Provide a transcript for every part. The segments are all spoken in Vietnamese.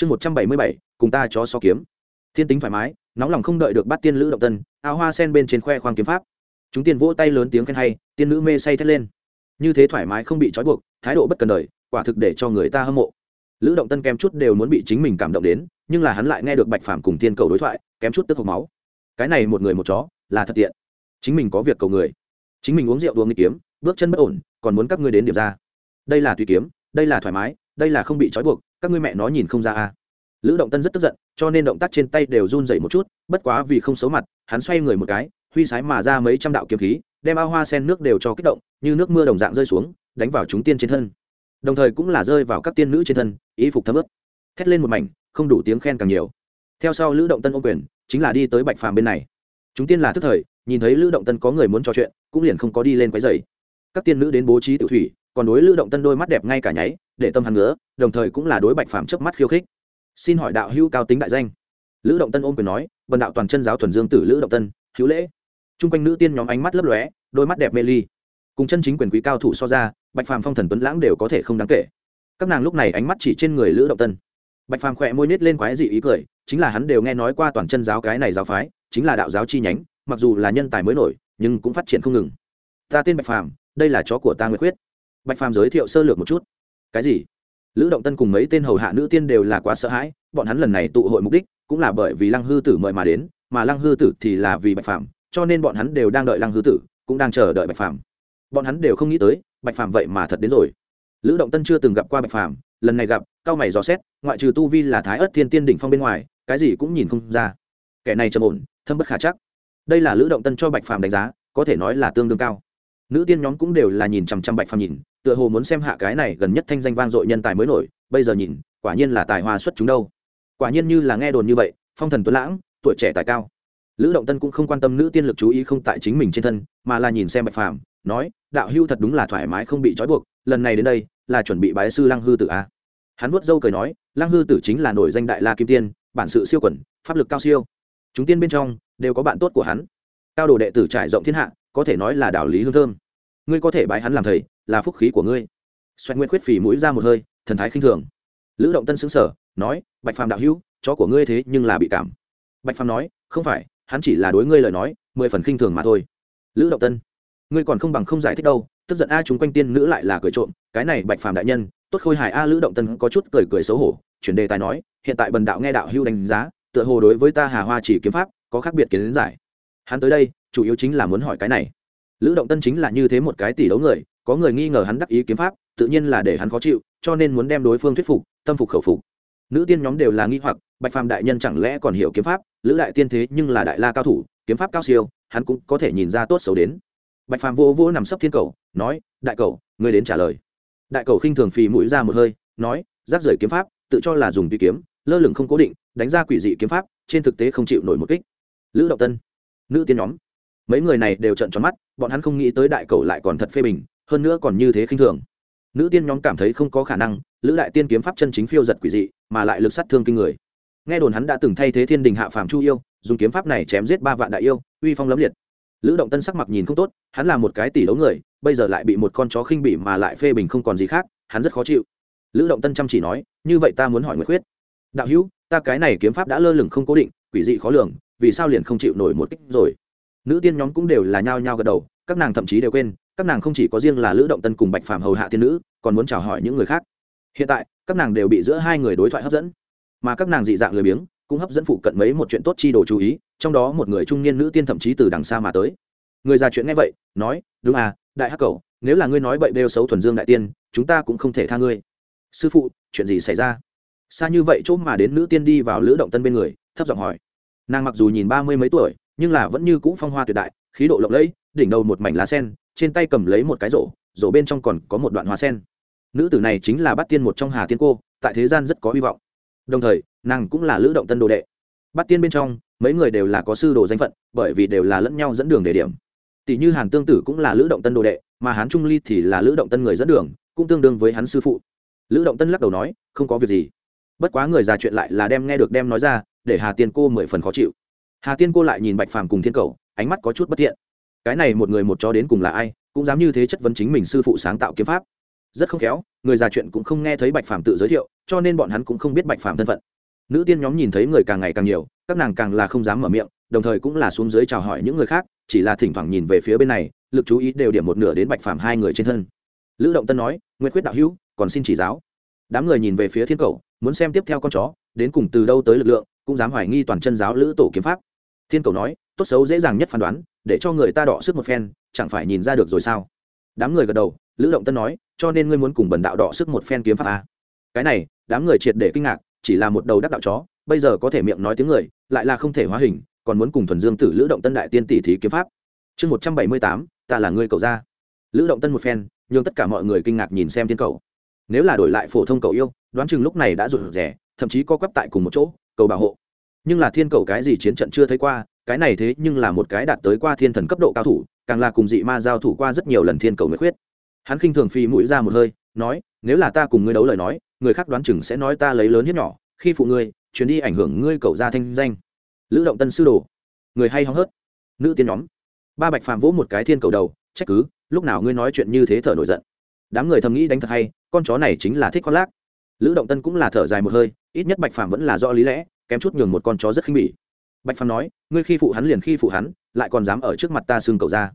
chương một trăm bảy mươi bảy, cùng ta chó so kiếm. Thiên tính thoải mái, nóng lòng không đợi được bắt tiên lữ động tân, áo hoa sen bên trên khoe khoang kiếm pháp. Chúng tiên vỗ tay lớn tiếng khen hay, tiên nữ mê say thét lên. Như thế thoải mái không bị trói buộc, thái độ bất cần đời, quả thực để cho người ta hâm mộ. Lữ động tân kém chút đều muốn bị chính mình cảm động đến, nhưng là hắn lại nghe được bạch phàm cùng tiên cầu đối thoại, kém chút tức hộc máu. Cái này một người một chó, là thật tiện. Chính mình có việc cầu người. Chính mình uống rượu đua nghịch kiếm, bước chân bất ổn, còn muốn các ngươi đến điểm ra. Đây là tùy kiếm, đây là thoải mái, đây là không bị trói buộc các ngươi mẹ nó nhìn không ra à. lữ động tân rất tức giận, cho nên động tác trên tay đều run dậy một chút, bất quá vì không xấu mặt, hắn xoay người một cái, huy sái mà ra mấy trăm đạo kiếm khí, đem ao hoa sen nước đều cho kích động, như nước mưa đồng dạng rơi xuống, đánh vào chúng tiên trên thân. Đồng thời cũng là rơi vào các tiên nữ trên thân ý phục thấm ướp thét lên một mảnh, không đủ tiếng khen càng nhiều. Theo sau lữ động tân ô quyền, chính là đi tới bạch phàm bên này. Chúng tiên là thức thời, nhìn thấy lữ động tân có người muốn trò chuyện, cũng liền không có đi lên quấy dày các tiên nữ đến bố trí tự thủy còn đối lữ động tân đôi mắt đẹp ngay cả nháy, để tâm hắn ngứa, đồng thời cũng là đối bạch phàm chớp mắt khiêu khích. Xin hỏi đạo hữu cao tính đại danh. Lữ động tân ôm quyền nói vần đạo toàn chân giáo thuần dương tử lữ động tân, hữu lễ. Chung quanh nữ tiên nhóm ánh mắt lấp lóe, đôi mắt đẹp mê ly. Cùng chân chính quyền quý cao thủ so ra, bạch phàm phong thần tuấn lãng đều có thể không đáng kể. Các nàng lúc này ánh mắt chỉ trên người lữ động tân. Bạch phàm khỏe môi nít lên quái dị ý cười, chính là hắn đều nghe nói qua toàn chân giáo cái này giáo phái, chính là đạo giáo chi nhánh, mặc dù là nhân tài mới nổi, nhưng cũng phát triển không ngừng. Ta tên bạch phàm, đây là chó của ta nguyệt quyết bạch phàm giới thiệu sơ lược một chút. Cái gì? Lữ động tân cùng mấy tên hầu hạ nữ tiên đều là quá sợ hãi, bọn hắn lần này tụ hội mục đích cũng là bởi vì lăng hư tử mời mà đến, mà lăng hư tử thì là vì bạch phàm, cho nên bọn hắn đều đang đợi lăng hư tử, cũng đang chờ đợi bạch phàm. Bọn hắn đều không nghĩ tới, bạch phàm vậy mà thật đến rồi. Lữ động tân chưa từng gặp qua bạch phàm, lần này gặp, cao mày dò xét, ngoại trừ tu vi là thái ớt thiên tiên đỉnh phong bên ngoài, cái gì cũng nhìn không ra. Kẻ này trầm ổn, thâm bất khả chắc. Đây là lữ động tân cho bạch phàm đánh giá, có thể nói là tương đương cao. Nữ tiên nhóm cũng đều là nhìn chằm chằm bạch phàm nhìn tựa hồ muốn xem hạ cái này gần nhất thanh danh vang dội nhân tài mới nổi, bây giờ nhìn, quả nhiên là tài hoa xuất chúng đâu. Quả nhiên như là nghe đồn như vậy, phong thần tuấn lãng, tuổi trẻ tài cao. Lữ động tân cũng không quan tâm nữ tiên lực chú ý không tại chính mình trên thân, mà là nhìn xem bạch phàm, nói, đạo hưu thật đúng là thoải mái không bị trói buộc, lần này đến đây, là chuẩn bị bái sư lăng hư tử a. Hắn vuốt dâu cười nói, lăng hư tử chính là nổi danh đại la kim tiên, bản sự siêu quẩn, pháp lực cao siêu. Chúng tiên bên trong, đều có bạn tốt của hắn. Cao đồ đệ tử trải rộng thiên hạ, có thể nói là đạo lý hương thơm. Ngươi có thể bái hắn làm thầy là phúc khí của ngươi. Xoẹt nguyên khuyết phì mũi ra một hơi, thần thái khinh thường. Lữ động tân xứng sở nói, bạch phàm đạo hữu, chó của ngươi thế nhưng là bị cảm. Bạch phàm nói, không phải, hắn chỉ là đối ngươi lời nói, mười phần khinh thường mà thôi. Lữ động tân, ngươi còn không bằng không giải thích đâu, tức giận a chúng quanh tiên nữ lại là cười trộm, cái này bạch phàm đại nhân, tốt khôi hài a. Lữ động tân có chút cười cười xấu hổ, chuyển đề tài nói, hiện tại bần đạo nghe đạo hưu đánh giá, tựa hồ đối với ta hà hoa chỉ kiếm pháp, có khác biệt kiến giải. Hắn tới đây, chủ yếu chính là muốn hỏi cái này. Lữ động tân chính là như thế một cái tỷ đấu người có người nghi ngờ hắn đắc ý kiếm pháp, tự nhiên là để hắn khó chịu, cho nên muốn đem đối phương thuyết phục, tâm phục khẩu phục. Nữ tiên nhóm đều là nghi hoặc, bạch phàm đại nhân chẳng lẽ còn hiểu kiếm pháp, lữ đại tiên thế nhưng là đại la cao thủ, kiếm pháp cao siêu, hắn cũng có thể nhìn ra tốt xấu đến. Bạch phàm vô vô nằm sấp thiên cầu, nói, đại cầu, ngươi đến trả lời. Đại cầu khinh thường phì mũi ra một hơi, nói, rác rưởi kiếm pháp, tự cho là dùng tùy kiếm, lơ lửng không cố định, đánh ra quỷ dị kiếm pháp, trên thực tế không chịu nổi một kích. Lữ động tân, nữ tiên nhóm, mấy người này đều trận tròn mắt, bọn hắn không nghĩ tới đại cầu lại còn thật phê bình hơn nữa còn như thế khinh thường. Nữ tiên nhóm cảm thấy không có khả năng, lữ đại tiên kiếm pháp chân chính phiêu giật quỷ dị, mà lại lực sát thương kinh người. Nghe đồn hắn đã từng thay thế thiên đình hạ phàm chu yêu, dùng kiếm pháp này chém giết ba vạn đại yêu, uy phong lấm liệt. Lữ động tân sắc mặt nhìn không tốt, hắn là một cái tỷ đấu người, bây giờ lại bị một con chó khinh bỉ mà lại phê bình không còn gì khác, hắn rất khó chịu. Lữ động tân chăm chỉ nói, như vậy ta muốn hỏi nguyệt khuyết, đạo hữu, ta cái này kiếm pháp đã lơ lửng không cố định, quỷ dị khó lường, vì sao liền không chịu nổi một kích rồi? Nữ tiên nhóm cũng đều là nhao nhao gật đầu các nàng thậm chí đều quên, các nàng không chỉ có riêng là lữ động tân cùng bạch phàm hầu hạ tiên nữ, còn muốn chào hỏi những người khác. Hiện tại, các nàng đều bị giữa hai người đối thoại hấp dẫn. Mà các nàng dị dạng lười biếng, cũng hấp dẫn phụ cận mấy một chuyện tốt chi đồ chú ý, trong đó một người trung niên nữ tiên thậm chí từ đằng xa mà tới. Người già chuyện nghe vậy, nói, đúng à đại hắc cầu nếu là ngươi nói bậy đều xấu thuần dương đại tiên, chúng ta cũng không thể tha ngươi. Sư phụ, chuyện gì xảy ra? Xa như vậy chỗ mà đến nữ tiên đi vào lữ động tân bên người, thấp giọng hỏi. Nàng mặc dù nhìn ba mươi mấy tuổi, nhưng là vẫn như cũ phong hoa tuyệt đại, khí độ lộng lẫy đỉnh đầu một mảnh lá sen, trên tay cầm lấy một cái rổ rổ bên trong còn có một đoạn hoa sen. Nữ tử này chính là bát tiên một trong hà tiên cô, tại thế gian rất có hy vọng. Đồng thời, nàng cũng là lữ động tân đồ đệ. Bát tiên bên trong, mấy người đều là có sư đồ danh phận, bởi vì đều là lẫn nhau dẫn đường để điểm. Tỷ như hàn tương tử cũng là lữ động tân đồ đệ, mà hán trung ly thì là lữ động tân người dẫn đường, cũng tương đương với hắn sư phụ. Lữ động tân lắc đầu nói, không có việc gì. Bất quá người già chuyện lại là đem nghe được đem nói ra, để hà tiên cô mười phần khó chịu. Hà tiên cô lại nhìn bạch phàm cùng thiên cầu, ánh mắt có chút bất thiện cái này một người một chó đến cùng là ai, cũng dám như thế chất vấn chính mình sư phụ sáng tạo kiếm pháp. Rất không khéo, người già chuyện cũng không nghe thấy bạch phàm tự giới thiệu, cho nên bọn hắn cũng không biết bạch phàm thân phận. Nữ tiên nhóm nhìn thấy người càng ngày càng nhiều, các nàng càng là không dám mở miệng, đồng thời cũng là xuống dưới chào hỏi những người khác, chỉ là thỉnh thoảng nhìn về phía bên này, lực chú ý đều điểm một nửa đến bạch phàm hai người trên thân. Lữ động tân nói nguyễn quyết đạo hữu, còn xin chỉ giáo. Đám người nhìn về phía thiên cầu, muốn xem tiếp theo con chó, đến cùng từ đâu tới lực lượng, cũng dám hoài nghi toàn chân giáo lữ tổ kiếm pháp. Thiên cầu nói, tốt xấu dễ dàng nhất phán đoán để cho người ta đọ sức một phen, chẳng phải nhìn ra được rồi sao? Đám người gật đầu, lữ động tân nói, cho nên ngươi muốn cùng bần đạo đọ sức một phen kiếm pháp à. cái này, đám người triệt để kinh ngạc, chỉ là một đầu đắc đạo chó, bây giờ có thể miệng nói tiếng người, lại là không thể hóa hình, còn muốn cùng thuần dương tử lữ động tân đại tiên tỷ thí kiếm pháp. Chương một trăm bảy mươi tám, ta là ngươi cầu ra lữ động tân một phen nhưng tất cả mọi người kinh ngạc nhìn xem thiên cầu nếu là đổi lại phổ thông cầu yêu, đoán chừng lúc này đã rụt rẻ thậm chí co quắp tại cùng một chỗ, cầu bảo hộ. Nhưng là thiên cầu cái gì chiến trận chưa thấy qua cái này thế nhưng là một cái đạt tới qua thiên thần cấp độ cao thủ, càng là cùng dị ma giao thủ qua rất nhiều lần thiên cầu nguyệt khuyết. Hắn khinh thường phi mũi ra một hơi, nói, nếu là ta cùng ngươi đấu lời nói, người khác đoán chừng sẽ nói ta lấy lớn hiếp nhỏ, khi phụ ngươi chuyến đi ảnh hưởng ngươi cầu ra thanh danh. Lữ động tân sư đồ, người hay hóng hớt. Nữ tiên nhóm, ba bạch phàm vỗ một cái thiên cầu đầu, trách cứ, lúc nào ngươi nói chuyện như thế thở nổi giận. Đám người thầm nghĩ đánh thật hay, con chó này chính là thích con lác. Lữ động tân cũng là thở dài một hơi, ít nhất bạch phàm vẫn là do lý lẽ, kém chút nhường một con chó rất khinh bỉ bạch phàm nói, ngươi khi phụ hắn liền khi phụ hắn, lại còn dám ở trước mặt ta xương cầu ra.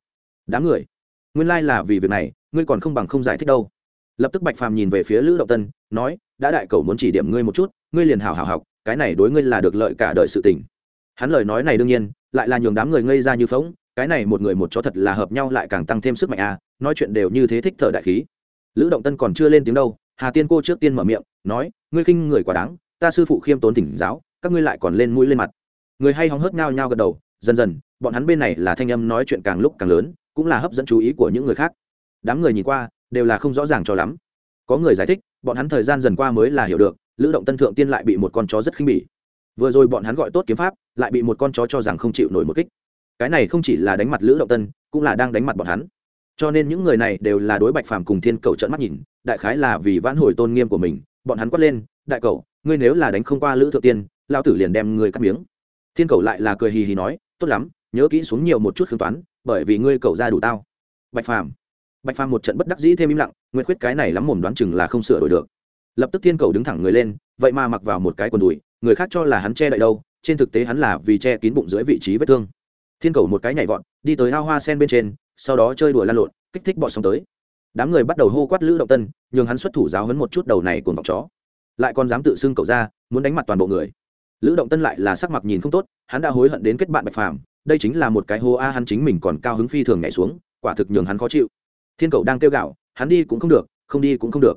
Đám người, nguyên lai là vì việc này, ngươi còn không bằng không giải thích đâu. Lập tức bạch phàm nhìn về phía lữ động tân, nói, đã đại cầu muốn chỉ điểm ngươi một chút, ngươi liền hào hào học, cái này đối ngươi là được lợi cả đời sự tình. Hắn lời nói này đương nhiên, lại là nhường đám người ngây ra như phóng cái này một người một chó thật là hợp nhau lại càng tăng thêm sức mạnh à nói chuyện đều như thế thích thở đại khí. Lữ động tân còn chưa lên tiếng đâu, hà tiên cô trước tiên mở miệng, nói, ngươi khinh người quá đáng, ta sư phụ khiêm tốn tỉnh giáo, các ngươi lại còn lên mũi lên mặt người hay hóng hớt nhao nhao gật đầu, dần dần, bọn hắn bên này là thanh âm nói chuyện càng lúc càng lớn, cũng là hấp dẫn chú ý của những người khác. Đám người nhìn qua, đều là không rõ ràng cho lắm. Có người giải thích, bọn hắn thời gian dần qua mới là hiểu được, lữ động tân thượng tiên lại bị một con chó rất khinh bỉ. Vừa rồi bọn hắn gọi tốt kiếm pháp, lại bị một con chó cho rằng không chịu nổi một kích. Cái này không chỉ là đánh mặt lữ động tân, cũng là đang đánh mặt bọn hắn. Cho nên những người này đều là đối bạch phàm cùng thiên cầu trận mắt nhìn, đại khái là vì vãn hồi tôn nghiêm của mình. Bọn hắn quát lên, đại cầu, ngươi nếu là đánh không qua lữ thượng tiên lao tử liền đem ngươi cắt miếng thiên cầu lại là cười hì hì nói, tốt lắm, nhớ kỹ xuống nhiều một chút khương toán, bởi vì ngươi cầu ra đủ tao. Bạch phàm bạch phàm một trận bất đắc dĩ thêm im lặng nguyện khuyết cái này lắm mồm đoán chừng là không sửa đổi được. Lập tức thiên cầu đứng thẳng người lên, vậy mà mặc vào một cái quần đùi, người khác cho là hắn che đậy đâu, trên thực tế hắn là vì che kín bụng dưới vị trí vết thương. Thiên cầu một cái nhảy vọt, đi tới ao hoa sen bên trên, sau đó chơi đùa lan lộn, kích thích bọn xong tới. Đám người bắt đầu hô quát lữ động tân, nhường hắn xuất thủ giáo hấn một chút đầu này cùng vọng chó. Lại còn dám tự xưng cậu ra, muốn đánh mặt toàn bộ người lữ động tân lại là sắc mặt nhìn không tốt, hắn đã hối hận đến kết bạn bạch phàm, đây chính là một cái hô a, hắn chính mình còn cao hứng phi thường nhảy xuống, quả thực nhường hắn khó chịu. Thiên cầu đang kêu gạo hắn đi cũng không được, không đi cũng không được.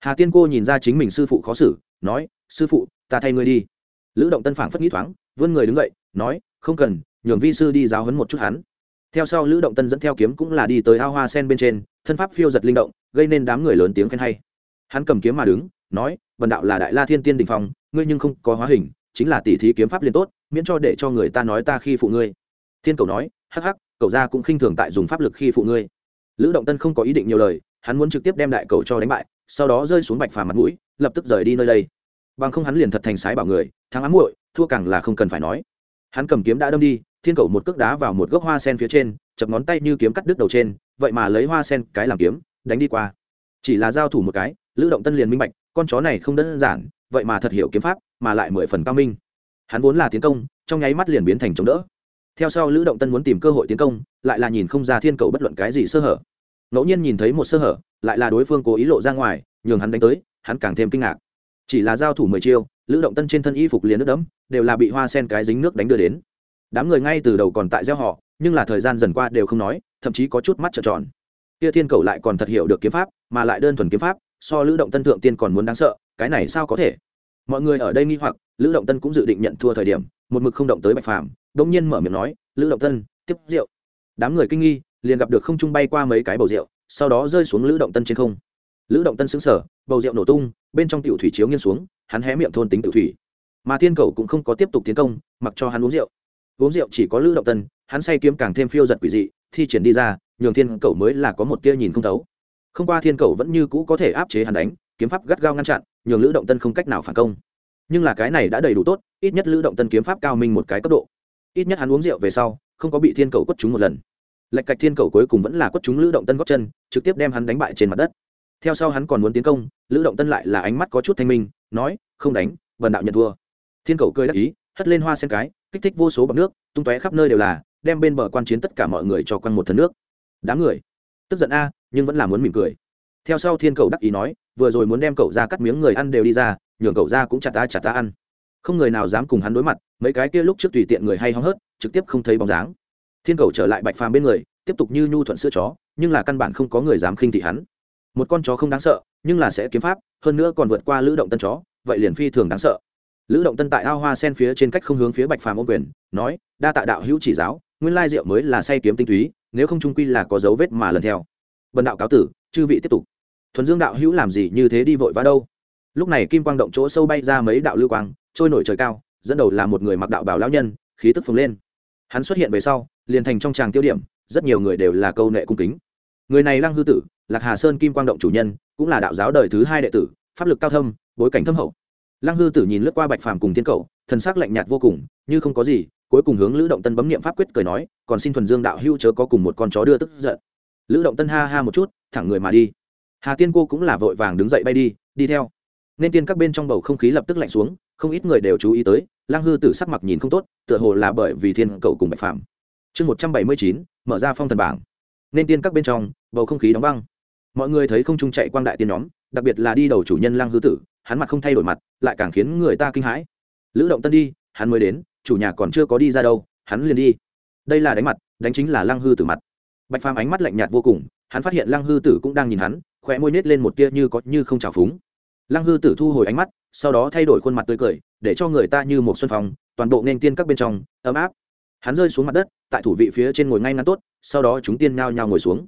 Hà tiên cô nhìn ra chính mình sư phụ khó xử, nói, sư phụ, ta thay ngươi đi. Lữ động tân phảng phất nghĩ thoáng, vươn người đứng dậy, nói, không cần, nhường vi sư đi giáo hấn một chút hắn. Theo sau lữ động tân dẫn theo kiếm cũng là đi tới ao hoa sen bên trên, thân pháp phiêu giật linh động, gây nên đám người lớn tiếng khen hay. Hắn cầm kiếm mà đứng, nói vần đạo là đại la thiên tiên đình phong, ngươi nhưng không có hóa hình chính là tỉ thí kiếm pháp liên tốt, miễn cho để cho người ta nói ta khi phụ ngươi. Thiên cầu nói, hắc hắc, cậu ra cũng khinh thường tại dùng pháp lực khi phụ ngươi. Lữ động tân không có ý định nhiều lời, hắn muốn trực tiếp đem đại cầu cho đánh bại, sau đó rơi xuống bạch phà mặt mũi, lập tức rời đi nơi đây. Bằng không hắn liền thật thành sái bảo người, thắng ám muội, thua càng là không cần phải nói. Hắn cầm kiếm đã đâm đi, thiên cầu một cước đá vào một gốc hoa sen phía trên, chập ngón tay như kiếm cắt đứt đầu trên, vậy mà lấy hoa sen cái làm kiếm, đánh đi qua. Chỉ là giao thủ một cái, lữ động tân liền minh bạch, con chó này không đơn giản, vậy mà thật hiểu kiếm pháp mà lại mười phần cao minh. Hắn vốn là tiến công, trong nháy mắt liền biến thành chống đỡ. Theo sau lữ động tân muốn tìm cơ hội tiến công, lại là nhìn không ra thiên cầu bất luận cái gì sơ hở. Ngẫu nhiên nhìn thấy một sơ hở, lại là đối phương cố ý lộ ra ngoài, nhường hắn đánh tới, hắn càng thêm kinh ngạc. Chỉ là giao thủ mười chiêu, lữ động tân trên thân y phục liền nước đẫm, đều là bị hoa sen cái dính nước đánh đưa đến. Đám người ngay từ đầu còn tại gieo họ, nhưng là thời gian dần qua đều không nói, thậm chí có chút mắt trợn tròn. Kia thiên cầu lại còn thật hiểu được kiếm pháp, mà lại đơn thuần kiếm pháp, so lữ động tân thượng tiên còn muốn đáng sợ, cái này sao có thể? Mọi người ở đây nghi hoặc, lữ động tân cũng dự định nhận thua thời điểm, một mực không động tới bạch phàm đông nhiên mở miệng nói, lữ động tân, tiếp rượu. Đám người kinh nghi, liền gặp được không trung bay qua mấy cái bầu rượu, sau đó rơi xuống lữ động tân trên không. Lữ động tân xứng sở bầu rượu nổ tung, bên trong tiểu thủy chiếu nghiêng xuống, hắn hé miệng thôn tính tiểu thủy. Mà thiên cầu cũng không có tiếp tục tiến công, mặc cho hắn uống rượu. Uống rượu chỉ có lữ động tân, hắn say kiếm càng thêm phiêu giật quỷ dị, thi triển đi ra, nhường thiên cầu mới là có một tia nhìn không thấu. Không qua thiên cầu vẫn như cũ có thể áp chế hắn đánh, kiếm pháp gắt gao ngăn chặn nhường lữ động tân không cách nào phản công. Nhưng là cái này đã đầy đủ tốt, ít nhất lữ động tân kiếm pháp cao minh một cái cấp độ. Ít nhất hắn uống rượu về sau, không có bị thiên cầu quất trúng một lần. Lệch cạch thiên cầu cuối cùng vẫn là quất trúng lữ động tân góp chân, trực tiếp đem hắn đánh bại trên mặt đất. Theo sau hắn còn muốn tiến công, lữ động tân lại là ánh mắt có chút thanh minh, nói, không đánh vần đạo nhận thua. Thiên cầu cười đắc ý, hất lên hoa sen cái, kích thích vô số bọc nước, tung tóe khắp nơi đều là, đem bên bờ quan chiến tất cả mọi người cho quăng một thân nước. Đám người. Tức giận a, nhưng vẫn là muốn mỉm cười theo sau thiên cầu đắc ý nói, vừa rồi muốn đem cậu ra cắt miếng người ăn đều đi ra, nhường cậu ra cũng chặt ta chặt ta ăn. Không người nào dám cùng hắn đối mặt, mấy cái kia lúc trước tùy tiện người hay hóng hớt, trực tiếp không thấy bóng dáng. Thiên cầu trở lại bạch phàm bên người, tiếp tục như nhu thuận sữa chó, nhưng là căn bản không có người dám khinh thị hắn. Một con chó không đáng sợ, nhưng là sẽ kiếm pháp, hơn nữa còn vượt qua lữ động tân chó, vậy liền phi thường đáng sợ. Lữ động tân tại ao hoa sen phía trên cách không hướng phía bạch phàm ô quyền, nói, đa tạ đạo hữu chỉ giáo, nguyên lai rượu mới là say kiếm tinh túy, nếu không trung quy là có dấu vết mà lần theo. Bần đạo cáo tử, chư vị tiếp tục thuần dương đạo hữu làm gì như thế đi vội vã đâu? Lúc này kim quang động chỗ sâu bay ra mấy đạo lưu quang, trôi nổi trời cao, dẫn đầu là một người mặc đạo bảo lão nhân, khí tức phồng lên. Hắn xuất hiện về sau, liền thành trong tràng tiêu điểm, rất nhiều người đều là câu nệ cung kính. Người này lăng hư tử, lạc hà sơn kim quang động chủ nhân, cũng là đạo giáo đời thứ hai đệ tử, pháp lực cao thâm, bối cảnh thâm hậu. Lăng hư tử nhìn lướt qua bạch phàm cùng thiên cầu thần sắc lạnh nhạt vô cùng, như không có gì, cuối cùng hướng lữ động tân bấm niệm pháp quyết cười nói, còn xin thuần dương đạo hưu chớ có cùng một con chó đưa tức giận. Lữ động tân ha ha một chút, thẳng người mà đi hà tiên cô cũng là vội vàng đứng dậy bay đi đi theo. Nên tiên các bên trong bầu không khí lập tức lạnh xuống, không ít người đều chú ý tới, lăng hư tử sắc mặt nhìn không tốt, tựa hồ là bởi vì thiên cậu cùng bạch phàm. Chương một trăm bảy mươi chín, mở ra phong thần bảng. Nên tiên các bên trong, bầu không khí đóng băng. Mọi người thấy không trung chạy quang đại tiên nhóm, đặc biệt là đi đầu chủ nhân lăng hư tử, hắn mặt không thay đổi mặt, lại càng khiến người ta kinh hãi. Lữ động tân đi, hắn mới đến, chủ nhà còn chưa có đi ra đâu, hắn liền đi. Đây là đánh mặt, đánh chính là lăng hư tử mặt. Bạch phàm ánh mắt lạnh nhạt vô cùng, hắn phát hiện lăng hư tử cũng đang nhìn hắn khóe môi nết lên một tia như có như không trào phúng. Lăng hư tử thu hồi ánh mắt, sau đó thay đổi khuôn mặt tươi cười, để cho người ta như một xuân phong, toàn bộ nên tiên các bên trong, ấm áp. Hắn rơi xuống mặt đất, tại thủ vị phía trên ngồi ngay ngắn tốt, sau đó chúng tiên nhao nhao ngồi xuống.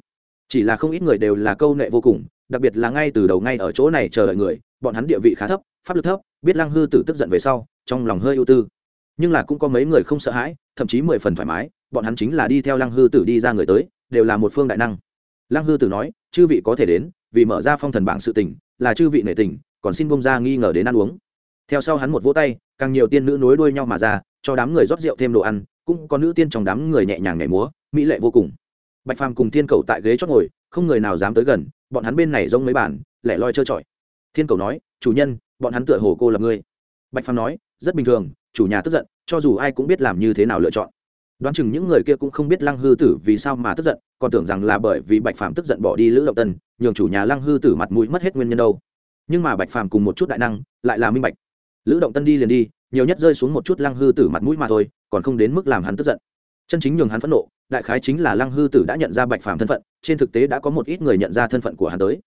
Chỉ là không ít người đều là câu nệ vô cùng, đặc biệt là ngay từ đầu ngay ở chỗ này chờ đợi người, bọn hắn địa vị khá thấp, pháp lực thấp, biết lăng hư tử tức giận về sau, trong lòng hơi ưu tư. Nhưng là cũng có mấy người không sợ hãi, thậm chí mười phần thoải mái, bọn hắn chính là đi theo lăng hư tử đi ra người tới, đều là một phương đại năng lăng hư tử nói, chư vị có thể đến, vì mở ra phong thần bảng sự tình, là chư vị nể tình, còn xin bông ra nghi ngờ đến ăn uống. Theo sau hắn một vỗ tay, càng nhiều tiên nữ nối đuôi nhau mà ra, cho đám người rót rượu thêm đồ ăn, cũng có nữ tiên trong đám người nhẹ nhàng nhảy múa, mỹ lệ vô cùng. Bạch phàm cùng thiên cầu tại ghế chót ngồi, không người nào dám tới gần, bọn hắn bên này rông mấy bản lẻ loi trơ trọi. Thiên cầu nói, chủ nhân, bọn hắn tựa hồ cô lập ngươi. Bạch phàm nói, rất bình thường, chủ nhà tức giận, cho dù ai cũng biết làm như thế nào lựa chọn đoán chừng những người kia cũng không biết lăng hư tử vì sao mà tức giận, còn tưởng rằng là bởi vì bạch phàm tức giận bỏ đi lữ động tân, nhường chủ nhà lăng hư tử mặt mũi mất hết nguyên nhân đâu. Nhưng mà bạch phàm cùng một chút đại năng, lại là minh bạch. Lữ động tân đi liền đi, nhiều nhất rơi xuống một chút lăng hư tử mặt mũi mà thôi, còn không đến mức làm hắn tức giận. Chân chính nhường hắn phẫn nộ, đại khái chính là lăng hư tử đã nhận ra bạch phàm thân phận, trên thực tế đã có một ít người nhận ra thân phận của hắn tới.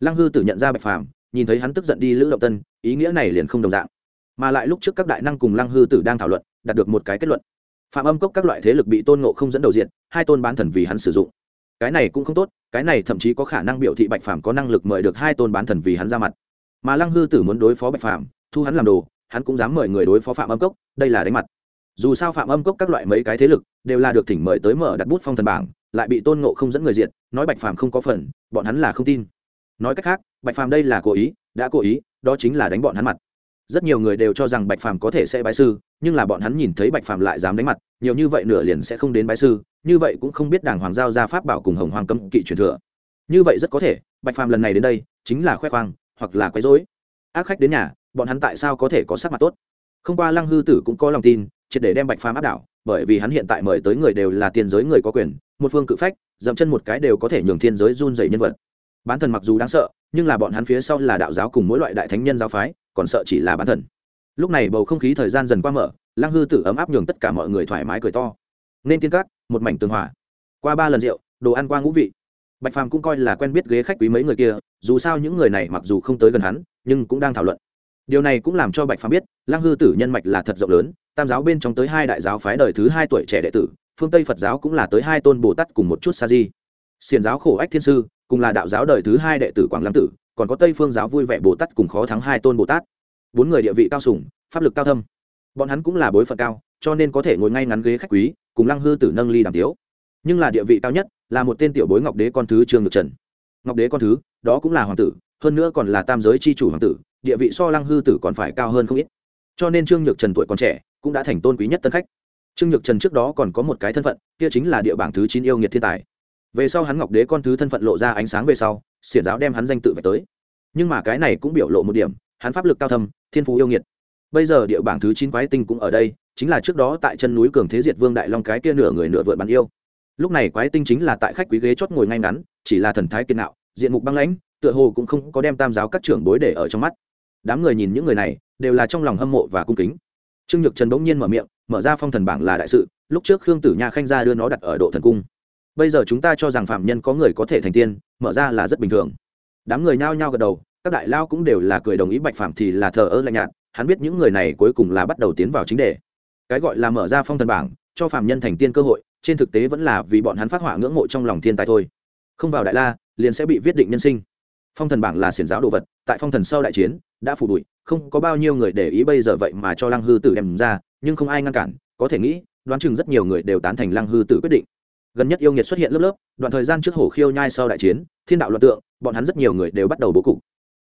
Lăng hư tử nhận ra bạch phàm, nhìn thấy hắn tức giận đi lữ động tân, ý nghĩa này liền không đồng dạng. Mà lại lúc trước các đại năng cùng lăng hư tử đang thảo luận, đạt được một cái kết luận phạm âm cốc các loại thế lực bị tôn ngộ không dẫn đầu diện hai tôn bán thần vì hắn sử dụng. Cái này cũng không tốt, cái này thậm chí có khả năng biểu thị bạch phàm có năng lực mời được hai tôn bán thần vì hắn ra mặt. Mà lăng hư tử muốn đối phó bạch phàm, thu hắn làm đồ, hắn cũng dám mời người đối phó phạm âm cốc, đây là đánh mặt. Dù sao phạm âm cốc các loại mấy cái thế lực đều là được thỉnh mời tới mở đặt bút phong thần bảng, lại bị tôn ngộ không dẫn người diện nói bạch phàm không có phần, bọn hắn là không tin. Nói cách khác, bạch phàm đây là cố ý, đã cố ý, đó chính là đánh bọn hắn mặt rất nhiều người đều cho rằng bạch phàm có thể sẽ bái sư, nhưng là bọn hắn nhìn thấy bạch phàm lại dám đánh mặt, nhiều như vậy nửa liền sẽ không đến bái sư, như vậy cũng không biết đảng hoàng giao ra pháp bảo cùng hồng hoàng cấm kỵ truyền thừa. Như vậy rất có thể, bạch phàm lần này đến đây, chính là khoe khoang, hoặc là quấy rối. ác khách đến nhà, bọn hắn tại sao có thể có sắc mặt tốt? Không qua lăng hư tử cũng có lòng tin, triệt để đem bạch phàm áp đảo, bởi vì hắn hiện tại mời tới người đều là tiên giới người có quyền, một phương cự phách, dậm chân một cái đều có thể nhường thiên giới run dày nhân vật. Bán thần mặc dù đáng sợ, nhưng là bọn hắn phía sau là đạo giáo cùng mỗi loại đại thánh nhân giáo phái còn sợ chỉ là bán thần. Lúc này bầu không khí thời gian dần qua mở, lăng hư tử ấm áp nhường tất cả mọi người thoải mái cười to. Nên tiên cát một mảnh tường hòa. Qua ba lần rượu, đồ ăn qua ngũ vị. Bạch phàm cũng coi là quen biết ghế khách quý mấy người kia, dù sao những người này mặc dù không tới gần hắn, nhưng cũng đang thảo luận. Điều này cũng làm cho bạch phàm biết, lăng hư tử nhân mạch là thật rộng lớn, tam giáo bên trong tới hai đại giáo phái đời thứ hai tuổi trẻ đệ tử, phương tây phật giáo cũng là tới hai tôn bồ tát cùng một chút sa di. Xiền giáo khổ ách thiên sư, cùng là đạo giáo đời thứ hai đệ tử quảng lâm tử còn có tây phương giáo vui vẻ bồ tát cùng khó thắng hai tôn bồ tát. Bốn người địa vị cao sủng pháp lực cao thâm. Bọn hắn cũng là bối phận cao, cho nên có thể ngồi ngay ngắn ghế khách quý, cùng lăng hư tử nâng ly đàm tiếu. Nhưng là địa vị cao nhất là một tên tiểu bối ngọc đế con thứ trương ngược trần. Ngọc đế con thứ, đó cũng là hoàng tử, hơn nữa còn là tam giới c h i chủ hoàng tử, địa vị so lăng hư tử còn phải cao hơn không ít. Cho nên trương nhược trần tuổi còn trẻ, cũng đã thành tôn quý nhất tân khách. Trương nhược trần trước đó còn có một cái thân phận, kia chính là địa bảng thứ chín yêu nghiệt thiên tài. Về sau hắn ngọc đế con thứ thân phận lộ ra ánh sáng về sau xiển giáo đem hắn danh tự về tới. Nhưng mà cái này cũng biểu lộ một điểm, hắn pháp lực cao thâm, thiên phú yêu nghiệt. Bây giờ địa bảng thứ chín quái tinh cũng ở đây, chính là trước đó tại chân núi cường thế diệt vương đại long cái kia nửa người nửa vượn bắn yêu. Lúc này quái tinh chính là tại khách quý ghế chót ngồi ngay ngắn, chỉ là thần thái kiên nạo, diện mục băng lãnh, tựa hồ cũng không có đem tam giáo các trưởng bối để ở trong mắt. Đám người nhìn những người này, đều là trong lòng hâm mộ và cung kính. Trương nhược trần bỗng nhiên mở miệng, mở ra phong thần bảng là đại sự, lúc trước khương tử nha khanh ra đưa nó đặt ở độ thần cung bây giờ chúng ta cho rằng phạm nhân có người có thể thành tiên, mở ra là rất bình thường. Đám người nhao nhao gật đầu, các đại lao cũng đều là cười đồng ý bạch phạm thì là thờ ơ lạnh nhạt, hắn biết những người này cuối cùng là bắt đầu tiến vào chính đề. Cái gọi là mở ra phong thần bảng, cho phạm nhân thành tiên cơ hội, trên thực tế vẫn là vì bọn hắn phát hỏa ngưỡng mộ trong lòng thiên tài thôi. Không vào đại la, liền sẽ bị viết định nhân sinh. Phong thần bảng là xiển giáo đồ vật, tại phong thần sau đại chiến, đã phủ bụi không có bao nhiêu người để ý bây giờ vậy mà cho lăng hư tử đem ra, nhưng không ai ngăn cản, có thể nghĩ, đoán chừng rất nhiều người đều tán thành lăng hư tử quyết định gần nhất yêu nghiệt xuất hiện lớp lớp, đoạn thời gian trước hổ khiêu nhai sau đại chiến, thiên đạo luận tượng, bọn hắn rất nhiều người đều bắt đầu bố cục.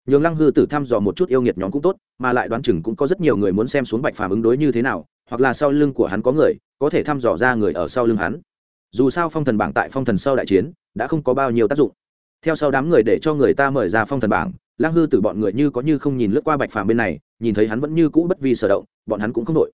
Nhường lăng hư tử thăm dò một chút yêu nghiệt nhóm cũng tốt, mà lại đoán chừng cũng có rất nhiều người muốn xem xuống bạch phàm ứng đối như thế nào, hoặc là sau lưng của hắn có người, có thể thăm dò ra người ở sau lưng hắn. Dù sao phong thần bảng tại phong thần sau đại chiến, đã không có bao nhiêu tác dụng. Theo sau đám người để cho người ta mời ra phong thần bảng, lăng hư tử bọn người như có như không nhìn lướt qua bạch phàm bên này, nhìn thấy hắn vẫn như cũ bất vi sở động, bọn hắn cũng không đội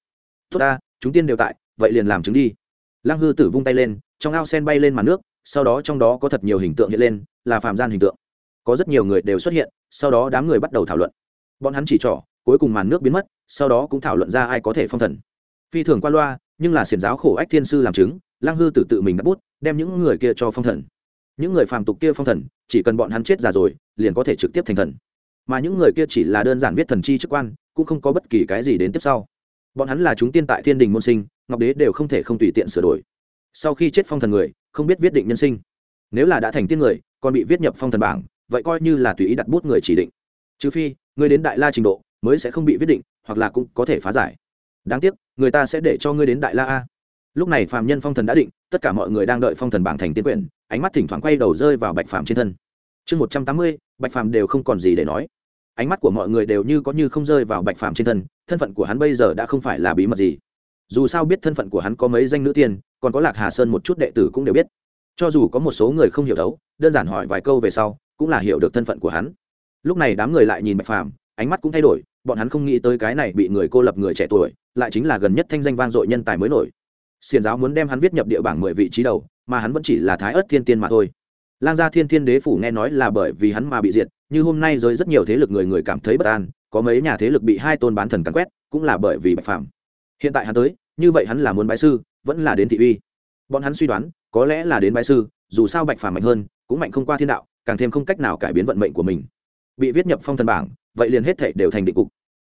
tốt ta, chúng tiên đều tại, vậy liền làm chứng đi lang hư tử vung tay lên, trong ao sen bay lên màn nước, sau đó trong đó có thật nhiều hình tượng hiện lên, là phàm gian hình tượng. Có rất nhiều người đều xuất hiện, sau đó đám người bắt đầu thảo luận. Bọn hắn chỉ trỏ, cuối cùng màn nước biến mất, sau đó cũng thảo luận ra ai có thể phong thần. Phi thường qua loa, nhưng là xiển giáo khổ ách thiên sư làm chứng lang hư tử tự mình đã bút, đem những người kia cho phong thần. Những người phàm tục kia phong thần, chỉ cần bọn hắn chết già rồi, liền có thể trực tiếp thành thần. Mà những người kia chỉ là đơn giản viết thần chi chức quan, cũng không có bất kỳ cái gì đến tiếp sau. Bọn hắn là chúng tiên tại thiên đình môn sinh ngọc đế đều không thể không tùy tiện sửa đổi. Sau khi chết phong thần người, không biết viết định nhân sinh. Nếu là đã thành tiên người, còn bị viết nhập phong thần bảng, vậy coi như là tùy ý đặt bút người chỉ định. Trừ phi, người đến đại la trình độ, mới sẽ không bị viết định, hoặc là cũng có thể phá giải. Đáng tiếc, người ta sẽ để cho ngươi đến đại la a. Lúc này phàm nhân phong thần đã định, tất cả mọi người đang đợi phong thần bảng thành tiên quyển, ánh mắt thỉnh thoảng quay đầu rơi vào bạch phàm trên thân. Chương một trăm tám mươi, bạch phàm đều không còn gì để nói. Ánh mắt của mọi người đều như có như không rơi vào bạch phàm trên thân thân phận của hắn bây giờ đã không phải là bí mật gì dù sao biết thân phận của hắn có mấy danh nữ tiên, còn có lạc hà sơn một chút đệ tử cũng đều biết. Cho dù có một số người không hiểu đấu, đơn giản hỏi vài câu về sau, cũng là hiểu được thân phận của hắn. Lúc này đám người lại nhìn bạch phàm, ánh mắt cũng thay đổi, bọn hắn không nghĩ tới cái này bị người cô lập người trẻ tuổi, lại chính là gần nhất thanh danh vang dội nhân tài mới nổi. Xiền giáo muốn đem hắn viết nhập địa bảng mười vị trí đầu, mà hắn vẫn chỉ là thái ớt thiên tiên mà thôi. Lang gia thiên thiên đế phủ nghe nói là bởi vì hắn mà bị diệt, như hôm nay giới rất nhiều thế lực người người cảm thấy bất an, có mấy nhà thế lực bị hai tôn bán thần cắn quét, cũng là bởi vì bạch phạm hiện tại hắn tới, như vậy hắn là muốn bái sư, vẫn là đến thị uy. Bọn hắn suy đoán, có lẽ là đến bái sư, dù sao bạch phàm mạnh hơn, cũng mạnh không qua thiên đạo, càng thêm không cách nào cải biến vận mệnh của mình. Bị viết nhập phong thần bảng, vậy liền hết thể đều thành định cục.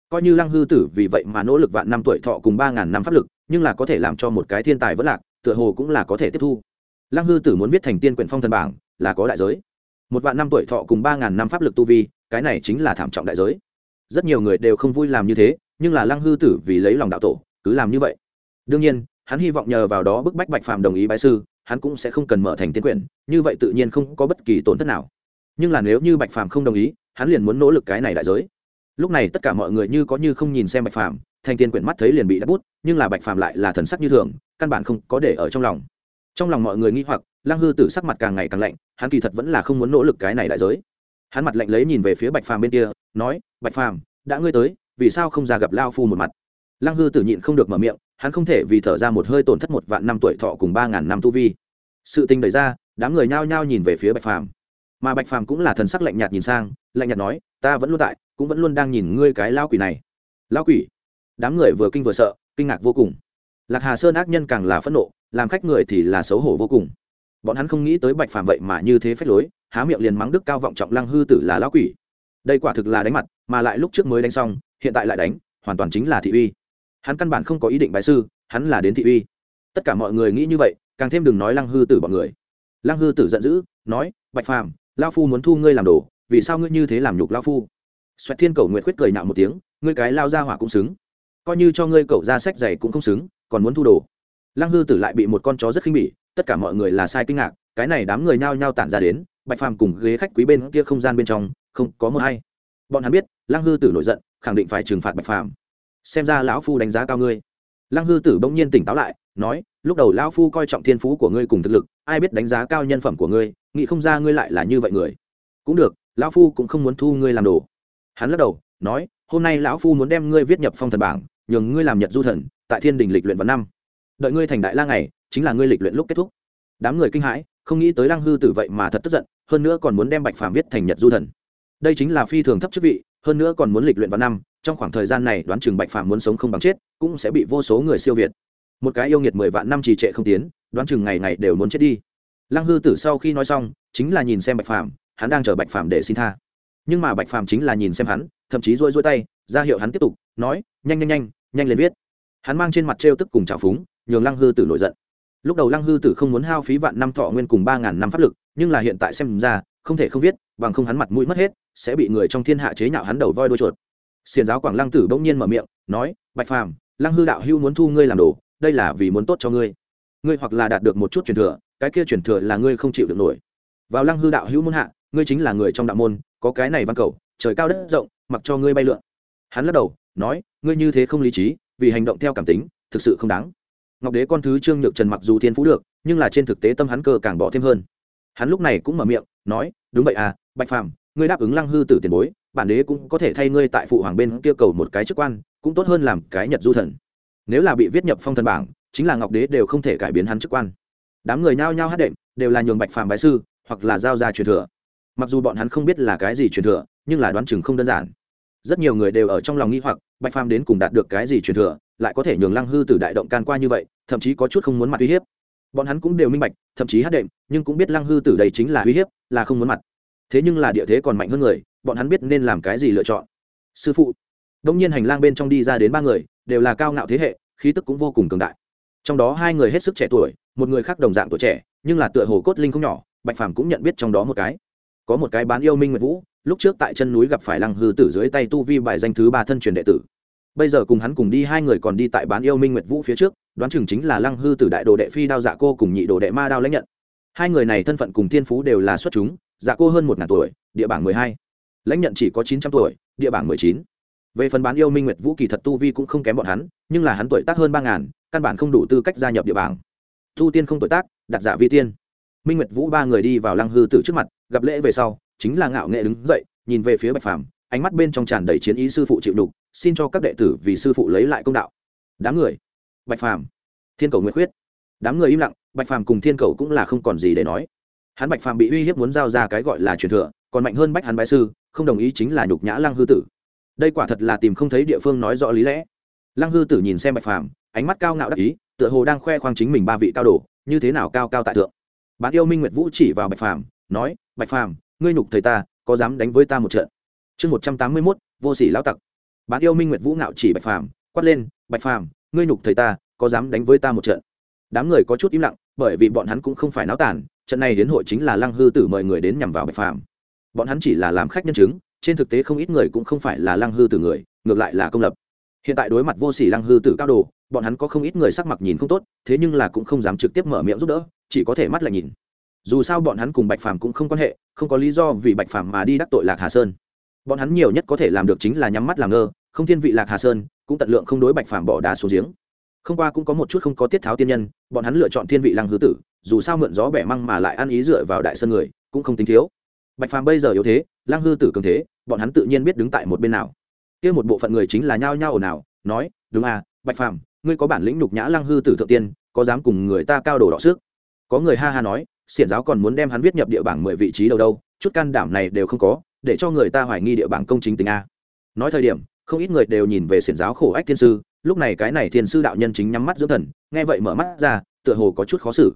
Coi như lăng hư tử vì vậy mà nỗ lực vạn năm tuổi thọ cùng ba ngàn năm pháp lực, nhưng là có thể làm cho một cái thiên tài vẫn lạc, tựa hồ cũng là có thể tiếp thu. Lăng hư tử muốn viết thành tiên quyển phong thần bảng, là có đại giới. Một vạn năm tuổi thọ cùng ba ngàn năm pháp lực tu vi, cái này chính là thảm trọng đại giới. Rất nhiều người đều không vui làm như thế, nhưng là lăng hư tử vì lấy lòng đạo tổ cứ làm như vậy. Đương nhiên, hắn hy vọng nhờ vào đó bức bách bạch phàm đồng ý bái sư, hắn cũng sẽ không cần mở thành tiên quyển, như vậy tự nhiên không có bất kỳ tổn thất nào. Nhưng là nếu như bạch phàm không đồng ý, hắn liền muốn nỗ lực cái này đại giới. Lúc này tất cả mọi người như có như không nhìn xem bạch phàm, thành tiên quyển mắt thấy liền bị đắt bút, nhưng là bạch phàm lại là thần sắc như thường, căn bản không có để ở trong lòng. Trong lòng mọi người nghĩ hoặc, lăng hư tử sắc mặt càng ngày càng lạnh, hắn kỳ thật vẫn là không muốn nỗ lực cái này đại giới. Hắn mặt lạnh lấy nhìn về phía bạch phàm bên kia, nói, bạch phàm, đã ngươi tới, vì sao không ra gặp lao phu một mặt? Lăng hư tử nhịn không được mở miệng, hắn không thể vì thở ra một hơi tổn thất một vạn năm tuổi thọ cùng ba ngàn năm tu vi. Sự tình đẩy ra, đám người nhao nhao nhìn về phía bạch phàm. Mà bạch phàm cũng là thần sắc lạnh nhạt nhìn sang, lạnh nhạt nói, ta vẫn luôn tại, cũng vẫn luôn đang nhìn ngươi cái lao quỷ này. Lao quỷ? Đám người vừa kinh vừa sợ, kinh ngạc vô cùng. Lạc hà sơn ác nhân càng là phẫn nộ, làm khách người thì là xấu hổ vô cùng. Bọn hắn không nghĩ tới bạch phàm vậy mà như thế phép lối, há miệng liền mắng đức cao vọng trọng lăng hư tử là lão quỷ. Đây quả thực là đánh mặt, mà lại lúc trước mới đánh xong, hiện tại lại đánh, hoàn toàn chính là thị uy hắn căn bản không có ý định bài sư, hắn là đến thị uy. Tất cả mọi người nghĩ như vậy, càng thêm đừng nói lăng hư tử bọn người. Lăng hư tử giận dữ, nói, bạch phàm lao phu muốn thu ngươi làm đồ, vì sao ngươi như thế làm nhục lao phu? Xoẹt thiên cầu nguyện khuyết cười nạo một tiếng, ngươi cái lao ra hỏa cũng xứng. Coi như cho ngươi cậu ra sách giày cũng không xứng, còn muốn thu đồ. Lăng hư tử lại bị một con chó rất khinh bỉ, tất cả mọi người là sai kinh ngạc, cái này đám người nhao nhao tản ra đến, bạch phàm cùng ghế khách quý bên kia không gian bên trong, không có mơ hay. Bọn hắn biết, lăng hư tử nổi giận, khẳng định phải trừng phạt bạch phàm xem ra lão phu đánh giá cao ngươi. Lăng hư tử bỗng nhiên tỉnh táo lại, nói, lúc đầu lão phu coi trọng thiên phú của ngươi cùng thực lực, ai biết đánh giá cao nhân phẩm của ngươi, nghĩ không ra ngươi lại là như vậy người. Cũng được, lão phu cũng không muốn thu ngươi làm đồ. Hắn lắc đầu, nói, hôm nay lão phu muốn đem ngươi viết nhập phong thần bảng, nhường ngươi làm nhật du thần, tại thiên đình lịch luyện vào năm. Đợi ngươi thành đại la ngày, chính là ngươi lịch luyện lúc kết thúc. Đám người kinh hãi, không nghĩ tới lăng hư tử vậy mà thật tức giận, hơn nữa còn muốn đem bạch phàm viết thành nhật du thần. Đây chính là phi thường thấp chức vị, hơn nữa còn muốn lịch luyện vào năm trong khoảng thời gian này đoán chừng bạch phàm muốn sống không bằng chết, cũng sẽ bị vô số người siêu việt. Một cái yêu nghiệt mười vạn năm trì trệ không tiến, đoán chừng ngày ngày đều muốn chết đi. Lăng hư tử sau khi nói xong, chính là nhìn xem bạch phàm, hắn đang chờ bạch phàm để xin tha. Nhưng mà bạch phàm chính là nhìn xem hắn, thậm chí rôi rôi tay, ra hiệu hắn tiếp tục, nói, nhanh nhanh nhanh nhanh lên viết. Hắn mang trên mặt trêu tức cùng trào phúng, nhường lăng hư tử nổi giận. Lúc đầu lăng hư tử không muốn hao phí vạn năm thọ nguyên cùng ba ngàn năm pháp lực, nhưng là hiện tại xem ra, không thể không viết, bằng không hắn mặt mũi mất hết, sẽ bị người trong thiên hạ chế nhạo hắn đầu voi đôi chuột xiền giáo quảng lăng tử bỗng nhiên mở miệng, nói, bạch phàm, lăng hư đạo hưu muốn thu ngươi làm đồ, đây là vì muốn tốt cho ngươi. Ngươi hoặc là đạt được một chút truyền thừa, cái kia truyền thừa là ngươi không chịu được nổi. Vào lăng hư đạo hữu muốn hạ, ngươi chính là người trong đạo môn, có cái này văn cầu, trời cao đất rộng, mặc cho ngươi bay lượn. Hắn lắc đầu, nói, ngươi như thế không lý trí, vì hành động theo cảm tính, thực sự không đáng. Ngọc đế con thứ trương nhược trần mặc dù thiên phú được, nhưng là trên thực tế tâm hắn cơ càng bỏ thêm hơn. Hắn lúc này cũng mở miệng, nói, đúng vậy à bạch phàm ngươi đáp ứng lăng hư tử tiền bối, bản đế cũng có thể thay ngươi tại phụ hoàng bên kia cầu một cái chức quan, cũng tốt hơn làm cái nhật du thần. Nếu là bị viết nhập phong thần bảng, chính là ngọc đế đều không thể cải biến hắn chức quan. Đám người nhao nhao hát đệm, đều là nhường bạch phàm bái sư, hoặc là giao ra truyền thừa. Mặc dù bọn hắn không biết là cái gì truyền thừa, nhưng là đoán chừng không đơn giản. Rất nhiều người đều ở trong lòng nghĩ hoặc, bạch phàm đến cùng đạt được cái gì truyền thừa, lại có thể nhường lăng hư tử đại động can qua như vậy, thậm chí có chút không muốn mặt uy hiếp. Bọn hắn cũng đều minh bạch, thậm chí hát đệm, nhưng cũng biết lăng hư tử đây chính là uy hiếp, là không muốn mặt thế nhưng là địa thế còn mạnh hơn người, bọn hắn biết nên làm cái gì lựa chọn. Sư phụ. Đông nhiên hành lang bên trong đi ra đến ba người, đều là cao ngạo thế hệ, khí tức cũng vô cùng cường đại. Trong đó hai người hết sức trẻ tuổi, một người khác đồng dạng tuổi trẻ, nhưng là tựa hồ cốt linh không nhỏ, bạch phàm cũng nhận biết trong đó một cái. Có một cái bán yêu minh nguyệt vũ, lúc trước tại chân núi gặp phải lăng hư tử dưới tay tu vi bài danh thứ ba thân truyền đệ tử. Bây giờ cùng hắn cùng đi, hai người còn đi tại bán yêu minh nguyệt vũ phía trước, đoán chừng chính là lăng hư tử đại đồ đệ phi đao dạ cô cùng nhị đồ đệ ma đao lãnh nhận. Hai người này thân phận cùng thiên phú đều là xuất chúng dạ cô hơn một ngàn tuổi, địa bảng mười hai. Lãnh nhận chỉ có chín trăm tuổi, địa bảng mười chín. Về phần bán yêu minh nguyệt vũ kỳ thật tu vi cũng không kém bọn hắn, nhưng là hắn tuổi tác hơn ba ngàn, căn bản không đủ tư cách gia nhập địa bảng. Tu tiên không tuổi tác, đặt giả vi tiên. Minh nguyệt vũ ba người đi vào lăng hư tử trước mặt, gặp lễ về sau, chính là ngạo nghệ đứng dậy, nhìn về phía bạch phàm, ánh mắt bên trong tràn đầy chiến ý sư phụ chịu đục, xin cho các đệ tử vì sư phụ lấy lại công đạo. Đám người. Bạch phàm. Thiên cầu nguyệt khuyết. Đám người im lặng, bạch phàm cùng thiên cầu cũng là không còn gì để nói hắn bạch phàm bị uy hiếp muốn giao ra cái gọi là truyền thừa, còn mạnh hơn bách hắn bái sư, không đồng ý chính là nhục nhã lăng hư tử. Đây quả thật là tìm không thấy địa phương nói rõ lý lẽ. Lăng hư tử nhìn xem bạch phàm, ánh mắt cao ngạo đắc ý, tựa hồ đang khoe khoang chính mình ba vị cao đồ, như thế nào cao cao tại thượng. Bạn yêu minh nguyệt vũ chỉ vào bạch phàm, nói, bạch phàm, ngươi nhục thầy ta, có dám đánh với ta một trận? Chương một trăm tám mươi mốt, vô sỉ lão tặc. Bạn yêu minh nguyệt vũ ngạo chỉ bạch phàm, quát lên, bạch phàm, ngươi nhục thầy ta, có dám đánh với ta một trận? Đám người có chút im lặng, bởi vì bọn hắn cũng không phải náo tàn trận này đến hội chính là lăng hư tử mời người đến nhằm vào bạch phàm. Bọn hắn chỉ là làm khách nhân chứng, trên thực tế không ít người cũng không phải là lăng hư tử người, ngược lại là công lập. Hiện tại đối mặt vô sỉ lăng hư tử cao đồ, bọn hắn có không ít người sắc mặt nhìn không tốt, thế nhưng là cũng không dám trực tiếp mở miệng giúp đỡ, chỉ có thể mắt lại nhìn. Dù sao bọn hắn cùng bạch phàm cũng không quan hệ, không có lý do vì bạch phàm mà đi đắc tội lạc hà sơn. Bọn hắn nhiều nhất có thể làm được chính là nhắm mắt làm ngơ, không thiên vị lạc hà sơn, cũng tận lượng không đối bạch phàm bỏ đá xuống giếng. Không qua cũng có một chút không có tiết tháo tiên nhân, bọn hắn lựa chọn thiên vị lăng hư tử dù sao mượn gió bẻ măng mà lại ăn ý dựa vào đại sơn người, cũng không tính thiếu. Bạch phàm bây giờ yếu thế Lang hư tử cường thế, bọn hắn tự nhiên biết đứng tại một bên nào. Kia một bộ phận người chính là nhao nhao ồn ào, nói, đúng à bạch phàm, ngươi có bản lĩnh nhục nhã Lang hư tử thượng tiên, có dám cùng người ta cao đồ đọ sức? Có người ha ha nói, xiển giáo còn muốn đem hắn viết nhập địa bảng mười vị trí đầu đâu, chút can đảm này đều không có, để cho người ta hoài nghi địa bảng công chính tính a. Nói thời điểm, không ít người đều nhìn về xiển giáo khổ ách thiên sư, lúc này cái này thiên sư đạo nhân chính nhắm mắt dưỡng thần, nghe vậy mở mắt ra, tựa hồ có chút khó xử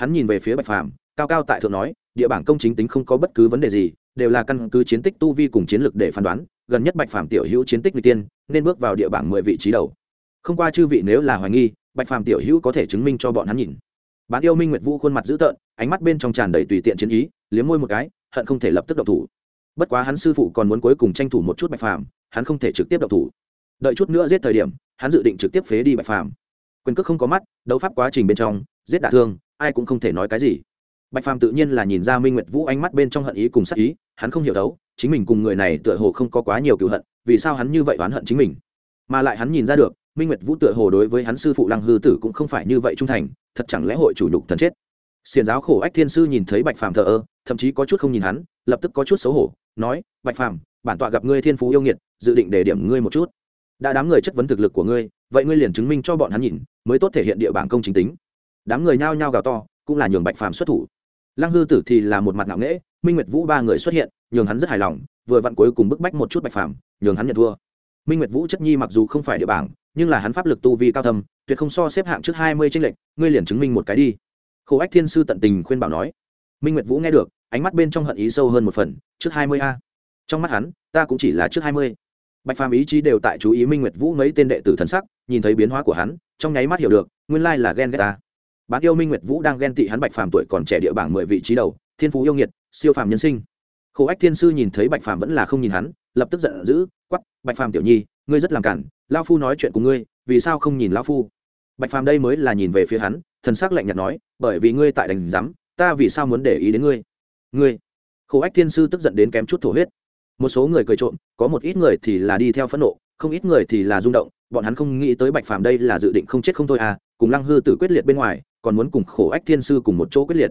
hắn nhìn về phía bạch phàm, cao cao tại thượng nói, địa bảng công chính tính không có bất cứ vấn đề gì, đều là căn cứ chiến tích tu vi cùng chiến lược để phán đoán, gần nhất bạch phàm tiểu hữu chiến tích n tiên, nên bước vào địa bảng mười vị trí đầu. Không qua chư vị nếu là hoài nghi, bạch phàm tiểu hữu có thể chứng minh cho bọn hắn nhìn. Bán yêu minh nguyệt vũ khuôn mặt dữ tợn, ánh mắt bên trong tràn đầy tùy tiện chiến ý, liếm môi một cái, hận không thể lập tức độc thủ. Bất quá hắn sư phụ còn muốn cuối cùng tranh thủ một chút bạch phàm, hắn không thể trực tiếp độc thủ. Đợi chút nữa giết thời điểm, hắn dự định trực tiếp phế đi bạch phàm. Quyền cước không có mắt, đấu pháp quá trình bên trong, giết đả thương ai cũng không thể nói cái gì. Bạch phàm tự nhiên là nhìn ra minh nguyệt vũ ánh mắt bên trong hận ý cùng sắc ý, hắn không hiểu đấu chính mình cùng người này tựa hồ không có quá nhiều cựu hận, vì sao hắn như vậy oán hận chính mình? Mà lại hắn nhìn ra được, minh nguyệt vũ tựa hồ đối với hắn sư phụ lăng hư tử cũng không phải như vậy trung thành, thật chẳng lẽ hội chủ nhục thần chết? Xiền giáo khổ ách thiên sư nhìn thấy bạch phàm thờ ơ, thậm chí có chút không nhìn hắn, lập tức có chút xấu hổ, nói, bạch phàm, bản tọa gặp ngươi thiên phú yêu nghiệt, dự định để điểm ngươi một chút. Đã đám người chất vấn thực lực của ngươi, vậy ngươi liền chứng minh cho bọn hắn nhìn, mới tốt thể hiện địa bảng công chính tính đám người nhao nhao gào to, cũng là nhường bạch phàm xuất thủ. Lăng hư tử thì là một mặt ngạo nghễ, minh nguyệt vũ ba người xuất hiện, nhường hắn rất hài lòng, vừa vặn cuối cùng bức bách một chút bạch phàm, nhường hắn nhận thua. Minh nguyệt vũ chất nhi mặc dù không phải địa bảng, nhưng là hắn pháp lực tu vi cao thâm, tuyệt không so xếp hạng trước hai mươi tranh lệch, ngươi liền chứng minh một cái đi. Khổ ách thiên sư tận tình khuyên bảo nói. Minh nguyệt vũ nghe được, ánh mắt bên trong hận ý sâu hơn một phần, trước hai mươi a. Trong mắt hắn, ta cũng chỉ là trước hai mươi. Bạch phàm ý chí đều tại chú ý minh nguyệt vũ mấy tên đệ tử thần sắc, nhìn thấy biến hóa của hắn, trong nháy mắt hiểu được, nguyên lai là ghen ghét ta bán yêu minh nguyệt vũ đang ghen tị hắn bạch phàm tuổi còn trẻ địa bảng mười vị trí đầu, thiên phú yêu nghiệt, siêu phàm nhân sinh. Khổ ách thiên sư nhìn thấy bạch phàm vẫn là không nhìn hắn, lập tức giận dữ quắp bạch phàm tiểu nhi, ngươi rất làm cản lao phu nói chuyện của ngươi, vì sao không nhìn lao phu? Bạch phàm đây mới là nhìn về phía hắn, thần sắc lạnh nhạt nói, bởi vì ngươi tại đành rắm ta vì sao muốn để ý đến ngươi? Ngươi? Khổ ách thiên sư tức giận đến kém chút thổ huyết. Một số người cười trộm, có một ít người thì là đi theo phẫn nộ, không ít người thì là rung động, bọn hắn không nghĩ tới bạch phàm đây là dự định không chết không thôi à cùng lăng hư tử quyết liệt bên ngoài còn muốn cùng khổ ách thiên sư cùng một chỗ quyết liệt.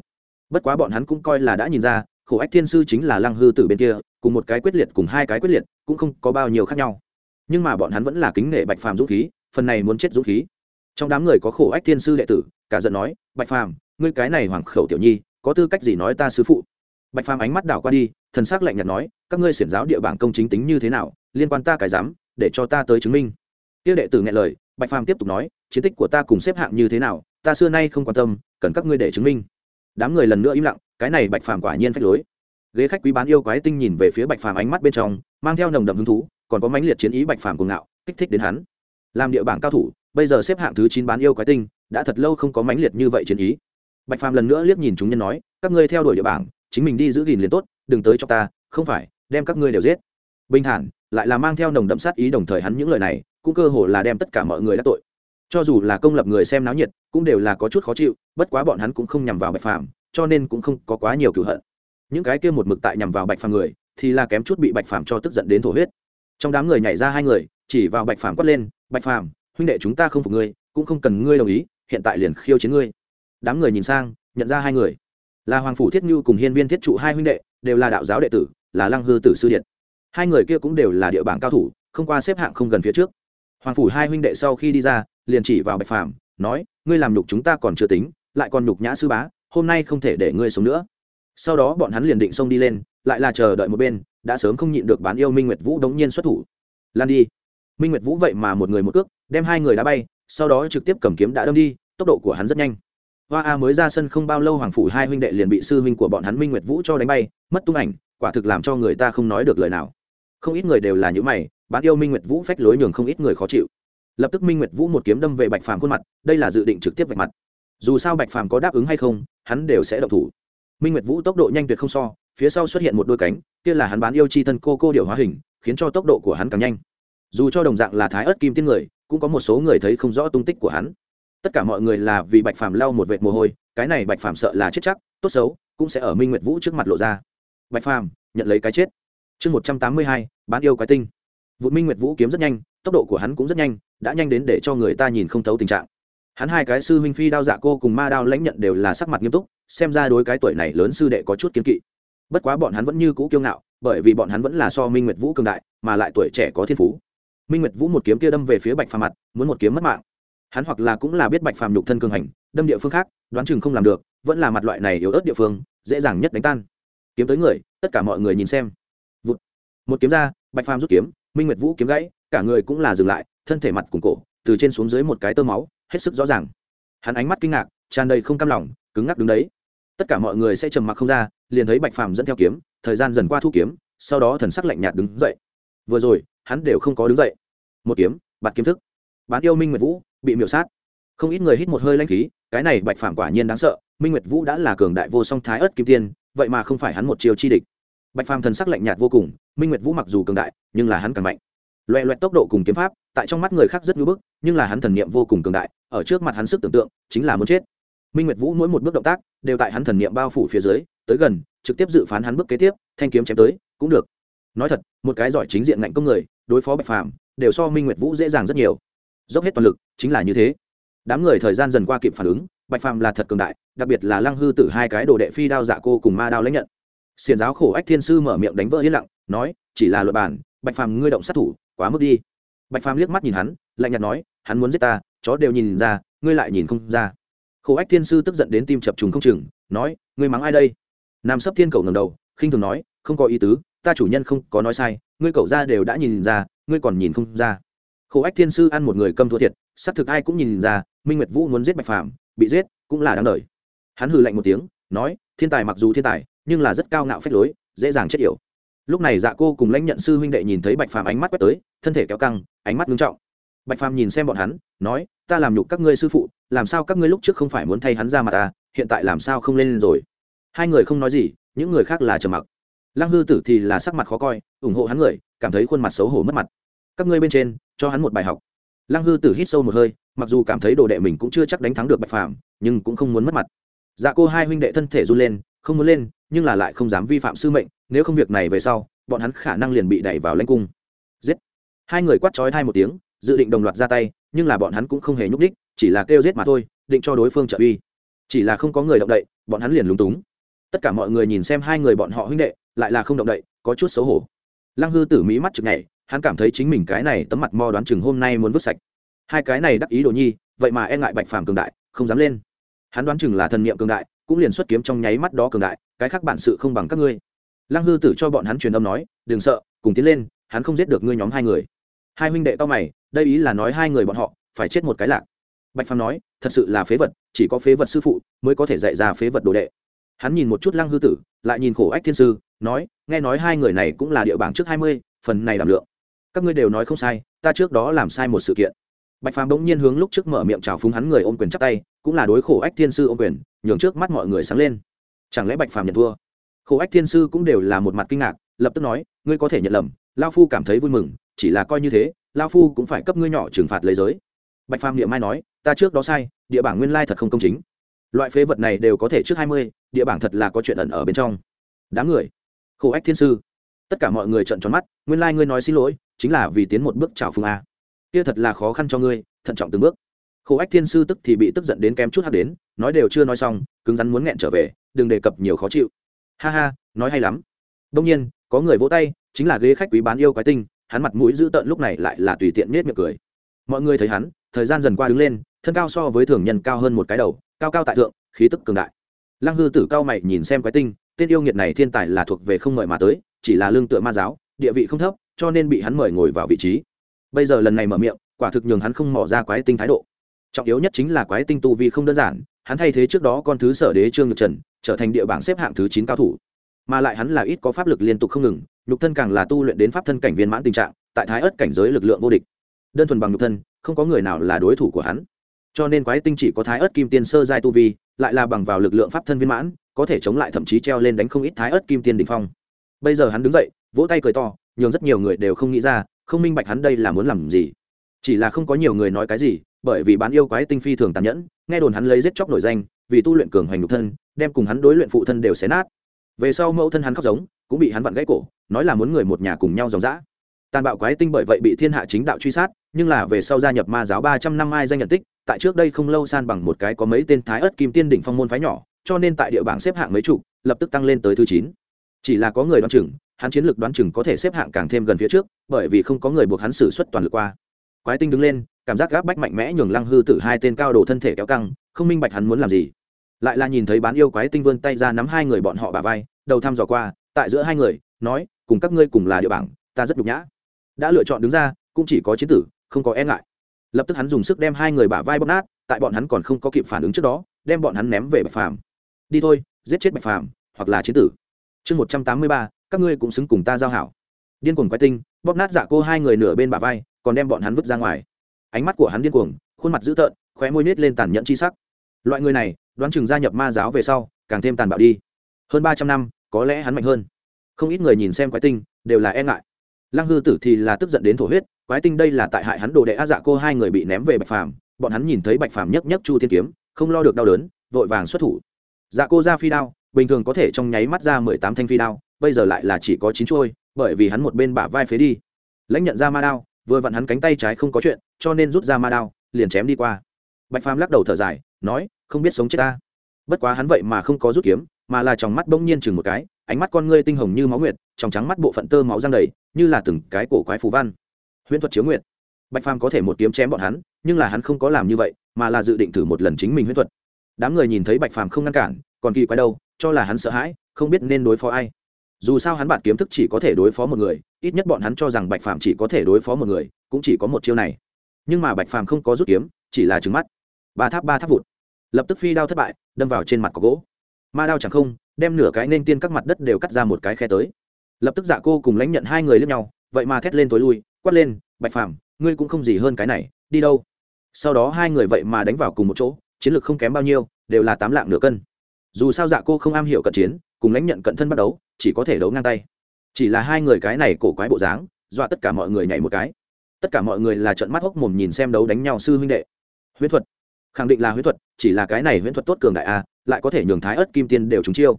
Bất quá bọn hắn cũng coi là đã nhìn ra, khổ ách thiên sư chính là lăng hư tử bên kia, cùng một cái quyết liệt cùng hai cái quyết liệt, cũng không có bao nhiêu khác nhau. Nhưng mà bọn hắn vẫn là kính nể bạch phàm dũng khí, phần này muốn chết dũng khí. Trong đám người có khổ ách thiên sư đệ tử, cả giận nói, bạch phàm, ngươi cái này hoàng khẩu tiểu nhi, có tư cách gì nói ta sư phụ? Bạch phàm ánh mắt đảo qua đi, thần s ắ c lạnh nhạt nói, các ngươi xiển giáo địa bảng công chính tính như thế nào, liên quan ta cái dám để cho ta tới chứng minh. Tiêu đệ tử nghe lời, bạch phàm tiếp tục nói, chiến tích của ta cùng xếp hạng như thế nào ta xưa nay không quan tâm, cần các ngươi để chứng minh. Đám người lần nữa im lặng, cái này bạch phàm quả nhiên phách lối. Ghế khách quý bán yêu quái tinh nhìn về phía bạch phàm ánh mắt bên trong, mang theo nồng đậm hứng thú, còn có mãnh liệt chiến ý bạch phàm cùng ngạo, kích thích đến hắn. Làm địa bảng cao thủ, bây giờ xếp hạng thứ chín bán yêu quái tinh, đã thật lâu không có mãnh liệt như vậy chiến ý. Bạch phàm lần nữa liếc nhìn chúng nhân nói, các ngươi theo đuổi địa bảng, chính mình đi giữ gìn liền tốt, đừng tới cho ta, không phải, đem các ngươi đều giết. Bình thản, lại là mang theo nồng đậm sát ý đồng thời hắn những lời này, cũng cơ hồ là đem tất cả mọi người đã tội cho dù là công lập người xem náo nhiệt, cũng đều là có chút khó chịu, bất quá bọn hắn cũng không nhằm vào bạch phàm, cho nên cũng không có quá nhiều cửu hận. Những cái kia một mực tại nhằm vào bạch phàm người, thì là kém chút bị bạch phàm cho tức giận đến thổ huyết. Trong đám người nhảy ra hai người, chỉ vào bạch phàm quát lên, bạch phàm, huynh đệ chúng ta không phục ngươi, cũng không cần ngươi đồng ý, hiện tại liền khiêu chiến ngươi. Đám người nhìn sang, nhận ra hai người. Là hoàng phủ thiết như cùng hiên viên thiết trụ hai huynh đệ, đều là đạo giáo đệ tử, là lăng hư tử sư điện hai người kia cũng đều là địa bảng cao thủ, không qua xếp hạng không gần phía trước hoàng phủ hai huynh đệ sau khi đi ra, liền chỉ vào bạch phàm, nói, ngươi làm nhục chúng ta còn chưa tính, lại còn nhục nhã sư bá, hôm nay không thể để ngươi sống nữa. Sau đó bọn hắn liền định xông đi lên, lại là chờ đợi một bên, đã sớm không nhịn được bán yêu minh nguyệt vũ đống nhiên xuất thủ. Lan đi. Minh nguyệt vũ vậy mà một người một cước, đem hai người đá bay, sau đó trực tiếp cầm kiếm đã đâm đi, tốc độ của hắn rất nhanh. Hoa a mới ra sân không bao lâu hoàng phủ hai huynh đệ liền bị sư huynh của bọn hắn minh nguyệt vũ cho đánh bay, mất tung ảnh, quả thực làm cho người ta không nói được lời nào. Không ít người đều là những mày bán yêu minh nguyệt vũ phách lối nhường không ít người khó chịu. Lập tức minh nguyệt vũ một kiếm đâm về bạch phàm khuôn mặt, đây là dự định trực tiếp vạch mặt. Dù sao bạch phàm có đáp ứng hay không, hắn đều sẽ độc thủ. Minh nguyệt vũ tốc độ nhanh tuyệt không so, phía sau xuất hiện một đôi cánh, kia là hắn bán yêu chi thân cô cô điều hóa hình, khiến cho tốc độ của hắn càng nhanh. Dù cho đồng dạng là thái ớt kim tiên người, cũng có một số người thấy không rõ tung tích của hắn. Tất cả mọi người là vì bạch phàm lau một vệt mồ hôi, cái này bạch phàm sợ là chết chắc, tốt xấu, cũng sẽ ở minh nguyệt vũ trước mặt lộ ra. Bạch phàm, nhận lấy cái chết. Chương một trăm tám mươi hai, bán yêu quái tinh vụ minh nguyệt vũ kiếm rất nhanh, tốc độ của hắn cũng rất nhanh, đã nhanh đến để cho người ta nhìn không thấu tình trạng. Hắn hai cái sư huynh phi đao dạ cô cùng ma đao lãnh nhận đều là sắc mặt nghiêm túc, xem ra đối cái tuổi này lớn sư đệ có chút kiên kỵ. Bất quá bọn hắn vẫn như cũ kiêu ngạo, bởi vì bọn hắn vẫn là so minh nguyệt vũ cường đại, mà lại tuổi trẻ có thiên phú. Minh nguyệt vũ một kiếm kia đâm về phía bạch phàm mặt, muốn một kiếm mất mạng. Hắn hoặc là cũng là biết bạch phàm nhục thân cường hành, đâm địa phương khác, đoán chừng không làm được, vẫn là mặt loại này yếu ớt địa phương, dễ dàng nhất đánh tan. Kiếm tới người, tất cả mọi người nhìn xem. Vụt. một kiếm ra, bạch phàm rút kiếm minh nguyệt vũ kiếm gãy, cả người cũng là dừng lại, thân thể mặt cùng cổ, từ trên xuống dưới một cái tơ máu, hết sức rõ ràng. Hắn ánh mắt kinh ngạc, tràn đầy không cam lòng, cứng ngắc đứng đấy. Tất cả mọi người sẽ trầm mặc không ra, liền thấy bạch phàm dẫn theo kiếm, thời gian dần qua thu kiếm, sau đó thần sắc lạnh nhạt đứng dậy. Vừa rồi, hắn đều không có đứng dậy. Một kiếm, bạt kiếm thức. Bán yêu minh nguyệt vũ, bị miểu sát. Không ít người hít một hơi lanh khí, cái này bạch phàm quả nhiên đáng sợ, minh nguyệt vũ đã là cường đại vô song thái ớt kim tiên, vậy mà không phải hắn một chiều chi địch bạch phàm thần sắc lạnh nhạt vô cùng, minh nguyệt vũ mặc dù cường đại, nhưng là hắn càng mạnh. Loẹ loẹt tốc độ cùng kiếm pháp, tại trong mắt người khác rất ngưỡng bức, nhưng là hắn thần niệm vô cùng cường đại, ở trước mặt hắn sức tưởng tượng, chính là muốn chết. Minh nguyệt vũ mỗi một bước động tác, đều tại hắn thần niệm bao phủ phía dưới, tới gần, trực tiếp dự phán hắn bước kế tiếp, thanh kiếm chém tới, cũng được. Nói thật, một cái giỏi chính diện ngạnh công người, đối phó bạch phàm, đều so minh nguyệt vũ dễ dàng rất nhiều. Dốc hết toàn lực, chính là như thế. Đám người thời gian dần qua kịp phản ứng, bạch phàm là thật cường đại, đặc biệt là lăng hư tử hai cái đồ đệ phi đao dạ cô cùng ma đao lãnh nhận xiền giáo khổ ách thiên sư mở miệng đánh vỡ yên lặng, nói, chỉ là luật bản, bạch phàm ngươi động sát thủ, quá mức đi. Bạch phàm liếc mắt nhìn hắn, lạnh nhạt nói, hắn muốn giết ta, chó đều nhìn ra, ngươi lại nhìn không ra. Khổ ách thiên sư tức giận đến tim chập trùng không chừng, nói, ngươi mắng ai đây? Nam sấp thiên cầu ngầm đầu, khinh thường nói, không có ý tứ, ta chủ nhân không có nói sai, ngươi cầu ra đều đã nhìn ra, ngươi còn nhìn không ra. Khổ ách thiên sư ăn một người câm thua thiệt, xác thực ai cũng nhìn ra, minh nguyệt vũ muốn giết bạch phàm, bị giết, cũng là đáng đời. Hắn hừ lạnh một tiếng, nói, thiên tài mặc dù thiên tài nhưng là rất cao ngạo phép lối, dễ dàng chết yểu. Lúc này dạ cô cùng lãnh nhận sư huynh đệ nhìn thấy bạch phàm ánh mắt quét tới, thân thể kéo căng, ánh mắt ngưng trọng. Bạch phàm nhìn xem bọn hắn, nói, ta làm nhục các ngươi sư phụ, làm sao các ngươi lúc trước không phải muốn thay hắn ra mặt ta, hiện tại làm sao không lên rồi? Hai người không nói gì, những người khác là trầm mặc. Lăng hư tử thì là sắc mặt khó coi, ủng hộ hắn người, cảm thấy khuôn mặt xấu hổ mất mặt. Các ngươi bên trên, cho hắn một bài học. Lăng hư tử hít sâu một hơi, mặc dù cảm thấy đồ đệ mình cũng chưa chắc đánh thắng được bạch phàm, nhưng cũng không muốn mất mặt. Dạ cô hai huynh đệ thân thể run lên, không muốn lên nhưng là lại không dám vi phạm sư mệnh, nếu không việc này về sau, bọn hắn khả năng liền bị đẩy vào lãnh cung. Giết. Hai người quát trói thai một tiếng, dự định đồng loạt ra tay, nhưng là bọn hắn cũng không hề nhúc đích chỉ là kêu giết mà thôi, định cho đối phương trợ uy. Chỉ là không có người động đậy, bọn hắn liền lúng túng. Tất cả mọi người nhìn xem hai người bọn họ huynh đệ, lại là không động đậy, có chút xấu hổ. Lăng hư tử mỹ mắt chực nhảy, hắn cảm thấy chính mình cái này tấm mặt mo đoán chừng hôm nay muốn vứt sạch. Hai cái này đắc ý đồ nhi, vậy mà e ngại bạch phàm cường đại, không dám lên. Hắn đoán chừng là thần niệm cường đại cũng liền xuất kiếm trong nháy mắt đó cường đại, cái khác bản sự không bằng các ngươi. Lăng hư tử cho bọn hắn truyền âm nói, đừng sợ, cùng tiến lên, hắn không giết được ngươi nhóm hai người. Hai huynh đệ to mày, đây ý là nói hai người bọn họ phải chết một cái lạc. Bạch phàm nói, thật sự là phế vật, chỉ có phế vật sư phụ mới có thể dạy ra phế vật đồ đệ. Hắn nhìn một chút lăng hư tử, lại nhìn khổ ách thiên sư, nói, nghe nói hai người này cũng là địa bảng trước hai mươi, phần này đảm lượng. Các ngươi đều nói không sai, ta trước đó làm sai một sự kiện bạch phàm bỗng nhiên hướng lúc trước mở miệng chào phúng hắn người ôm quyền chắp tay, cũng là đối khổ ách thiên sư ôm quyền, nhường trước mắt mọi người sáng lên. Chẳng lẽ bạch phàm nhận thua? Khổ ách thiên sư cũng đều là một mặt kinh ngạc, lập tức nói, ngươi có thể nhận lầm, lao phu cảm thấy vui mừng, chỉ là coi như thế, lao phu cũng phải cấp ngươi nhỏ trừng phạt lấy giới. Bạch phàm địa mai nói, ta trước đó sai, địa bảng nguyên lai thật không công chính. Loại phế vật này đều có thể trước hai mươi, địa bảng thật là có chuyện ẩn ở bên trong. Đáng người. Khổ ách thiên sư. Tất cả mọi người trợn tròn mắt, nguyên lai ngươi nói xin lỗi, chính là vì tiến một bước chào phương a kia thật là khó khăn cho ngươi, thận trọng từng bước. Khổ ách thiên sư tức thì bị tức giận đến kém chút hát đến, nói đều chưa nói xong, cứng rắn muốn nghẹn trở về, đừng đề cập nhiều khó chịu. Ha ha, nói hay lắm. Đông nhiên, có người vỗ tay, chính là ghế khách quý bán yêu quái tinh, hắn mặt mũi dữ tợn lúc này lại là tùy tiện nết miệng cười. Mọi người thấy hắn, thời gian dần qua đứng lên, thân cao so với thường nhân cao hơn một cái đầu, cao cao tại thượng, khí tức cường đại. Lăng hư tử cao mày nhìn xem quái tinh, tên yêu nghiệt này thiên tài là thuộc về không mời mà tới, chỉ là lương tựa ma giáo, địa vị không thấp, cho nên bị hắn mời ngồi vào vị trí bây giờ lần này mở miệng, quả thực nhường hắn không mỏ ra quái tinh thái độ. Trọng yếu nhất chính là quái tinh tu vi không đơn giản, hắn thay thế trước đó con thứ sở đế trương nhược trần, trở thành địa bảng xếp hạng thứ chín cao thủ. Mà lại hắn là ít có pháp lực liên tục không ngừng, nhục thân càng là tu luyện đến pháp thân cảnh viên mãn tình trạng, tại thái ớt cảnh giới lực lượng vô địch. Đơn thuần bằng nhục thân, không có người nào là đối thủ của hắn. Cho nên quái tinh chỉ có thái ớt kim tiên sơ giai tu vi, lại là bằng vào lực lượng pháp thân viên mãn, có thể chống lại thậm chí treo lên đánh không ít thái ớt kim tiên đ ỉ n h phong. Bây giờ hắn đứng dậy, vỗ tay cười to, nhường rất nhiều người đều không nghĩ ra không minh bạch hắn đây là muốn làm gì. Chỉ là không có nhiều người nói cái gì, bởi vì bán yêu quái tinh phi thường tàn nhẫn, nghe đồn hắn lấy giết chóc nổi danh, vì tu luyện cường hoành nhục thân, đem cùng hắn đối luyện phụ thân đều xé nát. Về sau mẫu thân hắn khóc giống, cũng bị hắn vặn gãy cổ, nói là muốn người một nhà cùng nhau dòng dã. Tàn bạo quái tinh bởi vậy bị thiên hạ chính đạo truy sát, nhưng là về sau gia nhập ma giáo ba trăm năm ai danh nhận tích, tại trước đây không lâu san bằng một cái có mấy tên thái ớt kim tiên đỉnh phong môn phái nhỏ, cho nên tại địa bảng xếp hạng mấy chục, lập tức tăng lên tới thứ chín. Chỉ là có người đoán chừng hắn chiến lược đoán chừng có thể xếp hạng càng thêm gần phía trước, bởi vì không có người buộc hắn xử suất toàn lực qua. Quái tinh đứng lên, cảm giác gáp bách mạnh mẽ nhường lăng hư tử hai tên cao đồ thân thể kéo căng, không minh bạch hắn muốn làm gì. Lại là nhìn thấy bán yêu quái tinh vươn tay ra nắm hai người bọn họ bà vai, đầu thăm dò qua, tại giữa hai người, nói, cùng các ngươi cùng là địa bảng, ta rất nhục nhã. Đã lựa chọn đứng ra, cũng chỉ có chiến tử, không có e ngại. Lập tức hắn dùng sức đem hai người bả vai bóp nát, tại bọn hắn còn không có kịp phản ứng trước đó, đem bọn hắn ném về bạch phàm. Đi thôi, giết chết bạch phàm, hoặc là chiến tử. Chương một trăm tám mươi ba các ngươi cũng xứng cùng ta giao hảo. Điên cuồng quái tinh, bóp nát dạ cô hai người nửa bên bả vai, còn đem bọn hắn vứt ra ngoài. Ánh mắt của hắn điên cuồng, khuôn mặt dữ tợn, khóe môi nết lên tàn nhẫn chi sắc. Loại người này, đoán chừng gia nhập ma giáo về sau, càng thêm tàn bạo đi. Hơn ba trăm năm, có lẽ hắn mạnh hơn. Không ít người nhìn xem quái tinh, đều là e ngại. Lăng hư tử thì là tức giận đến thổ huyết, quái tinh đây là tại hại hắn đồ đệ a dạ cô hai người bị ném về bạch phàm, bọn hắn nhìn thấy bạch phàm nhấc nhấc chu thiên kiếm, không lo được đau đớn, vội vàng xuất thủ. Dạ cô ra phi đao, bình thường có thể trong nháy mắt ra mười tám thanh phi đao bây giờ lại là chỉ có chín chuôi, bởi vì hắn một bên bả vai phế đi. Lãnh nhận ra ma đao, vừa vặn hắn cánh tay trái không có chuyện, cho nên rút ra ma đao, liền chém đi qua. Bạch phàm lắc đầu thở dài, nói, không biết sống chết ta. Bất quá hắn vậy mà không có rút kiếm, mà là trong mắt bỗng nhiên chừng một cái, ánh mắt con ngươi tinh hồng như máu nguyệt, trong trắng mắt bộ phận tơ máu răng đầy, như là từng cái cổ quái phù văn. Huyễn thuật chiếu nguyệt. Bạch phàm có thể một kiếm chém bọn hắn, nhưng là hắn không có làm như vậy, mà là dự định thử một lần chính mình huyễn thuật. Đám người nhìn thấy bạch phàm không ngăn cản, còn kỳ quái đâu, cho là hắn sợ hãi, không biết nên đối phó ai dù sao hắn bản kiếm thức chỉ có thể đối phó một người, ít nhất bọn hắn cho rằng bạch phàm chỉ có thể đối phó một người, cũng chỉ có một chiêu này. Nhưng mà bạch phàm không có rút kiếm, chỉ là trứng mắt. Ba tháp ba tháp vụt. Lập tức phi đao thất bại, đâm vào trên mặt có gỗ. Ma đao chẳng không, đem nửa cái nên tiên các mặt đất đều cắt ra một cái khe tới. Lập tức dạ cô cùng lãnh nhận hai người lướt nhau, vậy mà thét lên tối lui, quát lên, bạch phàm, ngươi cũng không gì hơn cái này, đi đâu? Sau đó hai người vậy mà đánh vào cùng một chỗ, chiến lược không kém bao nhiêu, đều là tám lạng nửa cân. Dù sao dạ cô không am hiểu cận chiến cùng lãnh nhận cận thân bắt đấu chỉ có thể đấu ngang tay. Chỉ là hai người cái này cổ quái bộ dáng, dọa tất cả mọi người nhảy một cái. Tất cả mọi người là trận mắt hốc mồm nhìn xem đấu đánh nhau sư huynh đệ. Huyễn thuật. Khẳng định là huyễn thuật, chỉ là cái này huyễn thuật tốt cường đại a, lại có thể nhường thái ớt kim tiên đều trúng chiêu.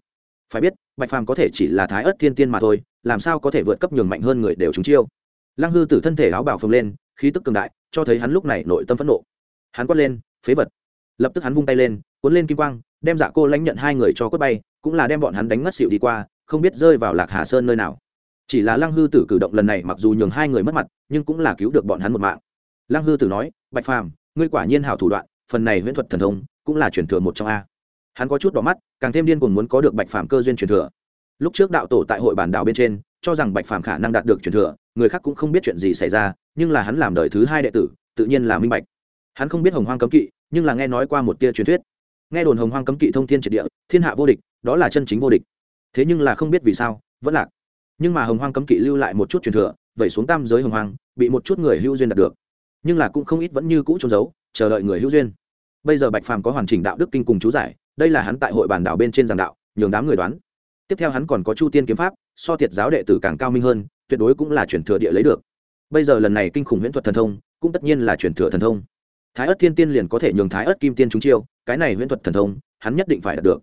Phải biết, bạch phàm có thể chỉ là thái ớt thiên tiên mà thôi, làm sao có thể vượt cấp nhường mạnh hơn người đều trúng chiêu. Lăng hư tử thân thể áo bào phồng lên, khí tức cường đại, cho thấy hắn lúc này nội tâm phẫn nộ. Hắn quát lên, phế vật. Lập tức hắn vung tay lên, cuốn lên kim quang, đem dạ cô lãnh nhận hai người cho quất bay cũng là đem bọn hắn đánh ngất xịu đi qua, không biết rơi vào lạc hà sơn nơi nào. Chỉ là lăng hư tử cử động lần này mặc dù nhường hai người mất mặt, nhưng cũng là cứu được bọn hắn một mạng. Lăng hư tử nói, bạch phàm, ngươi quả nhiên hảo thủ đoạn, phần này huyễn thuật thần thông cũng là truyền thừa một trong a. Hắn có chút đỏ mắt, càng thêm điên cuồng muốn có được bạch phàm cơ duyên truyền thừa. Lúc trước đạo tổ tại hội bản đạo bên trên, cho rằng bạch phàm khả năng đạt được truyền thừa, người khác cũng không biết chuyện gì xảy ra, nhưng là hắn làm đời thứ hai đệ tử, tự nhiên là minh bạch. Hắn không biết hồng hoang cấm kỵ, nhưng là nghe nói qua một tia truyền thuyết. Nghe đồn hồng hoang cấm kỵ thông thiên triệt địa, thiên hạ vô địch đó là chân chính vô địch. Thế nhưng là không biết vì sao, vẫn lạc. Nhưng mà hồng hoang cấm kỵ lưu lại một chút truyền thừa, vẩy xuống tam giới hồng hoang, bị một chút người hữu duyên đạt được. Nhưng là cũng không ít vẫn như cũ trốn giấu, chờ đợi người hữu duyên. Bây giờ bạch phàm có hoàn chỉnh đạo đức kinh cùng chú giải, đây là hắn tại hội bản đạo bên trên giảng đạo, nhường đám người đoán. Tiếp theo hắn còn có chu tiên kiếm pháp, so thiệt giáo đệ tử càng cao minh hơn, tuyệt đối cũng là chuyển thừa địa lấy được. Bây giờ lần này kinh khủng huyễn thuật thần thông, cũng tất nhiên là chuyển thừa thần thông. Thái ất thiên tiên liền có thể nhường thái ất kim tiên chúng chiêu, cái này huyễn thuật thần thông, hắn nhất định phải đạt được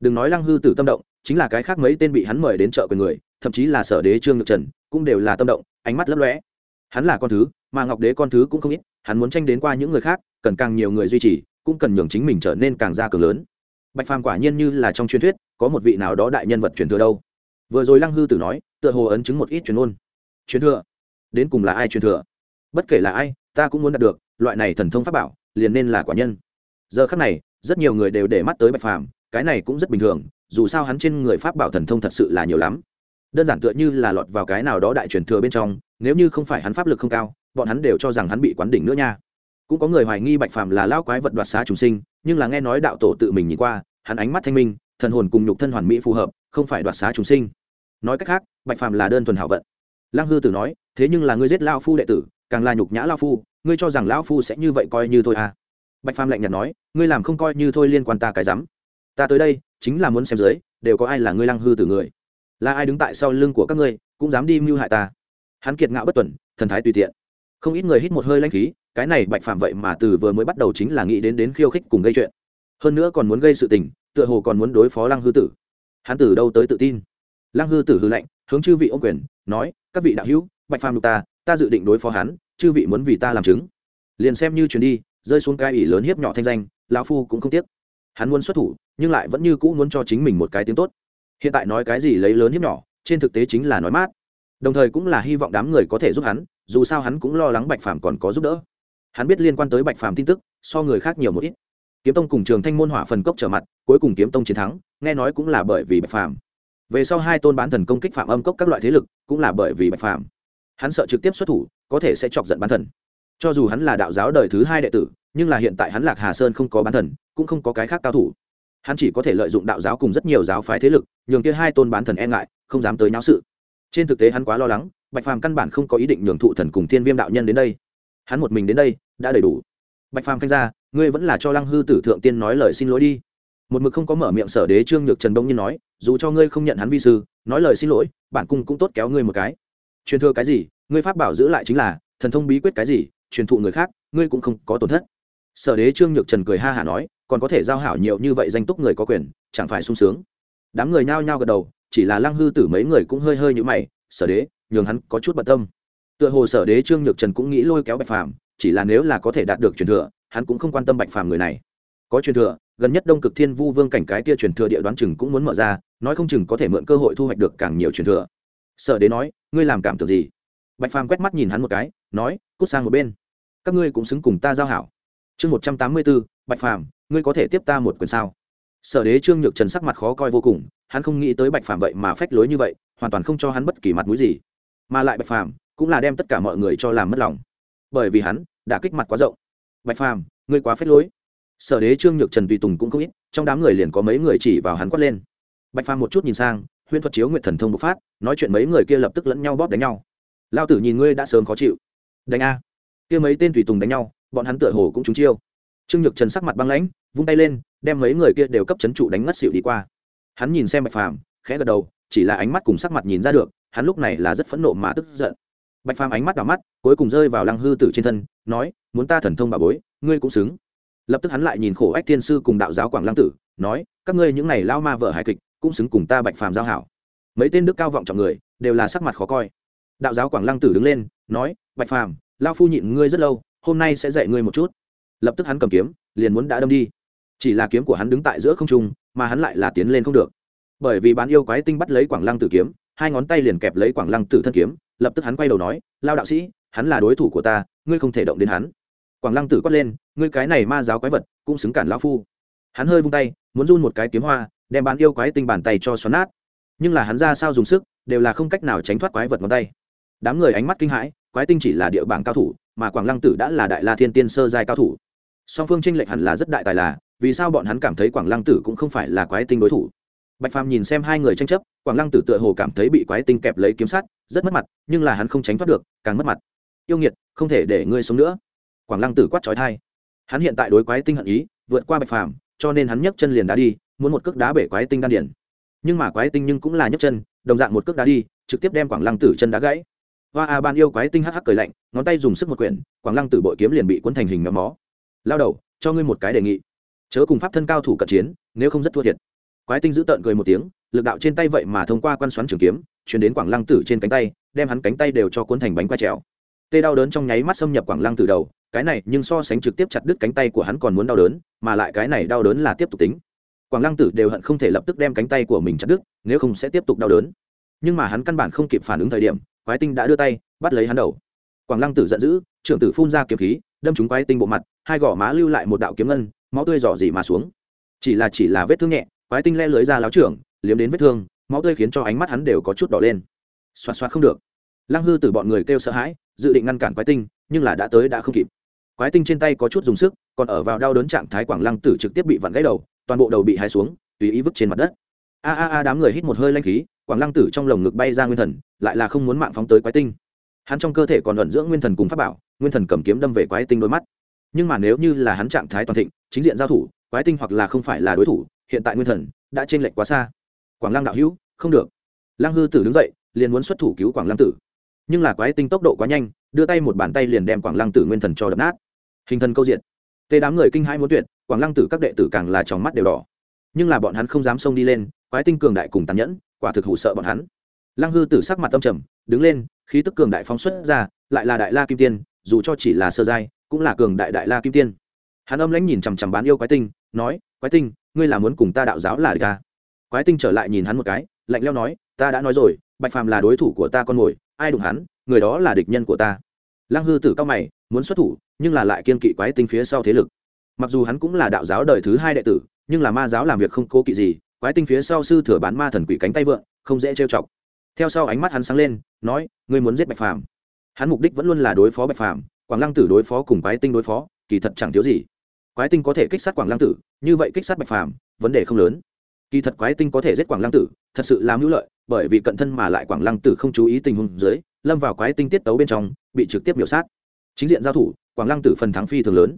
đừng nói lăng hư tử tâm động, chính là cái khác mấy tên bị hắn mời đến chợ quyền người, thậm chí là sở đế trương nhược trần, cũng đều là tâm động, ánh mắt lấp lóe. Hắn là con thứ, mà ngọc đế con thứ cũng không ít, hắn muốn tranh đến qua những người khác, cần càng nhiều người duy trì, cũng cần nhường chính mình trở nên càng ra cường lớn. Bạch phàm quả nhiên như là trong truyền thuyết, có một vị nào đó đại nhân vật truyền thừa đâu. Vừa rồi lăng hư tử nói, tựa hồ ấn chứng một ít truyền ôn truyền thừa? Đến cùng là ai truyền thừa? Bất kể là ai, ta cũng muốn đạt được, loại này thần thông pháp bảo, liền nên là quả nhân. Giờ khắc này, rất nhiều người đều để mắt tới bạch phàm cái này cũng rất bình thường, dù sao hắn trên người pháp bảo thần thông thật sự là nhiều lắm. Đơn giản tựa như là lọt vào cái nào đó đại truyền thừa bên trong, nếu như không phải hắn pháp lực không cao, bọn hắn đều cho rằng hắn bị quán đỉnh nữa nha. Cũng có người hoài nghi bạch phàm là lao quái vật đoạt xá trùng sinh, nhưng là nghe nói đạo tổ tự mình nhìn qua, hắn ánh mắt thanh minh, thần hồn cùng nhục thân hoàn mỹ phù hợp, không phải đoạt xá trùng sinh. Nói cách khác, bạch phàm là đơn thuần hảo vận. Lăng hư tử nói, thế nhưng là ngươi giết lao phu đệ tử, càng là nhục nhã lao phu, ngươi cho rằng lao phu sẽ như vậy coi như thôi à? Bạch phàm lạnh nhạt nói, ngươi làm không coi như thôi liên quan ta cái rắm ta tới đây, chính là muốn xem dưới, đều có ai là ngươi lăng hư tử người. Là ai đứng tại sau lưng của các ngươi, cũng dám đi mưu hại ta. Hắn kiệt ngạo bất tuần, thần thái tùy tiện. Không ít người hít một hơi lanh khí, cái này bạch Phạm vậy mà từ vừa mới bắt đầu chính là nghĩ đến đến khiêu khích cùng gây chuyện. Hơn nữa còn muốn gây sự tình, tựa hồ còn muốn đối phó lăng hư tử. Hắn từ đâu tới tự tin? Lăng hư tử hư lệnh hướng chư vị ô quyền, nói, các vị đạo hữu, bạch Phạm lục ta ta dự định đối phó hắn, chư vị muốn vì ta làm chứng. Liền xem như chuyến đi, rơi xuống cái ỷ lớn hiếp nhỏ thanh danh, lão phu cũng không tiếc. Hắn muốn xuất thủ nhưng lại vẫn như cũ muốn cho chính mình một cái tiếng tốt. Hiện tại nói cái gì lấy lớn hiếp nhỏ, trên thực tế chính là nói mát. Đồng thời cũng là hy vọng đám người có thể giúp hắn, dù sao hắn cũng lo lắng bạch phàm còn có giúp đỡ. Hắn biết liên quan tới bạch phàm tin tức, so người khác nhiều một ít. Kiếm tông cùng trường thanh môn hỏa phần cốc trở mặt, cuối cùng kiếm tông chiến thắng, nghe nói cũng là bởi vì bạch phàm. Về sau hai tôn bán thần công kích phạm âm cốc các loại thế lực, cũng là bởi vì bạch phàm. Hắn sợ trực tiếp xuất thủ, có thể sẽ chọc giận bán thần. Cho dù hắn là đạo giáo đời thứ hai đệ tử, nhưng là hiện tại hắn lạc hà sơn không có bán thần, cũng không có cái khác cao thủ hắn chỉ có thể lợi dụng đạo giáo cùng rất nhiều giáo phái thế lực, nhường kia hai tôn bán thần e ngại, không dám tới nháo sự. Trên thực tế hắn quá lo lắng, bạch phàm căn bản không có ý định nhường thụ thần cùng thiên viêm đạo nhân đến đây. Hắn một mình đến đây, đã đầy đủ. Bạch phàm khanh ra, ngươi vẫn là cho lăng hư tử thượng tiên nói lời xin lỗi đi. Một mực không có mở miệng sở đế trương nhược trần đông nhiên nói, dù cho ngươi không nhận hắn vi sư, nói lời xin lỗi, bản cung cũng tốt kéo ngươi một cái. Truyền thừa cái gì, ngươi pháp bảo giữ lại chính là, thần thông bí quyết cái gì, truyền thụ người khác, ngươi cũng không có tổn thất sở đế trương nhược trần cười ha hả nói, còn có thể giao hảo nhiều như vậy danh túc người có quyền, chẳng phải sung sướng. Đám người nhao nhao gật đầu, chỉ là lăng hư tử mấy người cũng hơi hơi như mày, sở đế, nhường hắn có chút bận tâm. Tựa hồ sở đế trương nhược trần cũng nghĩ lôi kéo bạch phàm, chỉ là nếu là có thể đạt được truyền thừa, hắn cũng không quan tâm bạch phàm người này. Có truyền thừa, gần nhất đông cực thiên vu vương cảnh cái kia truyền thừa địa đoán chừng cũng muốn mở ra, nói không chừng có thể mượn cơ hội thu hoạch được càng nhiều truyền thừa. Sở đế nói, ngươi làm cảm tưởng gì? Bạch phàm quét mắt nhìn hắn một cái, nói, cút sang một bên. Các ngươi cũng xứng cùng ta giao hảo chương một trăm tám mươi bốn, bạch phàm, ngươi có thể tiếp ta một quyền sao? Sở đế trương nhược trần sắc mặt khó coi vô cùng, hắn không nghĩ tới bạch phàm vậy mà phách lối như vậy, hoàn toàn không cho hắn bất kỳ mặt mũi gì. Mà lại bạch phàm cũng là đem tất cả mọi người cho làm mất lòng. Bởi vì hắn đã kích mặt quá rộng. Bạch phàm, ngươi quá phách lối. Sở đế trương nhược trần tùy tùng cũng không ít, trong đám người liền có mấy người chỉ vào hắn quát lên. Bạch phàm một chút nhìn sang, huyễn thuật chiếu nguyện thần thông bộc phát, nói chuyện mấy người kia lập tức lẫn nhau bóp đánh nhau. Lao tử nhìn ngươi đã sớm khó chịu. Đánh a. Kia mấy tên tùy tùng đánh nhau bọn hắn tựa hồ cũng trúng chiêu. Trương nhược trần sắc mặt băng lãnh, vung tay lên, đem mấy người kia đều cấp chấn trụ đánh ngất xịu đi qua. Hắn nhìn xem bạch phàm, khẽ gật đầu, chỉ là ánh mắt cùng sắc mặt nhìn ra được, hắn lúc này là rất phẫn nộ mà tức giận. Bạch phàm ánh mắt đỏ mắt, cuối cùng rơi vào lăng hư tử trên thân, nói, muốn ta thần thông bà bối, ngươi cũng xứng. Lập tức hắn lại nhìn khổ ách thiên sư cùng đạo giáo quảng lăng tử, nói, các ngươi những này lao ma vợ hài kịch, cũng xứng cùng ta bạch phàm giao hảo. Mấy tên đức cao vọng trọng người, đều là sắc mặt khó coi. Đạo giáo quảng lăng tử đứng lên, nói, bạch phàm, lao phu nhịn ngươi rất lâu hôm nay sẽ dạy ngươi một chút. Lập tức hắn cầm kiếm, liền muốn đã đâm đi. Chỉ là kiếm của hắn đứng tại giữa không trung, mà hắn lại là tiến lên không được. Bởi vì bán yêu quái tinh bắt lấy quảng lăng tử kiếm, hai ngón tay liền kẹp lấy quảng lăng tử thân kiếm, lập tức hắn quay đầu nói, lao đạo sĩ, hắn là đối thủ của ta, ngươi không thể động đến hắn. Quảng lăng tử quát lên, ngươi cái này ma giáo quái vật, cũng xứng cản lão phu. Hắn hơi vung tay, muốn run một cái kiếm hoa, đem bán yêu quái tinh bàn tay cho xoắn nát. Nhưng là hắn ra sao dùng sức, đều là không cách nào tránh thoát quái vật ngón tay. Đám người ánh mắt kinh hãi, quái tinh chỉ là địa bảng cao thủ mà quảng lăng tử đã là đại la thiên tiên sơ giai cao thủ. Song phương tranh lệch hẳn là rất đại tài là, vì sao bọn hắn cảm thấy quảng lăng tử cũng không phải là quái tinh đối thủ? Bạch phàm nhìn xem hai người tranh chấp, quảng lăng tử tựa hồ cảm thấy bị quái tinh kẹp lấy kiếm sắt, rất mất mặt, nhưng là hắn không tránh thoát được, càng mất mặt. Yêu nghiệt, không thể để ngươi sống nữa. Quảng lăng tử quát trói thai hắn hiện tại đối quái tinh hận ý, vượt qua bạch phàm, cho nên hắn nhấc chân liền đá đi, muốn một cước đá bể quái tinh đan điển nhưng mà quái tinh nhưng cũng là nhấc chân, đồng dạng một cước đá đi, trực tiếp đem quảng lăng tử chân đá gãy hoa a ban yêu quái tinh hắc hắc cười lạnh, ngón tay dùng sức một quyển, quảng lăng tử bội kiếm liền bị cuốn thành hình méo mó. Lao đầu, cho ngươi một cái đề nghị. Chớ cùng pháp thân cao thủ cận chiến, nếu không rất thua thiệt. Quái tinh giữ tợn cười một tiếng, lực đạo trên tay vậy mà thông qua quan xoắn trường kiếm, chuyển đến quảng lăng tử trên cánh tay, đem hắn cánh tay đều cho cuốn thành bánh quai trèo. Tê đau đớn trong nháy mắt xâm nhập quảng lăng tử đầu, cái này nhưng so sánh trực tiếp chặt đứt cánh tay của hắn còn muốn đau đớn, mà lại cái này đau đớn là tiếp tục tính. Quảng lăng tử đều hận không thể lập tức đem cánh tay của mình chặt đứt, nếu không sẽ tiếp tục đau đớn. Nhưng mà hắn căn bản không kịp phản ứng thời điểm quái tinh đã đưa tay, bắt lấy hắn đầu. Quảng lăng tử giận dữ, trưởng tử phun ra kiếm khí, đâm trúng quái tinh bộ mặt, hai gò má lưu lại một đạo kiếm ngân, máu tươi dò dỉ mà xuống. Chỉ là chỉ là vết thương nhẹ, quái tinh le lưới ra láo trưởng, liếm đến vết thương, máu tươi khiến cho ánh mắt hắn đều có chút đỏ lên. Xoạt xoạt không được. Lăng hư từ bọn người kêu sợ hãi, dự định ngăn cản quái tinh, nhưng là đã tới đã không kịp. Quái tinh trên tay có chút dùng sức, còn ở vào đau đớn trạng thái quảng lăng tử trực tiếp bị vặn gãy đầu, toàn bộ đầu bị hai xuống, tùy ý vứt trên mặt đất. A a a, đám người hít một hơi lanh khí quảng lăng tử trong lồng ngực bay ra nguyên thần, lại là không muốn mạng phóng tới quái tinh. Hắn trong cơ thể còn ẩn dưỡng nguyên thần cùng pháp bảo, nguyên thần cầm kiếm đâm về quái tinh đôi mắt. Nhưng mà nếu như là hắn trạng thái toàn thịnh, chính diện giao thủ, quái tinh hoặc là không phải là đối thủ, hiện tại nguyên thần đã t r ê n lệch quá xa. Quảng lăng đạo hữu, không được. Lăng hư tử đứng dậy, liền muốn xuất thủ cứu quảng lăng tử. Nhưng là quái tinh tốc độ quá nhanh, đưa tay một bàn tay liền đem quảng lăng tử nguyên thần cho đập nát. Hình thần câu diện tê đám người kinh hãi muốn tuyệt, quảng lăng tử các đệ tử càng là tròng mắt đều đỏ. Nhưng là bọn hắn không dám xông đi lên, quái tinh cường đại cùng tàn nhẫn quả thực hủ sợ bọn hắn. Lăng hư tử sắc mặt tâm trầm, đứng lên, khí tức cường đại phóng xuất ra, lại là đại la kim tiên, dù cho chỉ là sơ giai, cũng là cường đại đại la kim tiên. Hắn âm lãnh nhìn chằm chằm bán yêu quái tinh, nói, quái tinh, ngươi là muốn cùng ta đạo giáo là địch ta quái tinh trở lại nhìn hắn một cái, lạnh leo nói, ta đã nói rồi, bạch phàm là đối thủ của ta con mồi ai đụng hắn, người đó là địch nhân của ta. Lăng hư tử cao mày, muốn xuất thủ, nhưng là lại kiên kỵ quái tinh phía sau thế lực. Mặc dù hắn cũng là đạo giáo đời thứ hai đệ tử, nhưng là ma giáo làm việc không cố kỵ gì quái tinh phía sau sư thừa bán ma thần quỷ cánh tay vượn không dễ trêu chọc. Theo sau ánh mắt hắn sáng lên, nói, ngươi muốn giết bạch phàm? Hắn mục đích vẫn luôn là đối phó bạch phàm, quảng lăng tử đối phó cùng quái tinh đối phó, kỳ thật chẳng thiếu gì. Quái tinh có thể kích sát quảng lăng tử, như vậy kích sát bạch phàm, vấn đề không lớn. Kỳ thật quái tinh có thể giết quảng lăng tử, thật sự làm hữu lợi, bởi vì cận thân mà lại quảng lăng tử không chú ý tình huống dưới, lâm vào quái tinh tiết tấu bên trong, bị trực tiếp biểu sát. Chính diện giao thủ, quảng lăng tử phần thắng phi thường lớn.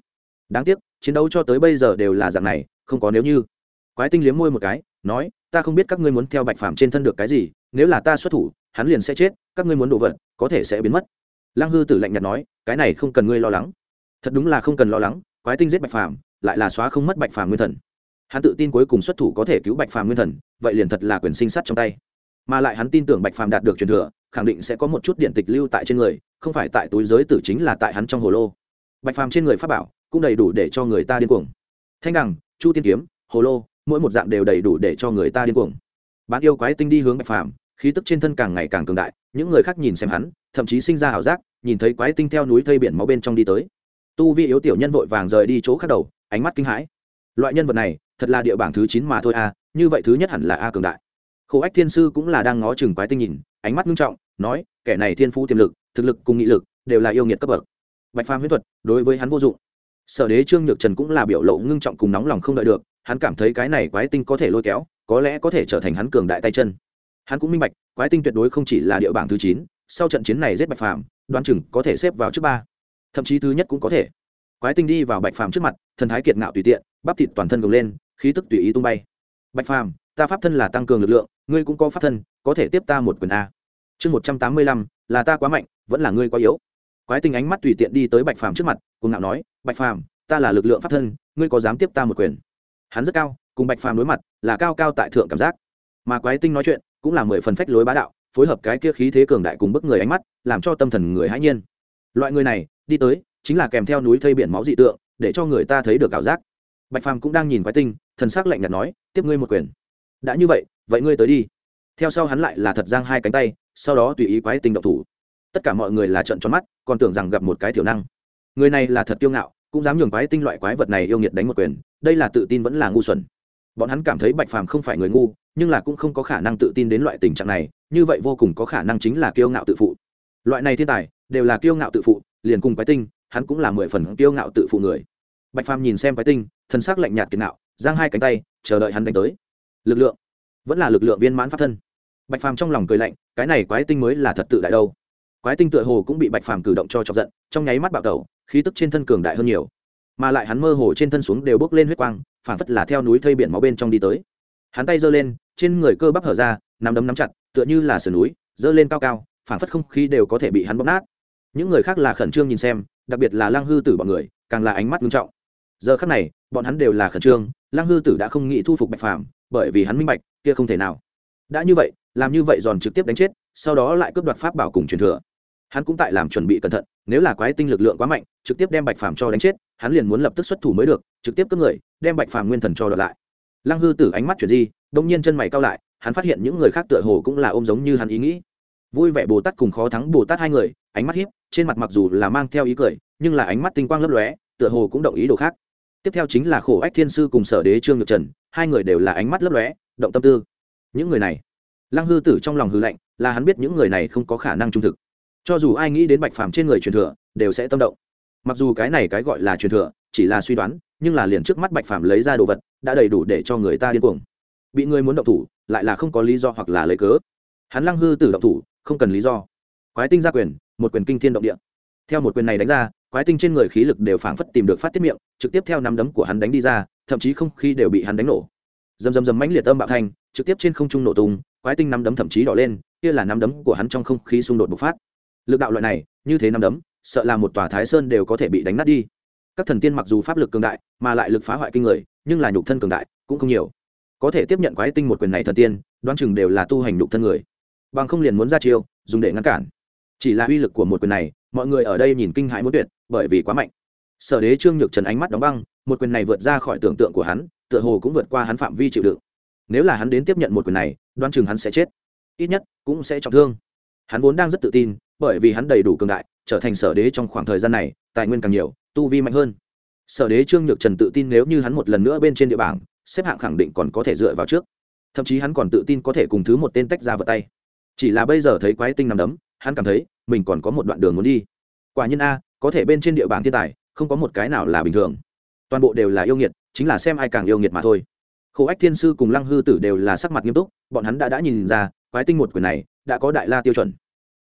Đáng tiếc, chiến đấu cho tới bây giờ đều là dạng này, không có nếu như. Quái tinh liếm môi một cái nói, ta không biết các ngươi muốn theo bạch phàm trên thân được cái gì, nếu là ta xuất thủ, hắn liền sẽ chết, các ngươi muốn đồ vật, có thể sẽ biến mất. Lăng hư tử lạnh nhạt nói, cái này không cần ngươi lo lắng. Thật đúng là không cần lo lắng, quái tinh giết bạch phàm, lại là xóa không mất bạch phàm nguyên thần. Hắn tự tin cuối cùng xuất thủ có thể cứu bạch phàm nguyên thần, vậy liền thật là quyền sinh sát trong tay. Mà lại hắn tin tưởng bạch phàm đạt được truyền thừa, khẳng định sẽ có một chút điện tịch lưu tại trên người, không phải tại túi giới tử chính là tại hắn trong hồ lô. Bạch phàm trên người pháp bảo cũng đầy đủ để cho người ta điên cuồng. Thanh đằng, chu tiên kiếm, hồ lô mỗi một dạng đều đầy đủ để cho người ta điên cuồng. Bán yêu quái tinh đi hướng bạch phàm, khí tức trên thân càng ngày càng cường đại, những người khác nhìn xem hắn, thậm chí sinh ra ảo giác, nhìn thấy quái tinh theo núi thây biển máu bên trong đi tới. Tu vi yếu tiểu nhân vội vàng rời đi chỗ khác đầu, ánh mắt kinh hãi. Loại nhân vật này, thật là địa bảng thứ chín mà thôi a như vậy thứ nhất hẳn là a cường đại. Khổ ách thiên sư cũng là đang ngó chừng quái tinh nhìn, ánh mắt nghiêm trọng, nói, kẻ này thiên phú tiềm lực, thực lực cùng nghị lực đều là yêu nghiệt cấp bậc. Bạch phàm huyễn thuật đối với hắn vô dụng. Sở đế trương nhược trần cũng là biểu lộ ngưng trọng cùng nóng lòng không đợi được hắn cảm thấy cái này quái tinh có thể lôi kéo, có lẽ có thể trở thành hắn cường đại tay chân. Hắn cũng minh bạch, quái tinh tuyệt đối không chỉ là địa bảng thứ chín, sau trận chiến này giết bạch phàm, đoán chừng có thể xếp vào trước ba. Thậm chí thứ nhất cũng có thể. Quái tinh đi vào bạch phàm trước mặt, thần thái kiệt ngạo tùy tiện, bắp thịt toàn thân gồng lên, khí tức tùy ý tung bay. Bạch phàm, ta pháp thân là tăng cường lực lượng, ngươi cũng có pháp thân, có thể tiếp ta một quyền a. Chương một trăm tám mươi lăm, là ta quá mạnh, vẫn là ngươi quá yếu. Quái tinh ánh mắt tùy tiện đi tới bạch phàm trước mặt cùng ngạo nói, bạch phàm, ta là lực lượng pháp thân, ngươi có dám tiếp ta một quyền? Hắn rất cao, cùng bạch phàm đối mặt là cao cao tại thượng cảm giác. Mà quái tinh nói chuyện cũng là mười phần phách lối bá đạo, phối hợp cái kia khí thế cường đại cùng bức người ánh mắt, làm cho tâm thần người hãi nhiên. Loại người này, đi tới, chính là kèm theo núi thây biển máu dị tượng, để cho người ta thấy được ảo giác. Bạch phàm cũng đang nhìn quái tinh, thần s ắ c lạnh nhạt nói, tiếp ngươi một quyền. Đã như vậy vậy ngươi tới đi. Theo sau hắn lại là thật giang hai cánh tay, sau đó tùy ý quái tinh độc thủ. Tất cả mọi người là trận tròn mắt, còn tưởng rằng gặp một cái thiểu năng. Người này là thật tiêu ngạo, cũng dám nhường quái tinh loại quái vật này yêu nghiệt đánh một quyền đây là tự tin vẫn là ngu xuẩn. Bọn hắn cảm thấy bạch phàm không phải người ngu, nhưng là cũng không có khả năng tự tin đến loại tình trạng này, như vậy vô cùng có khả năng chính là kiêu ngạo tự phụ. Loại này thiên tài, đều là kiêu ngạo tự phụ, liền cùng quái tinh, hắn cũng là mười phần kiêu ngạo tự phụ người. Bạch phàm nhìn xem quái tinh thân xác lạnh nhạt kiệt nạo, giang hai cánh tay, chờ đợi hắn đánh tới. Lực lượng, vẫn là lực lượng viên mãn pháp thân. Bạch phàm trong lòng cười lạnh, cái này quái tinh mới là thật tự đại đâu. Quái tinh tựa hồ cũng bị bạch phàm cử động cho chọc giận, trong nháy mắt bạo tẩu, khí tức trên thân cường đại hơn nhiều mà lại hắn mơ hồ trên thân xuống đều bốc lên huyết quang phản phất là theo núi thây biển máu bên trong đi tới. Hắn tay giơ lên, trên người cơ bắp hở ra, nắm đấm nắm chặt, tựa như là sườn núi, giơ lên cao cao phản phất không khí đều có thể bị hắn bóp nát. Những người khác là khẩn trương nhìn xem, đặc biệt là lăng hư tử bọn người, càng là ánh mắt nghiêm trọng. Giờ khắc này, bọn hắn đều là khẩn trương, lăng hư tử đã không nghĩ thu phục bạch phàm, bởi vì hắn minh bạch, kia không thể nào. Đã như vậy, làm như vậy giòn trực tiếp đánh chết, sau đó lại cướp đoạt pháp bảo cùng truyền thừa hắn cũng tại làm chuẩn bị cẩn thận, nếu là quái tinh lực lượng quá mạnh, trực tiếp đem bạch phàm cho đánh chết, hắn liền muốn lập tức xuất thủ mới được, trực tiếp cướp người, đem bạch phàm nguyên thần cho đợt lại. Lăng hư tử ánh mắt chuyển di đông nhiên chân mày cao lại, hắn phát hiện những người khác tựa hồ cũng là ôm giống như hắn ý nghĩ. Vui vẻ bồ tát cùng khó thắng bồ tát hai người, ánh mắt hiếp, trên mặt mặc dù là mang theo ý cười, nhưng là ánh mắt tinh quang lấp lóe, tựa hồ cũng động ý đồ khác. Tiếp theo chính là khổ ách thiên sư cùng sở đế trương nhược trần, hai người đều là ánh mắt lấp lóe, động tâm tư. Những người này. Lăng hư tử trong lòng hư lạnh, là hắn biết những người này không có khả năng trung thực cho dù ai nghĩ đến bạch phàm trên người truyền thừa, đều sẽ tâm động. Mặc dù cái này cái gọi là truyền thừa, chỉ là suy đoán, nhưng là liền trước mắt bạch phàm lấy ra đồ vật, đã đầy đủ để cho người ta điên cuồng. Bị người muốn động thủ, lại là không có lý do hoặc là lấy cớ. Hắn lăng hư tử động thủ, không cần lý do. Quái tinh ra quyền, một quyền kinh thiên động địa. Theo một quyền này đánh ra, quái tinh trên người khí lực đều phảng phất tìm được phát tiết miệng, trực tiếp theo nắm đấm của hắn đánh đi ra, thậm chí không khí đều bị hắn đánh nổ. Dầm dầm dầm mãnh liệt âm bạo thanh, trực tiếp trên không trung nổ tung, quái tinh nắm đấm thậm chí đỏ lên, kia là nắm đấm của hắn trong không khí xung đột bộc phát lực đạo loại này, như thế năm đấm, sợ là một tòa thái sơn đều có thể bị đánh nát đi. Các thần tiên mặc dù pháp lực cường đại, mà lại lực phá hoại kinh người, nhưng là nhục thân cường đại, cũng không nhiều. Có thể tiếp nhận quái tinh một quyền này thần tiên, đoán chừng đều là tu hành nhục thân người. Bằng không liền muốn ra chiêu, dùng để ngăn cản. Chỉ là uy lực của một quyền này, mọi người ở đây nhìn kinh hãi muốn tuyệt, bởi vì quá mạnh. Sở đế trương nhược trần ánh mắt đóng băng, một quyền này vượt ra khỏi tưởng tượng của hắn, tựa hồ cũng vượt qua hắn phạm vi chịu đựng. Nếu là hắn đến tiếp nhận một quyền này, đoán chừng hắn sẽ chết. Ít nhất, cũng sẽ trọng thương. Hắn vốn đang rất tự tin bởi vì hắn đầy đủ cường đại, trở thành sở đế trong khoảng thời gian này, tài nguyên càng nhiều, tu vi mạnh hơn. Sở đế trương nhược trần tự tin nếu như hắn một lần nữa bên trên địa bảng, xếp hạng khẳng định còn có thể dựa vào trước. Thậm chí hắn còn tự tin có thể cùng thứ một tên tách ra vật tay. Chỉ là bây giờ thấy quái tinh nằm đấm, hắn cảm thấy mình còn có một đoạn đường muốn đi. Quả nhiên a, có thể bên trên địa bảng thiên tài, không có một cái nào là bình thường. Toàn bộ đều là yêu nghiệt, chính là xem ai càng yêu nghiệt mà thôi. Khổ ách thiên sư cùng lăng hư tử đều là sắc mặt nghiêm túc, bọn hắn đã đã nhìn ra, quái tinh một quyền này đã có đại la tiêu chuẩn.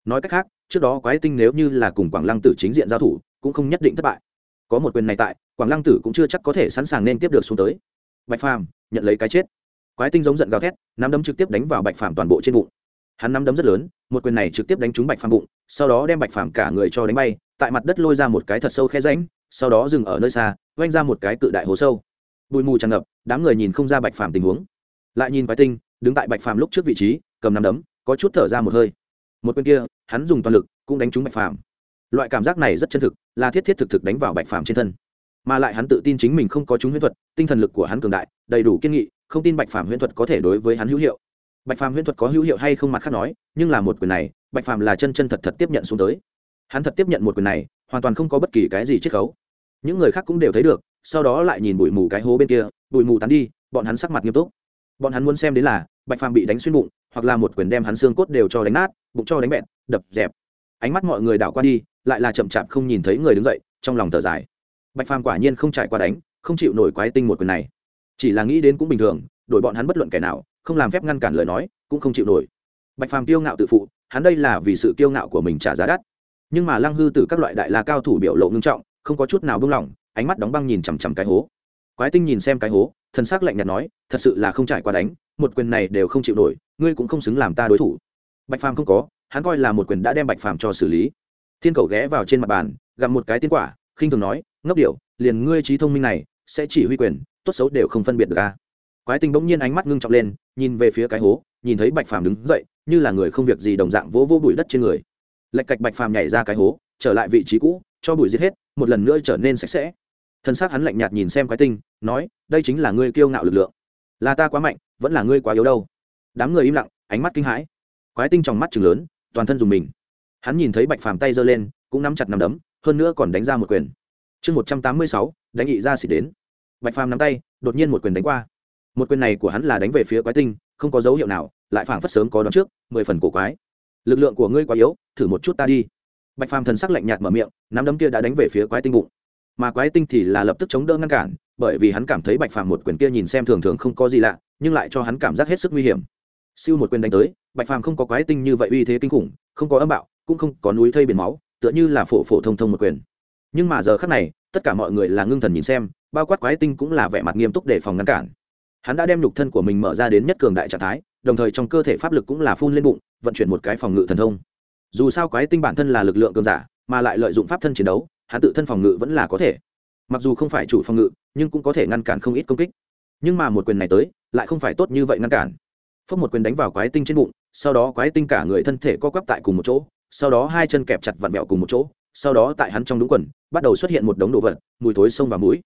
Nói cách khác trước đó quái tinh nếu như là cùng quảng lăng tử chính diện giao thủ, cũng không nhất định thất bại. Có một quyền này tại, quảng lăng tử cũng chưa chắc có thể sẵn sàng nên tiếp được xuống tới. Bạch phàm, nhận lấy cái chết. Quái tinh giống giận gào thét, nắm đấm trực tiếp đánh vào bạch phàm toàn bộ trên bụng. Hắn nắm đấm rất lớn, một quyền này trực tiếp đánh trúng bạch phàm bụng, sau đó đem bạch phàm cả người cho đánh bay, tại mặt đất lôi ra một cái thật sâu khe ránh sau đó dừng ở nơi xa oanh ra một cái cự đại hố sâu. Bụi mù tràn ngập, đám người nhìn không ra bạch phàm tình huống. Lại nhìn quái tinh, đứng tại bạch phàm lúc trước vị trí, cầm nắm đấm, có chút thở ra một hơi một quyền kia, hắn dùng toàn lực cũng đánh trúng bạch phàm. Loại cảm giác này rất chân thực, là thiết thiết thực thực đánh vào bạch phàm trên thân. Mà lại hắn tự tin chính mình không có chúng huyễn thuật, tinh thần lực của hắn cường đại, đầy đủ kiên nghị, không tin bạch phàm huyễn thuật có thể đối với hắn hữu hiệu. Bạch phàm huyễn thuật có hữu hiệu hay không mặt khác nói, nhưng là một quyền này, bạch phàm là chân chân thật thật tiếp nhận xuống tới. Hắn thật tiếp nhận một quyền này, hoàn toàn không có bất kỳ cái gì chiết khấu. Những người khác cũng đều thấy được, sau đó lại nhìn bụi mù cái hố bên kia, bụi mù tán đi, bọn hắn sắc mặt nghiêm túc bọn hắn muốn xem đến là bạch phàm bị đánh xuyên bụng, hoặc là một quyền đem hắn xương cốt đều cho đánh nát, bụng cho đánh bẹn, đập, dẹp. Ánh mắt mọi người đảo qua đi, lại là chậm chạp không nhìn thấy người đứng dậy, trong lòng thở dài. Bạch phàm quả nhiên không trải qua đánh, không chịu nổi quái tinh một quyền này. Chỉ là nghĩ đến cũng bình thường, đổi bọn hắn bất luận kẻ nào, không làm phép ngăn cản lời nói, cũng không chịu nổi. Bạch phàm kiêu ngạo tự phụ, hắn đây là vì sự kiêu ngạo của mình trả giá đắt. Nhưng mà lăng hư tử các loại đại la cao thủ biểu lộ ngưng trọng, không có chút nào buông lỏng, ánh mắt đóng băng nhìn chằm chằm cái hố. Quái tinh nhìn xem cái hố thân xác lạnh nhạt nói, thật sự là không trải qua đánh, một quyền này đều không chịu nổi, ngươi cũng không xứng làm ta đối thủ. Bạch phàm không có, hắn coi là một quyền đã đem bạch phàm cho xử lý. Thiên cầu ghé vào trên mặt bàn gặm một cái tiên quả, khinh thường nói, ngốc điệu liền ngươi trí thông minh này, sẽ chỉ huy quyền, tốt xấu đều không phân biệt được ca quái tinh bỗng nhiên ánh mắt ngưng trọng lên, nhìn về phía cái hố, nhìn thấy bạch phàm đứng dậy, như là người không việc gì đồng dạng vỗ vỗ bụi đất trên người. Lạch cạch bạch phàm nhảy ra cái hố, trở lại vị trí cũ, cho bụi giết hết, một lần nữa trở nên sạch sẽ thân xác hắn lạnh nhạt nhìn xem quái tinh, nói, đây chính là ngươi kiêu ngạo lực lượng. Là ta quá mạnh, vẫn là ngươi quá yếu đâu. Đám người im lặng, ánh mắt kinh hãi. Quái tinh trong mắt chừng lớn, toàn thân dùng mình. Hắn nhìn thấy bạch phàm tay giơ lên, cũng nắm chặt nắm đấm, hơn nữa còn đánh ra một quyền. Chương một trăm tám mươi sáu, đánh nghị ra xỉ đến. Bạch phàm nắm tay, đột nhiên một quyền đánh qua. Một quyền này của hắn là đánh về phía quái tinh, không có dấu hiệu nào, lại phảng phất sớm có đón trước, mười phần cổ quái. Lực lượng của ngươi quá yếu, thử một chút ta đi. Bạch phàm thần sắc lạnh nhạt mở miệng, nắm đấm kia đã đánh về phía quái tinh bụng mà quái tinh thì là lập tức chống đỡ ngăn cản, bởi vì hắn cảm thấy bạch phàm một quyền kia nhìn xem thường thường không có gì lạ, nhưng lại cho hắn cảm giác hết sức nguy hiểm. Siêu một quyền đánh tới, bạch phàm không có quái tinh như vậy uy thế kinh khủng, không có âm bạo, cũng không có núi thây biển máu, tựa như là phổ phổ thông thông một quyền. Nhưng mà giờ khác này, tất cả mọi người là ngưng thần nhìn xem, bao quát quái tinh cũng là vẻ mặt nghiêm túc để phòng ngăn cản. Hắn đã đem nhục thân của mình mở ra đến nhất cường đại trạng thái, đồng thời trong cơ thể pháp lực cũng là phun lên bụng, vận chuyển một cái phòng ngự thần thông. Dù sao quái tinh bản thân là lực lượng cường giả, mà lại lợi dụng pháp thân chiến đấu hắn tự thân phòng ngự vẫn là có thể. Mặc dù không phải chủ phòng ngự, nhưng cũng có thể ngăn cản không ít công kích. Nhưng mà một quyền này tới, lại không phải tốt như vậy ngăn cản. Phất một quyền đánh vào quái tinh trên bụng, sau đó quái tinh cả người thân thể co quắp tại cùng một chỗ, sau đó hai chân kẹp chặt vặn vẹo cùng một chỗ, sau đó tại hắn trong đúng quần, bắt đầu xuất hiện một đống đồ vật, mùi thối sông vào mũi.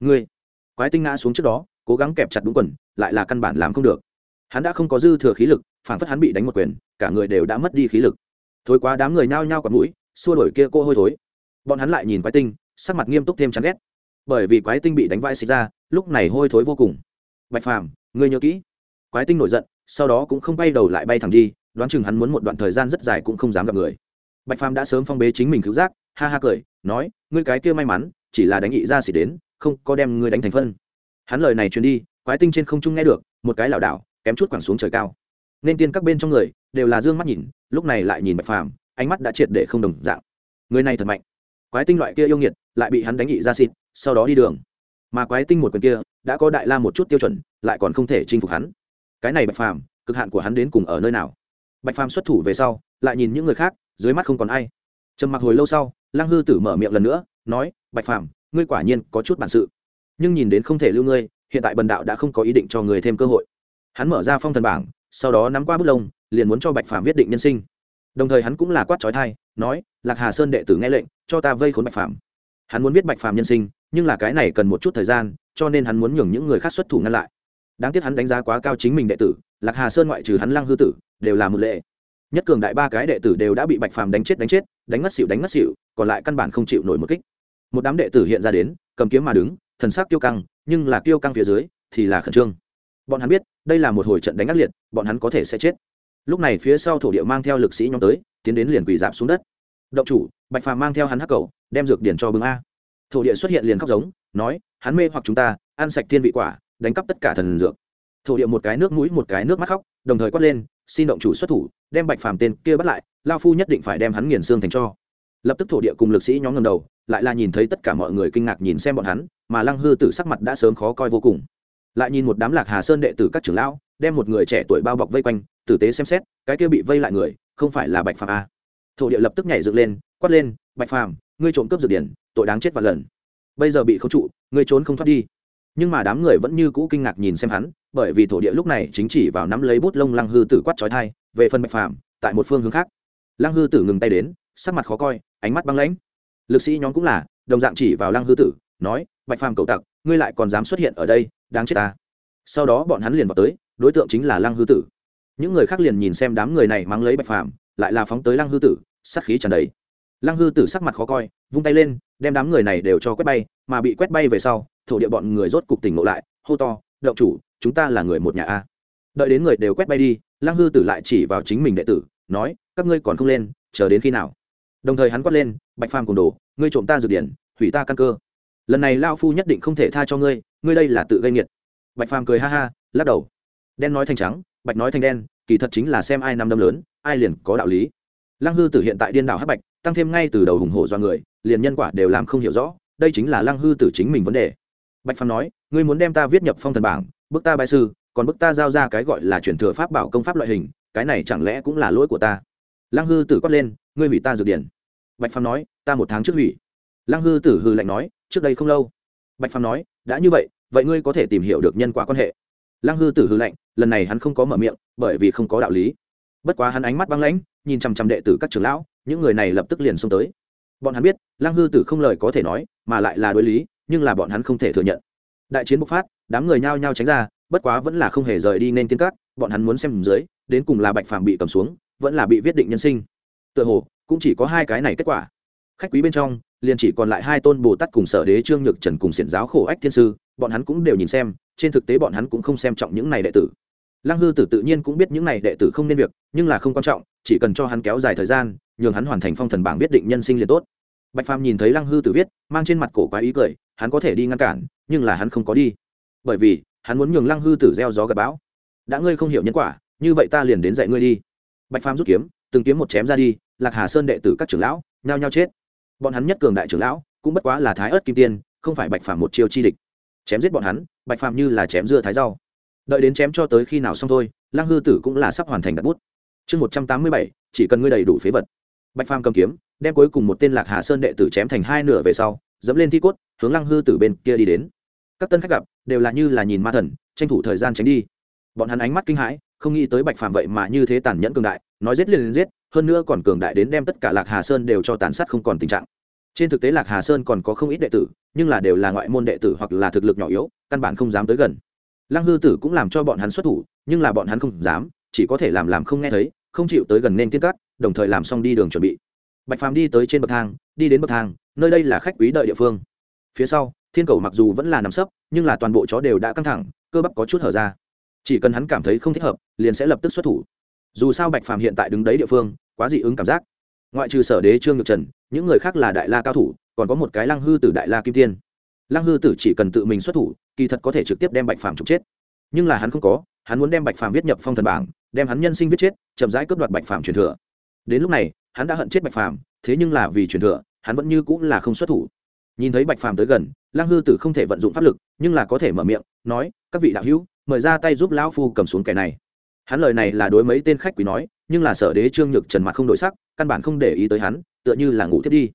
Người quái tinh ngã xuống trước đó, cố gắng kẹp chặt đúng quần, lại là căn bản làm không được. Hắn đã không có dư thừa khí lực phản phất hắn bị đánh một quyền, cả người đều đã mất đi khí lực. Thối quá đám người nhao nhao quạt mũi, xua đổi kia cô hôi thối bọn hắn lại nhìn quái tinh, sắc mặt nghiêm túc thêm chán ghét. Bởi vì quái tinh bị đánh vãi xịt ra, lúc này hôi thối vô cùng. Bạch phàm, ngươi nhớ kỹ. Quái tinh nổi giận, sau đó cũng không bay đầu lại bay thẳng đi, đoán chừng hắn muốn một đoạn thời gian rất dài cũng không dám gặp người. Bạch phàm đã sớm phong bế chính mình cứu giác, ha ha cười, nói, ngươi cái kia may mắn, chỉ là đánh nghị ra xịt đến, không có đem ngươi đánh thành phân. Hắn lời này truyền đi, quái tinh trên không trung nghe được, một cái lảo đảo, kém chút quẳng xuống trời cao. Nên tiên các bên trong người, đều là dương mắt nhìn, lúc này lại nhìn bạch phàm, ánh mắt đã triệt để không đồng dạng. Người này thật mạnh quái tinh loại kia yêu nghiệt lại bị hắn đánh nghị ra xịt, sau đó đi đường. Mà quái tinh một quyền kia đã có đại la một chút tiêu chuẩn, lại còn không thể chinh phục hắn. Cái này bạch phàm, cực hạn của hắn đến cùng ở nơi nào? Bạch phàm xuất thủ về sau, lại nhìn những người khác, dưới mắt không còn ai. Trầm mặc hồi lâu sau, lăng hư tử mở miệng lần nữa, nói, bạch phàm, ngươi quả nhiên có chút bản sự. Nhưng nhìn đến không thể lưu ngươi, hiện tại bần đạo đã không có ý định cho người thêm cơ hội. Hắn mở ra phong thần bảng, sau đó nắm qua bút lông, liền muốn cho bạch phàm viết định nhân sinh. Đồng thời hắn cũng là quát trói thai, nói, lạc hà sơn đệ tử nghe lệnh cho ta vây khốn bạch phàm. Hắn muốn viết bạch phàm nhân sinh, nhưng là cái này cần một chút thời gian, cho nên hắn muốn nhường những người khác xuất thủ ngăn lại. Đáng tiếc hắn đánh giá quá cao chính mình đệ tử, lạc hà sơn ngoại trừ hắn lăng hư tử, đều là một lệ. Nhất cường đại ba cái đệ tử đều đã bị bạch phàm đánh chết đánh chết, đánh ngất xịu đánh ngất xịu còn lại căn bản không chịu nổi một kích. Một đám đệ tử hiện ra đến, cầm kiếm mà đứng, thần sắc kiêu căng, nhưng là kiêu căng phía dưới, thì là khẩn trương. Bọn hắn biết, đây là một hồi trận đánh ác liệt, bọn hắn có thể sẽ chết. Lúc này phía sau thổ địa mang theo lực sĩ nhóm tới, tiến đến liền quỳ dạp xuống đất động chủ, bạch phàm mang theo hắn hắc cầu, đem dược điển cho bưng a. Thổ địa xuất hiện liền khóc giống, nói, hắn mê hoặc chúng ta, ăn sạch thiên vị quả, đánh cắp tất cả thần dược. Thổ địa một cái nước mũi, một cái nước mắt khóc, đồng thời quát lên, xin động chủ xuất thủ, đem bạch phàm tên kia bắt lại, lao phu nhất định phải đem hắn nghiền xương thành cho. Lập tức thổ địa cùng lực sĩ nhóm ngầm đầu, lại là nhìn thấy tất cả mọi người kinh ngạc nhìn xem bọn hắn, mà lăng hư tử sắc mặt đã sớm khó coi vô cùng. Lại nhìn một đám lạc hà sơn đệ tử các trưởng lão, đem một người trẻ tuổi bao bọc vây quanh, tử tế xem xét, cái kia bị vây lại người, không phải là bạch phàm a thổ địa lập tức nhảy dựng lên, quát lên, bạch phàm, ngươi trộm cướp dược điển, tội đáng chết vạn lần. Bây giờ bị khống trụ, ngươi trốn không thoát đi. Nhưng mà đám người vẫn như cũ kinh ngạc nhìn xem hắn, bởi vì thổ địa lúc này chính chỉ vào nắm lấy bút lông lăng hư tử quát trói thai về phần bạch phàm, tại một phương hướng khác. Lăng hư tử ngừng tay đến, sắc mặt khó coi, ánh mắt băng lãnh. Lực sĩ nhóm cũng là, đồng dạng chỉ vào lăng hư tử, nói, bạch phàm cầu tặc, ngươi lại còn dám xuất hiện ở đây, đáng chết ta. Sau đó bọn hắn liền vào tới, đối tượng chính là lăng hư tử. Những người khác liền nhìn xem đám người này mắng lấy bạch phàm, lại là phóng tới lăng hư tử sát khí tràn đầy. Lăng hư tử sắc mặt khó coi, vung tay lên, đem đám người này đều cho quét bay, mà bị quét bay về sau, thổ địa bọn người rốt cục tỉnh ngộ lại, hô to, động chủ, chúng ta là người một nhà a. Đợi đến người đều quét bay đi, lăng hư tử lại chỉ vào chính mình đệ tử, nói, các ngươi còn không lên, chờ đến khi nào? Đồng thời hắn quát lên, bạch phàm cùng đồ, ngươi trộm ta dược điển, hủy ta căn cơ. Lần này lao phu nhất định không thể tha cho ngươi ngươi đây là tự gây nghiệt. Bạch phàm cười ha ha, lắc đầu. Đen nói thành trắng, bạch nói thành đen, kỳ thật chính là xem ai năm đâm lớn, ai liền có đạo lý lăng hư tử hiện tại điên đảo hắc bạch, tăng thêm ngay từ đầu hùng hổ do người, liền nhân quả đều làm không hiểu rõ, đây chính là lăng hư tử chính mình vấn đề. Bạch phàm nói, ngươi muốn đem ta viết nhập phong thần bảng, bức ta bài sư, còn bức ta giao ra cái gọi là chuyển thừa pháp bảo công pháp loại hình, cái này chẳng lẽ cũng là lỗi của ta? Lăng hư tử quát lên, ngươi hủy ta dược điển. Bạch phàm nói, ta một tháng trước hủy. Lăng hư tử hư lạnh nói, trước đây không lâu. Bạch phàm nói, đã như vậy vậy ngươi có thể tìm hiểu được nhân quả quan hệ. Lăng hư tử hư lạnh, lần này hắn không có mở miệng, bởi vì không có đạo lý. Bất quá hắn ánh mắt băng lãnh nhìn chằm chằm đệ tử các trưởng lão, những người này lập tức liền xông tới. Bọn hắn biết lăng hư tử không lời có thể nói, mà lại là đối lý, nhưng là bọn hắn không thể thừa nhận. Đại chiến bộc phát, đám người nhao nhao tránh ra, bất quá vẫn là không hề rời đi nên tiên các bọn hắn muốn xem dưới, đến cùng là bạch phàm bị cầm xuống, vẫn là bị viết định nhân sinh. Tựa hồ, cũng chỉ có hai cái này kết quả. Khách quý bên trong, liền chỉ còn lại hai tôn bồ tát cùng sở đế trương nhược trần cùng xiển giáo khổ ách thiên sư, bọn hắn cũng đều nhìn xem, trên thực tế bọn hắn cũng không xem trọng những này đệ tử lăng hư tử tự nhiên cũng biết những này đệ tử không nên việc, nhưng là không quan trọng, chỉ cần cho hắn kéo dài thời gian, nhường hắn hoàn thành phong thần bảng viết định nhân sinh liền tốt. Bạch phàm nhìn thấy lăng hư tử viết, mang trên mặt cổ quái ý cười, hắn có thể đi ngăn cản, nhưng là hắn không có đi. Bởi vì, hắn muốn nhường lăng hư tử gieo gió gặp bão. Đã ngươi không hiểu nhân quả, như vậy ta liền đến dạy ngươi đi. Bạch phàm rút kiếm, từng kiếm một chém ra đi, lạc hà sơn đệ tử các trưởng lão, nhao nhao chết. Bọn hắn nhất cường đại trưởng lão, cũng bất quá là thái ớt kim tiên, không phải bạch phàm một chiêu chi địch. Chém giết bọn hắn, bạch phàm như là chém dưa thái rau đợi đến chém cho tới khi nào xong thôi, lăng hư tử cũng là sắp hoàn thành đặt bút. Chương một trăm tám mươi bảy, chỉ cần ngươi đầy đủ phế vật. Bạch phàm cầm kiếm, đem cuối cùng một tên lạc hà sơn đệ tử chém thành hai nửa về sau, dẫm lên thi cốt, hướng lăng hư tử bên kia đi đến. Các tân khách gặp, đều là như là nhìn ma thần, tranh thủ thời gian tránh đi. Bọn hắn ánh mắt kinh hãi, không nghĩ tới bạch phàm vậy mà như thế tàn nhẫn cường đại, nói giết liền giết, hơn nữa còn cường đại đến đem tất cả lạc hà sơn đều cho tàn sát không còn tình trạng. Trên thực tế lạc hà sơn còn có không ít đệ tử, nhưng là đều là ngoại môn đệ tử hoặc là thực lực nhỏ yếu, căn bản không dám tới gần lăng hư tử cũng làm cho bọn hắn xuất thủ, nhưng là bọn hắn không dám, chỉ có thể làm làm không nghe thấy, không chịu tới gần nên tiên cắt đồng thời làm xong đi đường chuẩn bị. Bạch phàm đi tới trên bậc thang, đi đến bậc thang, nơi đây là khách quý đợi địa phương. Phía sau, thiên cầu mặc dù vẫn là nằm sấp, nhưng là toàn bộ chó đều đã căng thẳng, cơ bắp có chút hở ra. Chỉ cần hắn cảm thấy không thích hợp, liền sẽ lập tức xuất thủ. Dù sao bạch phàm hiện tại đứng đấy địa phương, quá dị ứng cảm giác. Ngoại trừ sở đế trương nhược trần, những người khác là đại la cao thủ, còn có một cái lăng hư tử đại la kim tiên lăng hư tử chỉ cần tự mình xuất thủ, kỳ thật có thể trực tiếp đem bạch phàm trục chết. Nhưng là hắn không có, hắn muốn đem bạch phàm viết nhập phong thần bảng, đem hắn nhân sinh viết chết, chậm rãi cướp đoạt bạch phàm truyền thừa. Đến lúc này, hắn đã hận chết bạch phàm, thế nhưng là vì truyền thừa, hắn vẫn như cũng là không xuất thủ. Nhìn thấy bạch phàm tới gần, lăng hư tử không thể vận dụng pháp lực, nhưng là có thể mở miệng, nói, các vị đạo hữu, mời ra tay giúp lão phu cầm xuống kẻ này. Hắn lời này là đối mấy tên khách quý nói, nhưng là sở đế trương nhược trần mặt không đổi sắc, căn bản không để ý tới hắn, tựa như là ngủ thiết đi.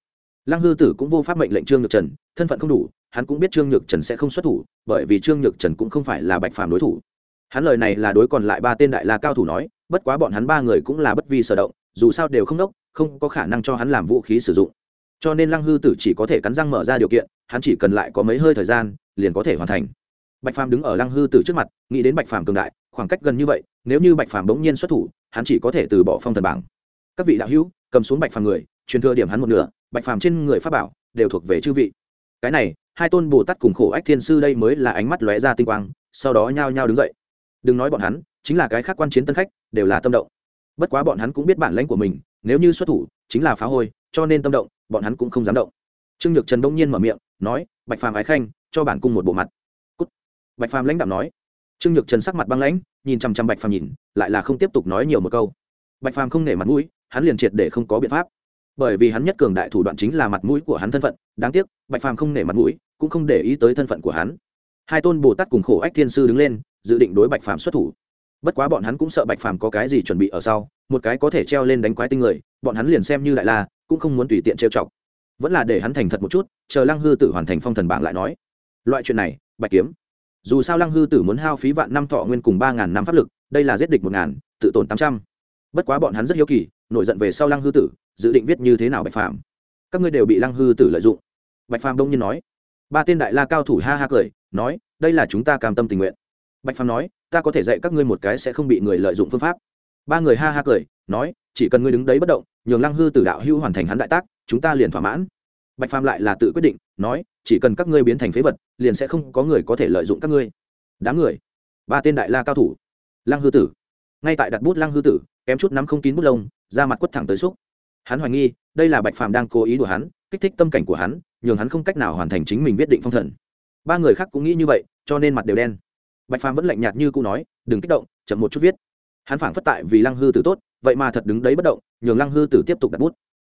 Lăng hư tử cũng vô pháp mệnh lệnh trương nhược trần, thân phận không đủ hắn cũng biết trương nhược trần sẽ không xuất thủ, bởi vì trương nhược trần cũng không phải là bạch phàm đối thủ. Hắn lời này là đối còn lại ba tên đại la cao thủ nói, bất quá bọn hắn ba người cũng là bất vi sở động, dù sao đều không đốc, không có khả năng cho hắn làm vũ khí sử dụng. Cho nên lăng hư tử chỉ có thể cắn răng mở ra điều kiện, hắn chỉ cần lại có mấy hơi thời gian, liền có thể hoàn thành. Bạch phàm đứng ở lăng hư tử trước mặt, nghĩ đến bạch phàm cường đại, khoảng cách gần như vậy, nếu như bạch phàm bỗng nhiên xuất thủ, hắn chỉ có thể từ bỏ phong thần bảng. Các vị đạo hữu, cầm xuống bạch phàm người, truyền thừa điểm hắn một nửa, bạch phàm trên người pháp bảo đều thuộc về chư vị. Cái này hai tôn bồ tát cùng khổ ách thiên sư đây mới là ánh mắt lóe ra tinh quang, sau đó nhao nhao đứng dậy. Đừng nói bọn hắn, chính là cái khác quan chiến tân khách, đều là tâm động. Bất quá bọn hắn cũng biết bản lãnh của mình, nếu như xuất thủ, chính là phá hôi, cho nên tâm động, bọn hắn cũng không dám động. Trương nhược trần đông nhiên mở miệng, nói, bạch phàm ái khanh, cho bản cung một bộ mặt. Cút. bạch phàm lãnh đạo nói. Trương nhược trần sắc mặt băng lãnh, nhìn chằm chằm bạch phàm nhìn, lại là không tiếp tục nói nhiều một câu. Bạch phàm không nể mặt mũi, hắn liền triệt để không có biện pháp. Bởi vì hắn nhất cường đại thủ đoạn chính là mặt mũi của hắn thân phận, đáng tiếc, bạch phàm không nể mặt mũi cũng không để ý tới thân phận của hắn. Hai tôn bồ tát cùng khổ ách thiên sư đứng lên, dự định đối bạch phàm xuất thủ. Bất quá bọn hắn cũng sợ bạch phàm có cái gì chuẩn bị ở sau, một cái có thể treo lên đánh quái tinh người, bọn hắn liền xem như đại la, cũng không muốn tùy tiện trêu chọc. Vẫn là để hắn thành thật một chút, chờ lăng hư tử hoàn thành phong thần bảng lại nói. Loại chuyện này, bạch kiếm. Dù sao lăng hư tử muốn hao phí vạn năm thọ nguyên cùng ba ngàn năm pháp lực, đây là giết địch một ngàn, tự tổn tám trăm. Bất quá bọn hắn rất hiếu kỳ, nổi giận về sau lăng hư tử, dự định viết như thế nào bạch phàm. Các ngươi đều bị lăng hư tử lợi dụng. Bạch phàm đông nhiên nói ba tên đại la cao thủ ha ha cười, nói, đây là chúng ta cam tâm tình nguyện. Bạch phàm nói, ta có thể dạy các ngươi một cái sẽ không bị người lợi dụng phương pháp. Ba người ha ha cười, nói, chỉ cần ngươi đứng đấy bất động, nhường lăng hư tử đạo hưu hoàn thành hắn đại tác, chúng ta liền thỏa mãn. Bạch phàm lại là tự quyết định, nói, chỉ cần các ngươi biến thành phế vật, liền sẽ không có người có thể lợi dụng các ngươi. Đám người. Ba tên đại la cao thủ. Lăng hư tử. Ngay tại đặt bút lăng hư tử, kém chút nắm không kín bút lông ra mặt quất thẳng tới xúc. Hắn hoài nghi, đây là bạch phàm đang cố ý đùa hắn, kích thích tâm cảnh của hắn nhường hắn không cách nào hoàn thành chính mình viết định phong thần. Ba người khác cũng nghĩ như vậy, cho nên mặt đều đen. Bạch phàm vẫn lạnh nhạt như cũ nói, đừng kích động, chậm một chút viết. Hắn phảng phất tại vì lăng hư tử tốt, vậy mà thật đứng đấy bất động, nhường lăng hư tử tiếp tục đặt bút.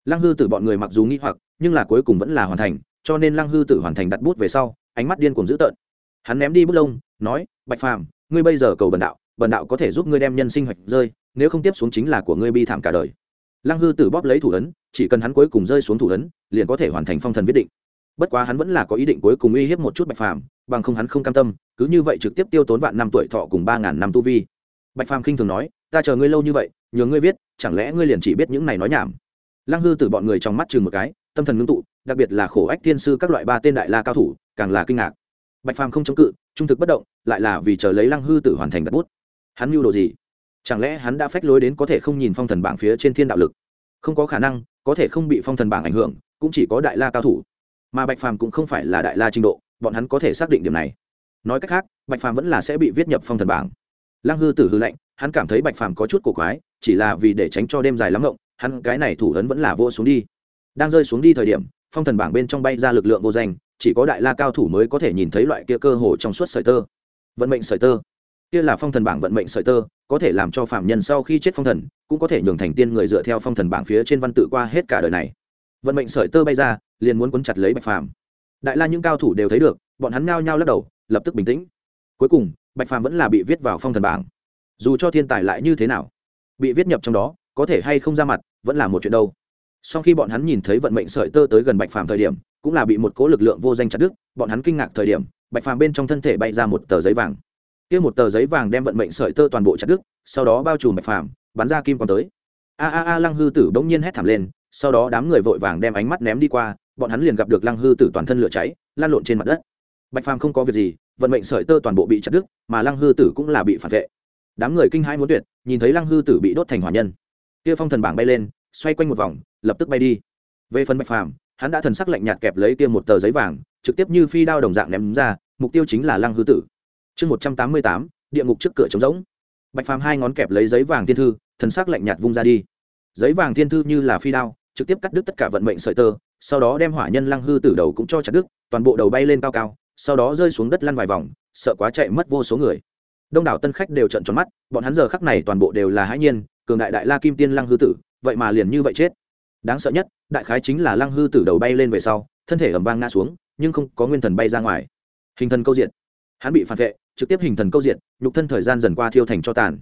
Lăng hư tử bọn người mặc dù nghĩ hoặc, nhưng là cuối cùng vẫn là hoàn thành, cho nên lăng hư tử hoàn thành đặt bút về sau, ánh mắt điên cuồng dữ tợn. Hắn ném đi bút lông, nói, bạch phàm, ngươi bây giờ cầu bần đạo bần đạo có thể giúp ngươi đem nhân sinh hoạch rơi, nếu không tiếp xuống chính là của ngươi bi thảm cả đời lăng hư tử bóp lấy thủ ấn, chỉ cần hắn cuối cùng rơi xuống thủ ấn, liền có thể hoàn thành phong thần viết định. Bất quá hắn vẫn là có ý định cuối cùng uy hiếp một chút bạch phàm, bằng không hắn không cam tâm, cứ như vậy trực tiếp tiêu tốn vạn năm tuổi thọ cùng ba ngàn năm tu vi. Bạch phàm khinh thường nói, ta chờ ngươi lâu như vậy, nhờ ngươi viết, chẳng lẽ ngươi liền chỉ biết những này nói nhảm? Lăng hư tử bọn người trong mắt chừng một cái, tâm thần ngưng tụ, đặc biệt là khổ ách thiên sư các loại ba tên đại la cao thủ, càng là kinh ngạc. Bạch phàm không chống cự, trung thực bất động, lại là vì chờ lấy lăng hư tử hoàn thành đặt bút. Hắn mưu đồ gì? Chẳng lẽ hắn đã phách lối đến có thể không nhìn phong thần bảng phía trên thiên đạo lực? Không có khả năng, có thể không bị phong thần bảng ảnh hưởng, cũng chỉ có đại la cao thủ. Mà bạch phàm cũng không phải là đại la trình độ, bọn hắn có thể xác định điểm này. Nói cách khác, bạch phàm vẫn là sẽ bị viết nhập phong thần bảng. Lăng hư tử hư lệnh, hắn cảm thấy bạch phàm có chút cổ quái, chỉ là vì để tránh cho đêm dài lắm rộng hắn cái này thủ ấn vẫn là vô xuống đi. Đang rơi xuống đi thời điểm, phong thần bảng bên trong bay ra lực lượng vô danh, chỉ có đại la cao thủ mới có thể nhìn thấy loại kia cơ hồ trong suốt sợi tơ. Vận mệnh sợi tơ kia là phong thần bảng vận mệnh sợi tơ, có thể làm cho phạm nhân sau khi chết phong thần, cũng có thể nhường thành tiên người dựa theo phong thần bảng phía trên văn tự qua hết cả đời này. Vận mệnh sợi tơ bay ra, liền muốn quấn chặt lấy bạch phàm. Đại la những cao thủ đều thấy được, bọn hắn ngao nhau lắc đầu, lập tức bình tĩnh. Cuối cùng, bạch phàm vẫn là bị viết vào phong thần bảng. Dù cho thiên tài lại như thế nào, bị viết nhập trong đó, có thể hay không ra mặt, vẫn là một chuyện đâu. Sau khi bọn hắn nhìn thấy vận mệnh sợi tơ tới gần bạch phàm thời điểm, cũng là bị một cố lực lượng vô danh chặt đứt, bọn hắn kinh ngạc thời điểm, bạch phàm bên trong thân thể bay ra một tờ giấy vàng kia một tờ giấy vàng đem vận mệnh sợi tơ toàn bộ chặt đứt, sau đó bao trùm bạch phàm, bắn ra kim quang tới. A a a, lăng hư tử bỗng nhiên hét thảm lên, sau đó đám người vội vàng đem ánh mắt ném đi qua, bọn hắn liền gặp được lăng hư tử toàn thân lửa cháy, lan lộn trên mặt đất. Bạch phàm không có việc gì, vận mệnh sợi tơ toàn bộ bị chặt đứt, mà lăng hư tử cũng là bị phản vệ. Đám người kinh hãi muốn tuyệt, nhìn thấy lăng hư tử bị đốt thành hỏa nhân. Kia phong thần bảng bay lên, xoay quanh một vòng, lập tức bay đi. Về phần bạch phàm, hắn đã thần sắc lạnh nhạt kẹp lấy kia một tờ giấy vàng, trực tiếp như phi đao đồng dạng ném ra, mục tiêu chính là lăng hư tử chương một trăm tám mươi tám, địa ngục trước cửa trống rỗng. Bạch phàm hai ngón kẹp lấy giấy vàng thiên thư, thần sắc lạnh nhạt vung ra đi. Giấy vàng thiên thư như là phi đao, trực tiếp cắt đứt tất cả vận mệnh sợi tơ, sau đó đem hỏa nhân lăng hư tử đầu cũng cho chặt đứt, toàn bộ đầu bay lên cao cao, sau đó rơi xuống đất lăn vài vòng, sợ quá chạy mất vô số người. Đông đảo tân khách đều trận tròn mắt, bọn hắn giờ khắc này toàn bộ đều là hãi nhiên, cường đại đại la kim tiên lăng hư tử, vậy mà liền như vậy chết. Đáng sợ nhất, đại khái chính là lăng hư tử đầu bay lên về sau, thân thể ẩm vang ngã xuống, nhưng không có nguyên thần bay ra ngoài. Hình thần câu diện hắn bị phản vệ trực tiếp hình thần câu diện nhục thân thời gian dần qua thiêu thành cho tàn.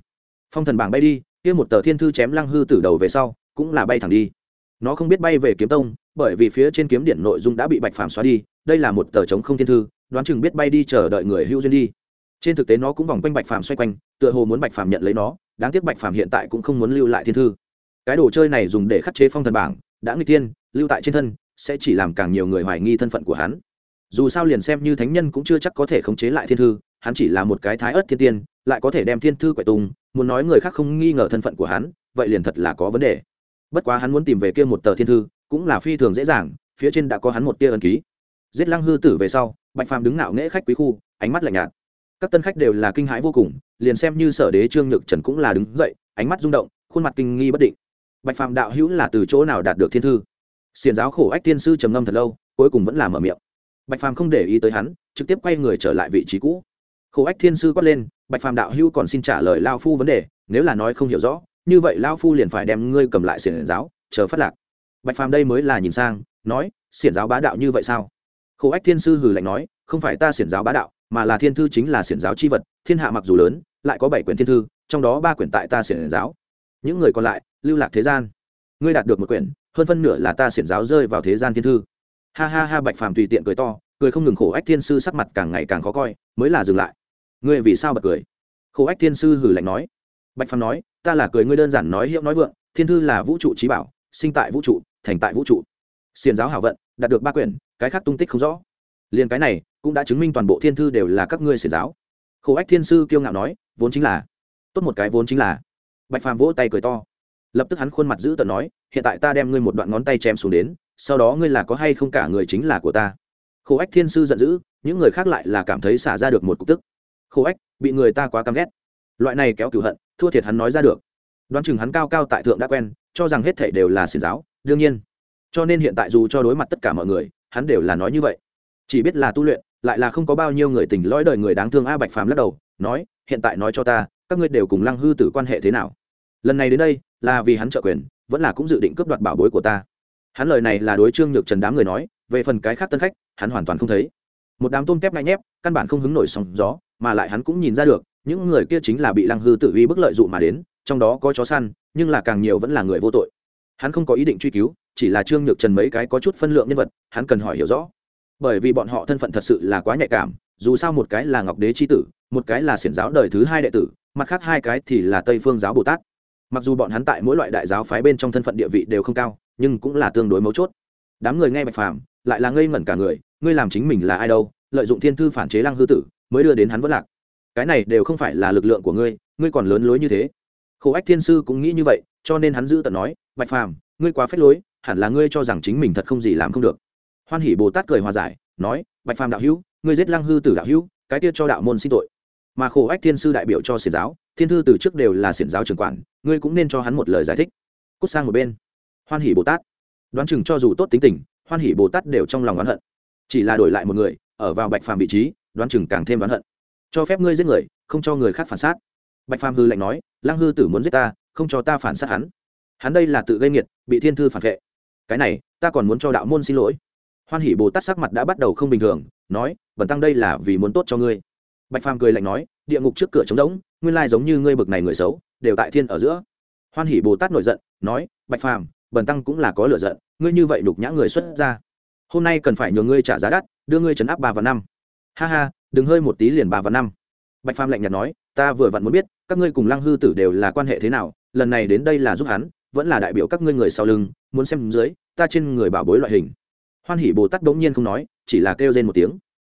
Phong thần bảng bay đi, kia một tờ thiên thư chém lăng hư tử đầu về sau, cũng là bay thẳng đi. Nó không biết bay về kiếm tông, bởi vì phía trên kiếm điện nội dung đã bị bạch phàm xóa đi, đây là một tờ trống không thiên thư, đoán chừng biết bay đi chờ đợi người hữu duyên đi. Trên thực tế nó cũng vòng quanh bạch phàm xoay quanh, tựa hồ muốn bạch phàm nhận lấy nó, đáng tiếc bạch phàm hiện tại cũng không muốn lưu lại thiên thư. Cái đồ chơi này dùng để khắc chế phong thần bảng, đã nguy tiên lưu tại trên thân, sẽ chỉ làm càng nhiều người hoài nghi thân phận của hắn. Dù sao liền xem như thánh nhân cũng chưa chắc có thể khống chế lại thiên thư hắn chỉ là một cái thái ớt thiên tiên, lại có thể đem thiên thư quậy tung, muốn nói người khác không nghi ngờ thân phận của hắn, vậy liền thật là có vấn đề. Bất quá hắn muốn tìm về kia một tờ thiên thư, cũng là phi thường dễ dàng, phía trên đã có hắn một tia ân ký. Giết lăng hư tử về sau, bạch phàm đứng nạo nghễ khách quý khu, ánh mắt lạnh nhạt. Các tân khách đều là kinh hãi vô cùng, liền xem như sở đế trương nhược trần cũng là đứng dậy, ánh mắt rung động, khuôn mặt kinh nghi bất định. Bạch phàm đạo hữu là từ chỗ nào đạt được thiên thư? Xiền giáo khổ ách thiên sư trầm ngâm thật lâu, cuối cùng vẫn là mở miệng. Bạch phàm không để ý tới hắn, trực tiếp quay người trở lại vị trí cũ khổ ách thiên sư quát lên, bạch phàm đạo Hưu còn xin trả lời lao phu vấn đề, nếu là nói không hiểu rõ, như vậy lao phu liền phải đem ngươi cầm lại xiển giáo, chờ phát lạc. Bạch phàm đây mới là nhìn sang, nói, xiển giáo bá đạo như vậy sao? Khổ ách thiên sư hừ lạnh nói, không phải ta xiển giáo bá đạo, mà là thiên thư chính là xiển giáo c h i vật, thiên hạ mặc dù lớn, lại có bảy quyển thiên thư, trong đó ba quyển tại ta xiển giáo. Những người còn lại, lưu lạc thế gian. Ngươi đạt được một quyển, hơn phân nửa là ta xiển giáo rơi vào thế gian thiên thư. Ha ha ha, bạch phàm tùy tiện cười to, cười không ngừng khổ ách thiên sư sắc mặt càng ngày càng khó coi, mới là dừng lại ngươi vì sao bật cười? Khổ ách thiên sư hử lạnh nói. Bạch phàm nói, ta là cười ngươi đơn giản nói hiệu nói vượng, thiên thư là vũ trụ trí bảo, sinh tại vũ trụ, thành tại vũ trụ. Xiền giáo hảo vận, đạt được ba quyển, cái khác tung tích không rõ. Liền cái này, cũng đã chứng minh toàn bộ thiên thư đều là các ngươi xiển giáo. Khổ ách thiên sư kiêu ngạo nói, vốn chính là. Tốt một cái vốn chính là. Bạch phàm vỗ tay cười to. Lập tức hắn khuôn mặt giữ tận nói, hiện tại ta đem ngươi một đoạn ngón tay chém xuống đến, sau đó ngươi là có hay không cả người chính là của ta. Khổ ách thiên sư giận dữ, những người khác lại là cảm thấy xả ra được một cục tức khổ ách, bị người ta quá căm ghét. Loại này kéo cửu hận, thua thiệt hắn nói ra được. Đoán chừng hắn cao cao tại thượng đã quen, cho rằng hết thảy đều là xiển giáo, đương nhiên. Cho nên hiện tại dù cho đối mặt tất cả mọi người, hắn đều là nói như vậy. Chỉ biết là tu luyện, lại là không có bao nhiêu người tình lõi đời người đáng thương a bạch phàm lắc đầu, nói, hiện tại nói cho ta, các ngươi đều cùng lăng hư tử quan hệ thế nào? Lần này đến đây, là vì hắn trợ quyền, vẫn là cũng dự định cướp đoạt bảo bối của ta. Hắn lời này là đối trương nhược trần đám người nói, về phần cái khác tân khách, hắn hoàn toàn không thấy. Một đám tôm tép ngay nhép, căn bản không hứng nổi sóng gió mà lại hắn cũng nhìn ra được, những người kia chính là bị lăng hư tự uy bức lợi dụ mà đến, trong đó có chó săn, nhưng là càng nhiều vẫn là người vô tội. Hắn không có ý định truy cứu, chỉ là trương nhược trần mấy cái có chút phân lượng nhân vật, hắn cần hỏi hiểu rõ. Bởi vì bọn họ thân phận thật sự là quá nhạy cảm, dù sao một cái là ngọc đế c h i tử, một cái là xiển giáo đời thứ hai đệ tử, mặt khác hai cái thì là tây phương giáo bồ tát. Mặc dù bọn hắn tại mỗi loại đại giáo phái bên trong thân phận địa vị đều không cao, nhưng cũng là tương đối mấu chốt. Đám người nghe bạch phàm, lại là ngây ngẩn cả người, ngươi làm chính mình là ai đâu, lợi dụng thiên thư phản chế lăng hư tử mới đưa đến hắn vẫn lạc. Cái này đều không phải là lực lượng của ngươi ngươi còn lớn lối như thế. Khổ ách thiên sư cũng nghĩ như vậy, cho nên hắn giữ tận nói, bạch phàm, ngươi quá phép lối, hẳn là ngươi cho rằng chính mình thật không gì làm không được. Hoan hỷ bồ tát cười hòa giải, nói, bạch phàm đạo hữu, ngươi giết lăng hư tử đạo hữu, cái tiết cho đạo môn xin tội. Mà khổ ách thiên sư đại biểu cho xiển giáo, thiên thư từ trước đều là xiển giáo trưởng quản, ngươi cũng nên cho hắn một lời giải thích. Cút sang một bên. Hoan hỷ bồ tát. Đoán chừng cho dù tốt tính tình, hoan hỷ bồ tát đều trong lòng oán hận. Chỉ là đổi lại một người, ở vào bạch phàm vị trí đoán chừng càng thêm oán hận. Cho phép ngươi giết người, không cho người khác phản sát bạch phàm hư lạnh nói, lăng hư tử muốn giết ta, không cho ta phản sát hắn. Hắn đây là tự gây nghiệt, bị thiên thư phản vệ. Cái này, ta còn muốn cho đạo môn xin lỗi. Hoan hỷ bồ tát sắc mặt đã bắt đầu không bình thường, nói vần tăng đây là vì muốn tốt cho ngươi. Bạch phàm cười lạnh nói, địa ngục trước cửa trống rỗng, nguyên lai giống như ngươi bực này người xấu, đều tại thiên ở giữa. Hoan hỷ bồ tát nổi giận, nói, bạch phàm, bần tăng cũng là có lửa giận, ngươi như vậy đục nhã người xuất ra hôm nay cần phải nhờ ngươi trả giá đắt, đưa ngươi trấn áp ba và năm ha ha, đừng hơi một tí liền ba và năm. Bạch phàm lạnh nhạt nói, ta vừa vặn muốn biết, các ngươi cùng lăng hư tử đều là quan hệ thế nào, lần này đến đây là giúp hắn, vẫn là đại biểu các ngươi người sau lưng, muốn xem dưới, ta trên người bảo bối loại hình. Hoan hỷ bồ tát bỗng nhiên không nói, chỉ là kêu lên một tiếng.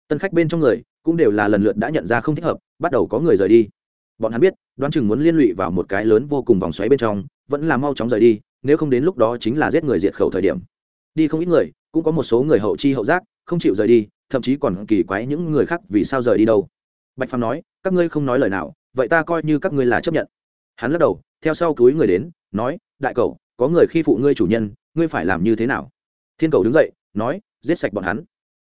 Tân khách bên trong người, cũng đều là lần lượt đã nhận ra không thích hợp, bắt đầu có người rời đi. Bọn hắn biết, đoán chừng muốn liên lụy vào một cái lớn vô cùng vòng xoáy bên trong, vẫn là mau chóng rời đi, nếu không đến lúc đó chính là giết người diệt khẩu thời điểm. Đi không ít người, cũng có một số người hậu chi hậu giác không chịu rời đi thậm chí còn kỳ quái những người khác vì sao rời đi đâu. Bạch phàm nói các ngươi không nói lời nào vậy ta coi như các ngươi là chấp nhận. Hắn lắc đầu theo sau túi người đến nói đại cầu, có người khi phụ ngươi chủ nhân ngươi phải làm như thế nào? Thiên cầu đứng dậy nói giết sạch bọn hắn.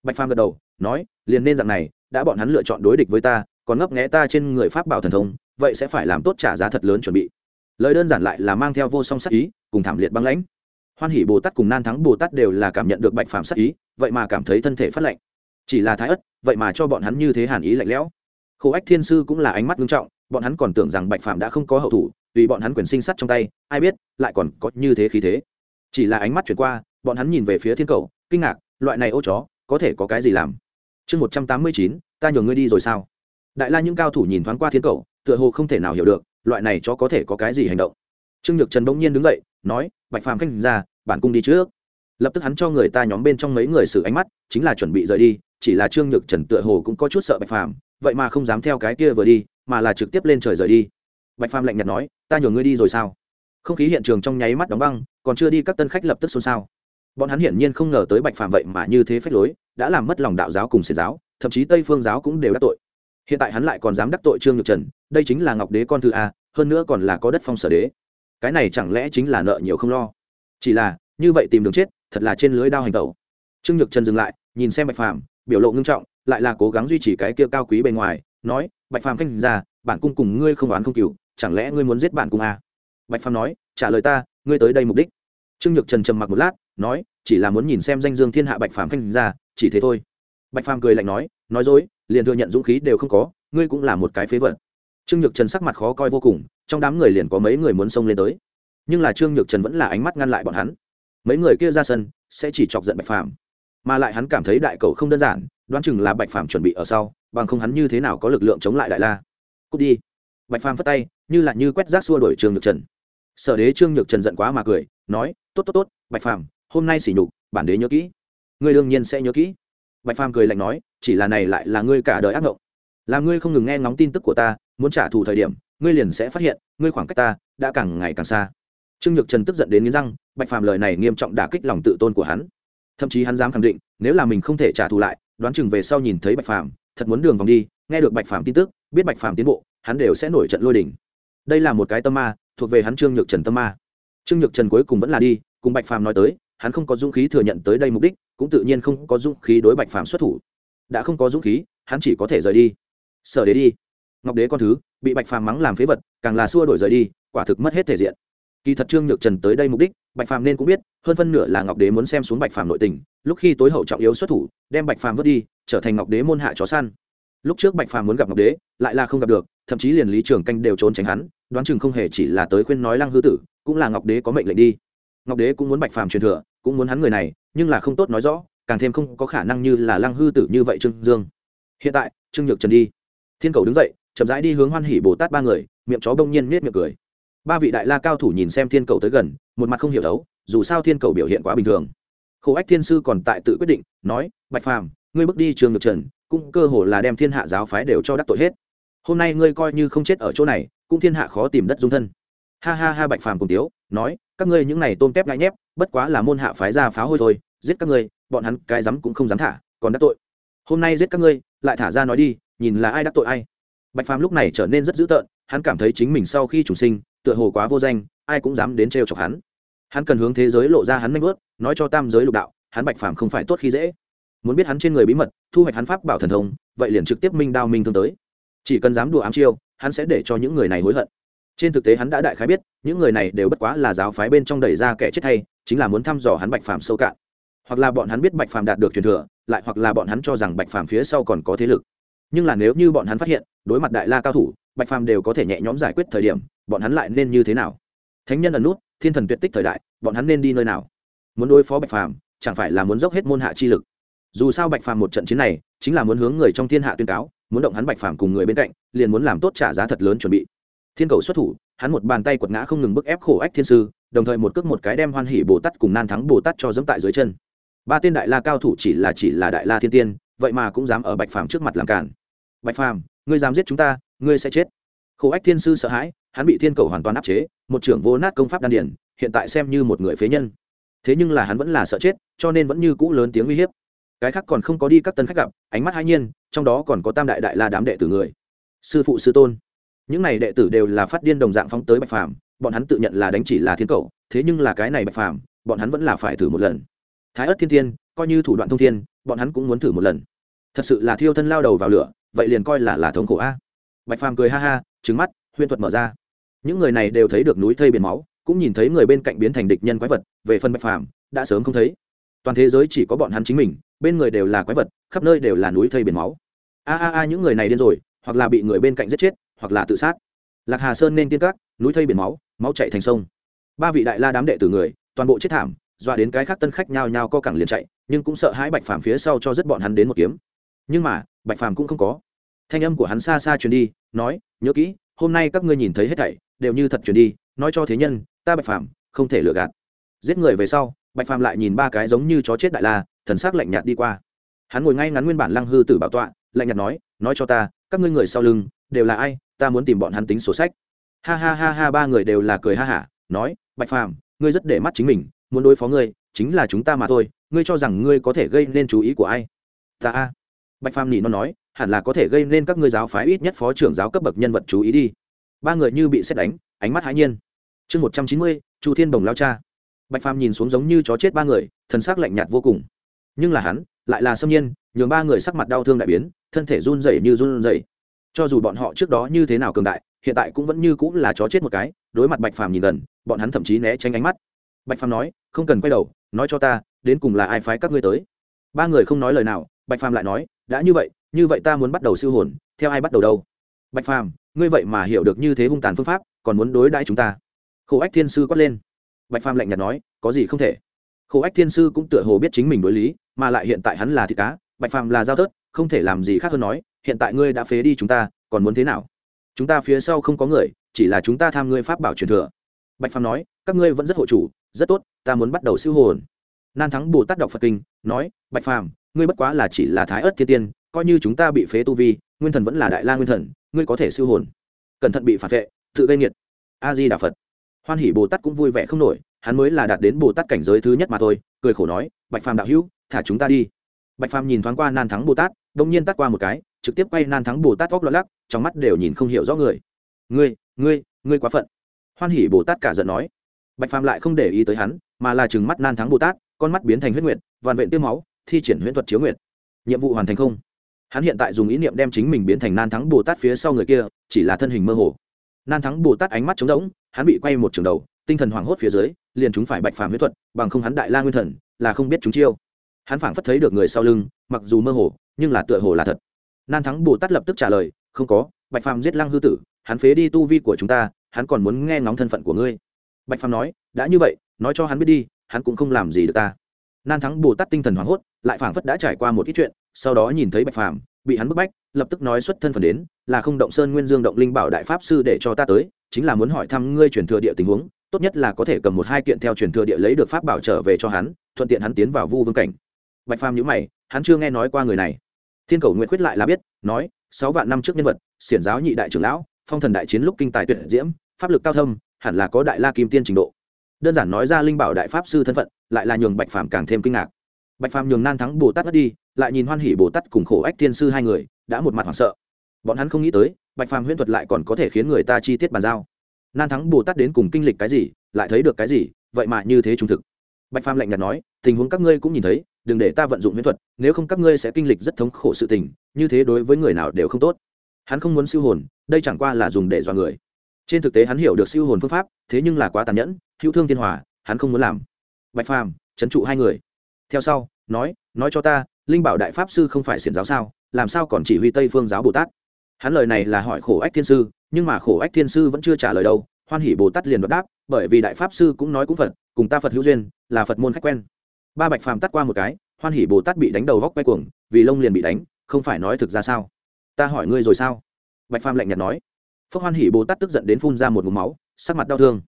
Bạch phàm gật đầu nói liền nên dạng này đã bọn hắn lựa chọn đối địch với ta còn ngấp nghẽ ta trên người pháp bảo thần thông vậy sẽ phải làm tốt trả giá thật lớn chuẩn bị. Lời đơn giản lại là mang theo vô song sắc ý cùng thảm liệt băng lãnh hoan hỷ bồ tát cùng nan thắng bồ tát đều là cảm nhận được bạch phàm sắc ý, vậy mà cảm thấy thân thể phát lạnh. Chỉ là thái ất vậy mà cho bọn hắn như thế hàn ý lạnh lẽo. Khổ ách thiên sư cũng là ánh mắt nghiêm trọng, bọn hắn còn tưởng rằng bạch phàm đã không có hậu thủ, vì bọn hắn quyền sinh sắt trong tay, ai biết, lại còn có như thế khí thế. Chỉ là ánh mắt chuyển qua, bọn hắn nhìn về phía thiên cầu, kinh ngạc, loại này ô chó, có thể có cái gì làm? Chương một trăm tám mươi chín, ta nhường ngươi đi rồi sao? Đại la những cao thủ nhìn thoáng qua thiên cầu, tựa hồ không thể nào hiểu được, loại này chó có thể có cái gì hành động. Trương nhược trần bỗng nhiên đứng dậy, nói, bạch phàm khanh ra bản cung đi trước. Lập tức hắn cho người ta nhóm bên trong mấy người xử ánh mắt, chính là chuẩn bị rời đi, chỉ là trương nhược trần tựa hồ cũng có chút sợ bạch phàm, vậy mà không dám theo cái kia vừa đi, mà là trực tiếp lên trời rời đi. Bạch phàm lạnh nhạt nói, ta nhường ngươi đi rồi sao? Không khí hiện trường trong nháy mắt đóng băng, còn chưa đi các tân khách lập tức xôn xao. Bọn hắn hiển nhiên không ngờ tới bạch phàm vậy mà như thế phách lối, đã làm mất lòng đạo giáo cùng xiển giáo, thậm chí tây phương giáo cũng đều đắc tội. Hiện tại hắn lại còn dám đắc tội trương nhược trần, đây chính là ngọc đế con thư a, hơn nữa còn là có đất phong sở đế. Cái này chẳng lẽ chính là nợ nhiều không lo? Chỉ là, như vậy tìm đường chết, thật là trên lưới đao hành tẩu. Trương nhược trần dừng lại, nhìn xem bạch phàm, biểu lộ ngưng trọng, lại là cố gắng duy trì cái kia cao quý bề ngoài, nói, bạch phàm khanh ra, bản cung cùng ngươi không đoán không cừu, chẳng lẽ ngươi muốn giết bản cung à? bạch phàm nói, trả lời ta, ngươi tới đây mục đích. Trương nhược trần trầm mặc một lát, nói, chỉ là muốn nhìn xem danh dương thiên hạ bạch phàm khanh ra, chỉ thế thôi. Bạch phàm cười lạnh nói nói dối, liền thừa nhận dũng khí đều không có, ngươi cũng là một cái phế vật. Trương nhược trần sắc mặt khó coi vô cùng, trong đám người liền có mấy người muốn xông lên tới nhưng là trương nhược trần vẫn là ánh mắt ngăn lại bọn hắn mấy người kia ra sân sẽ chỉ chọc giận bạch phàm mà lại hắn cảm thấy đại cầu không đơn giản đoán chừng là bạch phàm chuẩn bị ở sau bằng không hắn như thế nào có lực lượng chống lại đại la cút đi bạch phàm phất tay như là như quét rác xua đuổi trương nhược trần sở đế trương nhược trần giận quá mà cười nói tốt tốt tốt bạch phàm hôm nay xỉ nhục bản đế nhớ kỹ ngươi đương nhiên sẽ nhớ kỹ bạch phàm cười lạnh nói chỉ là này lại là ngươi cả đời ác ngộng là ngươi không ngừng nghe ngóng tin tức của ta muốn trả thù thời điểm ngươi liền sẽ phát hiện ngươi khoảng cách ta đã càng ngày càng xa trương nhược trần tức giận đến nghiến răng, bạch phàm lời này nghiêm trọng đả kích lòng tự tôn của hắn. Thậm chí hắn dám khẳng định, nếu là mình không thể trả thù lại, đoán chừng về sau nhìn thấy bạch phàm, thật muốn đường vòng đi, nghe được bạch phàm tin tức, biết bạch phàm tiến bộ, hắn đều sẽ nổi trận lôi đỉnh đây là một cái tâm ma, thuộc về hắn trương nhược trần tâm ma. Trương nhược trần cuối cùng vẫn là đi, cùng bạch phàm nói tới, hắn không có dũng khí thừa nhận tới đây mục đích, cũng tự nhiên không có dũng khí đối bạch phàm xuất thủ. Đã không có dũng khí, hắn chỉ có thể rời đi. Sở đế đi. Ngọc đế con thứ, bị bạch phàm mắng làm phế vật, càng là xua đổi rời đi, quả thực mất hết thể diện kỳ thật trương nhược trần tới đây mục đích, bạch phàm nên cũng biết, hơn phân nửa là ngọc đế muốn xem xuống bạch phàm nội tình, lúc khi tối hậu trọng yếu xuất thủ, đem bạch phàm vứt đi, trở thành ngọc đế môn hạ chó săn. Lúc trước bạch phàm muốn gặp ngọc đế, lại là không gặp được, thậm chí liền lý trường canh đều trốn tránh hắn, đoán chừng không hề chỉ là tới khuyên nói lăng hư tử, cũng là ngọc đế có mệnh lệnh đi. Ngọc đế cũng muốn bạch phàm truyền thừa, cũng muốn hắn người này, nhưng là không tốt nói rõ, càng thêm không có khả năng như là lăng hư tử như vậy trương dương. Hiện tại, trương nhược trần đi. Thiên cầu đứng dậy, chậm rãi đi hướng hoan hỉ bồ tát ba người, miệng chó bông nhiên miết miệng cười ba vị đại la cao thủ nhìn xem thiên cầu tới gần, một mặt không hiểu đấu, dù sao thiên cầu biểu hiện quá bình thường. Khổ ách thiên sư còn tại tự quyết định, nói, bạch phàm, ngươi bước đi trường ngược trần, cũng cơ hồ là đem thiên hạ giáo phái đều cho đắc tội hết. Hôm nay ngươi coi như không chết ở chỗ này, cũng thiên hạ khó tìm đất dung thân. Ha ha ha, bạch phàm cùng tiếu, nói, các ngươi những này tôm tép ngại nhép, bất quá là môn hạ phái ra phá hôi thôi, giết các ngươi, bọn hắn cái dám cũng không dám thả, còn đắc tội. Hôm nay giết các ngươi, lại thả ra nói đi, nhìn là ai đắc tội ai. Bạch phàm lúc này trở nên rất dữ tợn, hắn cảm thấy chính mình sau khi chủ sinh tựa hồ quá vô danh, ai cũng dám đến trêu chọc hắn. Hắn cần hướng thế giới lộ ra hắn nanh vớt nói cho tam giới lục đạo, hắn bạch phàm không phải tốt khi dễ. Muốn biết hắn trên người bí mật, thu hoạch hắn pháp bảo thần thông, vậy liền trực tiếp minh đao minh thương tới. Chỉ cần dám đùa ám chiêu, hắn sẽ để cho những người này hối hận. Trên thực tế hắn đã đại khái biết, những người này đều bất quá là giáo phái bên trong đẩy ra kẻ chết thay chính là muốn thăm dò hắn bạch phàm sâu cạn. Hoặc là bọn hắn biết bạch phàm đạt được truyền thừa, lại hoặc là bọn hắn cho rằng bạch phàm phía sau còn có thế lực. Nhưng là nếu như bọn hắn phát hiện, đối mặt đại la cao thủ bạch phàm đều có thể nhẹ nhõm giải quyết thời điểm, bọn hắn lại nên như thế nào? Thánh nhân ẩn nút, thiên thần tuyệt tích thời đại, bọn hắn nên đi nơi nào? Muốn đối phó bạch phàm, chẳng phải là muốn dốc hết môn hạ chi lực? Dù sao bạch phàm một trận chiến này, chính là muốn hướng người trong thiên hạ tuyên cáo, muốn động hắn bạch phàm cùng người bên cạnh, liền muốn làm tốt trả giá thật lớn chuẩn bị. Thiên cầu xuất thủ, hắn một bàn tay quật ngã không ngừng bức ép khổ ách thiên sư, đồng thời một cước một cái đem hoan hỉ bồ tát cùng nan thắng bồ tát cho dẫm tại dưới chân. Ba tên đại la cao thủ chỉ là chỉ là đại la thiên tiên, vậy mà cũng dám ở bạch phàm trước mặt làm cản bạch phàm ngươi dám giết chúng ta, ngươi sẽ chết. Khổ ách thiên sư sợ hãi, hắn bị thiên cầu hoàn toàn áp chế, một trưởng vô nát công pháp đan điển hiện tại xem như một người phế nhân. Thế nhưng là hắn vẫn là sợ chết, cho nên vẫn như cũ lớn tiếng uy hiếp. Cái khác còn không có đi các tân khách gặp, ánh mắt hai nhiên, trong đó còn có tam đại đại la đám đệ tử người. Sư phụ sư tôn. Những này đệ tử đều là phát điên đồng dạng phóng tới bạch phàm, bọn hắn tự nhận là đánh chỉ là thiên cầu, thế nhưng là cái này bạch phàm, bọn hắn vẫn là phải thử một lần. Thái ất thiên tiên coi như thủ đoạn thông thiên, bọn hắn cũng muốn thử một lần. Thật sự là thiêu thân lao đầu vào lửa vậy liền coi là là thống khổ a. Bạch phàm cười ha ha trứng mắt huyên thuật mở ra. Những người này đều thấy được núi thây biển máu, cũng nhìn thấy người bên cạnh biến thành địch nhân quái vật, về phần bạch phàm, đã sớm không thấy. Toàn thế giới chỉ có bọn hắn chính mình, bên người đều là quái vật, khắp nơi đều là núi thây biển máu. A a a, những người này điên rồi, hoặc là bị người bên cạnh giết chết, hoặc là tự sát. Lạc hà sơn nên tiên cát núi thây biển máu máu chạy thành sông. Ba vị đại la đám đệ tử người, toàn bộ chết thảm, dọa đến cái khác tân khách nhao nhao co cẳng liền chạy, nhưng cũng sợ hãi bạch phàm phía sau cho rất bọn hắn đến một kiếm. Nhưng mà bạch phàm cũng không có. Thanh âm của hắn xa xa truyền đi, nói, nhớ kỹ, hôm nay các ngươi nhìn thấy hết thảy, đều như thật truyền đi, nói cho thế nhân, ta bạch phàm, không thể lừa gạt. Giết người về sau, bạch phàm lại nhìn ba cái giống như chó chết đại la, thần sắc lạnh nhạt đi qua. Hắn ngồi ngay ngắn nguyên bản lăng hư tử bảo tọa, lạnh nhạt nói nói cho ta, các ngươi người sau lưng, đều là ai? Ta muốn tìm bọn hắn tính sổ sách. Ha ha ha ha, ba người đều là cười ha hả, nói, bạch phàm, ngươi rất để mắt chính mình, muốn đối phó ngươi, chính là chúng ta mà thôi, ngươi cho rằng ngươi có thể gây nên chú ý của ai? Ta a bạch phàm nhỉ nó nói, hẳn là có thể gây nên các ngươi giáo phái ít nhất phó trưởng giáo cấp bậc nhân vật chú ý đi. Ba người như bị xét đánh, ánh mắt hãi nhiên. Chương một trăm chín mươi, chu thiên bồng lao cha. Bạch phàm nhìn xuống giống như chó chết ba người, thần sắc lạnh nhạt vô cùng. Nhưng là hắn, lại là xâm nhiên, nhường ba người sắc mặt đau thương đại biến, thân thể run rẩy như run rẩy. Cho dù bọn họ trước đó như thế nào cường đại, hiện tại cũng vẫn như cũng là chó chết một cái, đối mặt bạch phàm nhìn gần, bọn hắn thậm chí né tránh ánh mắt. Bạch phàm nói, không cần quay đầu, nói cho ta, đến cùng là ai phái các ngươi tới? Ba người không nói lời nào, bạch phàm lại nói đã như vậy như vậy ta muốn bắt đầu siêu hồn, theo ai bắt đầu đâu? Bạch phàm, ngươi vậy mà hiểu được như thế hung tàn phương pháp, còn muốn đối đãi chúng ta. Khổ ách thiên sư quát lên. Bạch phàm lạnh nhạt nói, có gì không thể. Khổ ách thiên sư cũng tựa hồ biết chính mình đối lý, mà lại hiện tại hắn là thịt cá, bạch phàm là giao tớt không thể làm gì khác hơn nói, hiện tại ngươi đã phế đi chúng ta, còn muốn thế nào? Chúng ta phía sau không có người, chỉ là chúng ta tham ngươi pháp bảo truyền thừa. Bạch phàm nói, các ngươi vẫn rất hộ chủ, rất tốt, ta muốn bắt đầu siêu hồn. Nan thắng bồ tát đọc phật kinh, nói, bạch phàm ngươi bất quá là chỉ là thái ớt thiên tiên, coi như chúng ta bị phế tu vi, nguyên thần vẫn là đại la nguyên thần, ngươi có thể siêu hồn. Cẩn thận bị phản vệ, tự gây nghiệt. A di đà phật. Hoan hỷ bồ tát cũng vui vẻ không nổi, hắn mới là đạt đến bồ tát cảnh giới thứ nhất mà thôi, cười khổ nói, bạch phàm đạo hữu, thả chúng ta đi. Bạch phàm nhìn thoáng qua nan thắng bồ tát đông nhiên tắt qua một cái, trực tiếp quay nan thắng bồ tát vóc lót lắc, trong mắt đều nhìn không hiểu rõ người. Ngươi ngươi ngươi quá phận. Hoan hỷ bồ tát cả giận nói. Bạch phàm lại không để ý tới hắn, mà là chừng mắt nan thắng bồ tát, con mắt biến thành huyết nguyệt vằn vện tiêu máu thi triển huyễn thuật chiếu nguyệt. Nhiệm vụ hoàn thành không? Hắn hiện tại dùng ý niệm đem chính mình biến thành nan thắng bồ tát phía sau người kia, chỉ là thân hình mơ hồ. Nan thắng bồ tát ánh mắt trống rỗng, hắn bị quay một trường đầu, tinh thần hoảng hốt phía dưới, liền chúng phải bạch phàm huyết thuật, bằng không hắn đại la nguyên thần, là không biết chúng chiêu. Hắn phảng phất thấy được người sau lưng, mặc dù mơ hồ, nhưng là tựa hồ là thật. Nan thắng bồ tát lập tức trả lời, không có, bạch phàm giết lăng hư tử, hắn phế đi tu vi của chúng ta, hắn còn muốn nghe ngóng thân phận của ngươi. Bạch phàm nói, đã như vậy, nói cho hắn biết đi, hắn cũng không làm gì được ta nan thắng bồ tát tinh thần hoảng hốt, lại phảng phất đã trải qua một ít chuyện, sau đó nhìn thấy bạch phàm, bị hắn bức bách, lập tức nói xuất thân phần đến, là không động sơn nguyên dương động linh bảo đại pháp sư để cho ta tới, chính là muốn hỏi thăm ngươi truyền thừa địa tình huống, tốt nhất là có thể cầm một hai kiện theo truyền thừa địa lấy được pháp bảo trở về cho hắn, thuận tiện hắn tiến vào vu vương cảnh. Bạch phàm nhữ mày, hắn chưa nghe nói qua người này. Thiên cầu nguyện quyết lại là biết, nói, sáu vạn năm trước nhân vật, xiển giáo nhị đại trưởng lão, phong thần đại chiến lúc kinh tài tuyệt diễm, pháp lực cao thâm, hẳn là có đại la kim tiên trình độ đơn giản nói ra linh bảo đại pháp sư thân phận, lại là nhường bạch phàm càng thêm kinh ngạc. Bạch phàm nhường nan thắng bồ tát mất đi, lại nhìn hoan hỉ bồ tát cùng khổ ách thiên sư hai người, đã một mặt hoảng sợ. Bọn hắn không nghĩ tới, bạch phàm huyễn thuật lại còn có thể khiến người ta chi tiết bàn giao. Nan thắng bồ tát đến cùng kinh lịch cái gì, lại thấy được cái gì, vậy mà như thế trung thực. Bạch phàm lạnh nhạt nói, tình huống các ngươi cũng nhìn thấy, đừng để ta vận dụng huyễn thuật, nếu không các ngươi sẽ kinh lịch rất thống khổ sự tình, như thế đối với người nào đều không tốt. Hắn không muốn siêu hồn, đây chẳng qua là dùng để dọa người. Trên thực tế hắn hiểu được siêu hồn phương pháp, thế nhưng là quá tàn nhẫn hữu thương thiên hòa, hắn không muốn làm. Bạch phàm, trấn trụ hai người. Theo sau, nói nói cho ta, linh bảo đại pháp sư không phải xiển giáo sao, làm sao còn chỉ huy tây phương giáo bồ tát? Hắn lời này là hỏi khổ ách thiên sư, nhưng mà khổ ách thiên sư vẫn chưa trả lời đâu, hoan hỷ bồ tát liền đoạt đáp, bởi vì đại pháp sư cũng nói cũng phật, cùng ta phật hữu duyên, là phật môn khách quen. Ba bạch phàm tắt qua một cái, hoan hỷ bồ tát bị đánh đầu góc quay cuồng, vì lông liền bị đánh, không phải nói thực ra sao? Ta hỏi ngươi rồi sao? Bạch phàm lạnh nhạt nói. Phước hoan hỷ bồ tát tức giận đến phun ra một mũ máu, sắc mặt đau thương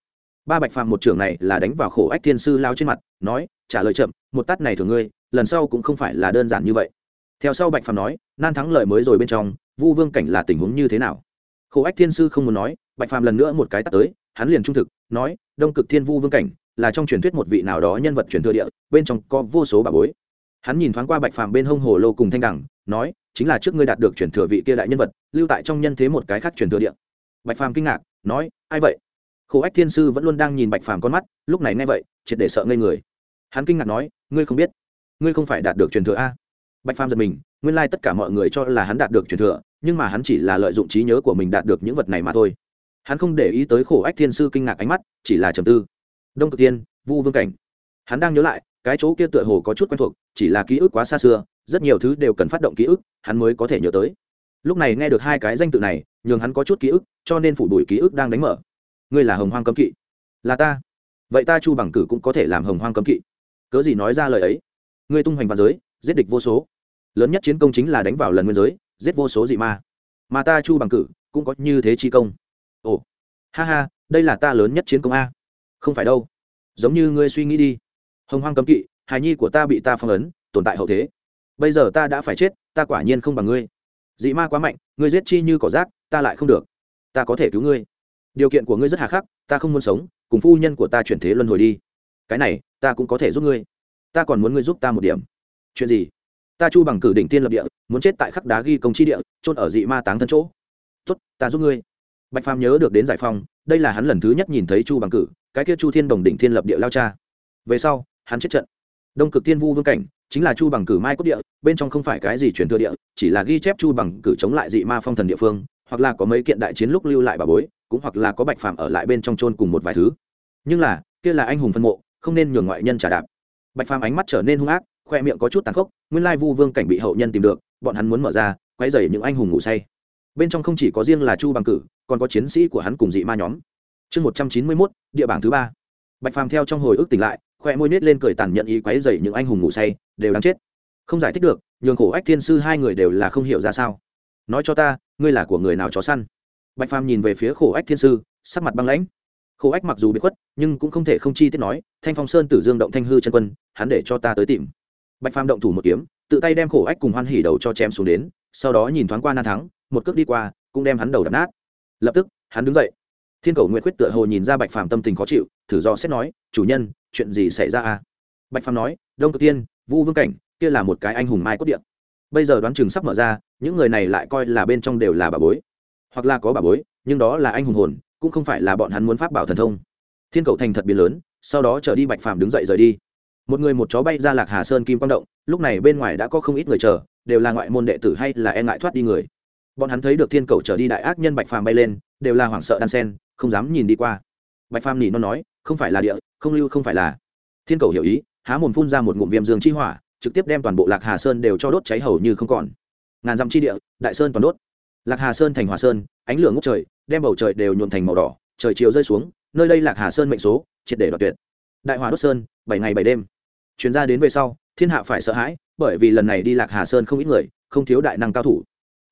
ba bạch phàm một trưởng này là đánh vào khổ ách thiên sư lao trên mặt, nói, trả lời chậm, một tát này thường ngươi, lần sau cũng không phải là đơn giản như vậy. Theo sau bạch phàm nói, nan thắng lợi mới rồi bên trong, vu vương cảnh là tình huống như thế nào? Khổ ách thiên sư không muốn nói, bạch phàm lần nữa một cái tắt tới, hắn liền trung thực, nói, đông cực thiên vu vương cảnh là trong truyền thuyết một vị nào đó nhân vật truyền thừa địa, bên trong có vô số bà bối. Hắn nhìn thoáng qua bạch phàm bên hông hồ lô cùng thanh đẳng nói, chính là trước ngươi đạt được truyền thừa vị kia đại nhân vật, lưu tại trong nhân thế một cái khác truyền thừa địa. Bạch phàm kinh ngạc, nói, ai vậy? Khổ ách thiên sư vẫn luôn đang nhìn bạch phàm con mắt, lúc này nghe vậy, triệt để sợ ngây người. Hắn kinh ngạc nói, ngươi không biết, ngươi không phải đạt được truyền thừa a? Bạch phàm giật mình, nguyên lai tất cả mọi người cho là hắn đạt được truyền thừa, nhưng mà hắn chỉ là lợi dụng trí nhớ của mình đạt được những vật này mà thôi. Hắn không để ý tới khổ ách thiên sư kinh ngạc ánh mắt, chỉ là trầm tư. Đông cực tiên, vu vương cảnh. Hắn đang nhớ lại, cái chỗ kia tựa hồ có chút quen thuộc, chỉ là ký ức quá xa xưa, rất nhiều thứ đều cần phát động ký ức, hắn mới có thể nhớ tới. Lúc này nghe được hai cái danh tự này, nhường hắn có chút ký ức, cho nên phủ đuổi ký ức đang đánh mở ngươi là hồng hoang cấm kỵ. Là ta. Vậy ta chu bằng cử cũng có thể làm hồng hoang cấm kỵ. Cớ gì nói ra lời ấy? Ngươi tung hoành vào giới, giết địch vô số. Lớn nhất chiến công chính là đánh vào lần nguyên giới, giết vô số dị ma. Mà ta chu bằng cử cũng có như thế chi công. Ồ, ha ha, đây là ta lớn nhất chiến công a. Không phải đâu. Giống như ngươi suy nghĩ đi. Hồng hoang cấm kỵ, hài nhi của ta bị ta phong ấn, tồn tại hậu thế. Bây giờ ta đã phải chết, ta quả nhiên không bằng ngươi. Dị ma quá mạnh, ngươi giết chi như cỏ rác, ta lại không được. Ta có thể cứu ngươi điều kiện của ngươi rất hà khắc, ta không muốn sống, cùng phu nhân của ta chuyển thế luân hồi đi. Cái này, ta cũng có thể giúp ngươi. Ta còn muốn ngươi giúp ta một điểm. Chuyện gì? Ta chu bằng cử đỉnh tiên lập địa, muốn chết tại khắc đá ghi công chi địa trôn ở dị ma táng thân chỗ. Tốt, ta giúp ngươi. Bạch phàm nhớ được đến giải phong đây là hắn lần thứ nhất nhìn thấy chu bằng cử, cái kia chu thiên đồng đỉnh thiên lập địa lao cha. Về sau, hắn chết trận. Đông cực thiên vu vương cảnh, chính là chu bằng cử mai cốt địa, bên trong không phải cái gì truyền thừa địa, chỉ là ghi chép chu bằng cử chống lại dị ma phong thần địa phương, hoặc là có mấy kiện đại chiến lúc lưu lại bà bối cũng hoặc là có bạch phàm ở lại bên trong chôn cùng một vài thứ. Nhưng là, kia là anh hùng phân mộ, không nên nhường ngoại nhân trả đạp. Bạch phàm ánh mắt trở nên hung ác, khoe miệng có chút tàn khốc, nguyên lai vu vương cảnh bị hậu nhân tìm được, bọn hắn muốn mở ra quay dày những anh hùng ngủ say. Bên trong không chỉ có riêng là chu bằng cử, còn có chiến sĩ của hắn cùng dị ma nhóm. Chương một trăm chín mươi mốt, địa bảng thứ ba. Bạch phàm theo trong hồi ức tỉnh lại, khoe môi nết lên cười tàn nhận ý quáy dày những anh hùng ngủ say, đều đáng chết. Không giải thích được, nhường khổ ách thiên sư hai người đều là không hiểu ra sao. Nói cho ta, ngươi là của người nào chó săn? Bạch phàm nhìn về phía khổ ách thiên sư, sắc mặt băng lãnh. Khổ ách mặc dù bị khuất, nhưng cũng không thể không chi tiết nói, thanh phong sơn tử dương động thanh hư chân quân, hắn để cho ta tới tìm. Bạch phàm động thủ một kiếm, tự tay đem khổ ách cùng hoan hỉ đầu cho chém xuống đến, sau đó nhìn thoáng qua nan thắng, một cước đi qua, cũng đem hắn đầu đập nát. Lập tức, hắn đứng dậy. Thiên cầu nguyệt quyết tựa hồ nhìn ra bạch phàm tâm tình khó chịu, thử do xét nói, chủ nhân, chuyện gì xảy ra à? Bạch phàm nói, đông cực tiên, vu vương cảnh, kia là một cái anh hùng mai cốt điện. Bây giờ đoán chừng sắp mở ra, những người này lại coi là bên trong đều là bà bối hoặc là có bà bối, nhưng đó là anh hùng hồn, cũng không phải là bọn hắn muốn pháp bảo thần thông. Thiên cầu thành thật biến lớn, sau đó trở đi bạch phàm đứng dậy rời đi. Một người một chó bay ra lạc hà sơn kim quang động, lúc này bên ngoài đã có không ít người chờ, đều là ngoại môn đệ tử hay là e ngại thoát đi người. Bọn hắn thấy được thiên cầu trở đi đại ác nhân bạch phàm bay lên, đều là hoảng sợ đan sen, không dám nhìn đi qua. Bạch phàm nỉ nó nói, không phải là địa, không lưu không phải là. Thiên cầu hiểu ý, há mồm phun ra một ngụm viêm dương chi hỏa, trực tiếp đem toàn bộ lạc hà sơn đều cho đốt cháy hầu như không còn. Ngàn dặm chi địa, đại sơn toàn đốt lạc hà sơn thành hòa sơn, ánh lửa ngốc trời, đem bầu trời đều nhuộn thành màu đỏ, trời chiều rơi xuống, nơi đây lạc hà sơn mệnh số, triệt để đoạt tuyệt. Đại hòa đốt sơn, bảy ngày bảy đêm. Chuyến ra đến về sau, thiên hạ phải sợ hãi, bởi vì lần này đi lạc hà sơn không ít người, không thiếu đại năng cao thủ.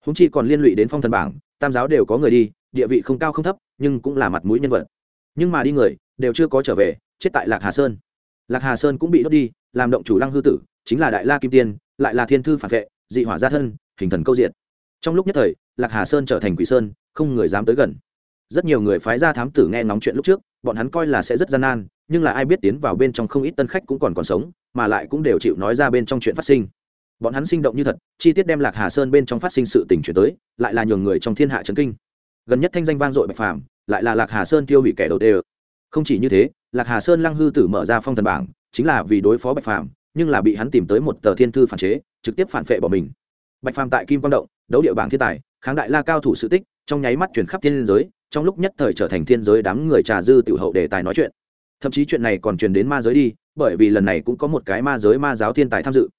Húng chi còn liên lụy đến phong thần bảng, tam giáo đều có người đi, địa vị không cao không thấp, nhưng cũng là mặt mũi nhân vật. Nhưng mà đi người, đều chưa có trở về, chết tại lạc hà sơn. Lạc hà sơn cũng bị đốt đi, làm động chủ lăng hư tử, chính là đại la kim tiên, lại là thiên thư phản vệ, dị hỏa gia thân, hình thần câu diện trong lúc nhất thời, lạc hà sơn trở thành quỷ sơn, không người dám tới gần. Rất nhiều người phái ra thám tử nghe nóng chuyện lúc trước, bọn hắn coi là sẽ rất gian nan, nhưng là ai biết tiến vào bên trong không ít tân khách cũng còn còn sống, mà lại cũng đều chịu nói ra bên trong chuyện phát sinh. Bọn hắn sinh động như thật, chi tiết đem lạc hà sơn bên trong phát sinh sự tình chuyển tới, lại là nhường người trong thiên hạ trấn kinh. Gần nhất thanh danh vang dội bạch phàm, lại là lạc hà sơn tiêu hủy kẻ đầu tê không chỉ như thế, lạc hà sơn lăng hư tử mở ra phong thần bảng, chính là vì đối phó bạch phàm, nhưng là bị hắn tìm tới một tờ thiên thư phản chế, trực tiếp phản vệ bỏ mình. Bạch phàm tại kim quang động đấu địa bảng thiên tài, kháng đại la cao thủ sự tích, trong nháy mắt chuyển khắp thiên giới, trong lúc nhất thời trở thành thiên giới đám người trà dư tiểu hậu đề tài nói chuyện. Thậm chí chuyện này còn truyền đến ma giới đi, bởi vì lần này cũng có một cái ma giới ma giáo thiên tài tham dự.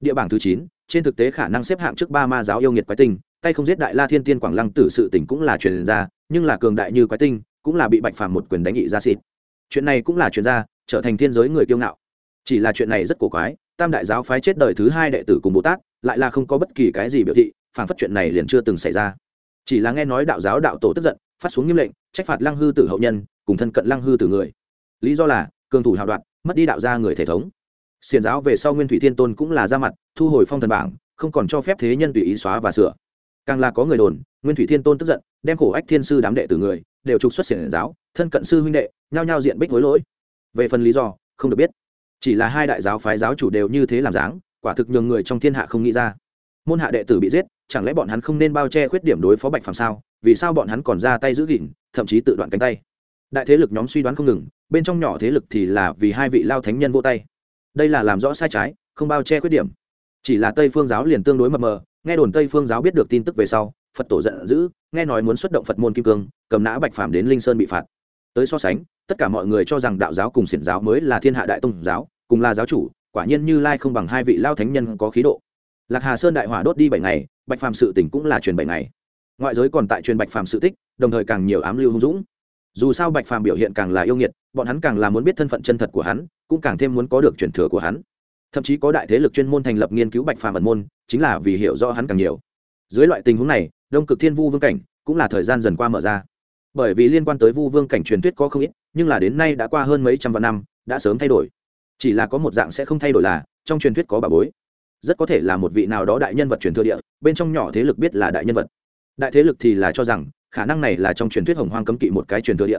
Địa bảng thứ chín, trên thực tế khả năng xếp hạng trước ba ma giáo yêu nghiệt quái tinh, tay không giết đại la thiên tiên quảng lăng tử sự tỉnh cũng là truyền ra, nhưng là cường đại như quái tinh, cũng là bị bạch phàm một quyền đánh nghị ra xịt. Chuyện này cũng là truyền ra, trở thành thiên giới người kiêu ngạo. Chỉ là chuyện này rất cổ quái, tam đại giáo phái chết đời thứ hai đệ tử cùng bồ tát, lại là không có bất kỳ cái gì biểu thị phản phát chuyện này liền chưa từng xảy ra. Chỉ là nghe nói đạo giáo đạo tổ tức giận, phát xuống nghiêm lệnh, trách phạt lăng hư tử hậu nhân, cùng thân cận lăng hư tử người. Lý do là, cường thủ hào đoạt mất đi đạo gia người thể thống. Xiền giáo về sau nguyên thủy thiên tôn cũng là ra mặt, thu hồi phong thần bảng, không còn cho phép thế nhân tùy ý xóa và sửa. Càng là có người đồn, nguyên thủy thiên tôn tức giận, đem khổ ách thiên sư đám đệ tử người, đều trục xuất xiển giáo, thân cận sư huynh đệ, nhao nhao diện bích hối lỗi. Về phần lý do, không được biết. Chỉ là hai đại giáo phái giáo chủ đều như thế làm dáng, quả thực nhường người trong thiên hạ không nghĩ ra môn hạ đệ tử bị giết, chẳng lẽ bọn hắn không nên bao che khuyết điểm đối phó bạch phàm sao? Vì sao bọn hắn còn ra tay giữ gìn, thậm chí tự đoạn cánh tay? Đại thế lực nhóm suy đoán không ngừng, bên trong nhỏ thế lực thì là vì hai vị lao thánh nhân vô tay. Đây là làm rõ sai trái, không bao che khuyết điểm. Chỉ là tây phương giáo liền tương đối mập mờ, nghe đồn tây phương giáo biết được tin tức về sau, phật tổ giận dữ, nghe nói muốn xuất động phật môn kim cương, cầm nã bạch phàm đến linh sơn bị phạt. Tới so sánh, tất cả mọi người cho rằng đạo giáo cùng xiển giáo mới là thiên hạ đại tông giáo, cùng là giáo chủ, quả nhiên như lai không bằng hai vị lao thánh nhân có khí độ lạc hà sơn đại hỏa đốt đi bảy ngày, bạch phàm sự tỉnh cũng là truyền bảy ngày. Ngoại giới còn tại truyền bạch phàm sự tích, đồng thời càng nhiều ám lưu hung dũng. Dù sao bạch phàm biểu hiện càng là yêu nghiệt, bọn hắn càng là muốn biết thân phận chân thật của hắn, cũng càng thêm muốn có được truyền thừa của hắn. Thậm chí có đại thế lực chuyên môn thành lập nghiên cứu bạch phàm ẩn môn, chính là vì hiểu rõ hắn càng nhiều. Dưới loại tình huống này, đông cực thiên vu vương cảnh cũng là thời gian dần qua mở ra. Bởi vì liên quan tới vu vương cảnh truyền thuyết có không ít, nhưng là đến nay đã qua hơn mấy trăm vạn năm, đã sớm thay đổi. Chỉ là có một dạng sẽ không thay đổi là, trong truyền thuyết có bà bối rất có thể là một vị nào đó đại nhân vật truyền thừa địa, bên trong nhỏ thế lực biết là đại nhân vật. Đại thế lực thì là cho rằng, khả năng này là trong truyền thuyết hồng hoang cấm kỵ một cái truyền thừa địa.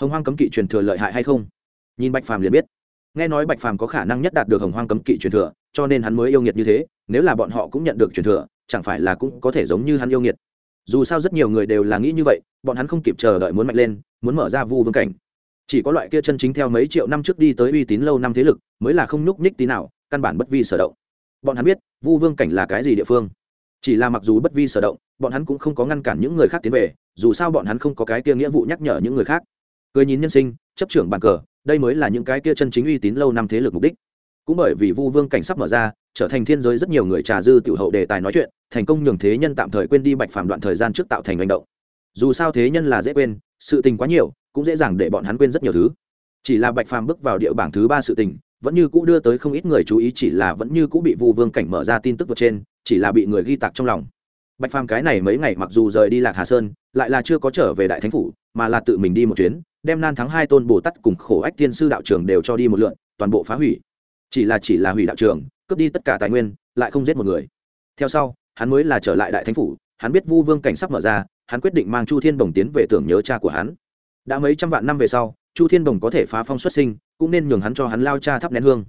Hồng hoang cấm kỵ truyền thừa lợi hại hay không? Nhìn bạch phàm liền biết. Nghe nói bạch phàm có khả năng nhất đạt được hồng hoang cấm kỵ truyền thừa, cho nên hắn mới yêu nghiệt như thế, nếu là bọn họ cũng nhận được truyền thừa, chẳng phải là cũng có thể giống như hắn yêu nghiệt. Dù sao rất nhiều người đều là nghĩ như vậy, bọn hắn không kịp chờ đợi muốn mạnh lên, muốn mở ra vu vương cảnh. Chỉ có loại kia chân chính theo mấy triệu năm trước đi tới uy tín lâu năm thế lực, mới là không nhúc nhích tí nào, căn bản bất vi sở động bọn hắn biết, vu vương cảnh là cái gì địa phương. Chỉ là mặc dù bất vi sở động, bọn hắn cũng không có ngăn cản những người khác tiến về, dù sao bọn hắn không có cái kia nghĩa vụ nhắc nhở những người khác. Cười nhìn nhân sinh, chấp trưởng bàn cờ, đây mới là những cái kia chân chính uy tín lâu năm thế lực mục đích. Cũng bởi vì vu vương cảnh sắp mở ra, trở thành thiên giới rất nhiều người trà dư tiểu hậu đề tài nói chuyện, thành công nhường thế nhân tạm thời quên đi bạch phàm đoạn thời gian trước tạo thành hành động. Dù sao thế nhân là dễ quên, sự tình quá nhiều, cũng dễ dàng để bọn hắn quên rất nhiều thứ. Chỉ là bạch phàm bước vào địa bảng thứ ba sự tình vẫn như cũ đưa tới không ít người chú ý, chỉ là vẫn như cũ bị vu vương cảnh mở ra tin tức vượt trên, chỉ là bị người ghi tạc trong lòng. Bạch phàm cái này mấy ngày mặc dù rời đi lạc hà sơn, lại là chưa có trở về đại thánh phủ, mà là tự mình đi một chuyến, đem nan thắng hai tôn bồ tát cùng khổ ách tiên sư đạo trường đều cho đi một lượn, toàn bộ phá hủy. Chỉ là chỉ là hủy đạo trường cướp đi tất cả tài nguyên, lại không giết một người. Theo sau, hắn mới là trở lại đại thánh phủ, hắn biết vu vương cảnh sắp mở ra, hắn quyết định mang chu thiên bồng tiến về tưởng nhớ cha của hắn. Đã mấy trăm vạn năm về sau, chu thiên bồng có thể phá phong xuất sinh cũng nên nhường hắn cho hắn lao cha thắp nén hương.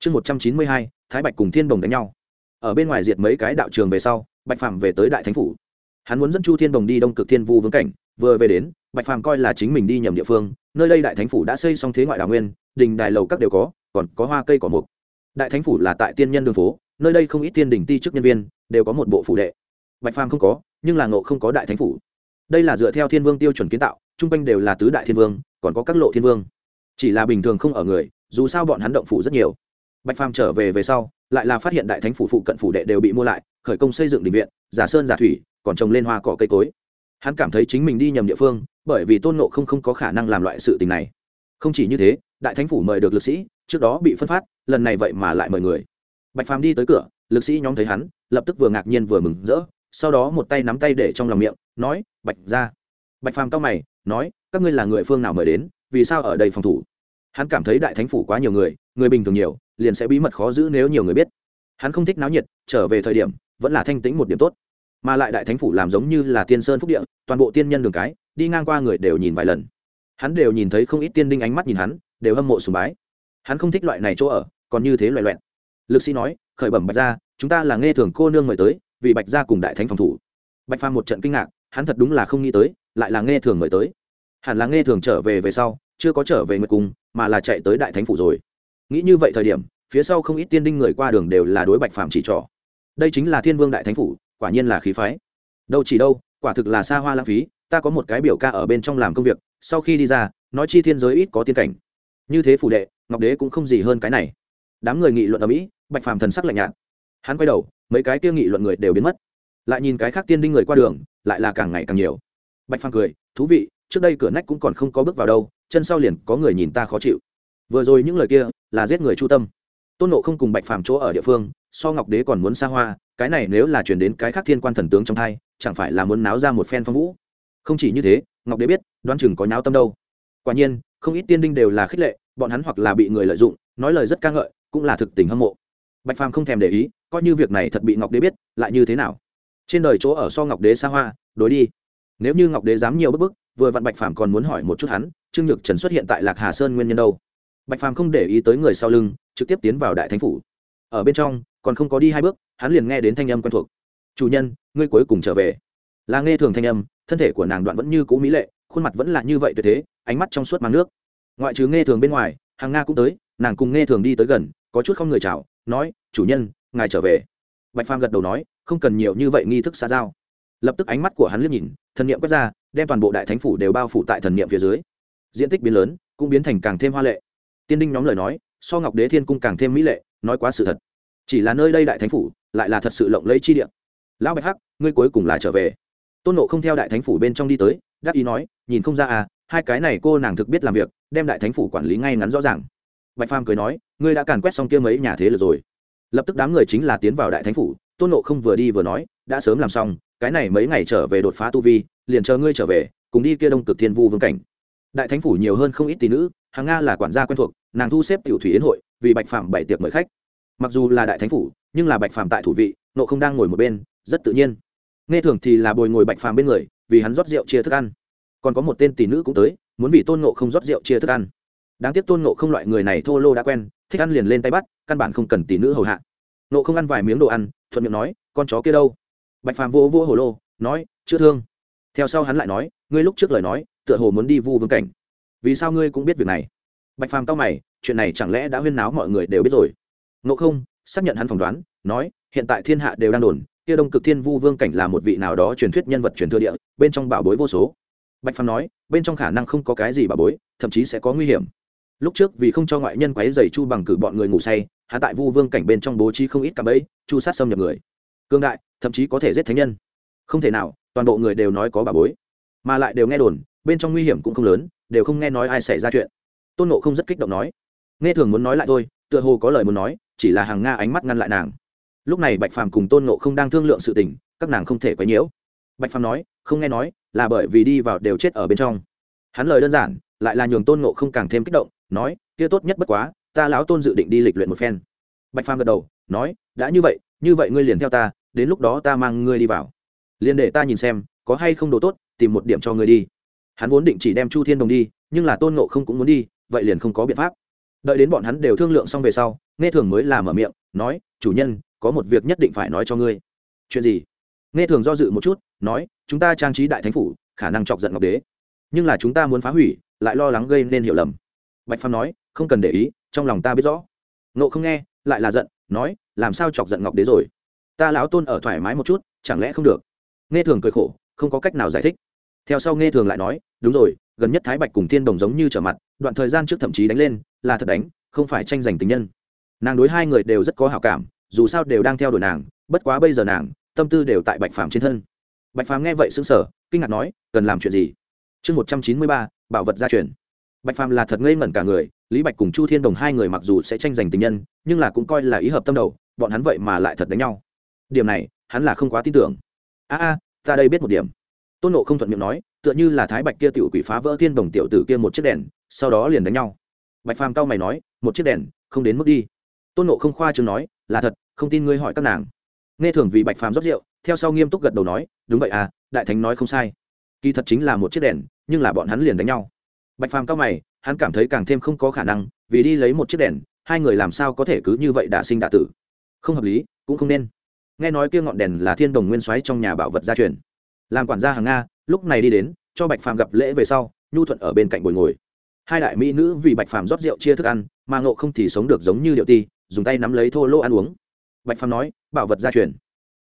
Chương một trăm chín mươi hai, thái bạch cùng thiên bồng đánh nhau. Ở bên ngoài diệt mấy cái đạo trường về sau, bạch phạm về tới đại thánh phủ. Hắn muốn dẫn chu thiên bồng đi đông cực thiên vu vương cảnh, vừa về đến, bạch phàm coi là chính mình đi nhầm địa phương, nơi đây đại thánh phủ đã xây xong thế ngoại đào nguyên, đình đài lầu các đều có, còn có hoa cây cỏ mục. Đại thánh phủ là tại tiên nhân đường phố, nơi đây không ít tiên đỉnh ti chức nhân viên, đều có một bộ phủ đệ. Bạch phàm không có, nhưng là ngộ không có đại thánh phủ. Đây là dựa theo thiên vương tiêu chuẩn kiến tạo trung quanh đều là tứ đại thiên vương, còn có các lộ thiên vương chỉ là bình thường không ở người, dù sao bọn hắn động phủ rất nhiều. Bạch phàm trở về về sau, lại là phát hiện đại thánh phủ phụ cận phủ đệ đều bị mua lại, khởi công xây dựng định viện, giả sơn giả thủy, còn trồng lên hoa cỏ cây cối. Hắn cảm thấy chính mình đi nhầm địa phương, bởi vì tôn nộ không không có khả năng làm loại sự tình này. Không chỉ như thế, đại thánh phủ mời được lực sĩ, trước đó bị phân phát, lần này vậy mà lại mời người. Bạch phàm đi tới cửa, lực sĩ nhóm thấy hắn, lập tức vừa ngạc nhiên vừa mừng rỡ, sau đó một tay nắm tay để trong lòng miệng, nói, bạch ra. Bạch phàm cao mày, nói, các ngươi là người phương nào mời đến? Vì sao ở đây phòng thủ? Hắn cảm thấy đại thánh phủ quá nhiều người người bình thường nhiều, liền sẽ bí mật khó giữ nếu nhiều người biết. Hắn không thích náo nhiệt, trở về thời điểm, vẫn là thanh tĩnh một điểm tốt. Mà lại đại thánh phủ làm giống như là tiên sơn phúc địa, toàn bộ tiên nhân đường cái, đi ngang qua người đều nhìn vài lần. Hắn đều nhìn thấy không ít tiên đinh ánh mắt nhìn hắn, đều hâm mộ sùng bái. Hắn không thích loại này chỗ ở, còn như thế loại loẹn lực sĩ nói, khởi bẩm bạch gia, chúng ta là nghe thường cô nương mời tới, vì bạch gia cùng đại thánh phòng thủ. Bạch phàm một trận kinh ngạc, hắn thật đúng là không nghĩ tới, lại là nghe thường mời tới hẳn là nghe thường trở về về sau, chưa có trở về nguyệt cung, mà là chạy tới đại thánh phủ rồi. Nghĩ như vậy thời điểm, phía sau không ít tiên đinh người qua đường đều là đối bạch phàm chỉ trỏ. Đây chính là thiên vương đại thánh phủ, quả nhiên là khí phái. Đâu chỉ đâu, quả thực là xa hoa lãng phí, ta có một cái biểu ca ở bên trong làm công việc, sau khi đi ra, nói chi thiên giới ít có tiên cảnh. Như thế phủ đệ, ngọc đế cũng không gì hơn cái này. Đám người nghị luận ở mỹ, bạch phàm thần sắc lạnh nhạt. Hắn quay đầu, mấy cái kia nghị luận người đều biến mất. Lại nhìn cái khác tiên đinh người qua đường, lại là càng ngày càng nhiều. Bạch phàm cười, thú vị trước đây cửa nách cũng còn không có bước vào đâu, chân sau liền có người nhìn ta khó chịu. Vừa rồi những lời kia là giết người chu tâm. Tôn nộ không cùng bạch phàm chỗ ở địa phương, so ngọc đế còn muốn xa hoa, cái này nếu là chuyển đến cái khác thiên quan thần tướng trong thai chẳng phải là muốn náo ra một phen phong vũ? Không chỉ như thế, ngọc đế biết, đoán chừng có nháo tâm đâu. Quả nhiên, không ít tiên đinh đều là khích lệ, bọn hắn hoặc là bị người lợi dụng, nói lời rất ca ngợi, cũng là thực tình hâm mộ. Bạch phàm không thèm để ý, coi như việc này thật bị ngọc đế biết, lại như thế nào? Trên đời chỗ ở so ngọc đế xa hoa đối đi. Nếu như ngọc đế dám nhiều bức bức vừa vặn bạch phàm còn muốn hỏi một chút hắn, trương nhược trần xuất hiện tại lạc hà sơn nguyên nhân đâu? Bạch phàm không để ý tới người sau lưng, trực tiếp tiến vào đại thánh phủ. Ở bên trong, còn không có đi hai bước, hắn liền nghe đến thanh âm quen thuộc. Chủ nhân, ngươi cuối cùng trở về. Là nghe thường thanh âm, thân thể của nàng đoạn vẫn như cũ mỹ lệ, khuôn mặt vẫn là như vậy tuyệt thế, ánh mắt trong suốt mang nước. Ngoại trừ nghe thường bên ngoài hàng nga cũng tới, nàng cùng nghe thường đi tới gần, có chút không người chào, nói, chủ nhân, ngài trở về. Bạch phàm gật đầu nói, không cần nhiều như vậy nghi thức xa giao. Lập tức ánh mắt của hắn liếc nhìn, thần niệm quét ra đem toàn bộ đại thánh phủ đều bao phủ tại thần niệm phía dưới. Diện tích biến lớn, cũng biến thành càng thêm hoa lệ. Tiên đinh nhóm lời nói, so ngọc đế thiên cung càng thêm mỹ lệ, nói quá sự thật. Chỉ là nơi đây đại thánh phủ, lại là thật sự lộng lấy chi địa. Lão bạch hắc, ngươi cuối cùng là trở về. Tôn nộ không theo đại thánh phủ bên trong đi tới, đáp ý nói, nhìn không ra à hai cái này cô nàng thực biết làm việc, đem đại thánh phủ quản lý ngay ngắn rõ ràng. Bạch phàm cười nói, ngươi đã càn quét xong kia mấy nhà thế lực rồi. Lập tức đám người chính là tiến vào đại thánh phủ, tôn nộ không vừa đi vừa nói, đã sớm làm xong cái này mấy ngày trở về đột phá tu vi, liền chờ ngươi trở về, cùng đi kia đông cực thiên vu vương cảnh. Đại thánh phủ nhiều hơn không ít tỷ nữ, hàng nga là quản gia quen thuộc, nàng thu xếp tiểu thủy yến hội, vì bạch phạm bảy tiệc mời khách. Mặc dù là đại thánh phủ, nhưng là bạch phạm tại thủ vị, nộ không đang ngồi một bên, rất tự nhiên. Nghe thường thì là bồi ngồi bạch phàm bên người, vì hắn rót rượu chia thức ăn. Còn có một tên tỷ nữ cũng tới, muốn vì tôn nộ không rót rượu chia thức ăn. Đáng tiếc tôn nộ không loại người này thô lô đã quen, thích ăn liền lên tay bắt, căn bản không cần tỷ nữ hầu hạ. Nộ không ăn vài miếng đồ ăn, thuận miệng nói, con chó kia đâu? Bạch phàm vô vô hồ lô, nói, chữa thương. Theo sau hắn lại nói, ngươi lúc trước lời nói, tựa hồ muốn đi vu vương cảnh. Vì sao ngươi cũng biết việc này? Bạch phàm cao mày, chuyện này chẳng lẽ đã huyên náo mọi người đều biết rồi? Nộ không, xác nhận hắn phỏng đoán, nói, hiện tại thiên hạ đều đang đồn, kia đông cực thiên vu vương cảnh là một vị nào đó truyền thuyết nhân vật truyền thừa địa, bên trong bảo bối vô số. Bạch phàm nói, bên trong khả năng không có cái gì bảo bối, thậm chí sẽ có nguy hiểm. Lúc trước vì không cho ngoại nhân quấy dày chu bằng cử bọn người ngủ say hạ tại vu vương cảnh bên trong bố trí không ít cả bẫy, chu sát xâm nhập người. Cương đại thậm chí có thể giết thánh nhân. Không thể nào, toàn bộ người đều nói có bà bối, mà lại đều nghe đồn, bên trong nguy hiểm cũng không lớn, đều không nghe nói ai xảy ra chuyện. Tôn nộ không rất kích động nói, nghe thường muốn nói lại thôi, tựa hồ có lời muốn nói, chỉ là hàng nga ánh mắt ngăn lại nàng. Lúc này bạch phàm cùng tôn nộ không đang thương lượng sự tình, các nàng không thể quấy nhiễu. Bạch phàm nói, không nghe nói, là bởi vì đi vào đều chết ở bên trong. Hắn lời đơn giản, lại là nhường tôn nộ không càng thêm kích động, nói, kia tốt nhất bất quá, ta lão tôn dự định đi lịch luyện một phen. Bạch phàm gật đầu, nói, đã như vậy như vậy ngươi liền theo ta đến lúc đó ta mang ngươi đi vào. Liền để ta nhìn xem, có hay không đồ tốt, tìm một điểm cho ngươi đi. Hắn vốn định chỉ đem chu thiên đồng đi, nhưng là tôn nộ không cũng muốn đi, vậy liền không có biện pháp. Đợi đến bọn hắn đều thương lượng xong về sau, nghe thường mới làm ở miệng, nói, chủ nhân, có một việc nhất định phải nói cho ngươi. Chuyện gì? Nghe thường do dự một chút, nói, chúng ta trang trí đại thánh phủ, khả năng chọc giận ngọc đế. Nhưng là chúng ta muốn phá hủy, lại lo lắng gây nên hiểu lầm. Bạch phàm nói, không cần để ý, trong lòng ta biết rõ. Nộ không nghe, lại là giận, nói, làm sao chọc giận ngọc đế rồi? Ta lão tôn ở thoải mái một chút, chẳng lẽ không được? Nghe thường cười khổ, không có cách nào giải thích. Theo sau nghe thường lại nói, đúng rồi, gần nhất thái bạch cùng thiên đồng giống như trở mặt, đoạn thời gian trước thậm chí đánh lên, là thật đánh, không phải tranh giành tình nhân. Nàng đối hai người đều rất có hảo cảm, dù sao đều đang theo đuổi nàng, bất quá bây giờ nàng, tâm tư đều tại bạch phàm trên thân. Bạch phàm nghe vậy xứng sở kinh ngạc nói, cần làm chuyện gì? Chương một trăm chín mươi ba, bảo vật gia truyền. Bạch phàm là thật ngây ngẩn cả người, lý bạch cùng chu thiên đồng hai người mặc dù sẽ tranh giành tình nhân, nhưng là cũng coi là ý hợp tâm đầu, bọn hắn vậy mà lại thật đánh nhau điểm này, hắn là không quá tin tưởng. A a, ta đây biết một điểm. Tôn nộ không thuận miệng nói, tựa như là thái bạch kia tiểu quỷ phá vỡ thiên đồng tiểu tử kia một chiếc đèn, sau đó liền đánh nhau. Bạch phàm cao mày nói, một chiếc đèn, không đến mức đi. Tôn nộ không khoa chừng nói, là thật, không tin ngươi hỏi các nàng. Nghe thường vì bạch phàm rót rượu, theo sau nghiêm túc gật đầu nói, đúng vậy à đại thánh nói không sai. Kỳ thật chính là một chiếc đèn, nhưng là bọn hắn liền đánh nhau. Bạch phàm cao mày, hắn cảm thấy càng thêm không có khả năng, vì đi lấy một chiếc đèn, hai người làm sao có thể cứ như vậy đả sinh đả tử. Không hợp lý, cũng không nên nghe nói kia ngọn đèn là thiên đồng nguyên soái trong nhà bảo vật gia truyền. Làm quản gia hàng nga, lúc này đi đến, cho bạch phàm gặp lễ về sau, nhu thuận ở bên cạnh bồi ngồi. Hai đại mỹ nữ vì bạch phàm rót rượu chia thức ăn, mà ngộ không thì sống được giống như điệu ti, dùng tay nắm lấy thô lô ăn uống. Bạch phàm nói, bảo vật gia truyền.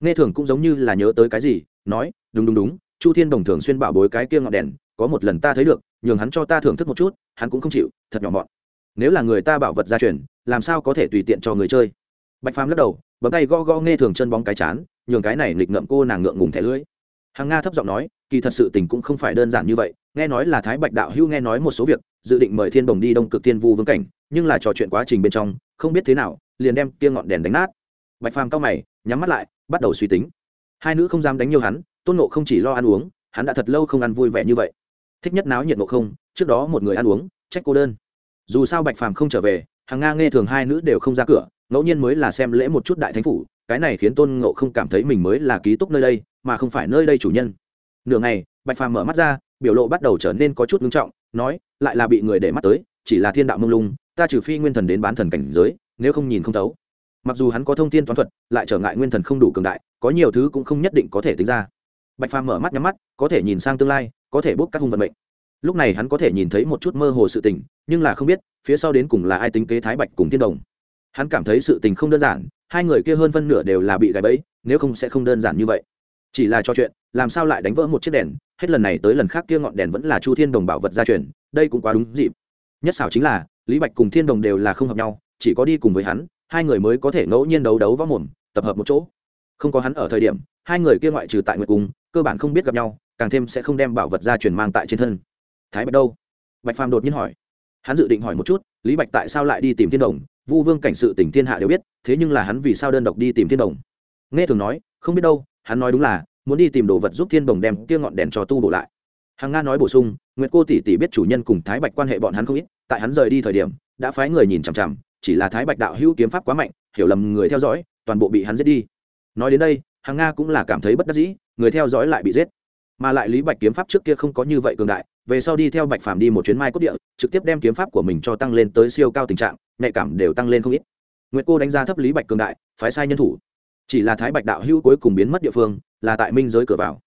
Nghe thường cũng giống như là nhớ tới cái gì, nói, đúng đúng đúng, chu thiên đồng thường xuyên bảo bối cái kia ngọn đèn, có một lần ta thấy được, nhường hắn cho ta thưởng thức một chút, hắn cũng không chịu, thật nhỏ mọn. Nếu là người ta bảo vật gia truyền, làm sao có thể tùy tiện cho người chơi? Bạch phàm lắc đầu, bấm tay gõ gõ nghe thường chân bóng cái chán, nhường cái này nghịch ngợm cô nàng ngượng ngùng thẻ lưỡi. Hàng nga thấp giọng nói, kỳ thật sự tình cũng không phải đơn giản như vậy, nghe nói là thái bạch đạo hưu nghe nói một số việc, dự định mời thiên bồng đi đông cực tiên vu vương cảnh, nhưng là trò chuyện quá trình bên trong, không biết thế nào, liền đem kia ngọn đèn đánh nát. Bạch phàm cao mày, nhắm mắt lại, bắt đầu suy tính. Hai nữ không dám đánh nhiều hắn, tôn nộ không chỉ lo ăn uống, hắn đã thật lâu không ăn vui vẻ như vậy. Thích nhất náo nhiệt nộ không, trước đó một người ăn uống, trách cô đơn. Dù sao bạch phàm không trở về hàng nga nghe thường hai nữ đều không ra cửa ngẫu nhiên mới là xem lễ một chút đại thánh phủ, cái này khiến tôn ngộ không cảm thấy mình mới là ký túc nơi đây, mà không phải nơi đây chủ nhân. Nửa ngày, bạch phàm mở mắt ra, biểu lộ bắt đầu trở nên có chút ngưng trọng, nói, lại là bị người để mắt tới, chỉ là thiên đạo mông lung, ta trừ phi nguyên thần đến bán thần cảnh giới, nếu không nhìn không thấu. Mặc dù hắn có thông tin toán thuật, lại trở ngại nguyên thần không đủ cường đại, có nhiều thứ cũng không nhất định có thể tính ra. Bạch phàm mở mắt nhắm mắt, có thể nhìn sang tương lai, có thể bốc các hung vận mệnh. Lúc này hắn có thể nhìn thấy một chút mơ hồ sự tình, nhưng là không biết, phía sau đến cùng là ai tính kế thái bạch cùng thiên đồng hắn cảm thấy sự tình không đơn giản, hai người kia hơn phân nửa đều là bị gãy bẫy, nếu không sẽ không đơn giản như vậy. Chỉ là cho chuyện, làm sao lại đánh vỡ một chiếc đèn, hết lần này tới lần khác kia ngọn đèn vẫn là chu thiên đồng bảo vật gia truyền, đây cũng quá đúng dịp. Nhất xảo chính là, lý bạch cùng thiên đồng đều là không hợp nhau, chỉ có đi cùng với hắn, hai người mới có thể ngẫu nhiên đấu đấu võ mồm, tập hợp một chỗ. Không có hắn ở thời điểm, hai người kia ngoại trừ tại nguyệt cung, cơ bản không biết gặp nhau, càng thêm sẽ không đem bảo vật gia truyền mang tại trên thân. Thái bạch đâu? Bạch phàm đột nhiên hỏi. Hắn dự định hỏi một chút, lý bạch tại sao lại đi tìm thiên đồng vu vương cảnh sự tỉnh thiên hạ đều biết, thế nhưng là hắn vì sao đơn độc đi tìm thiên đồng nghe thường nói, không biết đâu, hắn nói đúng là, muốn đi tìm đồ vật giúp thiên đồng đem kia ngọn đèn cho tu bổ lại. Hằng nga nói bổ sung, nguyệt cô tỷ tỷ biết chủ nhân cùng thái bạch quan hệ bọn hắn không ít, tại hắn rời đi thời điểm, đã phái người nhìn chằm chằm, chỉ là thái bạch đạo hữu kiếm pháp quá mạnh, hiểu lầm người theo dõi, toàn bộ bị hắn giết đi. Nói đến đây, Hằng nga cũng là cảm thấy bất đắc dĩ, người theo dõi lại bị giết. Mà lại lý bạch kiếm pháp trước kia không có như vậy cường đại về sau đi theo bạch phàm đi một chuyến mai cốt địa, trực tiếp đem kiếm pháp của mình cho tăng lên tới siêu cao tình trạng, nhạy cảm đều tăng lên không ít. Nguyệt cô đánh giá thấp lý bạch cường đại, phái sai nhân thủ. Chỉ là thái bạch đạo hữu cuối cùng biến mất địa phương, là tại minh giới cửa vào.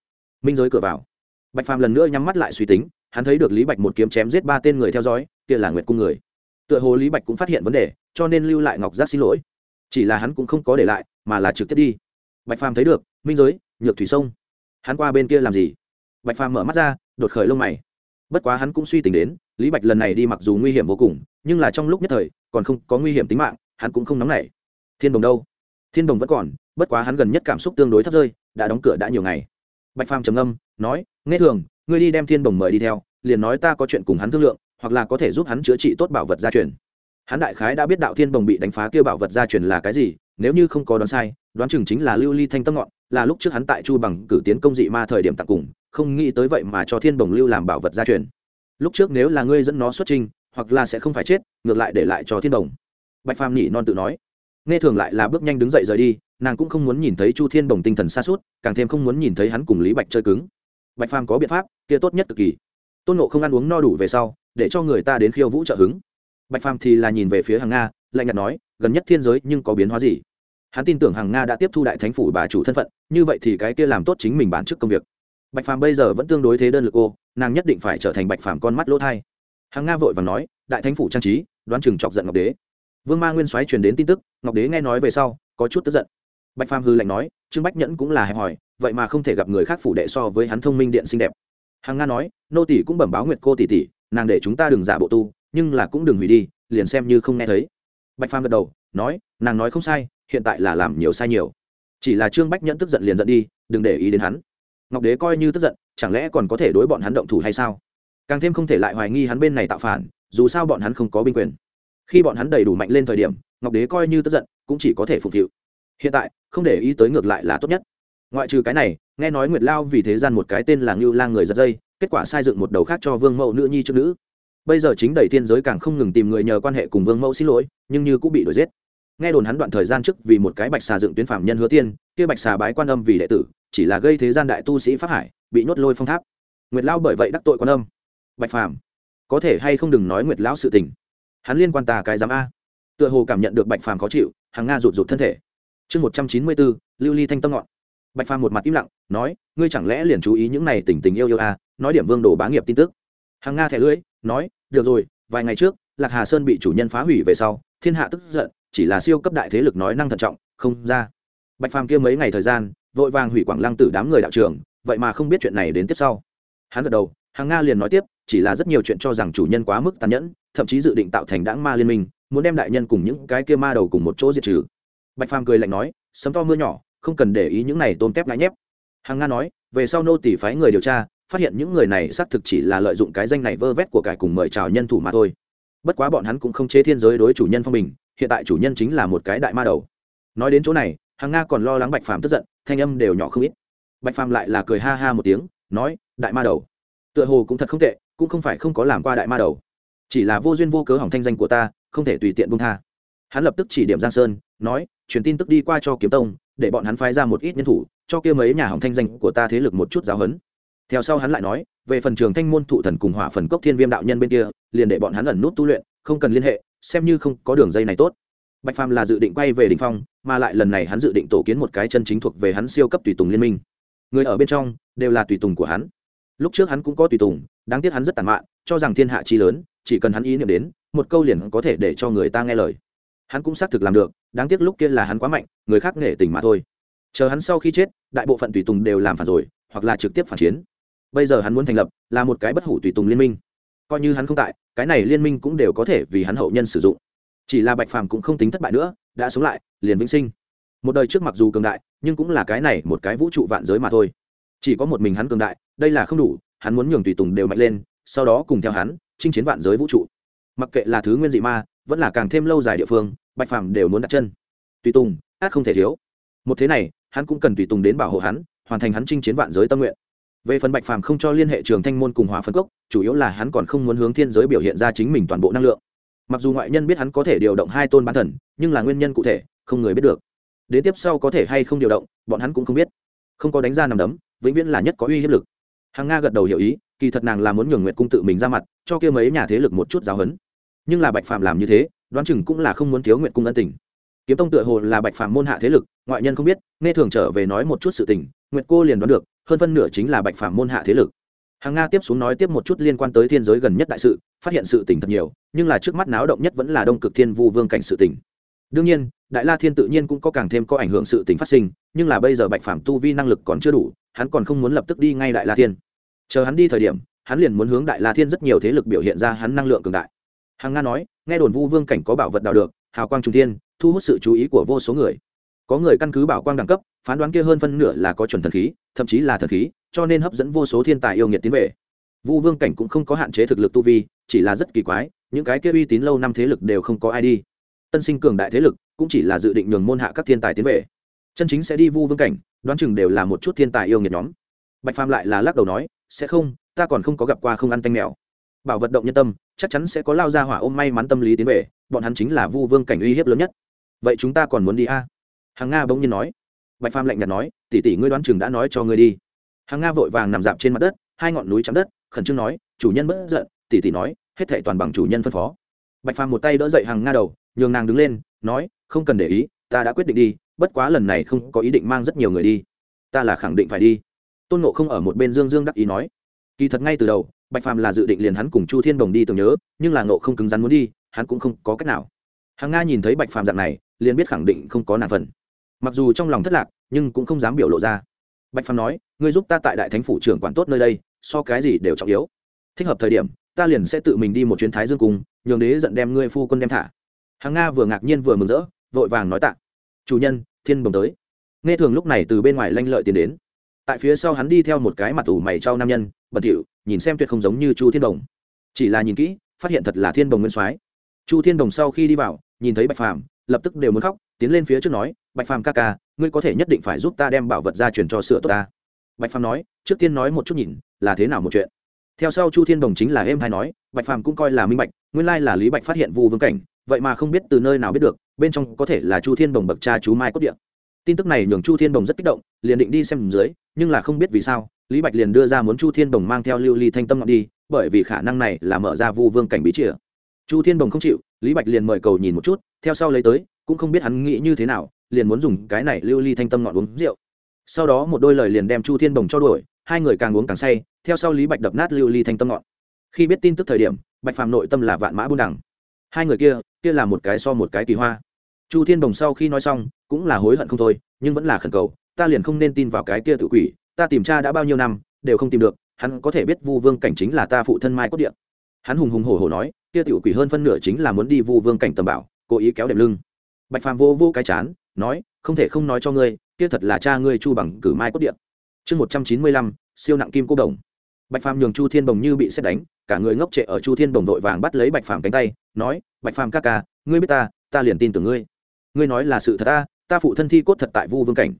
Minh giới cửa vào. Bạch phàm lần nữa nhắm mắt lại suy tính, hắn thấy được lý bạch một kiếm chém giết ba tên người theo dõi, kia là nguyệt cung người. Tựa hồ lý bạch cũng phát hiện vấn đề, cho nên lưu lại ngọc giác xin lỗi. Chỉ là hắn cũng không có để lại, mà là trực tiếp đi. Bạch phàm thấy được, minh giới, nhược thủy sông, hắn qua bên kia làm gì? Bạch phàm mở mắt ra, đột khởi lông mày bất quá hắn cũng suy tính đến, lý bạch lần này đi mặc dù nguy hiểm vô cùng, nhưng là trong lúc nhất thời, còn không có nguy hiểm tính mạng, hắn cũng không nóng nảy. Thiên đồng đâu? Thiên đồng vẫn còn, bất quá hắn gần nhất cảm xúc tương đối thấp rơi, đã đóng cửa đã nhiều ngày. Bạch phàm trầm âm nói, nghe thường, ngươi đi đem thiên đồng mời đi theo, liền nói ta có chuyện cùng hắn thương lượng, hoặc là có thể giúp hắn chữa trị tốt bảo vật gia truyền. Hắn đại khái đã biết đạo thiên đồng bị đánh phá Kêu bảo vật gia truyền là cái gì, nếu như không có đoán sai, đoán chừng chính là lưu ly thanh tâm ngọn, là lúc trước hắn tại chu bằng cử tiến công dị ma thời điểm tặng cùng không nghĩ tới vậy mà cho thiên đồng lưu làm bảo vật gia truyền. Lúc trước nếu là ngươi dẫn nó xuất trình, hoặc là sẽ không phải chết, ngược lại để lại cho thiên đồng bạch phàm nhỉ non tự nói. Nghe thường lại là bước nhanh đứng dậy rời đi, nàng cũng không muốn nhìn thấy chu thiên bồng tinh thần xa suốt càng thêm không muốn nhìn thấy hắn cùng lý bạch chơi cứng. Bạch phàm có biện pháp, kia tốt nhất cực kỳ. Tôn nộ không ăn uống no đủ về sau, để cho người ta đến khiêu vũ trợ hứng. Bạch phàm thì là nhìn về phía hàng nga, lạnh nhạt nói, gần nhất thiên giới nhưng có biến hóa gì? Hắn tin tưởng hàng nga đã tiếp thu đại thánh phủ bà chủ thân phận, như vậy thì cái kia làm tốt chính mình bản chức công việc bạch phàm bây giờ vẫn tương đối thế đơn lực cô nàng nhất định phải trở thành bạch phàm con mắt lỗ thai. Hằng nga vội và nói, đại thánh phủ trang trí, đoán chừng chọc giận ngọc đế. Vương ma nguyên soái truyền đến tin tức, ngọc đế nghe nói về sau, có chút tức giận. Bạch phàm hư lạnh nói, trương bách nhẫn cũng là hẹp hòi, vậy mà không thể gặp người khác phủ đệ so với hắn thông minh điện xinh đẹp. Hằng nga nói, nô tỷ cũng bẩm báo nguyệt cô tỷ tỷ nàng để chúng ta đừng giả bộ tu, nhưng là cũng đừng hủy đi, liền xem như không nghe thấy. Bạch phàm gật đầu, nói, nàng nói không sai, hiện tại là làm nhiều sai nhiều. Chỉ là trương bách nhẫn tức giận liền giận đi, đừng để ý đến hắn ngọc đế coi như tức giận, chẳng lẽ còn có thể đối bọn hắn động thủ hay sao? Càng thêm không thể lại hoài nghi hắn bên này tạo phản, dù sao bọn hắn không có binh quyền. Khi bọn hắn đầy đủ mạnh lên thời điểm, ngọc đế coi như tức giận, cũng chỉ có thể phục vụ hiện tại, không để ý tới ngược lại là tốt nhất. Ngoại trừ cái này, nghe nói nguyệt lao vì thế gian một cái tên là ngưu lang người giật dây, kết quả sai dựng một đầu khác cho vương mẫu nữ nhi trước nữ. Bây giờ chính đầy thiên giới càng không ngừng tìm người nhờ quan hệ cùng vương mẫu xin lỗi, nhưng như cũng bị đuổi giết. Nghe đồn hắn đoạn thời gian trước vì một cái bạch xà dựng tuyến phạm nhân hứa tiên, kia bạch xà bái quan âm vì đệ tử chỉ là gây thế gian đại tu sĩ pháp hải, bị nhốt lôi phong tháp. Nguyệt lao bởi vậy đắc tội quan âm. Bạch phàm, có thể hay không đừng nói nguyệt lão sự tình? Hắn liên quan tà cái giám a. Tựa hồ cảm nhận được bạch phàm khó chịu, hàng nga rụt rụt thân thể. Chương một trăm chín mươi bốn, lưu ly thanh tâm ngọn. Bạch phàm một mặt im lặng, nói, ngươi chẳng lẽ liền chú ý những này tình tình yêu yêu a, nói điểm vương đồ bá nghiệp tin tức. Hàng nga thẻ lưỡi, nói, được rồi, vài ngày trước, lạc hà sơn bị chủ nhân phá hủy về sau, thiên hạ tức giận, chỉ là siêu cấp đại thế lực nói năng thận trọng, không ra. Bạch phàm kia mấy ngày thời gian vội vàng hủy quảng lăng tử đám người đạo trường vậy mà không biết chuyện này đến tiếp sau. Hắn gật đầu, hàng nga liền nói tiếp, chỉ là rất nhiều chuyện cho rằng chủ nhân quá mức tàn nhẫn, thậm chí dự định tạo thành đảng ma liên minh, muốn đem đại nhân cùng những cái kia ma đầu cùng một chỗ diệt trừ. Bạch phàm cười lạnh nói, sấm to mưa nhỏ, không cần để ý những này tôm tép ngại nhép. Hàng nga nói, về sau nô tỷ phái người điều tra, phát hiện những người này xác thực chỉ là lợi dụng cái danh này vơ vét của cải cùng mời chào nhân thủ mà thôi. Bất quá bọn hắn cũng không chế thiên giới đối chủ nhân phong bình, hiện tại chủ nhân chính là một cái đại ma đầu. Nói đến chỗ này, hàng nga còn lo lắng bạch phàm tức giận thanh âm đều nhỏ không ít. Bạch phàm lại là cười ha ha một tiếng, nói, đại ma đầu. Tựa hồ cũng thật không tệ, cũng không phải không có làm qua đại ma đầu. Chỉ là vô duyên vô cớ hỏng thanh danh của ta, không thể tùy tiện buông tha. Hắn lập tức chỉ điểm giang sơn, nói, truyền tin tức đi qua cho kiếm tông, để bọn hắn phái ra một ít nhân thủ, cho kia mấy nhà hỏng thanh danh của ta thế lực một chút giáo huấn. Theo sau hắn lại nói, về phần trường thanh môn thụ thần cùng hỏa phần cốc thiên viêm đạo nhân bên kia, liền để bọn hắn ẩn nút tu luyện, không cần liên hệ, xem như không có đường dây này tốt. Bạch phàm là dự định quay về đình phong mà lại lần này hắn dự định tổ kiến một cái chân chính thuộc về hắn siêu cấp tùy tùng liên minh. Người ở bên trong đều là tùy tùng của hắn. Lúc trước hắn cũng có tùy tùng, đáng tiếc hắn rất tàn mạn, cho rằng thiên hạ chi lớn, chỉ cần hắn ý niệm đến, một câu liền có thể để cho người ta nghe lời. Hắn cũng xác thực làm được, đáng tiếc lúc kia là hắn quá mạnh, người khác nghệ tình mà thôi. Chờ hắn sau khi chết, đại bộ phận tùy tùng đều làm phản rồi, hoặc là trực tiếp phản chiến. Bây giờ hắn muốn thành lập, là một cái bất hủ tùy tùng liên minh. Coi như hắn không tại, cái này liên minh cũng đều có thể vì hắn hậu nhân sử dụng chỉ là bạch phàm cũng không tính thất bại nữa, đã sống lại, liền vĩnh sinh. Một đời trước mặc dù cường đại, nhưng cũng là cái này một cái vũ trụ vạn giới mà thôi. Chỉ có một mình hắn cường đại, đây là không đủ, hắn muốn nhường tùy tùng đều mạnh lên, sau đó cùng theo hắn, chinh chiến vạn giới vũ trụ. Mặc kệ là thứ nguyên dị ma, vẫn là càng thêm lâu dài địa phương, bạch phàm đều muốn đặt chân. Tùy tùng át không thể thiếu. Một thế này, hắn cũng cần tùy tùng đến bảo hộ hắn, hoàn thành hắn chinh chiến vạn giới tâm nguyện. Về phần bạch phàm không cho liên hệ trường thanh môn cùng hỏa phân cốc, chủ yếu là hắn còn không muốn hướng thiên giới biểu hiện ra chính mình toàn bộ năng lượng mặc dù ngoại nhân biết hắn có thể điều động hai tôn bán thần, nhưng là nguyên nhân cụ thể, không người biết được. Đến tiếp sau có thể hay không điều động, bọn hắn cũng không biết. Không có đánh ra nằm đấm, vĩnh viễn là nhất có uy hiếp lực. Hằng nga gật đầu hiểu ý, kỳ thật nàng là muốn nhường nguyệt cung tự mình ra mặt, cho kia mấy nhà thế lực một chút giáo huấn. Nhưng là bạch phạm làm như thế, đoán chừng cũng là không muốn thiếu nguyệt cung ân tình. Kiếm tông tựa hồ là bạch phạm môn hạ thế lực, ngoại nhân không biết, nghe thường trở về nói một chút sự tình, nguyệt cô liền đoán được, hơn phân nửa chính là bạch phạm môn hạ thế lực hàng nga tiếp xuống nói tiếp một chút liên quan tới thiên giới gần nhất đại sự, phát hiện sự tình thật nhiều, nhưng là trước mắt náo động nhất vẫn là đông cực thiên vu vương cảnh sự tình. Đương nhiên, đại la thiên tự nhiên cũng có càng thêm có ảnh hưởng sự tình phát sinh, nhưng là bây giờ bạch phàm tu vi năng lực còn chưa đủ, hắn còn không muốn lập tức đi ngay đại la thiên. Chờ hắn đi thời điểm, hắn liền muốn hướng đại la thiên rất nhiều thế lực biểu hiện ra hắn năng lượng cường đại. Hàng nga nói, nghe đồn vu vương cảnh có bảo vật đào được, hào quang trung thiên, thu hút sự chú ý của vô số người. Có người căn cứ bảo quang đẳng cấp, phán đoán kia hơn phân nửa là có chuẩn thần khí thậm chí là thần khí, cho nên hấp dẫn vô số thiên tài yêu nghiệt tiến về. Vu vương cảnh cũng không có hạn chế thực lực tu vi, chỉ là rất kỳ quái, những cái kia uy tín lâu năm thế lực đều không có ai đi. Tân sinh cường đại thế lực cũng chỉ là dự định nhường môn hạ các thiên tài tiến về. Chân chính sẽ đi vu vương cảnh, đoán chừng đều là một chút thiên tài yêu nghiệt nhóm. Bạch phàm lại là lắc đầu nói, sẽ không, ta còn không có gặp qua không ăn tanh mèo. Bảo vật động nhân tâm, chắc chắn sẽ có lao ra hỏa ôm may mắn tâm lý tiến về, bọn hắn chính là vu vương cảnh uy hiếp lớn nhất. Vậy chúng ta còn muốn đi a? À? hàng nga bỗng nhiên nói bạch phàm lạnh nhạt nói, tỷ tỷ ngươi đoán chừng đã nói cho ngươi đi. Hàng nga vội vàng nằm dạp trên mặt đất, hai ngọn núi chạm đất, khẩn trương nói, chủ nhân bất giận. Tỷ tỷ nói, hết thệ toàn bằng chủ nhân phân phó. Bạch phàm một tay đỡ dậy hàng nga đầu, nhường nàng đứng lên, nói, không cần để ý, ta đã quyết định đi, bất quá lần này không có ý định mang rất nhiều người đi. Ta là khẳng định phải đi. Tôn nộ không ở một bên dương dương đắc ý nói. Kỳ thật ngay từ đầu, bạch phàm là dự định liền hắn cùng chu thiên đồng đi tưởng nhớ, nhưng là nộ không cứng rắn muốn đi, hắn cũng không có cách nào. Hàng nga nhìn thấy bạch phàm dạng này, liền biết khẳng định không có nàng phần mặc dù trong lòng thất lạc, nhưng cũng không dám biểu lộ ra. Bạch phàm nói, ngươi giúp ta tại đại thánh phủ trưởng quản tốt nơi đây, so cái gì đều trọng yếu. Thích hợp thời điểm, ta liền sẽ tự mình đi một chuyến thái dương cung, nhường đế giận đem ngươi phu quân đem thả. Hàng nga vừa ngạc nhiên vừa mừng rỡ, vội vàng nói tạ. Chủ nhân, thiên bồng tới. Nghe thường lúc này từ bên ngoài lanh lợi tiến đến. Tại phía sau hắn đi theo một cái mặt ủ mày trao nam nhân, bẩn thỉu, nhìn xem tuyệt không giống như chu thiên đồng chỉ là nhìn kỹ, phát hiện thật là thiên đồng nguyên soái. Chu thiên đồng sau khi đi vào, nhìn thấy bạch phàm, lập tức đều muốn khóc, tiến lên phía trước nói bạch phàm ca ca, ngươi có thể nhất định phải giúp ta đem bảo vật ra truyền cho sửa tốt ta. Bạch phàm nói, trước tiên nói một chút nhìn, là thế nào một chuyện. Theo sau chu thiên đồng chính là em hay nói, bạch phàm cũng coi là minh bạch, nguyên lai là lý bạch phát hiện vu vương cảnh, vậy mà không biết từ nơi nào biết được, bên trong có thể là chu thiên đồng bậc cha chú mai cốt điện. Tin tức này nhường chu thiên đồng rất kích động, liền định đi xem dưới, nhưng là không biết vì sao, lý bạch liền đưa ra muốn chu thiên đồng mang theo lưu ly thanh tâm ngọc đi, bởi vì khả năng này là mở ra vu vương cảnh bí chìa. Chu thiên đồng không chịu, lý bạch liền mời cầu nhìn một chút, theo sau lấy tới, cũng không biết hắn nghĩ như thế nào liền muốn dùng cái này lưu ly thanh tâm ngọn uống rượu. Sau đó một đôi lời liền đem chu thiên đồng cho đuổi, hai người càng uống càng say, theo sau lý bạch đập nát lưu ly thanh tâm ngọn. Khi biết tin tức thời điểm, bạch phàm nội tâm là vạn mã buôn đẳng hai người kia kia là một cái so một cái kỳ hoa. Chu thiên đồng sau khi nói xong, cũng là hối hận không thôi, nhưng vẫn là khẩn cầu, ta liền không nên tin vào cái kia tự quỷ, ta tìm cha đã bao nhiêu năm, đều không tìm được, hắn có thể biết vu vương cảnh chính là ta phụ thân mai cốt điện. Hắn hùng hùng hổ hổ nói, kia tiểu quỷ hơn phân nửa chính là muốn đi vu vương cảnh tầm bảo, cố ý kéo đệm lưng. Bạch phàm vô vô cái chán nói, không thể không nói cho ngươi, kia thật là cha ngươi chu bằng cử mai cốt điện. Chương một trăm chín mươi lăm, siêu nặng kim cô đồng. Bạch phàm nhường chu thiên bồng như bị xét đánh, cả người ngốc trệ ở chu thiên bồng vội vàng bắt lấy bạch phàm cánh tay, nói, bạch phàm ca ca, ngươi biết ta ta liền tin tưởng ngươi. Ngươi nói là sự thật ta ta phụ thân thi cốt thật tại vu vương cảnh.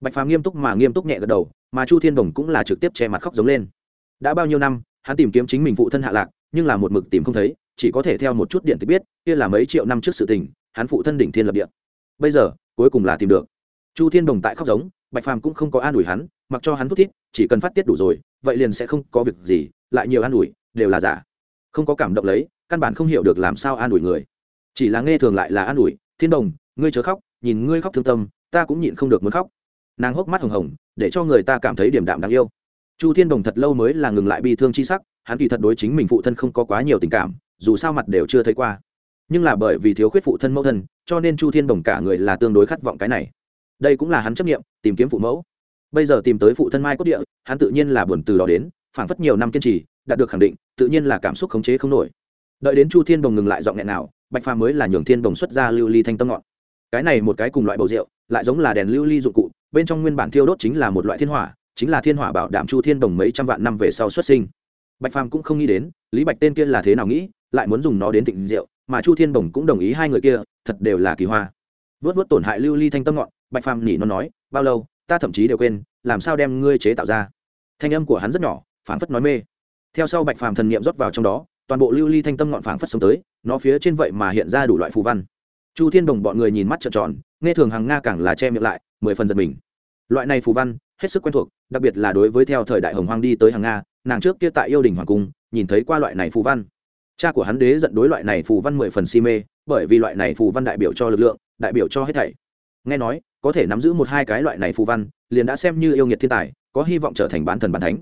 Bạch phàm nghiêm túc mà nghiêm túc nhẹ gật đầu, mà chu thiên đồng cũng là trực tiếp che mặt khóc giống lên. Đã bao nhiêu năm, hắn tìm kiếm chính mình phụ thân hạ lạc, nhưng là một mực tìm không thấy, chỉ có thể theo một chút điện thì biết, kia là mấy triệu năm trước sự tình, hắn phụ thân đỉnh thiên lập địa bây giờ, cuối cùng là tìm được. Chu thiên đồng tại khóc giống, bạch phàm cũng không có an ủi hắn, mặc cho hắn thút thít, chỉ cần phát tiết đủ rồi, vậy liền sẽ không có việc gì, lại nhiều an ủi, đều là giả. Không có cảm động lấy, căn bản không hiểu được làm sao an ủi người. Chỉ là nghe thường lại là an ủi, thiên đồng, ngươi chớ khóc, nhìn ngươi khóc thương tâm, ta cũng nhịn không được muốn khóc. Nàng hốc mắt hồng hồng, để cho người ta cảm thấy điểm đạm đáng yêu. Chu thiên đồng thật lâu mới là ngừng lại bi thương chi sắc, hắn kỳ thật đối chính mình phụ thân không có quá nhiều tình cảm, dù sao mặt đều chưa thấy qua nhưng là bởi vì thiếu khuyết phụ thân mẫu thân, cho nên chu thiên đồng cả người là tương đối khát vọng cái này. Đây cũng là hắn chấp nghiệm tìm kiếm phụ mẫu. Bây giờ tìm tới phụ thân mai cốt địa, hắn tự nhiên là buồn từ đó đến, phảng phất nhiều năm kiên trì, đạt được khẳng định, tự nhiên là cảm xúc khống chế không nổi. Đợi đến chu thiên đồng ngừng lại giọng nghẹn nào, bạch phàm mới là nhường thiên đồng xuất ra lưu ly thanh tâm ngọn. Cái này một cái cùng loại bầu rượu, lại giống là đèn lưu ly dụng cụ, bên trong nguyên bản thiêu đốt chính là một loại thiên hỏa, chính là thiên hỏa bảo đảm chu thiên đồng mấy trăm vạn năm về sau xuất sinh. Bạch phàm cũng không nghĩ đến, lý bạch tên kia là thế nào nghĩ, lại muốn dùng nó đến thịnh rượu mà chu thiên bồng cũng đồng ý hai người kia, thật đều là kỳ hoa. Vớt vớt tổn hại lưu ly thanh tâm ngọn, bạch phàm nỉ nó nói, bao lâu, ta thậm chí đều quên, làm sao đem ngươi chế tạo ra? Thanh âm của hắn rất nhỏ, phảng phất nói mê. Theo sau bạch phàm thần niệm rót vào trong đó, toàn bộ lưu ly thanh tâm ngọn phảng phất sống tới, nó phía trên vậy mà hiện ra đủ loại phù văn. Chu thiên đồng bọn người nhìn mắt trợn tròn, nghe thường hàng nga càng là che miệng lại, mười phần giật mình. Loại này phù văn, hết sức quen thuộc, đặc biệt là đối với theo thời đại hồng hoang đi tới hàng nga, nàng trước kia tại yêu đình hoàng cung, nhìn thấy qua loại này phù văn cha của hắn đế dẫn đối loại này phù văn mười phần si mê, bởi vì loại này phù văn đại biểu cho lực lượng, đại biểu cho hết thảy. Nghe nói, có thể nắm giữ một hai cái loại này phù văn, liền đã xem như yêu nghiệt thiên tài, có hy vọng trở thành bán thần bán thánh.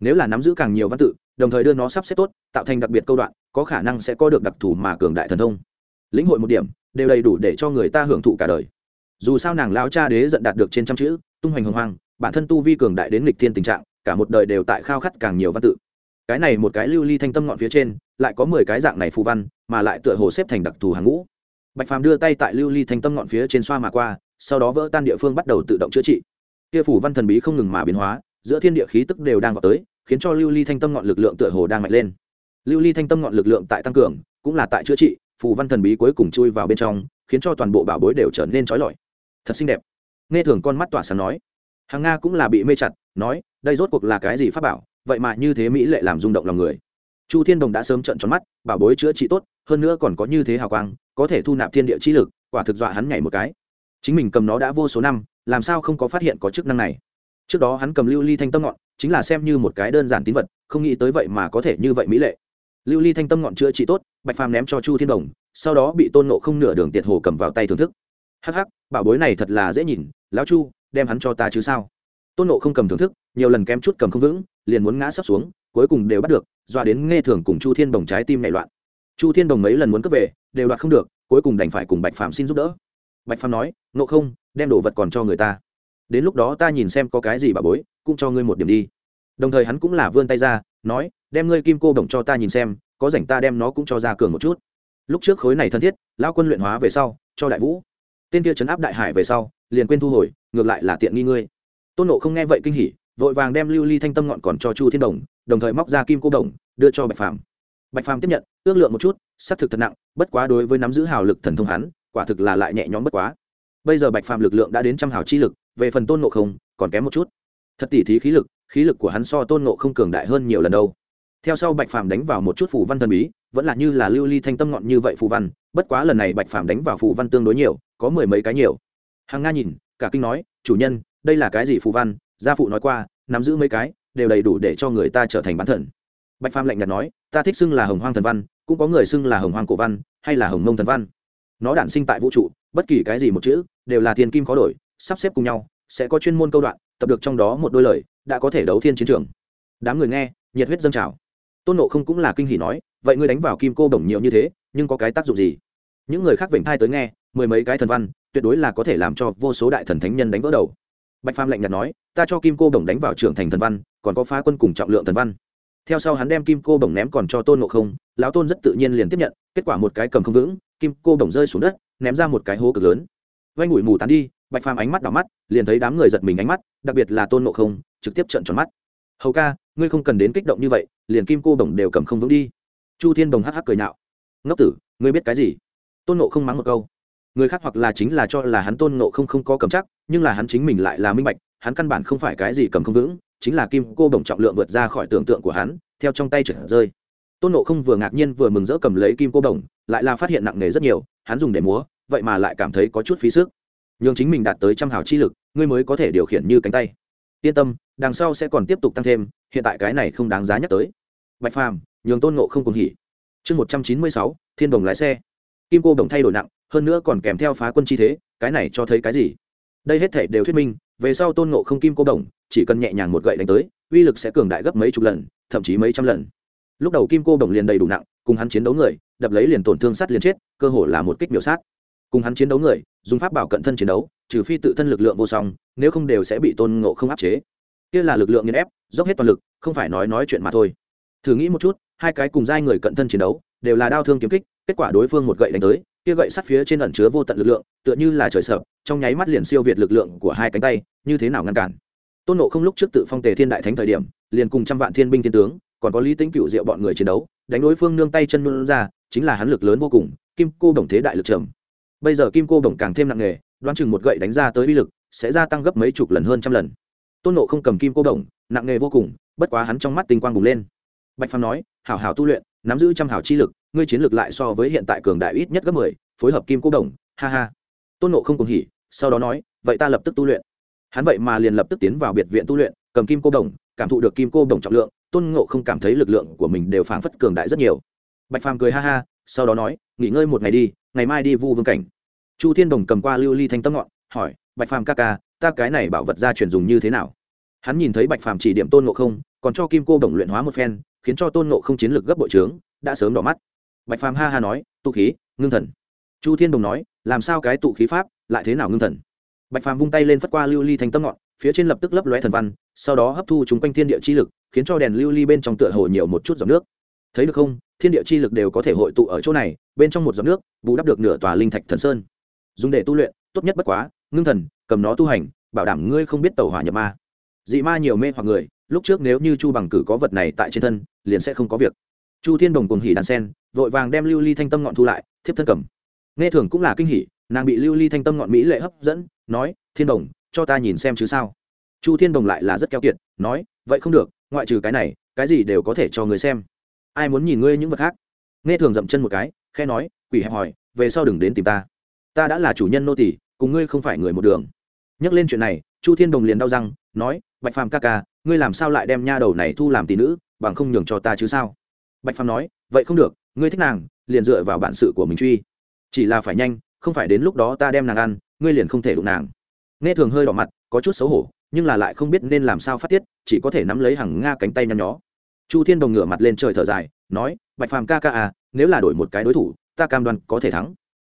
Nếu là nắm giữ càng nhiều văn tự, đồng thời đưa nó sắp xếp tốt, tạo thành đặc biệt câu đoạn, có khả năng sẽ có được đặc thù mà cường đại thần thông. Lĩnh hội một điểm, đều đầy đủ để cho người ta hưởng thụ cả đời. Dù sao nàng lao cha đế giận đạt được trên trăm chữ, tung hoành hồng hoang, bản thân tu vi cường đại đến lịch thiên tình trạng, cả một đời đều tại khao khát càng nhiều văn tự cái này một cái lưu ly thanh tâm ngọn phía trên, lại có mười cái dạng này phù văn, mà lại tựa hồ xếp thành đặc thù hàng ngũ. Bạch phàm đưa tay tại lưu ly thanh tâm ngọn phía trên xoa mà qua, sau đó vỡ tan địa phương bắt đầu tự động chữa trị. Kia phủ văn thần bí không ngừng mà biến hóa, giữa thiên địa khí tức đều đang vào tới, khiến cho lưu ly thanh tâm ngọn lực lượng tựa hồ đang mạnh lên. Lưu ly thanh tâm ngọn lực lượng tại tăng cường, cũng là tại chữa trị, phù văn thần bí cuối cùng chui vào bên trong, khiến cho toàn bộ bảo bối đều trở nên trói lọi. Thật xinh đẹp. Nghe thường con mắt tỏa sáng nói. Hàng nga cũng là bị mê chặt, nói, đây rốt cuộc là cái gì pháp bảo? Vậy mà như thế mỹ lệ làm rung động lòng người. Chu thiên đồng đã sớm trận tròn mắt, bảo bối chữa trị tốt, hơn nữa còn có như thế hào quang, có thể thu nạp thiên địa chi lực, quả thực dọa hắn nhảy một cái. Chính mình cầm nó đã vô số năm, làm sao không có phát hiện có chức năng này? Trước đó hắn cầm lưu ly thanh tâm ngọn, chính là xem như một cái đơn giản tín vật, không nghĩ tới vậy mà có thể như vậy mỹ lệ. Lưu ly thanh tâm ngọn chữa trị tốt, bạch phàm ném cho chu thiên đồng, sau đó bị tôn nộ không nửa đường tiệt hồ cầm vào tay thưởng thức. Hắc hắc, bảo bối này thật là dễ nhìn, lão chu, đem hắn cho ta chứ sao? Tôn nộ không cầm thưởng thức, nhiều lần kém chút cầm không vững, liền muốn ngã sắp xuống, cuối cùng đều bắt được, doa đến nghe thường cùng chu thiên đồng trái tim nảy loạn. Chu thiên đồng mấy lần muốn cướp về, đều đoạt không được, cuối cùng đành phải cùng bạch phạm xin giúp đỡ. Bạch phạm nói nộ không, đem đồ vật còn cho người ta. Đến lúc đó ta nhìn xem có cái gì bà bối, cũng cho ngươi một điểm đi. Đồng thời hắn cũng là vươn tay ra, nói, đem ngươi kim cô đồng cho ta nhìn xem, có rảnh ta đem nó cũng cho ra cường một chút. Lúc trước khối này thân thiết lao quân luyện hóa về sau, cho đại vũ. Tên kia chấn áp đại hải về sau, liền quên thu hồi, ngược lại là tiện nghi ngươi tôn nộ không nghe vậy kinh hỉ, vội vàng đem lưu ly thanh tâm ngọn còn cho chu thiên đồng đồng thời móc ra kim cô đồng, đưa cho bạch phàm. Bạch phàm tiếp nhận, ước lượng một chút, xác thực thật nặng, bất quá đối với nắm giữ hào lực thần thông hắn, quả thực là lại nhẹ nhõm bất quá. Bây giờ bạch phàm lực lượng đã đến trăm hào chi lực, về phần tôn nộ không, còn kém một chút. Thật tỉ thí khí lực khí lực của hắn so tôn nộ không cường đại hơn nhiều lần đâu. Theo sau bạch phàm đánh vào một chút phù văn thần bí, vẫn là như là lưu ly thanh tâm ngọn như vậy phù văn, bất quá lần này bạch phàm đánh vào phù văn tương đối nhiều, có mười mấy cái nhiều. Hàng nga nhìn, cả kinh nói, chủ nhân đây là cái gì phù văn? Gia phụ nói qua, nắm giữ mấy cái, đều đầy đủ để cho người ta trở thành bán thần. Bạch phàm lạnh nhạt nói, ta thích xưng là hồng hoang thần văn, cũng có người xưng là hồng hoang cổ văn, hay là hồng mông thần văn. Nó đản sinh tại vũ trụ, bất kỳ cái gì một chữ, đều là thiên kim khó đổi, sắp xếp cùng nhau, sẽ có chuyên môn câu đoạn, tập được trong đó một đôi lời, đã có thể đấu thiên chiến trường. Đám người nghe, nhiệt huyết dâng trào. Tôn nộ không cũng là kinh hỉ nói, vậy ngươi đánh vào kim cô bổng nhiều như thế, nhưng có cái tác dụng gì? Những người khác vểnh thai tới nghe, mười mấy cái thần văn, tuyệt đối là có thể làm cho vô số đại thần thánh nhân đánh vỡ đầu bạch phàm lạnh nhạt nói, ta cho kim cô bổng đánh vào trưởng thành thần văn, còn có phá quân cùng trọng lượng thần văn. Theo sau hắn đem kim cô bổng ném còn cho tôn ngộ không, lão tôn rất tự nhiên liền tiếp nhận, kết quả một cái cầm không vững, kim cô bổng rơi xuống đất, ném ra một cái hố cực lớn. Vay ngủi mù tán đi, bạch phàm ánh mắt đỏ mắt, liền thấy đám người giật mình ánh mắt, đặc biệt là tôn ngộ không, trực tiếp trợn tròn mắt. Hầu ca, ngươi không cần đến kích động như vậy, liền kim cô bổng đều cầm không vững đi. Chu thiên bồng hắc hắc cười nhạo. Ngốc tử, ngươi biết cái gì? Tôn ngộ không mắng một câu người khác hoặc là chính là cho là hắn tôn ngộ không không có cầm chắc, nhưng là hắn chính mình lại là minh bạch, hắn căn bản không phải cái gì cầm không vững, chính là kim cô bổng trọng lượng vượt ra khỏi tưởng tượng của hắn, theo trong tay trở rơi. Tôn nộ không vừa ngạc nhiên vừa mừng rỡ cầm lấy kim cô bổng, lại là phát hiện nặng nề rất nhiều, hắn dùng để múa, vậy mà lại cảm thấy có chút phí sức. Nhường chính mình đạt tới trăm hào chi lực, ngươi mới có thể điều khiển như cánh tay. Yên tâm, đằng sau sẽ còn tiếp tục tăng thêm, hiện tại cái này không đáng giá nhắc tới. Bạch phàm, nhường tôn nộ không cùng hỉ. Chương một trăm chín mươi sáu, thiên đồng lái xe kim cô đồng thay đổi nặng, hơn nữa còn kèm theo phá quân chi thế, cái này cho thấy cái gì? Đây hết thể đều thuyết minh, về sau tôn ngộ không kim cô đồng chỉ cần nhẹ nhàng một gậy đánh tới, uy lực sẽ cường đại gấp mấy chục lần, thậm chí mấy trăm lần. Lúc đầu kim cô đồng liền đầy đủ nặng, cùng hắn chiến đấu người, đập lấy liền tổn thương sát liền chết, cơ hồ là một kích biểu sát. Cùng hắn chiến đấu người, dùng pháp bảo cận thân chiến đấu, trừ phi tự thân lực lượng vô song, nếu không đều sẽ bị tôn ngộ không áp chế. Kia là lực lượng nghiên ép, dốc hết toàn lực, không phải nói nói chuyện mà thôi. Thử nghĩ một chút, hai cái cùng giai người cận thân chiến đấu đều là đao thương kiếm kích, kết quả đối phương một gậy đánh tới, kia gậy sắt phía trên ẩn chứa vô tận lực lượng, tựa như là trời sợ, trong nháy mắt liền siêu việt lực lượng của hai cánh tay, như thế nào ngăn cản? Tôn nộ không lúc trước tự phong tề thiên đại thánh thời điểm, liền cùng trăm vạn thiên binh thiên tướng, còn có lý tính cựu diệu bọn người chiến đấu, đánh đối phương nương tay chân luôn ra, chính là hắn lực lớn vô cùng, kim cô đồng thế đại lực trầm. Bây giờ kim cô đồng càng thêm nặng nghề đoán chừng một gậy đánh ra tới uy lực sẽ gia tăng gấp mấy chục lần hơn trăm lần. Tôn nộ không cầm kim cô đồng, nặng nghề vô cùng, bất quá hắn trong mắt tinh quang bùng lên. Bạch phàm nói, hảo hảo tu luyện nắm giữ trăm hảo chi lực, ngươi chiến lược lại so với hiện tại cường đại ít nhất gấp mười, phối hợp kim cố đồng, ha ha. Tôn nộ không cùng hỉ, sau đó nói, vậy ta lập tức tu luyện. Hắn vậy mà liền lập tức tiến vào biệt viện tu luyện, cầm kim cô đồng, cảm thụ được kim cô đồng trọng lượng, tôn ngộ không cảm thấy lực lượng của mình đều phảng phất cường đại rất nhiều. Bạch phàm cười ha ha, sau đó nói, nghỉ ngơi một ngày đi, ngày mai đi vu vương cảnh. Chu thiên đồng cầm qua lưu ly thanh tâm ngọn, hỏi, bạch phàm ca ca, ta cái này bảo vật ra truyền dùng như thế nào? Hắn nhìn thấy bạch phàm chỉ điểm tôn ngộ không, còn cho kim cô đồng luyện hóa một phen khiến cho tôn ngộ không chiến lược gấp bội trướng, đã sớm đỏ mắt. Bạch phàm ha ha nói, tụ khí, ngưng thần. Chu thiên đồng nói, làm sao cái tụ khí pháp, lại thế nào ngưng thần? Bạch phàm vung tay lên phất qua lưu ly thành tâm ngọn, phía trên lập tức lấp lóe thần văn, sau đó hấp thu chúng quanh thiên địa chi lực, khiến cho đèn lưu ly bên trong tựa hồ nhiều một chút giọt nước. Thấy được không? Thiên địa chi lực đều có thể hội tụ ở chỗ này, bên trong một giọt nước, bù đắp được nửa tòa linh thạch thần sơn. Dùng để tu luyện, tốt nhất bất quá, ngưng thần, cầm nó tu hành, bảo đảm ngươi không biết tàu hỏa nhập ma. Dị ma nhiều mê hoặc người lúc trước nếu như chu bằng cử có vật này tại trên thân, liền sẽ không có việc. Chu thiên đồng cùng hỉ đàn sen, vội vàng đem lưu ly thanh tâm ngọn thu lại, thiếp thân cầm. Nghe thường cũng là kinh hỉ, nàng bị lưu ly thanh tâm ngọn mỹ lệ hấp dẫn, nói, thiên đồng, cho ta nhìn xem chứ sao? Chu thiên đồng lại là rất keo kiệt, nói, vậy không được, ngoại trừ cái này, cái gì đều có thể cho người xem. Ai muốn nhìn ngươi những vật khác? Nghe thường dậm chân một cái khe nói, quỷ hẹp hỏi, về sau đừng đến tìm ta. Ta đã là chủ nhân nô tỷ cùng ngươi không phải người một đường. Nhắc lên chuyện này, chu thiên đồng liền đau răng nói, bạch phàm ca ca, ngươi làm sao lại đem nha đầu này thu làm tỷ nữ, bằng không nhường cho ta chứ sao? Bạch phàm nói, vậy không được, ngươi thích nàng, liền dựa vào bản sự của mình truy. Chỉ là phải nhanh, không phải đến lúc đó ta đem nàng ăn, ngươi liền không thể đụng nàng. Nghe thường hơi đỏ mặt, có chút xấu hổ, nhưng là lại không biết nên làm sao phát tiết, chỉ có thể nắm lấy hàng nga cánh tay nhăn nhó. Chu thiên đồng ngửa mặt lên trời thở dài, nói, bạch phàm ca ca à nếu là đổi một cái đối thủ, ta cam đoan có thể thắng.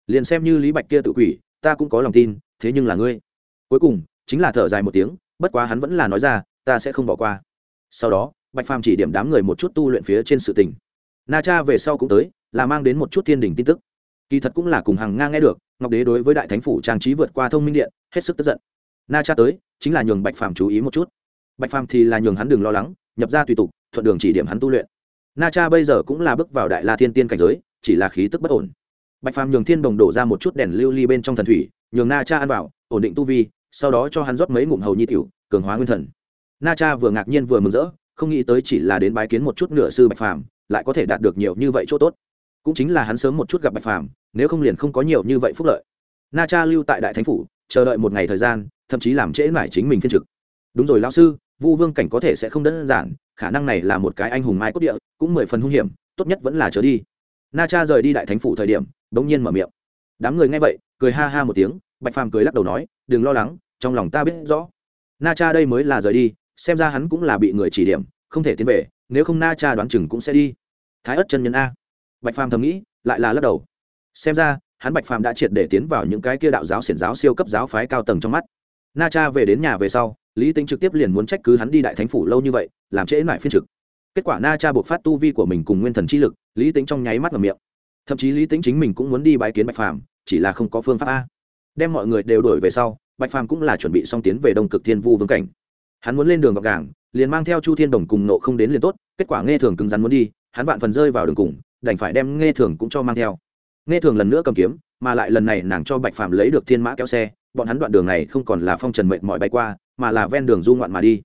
Liền xem như lý bạch kia tự quỷ, ta cũng có lòng tin, thế nhưng là ngươi. Cuối cùng, chính là thở dài một tiếng bất quá hắn vẫn là nói ra, ta sẽ không bỏ qua. Sau đó, bạch phàm chỉ điểm đám người một chút tu luyện phía trên sự tình. Na cha về sau cũng tới, là mang đến một chút thiên đình tin tức. Kỳ thật cũng là cùng hàng nga nghe được, ngọc đế đối với đại thánh phủ trang trí vượt qua thông minh điện, hết sức tức giận. Na cha tới, chính là nhường bạch phàm chú ý một chút. Bạch phàm thì là nhường hắn đừng lo lắng, nhập ra tùy tục, thuận đường chỉ điểm hắn tu luyện. Na cha bây giờ cũng là bước vào đại la thiên tiên cảnh giới, chỉ là khí tức bất ổn. Bạch phàm nhường thiên đồng đổ ra một chút đèn lưu ly bên trong thần thủy, nhường na cha ăn vào, ổn định tu vi sau đó cho hắn rót mấy ngụm hầu nhi tiểu, cường hóa nguyên thần. Na cha vừa ngạc nhiên vừa mừng rỡ, không nghĩ tới chỉ là đến bái kiến một chút nửa sư bạch phàm, lại có thể đạt được nhiều như vậy chỗ tốt. Cũng chính là hắn sớm một chút gặp bạch phàm, nếu không liền không có nhiều như vậy phúc lợi. Na cha lưu tại đại thánh phủ, chờ đợi một ngày thời gian, thậm chí làm trễ mải chính mình phiên trực. Đúng rồi lão sư, vu vương cảnh có thể sẽ không đơn giản, khả năng này là một cái anh hùng mai cốt địa, cũng mười phần hung hiểm, tốt nhất vẫn là trở đi. Na cha rời đi đại thánh phủ thời điểm, bỗng nhiên mở miệng. Đám người nghe vậy, cười ha ha một tiếng bạch phàm cười lắc đầu nói, đừng lo lắng, trong lòng ta biết rõ. Na cha đây mới là rời đi, xem ra hắn cũng là bị người chỉ điểm, không thể tiến về, nếu không na cha đoán chừng cũng sẽ đi. Thái ất chân nhân a. Bạch phàm thầm nghĩ, lại là lắc đầu. Xem ra, hắn bạch phàm đã triệt để tiến vào những cái kia đạo giáo xiển giáo siêu cấp giáo phái cao tầng trong mắt. Na cha về đến nhà về sau, lý tính trực tiếp liền muốn trách cứ hắn đi đại thánh phủ lâu như vậy, làm trễ lại phiên trực. Kết quả na cha buộc phát tu vi của mình cùng nguyên thần chi lực, lý tính trong nháy mắt ngầm miệng. Thậm chí lý tính chính mình cũng muốn đi bái kiến bạch phàm, chỉ là không có phương pháp a đem mọi người đều đổi về sau, bạch phàm cũng là chuẩn bị xong tiến về đông cực thiên vu vương cảnh. Hắn muốn lên đường gọc gàng, liền mang theo chu thiên đồng cùng nộ không đến liền tốt, kết quả nghe thường cứng rắn muốn đi, hắn vạn phần rơi vào đường cùng, đành phải đem nghe thường cũng cho mang theo. Nghe thường lần nữa cầm kiếm, mà lại lần này nàng cho bạch phàm lấy được thiên mã kéo xe, bọn hắn đoạn đường này không còn là phong trần mệnh mọi bay qua, mà là ven đường du ngoạn mà đi.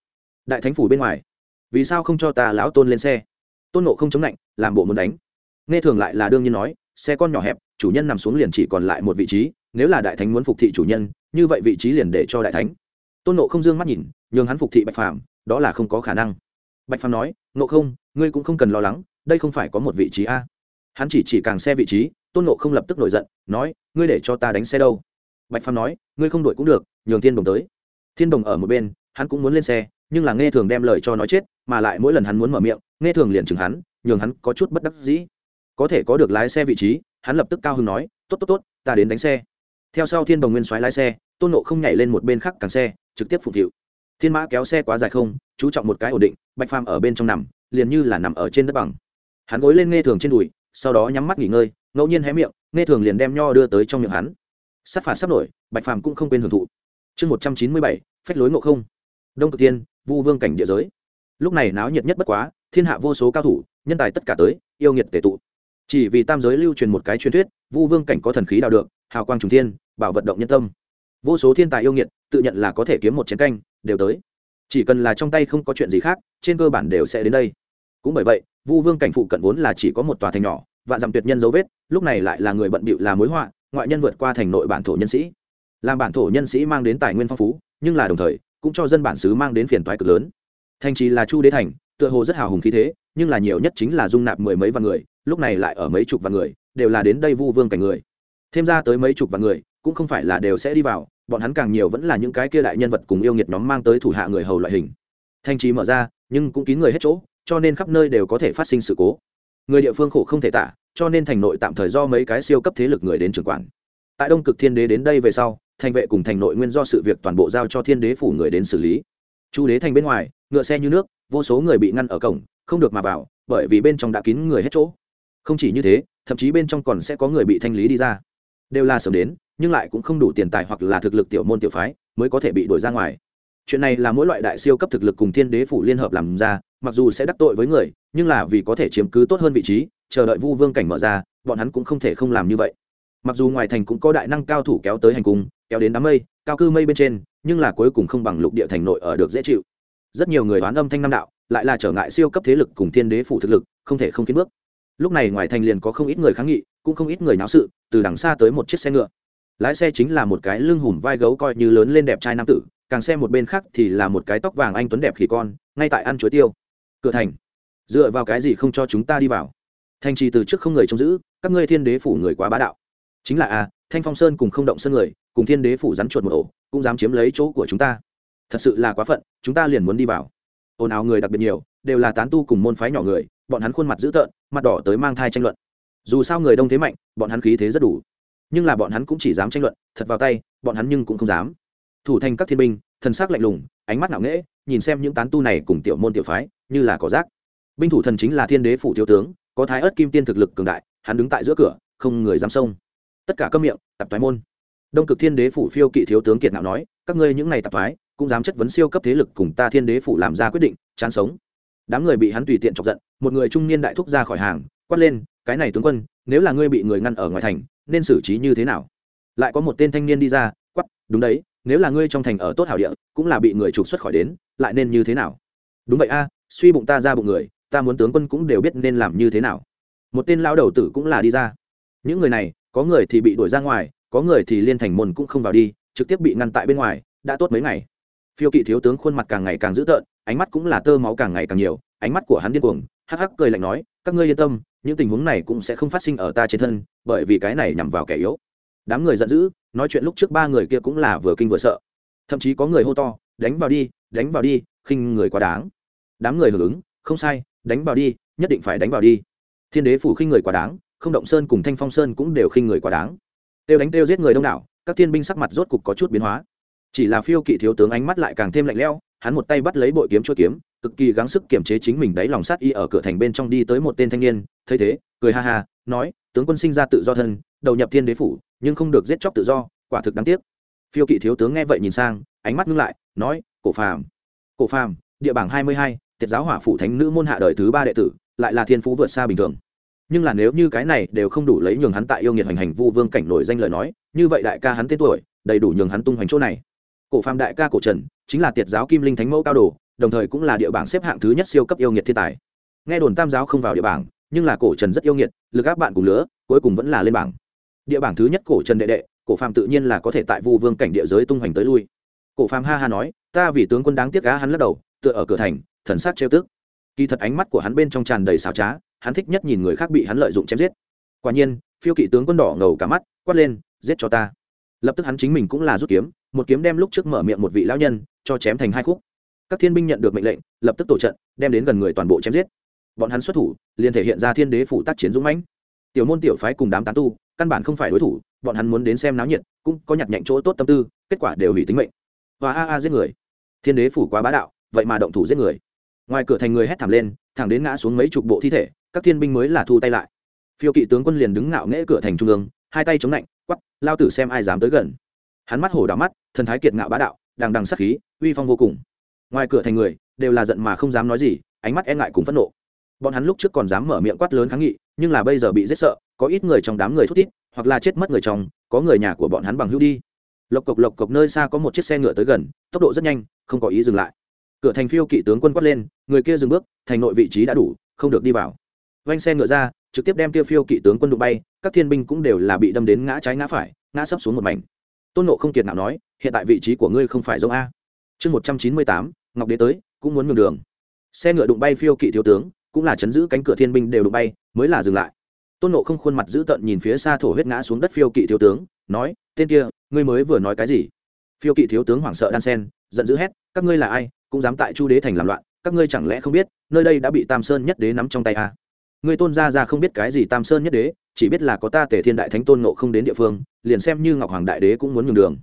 Đại thánh phủ bên ngoài, vì sao không cho ta lão tôn lên xe? Tôn nộ không chống lạnh, làm bộ muốn đánh. Nghe thường lại là đương nhiên nói, xe con nhỏ hẹp chủ nhân nằm xuống liền chỉ còn lại một vị trí, nếu là đại thánh muốn phục thị chủ nhân, như vậy vị trí liền để cho đại thánh. Tôn nộ không dương mắt nhìn, nhường hắn phục thị bạch phàm, đó là không có khả năng. Bạch phàm nói nộ không, ngươi cũng không cần lo lắng, đây không phải có một vị trí a? Hắn chỉ chỉ càng xe vị trí, tôn nộ không lập tức nổi giận, nói, ngươi để cho ta đánh xe đâu? Bạch phàm nói, ngươi không đổi cũng được, nhường thiên đồng tới. Thiên đồng ở một bên, hắn cũng muốn lên xe, nhưng là nghe thường đem lời cho nói chết, mà lại mỗi lần hắn muốn mở miệng, nghe thường liền chừng hắn, nhường hắn có chút bất đắc dĩ. Có thể có được lái xe vị trí hắn lập tức cao hứng nói, tốt tốt tốt, ta đến đánh xe. Theo sau thiên đồng nguyên xoáy lái xe, tôn nộ không nhảy lên một bên khác càng xe, trực tiếp phục vụ. Thiên mã kéo xe quá dài không, chú trọng một cái ổn định, bạch phàm ở bên trong nằm, liền như là nằm ở trên đất bằng. Hắn gối lên nghe thường trên đùi, sau đó nhắm mắt nghỉ ngơi, ngẫu nhiên hé miệng, nghe thường liền đem nho đưa tới trong miệng hắn. Sát phạt sắp nổi, bạch phàm cũng không quên hưởng thụ. Chương một trăm chín mươi bảy, phách lối ngộ không. Đông cực tiên vu vương cảnh địa giới. Lúc này náo nhiệt nhất bất quá, thiên hạ vô số cao thủ, nhân tài tất cả tới, yêu nghiệt tể tụ chỉ vì tam giới lưu truyền một cái truyền thuyết, vu vương cảnh có thần khí đào được, hào quang trùng thiên, bảo vận động nhân tâm. Vô số thiên tài yêu nghiệt, tự nhận là có thể kiếm một chiến canh, đều tới. Chỉ cần là trong tay không có chuyện gì khác, trên cơ bản đều sẽ đến đây. Cũng bởi vậy, vu vương cảnh phụ cận vốn là chỉ có một tòa thành nhỏ, vạn dặm tuyệt nhân dấu vết, lúc này lại là người bận bịu là mối họa, ngoại nhân vượt qua thành nội bản thổ nhân sĩ. Làm bản thổ nhân sĩ mang đến tài nguyên phong phú, nhưng là đồng thời, cũng cho dân bản xứ mang đến phiền toái cực lớn. Thành trì là chu đế thành, tựa hồ rất hào hùng khí thế, nhưng là nhiều nhất chính là dung nạp mười mấy vạn người lúc này lại ở mấy chục vạn người, đều là đến đây vu vương cảnh người. Thêm ra tới mấy chục vạn người, cũng không phải là đều sẽ đi vào, bọn hắn càng nhiều vẫn là những cái kia đại nhân vật cùng yêu nghiệt nhóm mang tới thủ hạ người hầu loại hình. Thanh trí mở ra, nhưng cũng kín người hết chỗ, cho nên khắp nơi đều có thể phát sinh sự cố. Người địa phương khổ không thể tả, cho nên thành nội tạm thời do mấy cái siêu cấp thế lực người đến trưởng quản. Tại đông cực thiên đế đến đây về sau, thành vệ cùng thành nội nguyên do sự việc toàn bộ giao cho thiên đế phủ người đến xử lý. Chu đế thành bên ngoài, ngựa xe như nước, vô số người bị ngăn ở cổng, không được mà vào, bởi vì bên trong đã kín người hết chỗ không chỉ như thế, thậm chí bên trong còn sẽ có người bị thanh lý đi ra. Đều là sớm đến, nhưng lại cũng không đủ tiền tài hoặc là thực lực tiểu môn tiểu phái mới có thể bị đuổi ra ngoài. Chuyện này là mỗi loại đại siêu cấp thực lực cùng thiên đế phủ liên hợp làm ra, mặc dù sẽ đắc tội với người, nhưng là vì có thể chiếm cứ tốt hơn vị trí, chờ đợi vu vương cảnh mở ra, bọn hắn cũng không thể không làm như vậy. Mặc dù ngoài thành cũng có đại năng cao thủ kéo tới hành cung, kéo đến đám mây, cao cư mây bên trên, nhưng là cuối cùng không bằng lục địa thành nội ở được dễ chịu. Rất nhiều người đoán âm thanh nam đạo, lại là trở ngại siêu cấp thế lực cùng thiên đế phủ thực lực, không thể không kiến bước lúc này ngoài thành liền có không ít người kháng nghị, cũng không ít người náo sự, từ đằng xa tới một chiếc xe ngựa. Lái xe chính là một cái lưng hùm vai gấu coi như lớn lên đẹp trai nam tử, càng xe một bên khác thì là một cái tóc vàng anh tuấn đẹp khỉ con, ngay tại ăn chuối tiêu. Cửa thành. Dựa vào cái gì không cho chúng ta đi vào? Thành trì từ trước không người trông giữ, các ngươi thiên đế phủ người quá bá đạo. Chính là a, thanh phong sơn cùng không động sơn người, cùng thiên đế phủ rắn chuột một ổ, cũng dám chiếm lấy chỗ của chúng ta. Thật sự là quá phận, chúng ta liền muốn đi vào. Ồn ào người đặc biệt nhiều, đều là tán tu cùng môn phái nhỏ người bọn hắn khuôn mặt dữ tợn, mặt đỏ tới mang thai tranh luận. Dù sao người đông thế mạnh, bọn hắn khí thế rất đủ. Nhưng là bọn hắn cũng chỉ dám tranh luận, thật vào tay, bọn hắn nhưng cũng không dám. Thủ thành các thiên binh, thần sắc lạnh lùng, ánh mắt ngạo nghễ, nhìn xem những tán tu này cùng tiểu môn tiểu phái, như là cỏ rác. Binh thủ thần chính là thiên đế phủ thiếu tướng, có thái ớt kim tiên thực lực cường đại, hắn đứng tại giữa cửa, không người dám xông. Tất cả câm miệng, tập thoái môn. Đông cực thiên đế phủ phiêu kỵ thiếu tướng kiệt nạo nói, các ngươi những này tập thoái, cũng dám chất vấn siêu cấp thế lực cùng ta thiên đế phủ làm ra quyết định, chán sống đám người bị hắn tùy tiện chọc giận, một người trung niên đại thúc ra khỏi hàng, quát lên, cái này tướng quân, nếu là ngươi bị người ngăn ở ngoài thành, nên xử trí như thế nào? Lại có một tên thanh niên đi ra quắp đúng đấy, nếu là ngươi trong thành ở tốt hảo địa, cũng là bị người trục xuất khỏi đến, lại nên như thế nào? Đúng vậy a, suy bụng ta ra bụng người, ta muốn tướng quân cũng đều biết nên làm như thế nào. Một tên lao đầu tử cũng là đi ra. Những người này, có người thì bị đuổi ra ngoài, có người thì liên thành môn cũng không vào đi, trực tiếp bị ngăn tại bên ngoài, đã tốt mấy ngày phiêu kỵ thiếu tướng khuôn mặt càng ngày càng dữ tợn, ánh mắt cũng là tơ máu càng ngày càng nhiều, ánh mắt của hắn điên cuồng, hắc hắc cười lạnh nói, các ngươi yên tâm, những tình huống này cũng sẽ không phát sinh ở ta trên thân, bởi vì cái này nhằm vào kẻ yếu. Đám người giận dữ, nói chuyện lúc trước ba người kia cũng là vừa kinh vừa sợ. Thậm chí có người hô to, đánh vào đi, đánh vào đi, khinh người quá đáng. Đám người hưởng ứng, không sai, đánh vào đi, nhất định phải đánh vào đi. Thiên đế phủ khinh người quá đáng, không động sơn cùng thanh phong sơn cũng đều khinh người quá đáng. Têu đánh têu giết người đông đảo, các thiên binh sắc mặt rốt cục có chút biến hóa chỉ là phiêu kỵ thiếu tướng ánh mắt lại càng thêm lạnh lẽo, hắn một tay bắt lấy bội kiếm chuôi kiếm, cực kỳ gắng sức kiềm chế chính mình đáy lòng sát y ở cửa thành bên trong đi tới một tên thanh niên, thấy thế, cười ha ha, nói, tướng quân sinh ra tự do thân, đầu nhập thiên đế phủ, nhưng không được giết chóc tự do, quả thực đáng tiếc. Phiêu kỵ thiếu tướng nghe vậy nhìn sang, ánh mắt ngưng lại, nói, cổ phàm cổ phàm, địa bảng hai mươi hai, tiệt giáo hỏa phủ thánh nữ môn hạ đời thứ ba đệ tử, lại là thiên phú vượt xa bình thường. Nhưng là nếu như cái này đều không đủ lấy nhường hắn tại yêu nghiệt hành hành vu vương cảnh nổi danh lời nói, như vậy đại ca hắn tên tuổi, đầy đủ nhường hắn tung hoành chỗ này cổ phàm đại ca cổ trần chính là tiệt giáo kim linh thánh mẫu cao đồ, đồng thời cũng là địa bảng xếp hạng thứ nhất siêu cấp yêu nghiệt thiên tài. Nghe đồn tam giáo không vào địa bảng, nhưng là cổ trần rất yêu nghiệt, lực áp bạn cùng lứa, cuối cùng vẫn là lên bảng. Địa bảng thứ nhất cổ trần đệ đệ, cổ phàm tự nhiên là có thể tại vu vương cảnh địa giới tung hoành tới lui. Cổ phàm ha ha nói, ta vì tướng quân đáng tiếc cá hắn lắc đầu, tựa ở cửa thành, thần sát trêu tức. Kỳ thật ánh mắt của hắn bên trong tràn đầy xào trá, hắn thích nhất nhìn người khác bị hắn lợi dụng chém giết. Quả nhiên, phiêu kỵ tướng quân đỏ ngầu cả mắt, quát lên, giết cho ta. Lập tức hắn chính mình cũng là rút kiếm một kiếm đem lúc trước mở miệng một vị lão nhân, cho chém thành hai khúc. Các thiên binh nhận được mệnh lệnh, lập tức tổ trận, đem đến gần người toàn bộ chém giết. Bọn hắn xuất thủ, liền thể hiện ra thiên đế phủ tác chiến dũng mãnh. Tiểu môn tiểu phái cùng đám tán tu, căn bản không phải đối thủ, bọn hắn muốn đến xem náo nhiệt, cũng có nhặt nhạnh chỗ tốt tâm tư, kết quả đều hủy tính mệnh. Và a a giết người. Thiên đế phủ quá bá đạo, vậy mà động thủ giết người. Ngoài cửa thành người hét thảm lên, thẳng đến ngã xuống mấy chục bộ thi thể, các thiên binh mới là thu tay lại. Phiêu kỵ tướng quân liền đứng ngạo nghễ cửa thành trung ương, hai tay chống lạnh quắp lao tử xem ai dám tới gần hắn mắt hổ đỏ mắt, thần thái kiệt ngạo bá đạo, đằng đằng sắc khí, uy phong vô cùng. Ngoài cửa thành người, đều là giận mà không dám nói gì, ánh mắt e ngại cùng phẫn nộ. Bọn hắn lúc trước còn dám mở miệng quát lớn kháng nghị, nhưng là bây giờ bị giết sợ, có ít người trong đám người thút tít hoặc là chết mất người trong, có người nhà của bọn hắn bằng hữu đi. Lộc cộc lộc cộc nơi xa có một chiếc xe ngựa tới gần, tốc độ rất nhanh, không có ý dừng lại. Cửa thành phiêu kỵ tướng quân quát lên, người kia dừng bước, thành nội vị trí đã đủ, không được đi vào. Vanh xe ngựa ra, trực tiếp đem kia phiêu kỵ tướng quân đụng bay, các thiên binh cũng đều là bị đâm đến ngã trái ngã phải, ngã sấp xuống một mảnh tôn nộ không kiệt nào nói, hiện tại vị trí của ngươi không phải giống a. Chương một trăm chín mươi tám, ngọc đế tới, cũng muốn nhường đường. Xe ngựa đụng bay phiêu kỵ thiếu tướng, cũng là chấn giữ cánh cửa thiên binh đều đụng bay, mới là dừng lại. Tôn nộ không khuôn mặt dữ tợn nhìn phía xa thổ huyết ngã xuống đất phiêu kỵ thiếu tướng, nói, tên kia, ngươi mới vừa nói cái gì? Phiêu kỵ thiếu tướng hoảng sợ đan sen, giận dữ hét, các ngươi là ai, cũng dám tại chu đế thành làm loạn, các ngươi chẳng lẽ không biết, nơi đây đã bị tam sơn nhất đế nắm trong tay à? ngươi tôn gia ra không biết cái gì tam sơn nhất đế chỉ biết là có ta tể thiên đại thánh tôn nộ không đến địa phương, liền xem như ngọc hoàng đại đế cũng muốn nhường đường.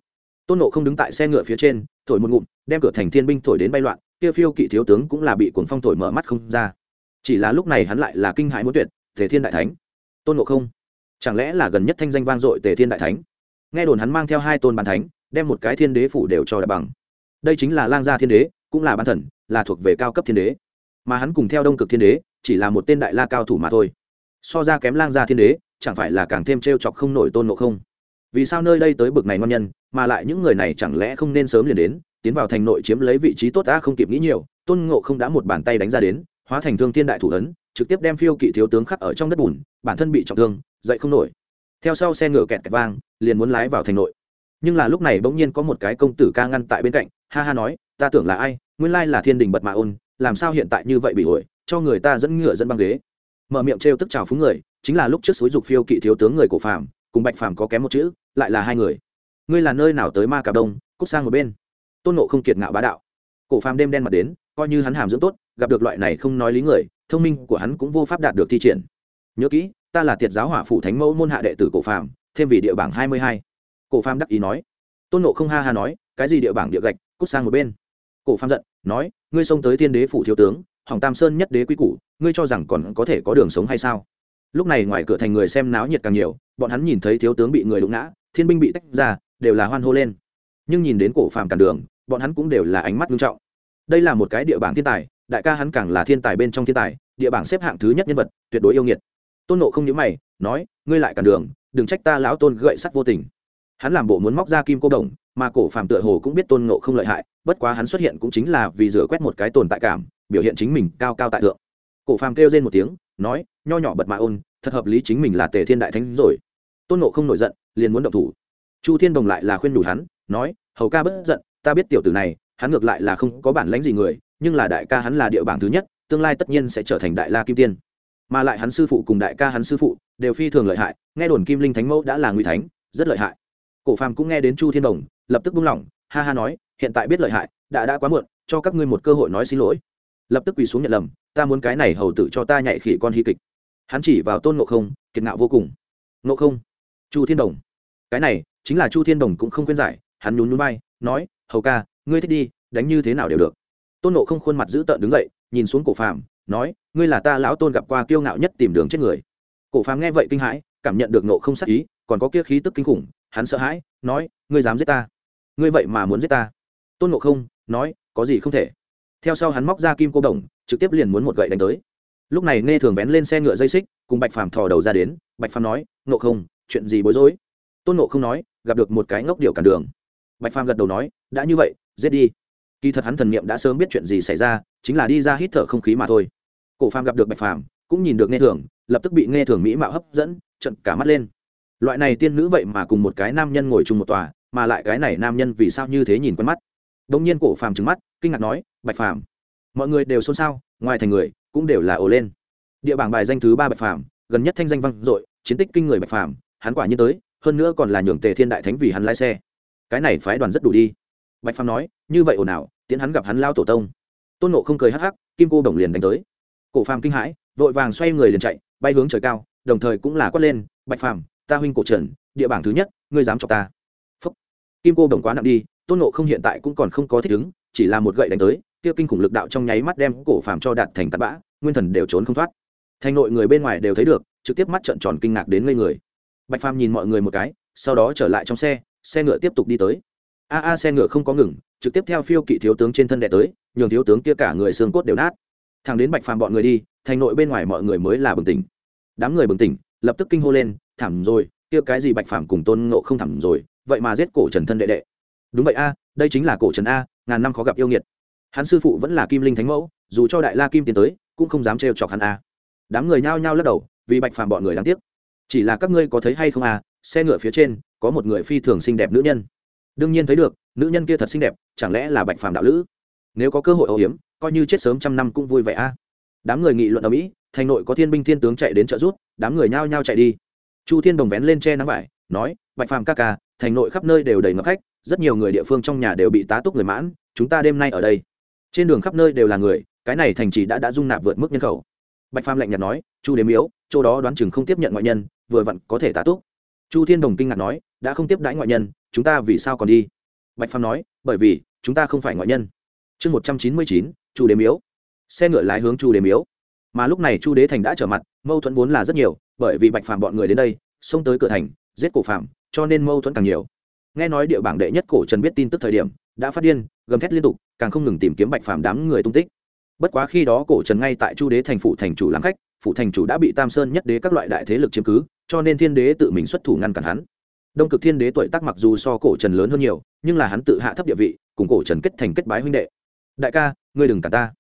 Tôn nộ không đứng tại xe ngựa phía trên, thổi một ngụm, đem cửa thành thiên binh thổi đến bay loạn, kia phiêu kỵ thiếu tướng cũng là bị cuồng phong thổi mở mắt không ra. Chỉ là lúc này hắn lại là kinh hãi muốn tuyệt, tề thiên đại thánh, tôn nộ không, chẳng lẽ là gần nhất thanh danh vang dội tề thiên đại thánh? Nghe đồn hắn mang theo hai tôn bàn thánh, đem một cái thiên đế phủ đều cho đại bằng. Đây chính là lang gia thiên đế, cũng là ban thần, là thuộc về cao cấp thiên đế. Mà hắn cùng theo đông cực thiên đế, chỉ là một tên đại la cao thủ mà thôi so ra kém lang gia thiên đế, chẳng phải là càng thêm t r e o chọc không nổi tôn nộ không? Vì sao nơi đây tới bực này ngon nhân, mà lại những người này chẳng lẽ không nên sớm liền đến, tiến vào thành nội chiếm lấy vị trí tốt đã không kịp nghĩ nhiều, tôn ngộ không đã một bàn tay đánh ra đến, hóa thành thương thiên đại thủ ấn, trực tiếp đem phiêu kỵ thiếu tướng khắc ở trong đất bùn, bản thân bị trọng thương, dậy không nổi. Theo sau xe ngựa kẹt kẹt vang, liền muốn lái vào thành nội. Nhưng là lúc này bỗng nhiên có một cái công tử ca ngăn tại bên cạnh, ha ha nói, ta tưởng là ai? Nguyên lai là thiên đình bật mạ ôn, làm sao hiện tại như vậy bị ổi cho người ta dẫn ngựa dẫn băng ghế mở miệng trêu tức chào phúng người, chính là lúc trước suối dục phiêu kỵ thiếu tướng người cổ phàm, cùng bạch phàm có kém một chữ, lại là hai người. Ngươi là nơi nào tới ma cà đông, cút sang một bên. Tôn nộ không kiệt ngạo bá đạo. Cổ phàm đêm đen mặt đến, coi như hắn hàm dưỡng tốt, gặp được loại này không nói lý người, thông minh của hắn cũng vô pháp đạt được thi triển. Nhớ kỹ, ta là tiệt giáo hỏa phủ thánh mẫu môn hạ đệ tử cổ phàm, thêm vì địa bảng hai mươi hai. Cổ phàm đắc ý nói. Tôn nộ không ha ha nói, cái gì địa bảng địa gạch, cút sang một bên. Cổ phàm giận, nói, ngươi xông tới thiên đế phủ thiếu tướng hỏng tam sơn nhất đế quý củ, ngươi cho rằng còn có thể có đường sống hay sao? Lúc này ngoài cửa thành người xem náo nhiệt càng nhiều, bọn hắn nhìn thấy thiếu tướng bị người đụng ngã, thiên binh bị tách ra, đều là hoan hô lên. Nhưng nhìn đến cổ phàm cản đường, bọn hắn cũng đều là ánh mắt nghiêm trọng. Đây là một cái địa bảng thiên tài, đại ca hắn càng là thiên tài bên trong thiên tài, địa bảng xếp hạng thứ nhất nhân vật, tuyệt đối yêu nghiệt. Tôn nộ không nhớ mày, nói, ngươi lại cản đường, đừng trách ta lão tôn gậy sắt vô tình. Hắn làm bộ muốn móc ra kim cô đồng, mà cổ phàm tựa hồ cũng biết tôn nộ không lợi hại, bất quá hắn xuất hiện cũng chính là vì rửa quét một cái tồn tại cảm biểu hiện chính mình cao cao tại thượng. Cổ phàm kêu lên một tiếng, nói, nho nhỏ bật mạ ôn, thật hợp lý chính mình là tề thiên đại thánh rồi. Tôn nộ không nổi giận, liền muốn động thủ. Chu thiên đồng lại là khuyên nhủ hắn, nói, hầu ca bất giận, ta biết tiểu tử này, hắn ngược lại là không có bản lãnh gì người, nhưng là đại ca hắn là địa bảng thứ nhất, tương lai tất nhiên sẽ trở thành đại la kim tiên. Mà lại hắn sư phụ cùng đại ca hắn sư phụ đều phi thường lợi hại, nghe đồn kim linh thánh mẫu đã là nguy thánh, rất lợi hại. Cổ phàm cũng nghe đến chu thiên đồng, lập tức buông lỏng, ha ha nói, hiện tại biết lợi hại, đã đã quá muộn, cho các ngươi một cơ hội nói xin lỗi lập tức quỳ xuống nhận lầm, ta muốn cái này hầu tự cho ta nhạy khỉ con hy kịch. Hắn chỉ vào tôn ngộ không, kiệt ngạo vô cùng. Ngộ không, chu thiên đồng. Cái này, chính là chu thiên đồng cũng không khuyên giải, hắn nhún núi bay nói, hầu ca, ngươi thích đi, đánh như thế nào đều được. Tôn ngộ không khuôn mặt dữ tợn đứng dậy, nhìn xuống cổ phàm, nói, ngươi là ta lão tôn gặp qua kiêu ngạo nhất tìm đường chết người. Cổ phàm nghe vậy kinh hãi, cảm nhận được ngộ không sắc ý, còn có kia khí tức kinh khủng, hắn sợ hãi, nói, ngươi dám giết ta? Ngươi vậy mà muốn giết ta? Tôn ngộ không, nói, có gì không thể? Theo sau hắn móc ra kim cô đồng, trực tiếp liền muốn một gậy đánh tới. Lúc này nghe thường vén lên xe ngựa dây xích, cùng bạch phàm thò đầu ra đến. Bạch phàm nói Nộ không, chuyện gì bối rối? Tôn Nộ không nói, gặp được một cái ngốc điệu cản đường. Bạch phàm gật đầu nói, đã như vậy, giết đi. Kỳ thật hắn thần niệm đã sớm biết chuyện gì xảy ra, chính là đi ra hít thở không khí mà thôi. Cổ phàm gặp được bạch phàm, cũng nhìn được nghe thường, lập tức bị nghe thường mỹ mạo hấp dẫn trận cả mắt lên. Loại này tiên nữ vậy mà cùng một cái nam nhân ngồi chung một tòa, mà lại cái này nam nhân vì sao như thế nhìn quen mắt? Đông nhiên cổ phàm trừng mắt, kinh ngạc nói, bạch phàm, mọi người đều xôn xao, ngoài thành người cũng đều là ồ lên. Địa bảng bài danh thứ ba bạch phàm, gần nhất thanh danh vang dội, chiến tích kinh người bạch phàm, hắn quả nhiên tới, hơn nữa còn là nhường tề thiên đại thánh vì hắn lái xe. Cái này phái đoàn rất đủ đi. Bạch phàm nói, như vậy ồn ào tiến hắn gặp hắn lao tổ tông. Tôn nộ không cười hắc hắc, kim cô đồng liền đánh tới. Cổ phàm kinh hãi, vội vàng xoay người liền chạy, bay hướng trời cao, đồng thời cũng là quát lên, bạch phàm, ta huynh cổ trần, địa bảng thứ nhất, ngươi dám chọc ta. Phúc. Kim cô đồng quá nặng đi tôn nộ không hiện tại cũng còn không có thích ứng, chỉ là một gậy đánh tới tiêu kinh khủng lực đạo trong nháy mắt đem cổ phàm cho đạt thành tạt bã, nguyên thần đều trốn không thoát. Thành nội người bên ngoài đều thấy được, trực tiếp mắt trợn tròn kinh ngạc đến ngây người. Bạch phàm nhìn mọi người một cái, sau đó trở lại trong xe xe ngựa tiếp tục đi tới. A a, xe ngựa không có ngừng, trực tiếp theo phiêu kỵ thiếu tướng trên thân đệ tới, nhường thiếu tướng kia cả người xương cốt đều nát. Thằng đến bạch phàm bọn người đi, thành nội bên ngoài mọi người mới là bừng tỉnh. Đám người bừng tỉnh, lập tức kinh hô lên, thảm rồi, kia cái gì bạch phàm cùng tôn ngộ không thảm rồi, vậy mà giết cổ trần thân đệ đệ đúng vậy a, đây chính là cổ trần a, ngàn năm khó gặp yêu nghiệt. Hắn sư phụ vẫn là kim linh thánh mẫu, dù cho đại la kim tiến tới, cũng không dám trêu chọc hắn a. Đám người nhao nhao lắc đầu, vì bạch phàm bọn người đáng tiếc. Chỉ là các ngươi có thấy hay không a, xe ngựa phía trên, có một người phi thường xinh đẹp nữ nhân. Đương nhiên thấy được, nữ nhân kia thật xinh đẹp, chẳng lẽ là bạch phàm đạo lữ? Nếu có cơ hội âu hiếm coi như chết sớm trăm năm cũng vui vẻ a. Đám người nghị luận ở mỹ, thành nội có thiên binh thiên tướng chạy đến trợ rút đám người nhao nhao chạy đi. Chu thiên đồng vén lên che nắng vải, nói, bạch phàm ca ca, thành nội khắp nơi đều đầy ngập khách rất nhiều người địa phương trong nhà đều bị tá túc người mãn, chúng ta đêm nay ở đây. Trên đường khắp nơi đều là người, cái này thành trì đã đã dung nạp vượt mức nhân khẩu. Bạch phàm lạnh nhạt nói, chu đếm yếu chỗ đó đoán chừng không tiếp nhận ngoại nhân, vừa vặn có thể tá túc. Chu thiên đồng kinh ngạc nói, đã không tiếp đãi ngoại nhân, chúng ta vì sao còn đi? Bạch phàm nói, bởi vì, chúng ta không phải ngoại nhân. Chương một trăm chín mươi chín, chu đếm yếu xe ngựa lái hướng chu đếm yếu mà lúc này chu đế thành đã trở mặt, mâu thuẫn vốn là rất nhiều, bởi vì bạch phàm bọn người đến đây, xông tới cửa thành, giết cổ phạm cho nên mâu thuẫn càng nhiều nghe nói địa bảng đệ nhất cổ trần biết tin tức thời điểm, đã phát điên, gầm thét liên tục, càng không ngừng tìm kiếm bạch phàm đám người tung tích. Bất quá khi đó cổ trần ngay tại chu đế thành phủ thành chủ làm khách, phủ thành chủ đã bị tam sơn nhất đế các loại đại thế lực chiếm cứ, cho nên thiên đế tự mình xuất thủ ngăn cản hắn. Đông cực thiên đế tuổi tác mặc dù so cổ trần lớn hơn nhiều, nhưng là hắn tự hạ thấp địa vị, cùng cổ trần kết thành kết bái huynh đệ. Đại ca, ngươi đừng cả ta.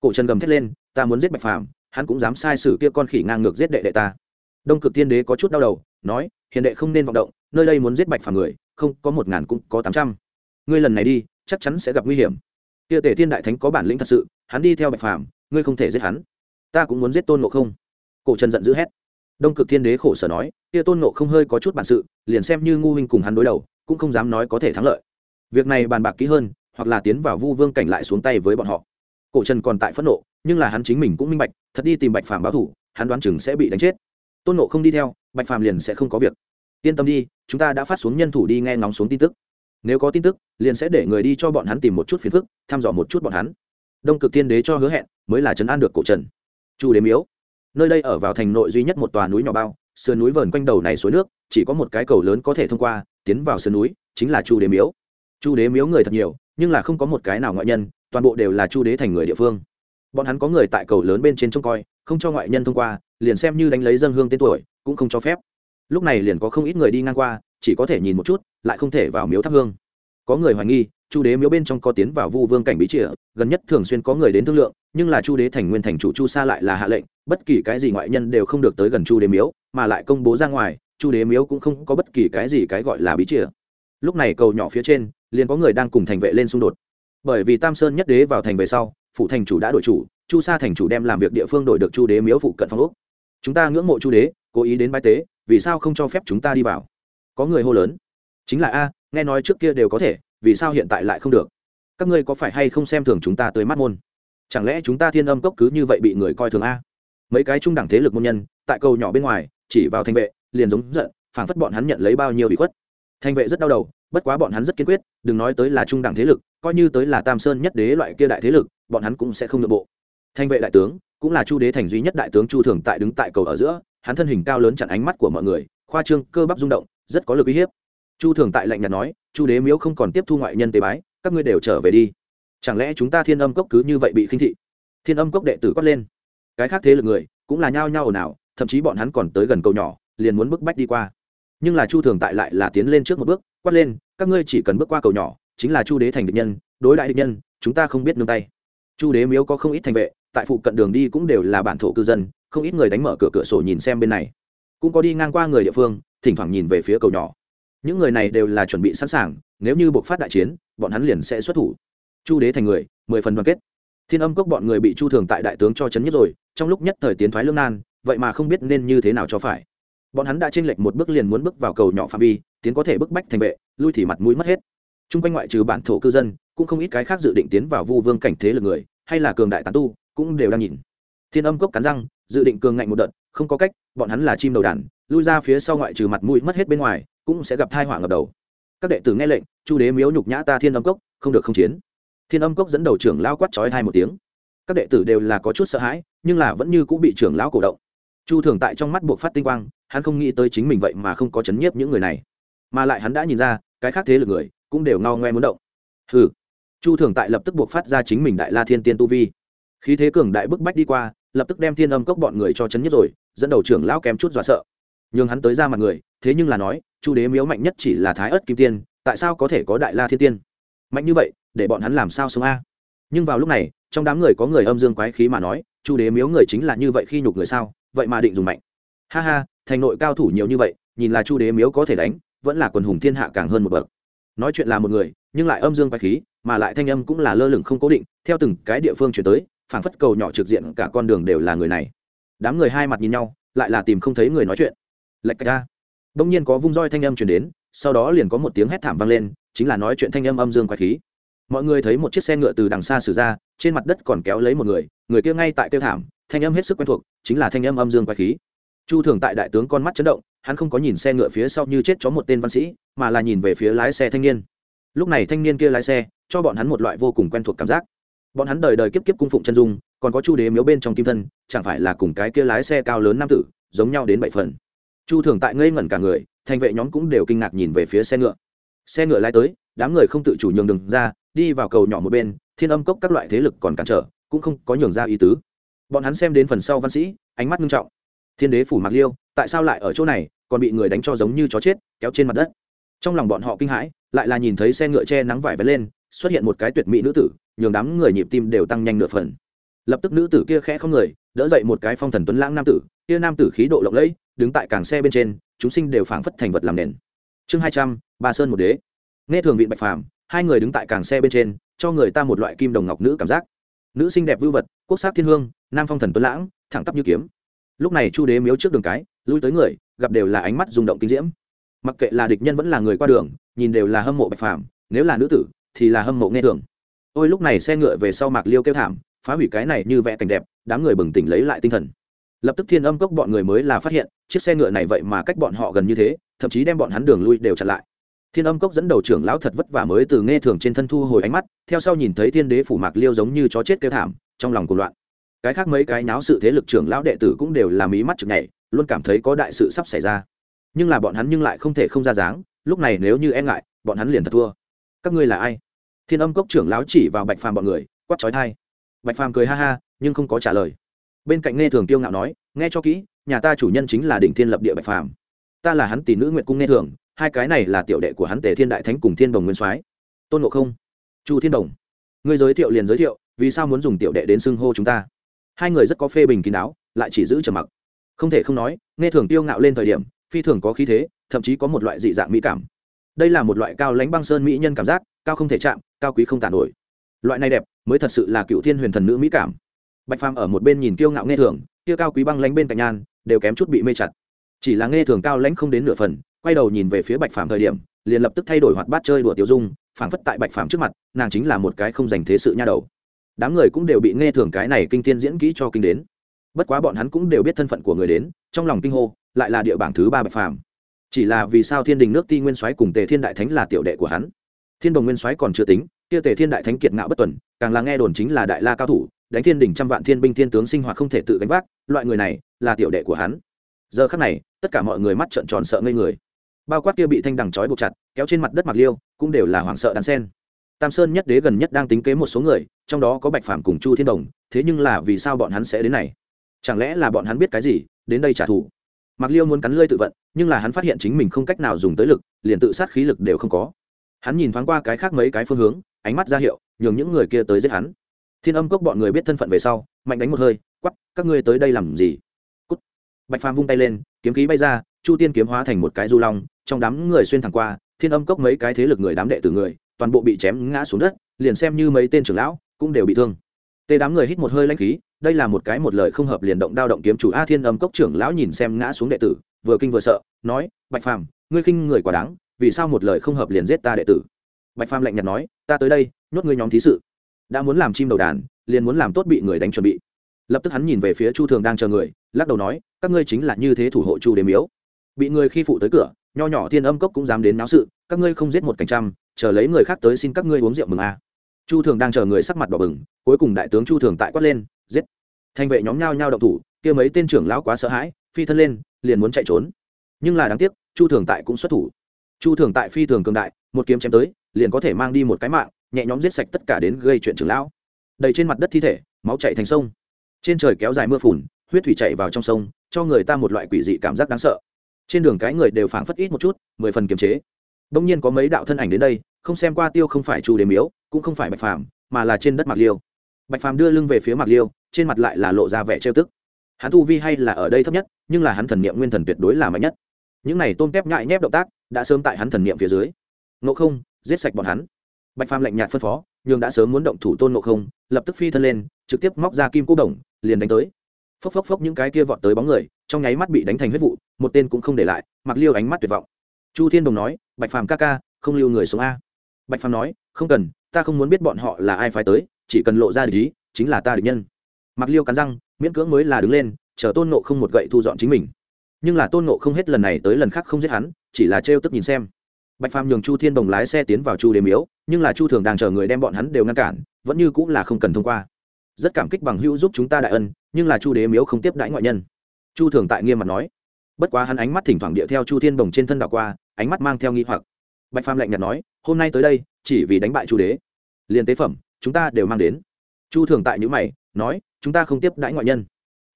Cổ trần gầm thét lên, ta muốn giết bạch phàm, hắn cũng dám sai sử kia con khỉ ngang ngược giết đệ đệ ta. Đông cực thiên đế có chút đau đầu, nói, hiền đệ không nên vọng động, nơi đây muốn giết bạch phàm người không, có một ngàn cũng có tám trăm. Ngươi lần này đi, chắc chắn sẽ gặp nguy hiểm. Kia tể thiên đại thánh có bản lĩnh thật sự, hắn đi theo bạch phàm, ngươi không thể giết hắn. Ta cũng muốn giết tôn ngộ không. Cổ trần giận dữ hét. Đông cực thiên đế khổ sở nói, kia tôn ngộ không hơi có chút bản sự, liền xem như ngu huynh cùng hắn đối đầu, cũng không dám nói có thể thắng lợi. Việc này bàn bạc kỹ hơn, hoặc là tiến vào vu vương cảnh lại xuống tay với bọn họ. Cổ trần còn tại phẫn nộ, nhưng là hắn chính mình cũng minh bạch, thật đi tìm bạch phàm báo thủ hắn đoán chừng sẽ bị đánh chết. Tôn nộ không đi theo, bạch phàm liền sẽ không có việc. Yên tâm đi chúng ta đã phát xuống nhân thủ đi nghe ngóng xuống tin tức. Nếu có tin tức, liền sẽ để người đi cho bọn hắn tìm một chút phiền phức, thăm dò một chút bọn hắn. Đông cực tiên đế cho hứa hẹn, mới là trấn an được cổ trần. Chu đế miếu. Nơi đây ở vào thành nội duy nhất một tòa núi nhỏ bao, sườn núi vờn quanh đầu này suối nước, chỉ có một cái cầu lớn có thể thông qua, tiến vào sườn núi, chính là chu đế miếu. Chu đế miếu người thật nhiều, nhưng là không có một cái nào ngoại nhân, toàn bộ đều là chu đế thành người địa phương. Bọn hắn có người tại cầu lớn bên trên trông coi, không cho ngoại nhân thông qua, liền xem như đánh lấy dân hương tên tuổi, cũng không cho phép lúc này liền có không ít người đi ngang qua, chỉ có thể nhìn một chút, lại không thể vào miếu thắp hương. Có người hoài nghi, chu đế miếu bên trong có tiến vào vu vương cảnh bí trịa, gần nhất thường xuyên có người đến thương lượng, nhưng là chu đế thành nguyên thành chủ chu sa lại là hạ lệnh, bất kỳ cái gì ngoại nhân đều không được tới gần chu đế miếu, mà lại công bố ra ngoài, chu đế miếu cũng không có bất kỳ cái gì cái gọi là bí trịa. Lúc này cầu nhỏ phía trên, liền có người đang cùng thành vệ lên xung đột. Bởi vì tam sơn nhất đế vào thành về sau phụ thành chủ đã đổi chủ, chu sa thành chủ đem làm việc địa phương đổi được chu đế miếu phụ cận phong úc chúng ta ngưỡng mộ chu đế, cố ý đến bái tế vì sao không cho phép chúng ta đi vào? Có người hô lớn. Chính là a, nghe nói trước kia đều có thể, vì sao hiện tại lại không được? Các ngươi có phải hay không xem thường chúng ta tới mắt môn? Chẳng lẽ chúng ta thiên âm cốc cứ như vậy bị người coi thường a? Mấy cái trung đẳng thế lực môn nhân, tại cầu nhỏ bên ngoài, chỉ vào thanh vệ, liền giống giận, phảng phất bọn hắn nhận lấy bao nhiêu bị khuất. Thanh vệ rất đau đầu, bất quá bọn hắn rất kiên quyết, đừng nói tới là trung đẳng thế lực, coi như tới là tam sơn nhất đế loại kia đại thế lực, bọn hắn cũng sẽ không nội bộ. Thanh vệ đại tướng, cũng là chu đế thành duy nhất đại tướng chu thường tại đứng tại cầu ở giữa hắn thân hình cao lớn chặn ánh mắt của mọi người, khoa trương, cơ bắp rung động, rất có lực uy hiếp. Chu thường tại lạnh nhạt nói, chu đế miếu không còn tiếp thu ngoại nhân tế bái, các ngươi đều trở về đi. Chẳng lẽ chúng ta thiên âm cốc cứ như vậy bị khinh thị? Thiên âm cốc đệ tử quát lên. Cái khác thế lực người cũng là nhao nhao ồn ào, thậm chí bọn hắn còn tới gần cầu nhỏ, liền muốn bức bách đi qua. Nhưng là chu thường tại lại là tiến lên trước một bước, quát lên, các ngươi chỉ cần bước qua cầu nhỏ, chính là chu đế thành địch nhân, đối đại địch nhân, chúng ta không biết nương tay. Chu đế miếu có không ít thành vệ, tại phụ cận đường đi cũng đều là bản thổ cư dân không ít người đánh mở cửa cửa sổ nhìn xem bên này. Cũng có đi ngang qua người địa phương, thỉnh thoảng nhìn về phía cầu nhỏ. Những người này đều là chuẩn bị sẵn sàng, nếu như buộc phát đại chiến, bọn hắn liền sẽ xuất thủ. Chu đế thành người, mười phần đoàn kết. Thiên âm cốc bọn người bị chu thường tại đại tướng cho chấn nhất rồi, trong lúc nhất thời tiến thoái lương nan, vậy mà không biết nên như thế nào cho phải. Bọn hắn đã chênh lệch một bước liền muốn bước vào cầu nhỏ phạm vi, tiến có thể bức bách thành vệ, lui thì mặt mũi mất hết. T r u n g quanh ngoại trừ bản thổ cư dân, cũng không ít cái khác dự định tiến vào vu vương cảnh thế lực người, hay là cường đại tán tu, cũng đều đang nhìn. Thiên âm cốc cắn răng dự định cường ngạnh một đợt, không có cách, bọn hắn là chim đầu đàn, lui ra phía sau ngoại trừ mặt mũi mất hết bên ngoài, cũng sẽ gặp thai họa ngập đầu. Các đệ tử nghe lệnh, chu đế miếu nhục nhã ta thiên âm cốc, không được không chiến. Thiên âm cốc dẫn đầu trưởng lao quát trói hai một tiếng. Các đệ tử đều là có chút sợ hãi, nhưng là vẫn như cũng bị trưởng lão cổ động. Chu thường tại trong mắt buộc phát tinh quang, hắn không nghĩ tới chính mình vậy mà không có chấn nhiếp những người này. Mà lại hắn đã nhìn ra, cái khác thế lực người cũng đều ngao ngoe muốn động. Hừ. Chu thường tại lập tức buộc phát ra chính mình đại la thiên tiên tu vi. Khí thế cường đại bức bách đi qua lập tức đem thiên âm cốc bọn người cho chấn nhất rồi, dẫn đầu trưởng lão kém chút dọa sợ. Nhưng hắn tới ra mặt người, thế nhưng là nói, chu đế miếu mạnh nhất chỉ là thái ớt kim tiên, tại sao có thể có đại la thiên tiên? Mạnh như vậy, để bọn hắn làm sao sống a? Nhưng vào lúc này, trong đám người có người âm dương quái khí mà nói, chu đế miếu người chính là như vậy khi nhục người sao? Vậy mà định dùng mạnh. Ha ha, thành nội cao thủ nhiều như vậy, nhìn là chu đế miếu có thể đánh, vẫn là quần hùng thiên hạ càng hơn một bậc. Nói chuyện là một người, nhưng lại âm dương quái khí, mà lại thanh âm cũng là lơ lửng không cố định, theo từng cái địa phương chuyển tới phảng phất cầu nhỏ trực diện cả con đường đều là người này. Đám người hai mặt nhìn nhau, lại là tìm không thấy người nói chuyện. Lệch ra đông nhiên có vung roi thanh âm chuyển đến, sau đó liền có một tiếng hét thảm vang lên, chính là nói chuyện thanh âm âm dương quái khí. Mọi người thấy một chiếc xe ngựa từ đằng xa xử ra, trên mặt đất còn kéo lấy một người người kia ngay tại kêu thảm, thanh âm hết sức quen thuộc, chính là thanh âm âm dương quái khí. Chu thường tại đại tướng con mắt chấn động, hắn không có nhìn xe ngựa phía sau như chết chó một tên văn sĩ, mà là nhìn về phía lái xe thanh niên. Lúc này thanh niên kia lái xe, cho bọn hắn một loại vô cùng quen thuộc cảm giác bọn hắn đời đời kiếp kiếp cung phụng chân dung, còn có chu đế miếu bên trong kim thân, chẳng phải là cùng cái kia lái xe cao lớn nam tử, giống nhau đến bảy phần. Chu thường tại ngây ngẩn cả người, thành vệ nhóm cũng đều kinh ngạc nhìn về phía xe ngựa. Xe ngựa lái tới, đám người không tự chủ nhường đường ra, đi vào cầu nhỏ một bên, thiên âm cốc các loại thế lực còn cản trở, cũng không có nhường ra ý tứ. Bọn hắn xem đến phần sau văn sĩ, ánh mắt nghiêm trọng. Thiên đế phủ mạc liêu, tại sao lại ở chỗ này, còn bị người đánh cho giống như chó chết, kéo trên mặt đất. Trong lòng bọn họ kinh hãi, lại là nhìn thấy xe ngựa che nắng vải vén lên, xuất hiện một cái tuyệt mỹ nữ tử nhường đám người nhịp tim đều tăng nhanh nửa phần. Lập tức nữ tử kia khẽ không người, đỡ dậy một cái phong thần tuấn lãng nam tử, kia nam tử khí độ lộng lẫy, đứng tại càng xe bên trên, chúng sinh đều phảng phất thành vật làm nền. Chương hai trăm, ba sơn một đế. Nghe thường vị bạch phàm, hai người đứng tại càng xe bên trên, cho người ta một loại kim đồng ngọc nữ cảm giác. Nữ sinh đẹp vưu vật, quốc sắc thiên hương, nam phong thần tuấn lãng, thẳng tắp như kiếm. Lúc này chu đế miếu trước đường cái, lui tới người, gặp đều là ánh mắt rung động kinh diễm. Mặc kệ là địch nhân vẫn là người qua đường, nhìn đều là hâm mộ bạch phàm, nếu là nữ tử, thì là hâm mộ nghe thường ôi, lúc này xe ngựa về sau mạc liêu kêu thảm, phá hủy cái này như vẽ cảnh đẹp, đám người bừng tỉnh lấy lại tinh thần. Lập tức thiên âm cốc bọn người mới là phát hiện, chiếc xe ngựa này vậy mà cách bọn họ gần như thế, thậm chí đem bọn hắn đường lui đều chặn lại. Thiên âm cốc dẫn đầu trưởng lão thật vất vả mới từ nghe thường trên thân thu hồi ánh mắt, theo sau nhìn thấy thiên đế phủ mạc liêu giống như chó chết kêu thảm, trong lòng cuộc loạn. Cái khác mấy cái náo sự thế lực trưởng lão đệ tử cũng đều làm ý mắt chực nhảy, luôn cảm thấy có đại sự sắp xảy ra. Nhưng là bọn hắn nhưng lại không thể không ra dáng, lúc này nếu như e ngại, bọn hắn liền thật thua. Các ngươi là ai? Thiên âm cốc trưởng lão chỉ vào bạch phàm bọn người, quát trói thai bạch phàm cười ha ha, nhưng không có trả lời. Bên cạnh nghe thường tiêu ngạo nói, nghe cho kỹ, nhà ta chủ nhân chính là đỉnh thiên lập địa bạch phàm. Ta là hắn tỷ nữ nguyện cung nghe thường, hai cái này là tiểu đệ của hắn tề thiên đại thánh cùng thiên đồng nguyên soái. Tôn ngộ không. Chu thiên đồng, ngươi giới thiệu liền giới thiệu, vì sao muốn dùng tiểu đệ đến xưng hô chúng ta? Hai người rất có phê bình kín đáo, lại chỉ giữ trầm mặc. Không thể không nói, nghe thường tiêu ngạo lên thời điểm, phi thường có khí thế, thậm chí có một loại dị dạng mỹ cảm. Đây là một loại cao lãnh băng sơn mỹ nhân cảm giác cao không thể chạm, cao quý không tàn nổi. Loại này đẹp, mới thật sự là cựu thiên huyền thần nữ mỹ cảm. Bạch phàm ở một bên nhìn kiêu ngạo nghe thường, kia cao quý băng lãnh bên cạnh nhan, đều kém chút bị mê chặt. Chỉ là nghe thường cao lãnh không đến nửa phần, quay đầu nhìn về phía bạch phàm thời điểm, liền lập tức thay đổi hoạt bát chơi đùa tiêu dung, phảng phất tại bạch phàm trước mặt, nàng chính là một cái không dành thế sự nha đầu. Đám người cũng đều bị nghe thường cái này kinh tiên diễn kỹ cho kinh đến. Bất quá bọn hắn cũng đều biết thân phận của người đến, trong lòng kinh hô, lại là địa bảng thứ ba bạch phàm. Chỉ là vì sao thiên đình nước ti nguyên soái cùng tề thiên đại thánh là tiểu đệ của hắn? Thiên đồng nguyên soái còn chưa tính, kia tề thiên đại thánh kiệt ngạo bất tuần, càng là nghe đồn chính là đại la cao thủ, đánh thiên Đỉnh trăm vạn thiên binh thiên tướng sinh hoạt không thể tự gánh vác, loại người này là tiểu đệ của hắn. Giờ khắc này, tất cả mọi người mắt trợn tròn sợ ngây người. Bao quát kia bị thanh đằng trói buộc chặt, kéo trên mặt đất mặc liêu, cũng đều là hoảng sợ đan sen. Tam sơn nhất đế gần nhất đang tính kế một số người, trong đó có bạch phàm cùng chu thiên đồng, thế nhưng là vì sao bọn hắn sẽ đến này? Chẳng lẽ là bọn hắn biết cái gì, đến đây trả thù? Mặc liêu muốn cắn lơi tự vận, nhưng là hắn phát hiện chính mình không cách nào dùng tới lực, liền tự sát khí lực đều không có hắn nhìn thoáng qua cái khác mấy cái phương hướng, ánh mắt ra hiệu, nhường những người kia tới giết hắn. Thiên âm cốc bọn người biết thân phận về sau, mạnh đánh một hơi quắp các ngươi tới đây làm gì? Cút. bạch phàm vung tay lên, kiếm khí bay ra, chu tiên kiếm hóa thành một cái du long, trong đám người xuyên thẳng qua, thiên âm cốc mấy cái thế lực người đám đệ từ người, toàn bộ bị chém ngã xuống đất, liền xem như mấy tên trưởng lão cũng đều bị thương. Tê đám người hít một hơi lanh khí, đây là một cái một lời không hợp liền động đao động kiếm chủ a thiên âm cốc trưởng lão nhìn xem ngã xuống đệ tử, vừa kinh vừa sợ, nói, bạch phàm, ngươi khinh người quá đáng vì sao một lời không hợp liền giết ta đệ tử? Bạch phàm lạnh nhạt nói, ta tới đây, nhốt ngươi nhóm thí sự. Đã muốn làm chim đầu đàn, liền muốn làm tốt bị người đánh chuẩn bị. Lập tức hắn nhìn về phía chu thường đang chờ người, lắc đầu nói, các ngươi chính là như thế thủ hộ chu đế miếu. Bị người khi phụ tới cửa, nho nhỏ thiên âm cốc cũng dám đến náo sự, các ngươi không giết một cảnh trăm, chờ lấy người khác tới xin các ngươi uống rượu mừng a. Chu thường đang chờ người sắc mặt đỏ bừng, cuối cùng đại tướng chu thường tại quát lên, giết. Thanh vệ nhóm nhao nhao động thủ, kia mấy tên trưởng lão quá sợ hãi, phi thân lên, liền muốn chạy trốn. Nhưng là đáng tiếc, chu thường tại cũng xuất thủ chu thường tại phi thường cường đại, một kiếm chém tới, liền có thể mang đi một cái mạng, nhẹ nhõm giết sạch tất cả đến gây chuyện trưởng lão. Đầy trên mặt đất thi thể, máu chạy thành sông. Trên trời kéo dài mưa phùn, huyết thủy chạy vào trong sông, cho người ta một loại quỷ dị cảm giác đáng sợ. Trên đường cái người đều phảng phất ít một chút, mười phần kiềm chế. Đông nhiên có mấy đạo thân ảnh đến đây, không xem qua tiêu không phải chu đế miếu, cũng không phải bạch phàm, mà là trên đất mạc liêu. Bạch phàm đưa lưng về phía mạc liêu, trên mặt lại là lộ ra vẻ trêu tức. Hắn tu vi hay là ở đây thấp nhất, nhưng là hắn thần niệm nguyên thần tuyệt đối là mạnh nhất những này tôm tép nhại nhép động tác đã sớm tại hắn thần niệm phía dưới. Ngộ không, giết sạch bọn hắn. Bạch phàm lạnh nhạt phân phó nhưng đã sớm muốn động thủ tôn ngộ không, lập tức phi thân lên, trực tiếp móc ra kim cố đồng, liền đánh tới. Phốc phốc phốc những cái kia vọt tới bóng người, trong nháy mắt bị đánh thành huyết vụ, một tên cũng không để lại, mặc liêu ánh mắt tuyệt vọng. Chu thiên đồng nói, bạch phàm ca ca, không lưu người xuống a. Bạch phàm nói, không cần, ta không muốn biết bọn họ là ai phải tới, chỉ cần lộ ra địch ý, chính là ta địch nhân. Mặc liêu cắn răng, miễn cưỡng mới là đứng lên, chờ tôn nộ không một gậy thu dọn chính mình nhưng là tôn nộ không hết lần này tới lần khác không giết hắn, chỉ là trêu tức nhìn xem. Bạch phàm nhường chu thiên đồng lái xe tiến vào chu đế miếu, nhưng là chu thường đang chờ người đem bọn hắn đều ngăn cản, vẫn như cũng là không cần thông qua. Rất cảm kích bằng hữu giúp chúng ta đại ân, nhưng là chu đế miếu không tiếp đãi ngoại nhân. Chu thường tại nghiêm mặt nói. Bất quá hắn ánh mắt thỉnh thoảng địa theo chu thiên đồng trên thân đảo qua, ánh mắt mang theo nghi hoặc. Bạch phàm lạnh nhạt nói, hôm nay tới đây, chỉ vì đánh bại chu đế. Liền tế phẩm, chúng ta đều mang đến. Chu thường tại nhữ mày, nói, chúng ta không tiếp đãi ngoại nhân.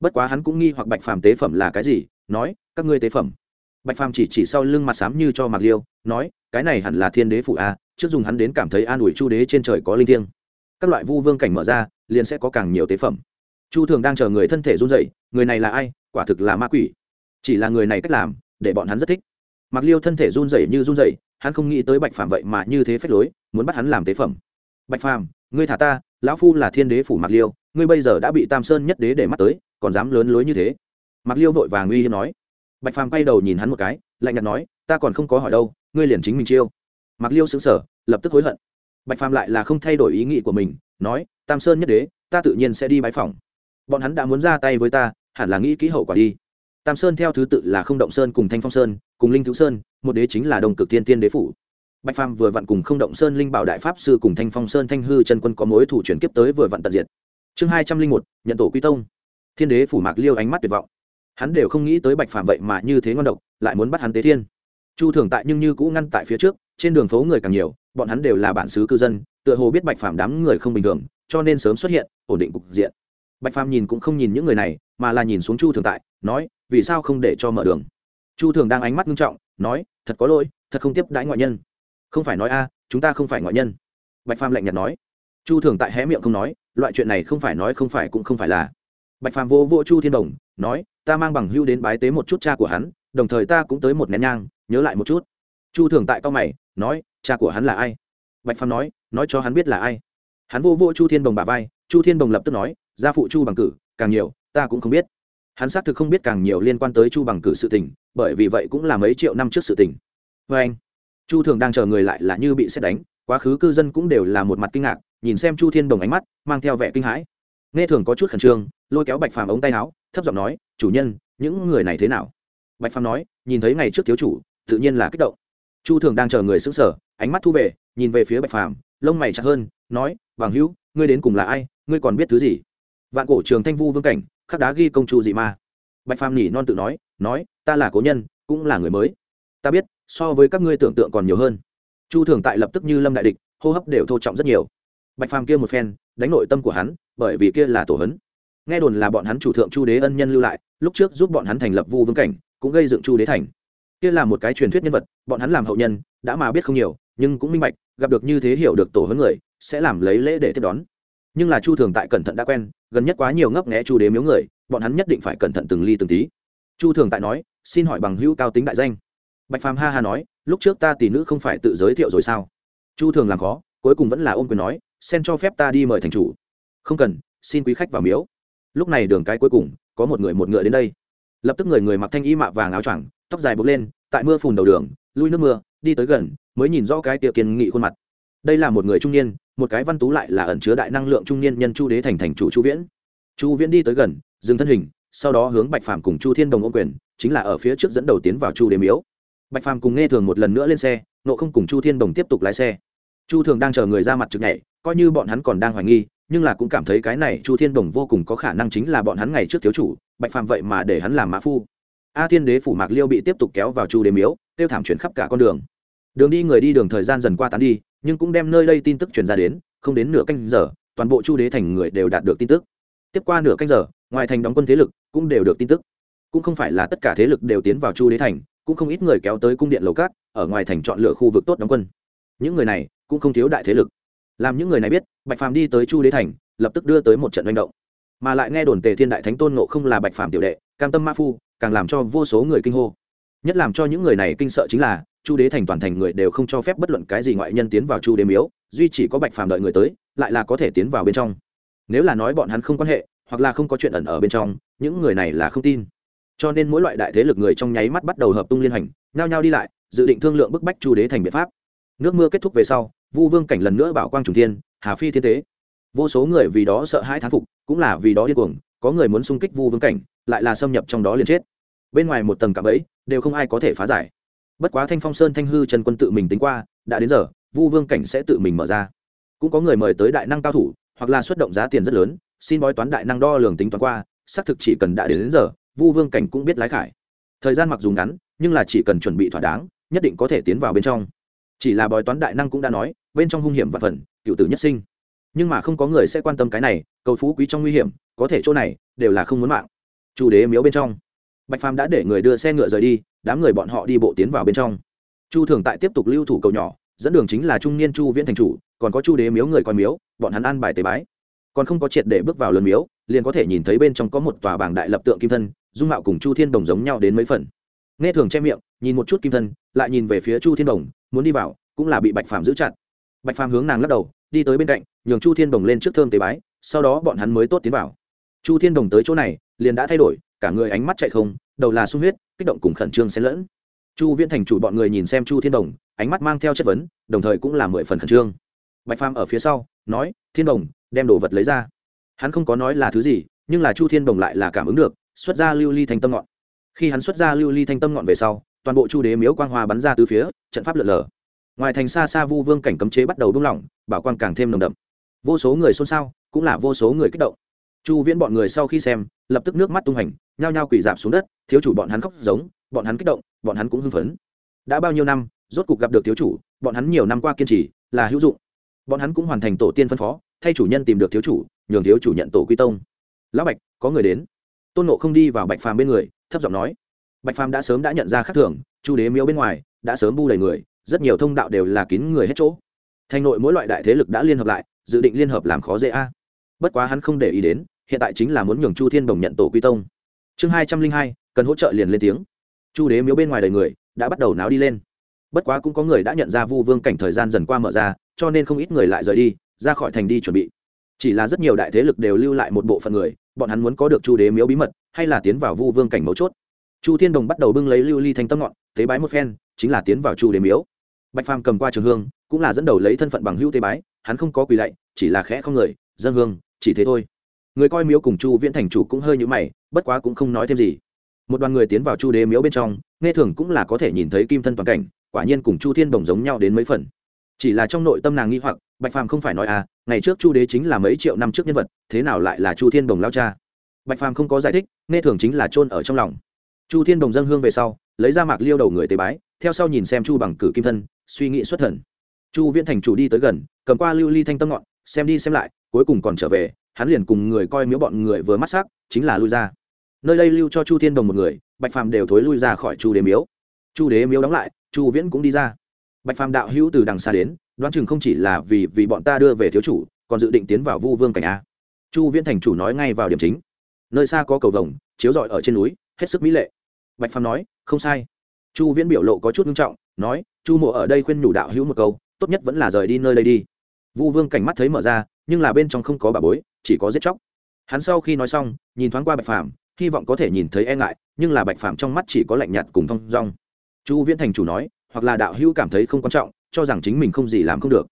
Bất quá hắn cũng nghi hoặc bạch phàm tế phẩm là cái gì nói, các ngươi tế phẩm. Bạch phàm chỉ chỉ sau lưng mặt xám như cho mạc liêu, nói, cái này hẳn là thiên đế phụ a, trước dùng hắn đến cảm thấy an ủi chu đế trên trời có linh thiêng. Các loại vu vương cảnh mở ra, liền sẽ có càng nhiều tế phẩm. Chu thường đang chờ người thân thể run dậy người này là ai? Quả thực là ma quỷ. Chỉ là người này cách làm, để bọn hắn rất thích. Mạc liêu thân thể run rẩy như run rẩy, hắn không nghĩ tới bạch phàm vậy mà như thế phép lối, muốn bắt hắn làm tế phẩm. Bạch phàm, ngươi thả ta, lão phu là thiên đế phủ mạc liêu, ngươi bây giờ đã bị tam sơn nhất đế để mắt tới, còn dám lớn lối như thế? Mặc liêu vội vàng uy hiếp nói. Bạch phàm quay đầu nhìn hắn một cái, lạnh nhạt nói, ta còn không có hỏi đâu, ngươi liền chính mình chiêu. Mặc liêu xứng sở lập tức hối hận. Bạch phàm lại là không thay đổi ý nghĩ của mình, nói, tam sơn nhất đế, ta tự nhiên sẽ đi bái phỏng. Bọn hắn đã muốn ra tay với ta, hẳn là nghĩ kỹ hậu quả đi. Tam sơn theo thứ tự là không động sơn cùng thanh phong sơn, cùng linh cứu sơn, một đế chính là đồng cực tiên tiên đế phủ. Bạch phàm vừa vặn cùng không động sơn linh bảo đại pháp sư cùng thanh phong sơn thanh hư chân quân có mối thủ chuyển kiếp tới vừa vặn tận diệt. Chương hai trăm linh một, nhận tổ quy tông. Thiên đế phủ mạc liêu ánh mắt tuyệt vọng hắn đều không nghĩ tới bạch phàm vậy mà như thế ngon độc, lại muốn bắt hắn tế thiên. Chu thường tại nhưng như cũ ngăn tại phía trước, trên đường phố người càng nhiều, bọn hắn đều là bản xứ cư dân, tựa hồ biết bạch phàm đám người không bình thường, cho nên sớm xuất hiện, ổn định cục diện. Bạch phàm nhìn cũng không nhìn những người này, mà là nhìn xuống chu thường tại, nói, vì sao không để cho mở đường? Chu thường đang ánh mắt nghiêm trọng, nói, thật có lỗi, thật không tiếp đãi ngoại nhân. Không phải nói a, chúng ta không phải ngoại nhân. Bạch phàm lạnh nhạt nói. Chu thường tại hé miệng không nói, loại chuyện này không phải nói không phải cũng không phải là. Bạch phàm vô vô chu thiên đồng nói, ta mang bằng hưu đến bái tế một chút cha của hắn, đồng thời ta cũng tới một nén nhang, nhớ lại một chút. Chu thường tại cao mày, nói, cha của hắn là ai? Bạch phàm nói nói cho hắn biết là ai. Hắn vô vô chu thiên đồng bà vai, chu thiên đồng lập tức nói, gia phụ chu bằng cử, càng nhiều, ta cũng không biết. Hắn xác thực không biết càng nhiều liên quan tới chu bằng cử sự tình, bởi vì vậy cũng là mấy triệu năm trước sự tình. Vê anh, chu thường đang chờ người lại là như bị xét đánh, quá khứ cư dân cũng đều là một mặt kinh ngạc, nhìn xem chu thiên đồng ánh mắt, mang theo vẻ kinh hãi. Nghe thường có chút khẩn trương lôi kéo bạch phàm ống tay áo, thấp giọng nói, chủ nhân, những người này thế nào? Bạch phàm nói, nhìn thấy ngày trước thiếu chủ, tự nhiên là kích động. Chu thường đang chờ người xứng sở ánh mắt thu về, nhìn về phía bạch phàm, lông mày chặt hơn, nói bằng hữu, ngươi đến cùng là ai? Ngươi còn biết thứ gì? Vạn cổ trường thanh vu vương cảnh, khắc đá ghi công chu dị ma. Bạch phàm nhỉ non tự nói nói, ta là cố nhân, cũng là người mới. Ta biết, so với các ngươi tưởng tượng còn nhiều hơn. Chu thường tại lập tức như lâm đại địch, hô hấp đều thô trọng rất nhiều. Bạch phàm kia một phen, đánh nội tâm của hắn, bởi vì kia là tổ hấn nghe đồn là bọn hắn chủ thượng chu đế ân nhân lưu lại, lúc trước giúp bọn hắn thành lập vu vương cảnh, cũng gây dựng chu đế thành. Kia là một cái truyền thuyết nhân vật, bọn hắn làm hậu nhân, đã mà biết không nhiều, nhưng cũng minh bạch, gặp được như thế hiểu được tổ huấn người, sẽ làm lấy lễ để tiếp đón. Nhưng là chu thường tại cẩn thận đã quen, gần nhất quá nhiều ngấp nghẽ chu đế miếu người, bọn hắn nhất định phải cẩn thận từng ly từng tí. Chu thường tại nói, xin hỏi bằng hữu cao tính đại danh. Bạch phàm ha ha nói, lúc trước ta tỷ nữ không phải tự giới thiệu rồi sao? Chu thường làm khó, cuối cùng vẫn là ôm quyền nói, xen cho phép ta đi mời thành chủ. Không cần, xin quý khách vào miếu lúc này đường cái cuối cùng, có một người một ngựa đến đây. Lập tức người người mặc thanh y mạ vàng áo choàng, tóc dài bốc lên, tại mưa phùn đầu đường, lui nước mưa, đi tới gần, mới nhìn rõ cái tiệc kiên nghị khuôn mặt. Đây là một người trung niên, một cái văn tú lại là ẩn chứa đại năng lượng trung niên nhân chu đế thành thành chủ chu viễn. Chu viễn đi tới gần, dừng thân hình, sau đó hướng bạch phàm cùng chu thiên đồng ô quyền, chính là ở phía trước dẫn đầu tiến vào chu đế miếu. Bạch phàm cùng nghe thường một lần nữa lên xe, nộ không cùng chu thiên đồng tiếp tục lái xe. Chu thường đang chờ người ra mặt trực nhảy, coi như bọn hắn còn đang hoài nghi nhưng là cũng cảm thấy cái này chu thiên đồng vô cùng có khả năng chính là bọn hắn ngày trước thiếu chủ, bạch phàm vậy mà để hắn làm mã phu. A thiên đế phủ mạc liêu bị tiếp tục kéo vào chu đế miếu tiêu thảm chuyển khắp cả con đường. Đường đi người đi đường thời gian dần qua tán đi, nhưng cũng đem nơi đây tin tức truyền ra đến, không đến nửa canh giờ, toàn bộ chu đế thành người đều đạt được tin tức. Tiếp qua nửa canh giờ, ngoài thành đóng quân thế lực cũng đều được tin tức. Cũng không phải là tất cả thế lực đều tiến vào chu đế thành, cũng không ít người kéo tới cung điện lầu cát, ở ngoài thành chọn lựa khu vực tốt đóng quân. Những người này cũng không thiếu đại thế lực làm những người này biết, bạch phàm đi tới chu đế thành, lập tức đưa tới một trận manh động. Mà lại nghe đồn tề thiên đại thánh tôn nộ không là bạch phàm tiểu đệ, cam tâm ma phu, càng làm cho vô số người kinh hô. Nhất làm cho những người này kinh sợ chính là, chu đế thành toàn thành người đều không cho phép bất luận cái gì ngoại nhân tiến vào chu đế miếu, duy chỉ có bạch phàm đợi người tới, lại là có thể tiến vào bên trong. Nếu là nói bọn hắn không quan hệ, hoặc là không có chuyện ẩn ở bên trong, những người này là không tin. Cho nên mỗi loại đại thế lực người trong nháy mắt bắt đầu hợp tung liên hành, nhao nhao đi lại, dự định thương lượng bức bách chu đế thành biện pháp. Nước mưa kết thúc về sau vu vương cảnh lần nữa bảo quang trùng thiên hà phi thiên tế. Vô số người vì đó sợ hãi thán phục cũng là vì đó điên cuồng có người muốn xung kích vu vương cảnh lại là xâm nhập trong đó liền chết. Bên ngoài một tầng cạm ấy đều không ai có thể phá giải. Bất quá thanh phong sơn thanh hư trần quân tự mình tính qua đã đến giờ vu vương cảnh sẽ tự mình mở ra. Cũng có người mời tới đại năng cao thủ hoặc là xuất động giá tiền rất lớn xin bói toán đại năng đo lường tính toán qua xác thực chỉ cần đã đến, đến giờ vu vương cảnh cũng biết lái khải. Thời gian mặc dù ngắn nhưng là chỉ cần chuẩn bị thỏa đáng nhất định có thể tiến vào bên trong chỉ là bói toán đại năng cũng đã nói, bên trong hung hiểm và phần, cựu tử nhất sinh. Nhưng mà không có người sẽ quan tâm cái này, cầu phú quý trong nguy hiểm, có thể chỗ này, đều là không muốn mạng. Chủ đế miếu bên trong. Bạch phàm đã để người đưa xe ngựa rời đi, đám người bọn họ đi bộ tiến vào bên trong. Chu thường tại tiếp tục lưu thủ cầu nhỏ, dẫn đường chính là trung niên chu viễn thành chủ, còn có chu đế miếu người coi miếu, bọn hắn ăn bài tế bái. Còn không có triệt để bước vào lớn miếu, liền có thể nhìn thấy bên trong có một tòa bảng đại lập tượng kim thân, dung mạo cùng chu thiên đồng giống nhau đến mấy phần nghe thường che miệng, nhìn một chút kim thân, lại nhìn về phía chu thiên đồng muốn đi vào, cũng là bị bạch phàm giữ chặt. Bạch phàm hướng nàng lắc đầu, đi tới bên cạnh, nhường chu thiên đồng lên trước thơm tế bái, sau đó bọn hắn mới tốt tiến vào. Chu thiên đồng tới chỗ này, liền đã thay đổi, cả người ánh mắt chạy không, đầu là sung huyết, kích động cùng khẩn trương xen lẫn. Chu viễn thành chủ bọn người nhìn xem chu thiên đồng ánh mắt mang theo chất vấn, đồng thời cũng là mười phần khẩn trương. Bạch phàm ở phía sau, nói, thiên đồng đem đồ vật lấy ra. Hắn không có nói là thứ gì, nhưng là chu thiên đồng lại là cảm ứng được, xuất ra lưu ly thành tâm ngọn khi hắn xuất ra lưu ly thanh tâm ngọn về sau, toàn bộ chu đế miếu quang hoa bắn ra từ phía, trận pháp lượn lờ. Ngoài thành xa xa vu vương cảnh cấm chế bắt đầu đông lỏng, bảo quang càng thêm nồng đậm. Vô số người xôn xao, cũng là vô số người kích động. Chu viễn bọn người sau khi xem, lập tức nước mắt tung hành, nhao nhao quỳ dạp xuống đất, thiếu chủ bọn hắn khóc giống, bọn hắn kích động, bọn hắn cũng hưng phấn. Đã bao nhiêu năm, rốt cục gặp được thiếu chủ, bọn hắn nhiều năm qua kiên trì, là hữu dụng. Bọn hắn cũng hoàn thành tổ tiên phân phó, thay chủ nhân tìm được thiếu chủ, nhường thiếu chủ nhận tổ quy tông. Lão bạch, có người đến. Tôn nộ không đi vào bạch phàm bên người thấp giọng nói, bạch phàm đã sớm đã nhận ra khắc thường, chu đế miếu bên ngoài đã sớm bu đầy người, rất nhiều thông đạo đều là kín người hết chỗ. Thành nội mỗi loại đại thế lực đã liên hợp lại, dự định liên hợp làm khó dễ a. Bất quá hắn không để ý đến, hiện tại chính là muốn nhường chu thiên đồng nhận tổ quy tông. Chương hai trăm linh hai, cần hỗ trợ liền lên tiếng. Chu đế miếu bên ngoài đầy người, đã bắt đầu náo đi lên. Bất quá cũng có người đã nhận ra vu vương cảnh thời gian dần qua mở ra, cho nên không ít người lại rời đi, ra khỏi thành đi chuẩn bị. Chỉ là rất nhiều đại thế lực đều lưu lại một bộ phận người, bọn hắn muốn có được chu đế miếu bí mật hay là tiến vào vu vương cảnh mấu chốt? Chu thiên đồng bắt đầu bưng lấy lưu ly thanh tâm ngọn, tế bái một phen, chính là tiến vào chu đế miếu. Bạch phàm cầm qua trường hương, cũng là dẫn đầu lấy thân phận bằng hữu tế bái, hắn không có quỳ lạy, chỉ là khẽ không người, dân hương, chỉ thế thôi. Người coi miếu cùng chu viễn thành chủ cũng hơi nhữ mày, bất quá cũng không nói thêm gì. Một đoàn người tiến vào chu đế miếu bên trong, nghe thường cũng là có thể nhìn thấy kim thân toàn cảnh, quả nhiên cùng chu thiên đồng giống nhau đến mấy phần. Chỉ là trong nội tâm nàng nghi hoặc, bạch phàm không phải nói à ngày trước chu đế chính là mấy triệu năm trước nhân vật, thế nào lại là chu thiên đồng lao cha? Bạch phàm không có giải thích, nghe thường chính là chôn ở trong lòng. Chu thiên đồng dân hương về sau, lấy ra mạc liêu đầu người tế bái, theo sau nhìn xem chu bằng cử kim thân, suy nghĩ xuất thần. Chu viễn thành chủ đi tới gần, cầm qua lưu ly thanh tâm ngọn, xem đi xem lại, cuối cùng còn trở về, hắn liền cùng người coi miếu bọn người vừa mắt sắc, chính là lui ra. Nơi đây lưu cho chu thiên đồng một người, bạch phàm đều thối lui ra khỏi chu đế miếu. Chu đế miếu đóng lại, chu viễn cũng đi ra. Bạch phàm đạo hữu từ đằng xa đến, đoán chừng không chỉ là vì vì bọn ta đưa về thiếu chủ, còn dự định tiến vào vu vương cảnh a. Chu viễn thành chủ nói ngay vào điểm chính nơi xa có cầu vồng, chiếu rọi ở trên núi, hết sức mỹ lệ. Bạch phàm nói, không sai. Chu viễn biểu lộ có chút nghiêm trọng, nói, chu mộ ở đây khuyên nhủ đạo hữu một câu, tốt nhất vẫn là rời đi nơi đây đi. Vu vương cảnh mắt thấy mở ra, nhưng là bên trong không có bà bối, chỉ có giết chóc. Hắn sau khi nói xong, nhìn thoáng qua bạch phàm, hy vọng có thể nhìn thấy e ngại, nhưng là bạch phàm trong mắt chỉ có lạnh nhạt cùng thong dong. Chu viễn thành chủ nói, hoặc là đạo hữu cảm thấy không quan trọng, cho rằng chính mình không gì làm không được.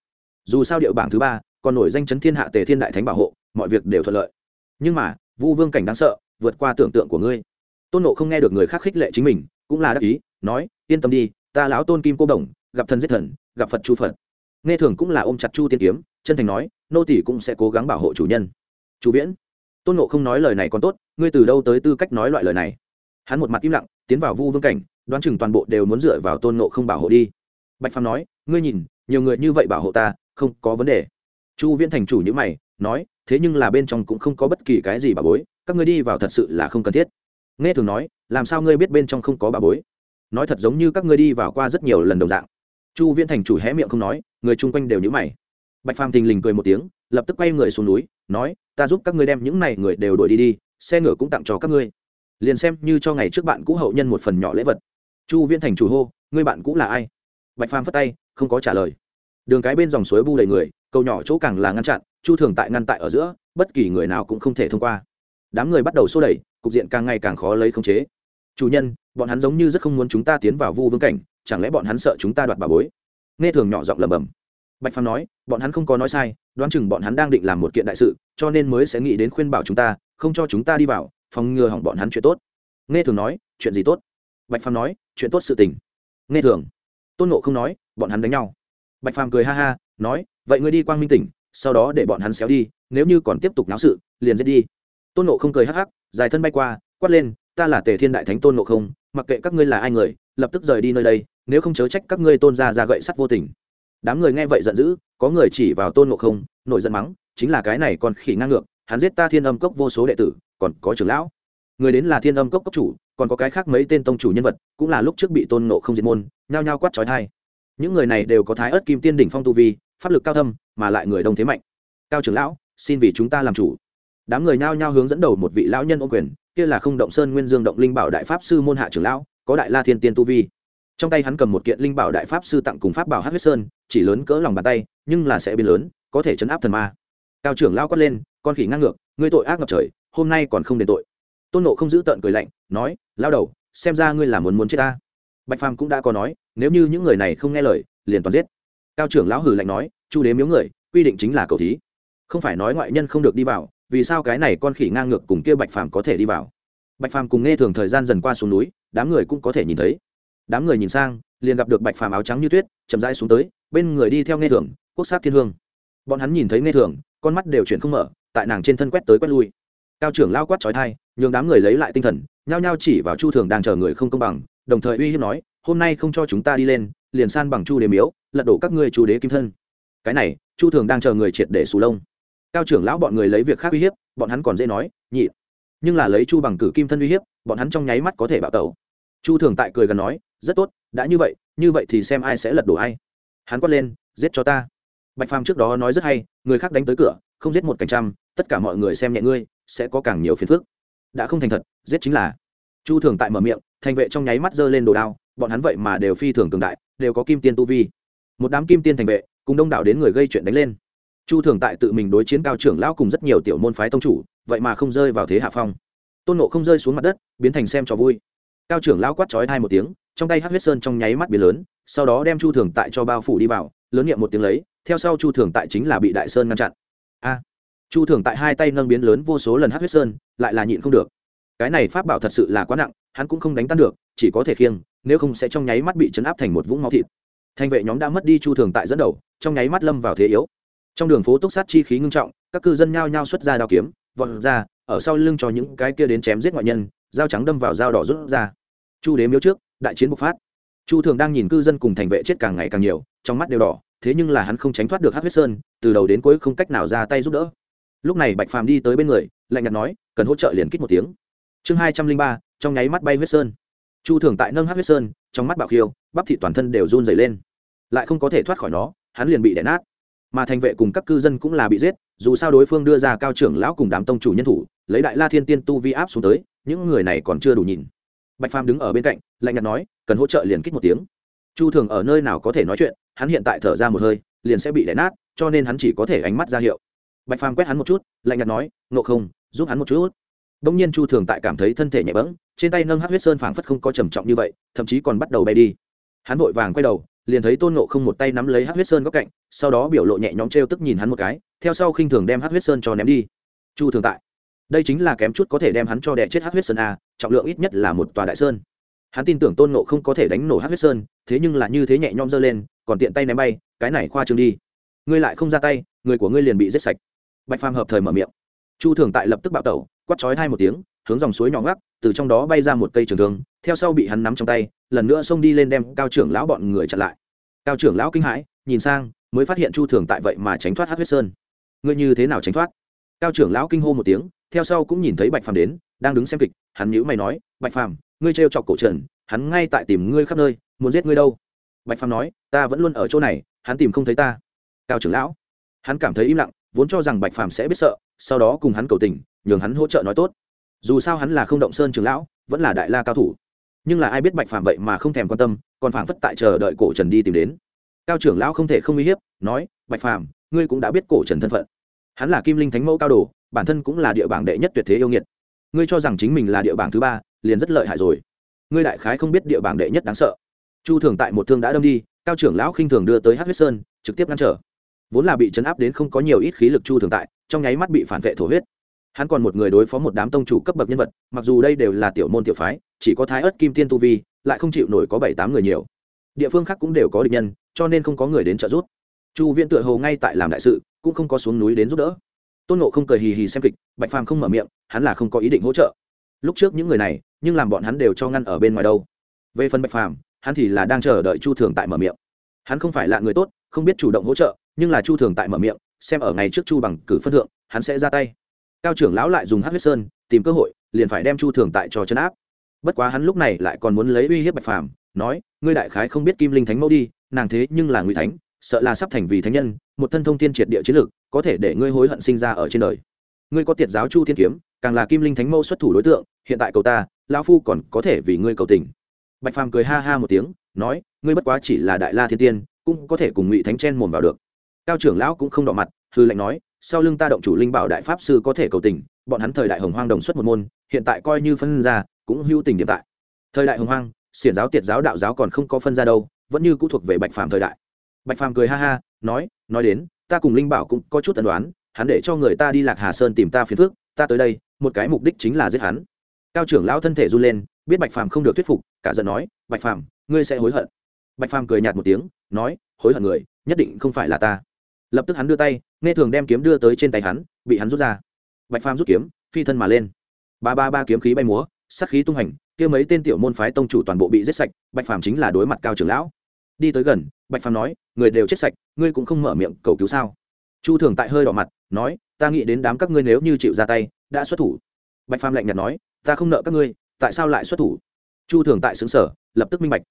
Dù sao điệu bảng thứ ba, còn nổi danh chấn thiên hạ tề thiên đại thánh bảo hộ, mọi việc đều thuận lợi. Nhưng mà vu vương cảnh đáng sợ, vượt qua tưởng tượng của ngươi. Tôn nộ không nghe được người khác khích lệ chính mình, cũng là đắc ý, nói, yên tâm đi, ta lão tôn kim cô đồng, gặp thần giết thần, gặp phật chu phật. Nghe thường cũng là ôm chặt chu tiên kiếm, chân thành nói, nô tỷ cũng sẽ cố gắng bảo hộ chủ nhân. Chủ viễn, tôn nộ không nói lời này còn tốt, ngươi từ đâu tới tư cách nói loại lời này? Hắn một mặt im lặng, tiến vào vu vương cảnh, đoán chừng toàn bộ đều muốn dựa vào tôn nộ không bảo hộ đi. Bạch phàm nói, ngươi nhìn, nhiều người như vậy bảo hộ ta, không có vấn đề chu viễn thành chủ như mày, nói, thế nhưng là bên trong cũng không có bất kỳ cái gì bà bối, các ngươi đi vào thật sự là không cần thiết. Nghe thường nói, làm sao ngươi biết bên trong không có bà bối? Nói thật giống như các ngươi đi vào qua rất nhiều lần đồng dạng. Chu viễn thành chủ hé miệng không nói, người chung quanh đều nhữ mày. Bạch phàm thình lình cười một tiếng, lập tức quay người xuống núi, nói, ta giúp các ngươi đem những này người đều đuổi đi đi, xe ngựa cũng tặng cho các ngươi. Liền xem như cho ngày trước bạn cũ hậu nhân một phần nhỏ lễ vật. Chu viễn thành chủ hô, ngươi bạn cũ là ai? Bạch phàm phất tay, không có trả lời. Đường cái bên dòng suối bu đầy người cầu nhỏ chỗ càng là ngăn chặn, chu thường tại ngăn tại ở giữa, bất kỳ người nào cũng không thể thông qua. Đám người bắt đầu xô đẩy, cục diện càng ngày càng khó lấy khống chế. Chủ nhân, bọn hắn giống như rất không muốn chúng ta tiến vào vu vương cảnh, chẳng lẽ bọn hắn sợ chúng ta đoạt bà bối? Nghe thường nhỏ giọng lầm bầm bạch phàm nói, bọn hắn không có nói sai, đoán chừng bọn hắn đang định làm một kiện đại sự, cho nên mới sẽ nghĩ đến khuyên bảo chúng ta, không cho chúng ta đi vào, phòng ngừa hỏng bọn hắn chuyện tốt. Nghe thường nói, chuyện gì tốt? Bạch phàm nói, chuyện tốt sự tình. Nghe thường, tôn nộ không nói, bọn hắn đánh nhau. Bạch phàm cười ha ha, nói vậy ngươi đi quang minh tỉnh, sau đó để bọn hắn xéo đi, nếu như còn tiếp tục náo sự, liền giết đi. Tôn nộ không cười hắc hắc, dài thân bay qua, quát lên, ta là tề thiên đại thánh tôn nộ không, mặc kệ các ngươi là ai người, lập tức rời đi nơi đây, nếu không chớ trách các ngươi tôn ra ra gậy sắt vô tình. Đám người nghe vậy giận dữ, có người chỉ vào tôn nộ không nổi giận mắng, chính là cái này còn khỉ ngang ngược, hắn giết ta thiên âm cốc vô số đệ tử, còn có trưởng lão. Người đến là thiên âm cốc cốc chủ, còn có cái khác mấy tên tông chủ nhân vật, cũng là lúc trước bị tôn nộ không diệt môn, nhao nhao quát trói thai những người này đều có thái ớt kim tiên đỉnh phong tu vi pháp lực cao thâm, mà lại người đông thế mạnh. Cao trưởng lão, xin vì chúng ta làm chủ. Đám người nhao nhao hướng dẫn đầu một vị lão nhân ô quyền, kia là không động sơn nguyên dương động linh bảo đại pháp sư môn hạ trưởng lão, có đại la thiên tiên tu vi. Trong tay hắn cầm một kiện linh bảo đại pháp sư tặng cùng pháp bảo hát huyết sơn, chỉ lớn cỡ lòng bàn tay, nhưng là sẽ biến lớn, có thể chấn áp thần ma. Cao trưởng lao quát lên, con khỉ ngang ngược, ngươi tội ác ngập trời, hôm nay còn không đền tội. Tôn nộ không giữ tợn cười lạnh, nói lao đầu, xem ra ngươi là muốn muốn chết ta. Bạch phàm cũng đã có nói, nếu như những người này không nghe lời, liền toàn giết cao trưởng lão hử lạnh nói, chu đế miếu người, quy định chính là cầu thí. Không phải nói ngoại nhân không được đi vào, vì sao cái này con khỉ ngang ngược cùng kia bạch phàm có thể đi vào? Bạch phàm cùng nghe thường thời gian dần qua xuống núi, đám người cũng có thể nhìn thấy. Đám người nhìn sang, liền gặp được bạch phàm áo trắng như tuyết, chậm rãi xuống tới, bên người đi theo nghe thường, quốc sát thiên hương. Bọn hắn nhìn thấy nghe thường, con mắt đều chuyển không mở, tại nàng trên thân quét tới quét lui. Cao trưởng lao quát trói thai nhường đám người lấy lại tinh thần, nhao nhao chỉ vào chu thường đang chờ người không công bằng, đồng thời uy hiếp nói, hôm nay không cho chúng ta đi lên liền san bằng chu đế miếu, lật đổ các ngươi chu đế kim thân. Cái này, chu thường đang chờ người triệt để xù lông. Cao trưởng lão bọn người lấy việc khác uy hiếp, bọn hắn còn dễ nói, nhị, nhưng là lấy chu bằng cử kim thân uy hiếp, bọn hắn trong nháy mắt có thể bạo tẩu. Chu thường tại cười gần nói, rất tốt, đã như vậy như vậy thì xem ai sẽ lật đổ ai. Hắn quát lên, giết cho ta. Bạch phàm trước đó nói rất hay, người khác đánh tới cửa, không giết một cảnh trăm, tất cả mọi người xem nhẹ ngươi, sẽ có càng nhiều phiền phức. Đã không thành thật, giết chính là. Chu thường tại mở miệng thành vệ trong nháy mắt giơ lên đồ đao, bọn hắn vậy mà đều phi thường cường đại đều có kim tiên tu vi. Một đám kim tiên thành vệ, cùng đông đảo đến người gây chuyện đánh lên. Chu thường tại tự mình đối chiến cao trưởng lão cùng rất nhiều tiểu môn phái tông chủ, vậy mà không rơi vào thế hạ phong. Tôn nộ không rơi xuống mặt đất, biến thành xem cho vui. Cao trưởng lão quát trói hai một tiếng, trong tay hát huyết sơn trong nháy mắt biến lớn, sau đó đem chu thường tại cho bao phủ đi vào, lớn nghiệm một tiếng lấy, theo sau chu thường tại chính là bị đại sơn ngăn chặn. A! Chu thường tại hai tay nâng biến lớn vô số lần hát huyết sơn, lại là nhịn không được. Cái này pháp bảo thật sự là quá nặng, hắn cũng không đánh tan được, chỉ có thể khiêng nếu không sẽ trong nháy mắt bị chấn áp thành một vũng máu thịt. Thành vệ nhóm đã mất đi chu thường tại dẫn đầu, trong nháy mắt lâm vào thế yếu. Trong đường phố túc sát chi khí ngưng trọng, các cư dân nhao nhao xuất ra đao kiếm, vọt ra, ở sau lưng cho những cái kia đến chém giết ngoại nhân, dao trắng đâm vào dao đỏ rút ra. Chu Đế miếu trước, đại chiến bộc phát. Chu thường đang nhìn cư dân cùng thành vệ chết càng ngày càng nhiều, trong mắt đều đỏ, thế nhưng là hắn không tránh thoát được hát huyết sơn, từ đầu đến cuối không cách nào ra tay giúp đỡ. Lúc này bạch phàm đi tới bên người, lạnh nhạt nói, cần hỗ trợ liền kích một tiếng. Chương hai trăm linh ba, trong nháy mắt bay huyết sơn chu thường tại nâng hát huyết sơn, trong mắt bạo khiêu, bắp thị toàn thân đều run dày lên. Lại không có thể thoát khỏi nó, hắn liền bị đẻ nát. Mà thành vệ cùng các cư dân cũng là bị giết, dù sao đối phương đưa ra cao trưởng lão cùng đám tông chủ nhân thủ, lấy đại la thiên tiên tu vi áp xuống tới, những người này còn chưa đủ nhìn. Bạch phàm đứng ở bên cạnh, lạnh nhạt nói, cần hỗ trợ liền kích một tiếng. Chu thường ở nơi nào có thể nói chuyện, hắn hiện tại thở ra một hơi, liền sẽ bị đẻ nát, cho nên hắn chỉ có thể ánh mắt ra hiệu. Bạch phàm quét hắn một chút, lạnh nhạt nói, ngộ không, giúp hắn một chút đông nhiên chu thường tại cảm thấy thân thể nhẹ bẫng, trên tay nâng hát huyết sơn phảng phất không có trầm trọng như vậy, thậm chí còn bắt đầu bay đi. Hắn vội vàng quay đầu, liền thấy tôn ngộ không một tay nắm lấy hát huyết sơn góc cạnh, sau đó biểu lộ nhẹ nhõm t r e o tức nhìn hắn một cái, theo sau khinh thường đem hát huyết sơn cho ném đi. Chu thường tại, đây chính là kém chút có thể đem hắn cho đẻ chết hát huyết sơn a trọng lượng ít nhất là một tòa đại sơn. Hắn tin tưởng tôn ngộ không có thể đánh nổ hát huyết sơn, thế nhưng là như thế nhẹ nhõm giơ lên, còn tiện tay ném bay, cái này khoa trương đi. Ngươi lại không ra tay, người của ngươi liền bị giết sạch. Bạch phàm hợp thời mở miệng chu thường tại lập tức bạo tẩu quắt chói hai một tiếng, hướng dòng suối nhỏ ngắc từ trong đó bay ra một cây trường thương, theo sau bị hắn nắm trong tay, lần nữa xông đi lên đem cao trưởng lão bọn người chặn lại. Cao trưởng lão kinh hãi, nhìn sang, mới phát hiện chu thường tại vậy mà tránh thoát hát huyết sơn. Ngươi như thế nào tránh thoát? Cao trưởng lão kinh hô một tiếng, theo sau cũng nhìn thấy bạch phàm đến, đang đứng xem kịch, hắn nhữ mày nói, bạch phàm, ngươi trêu chọc cổ trần, hắn ngay tại tìm ngươi khắp nơi, muốn giết ngươi đâu? Bạch phàm nói, ta vẫn luôn ở chỗ này, hắn tìm không thấy ta. Cao trưởng lão, hắn cảm thấy im lặng, vốn cho rằng bạch phàm sẽ biết sợ sau đó cùng hắn cầu tình, nhường hắn hỗ trợ nói tốt. Dù sao hắn là không động sơn trưởng lão, vẫn là đại la cao thủ. Nhưng là ai biết bạch phàm vậy mà không thèm quan tâm, còn phảng phất tại chờ đợi cổ trần đi tìm đến. Cao trưởng lão không thể không uy hiếp, nói, bạch phàm, ngươi cũng đã biết cổ trần thân phận. Hắn là kim linh thánh mẫu cao đồ, bản thân cũng là địa bảng đệ nhất tuyệt thế yêu nghiệt. Ngươi cho rằng chính mình là địa bảng thứ ba, liền rất lợi hại rồi. Ngươi đại khái không biết địa bảng đệ nhất đáng sợ. Chu thường tại một thương đã đâm đi, cao trưởng lão khinh thường đưa tới hát huyết sơn, trực tiếp ngăn trở. Vốn là bị chấn áp đến không có nhiều ít khí lực chu thường tại trong nháy mắt bị phản vệ thổ huyết. Hắn còn một người đối phó một đám tông chủ cấp bậc nhân vật, mặc dù đây đều là tiểu môn tiểu phái, chỉ có thái ớt kim tiên tu vi, lại không chịu nổi có bảy tám người nhiều. Địa phương khác cũng đều có địch nhân, cho nên không có người đến trợ giúp. Chu viện tựa hồ ngay tại làm đại sự, cũng không có xuống núi đến giúp đỡ. Tôn nộ không cười hì hì xem kịch, bạch phàm không mở miệng, hắn là không có ý định hỗ trợ. Lúc trước những người này, nhưng làm bọn hắn đều cho ngăn ở bên ngoài đâu. Về phần bạch phàm, hắn thì là đang chờ đợi chu thường tại mở miệng. Hắn không phải là người tốt, không biết chủ động hỗ trợ, nhưng là chu thường tại mở miệng xem ở ngày trước chu bằng cử phân thượng, hắn sẽ ra tay. Cao trưởng lão lại dùng hát huyết sơn tìm cơ hội, liền phải đem chu thường tại cho chấn áp. Bất quá hắn lúc này lại còn muốn lấy uy hiếp bạch phàm, nói, ngươi đại khái không biết kim linh thánh mẫu đi, nàng thế nhưng là ngụy thánh, sợ là sắp thành vì thánh nhân, một thân thông thiên triệt địa chiến lược, có thể để ngươi hối hận sinh ra ở trên đời. Ngươi có tiệt giáo chu thiên kiếm, càng là kim linh thánh mẫu xuất thủ đối tượng, hiện tại cầu ta, lão phu còn có thể vì ngươi cầu tình. Bạch phàm cười ha ha một tiếng, nói, ngươi bất quá chỉ là đại la thiên tiên, cũng có thể cùng ngụy thánh chen mồm vào được cao trưởng lão cũng không đỏ mặt, hư lệnh nói, sau lưng ta động chủ linh bảo đại pháp sư có thể cầu tình, bọn hắn thời đại hồng hoang đồng xuất một môn, hiện tại coi như phân ra, cũng hữu tình điểm tại. Thời đại hồng hoang, xiển giáo tiệt giáo đạo giáo còn không có phân ra đâu, vẫn như cũ thuộc về bạch phàm thời đại. Bạch phàm cười ha ha, nói nói đến, ta cùng linh bảo cũng có chút tần đoán, hắn để cho người ta đi lạc hà sơn tìm ta phiền phước ta tới đây, một cái mục đích chính là giết hắn. Cao trưởng lão thân thể run lên, biết bạch phàm không được thuyết phục, cả giận nói, bạch phàm, ngươi sẽ hối hận. Bạch phàm cười nhạt một tiếng, nói, hối hận người, nhất định không phải là ta lập tức hắn đưa tay, nghe thường đem kiếm đưa tới trên tay hắn, bị hắn rút ra. Bạch phàm rút kiếm, phi thân mà lên. Ba ba ba kiếm khí bay múa sắc khí tung hành, kia mấy tên tiểu môn phái tông chủ toàn bộ bị giết sạch, bạch phàm chính là đối mặt cao trưởng lão. Đi tới gần, bạch phàm nói, người đều chết sạch, ngươi cũng không mở miệng cầu cứu sao? Chu thường tại hơi đỏ mặt, nói, ta nghĩ đến đám các ngươi nếu như chịu ra tay, đã xuất thủ. Bạch phàm lạnh nhạt nói, ta không nợ các ngươi, tại sao lại xuất thủ? Chu thường tại xứng sở lập tức minh bạch.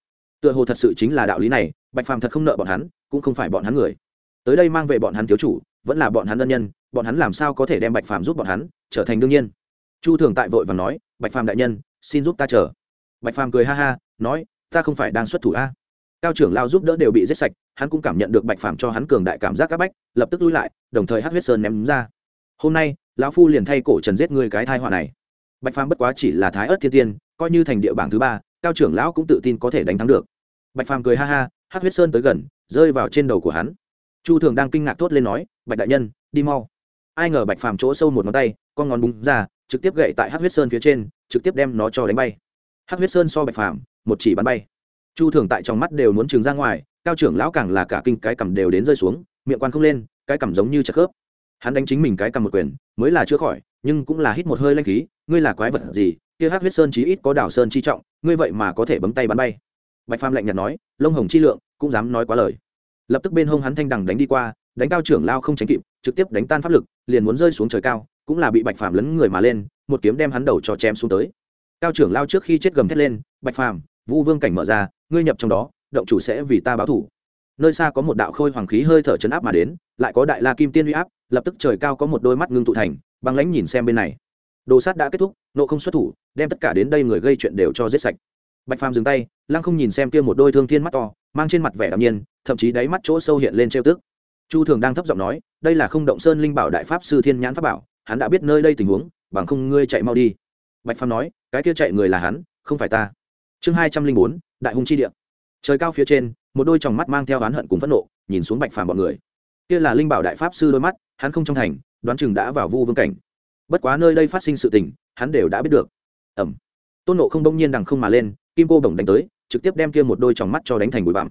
Tựa hồ thật sự chính là đạo lý này, bạch phàm thật không nợ bọn hắn, cũng không phải bọn hắn người tới đây mang về bọn hắn thiếu chủ, vẫn là bọn hắn ân nhân, bọn hắn làm sao có thể đem bạch phàm giúp bọn hắn trở thành đương nhiên? Chu thường tại vội và nói, bạch phàm đại nhân, xin giúp ta chờ. Bạch phàm cười ha ha, nói, ta không phải đang xuất thủ a. Cao trưởng lao giúp đỡ đều bị giết sạch, hắn cũng cảm nhận được bạch phàm cho hắn cường đại cảm giác các bách, lập tức lui lại, đồng thời hát huyết sơn ném ra. Hôm nay, lão phu liền thay cổ trần giết người cái thai họa này. Bạch phàm bất quá chỉ là thái ớt thiên tiên, coi như thành địa bảng thứ ba, cao trưởng lão cũng tự tin có thể đánh thắng được. Bạch phàm cười ha ha hát huyết sơn tới gần, rơi vào trên đầu của hắn chu thường đang kinh ngạc thốt lên nói, bạch đại nhân, đi mau. Ai ngờ bạch phàm chỗ sâu một ngón tay, con ngón búng ra, trực tiếp gậy tại hát huyết sơn phía trên, trực tiếp đem nó cho đánh bay. Hát huyết sơn so bạch phàm, một chỉ bắn bay. Chu thường tại trong mắt đều muốn trường ra ngoài, cao trưởng lão càng là cả kinh, cái cầm đều đến rơi xuống, miệng quan không lên, cái cầm giống như chặt khớp. Hắn đánh chính mình cái cầm một quyền, mới là chữa khỏi, nhưng cũng là hít một hơi lanh khí, ngươi là quái vật gì? Kia hát huyết sơn chí ít có đảo sơn chi trọng, ngươi vậy mà có thể bấm tay bắn bay. Bạch phàm lạnh nhạt nói, lông hồng chi lượng, cũng dám nói quá lời lập tức bên hông hắn thanh đằng đánh đi qua, đánh cao trưởng lao không tránh kịp, trực tiếp đánh tan pháp lực, liền muốn rơi xuống trời cao, cũng là bị bạch phàm lấn người mà lên, một kiếm đem hắn đầu cho chém xuống tới. Cao trưởng lao trước khi chết gầm thét lên, bạch phàm, vu vương cảnh mở ra, ngươi nhập trong đó, động chủ sẽ vì ta báo thủ. Nơi xa có một đạo khôi hoàng khí hơi thở chấn áp mà đến, lại có đại la kim tiên uy áp, lập tức trời cao có một đôi mắt ngưng tụ thành, băng lãnh nhìn xem bên này. Đồ sát đã kết thúc, nộ không xuất thủ, đem tất cả đến đây người gây chuyện đều cho giết sạch. Bạch phàm dừng tay, lăng không nhìn xem kia một đôi thương thiên mắt to, mang trên mặt vẻ đạm nhiên thậm chí đáy mắt chỗ sâu hiện lên trêu tức. Chu thường đang thấp giọng nói, đây là không động sơn linh bảo đại pháp sư thiên nhãn pháp bảo, hắn đã biết nơi đây tình huống, bằng không ngươi chạy mau đi. Bạch phàm nói, cái kia chạy người là hắn, không phải ta. Chương hai trăm linh bốn, đại hung chi địa. Trời cao phía trên, một đôi tròng mắt mang theo oán hận cùng phẫn nộ, nhìn xuống bạch phàm bọn người. Kia là linh bảo đại pháp sư đôi mắt, hắn không trong thành, đoán chừng đã vào vu vương cảnh. Bất quá nơi đây phát sinh sự tình, hắn đều đã biết được. Ẩm tôn nộ không bỗng nhiên đằng không mà lên, kim cô bổng đánh tới, trực tiếp đem kia một đôi tròng mắt cho đánh thành bụi bặm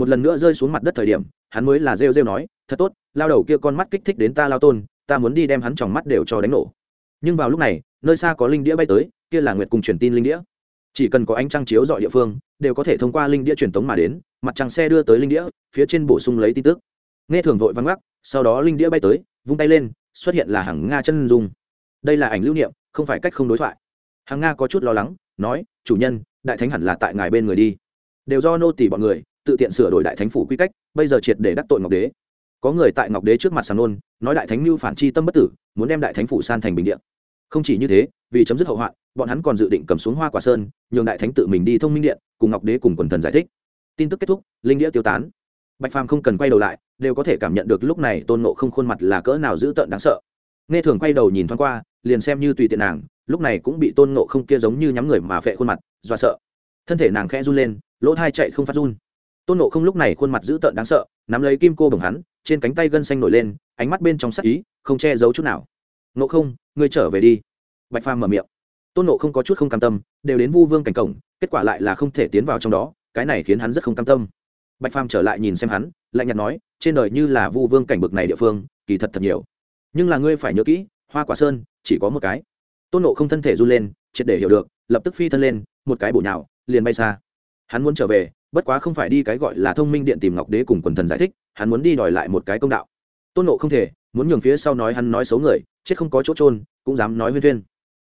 một lần nữa rơi xuống mặt đất thời điểm, hắn mới là rêu rêu nói, thật tốt, lao đầu kia con mắt kích thích đến ta lao tôn, ta muốn đi đem hắn tròng mắt đều cho đánh nổ. Nhưng vào lúc này, nơi xa có linh đĩa bay tới, kia là nguyệt cùng truyền tin linh đĩa. Chỉ cần có ánh trăng chiếu dọi địa phương, đều có thể thông qua linh đĩa truyền tống mà đến, mặt trăng xe đưa tới linh đĩa, phía trên bổ sung lấy tin tức. Nghe thường vội vắng gác, sau đó linh đĩa bay tới, vung tay lên, xuất hiện là hàng nga chân dung. Đây là ảnh lưu niệm, không phải cách không đối thoại. Hàng nga có chút lo lắng, nói, chủ nhân, đại thánh hẳn là tại ngài bên người đi. Đều do nô tỷ bọn người tự tiện sửa đổi đại thánh phủ quy cách, bây giờ triệt để đắc tội ngọc đế. Có người tại ngọc đế trước mặt sàn nôn, nói đại thánh mưu phản chi tâm bất tử, muốn đem đại thánh phủ san thành bình điện không chỉ như thế, vì chấm dứt hậu hoạn, bọn hắn còn dự định cầm xuống hoa quả sơn, nhường đại thánh tự mình đi thông minh điện, cùng ngọc đế cùng quần thần giải thích. Tin tức kết thúc, linh đĩa tiêu tán. Bạch phàm không cần quay đầu lại, đều có thể cảm nhận được lúc này tôn nộ không khuôn mặt là cỡ nào dữ tợn đáng sợ. Nghe thường quay đầu nhìn thoáng qua, liền xem như tùy tiện nàng, lúc này cũng bị tôn nộ không kia giống như nhắm người mà phệ khuôn mặt do sợ. Thân thể nàng khẽ run lên, lỗ thai chạy không phát run tôn nộ không lúc này khuôn mặt dữ tợn đáng sợ, nắm lấy kim cô bồng hắn, trên cánh tay gân xanh nổi lên, ánh mắt bên trong sắc ý, không che giấu chút nào. Nộ không, ngươi trở về đi. Bạch phàm mở miệng. Tôn nộ không có chút không cam tâm, đều đến vu vương cảnh cổng, kết quả lại là không thể tiến vào trong đó, cái này khiến hắn rất không cam tâm. Bạch phàm trở lại nhìn xem hắn, lạnh nhạt nói, trên đời như là vu vương cảnh bực này địa phương, kỳ thật thật nhiều. Nhưng là ngươi phải nhớ kỹ, hoa quả sơn, chỉ có một cái. Tôn nộ không thân thể run lên, triệt để hiểu được, lập tức phi thân lên, một cái bổ nhào, liền bay xa. Hắn muốn trở về bất quá không phải đi cái gọi là thông minh điện tìm ngọc đế cùng quần thần giải thích, hắn muốn đi đòi lại một cái công đạo. Tôn nộ không thể, muốn nhường phía sau nói hắn nói xấu người, chết không có chỗ trôn cũng dám nói huyên thuyên.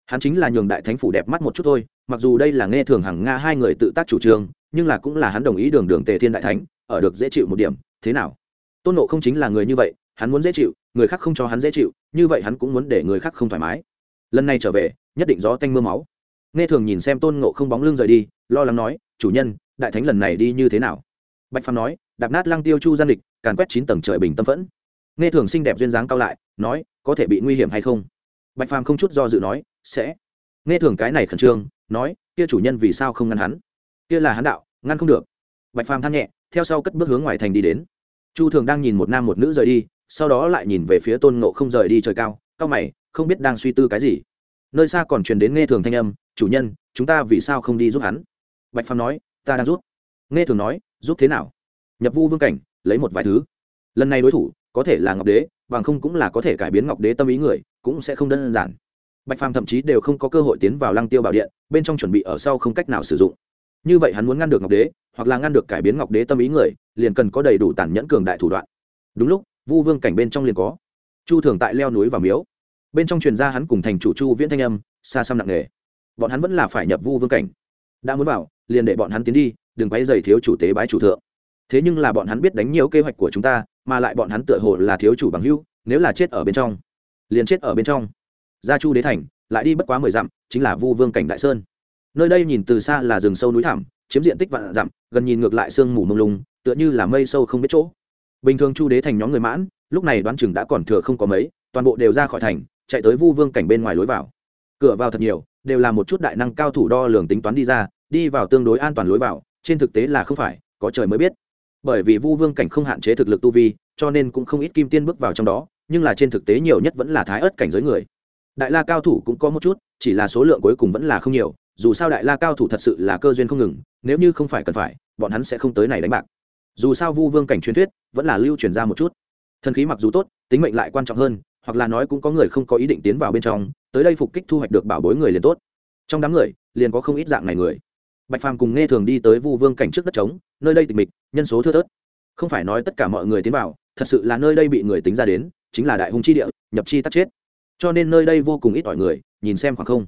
Hắn chính là nhường đại thánh phủ đẹp mắt một chút thôi, mặc dù đây là nghe thường hằng nga hai người tự tác chủ trương, nhưng là cũng là hắn đồng ý đường đường tề thiên đại thánh, ở được dễ chịu một điểm, thế nào? Tôn nộ không chính là người như vậy, hắn muốn dễ chịu, người khác không cho hắn dễ chịu, như vậy hắn cũng muốn để người khác không thoải mái. Lần này trở về, nhất định gió tanh m ư a máu. Nghe thường nhìn xem tôn ngộ không bóng lưng rời đi, lo lắng nói, chủ nhân đại thánh lần này đi như thế nào? Bạch phàm nói, đạp nát lăng tiêu chu gian địch, càn quét chín tầng trời bình tâm phẫn. Nghe thường xinh đẹp duyên dáng cao lại, nói, có thể bị nguy hiểm hay không? Bạch phàm không chút do dự nói, sẽ. Nghe thường cái này khẩn trương, nói, kia chủ nhân vì sao không ngăn hắn? Kia là hắn đạo, ngăn không được. Bạch phàm than nhẹ, theo sau cất bước hướng ngoài thành đi đến. Chu thường đang nhìn một nam một nữ rời đi, sau đó lại nhìn về phía tôn ngộ không rời đi trời cao cao mày, không biết đang suy tư cái gì. Nơi xa còn truyền đến nghe thường thanh âm, chủ nhân, chúng ta vì sao không đi giúp hắn? Bạch phàm nói ta đang giúp nghe thường nói giúp thế nào? Nhập vu vương cảnh, lấy một vài thứ. Lần này đối thủ, có thể là ngọc đế, bằng không cũng là có thể cải biến ngọc đế tâm ý người, cũng sẽ không đơn giản. Bạch phàm thậm chí đều không có cơ hội tiến vào lăng tiêu bảo điện, bên trong chuẩn bị ở sau không cách nào sử dụng. Như vậy hắn muốn ngăn được ngọc đế, hoặc là ngăn được cải biến ngọc đế tâm ý người, liền cần có đầy đủ tàn nhẫn cường đại thủ đoạn. Đúng lúc, vu vương cảnh bên trong liền có. Chu thường tại leo núi vào miếu. Bên trong truyền ra hắn cùng thành chủ chu viễn thanh âm, xa xăm nặng nề. Bọn hắn vẫn là phải nhập vu vương cảnh. Đã muốn vào liền để bọn hắn tiến đi, đừng quay dày thiếu chủ tế bái chủ thượng. Thế nhưng là bọn hắn biết đánh nhiều kế hoạch của chúng ta, mà lại bọn hắn tựa hồ là thiếu chủ bằng hưu nếu là chết ở bên trong, liền chết ở bên trong. Gia chu đế thành, lại đi bất quá mười dặm, chính là vu vương cảnh đại sơn. Nơi đây nhìn từ xa là rừng sâu núi thẳm, chiếm diện tích vạn dặm, gần nhìn ngược lại sương mù mông lung, tựa như là mây sâu không biết chỗ. Bình thường chu đế thành nhóm người mãn, lúc này đoán chừng đã còn thừa không có mấy, toàn bộ đều ra khỏi thành, chạy tới vu vương cảnh bên ngoài lối vào. Cửa vào thật nhiều, đều là một chút đại năng cao thủ đo lường tính toán đi ra đi vào tương đối an toàn lối vào, trên thực tế là không phải, có trời mới biết. Bởi vì vu vương cảnh không hạn chế thực lực tu vi, cho nên cũng không ít kim tiên bước vào trong đó, nhưng là trên thực tế nhiều nhất vẫn là thái ớt cảnh giới người. Đại la cao thủ cũng có một chút, chỉ là số lượng cuối cùng vẫn là không nhiều, dù sao đại la cao thủ thật sự là cơ duyên không ngừng, nếu như không phải cần phải, bọn hắn sẽ không tới này đánh bạc. Dù sao vu vương cảnh truyền thuyết, vẫn là lưu truyền ra một chút. Thần khí mặc dù tốt, tính mệnh lại quan trọng hơn, hoặc là nói cũng có người không có ý định tiến vào bên trong, tới đây phục kích thu hoạch được bảo bối người liền tốt. Trong đám người, liền có không ít dạng này người bạch phàm cùng nghe thường đi tới vu vương cảnh trước đất trống, nơi đây tịch mịch, nhân số thưa thớt. Không phải nói tất cả mọi người tiến vào, thật sự là nơi đây bị người tính ra đến, chính là đại hung chi địa, nhập chi tắt chết. Cho nên nơi đây vô cùng ít ỏi người, nhìn xem khoảng không.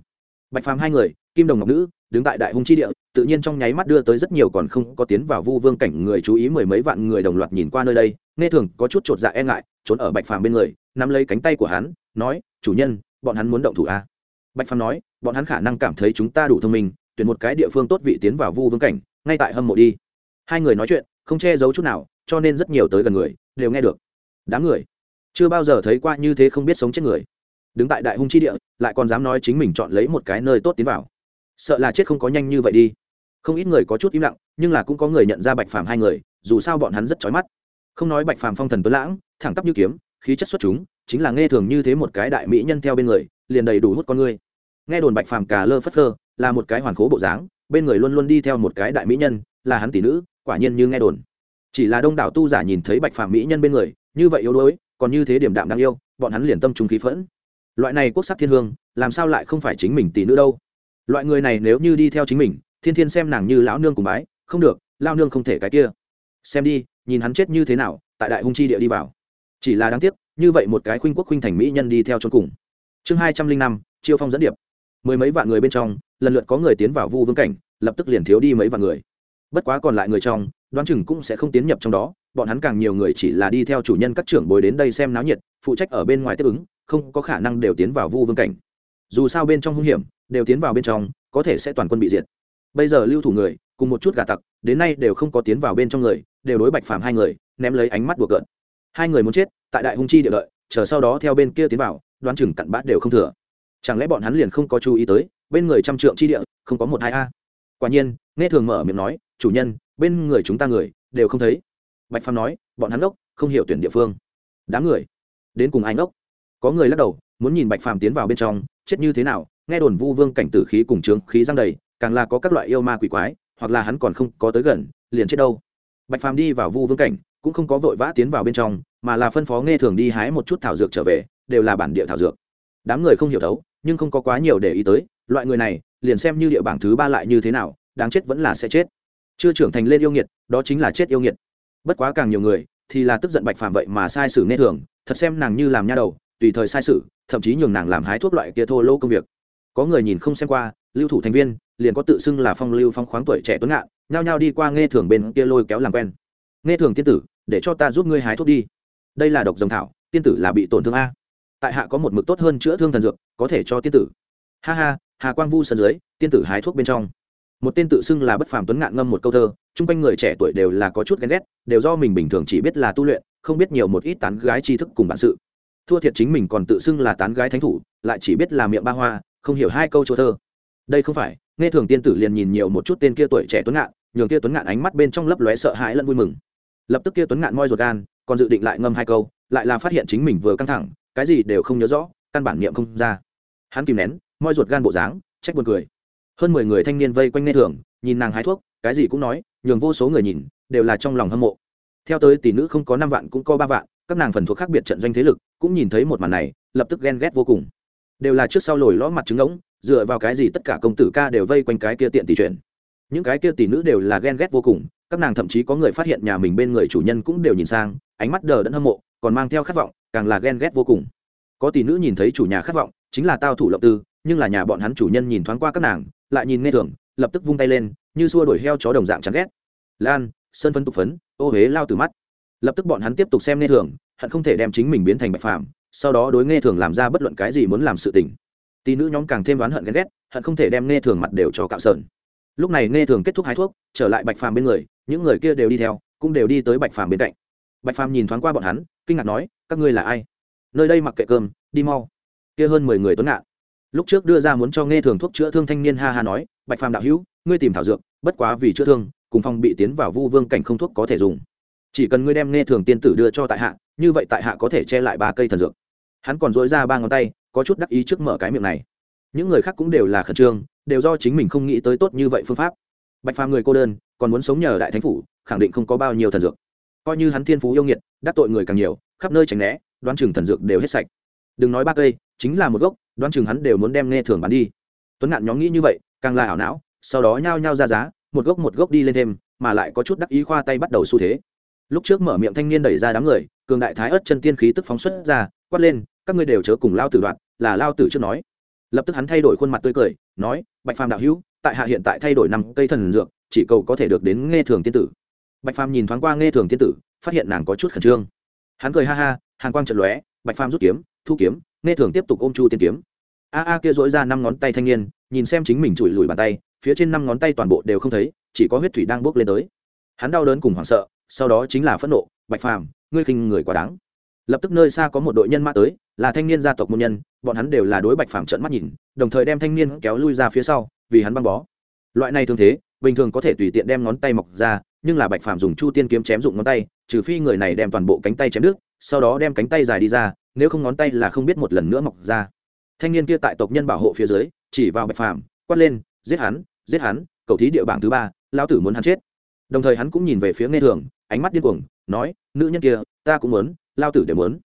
Bạch phàm hai người, kim đồng ngọc nữ, đứng tại đại hung chi địa, tự nhiên trong nháy mắt đưa tới rất nhiều còn không có tiến vào vu vương cảnh người chú ý mười mấy vạn người đồng loạt nhìn qua nơi đây, nghe thường có chút chột dạ e ngại, trốn ở bạch phàm bên người, nắm lấy cánh tay của hắn, nói, chủ nhân, bọn hắn muốn động thủ a à? bạch phàm nói, bọn hắn khả năng cảm thấy chúng ta đủ thông minh tuyển một cái địa phương tốt vị tiến vào vu vương cảnh, ngay tại hâm mộ đi. Hai người nói chuyện, không che giấu chút nào, cho nên rất nhiều tới gần người, đều nghe được. Đám người. Chưa bao giờ thấy qua như thế không biết sống chết người. Đứng tại đại hung chi địa, lại còn dám nói chính mình chọn lấy một cái nơi tốt tiến vào. Sợ là chết không có nhanh như vậy đi. Không ít người có chút im lặng, nhưng là cũng có người nhận ra bạch phàm hai người, dù sao bọn hắn rất trói mắt. Không nói bạch phàm phong thần tuấn lãng, thẳng tắp như kiếm, khí chất xuất chúng, chính là nghe thường như thế một cái đại mỹ nhân theo bên người, liền đầy đủ hút con người. Nghe đồn bạch phàm cà lơ phất phơ là một cái hoàn khố bộ dáng, bên người luôn luôn đi theo một cái đại mỹ nhân, là hắn tỷ nữ, quả nhiên như nghe đồn. Chỉ là đông đảo tu giả nhìn thấy bạch phàm mỹ nhân bên người, như vậy yếu đuối, còn như thế điểm đạm đáng yêu, bọn hắn liền tâm trung khí phẫn. Loại này quốc sắc thiên hương, làm sao lại không phải chính mình tỷ nữ đâu? Loại người này nếu như đi theo chính mình, thiên thiên xem nàng như lão nương cùng bái, không được lao nương không thể cái kia. Xem đi, nhìn hắn chết như thế nào, tại đại hung chi địa đi vào. Chỉ là đáng tiếc, như vậy một cái khuynh quốc khuynh thành mỹ nhân đi theo cho cùng. Chương hai trăm linh năm, chiêu phong dẫn điệp mười mấy vạn người bên trong, lần lượt có người tiến vào vu vương cảnh, lập tức liền thiếu đi mấy vạn người. Bất quá còn lại người trong, đoán chừng cũng sẽ không tiến nhập trong đó, bọn hắn càng nhiều người chỉ là đi theo chủ nhân các trưởng bồi đến đây xem náo nhiệt, phụ trách ở bên ngoài tiếp ứng, không có khả năng đều tiến vào vu vương cảnh. Dù sao bên trong hung hiểm, đều tiến vào bên trong, có thể sẽ toàn quân bị diệt. Bây giờ lưu thủ người, cùng một chút gà tặc, đến nay đều không có tiến vào bên trong người, đều đối bạch phàm hai người, ném lấy ánh mắt buộc cợt. Hai người muốn chết, tại đại hung chi địa lợi chờ sau đó theo bên kia tiến vào, đoán chừng cặn bát đều không thừa chẳng lẽ bọn hắn liền không có chú ý tới, bên người trăm trượng chi địa, không có một hai a? Quả nhiên, nghe thường mở miệng nói, chủ nhân, bên người chúng ta người, đều không thấy. Bạch phàm nói, bọn hắn ốc không hiểu tuyển địa phương. Đám người, đến cùng anh ốc có người lắc đầu, muốn nhìn bạch phàm tiến vào bên trong, chết như thế nào, nghe đồn vu vương cảnh tử khí cùng trướng khí răng đầy, càng là có các loại yêu ma quỷ quái, hoặc là hắn còn không có tới gần, liền chết đâu. Bạch phàm đi vào vu vương cảnh, cũng không có vội vã tiến vào bên trong, mà là phân phó nghe thường đi hái một chút thảo dược trở về, đều là bản địa thảo dược. Đám người không hiểu thấu nhưng không có quá nhiều để ý tới, loại người này, liền xem như địa bảng thứ ba lại như thế nào, đáng chết vẫn là sẽ chết. Chưa trưởng thành lên yêu nghiệt, đó chính là chết yêu nghiệt. Bất quá càng nhiều người, thì là tức giận bạch phàm vậy mà sai sử nghe thường, thật xem nàng như làm nha đầu, tùy thời sai sử thậm chí nhường nàng làm hái thuốc loại kia thô lỗ công việc. Có người nhìn không xem qua, lưu thủ thành viên, liền có tự xưng là phong lưu phong khoáng tuổi trẻ tuấn ngạn, nhao nhao đi qua nghe thường bên kia lôi kéo làm quen. Nghe thường tiên tử, để cho ta giúp ngươi hái thuốc đi. Đây là độc dòng thảo, tiên tử là bị tổn thương a tại hạ có một mực tốt hơn chữa thương thần dược, có thể cho tiên tử. Ha ha, hà quang vu sân dưới, tiên tử hái thuốc bên trong. Một tên tự xưng là bất phàm tuấn ngạn ngâm một câu thơ, chung quanh người trẻ tuổi đều là có chút ghen ghét, đều do mình bình thường chỉ biết là tu luyện, không biết nhiều một ít tán gái tri thức cùng bản sự. Thua thiệt chính mình còn tự xưng là tán gái thánh thủ, lại chỉ biết là miệng ba hoa, không hiểu hai câu chỗ thơ. Đây không phải, nghe thường tiên tử liền nhìn nhiều một chút tên kia tuổi trẻ tuấn ngạn, nhường kia tuấn ngạn ánh mắt bên trong lấp lóe sợ hãi lẫn vui mừng. Lập tức kia tuấn ngạn moi ruột gan, còn dự định lại ngâm hai câu, lại là phát hiện chính mình vừa căng thẳng cái gì đều không nhớ rõ, căn bản niệm không ra. Hắn kìm nén, moi ruột gan bộ dáng, trách buồn cười. Hơn mười người thanh niên vây quanh nghe thường, nhìn nàng hái thuốc, cái gì cũng nói, nhường vô số người nhìn, đều là trong lòng hâm mộ. Theo tới tỷ nữ không có năm vạn cũng có ba vạn, các nàng phần thuộc khác biệt trận doanh thế lực, cũng nhìn thấy một màn này, lập tức ghen ghét vô cùng. Đều là trước sau lồi ló mặt trứng ngỗng dựa vào cái gì tất cả công tử ca đều vây quanh cái kia tiện tỷ chuyện. những cái kia tỷ nữ đều là ghen ghét vô cùng, các nàng thậm chí có người phát hiện nhà mình bên người chủ nhân cũng đều nhìn sang, ánh mắt đờ đẫn hâm mộ, còn mang theo khát vọng càng là ghen ghét vô cùng. Có tỷ nữ nhìn thấy chủ nhà khát vọng, chính là tao thủ lộng tư, nhưng là nhà bọn hắn chủ nhân nhìn thoáng qua các nàng, lại nhìn nghe thường, lập tức vung tay lên, như xua đuổi heo chó đồng dạng chán ghét. Lan, sơn phấn tục phấn, ô huế lao từ mắt. Lập tức bọn hắn tiếp tục xem nghe thường, hận không thể đem chính mình biến thành bạch phàm, sau đó đối nghe thường làm ra bất luận cái gì muốn làm sự tình. Tỷ nữ nhóm càng thêm oán hận ghen ghét, hận không thể đem nghe thường mặt đều cho cạo sờn. Lúc này nghe thường kết thúc hái thuốc, trở lại bạch phàm bên người, những người kia đều đi theo, cũng đều đi tới bạch phàm bên cạnh. Bạch phàm nhìn thoáng qua bọn hắn, kinh ngạc nói các ngươi là ai? Nơi đây mặc kệ cơm, đi mau. Kia hơn mười người tuấn ngạn. Lúc trước đưa ra muốn cho nghe thường thuốc chữa thương thanh niên ha ha nói, bạch phàm đạo hữu, ngươi tìm thảo dược, bất quá vì chữa thương, cùng phong bị tiến vào vu vương cảnh không thuốc có thể dùng. Chỉ cần ngươi đem nghe thường tiên tử đưa cho tại hạ, như vậy tại hạ có thể che lại ba cây thần dược. Hắn còn dối ra ba ngón tay, có chút đắc ý trước mở cái miệng này. Những người khác cũng đều là khẩn trương, đều do chính mình không nghĩ tới tốt như vậy phương pháp. Bạch phàm người cô đơn, còn muốn sống nhờ đại thánh phủ, khẳng định không có bao nhiêu thần dược. Coi như hắn thiên phú yêu nghiệt, đắc tội người càng nhiều khắp nơi tránh né, đoán chừng thần dược đều hết sạch. Đừng nói ba cây, chính là một gốc, đoán chừng hắn đều muốn đem nghe thường bán đi. Tuấn ngạn nhóm nghĩ như vậy, càng là ảo não, sau đó nhao nhao ra giá, một gốc một gốc đi lên thêm, mà lại có chút đắc ý khoa tay bắt đầu xu thế. Lúc trước mở miệng thanh niên đẩy ra đám người, cường đại thái ớt chân tiên khí tức phóng xuất ra, quát lên, các ngươi đều chớ cùng lao tử đoạn, là lao tử trước nói. Lập tức hắn thay đổi khuôn mặt tươi cười, nói, bạch phàm đạo hữu, tại hạ hiện tại thay đổi năm cây thần dược, chỉ cầu có thể được đến nghe thường tiên tử. Bạch phàm nhìn thoáng qua nghe thường tiên tử, phát hiện nàng có chút khẩn trương hắn cười ha ha, hàn quang trận lóe, bạch phàm rút kiếm, thu kiếm, nghe thường tiếp tục ôm chu tiên kiếm. A a kia dỗi ra năm ngón tay thanh niên, nhìn xem chính mình chùi lùi bàn tay, phía trên năm ngón tay toàn bộ đều không thấy, chỉ có huyết thủy đang bốc lên tới. Hắn đau đớn cùng hoảng sợ, sau đó chính là phẫn nộ, bạch phàm, ngươi khinh người quá đáng. Lập tức nơi xa có một đội nhân mã tới, là thanh niên gia tộc môn nhân, bọn hắn đều là đối bạch phàm trận mắt nhìn, đồng thời đem thanh niên kéo lui ra phía sau, vì hắn băng bó. Loại này thường thế, bình thường có thể tùy tiện đem ngón tay mọc ra, nhưng là bạch phàm dùng chu tiên kiếm chém dụng ngón tay trừ phi người này đem toàn bộ cánh tay chém đứt, sau đó đem cánh tay dài đi ra, nếu không ngón tay là không biết một lần nữa mọc ra. Thanh niên kia tại tộc nhân bảo hộ phía dưới, chỉ vào bạch phàm, quát lên, giết hắn giết hắn, cầu thí địa bảng thứ ba, lão tử muốn hắn chết. Đồng thời hắn cũng nhìn về phía nghe thường, ánh mắt điên cuồng, nói, nữ nhân kia, ta cũng muốn lao tử đều muốn.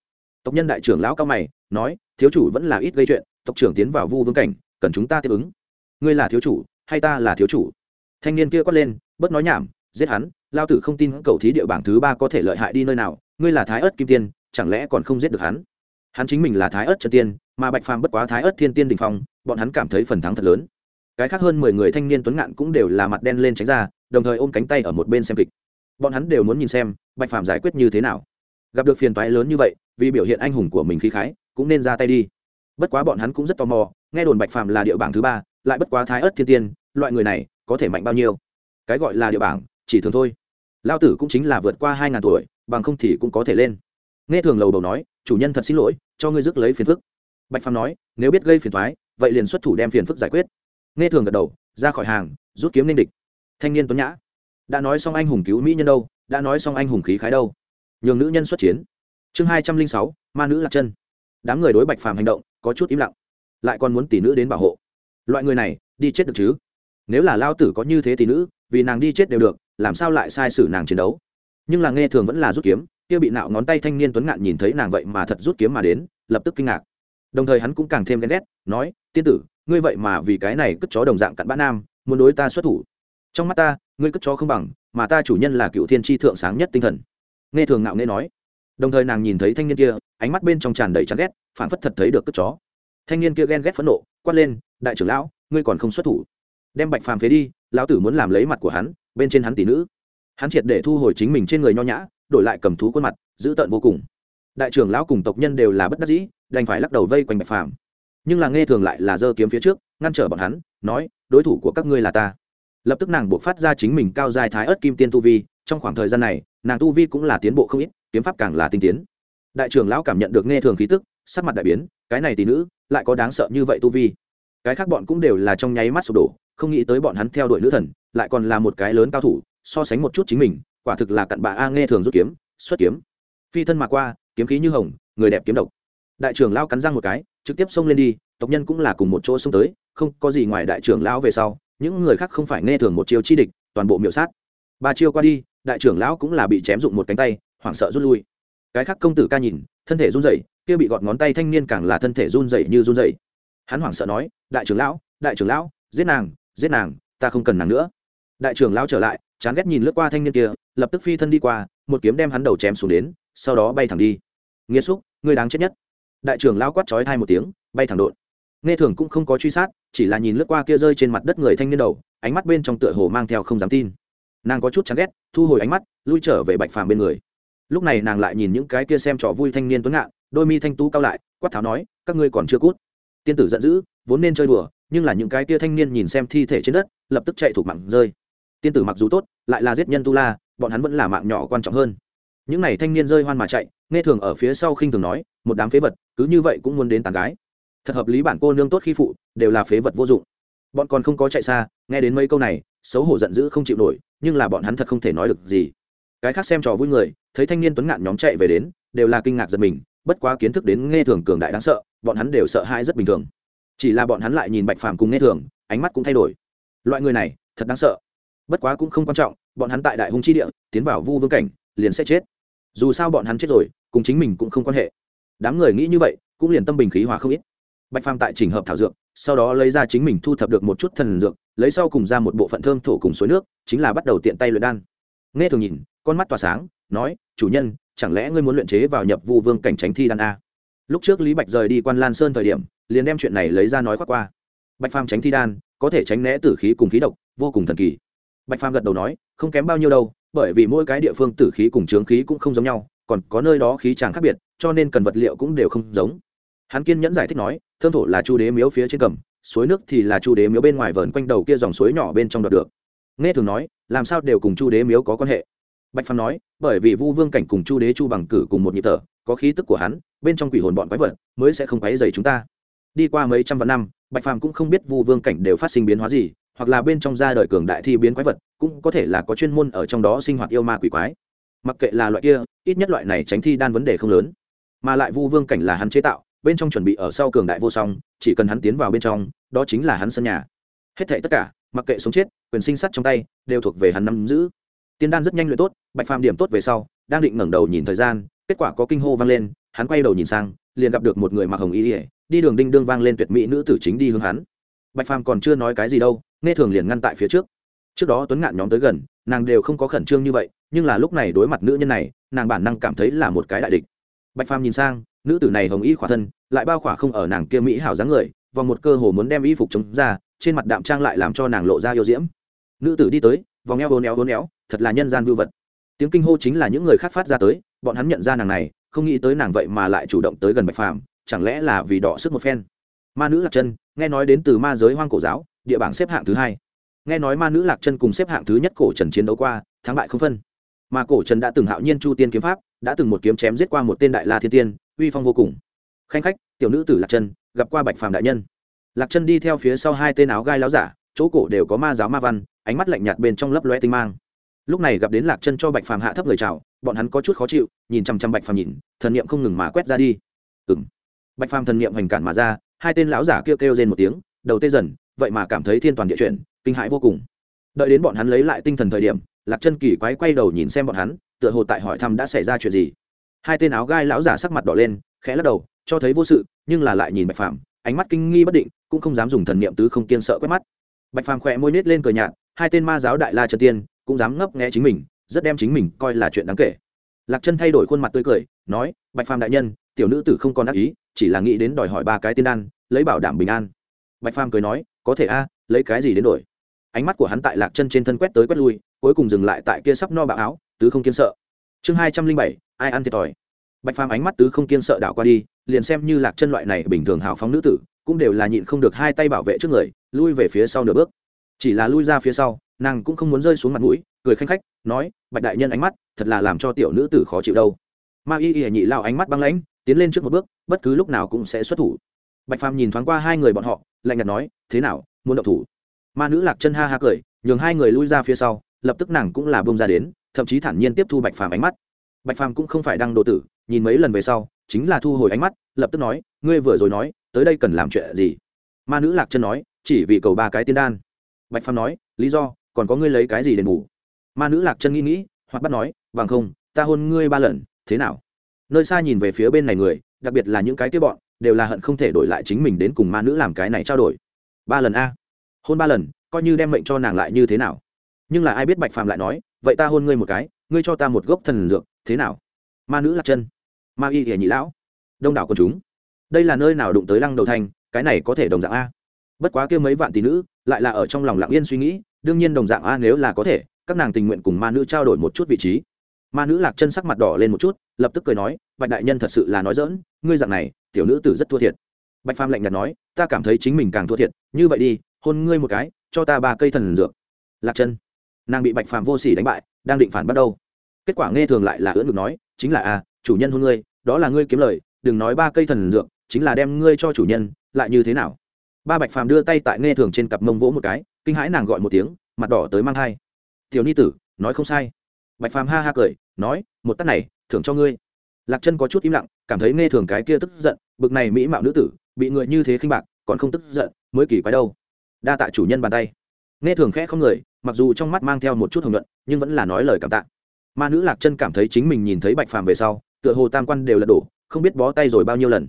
Tộc nhân đại trưởng lão cao mày, nói, thiếu chủ vẫn là ít gây chuyện, tộc trưởng tiến vào vu vương cảnh, cần chúng ta tiếp ứng. Ngươi là thiếu chủ, hay ta là thiếu chủ? Thanh niên kia quát lên, bớt nói nhảm giết hắn, lao tử không tin cầu thí địa bảng thứ ba có thể lợi hại đi nơi nào, ngươi là thái ớt kim tiên, chẳng lẽ còn không giết được hắn? Hắn chính mình là thái ớt chân tiên, mà bạch phàm bất quá thái ớt thiên tiên đình phong, bọn hắn cảm thấy phần thắng thật lớn. Cái khác hơn mười người thanh niên tuấn ngạn cũng đều là mặt đen lên tránh ra, đồng thời ôm cánh tay ở một bên xem kịch. Bọn hắn đều muốn nhìn xem bạch phàm giải quyết như thế nào. Gặp được phiền toái lớn như vậy, vì biểu hiện anh hùng của mình khí khái, cũng nên ra tay đi. Bất quá bọn hắn cũng rất tò mò, nghe đồn bạch phàm là địa bảng thứ ba, lại bất quá thái ớt thiên tiên, loại người này có thể mạnh bao nhiêu? Cái gọi là địa bảng chỉ thường thôi. Lao tử cũng chính là vượt qua hai ngàn tuổi, bằng không thì cũng có thể lên. Nghe thường lầu đầu nói, chủ nhân thật xin lỗi, cho ngươi rước lấy phiền phức. Bạch phàm nói, nếu biết gây phiền thoái vậy liền xuất thủ đem phiền phức giải quyết. Nghe thường gật đầu, ra khỏi hàng, rút kiếm nên địch. Thanh niên tuấn nhã, đã nói xong anh hùng cứu mỹ nhân đâu, đã nói xong anh hùng khí khái đâu. Nhường nữ nhân xuất chiến. Chương hai trăm linh sáu, ma nữ lạc chân. Đám người đối bạch phàm hành động, có chút im lặng. Lại còn muốn tỷ nữ đến bảo hộ. Loại người này, đi chết được chứ? Nếu là lao tử có như thế tỷ nữ vì nàng đi chết đều được, làm sao lại sai sử nàng chiến đấu? Nhưng là nghe thường vẫn là rút kiếm, kia bị nạo ngón tay thanh niên tuấn ngạn nhìn thấy nàng vậy mà thật rút kiếm mà đến, lập tức kinh ngạc. Đồng thời hắn cũng càng thêm ghen ghét, nói, tiên tử, ngươi vậy mà vì cái này cất chó đồng dạng cặn bã nam, muốn đối ta xuất thủ. Trong mắt ta, ngươi cất chó không bằng, mà ta chủ nhân là cựu thiên tri thượng sáng nhất tinh thần. Nghe thường ngạo nghe nói. Đồng thời nàng nhìn thấy thanh niên kia, ánh mắt bên trong tràn đầy chán ghét phản phất thật thấy được cất chó. Thanh niên kia ghen ghét phẫn nộ, quát lên, đại trưởng lão, ngươi còn không xuất thủ? Đem bạch phàm phế đi, lão tử muốn làm lấy mặt của hắn, bên trên hắn tỷ nữ. Hắn triệt để thu hồi chính mình trên người nho nhã, đổi lại cầm thú khuôn mặt giữ tợn vô cùng. Đại trưởng lão cùng tộc nhân đều là bất đắc dĩ, đành phải lắc đầu vây quanh bạch phàm. Nhưng là nghe thường lại là giơ kiếm phía trước, ngăn trở bọn hắn, nói, đối thủ của các ngươi là ta. Lập tức nàng buộc phát ra chính mình cao dài thái ớt kim tiên tu vi, trong khoảng thời gian này, nàng tu vi cũng là tiến bộ không ít, kiếm pháp càng là tinh tiến. Đại trưởng lão cảm nhận được nghe thường khí tức, sắc mặt đại biến, cái này tỷ nữ, lại có đáng sợ như vậy tu vi. Cái khác bọn cũng đều là trong nháy mắt sụp đổ không nghĩ tới bọn hắn theo đuổi nữ thần, lại còn là một cái lớn cao thủ, so sánh một chút chính mình, quả thực là cặn bà a nghe thường rút kiếm, xuất kiếm. Phi thân mà qua, kiếm khí như hồng, người đẹp kiếm độc. Đại trưởng lao cắn răng một cái, trực tiếp xông lên đi, tộc nhân cũng là cùng một chỗ xông tới, không có gì ngoài đại trưởng lão về sau, những người khác không phải nghe thường một chiêu chi địch, toàn bộ miểu sát. Ba chiêu qua đi, đại trưởng lão cũng là bị chém dụng một cánh tay, hoảng sợ rút lui. Cái khác công tử ca nhìn, thân thể run rẩy, kia bị gọt ngón tay thanh niên càng là thân thể run rẩy như run rẩy. Hắn hoảng sợ nói, đại trưởng lão, đại trưởng lão, giết nàng giết nàng, ta không cần nàng nữa. Đại trưởng lao trở lại, chán ghét nhìn lướt qua thanh niên kia, lập tức phi thân đi qua, một kiếm đem hắn đầu chém xuống đến, sau đó bay thẳng đi. Nghĩa xúc, ngươi đáng chết nhất. Đại trưởng lao quát chói thai một tiếng, bay thẳng đột. Nghe thường cũng không có truy sát, chỉ là nhìn lướt qua kia rơi trên mặt đất người thanh niên đầu, ánh mắt bên trong tựa hồ mang theo không dám tin. Nàng có chút chán ghét, thu hồi ánh mắt, lui trở về bạch phàm bên người. Lúc này nàng lại nhìn những cái kia xem trò vui thanh niên tuấn ngạn, đôi mi thanh tú cao lại, quát tháo nói, các ngươi còn chưa cút. Tiên tử giận dữ, vốn nên chơi đùa nhưng là những cái kia thanh niên nhìn xem thi thể trên đất, lập tức chạy thủ mạng rơi. Tiên tử mặc dù tốt, lại là giết nhân tu la, bọn hắn vẫn là mạng nhỏ quan trọng hơn. Những n à y thanh niên rơi hoan mà chạy, nghe thường ở phía sau khinh thường nói, một đám phế vật, cứ như vậy cũng muốn đến tàn gái. Thật hợp lý bản cô nương tốt khi phụ, đều là phế vật vô dụng. Bọn còn không có chạy xa, nghe đến mấy câu này, xấu hổ giận dữ không chịu nổi, nhưng là bọn hắn thật không thể nói được gì. Cái khác xem trò vui người, thấy thanh niên tuấn ngạn nhóm chạy về đến, đều là kinh ngạc giật mình, bất quá kiến thức đến nghe thường cường đại đáng sợ, bọn hắn đều sợ hãi rất bình thường chỉ là bọn hắn lại nhìn bạch phàm cùng nghe thường, ánh mắt cũng thay đổi. Loại người này, thật đáng sợ. Bất quá cũng không quan trọng, bọn hắn tại đại hung chi địa, tiến vào vu vương cảnh, liền sẽ chết. Dù sao bọn hắn chết rồi, cùng chính mình cũng không quan hệ. Đám người nghĩ như vậy, cũng liền tâm bình khí hòa không ít. Bạch phàm tại trình hợp thảo dược, sau đó lấy ra chính mình thu thập được một chút thần dược, lấy sau cùng ra một bộ phận thơm thổ cùng suối nước, chính là bắt đầu tiện tay luyện đan. Nghe thường nhìn, con mắt tỏa sáng, nói, chủ nhân, chẳng lẽ ngươi muốn luyện chế vào nhập vu vương cảnh tránh thi đan a? Lúc trước lý bạch rời đi quan lan sơn thời điểm liền đem chuyện này lấy ra nói khoác qua. Bạch phàm tránh thi đan, có thể tránh né tử khí cùng khí độc, vô cùng thần kỳ. Bạch phàm gật đầu nói, không kém bao nhiêu đâu, bởi vì mỗi cái địa phương tử khí cùng trướng khí cũng không giống nhau, còn có nơi đó khí tràng khác biệt, cho nên cần vật liệu cũng đều không giống. Hắn kiên nhẫn giải thích nói, thơm thổ là chu đế miếu phía trên cầm, suối nước thì là chu đế miếu bên ngoài vờn quanh đầu kia dòng suối nhỏ bên trong đoạt được. Nghe thường nói, làm sao đều cùng chu đế miếu có quan hệ? Bạch phàm nói, bởi vì vu vương cảnh cùng chu đế chu bằng cử cùng một nhịp thở, có khí tức của hắn, bên trong quỷ hồn bọn quái vật mới sẽ không quấy dày chúng ta đi qua mấy trăm vạn năm, bạch phàm cũng không biết vu vương cảnh đều phát sinh biến hóa gì, hoặc là bên trong ra đời cường đại thi biến quái vật, cũng có thể là có chuyên môn ở trong đó sinh hoạt yêu ma quỷ quái. Mặc kệ là loại kia, ít nhất loại này tránh thi đan vấn đề không lớn. Mà lại vu vương cảnh là hắn chế tạo, bên trong chuẩn bị ở sau cường đại vô song, chỉ cần hắn tiến vào bên trong, đó chính là hắn sân nhà. Hết thệ tất cả, mặc kệ sống chết, quyền sinh sắt trong tay, đều thuộc về hắn nắm giữ. Tiên đan rất nhanh luyện tốt, bạch phàm điểm tốt về sau, đang định ngẩng đầu nhìn thời gian, kết quả có kinh hô vang lên, hắn quay đầu nhìn sang, liền gặp được một người mặc hồng y ỉa đi đường đinh đương vang lên tuyệt mỹ nữ tử chính đi hướng hắn. Bạch phàm còn chưa nói cái gì đâu, nghe thường liền ngăn tại phía trước. Trước đó tuấn ngạn nhóm tới gần, nàng đều không có khẩn trương như vậy, nhưng là lúc này đối mặt nữ nhân này, nàng bản năng cảm thấy là một cái đại địch. Bạch phàm nhìn sang, nữ tử này hồng y khỏa thân, lại bao khỏa không ở nàng kia mỹ hảo dáng người, vòng một cơ hồ muốn đem y phục chống ra, trên mặt đạm trang lại làm cho nàng lộ ra yêu diễm. Nữ tử đi tới, vòng eo hôn éo hôn éo thật là nhân gian vưu vật. Tiếng kinh hô chính là những người khác phát ra tới, bọn hắn nhận ra nàng này, không nghĩ tới nàng vậy mà lại chủ động tới gần bạch phàm chẳng lẽ là vì đỏ sức một phen? Ma nữ lạc chân, nghe nói đến từ ma giới hoang cổ giáo, địa bảng xếp hạng thứ hai. Nghe nói ma nữ lạc chân cùng xếp hạng thứ nhất cổ trần chiến đấu qua, thắng bại không phân. Mà cổ trần đã từng hạo nhiên chu tiên kiếm pháp, đã từng một kiếm chém giết qua một tên đại la thiên tiên, uy phong vô cùng. Khanh khách, tiểu nữ tử lạc chân, gặp qua bạch phàm đại nhân. Lạc chân đi theo phía sau hai tên áo gai láo giả, chỗ cổ đều có ma giáo ma văn, ánh mắt lạnh nhạt bên trong lấp loe tinh mang. Lúc này gặp đến lạc chân cho bạch phàm hạ thấp lời chào, bọn hắn có chút khó chịu, nhìn chăm chăm bạch phàm nhìn, thần niệm không ngừng mà quét ra đi. Ừng bạch phàm thần niệm hành cản mà ra, hai tên lão giả kêu kêu rên một tiếng, đầu tê dần, vậy mà cảm thấy thiên toàn địa chuyển, kinh hãi vô cùng. Đợi đến bọn hắn lấy lại tinh thần thời điểm, lạc chân kỳ quái quay đầu nhìn xem bọn hắn, tựa hồ tại hỏi thăm đã xảy ra chuyện gì. Hai tên áo gai lão giả sắc mặt đỏ lên, khẽ lắc đầu, cho thấy vô sự, nhưng là lại nhìn bạch phàm, ánh mắt kinh nghi bất định, cũng không dám dùng thần niệm tứ không kiên sợ quét mắt. Bạch phàm khỏe môi nết lên cờ nhạt, hai tên ma giáo đại la chân tiên, cũng dám ngấp nghe chính mình, rất đem chính mình coi là chuyện đáng kể. Lạc chân thay đổi khuôn mặt tươi cười, nói, bạch phàm đại nhân tiểu nữ tử không còn ác ý, chỉ là nghĩ đến đòi hỏi ba cái tiên đan, lấy bảo đảm bình an. Bạch phàm cười nói, có thể a, lấy cái gì đến đổi? Ánh mắt của hắn tại lạc chân trên thân quét tới quét lui, cuối cùng dừng lại tại kia sắp no bạo áo, tứ không kiên sợ. Chương hai trăm linh bảy, ai ăn thiệt thòi. Bạch phàm ánh mắt tứ không kiên sợ đảo qua đi, liền xem như lạc chân loại này bình thường hào phóng nữ tử, cũng đều là nhịn không được hai tay bảo vệ trước người, lui về phía sau nửa bước. Chỉ là lui ra phía sau, nàng cũng không muốn rơi xuống mặt mũi, cười khanh khách, nói, bạch đại nhân ánh mắt, thật là làm cho tiểu nữ tử khó chịu đâu. Ma y y nhị lao ánh mắt băng lãnh tiến lên trước một bước, bất cứ lúc nào cũng sẽ xuất thủ. Bạch phàm nhìn thoáng qua hai người bọn họ, lạnh nhạt nói, thế nào, muốn động thủ? Ma nữ lạc chân ha ha cười, nhường hai người lui ra phía sau, lập tức nàng cũng là bông ra đến, thậm chí thản nhiên tiếp thu bạch phàm ánh mắt. Bạch phàm cũng không phải đăng đồ tử, nhìn mấy lần về sau, chính là thu hồi ánh mắt, lập tức nói, ngươi vừa rồi nói, tới đây cần làm chuyện gì? Ma nữ lạc chân nói, chỉ vì cầu ba cái tiên đan. Bạch phàm nói, lý do, còn có ngươi lấy cái gì đền bù? Ma nữ lạc chân nghĩ nghĩ, hoặc bắt nói, bằng không, ta hôn ngươi ba lần, thế nào? Nơi xa nhìn về phía bên này người đặc biệt là những cái kia bọn đều là hận không thể đổi lại chính mình đến cùng ma nữ làm cái này trao đổi. Ba lần a. Hôn ba lần coi như đem mệnh cho nàng lại như thế nào? Nhưng là ai biết bạch phàm lại nói vậy ta hôn ngươi một cái ngươi cho ta một gốc thần dược thế nào? Ma nữ lạc chân. Ma y hề nhị lão. Đông đảo quần chúng. Đây là nơi nào đụng tới lăng đầu thành, cái này có thể đồng dạng a? Bất quá kêu mấy vạn tỷ nữ lại là ở trong lòng lặng yên suy nghĩ đương nhiên đồng dạng a nếu là có thể các nàng tình nguyện cùng ma nữ trao đổi một chút vị trí ma nữ lạc chân sắc mặt đỏ lên một chút, lập tức cười nói, bạch đại nhân thật sự là nói dỡn ngươi dạng này, tiểu nữ tử rất thua thiệt. Bạch phàm lạnh nhạt nói, ta cảm thấy chính mình càng thua thiệt, như vậy đi, hôn ngươi một cái, cho ta ba cây thần dược. Lạc chân, nàng bị bạch phàm vô sỉ đánh bại, đang định phản bắt đầu kết quả nghe thường lại là ưỡn ngực nói, chính là a chủ nhân hôn ngươi, đó là ngươi kiếm lời, đừng nói ba cây thần dược, chính là đem ngươi cho chủ nhân, lại như thế nào? Ba bạch phàm đưa tay tại nghe thường trên cặp mông vỗ một cái, kinh hãi nàng gọi một tiếng, mặt đỏ tới mang thai. Tiểu ni tử, nói không sai bạch phàm ha ha cười, nói, một tắt này, thưởng cho ngươi. Lạc chân có chút im lặng, cảm thấy nghe thường cái kia tức giận, bực này mỹ mạo nữ tử, bị người như thế khinh bạc, còn không tức giận, mới kỳ quái đâu. Đa tạ chủ nhân bàn tay. Nghe thường khẽ không người, mặc dù trong mắt mang theo một chút hồng luận nhưng vẫn là nói lời cảm tạ. Ma nữ lạc chân cảm thấy chính mình nhìn thấy bạch phàm về sau, tựa hồ tam quan đều lật đổ, không biết bó tay rồi bao nhiêu lần.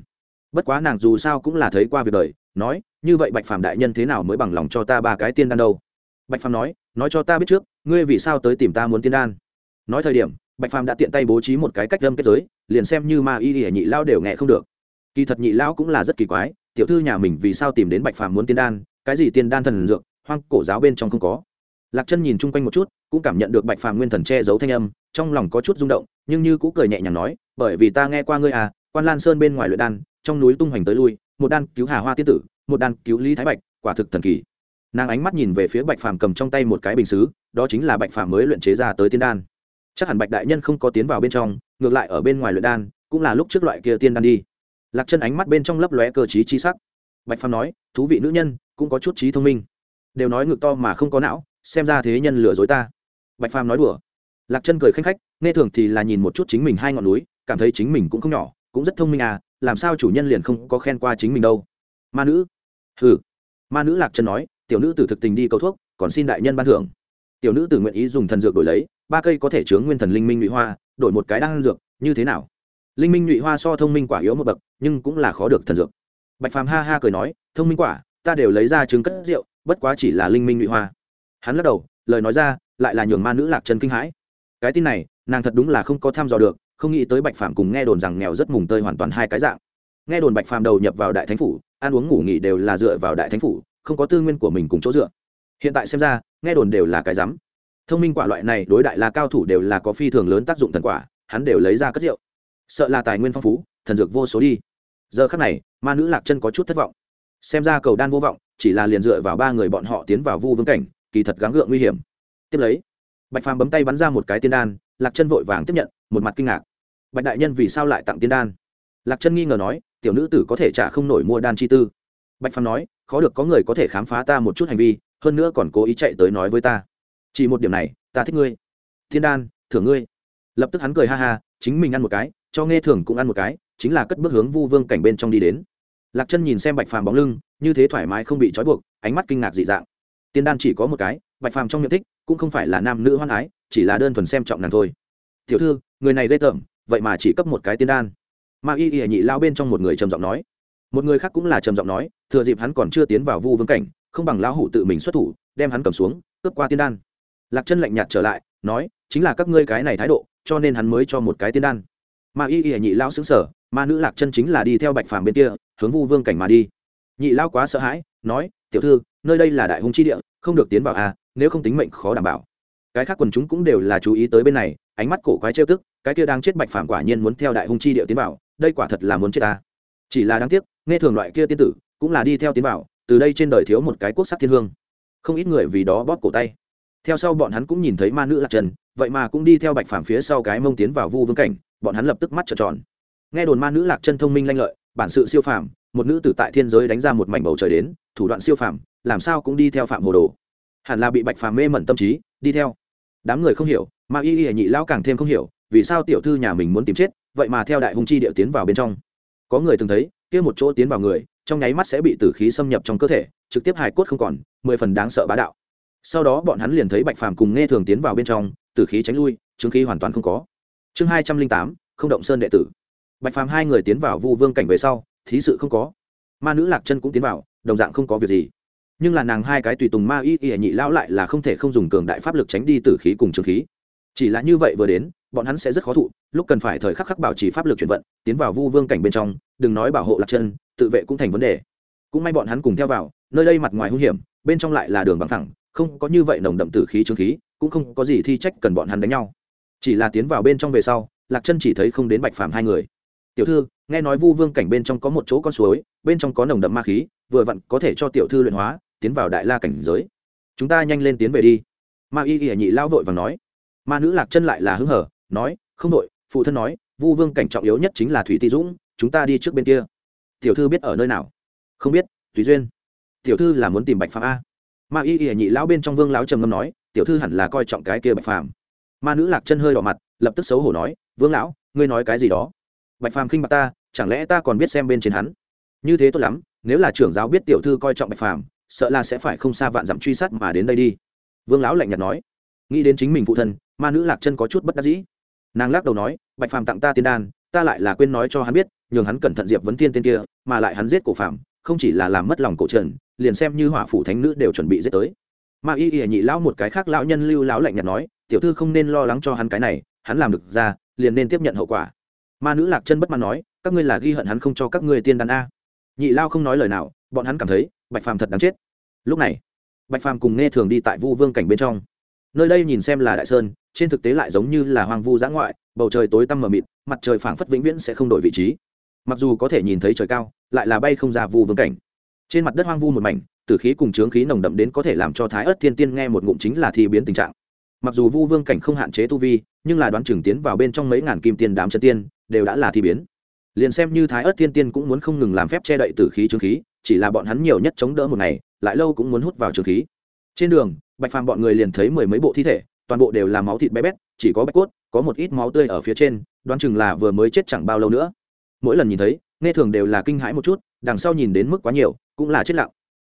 Bất quá nàng dù sao cũng là thấy qua việc đời, nói, như vậy bạch phàm đại nhân thế nào mới bằng lòng cho ta ba cái tiên đan đâu? Bạch phàm nói nói cho ta biết trước, ngươi vì sao tới tìm ta muốn tiên đan? Nói thời điểm, bạch phàm đã tiện tay bố trí một cái cách lâm kết giới, liền xem như ma y y nhị lao đều nghe không được. Kỳ thật nhị lao cũng là rất kỳ quái, tiểu thư nhà mình vì sao tìm đến bạch phàm muốn tiên đan, cái gì tiên đan thần dược, hoang cổ giáo bên trong không có. Lạc chân nhìn chung quanh một chút, cũng cảm nhận được bạch phàm nguyên thần che giấu thanh âm, trong lòng có chút rung động, nhưng như cũng cười nhẹ nhàng nói, bởi vì ta nghe qua ngươi à quan lan sơn bên ngoài luyện đan, trong núi tung hoành tới lui, một đan cứu hà hoa tiên tử, một đan cứu lý thái bạch, quả thực thần kỳ. Nàng ánh mắt nhìn về phía bạch phàm cầm trong tay một cái bình xứ, đó chính là bạch phàm mới luyện chế ra tới tiên đan chắc hẳn bạch đại nhân không có tiến vào bên trong, ngược lại ở bên ngoài luyện đan, cũng là lúc trước loại kia tiên đan đi. Lạc chân ánh mắt bên trong lấp lóe cơ t chi sắc. Bạch phàm nói, thú vị nữ nhân, cũng có chút trí thông minh. Đều nói ngực to mà không có não, xem ra thế nhân lừa dối ta. Bạch phàm nói đùa. Lạc chân cười khanh khách, nghe thường thì là nhìn một chút chính mình hai ngọn núi, cảm thấy chính mình cũng không nhỏ, cũng rất thông minh à làm sao chủ nhân liền không có khen qua chính mình đâu. Ma nữ. Hừ. Ma nữ lạc chân nói, tiểu nữ tử thực tình đi cầu thuốc, còn xin đại nhân ban thưởng. Tiểu nữ tử nguyện ý dùng thần dược đổi lấy ba cây có thể chứa nguyên thần linh minh nhụy hoa, đổi một cái đan dược, như thế nào? Linh minh nhụy hoa so thông minh quả yếu một bậc, nhưng cũng là khó được thần dược. Bạch phàm ha ha cười nói, thông minh quả, ta đều lấy ra trứng cất rượu, bất quá chỉ là linh minh nhụy hoa. Hắn lắc đầu, lời nói ra, lại là nhường ma nữ lạc chân kinh hãi. Cái tin này, nàng thật đúng là không có tham dò được, không nghĩ tới bạch phàm cùng nghe đồn rằng nghèo rất mùng tơi hoàn toàn hai cái dạng. Nghe đồn bạch phàm đầu nhập vào đại thánh phủ, ăn uống ngủ nghỉ đều là dựa vào đại thánh phủ, không có tư nguyên của mình cùng chỗ dựa. Hiện tại xem ra, nghe đồn đều là cái rắm thông minh quả loại này đối đại là cao thủ đều là có phi thường lớn tác dụng thần quả, hắn đều lấy ra cất rượu. Sợ là tài nguyên phong phú, thần dược vô số đi. Giờ khắc này, ma nữ lạc chân có chút thất vọng. Xem ra cầu đan vô vọng, chỉ là liền dựa vào ba người bọn họ tiến vào vu vương cảnh, kỳ thật gắng gượng nguy hiểm. Tiếp lấy, bạch phàm bấm tay bắn ra một cái tiên đan, lạc chân vội vàng tiếp nhận, một mặt kinh ngạc. Bạch đại nhân vì sao lại tặng tiên đan? Lạc chân nghi ngờ nói, tiểu nữ tử có thể trả không nổi mua đan chi tư. Bạch phàm nói, khó được có người có thể khám phá ta một chút hành vi, hơn nữa còn cố ý chạy tới nói với ta chỉ một điểm này, ta thích ngươi. Thiên đan, thưởng ngươi. Lập tức hắn cười ha ha, chính mình ăn một cái, cho nghe thưởng cũng ăn một cái, chính là cất bước hướng vu vương cảnh bên trong đi đến. Lạc chân nhìn xem bạch phàm bóng lưng, như thế thoải mái không bị trói buộc, ánh mắt kinh ngạc dị dạng. Tiên đan chỉ có một cái, bạch phàm trong miệng thích, cũng không phải là nam nữ hoan ái, chỉ là đơn thuần xem trọng nàng thôi. Tiểu thư, người này ghê tởm, vậy mà chỉ cấp một cái tiên đan. Ma y y nhị lao bên trong một người trầm giọng nói. Một người khác cũng là trầm giọng nói, thừa dịp hắn còn chưa tiến vào vu vương cảnh, không bằng lão hủ tự mình xuất thủ, đem hắn cầm xuống, cướp qua tiên đan lạc chân lạnh nhạt trở lại, nói, chính là các ngươi cái này thái độ, cho nên hắn mới cho một cái tiên đan. Mà y y nhị lao xứng sở ma nữ lạc chân chính là đi theo bạch phàm bên kia, hướng vu vương cảnh mà đi. Nhị lao quá sợ hãi, nói, tiểu thư, nơi đây là đại hung chi địa, không được tiến vào à nếu không tính mệnh khó đảm bảo. Cái khác quần chúng cũng đều là chú ý tới bên này, ánh mắt cổ quái trêu tức, cái kia đang chết bạch phàm quả nhiên muốn theo đại hung chi địa tiến vào, đây quả thật là muốn chết ta. Chỉ là đáng tiếc, nghe thường loại kia tiên tử, cũng là đi theo tiến vào, từ đây trên đời thiếu một cái quốc sắc thiên hương. Không ít người vì đó bóp cổ tay theo sau bọn hắn cũng nhìn thấy ma nữ lạc trần, vậy mà cũng đi theo bạch phàm phía sau cái mông tiến vào vu vương cảnh, bọn hắn lập tức mắt trợn tròn. Nghe đồn ma nữ lạc chân thông minh lanh lợi, bản sự siêu phàm, một nữ tử tại thiên giới đánh ra một mảnh bầu trời đến, thủ đoạn siêu phàm, làm sao cũng đi theo phạm hồ đồ. Hẳn là bị bạch phàm mê mẩn tâm trí, đi theo. Đám người không hiểu mà y y nhị lão càng thêm không hiểu, vì sao tiểu thư nhà mình muốn tìm chết, vậy mà theo đại hung chi địa tiến vào bên trong. Có người từng thấy, kia một chỗ tiến vào người, trong nháy mắt sẽ bị tử khí xâm nhập trong cơ thể, trực tiếp hài cốt không còn, mười phần đáng sợ bá đạo sau đó bọn hắn liền thấy bạch phàm cùng nghe thường tiến vào bên trong tử khí tránh lui, chứng khí hoàn toàn không có. Chương hai trăm linh tám, không động sơn đệ tử. Bạch phàm hai người tiến vào vu vương cảnh về sau, thí sự không có. Ma nữ lạc chân cũng tiến vào, đồng dạng không có việc gì. Nhưng là nàng hai cái tùy tùng ma y y nhị lão lại là không thể không dùng cường đại pháp lực tránh đi tử khí cùng trường khí. Chỉ là như vậy vừa đến, bọn hắn sẽ rất khó thụ, lúc cần phải thời khắc khắc bảo trì pháp lực chuyển vận, tiến vào vu vương cảnh bên trong, đừng nói bảo hộ lạc chân, tự vệ cũng thành vấn đề. Cũng may bọn hắn cùng theo vào, nơi đây mặt ngoài hung hiểm, bên trong lại là đường bằng thẳng không có như vậy nồng đậm tử khí trương khí, cũng không có gì thi trách cần bọn hắn đánh nhau. Chỉ là tiến vào bên trong về sau, lạc chân chỉ thấy không đến bạch phàm hai người. Tiểu thư, nghe nói vu vương cảnh bên trong có một chỗ con suối, bên trong có nồng đậm ma khí, vừa vặn có thể cho tiểu thư luyện hóa, tiến vào đại la cảnh giới. Chúng ta nhanh lên tiến về đi. Ma y y nhị lao vội và nói. Ma nữ lạc chân lại là hứng hở, nói, không đội, phụ thân nói, vu vương cảnh trọng yếu nhất chính là thủy ti dũng, chúng ta đi trước bên kia. Tiểu thư biết ở nơi nào? Không biết tùy duyên. Tiểu thư là muốn tìm bạch phàm a ma y y nhị lão bên trong vương lão trầm ngâm nói, tiểu thư hẳn là coi trọng cái kia bạch phàm. Ma nữ lạc chân hơi đỏ mặt, lập tức xấu hổ nói, vương lão, ngươi nói cái gì đó? Bạch phàm khinh bạc ta, chẳng lẽ ta còn biết xem bên trên hắn? Như thế tốt lắm, nếu là trưởng giáo biết tiểu thư coi trọng bạch phàm, sợ là sẽ phải không xa vạn dặm truy sát mà đến đây đi. Vương lão lạnh nhạt nói. Nghĩ đến chính mình phụ thân, ma nữ lạc chân có chút bất đắc dĩ. Nàng lắc đầu nói, bạch phàm tặng ta tiên đan, ta lại là quên nói cho hắn biết, nhường hắn cẩn thận diệp vấn tiên tên kia, mà lại hắn giết cổ phàm không chỉ là làm mất lòng cổ trần, liền xem như hỏa phủ thánh nữ đều chuẩn bị giết tới. Ma y y nhị lão một cái khác lão nhân lưu lão lạnh nhạt nói, tiểu thư không nên lo lắng cho hắn cái này, hắn làm được ra, liền nên tiếp nhận hậu quả. Ma nữ lạc chân bất mãn nói, các ngươi là ghi hận hắn không cho các ngươi tiên đàn a. Nhị lao không nói lời nào, bọn hắn cảm thấy, bạch phàm thật đáng chết. Lúc này, bạch phàm cùng nghe thường đi tại vu vương cảnh bên trong. Nơi đây nhìn xem là đại sơn, trên thực tế lại giống như là hoang vu giã ngoại, bầu trời tối tăm mờ mịt, mặt trời phảng phất vĩnh viễn sẽ không đổi vị trí mặc dù có thể nhìn thấy trời cao, lại là bay không ra vu vương cảnh. Trên mặt đất hoang vu một mảnh, tử khí cùng trướng khí nồng đậm đến có thể làm cho thái ớt thiên tiên nghe một ngụm chính là thi biến tình trạng. Mặc dù vu vương cảnh không hạn chế tu vi, nhưng là đoán chừng tiến vào bên trong mấy ngàn kim tiên đám chân tiên, đều đã là thi biến. Liền xem như thái ớt thiên tiên cũng muốn không ngừng làm phép che đậy tử khí trướng khí, chỉ là bọn hắn nhiều nhất chống đỡ một ngày, lại lâu cũng muốn hút vào trướng khí. Trên đường, bạch phàm bọn người liền thấy mười mấy bộ thi thể, toàn bộ đều là máu thịt bé bét, chỉ có bạch cốt, có một ít máu tươi ở phía trên, đoán chừng là vừa mới chết chẳng bao lâu nữa mỗi lần nhìn thấy, nghe thường đều là kinh hãi một chút, đằng sau nhìn đến mức quá nhiều, cũng là chết lặng.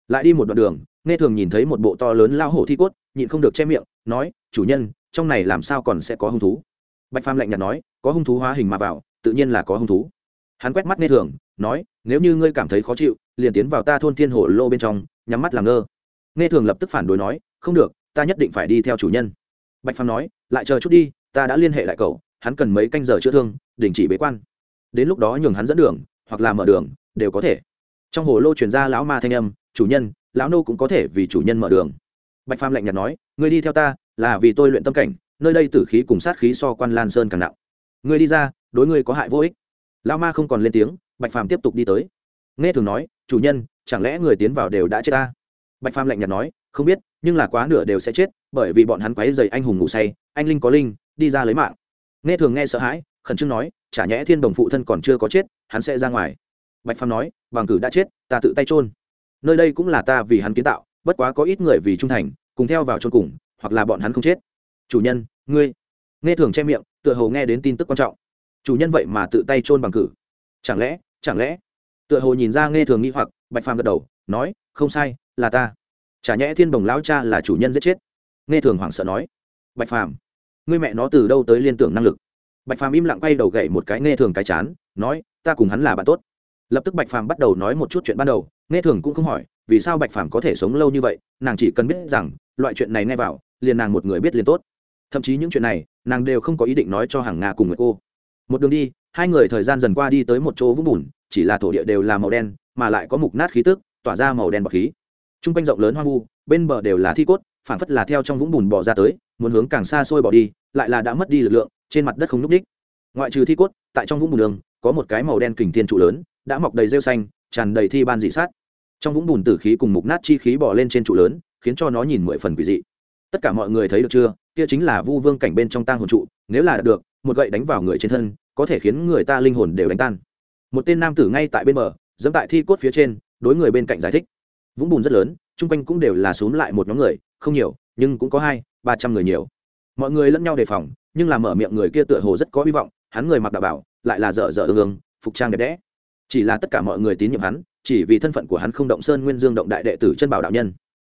Lại đi một đoạn đường, nghe thường nhìn thấy một bộ to lớn lao hổ thi cốt, nhịn không được che miệng, nói, chủ nhân, trong này làm sao còn sẽ có hung thú? Bạch phàm lạnh nhạt nói, có hung thú hóa hình mà vào, tự nhiên là có hung thú. Hắn quét mắt nghe thường, nói, nếu như ngươi cảm thấy khó chịu, liền tiến vào ta thôn thiên hổ lô bên trong, nhắm mắt làm ngơ. Nghe thường lập tức phản đối nói, không được, ta nhất định phải đi theo chủ nhân. Bạch phàm nói, lại chờ chút đi, ta đã liên hệ lại cậu, hắn cần mấy canh giờ chữa thương, đình chỉ bế quan đến lúc đó nhường hắn dẫn đường, hoặc là mở đường, đều có thể. Trong hồ lô truyền ra lão ma thanh âm, chủ nhân, lão nô cũng có thể vì chủ nhân mở đường. Bạch phàm lạnh nhạt nói, ngươi đi theo ta, là vì tôi luyện tâm cảnh, nơi đây tử khí cùng sát khí so quan lan sơn càng nặng. Ngươi đi ra, đối ngươi có hại vô ích. Lão ma không còn lên tiếng, bạch phàm tiếp tục đi tới. Nghe thường nói, chủ nhân, chẳng lẽ người tiến vào đều đã chết ta? Bạch phàm lạnh nhạt nói, không biết, nhưng là quá nửa đều sẽ chết, bởi vì bọn hắn quấy dày anh hùng ngủ say, anh linh có linh, đi ra lấy mạng. Nghe thường nghe sợ hãi, khẩn trương nói chả nhẽ thiên đồng phụ thân còn chưa có chết, hắn sẽ ra ngoài. Bạch phàm nói, bằng cử đã chết, ta tự tay trôn nơi đây cũng là ta vì hắn kiến tạo, bất quá có ít người vì trung thành, cùng theo vào trôn cùng, hoặc là bọn hắn không chết. Chủ nhân, ngươi. Nghe thường che miệng, tựa hồ nghe đến tin tức quan trọng. Chủ nhân vậy mà tự tay trôn bằng cử? Chẳng lẽ chẳng lẽ? Tựa hồ nhìn ra nghe thường nghi hoặc, bạch phàm gật đầu, nói, không sai, là ta. Chả nhẽ thiên đồng lão cha là chủ nhân giết chết? Nghe thường hoảng sợ nói. Bạch phàm, ngươi mẹ nó từ đâu tới liên tưởng năng lực? Bạch phàm im lặng quay đầu gậy một cái nghe thường cái chán, nói, ta cùng hắn là bạn tốt. Lập tức bạch phàm bắt đầu nói một chút chuyện ban đầu, nghe thường cũng không hỏi, vì sao bạch phàm có thể sống lâu như vậy, nàng chỉ cần biết rằng, loại chuyện này nghe vào, liền nàng một người biết liền tốt. Thậm chí những chuyện này, nàng đều không có ý định nói cho hàng nga cùng người cô. Một đường đi, hai người thời gian dần qua đi tới một chỗ vũng bùn, chỉ là thổ địa đều là màu đen, mà lại có mục nát khí tức, tỏa ra màu đen bọc khí. T r u n g quanh rộng lớn hoang vu, bên bờ đều là thi cốt phản phất là theo trong vũng bùn bỏ ra tới, muốn hướng càng xa xôi bỏ đi, lại là đã mất đi lực lượng trên mặt đất không núc đích. Ngoại trừ thi cốt, tại trong vũng bùn đường, có một cái màu đen kình thiên trụ lớn, đã mọc đầy rêu xanh, tràn đầy thi ban dị sát. Trong vũng bùn tử khí cùng mục nát chi khí bỏ lên trên trụ lớn, khiến cho nó nhìn mười phần quỷ dị. Tất cả mọi người thấy được chưa? Kia chính là vu vương cảnh bên trong tang hồn trụ, nếu là được, một gậy đánh vào người trên thân, có thể khiến người ta linh hồn đều đánh tan. Một tên nam tử ngay tại bên bờ dẫm tại thi cốt phía trên, đối người bên cạnh giải thích. Vũng bùn rất lớn, chung quanh cũng đều là xúm lại một nhóm người, không nhiều, nhưng cũng có hai, ba trăm người nhiều. Mọi người lẫn nhau đề phòng nhưng làm mở miệng người kia tựa hồ rất có hy vọng, hắn người mặc đạo bảo, lại là dở dở ương ương, phục trang đẹp đẽ. Chỉ là tất cả mọi người tín nhiệm hắn, chỉ vì thân phận của hắn không động sơn nguyên dương động đại đệ tử chân bảo đạo nhân.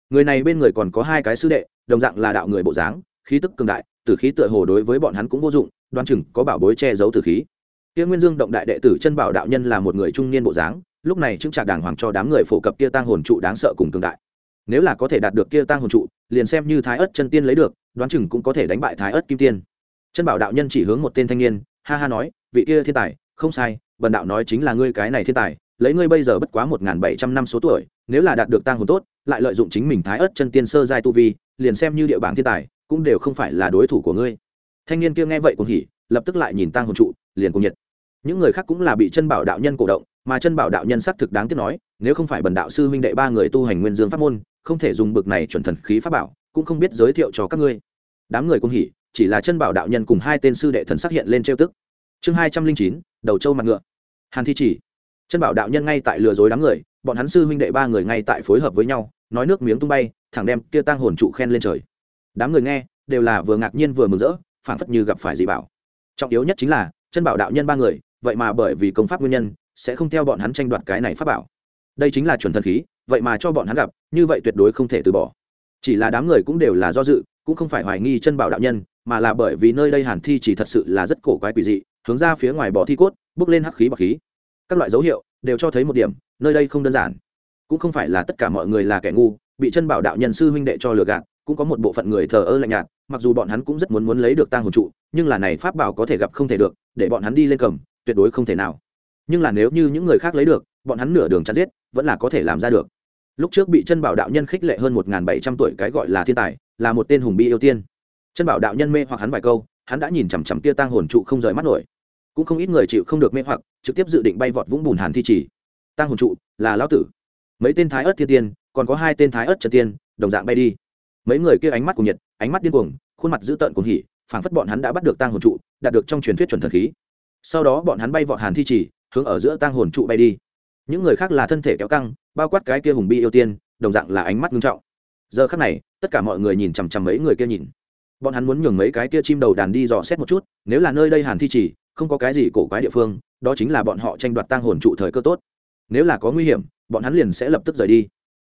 Người này bên người còn có hai cái sư đệ, đồng dạng là đạo người bộ dáng, khí tức cường đại, tử khí tựa hồ đối với bọn hắn cũng vô dụng, đoan chừng có bảo bối che giấu tử khí. Kia nguyên dương động đại đệ tử chân bảo đạo nhân là một người trung niên bộ dáng, lúc này chứng trạc đàng hoàng cho đám người phổ cập kia tăng hồn trụ đáng sợ cùng cường đại. Nếu là có thể đạt được kia tăng hồn trụ, liền xem như thái ớt chân tiên lấy được, đoán chừng cũng có thể đánh bại thái ớt kim tiên chân bảo đạo nhân chỉ hướng một tên thanh niên, ha ha nói, vị kia thiên tài, không sai, bần đạo nói chính là ngươi cái này thiên tài, lấy ngươi bây giờ bất quá một n g h n bảy trăm năm số tuổi, nếu là đạt được tang hồn tốt, lại lợi dụng chính mình thái ớt chân tiên sơ giai tu vi, liền xem như địa bảng thiên tài, cũng đều không phải là đối thủ của ngươi. Thanh niên kia nghe vậy cũng hỉ, lập tức lại nhìn tang hồn trụ, liền cùng nhiệt. Những người khác cũng là bị chân bảo đạo nhân cổ động, mà chân bảo đạo nhân xác thực đáng tiếc nói, nếu không phải bần đạo sư huynh đệ ba người tu hành nguyên dương pháp môn, không thể dùng bực này chuẩn thần khí pháp bảo, cũng không biết giới thiệu cho các ngươi. Đám người cũng hỉ chỉ là chân bảo đạo nhân cùng hai tên sư đệ thần xác hiện lên trêu tức. Chương hai trăm linh chín, đầu châu mặt ngựa. Hàn thi chỉ. Chân bảo đạo nhân ngay tại lừa dối đám người, bọn hắn sư huynh đệ ba người ngay tại phối hợp với nhau, nói nước miếng tung bay, thẳng đem kia tăng hồn trụ khen lên trời. Đám người nghe, đều là vừa ngạc nhiên vừa mừng rỡ, phảng phất như gặp phải dị bảo. Trọng yếu nhất chính là, chân bảo đạo nhân ba người, vậy mà bởi vì công pháp nguyên nhân, sẽ không theo bọn hắn tranh đoạt cái này pháp bảo. Đây chính là chuẩn thần khí, vậy mà cho bọn hắn gặp, như vậy tuyệt đối không thể từ bỏ. Chỉ là đám người cũng đều là do dự, cũng không phải hoài nghi chân bảo đạo nhân mà là bởi vì nơi đây hàn thi chỉ thật sự là rất cổ quái quỷ dị, hướng ra phía ngoài bỏ thi cốt, bước lên hắc khí bọc khí. Các loại dấu hiệu đều cho thấy một điểm, nơi đây không đơn giản. Cũng không phải là tất cả mọi người là kẻ ngu, bị chân bảo đạo nhân sư huynh đệ cho lừa gạt, cũng có một bộ phận người thờ ơ lạnh nhạt, mặc dù bọn hắn cũng rất muốn muốn lấy được tang hồn trụ, nhưng là này pháp bảo có thể gặp không thể được, để bọn hắn đi lên cầm, tuyệt đối không thể nào. Nhưng là nếu như những người khác lấy được, bọn hắn nửa đường chặt giết, vẫn là có thể làm ra được. Lúc trước bị chân bảo đạo nhân khích lệ hơn một bảy trăm tuổi cái gọi là thiên tài, là một tên hùng bi yêu tiên chân bảo đạo nhân mê hoặc hắn vài câu, hắn đã nhìn chằm chằm kia tang hồn trụ không rời mắt nổi. Cũng không ít người chịu không được mê hoặc, trực tiếp dự định bay vọt vũng bùn hàn thi chỉ. Tang hồn trụ là lão tử. Mấy tên thái ớt thiên tiên, còn có hai tên thái ớt trần tiên, đồng dạng bay đi. Mấy người kia ánh mắt cùng nhiệt, ánh mắt điên cuồng, khuôn mặt dữ tợn cuồng hỉ, phảng phất bọn hắn đã bắt được tang hồn trụ, đạt được trong truyền thuyết chuẩn thần khí. Sau đó bọn hắn bay vọt hàn thi chỉ, hướng ở giữa tang hồn trụ bay đi. Những người khác là thân thể kéo căng, bao quát cái kia hùng bi ưu tiên, đồng dạng là ánh mắt nghiêm trọng. Giờ khắc này, tất cả mọi người nhìn chằm chằm mấy người kia nhìn bọn hắn muốn nhường mấy cái kia chim đầu đàn đi dò xét một chút, nếu là nơi đây hàn thi chỉ không có cái gì cổ quái địa phương, đó chính là bọn họ tranh đoạt tang hồn trụ thời cơ tốt. Nếu là có nguy hiểm, bọn hắn liền sẽ lập tức rời đi.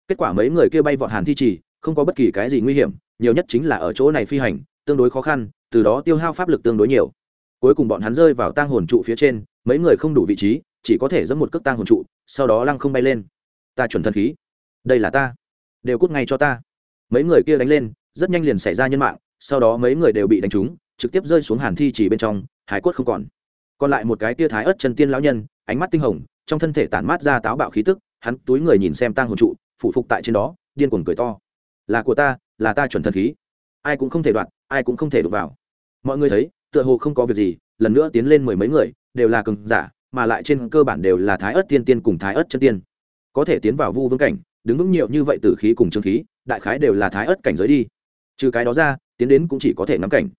Kết quả mấy người kia bay vọt hàn thi chỉ không có bất kỳ cái gì nguy hiểm, nhiều nhất chính là ở chỗ này phi hành, tương đối khó khăn, từ đó tiêu hao pháp lực tương đối nhiều. Cuối cùng bọn hắn rơi vào tang hồn trụ phía trên, mấy người không đủ vị trí, chỉ có thể dẫm một cước tang hồn trụ, sau đó lăng không bay lên. Ta chuẩn thần khí. Đây là ta. Đều cút ngay cho ta. Mấy người kia đánh lên, rất nhanh liền xảy ra nhân mạng sau đó mấy người đều bị đánh trúng, trực tiếp rơi xuống hàn thi chỉ bên trong, hải quất không còn. Còn lại một cái tia thái ớt chân tiên lão nhân, ánh mắt tinh hồng, trong thân thể tản mát ra táo bạo khí tức, hắn túi người nhìn xem tang hồn trụ phụ phục tại trên đó, điên cuồng cười to. Là của ta, là ta chuẩn thần khí. Ai cũng không thể đoạt, ai cũng không thể đụng vào. Mọi người thấy, tựa hồ không có việc gì, lần nữa tiến lên mười mấy người, đều là cường giả, mà lại trên cơ bản đều là thái ớt tiên tiên cùng thái ớt chân tiên. Có thể tiến vào vu vương cảnh, đứng vững nhiều như vậy tử khí cùng trương khí, đại khái đều là thái ớt cảnh giới đi. Trừ cái đó ra tiến đến cũng chỉ có thể ngắm cảnh.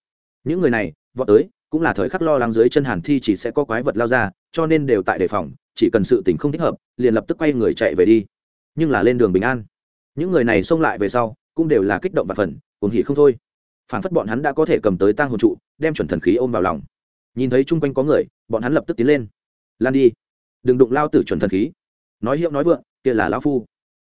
Những người này, vọt tới, cũng là thời khắc lo lắng dưới chân hàn thi chỉ sẽ có quái vật lao ra, cho nên đều tại đề phòng, chỉ cần sự tình không thích hợp, liền lập tức quay người chạy về đi. Nhưng là lên đường bình an. Những người này xông lại về sau, cũng đều là kích động và phần cuồng hỉ không thôi. Phản phất bọn hắn đã có thể cầm tới tang hồn trụ, đem chuẩn thần khí ôm vào lòng. Nhìn thấy chung quanh có người, bọn hắn lập tức tiến lên. Lan đi, đừng đụng lao tử chuẩn thần khí. Nói hiệu nói vượng, kia là lao phu.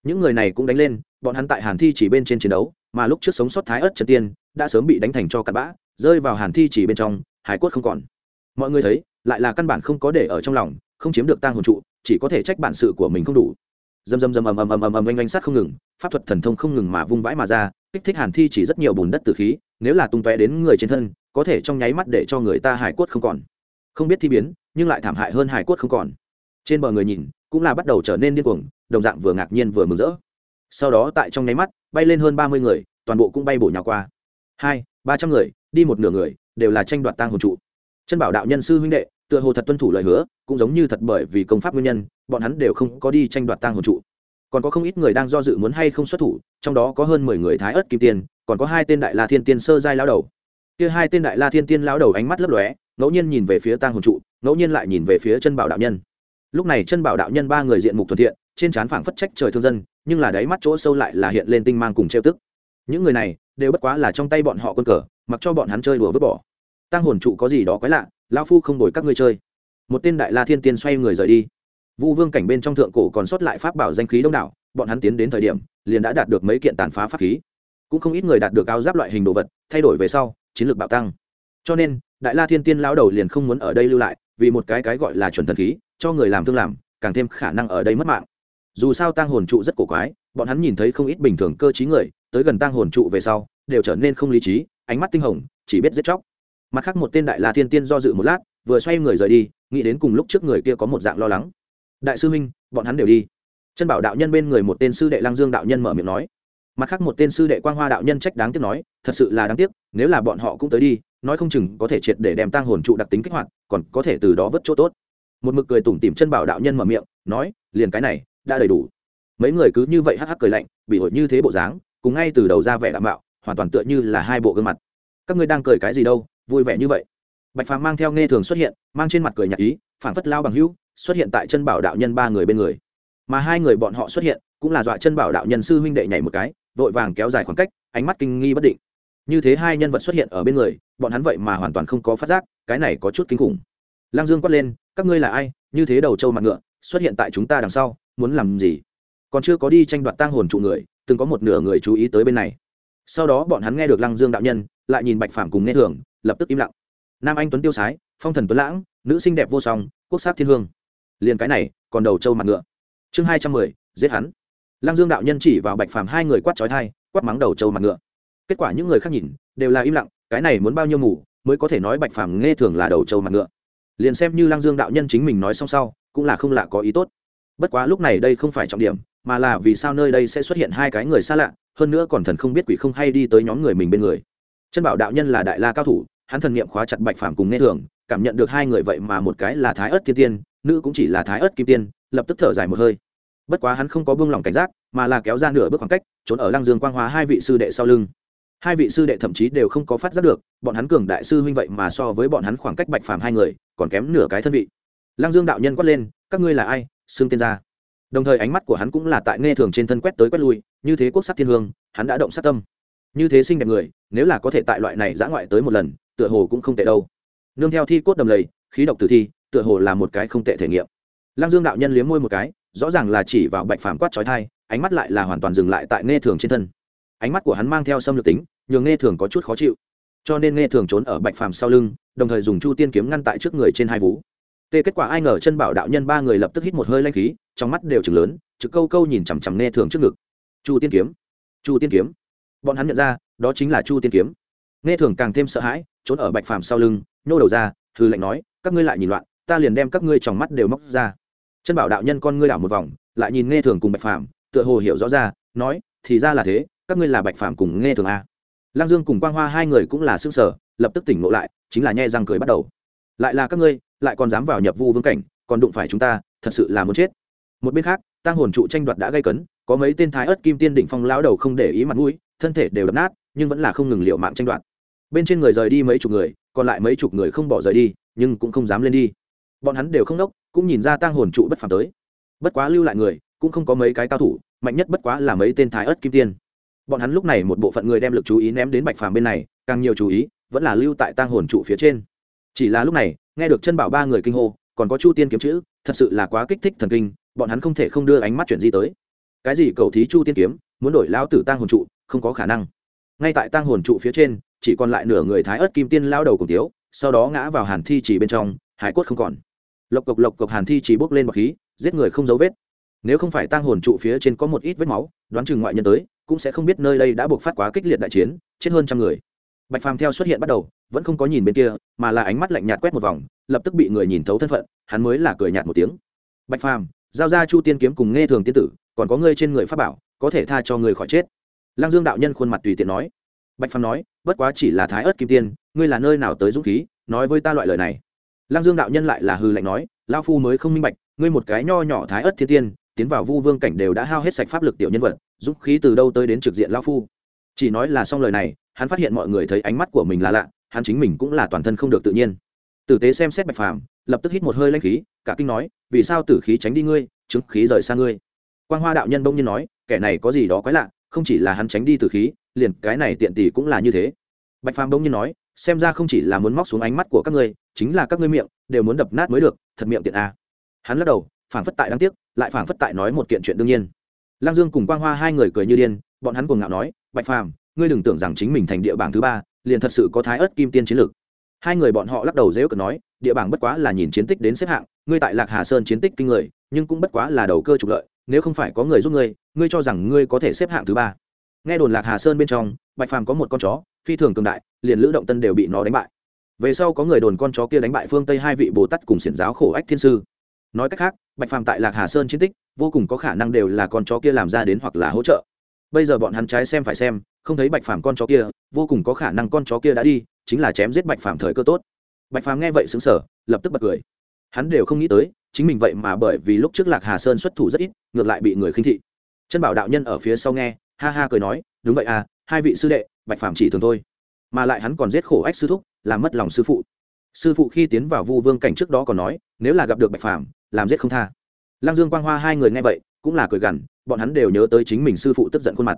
Những người này cũng đánh lên, bọn hắn tại hàn thi chỉ bên trên chiến đấu mà lúc trước sống sót thái ớt chân tiên, đã sớm bị đánh thành cho cặn bã, rơi vào hàn thi chỉ bên trong, hải quất không còn. Mọi người thấy, lại là căn bản không có để ở trong lòng, không chiếm được tang hồn trụ, chỉ có thể trách bản sự của mình không đủ. Dầm dầm dầm ầm ầm ầm ầm ầm oanh sát không ngừng, pháp thuật thần thông không ngừng mà vung vãi mà ra, kích thích hàn thi chỉ rất nhiều bùn đất từ khí, nếu là tung tóe đến người trên thân, có thể trong nháy mắt để cho người ta hải quất không còn. Không biết thi biến, nhưng lại thảm hại hơn hải quất không còn. Trên bờ người nhìn, cũng là bắt đầu trở nên điên cuồng, đồng dạng vừa ngạc nhiên vừa mừng rỡ sau đó tại trong nháy mắt, bay lên hơn ba mươi người, toàn bộ cũng bay bổ nhào qua. Hai, ba trăm người, đi một nửa người, đều là tranh đoạt tang hồn trụ. Chân bảo đạo nhân sư huynh đệ, tựa hồ thật tuân thủ lời hứa, cũng giống như thật bởi vì công pháp nguyên nhân, bọn hắn đều không có đi tranh đoạt tang hồn trụ. Còn có không ít người đang do dự muốn hay không xuất thủ, trong đó có hơn mười người thái ớt kim tiên, còn có hai tên đại la thiên tiên sơ giai lao đầu. Kia hai tên đại la thiên tiên lao đầu ánh mắt lấp lóe, ngẫu nhiên nhìn về phía tang hồn trụ, ngẫu nhiên lại nhìn về phía chân bảo đạo nhân. Lúc này chân bảo đạo nhân ba người diện mục thuận thiện trên trán phảng phất trách trời thương dân nhưng là đáy mắt chỗ sâu lại là hiện lên tinh mang cùng trêu tức. Những người này đều bất quá là trong tay bọn họ quân cờ, mặc cho bọn hắn chơi đùa vứt bỏ. Tăng hồn trụ có gì đó quái lạ lao phu không đổi các ngươi chơi. Một tên đại la thiên tiên xoay người rời đi. Vu vương cảnh bên trong thượng cổ còn sót lại pháp bảo danh khí đông đảo, bọn hắn tiến đến thời điểm, liền đã đạt được mấy kiện tàn phá pháp khí. Cũng không ít người đạt được áo giáp loại hình đồ vật, thay đổi về sau, chiến lược bạo tăng. Cho nên, đại la thiên tiên lao đầu liền không muốn ở đây lưu lại, vì một cái cái gọi là chuẩn thần khí, cho người làm thương làm, càng thêm khả năng ở đây mất mạng dù sao tăng hồn trụ rất cổ quái, bọn hắn nhìn thấy không ít bình thường cơ t người, tới gần tăng hồn trụ về sau, đều trở nên không lý trí, ánh mắt tinh hồng, chỉ biết giết chóc. Mặt khác một tên đại la thiên tiên do dự một lát, vừa xoay người rời đi, nghĩ đến cùng lúc trước người kia có một dạng lo lắng. Đại sư huynh, bọn hắn đều đi. Chân bảo đạo nhân bên người một tên sư đệ lang dương đạo nhân mở miệng nói. Mặt khác một tên sư đệ quang hoa đạo nhân trách đáng tiếc nói, thật sự là đáng tiếc, nếu là bọn họ cũng tới đi, nói không chừng có thể triệt để đem tăng hồn trụ đặc tính kích hoạt, còn có thể từ đó vớt chỗ tốt. Một mực cười tủm tìm chân bảo đạo nhân mở miệng, nói, liền cái này đã đầy đủ. Mấy người cứ như vậy hắc hắc cười lạnh, bị hội như thế bộ dáng, cùng ngay từ đầu ra vẻ đảm bảo hoàn toàn tựa như là hai bộ gương mặt. Các ngươi đang cười cái gì đâu, vui vẻ như vậy. Bạch phàm mang theo nghe thường xuất hiện, mang trên mặt cười nhạc ý phản phất lao bằng hữu, xuất hiện tại chân bảo đạo nhân ba người bên người. Mà hai người bọn họ xuất hiện, cũng là dọa chân bảo đạo nhân sư huynh đệ nhảy một cái, vội vàng kéo dài khoảng cách, ánh mắt kinh nghi bất định. Như thế hai nhân vật xuất hiện ở bên người, bọn hắn vậy mà hoàn toàn không có phát giác, cái này có chút kinh khủng. Lăng dương quát lên, các ngươi là ai? Như thế đầu trâu mặt ngựa, xuất hiện tại chúng ta đằng sau muốn làm gì? Còn chưa có đi tranh đoạt tang hồn trụ người, từng có một nửa người chú ý tới bên này. Sau đó bọn hắn nghe được lăng dương đạo nhân, lại nhìn bạch phàm cùng nghe thường, lập tức im lặng. Nam anh tuấn tiêu sái, phong thần tuấn lãng, nữ xinh đẹp vô song, quốc sát thiên hương. Liền cái này, còn đầu trâu mặt ngựa. Chương hai trăm mười, giết hắn. Lăng dương đạo nhân chỉ vào bạch phàm hai người quát trói thai quát mắng đầu trâu mặt ngựa. Kết quả những người khác nhìn, đều là im lặng, cái này muốn bao nhiêu mù, mới có thể nói bạch phàm nghe thường là đầu trâu mặt ngựa. Liền xem như lăng dương đạo nhân chính mình nói xong sau, cũng là không lạ có ý tốt bất quá lúc này đây không phải trọng điểm, mà là vì sao nơi đây sẽ xuất hiện hai cái người xa lạ, hơn nữa còn thần không biết quỷ không hay đi tới nhóm người mình bên người. Chân bảo đạo nhân là đại la cao thủ, hắn thần niệm khóa chặt bạch phàm cùng nghe thường, cảm nhận được hai người vậy mà một cái là thái ớt thiên tiên, nữ cũng chỉ là thái ớt kim tiên, lập tức thở dài một hơi. Bất quá hắn không có buông lỏng cảnh giác, mà là kéo ra nửa bước khoảng cách, trốn ở lăng dương quang hóa hai vị sư đệ sau lưng. Hai vị sư đệ thậm chí đều không có phát giác được, bọn hắn cường đại sư huynh vậy mà so với bọn hắn khoảng cách bạch phàm hai người, còn kém nửa cái thân vị. Lăng dương đạo nhân quát lên, các ngươi là ai? Xưng tên ra đồng thời ánh mắt của hắn cũng là tại nghe thường trên thân quét tới quét lui, như thế quốc sắc thiên hương, hắn đã động sát tâm. Như thế sinh đẹp người, nếu là có thể tại loại này giã ngoại tới một lần, tựa hồ cũng không tệ đâu. Nương theo thi cốt đầm lầy, khí độc tử thi, tựa hồ là một cái không tệ thể nghiệm. Lăng dương đạo nhân liếm môi một cái, rõ ràng là chỉ vào bạch phàm quát trói thai ánh mắt lại là hoàn toàn dừng lại tại nghe thường trên thân. Ánh mắt của hắn mang theo xâm lược tính, nhường nghe thường có chút khó chịu. Cho nên nghe thường trốn ở bạch phàm sau lưng, đồng thời dùng chu tiên kiếm ngăn tại trước người trên hai vú tê kết quả ai ngờ chân bảo đạo nhân ba người lập tức hít một hơi lanh khí, trong mắt đều chừng lớn, trực câu câu nhìn chằm chằm nghe thường trước ngực. Chu tiên kiếm. Chu tiên kiếm. Bọn hắn nhận ra, đó chính là chu tiên kiếm. Nghe thường càng thêm sợ hãi, trốn ở bạch phàm sau lưng, nhô đầu ra thư lệnh nói, các ngươi lại nhìn loạn, ta liền đem các ngươi trong mắt đều móc ra. Chân bảo đạo nhân con ngươi đảo một vòng, lại nhìn nghe thường cùng bạch phàm, tựa hồ hiểu rõ ra, nói, thì ra là thế, các ngươi là bạch phàm cùng nghe thường a. Lang dương cùng quang hoa hai người cũng là xương sở lập tức tỉnh ngộ lại, chính là nhe răng cười bắt đầu. Lại là các ngươi lại còn dám vào nhập vu vương cảnh, còn đụng phải chúng ta, thật sự là muốn chết. Một bên khác tăng hồn trụ tranh đoạt đã gây cấn, có mấy tên thái ớt kim tiên đỉnh phong lão đầu không để ý mặt mũi, thân thể đều đập nát, nhưng vẫn là không ngừng liệu mạng tranh đoạt. Bên trên người rời đi mấy chục người, còn lại mấy chục người không bỏ rời đi, nhưng cũng không dám lên đi. Bọn hắn đều không đốc cũng nhìn ra tăng hồn trụ bất phàm tới. Bất quá lưu lại người, cũng không có mấy cái cao thủ, mạnh nhất bất quá là mấy tên thái ớt kim tiên. Bọn hắn lúc này một bộ phận người đem lực chú ý ném đến bạch phàm bên này, càng nhiều chú ý vẫn là lưu tại tăng hồn trụ phía trên. Chỉ là lúc này nghe được chân bảo ba người kinh hô, còn có chu tiên kiếm chữ, thật sự là quá kích thích thần kinh, bọn hắn không thể không đưa ánh mắt chuyển di tới. Cái gì cầu thí chu tiên kiếm, muốn đổi lao tử tăng hồn trụ, không có khả năng. Ngay tại tăng hồn trụ phía trên, chỉ còn lại nửa người thái ớt kim tiên lao đầu cùng tiếu, sau đó ngã vào hàn thi chỉ bên trong, hải quất không còn. Lộc cộc lộc cộc hàn thi chỉ bốc lên bọc khí, giết người không dấu vết. Nếu không phải tăng hồn trụ phía trên có một ít vết máu, đoán chừng ngoại nhân tới, cũng sẽ không biết nơi đây đã buộc phát quá kích liệt đại chiến, chết hơn trăm người bạch phàm theo xuất hiện bắt đầu, vẫn không có nhìn bên kia, mà là ánh mắt lạnh nhạt quét một vòng, lập tức bị người nhìn thấu thân phận, hắn mới là cười nhạt một tiếng. Bạch phàm, giao ra chu tiên kiếm cùng nghe thường tiên tử, còn có ngươi trên người pháp bảo, có thể tha cho người khỏi chết. Lăng dương đạo nhân khuôn mặt tùy tiện nói. Bạch phàm nói, bất quá chỉ là thái ớt kim tiên, ngươi là nơi nào tới dũng khí, nói với ta loại lời này. Lăng dương đạo nhân lại là hư lạnh nói lao phu mới không minh bạch, ngươi một cái nho nhỏ thái ớt thiên tiên, tiến vào vu vương cảnh đều đã hao hết sạch pháp lực tiểu nhân vật, dũng khí từ đâu tới đến trực diện lao phu? Chỉ nói là xong lời này hắn phát hiện mọi người thấy ánh mắt của mình là lạ, hắn chính mình cũng là toàn thân không được tự nhiên. Tử tế xem xét bạch phàm, lập tức hít một hơi lanh khí, cả kinh nói, vì sao tử khí tránh đi ngươi, chứng khí rời xa ngươi? Quan hoa đạo nhân bỗng nhiên nói, kẻ này có gì đó quái lạ, không chỉ là hắn tránh đi tử khí, liền cái này tiện tỷ cũng là như thế. Bạch phàm bỗng nhiên nói, xem ra không chỉ là muốn móc xuống ánh mắt của các ngươi, chính là các ngươi miệng đều muốn đập nát mới được, thật miệng tiện a. À. hắn lắc đầu, phảng phất tại đáng tiếc, lại phảng phất tại nói một kiện chuyện đương nhiên. Lăng dương cùng quang hoa hai người cười như điên, bọn hắn cùng ngạo nói, bạch phàm ngươi đừng tưởng rằng chính mình thành địa bảng thứ ba, liền thật sự có thái ớt kim tiên chiến lược. Hai người bọn họ lắc đầu dễ cợt nói, địa bảng bất quá là nhìn chiến tích đến xếp hạng, ngươi tại lạc hà sơn chiến tích kinh người, nhưng cũng bất quá là đầu cơ trục lợi, nếu không phải có người giúp ngươi ngươi cho rằng ngươi có thể xếp hạng thứ ba. Nghe đồn lạc hà sơn bên trong, bạch phàm có một con chó, phi thường cường đại, liền lữ động tân đều bị nó đánh bại. Về sau có người đồn con chó kia đánh bại phương tây hai vị bồ tát cùng xiển giáo khổ ách thiên sư. Nói cách khác, bạch phàm tại lạc hà sơn chiến tích, vô cùng có khả năng đều là con chó kia làm ra đến hoặc là hỗ trợ. Bây giờ bọn hắn trái xem phải xem không thấy bạch phàm con chó kia, vô cùng có khả năng con chó kia đã đi, chính là chém giết bạch phàm thời cơ tốt. Bạch phàm nghe vậy xứng sở lập tức bật cười. Hắn đều không nghĩ tới, chính mình vậy mà bởi vì lúc trước lạc hà sơn xuất thủ rất ít, ngược lại bị người khinh thị. Chân bảo đạo nhân ở phía sau nghe, ha ha cười nói, đúng vậy à hai vị sư đệ, bạch phàm chỉ thường thôi. Mà lại hắn còn giết khổ ách sư thúc, làm mất lòng sư phụ. Sư phụ khi tiến vào vu vương cảnh trước đó còn nói, nếu là gặp được bạch phàm, làm giết không tha. Lăng dương quang hoa hai người nghe vậy, cũng là cười gằn, bọn hắn đều nhớ tới chính mình sư phụ tức giận khuôn mặt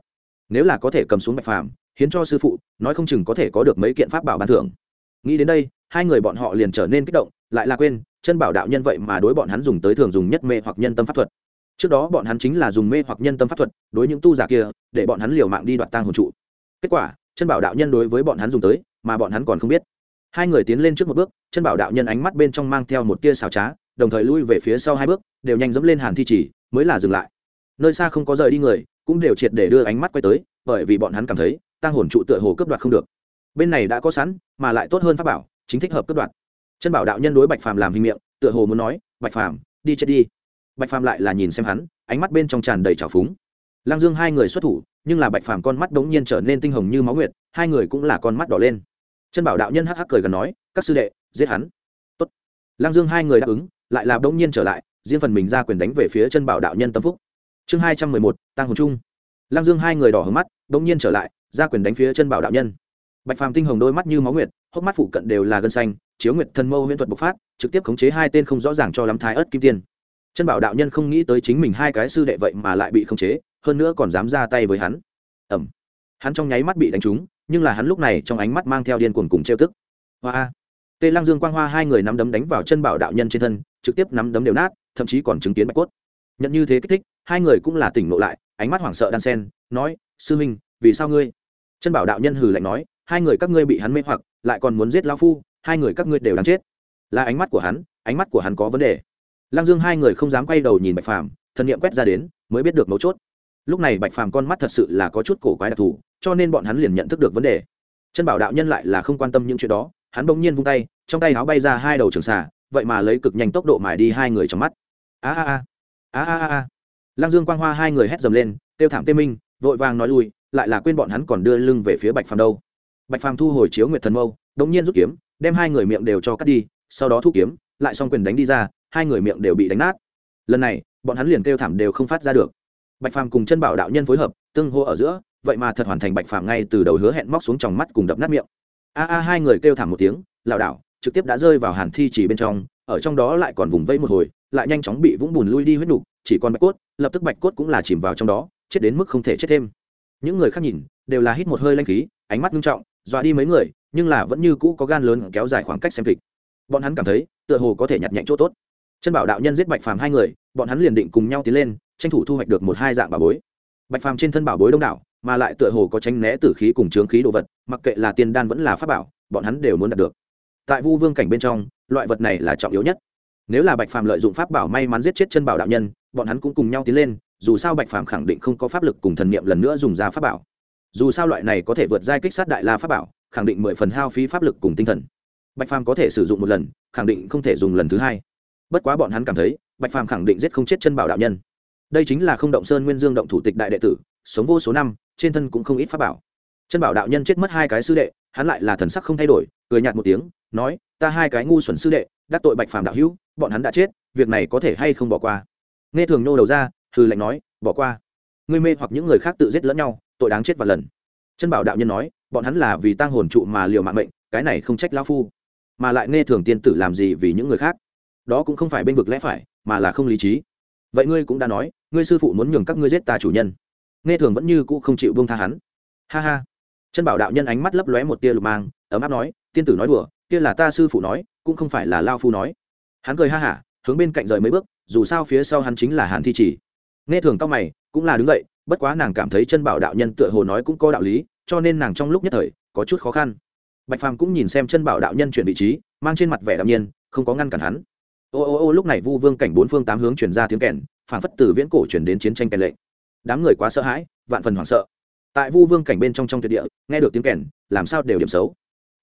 nếu là có thể cầm xuống bạch phàm, hiến cho sư phụ, nói không chừng có thể có được mấy kiện pháp bảo ban thưởng. Nghĩ đến đây, hai người bọn họ liền trở nên kích động, lại là quên, chân bảo đạo nhân vậy mà đối bọn hắn dùng tới thường dùng nhất mê hoặc nhân tâm pháp thuật. Trước đó bọn hắn chính là dùng mê hoặc nhân tâm pháp thuật, đối những tu giả kia, để bọn hắn liều mạng đi đoạt tang hồn trụ. Kết quả, chân bảo đạo nhân đối với bọn hắn dùng tới, mà bọn hắn còn không biết. Hai người tiến lên trước một bước, chân bảo đạo nhân ánh mắt bên trong mang theo một tia xào trá, đồng thời lui về phía sau hai bước, đều nhanh dẫm lên hàn thi chỉ, mới là dừng lại. Nơi xa không có rời đi người cũng đều triệt để đưa ánh mắt quay tới, bởi vì bọn hắn cảm thấy tăng hồn trụ tựa hồ cướp đoạt không được. Bên này đã có sẵn, mà lại tốt hơn pháp bảo, chính thích hợp cướp đoạt. Chân bảo đạo nhân đối bạch phàm làm hình miệng, tựa hồ muốn nói, bạch phàm, đi chết đi. Bạch phàm lại là nhìn xem hắn, ánh mắt bên trong tràn đầy trào phúng. Lăng dương hai người xuất thủ, nhưng là bạch phàm con mắt đống nhiên trở nên tinh hồng như máu nguyệt, hai người cũng là con mắt đỏ lên. Chân bảo đạo nhân hắc hắc cười gần nói, các sư đệ, giết hắn. Tốt. lăng dương hai người đáp ứng, lại là đống nhiên trở lại, riêng phần mình ra quyền đánh về phía chân bảo đạo nhân tâm phúc chương hai trăm mười một tăng hồn trung lăng dương hai người đỏ hướng mắt đống nhiên trở lại, ra quyền đánh phía chân bảo đạo nhân. Bạch phàm tinh hồng đôi mắt như máu nguyệt, hốc mắt phụ cận đều là gân xanh, chiếu nguyệt thần mâu huyễn thuật bộc phát, trực tiếp khống chế hai tên không rõ ràng cho lắm thái ớt kim tiên. Chân bảo đạo nhân không nghĩ tới chính mình hai cái sư đệ vậy mà lại bị khống chế, hơn nữa còn dám ra tay với hắn. Ẩm hắn trong nháy mắt bị đánh trúng, nhưng là hắn lúc này trong ánh mắt mang theo điên cuồng cùng trêu tức. Hoa tê lăng dương quang hoa hai người nắm đấm đánh vào chân bảo đạo nhân trên thân, trực tiếp nắm đấm đều nát, thậm chí còn chứng kiến bạch cốt. Nhận như thế kích thích hai người cũng là tỉnh ngộ lại, ánh mắt hoảng sợ đan sen, nói, sư huynh, vì sao ngươi? Chân bảo đạo nhân hừ lạnh nói, hai người các ngươi bị hắn mê hoặc, lại còn muốn giết lão phu, hai người các ngươi đều đáng chết. Là ánh mắt của hắn, ánh mắt của hắn có vấn đề. Lăng dương hai người không dám quay đầu nhìn bạch phàm thần nghiệm quét ra đến, mới biết được mấu chốt. Lúc này bạch phàm con mắt thật sự là có chút cổ quái đặc thù, cho nên bọn hắn liền nhận thức được vấn đề. Chân bảo đạo nhân lại là không quan tâm những chuyện đó, hắn bỗng nhiên vung tay, trong tay áo bay ra hai đầu trường xà, vậy mà lấy cực nhanh tốc độ mài đi hai người trong mắt. A a a a a a lăng dương quang hoa hai người hét dầm lên, kêu thảm tê minh, vội vàng nói lui, lại là quên bọn hắn còn đưa lưng về phía bạch phàm đâu. Bạch phàm thu hồi chiếu nguyệt thần mâu, đống nhiên rút kiếm, đem hai người miệng đều cho cắt đi, sau đó thu kiếm, lại xong quyền đánh đi ra, hai người miệng đều bị đánh nát. Lần này, bọn hắn liền kêu thảm đều không phát ra được. Bạch phàm cùng chân bảo đạo nhân phối hợp, tương hô ở giữa, vậy mà thật hoàn thành bạch phàm ngay từ đầu hứa hẹn móc xuống tròng mắt cùng đập nát miệng. A a, hai người kêu thảm một tiếng, lảo đảo, trực tiếp đã rơi vào hàn thi chỉ bên trong, ở trong đó lại còn vùng vây một hồi, lại nhanh chóng bị vũng bùn lui đi huyết nục, chỉ còn bạch cốt lập tức bạch cốt cũng là chìm vào trong đó, chết đến mức không thể chết thêm. Những người khác nhìn, đều là hít một hơi lanh khí, ánh mắt nghiêm trọng, dọa đi mấy người, nhưng là vẫn như cũ có gan lớn kéo dài khoảng cách xem kịch. Bọn hắn cảm thấy, tựa hồ có thể nhặt nhạnh chỗ tốt. Chân bảo đạo nhân giết bạch phàm hai người, bọn hắn liền định cùng nhau tiến lên, tranh thủ thu hoạch được một hai dạng bảo bối. Bạch phàm trên thân bảo bối đông đảo, mà lại tựa hồ có tránh né tử khí cùng chướng khí đồ vật, mặc kệ là tiền đan vẫn là pháp bảo, bọn hắn đều muốn đạt được. Tại vu vương cảnh bên trong, loại vật này là trọng yếu nhất. Nếu là bạch phàm lợi dụng pháp bảo may mắn giết chết chân bảo đạo nhân bọn hắn cũng cùng nhau tiến lên, dù sao bạch phàm khẳng định không có pháp lực cùng thần niệm lần nữa dùng ra pháp bảo. Dù sao loại này có thể vượt giai kích sát đại la pháp bảo, khẳng định mười phần hao phí pháp lực cùng tinh thần. Bạch phàm có thể sử dụng một lần, khẳng định không thể dùng lần thứ hai. Bất quá bọn hắn cảm thấy, bạch phàm khẳng định giết không chết chân bảo đạo nhân. Đây chính là không động sơn nguyên dương động thủ tịch đại đệ tử, sống vô số năm, trên thân cũng không ít pháp bảo. Chân bảo đạo nhân chết mất hai cái sư đệ, hắn lại là thần sắc không thay đổi, cười nhạt một tiếng, nói, ta hai cái ngu xuẩn sư đệ, đắc tội bạch phàm đạo hữu, bọn hắn đã chết, việc này có thể hay không bỏ qua? Nghe thường nô đầu ra, hừ lạnh nói, bỏ qua. Ngươi mê hoặc những người khác tự giết lẫn nhau, tội đáng chết và lần. Chân bảo đạo nhân nói, bọn hắn là vì tăng hồn trụ mà liều mạng mệnh, cái này không trách lao phu. Mà lại nghe thường tiên tử làm gì vì những người khác? Đó cũng không phải bên vực lẽ phải, mà là không lý trí. Vậy ngươi cũng đã nói, ngươi sư phụ muốn nhường các ngươi giết ta chủ nhân. Nghe thường vẫn như cũ không chịu buông tha hắn. Ha ha. Chân bảo đạo nhân ánh mắt lấp lóe một tia lục mang, ấm áp nói, tiên tử nói đùa, kia là ta sư phụ nói, cũng không phải là lao phu nói. Hắn cười ha hả, hướng bên cạnh rời mấy bước dù sao phía sau hắn chính là hàn thi chỉ. Nghe thường cao mày, cũng là đứng dậy, bất quá nàng cảm thấy chân bảo đạo nhân tựa hồ nói cũng có đạo lý, cho nên nàng trong lúc nhất thời, có chút khó khăn. Bạch phàm cũng nhìn xem chân bảo đạo nhân chuyển vị trí, mang trên mặt vẻ đạm nhiên, không có ngăn cản hắn. Ô ô ô, lúc này vu vương cảnh bốn phương tám hướng chuyển ra tiếng kèn phản phất từ viễn cổ chuyển đến chiến tranh kèn lệnh. Đám người quá sợ hãi, vạn phần hoảng sợ. Tại vu vương cảnh bên trong trong tuyệt địa, nghe được tiếng kèn, làm sao đều điểm xấu.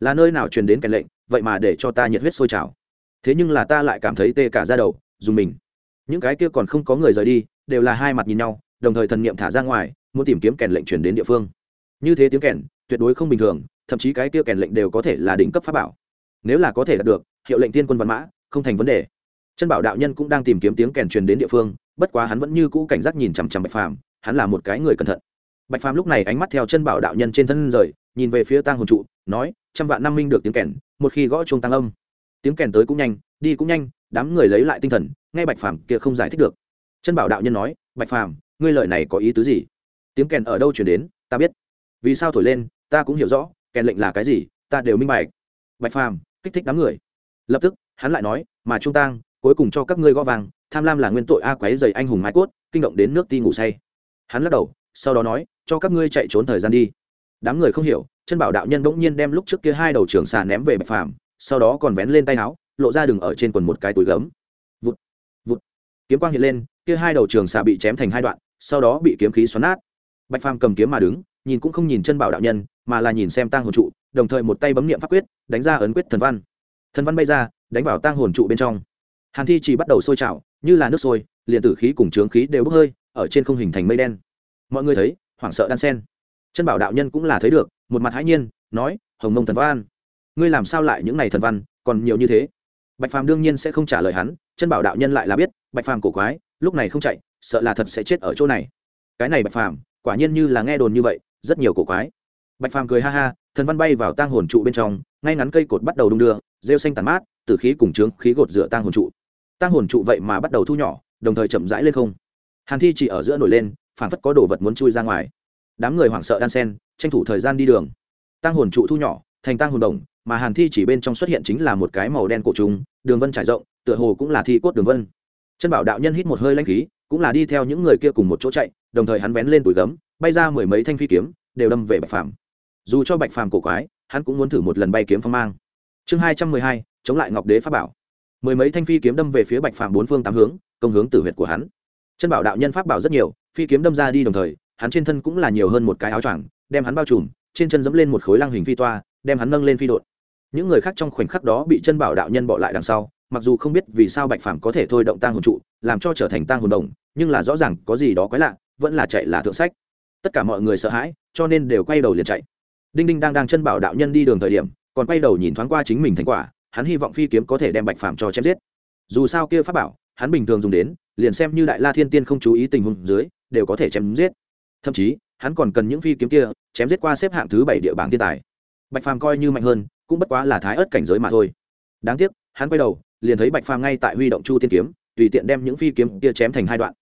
Là nơi nào truyền đến kèn lệnh, vậy mà để cho ta nhiệt huyết sôi trào. Thế nhưng là ta lại cảm thấy tê cả ra đầu, dùng mình những cái kia còn không có người rời đi, đều là hai mặt nhìn nhau, đồng thời thần niệm thả ra ngoài, muốn tìm kiếm kèn lệnh chuyển đến địa phương. Như thế tiếng kèn, tuyệt đối không bình thường, thậm chí cái kia kèn lệnh đều có thể là đỉnh cấp pháp bảo. Nếu là có thể đạt được, hiệu lệnh tiên quân văn mã, không thành vấn đề. Chân bảo đạo nhân cũng đang tìm kiếm tiếng kèn truyền đến địa phương, bất quá hắn vẫn như cũ cảnh giác nhìn chằm chằm bạch phàm, hắn là một cái người cẩn thận. Bạch phàm lúc này ánh mắt theo chân bảo đạo nhân trên thân rời, nhìn về phía tang hồn trụ, nói, trăm vạn năm minh được tiếng kèn, một khi gõ chuông tăng âm tiếng kèn tới cũng nhanh, đi cũng nhanh, đám người lấy lại tinh thần ngay bạch phàm kia không giải thích được. Chân bảo đạo nhân nói, bạch phàm, ngươi lời này có ý tứ gì? Tiếng kèn ở đâu chuyển đến, ta biết. Vì sao thổi lên, ta cũng hiểu rõ, kèn lệnh là cái gì, ta đều minh bạch. Bạch phàm kích thích đám người. Lập tức, hắn lại nói, mà trung tang, cuối cùng cho các ngươi gõ vàng, tham lam là nguyên tội a quấy dày anh hùng mái cốt, kinh động đến nước ti ngủ say. Hắn lắc đầu, sau đó nói, cho các ngươi chạy trốn thời gian đi. Đám người không hiểu, chân bảo đạo nhân bỗng nhiên đem lúc trước kia hai đầu trường xà ném về bạch phàm sau đó còn vén lên tay áo, lộ ra đường ở trên quần một cái túi gấm. Vụt vụt. Kiếm quang hiện lên, kia hai đầu trường xà bị chém thành hai đoạn, sau đó bị kiếm khí xoắn nát. Bạch phàm cầm kiếm mà đứng, nhìn cũng không nhìn chân bảo đạo nhân, mà là nhìn xem tang hồn trụ, đồng thời một tay bấm niệm pháp quyết, đánh ra ấn quyết thần văn. Thần văn bay ra, đánh vào tang hồn trụ bên trong. Hàn thi chỉ bắt đầu sôi trào, như là nước sôi, liền tử khí cùng trướng khí đều bốc hơi, ở trên không hình thành mây đen. Mọi người thấy, hoảng sợ đan sen. Chân bảo đạo nhân cũng là thấy được, một mặt hãi nhiên, nói, hồng mông thần văn ngươi làm sao lại những này thần văn, còn nhiều như thế? Bạch phàm đương nhiên sẽ không trả lời hắn, chân bảo đạo nhân lại là biết, bạch phàm cổ quái, lúc này không chạy, sợ là thật sẽ chết ở chỗ này. Cái này bạch phàm, quả nhiên như là nghe đồn như vậy, rất nhiều cổ quái. Bạch phàm cười ha ha, thần văn bay vào tang hồn trụ bên trong, ngay ngắn cây cột bắt đầu đung đưa, rêu xanh tàn mát từ khí cùng trướng khí gột dựa tang hồn trụ. Tang hồn trụ vậy mà bắt đầu thu nhỏ, đồng thời chậm rãi lên không. Hàn thi chỉ ở giữa nổi lên phản phất có đồ vật muốn chui ra ngoài. Đám người hoảng sợ đan sen, tranh thủ thời gian đi đường. Tang hồn trụ thu nhỏ, thành tang hồn đồng mà hàn thi chỉ bên trong xuất hiện chính là một cái màu đen cổ trùng, đường vân trải rộng, tựa hồ cũng là thi cốt đường vân. Chân bảo đạo nhân hít một hơi lanh khí, cũng là đi theo những người kia cùng một chỗ chạy, đồng thời hắn vén lên túi gấm, bay ra mười mấy thanh phi kiếm, đều đâm về bạch phàm. Dù cho bạch phàm cổ quái, hắn cũng muốn thử một lần bay kiếm phong mang. Chương hai trăm mười hai, chống lại ngọc đế pháp bảo. Mười mấy thanh phi kiếm đâm về phía bạch phàm bốn phương tám hướng, công hướng tử huyệt của hắn. Chân bảo đạo nhân pháp bảo rất nhiều, phi kiếm đâm ra đi đồng thời, hắn trên thân cũng là nhiều hơn một cái áo choàng, đem hắn bao trùm, trên chân dẫm lên một khối lăng hình phi toa, đem hắn nâng lên phi đột những người khác trong khoảnh khắc đó bị chân bảo đạo nhân bỏ lại đằng sau, mặc dù không biết vì sao bạch phàm có thể thôi động tang hồn trụ, làm cho trở thành tang hồn đồng, nhưng là rõ ràng có gì đó quái lạ, vẫn là chạy là thượng sách. Tất cả mọi người sợ hãi, cho nên đều quay đầu liền chạy. Đinh đinh đang đang chân bảo đạo nhân đi đường thời điểm, còn quay đầu nhìn thoáng qua chính mình thành quả, hắn hy vọng phi kiếm có thể đem bạch phàm cho chém giết. Dù sao kia pháp bảo, hắn bình thường dùng đến, liền xem như đại la thiên tiên không chú ý tình huống dưới, đều có thể chém giết. Thậm chí, hắn còn cần những phi kiếm kia, chém giết qua xếp hạng thứ bảy địa bảng thiên tài. Bạch phàm coi như mạnh hơn cũng bất quá là thái ớt cảnh giới mà thôi. Đáng tiếc, hắn quay đầu, liền thấy bạch phàm ngay tại huy động chu tiên kiếm, tùy tiện đem những phi kiếm kia chém thành hai đoạn.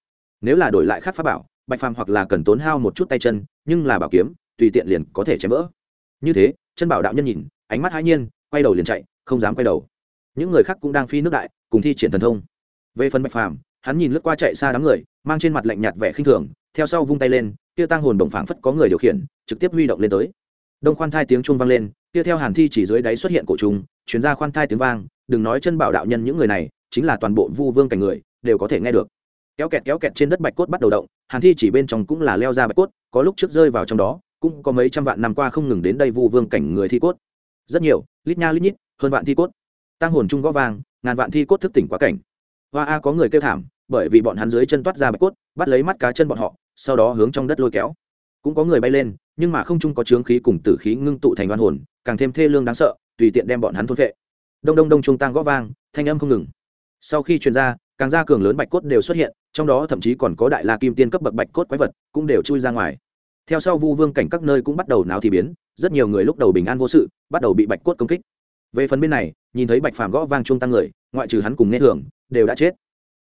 Nếu là đổi lại khác pháp bảo, bạch phàm hoặc là cần tốn hao một chút tay chân, nhưng là bảo kiếm, tùy tiện liền có thể chém vỡ. Như thế, chân bảo đạo nhân nhìn, ánh mắt hãi nhiên, quay đầu liền chạy, không dám quay đầu. Những người khác cũng đang phi nước đại, cùng thi triển thần thông. Về phần bạch phàm, hắn nhìn lướt qua chạy xa đám người, mang trên mặt lạnh nhạt vẻ khinh thường, theo sau vung tay lên, kia tăng hồn đồng phảng phất có người điều khiển, trực tiếp huy động lên tới đông khoan thai tiếng chuông vang lên, kia theo hàn thi chỉ dưới đáy xuất hiện cổ trùng chuyến ra khoan thai tiếng vang, đừng nói chân bảo đạo nhân những người này, chính là toàn bộ vu vương cảnh người, đều có thể nghe được. Kéo kẹt kéo kẹt trên đất bạch cốt bắt đầu động, hàn thi chỉ bên trong cũng là leo ra bạch cốt, có lúc trước rơi vào trong đó, cũng có mấy trăm vạn năm qua không ngừng đến đây vu vương cảnh người thi cốt. Rất nhiều, lít nha lít nhít, hơn vạn thi cốt. Tăng hồn chung gó vàng ngàn vạn thi cốt thức tỉnh quá cảnh. Hoa a có người kêu thảm, bởi vì bọn hắn dưới chân toát ra bạch cốt, bắt lấy mắt cá chân bọn họ, sau đó hướng trong đất lôi kéo cũng có người bay lên, nhưng mà không chung có chướng khí cùng tử khí ngưng tụ thành oan hồn, càng thêm thê lương đáng sợ, tùy tiện đem bọn hắn thôn vệ đông đông đông trung tăng gõ vang, thanh âm không ngừng. Sau khi truyền ra, càng ra cường lớn bạch cốt đều xuất hiện, trong đó thậm chí còn có đại la kim tiên cấp bậc bạch cốt quái vật cũng đều chui ra ngoài. Theo sau vu vương cảnh các nơi cũng bắt đầu náo thì biến, rất nhiều người lúc đầu bình an vô sự, bắt đầu bị bạch cốt công kích. Về phần bên này, nhìn thấy bạch phàm gõ vang trung tăng người, ngoại trừ hắn cùng nghe thường, đều đã chết.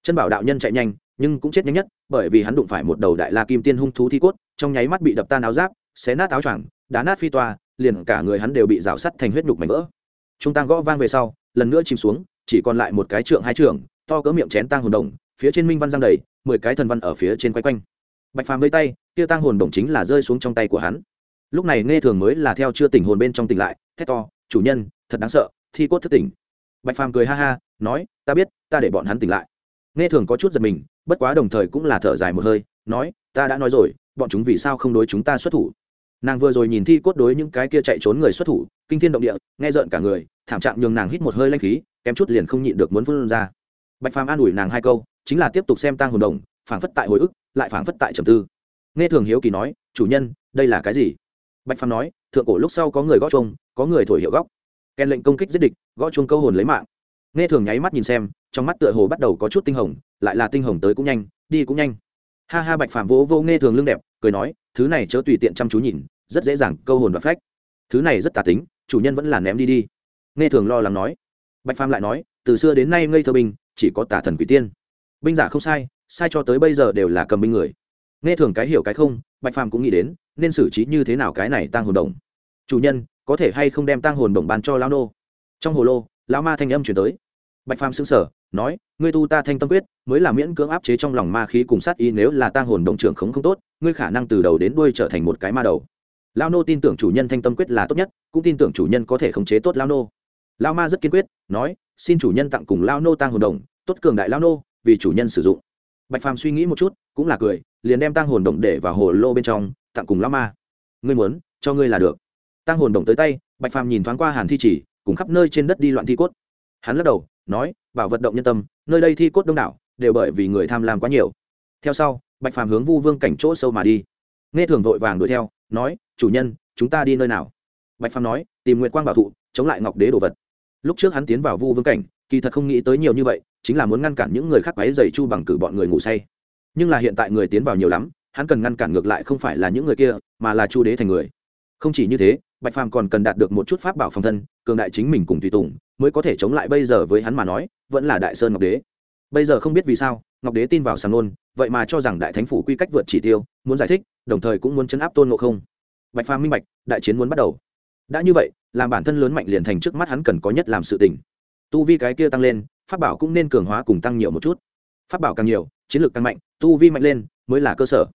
Chân bảo đạo nhân chạy nhanh, nhưng cũng chết nhanh nhất bởi vì hắn đụng phải một đầu đại la kim tiên hung thú thi cốt, trong nháy mắt bị đập tan áo giáp, xé nát áo choàng, đá nát phi toa, liền cả người hắn đều bị rào sắt thành huyết nhục mảnh vỡ. Trung tăng gõ vang về sau, lần nữa chìm xuống, chỉ còn lại một cái trượng hai trượng, to cỡ miệng chén tang hồn đồng, phía trên minh văn giang đầy, mười cái thần văn ở phía trên quay quanh. Bạch phàm vây tay, kia tang hồn đồng chính là rơi xuống trong tay của hắn. Lúc này nghe thường mới là theo chưa tỉnh hồn bên trong tỉnh lại, thét to, chủ nhân, thật đáng sợ, thi cốt thất tỉnh. Bạch phàm cười ha ha, nói, ta biết, ta để bọn hắn tỉnh lại nghe thường có chút giật mình, bất quá đồng thời cũng là thở dài một hơi, nói, ta đã nói rồi, bọn chúng vì sao không đối chúng ta xuất thủ? Nàng vừa rồi nhìn thi cốt đối những cái kia chạy trốn người xuất thủ, kinh thiên động địa, nghe rợn cả người, thảm trạng nhường nàng hít một hơi lanh khí, kém chút liền không nhịn được muốn vươn ra. Bạch phàm an ủi nàng hai câu, chính là tiếp tục xem tang hồn đồng, phảng phất tại hồi ức, lại phảng phất tại trầm tư. Nghe thường hiếu kỳ nói, chủ nhân, đây là cái gì? Bạch phàm nói, thượng cổ lúc sau có người gõ chuông, có người thổi hiệu góc. Kèn lệnh công kích giết địch, gõ chuông câu hồn lấy mạng nghe thường nháy mắt nhìn xem, trong mắt tựa hồ bắt đầu có chút tinh hồng, lại là tinh hồng tới cũng nhanh, đi cũng nhanh. Ha ha, bạch phàm vỗ vô nghe thường lưng đẹp, cười nói, thứ này chớ tùy tiện chăm chú nhìn, rất dễ dàng, câu hồn và phách. Thứ này rất tà tính, chủ nhân vẫn là ném đi đi. Nghe thường lo lắng nói. Bạch phàm lại nói, từ xưa đến nay ngây thơ binh, chỉ có tà thần quỷ tiên. Binh giả không sai sai cho tới bây giờ đều là cầm binh người. Nghe thường cái hiểu cái không, bạch phàm cũng nghĩ đến, nên xử trí như thế nào cái này tăng hồn đồng. Chủ nhân, có thể hay không đem tăng hồn đồng ban cho lao nô? Trong hồ lô lão ma thanh âm chuyển tới. Bạch phàm xứng sở nói, ngươi tu ta thanh tâm quyết, mới là miễn cưỡng áp chế trong lòng ma khí cùng sát ý, nếu là tăng hồn đồng trưởng khống không tốt, ngươi khả năng từ đầu đến đuôi trở thành một cái ma đầu. Lao nô tin tưởng chủ nhân thanh tâm quyết là tốt nhất, cũng tin tưởng chủ nhân có thể khống chế tốt lao nô. Lao ma rất kiên quyết, nói, xin chủ nhân tặng cùng lao nô tăng hồn đồng tốt cường đại lao nô, vì chủ nhân sử dụng. Bạch phàm suy nghĩ một chút, cũng là cười, liền đem tăng hồn đồng để vào hồ lô bên trong, tặng cùng lao ma. Ngươi muốn, cho ngươi là được. Tăng hồn đồng tới tay, bạch phàm nhìn thoáng qua hàn thi chỉ cùng khắp nơi trên đất đi loạn thi cốt. Hắn lắc đầu, nói, bảo vật động nhân tâm, nơi đây thi cốt đông đảo, đều bởi vì người tham lam quá nhiều. Theo sau, bạch phàm hướng vu vương cảnh chỗ sâu mà đi. Nghe thường vội vàng đuổi theo, nói, chủ nhân, chúng ta đi nơi nào? Bạch phàm nói, tìm nguyện quang bảo thụ, chống lại ngọc đế đồ vật. Lúc trước hắn tiến vào vu vương cảnh, kỳ thật không nghĩ tới nhiều như vậy, chính là muốn ngăn cản những người khác váy dày chu bằng cử bọn người ngủ say. Nhưng là hiện tại người tiến vào nhiều lắm, hắn cần ngăn cản ngược lại không phải là những người kia, mà là chu đế thành người. Không chỉ như thế bạch phàm còn cần đạt được một chút pháp bảo phòng thân, cường đại chính mình cùng tùy tùng, mới có thể chống lại bây giờ với hắn mà nói, vẫn là đại sơn ngọc đế. Bây giờ không biết vì sao, ngọc đế tin vào sàng nôn, vậy mà cho rằng đại thánh phủ quy cách vượt chỉ tiêu, muốn giải thích, đồng thời cũng muốn chấn áp tôn ngộ không. Bạch phàm minh bạch, đại chiến muốn bắt đầu. Đã như vậy, làm bản thân lớn mạnh liền thành trước mắt hắn cần có nhất làm sự tình. Tu vi cái kia tăng lên, pháp bảo cũng nên cường hóa cùng tăng nhiều một chút. Pháp bảo càng nhiều, chiến lược càng mạnh, tu vi mạnh lên, mới là cơ sở.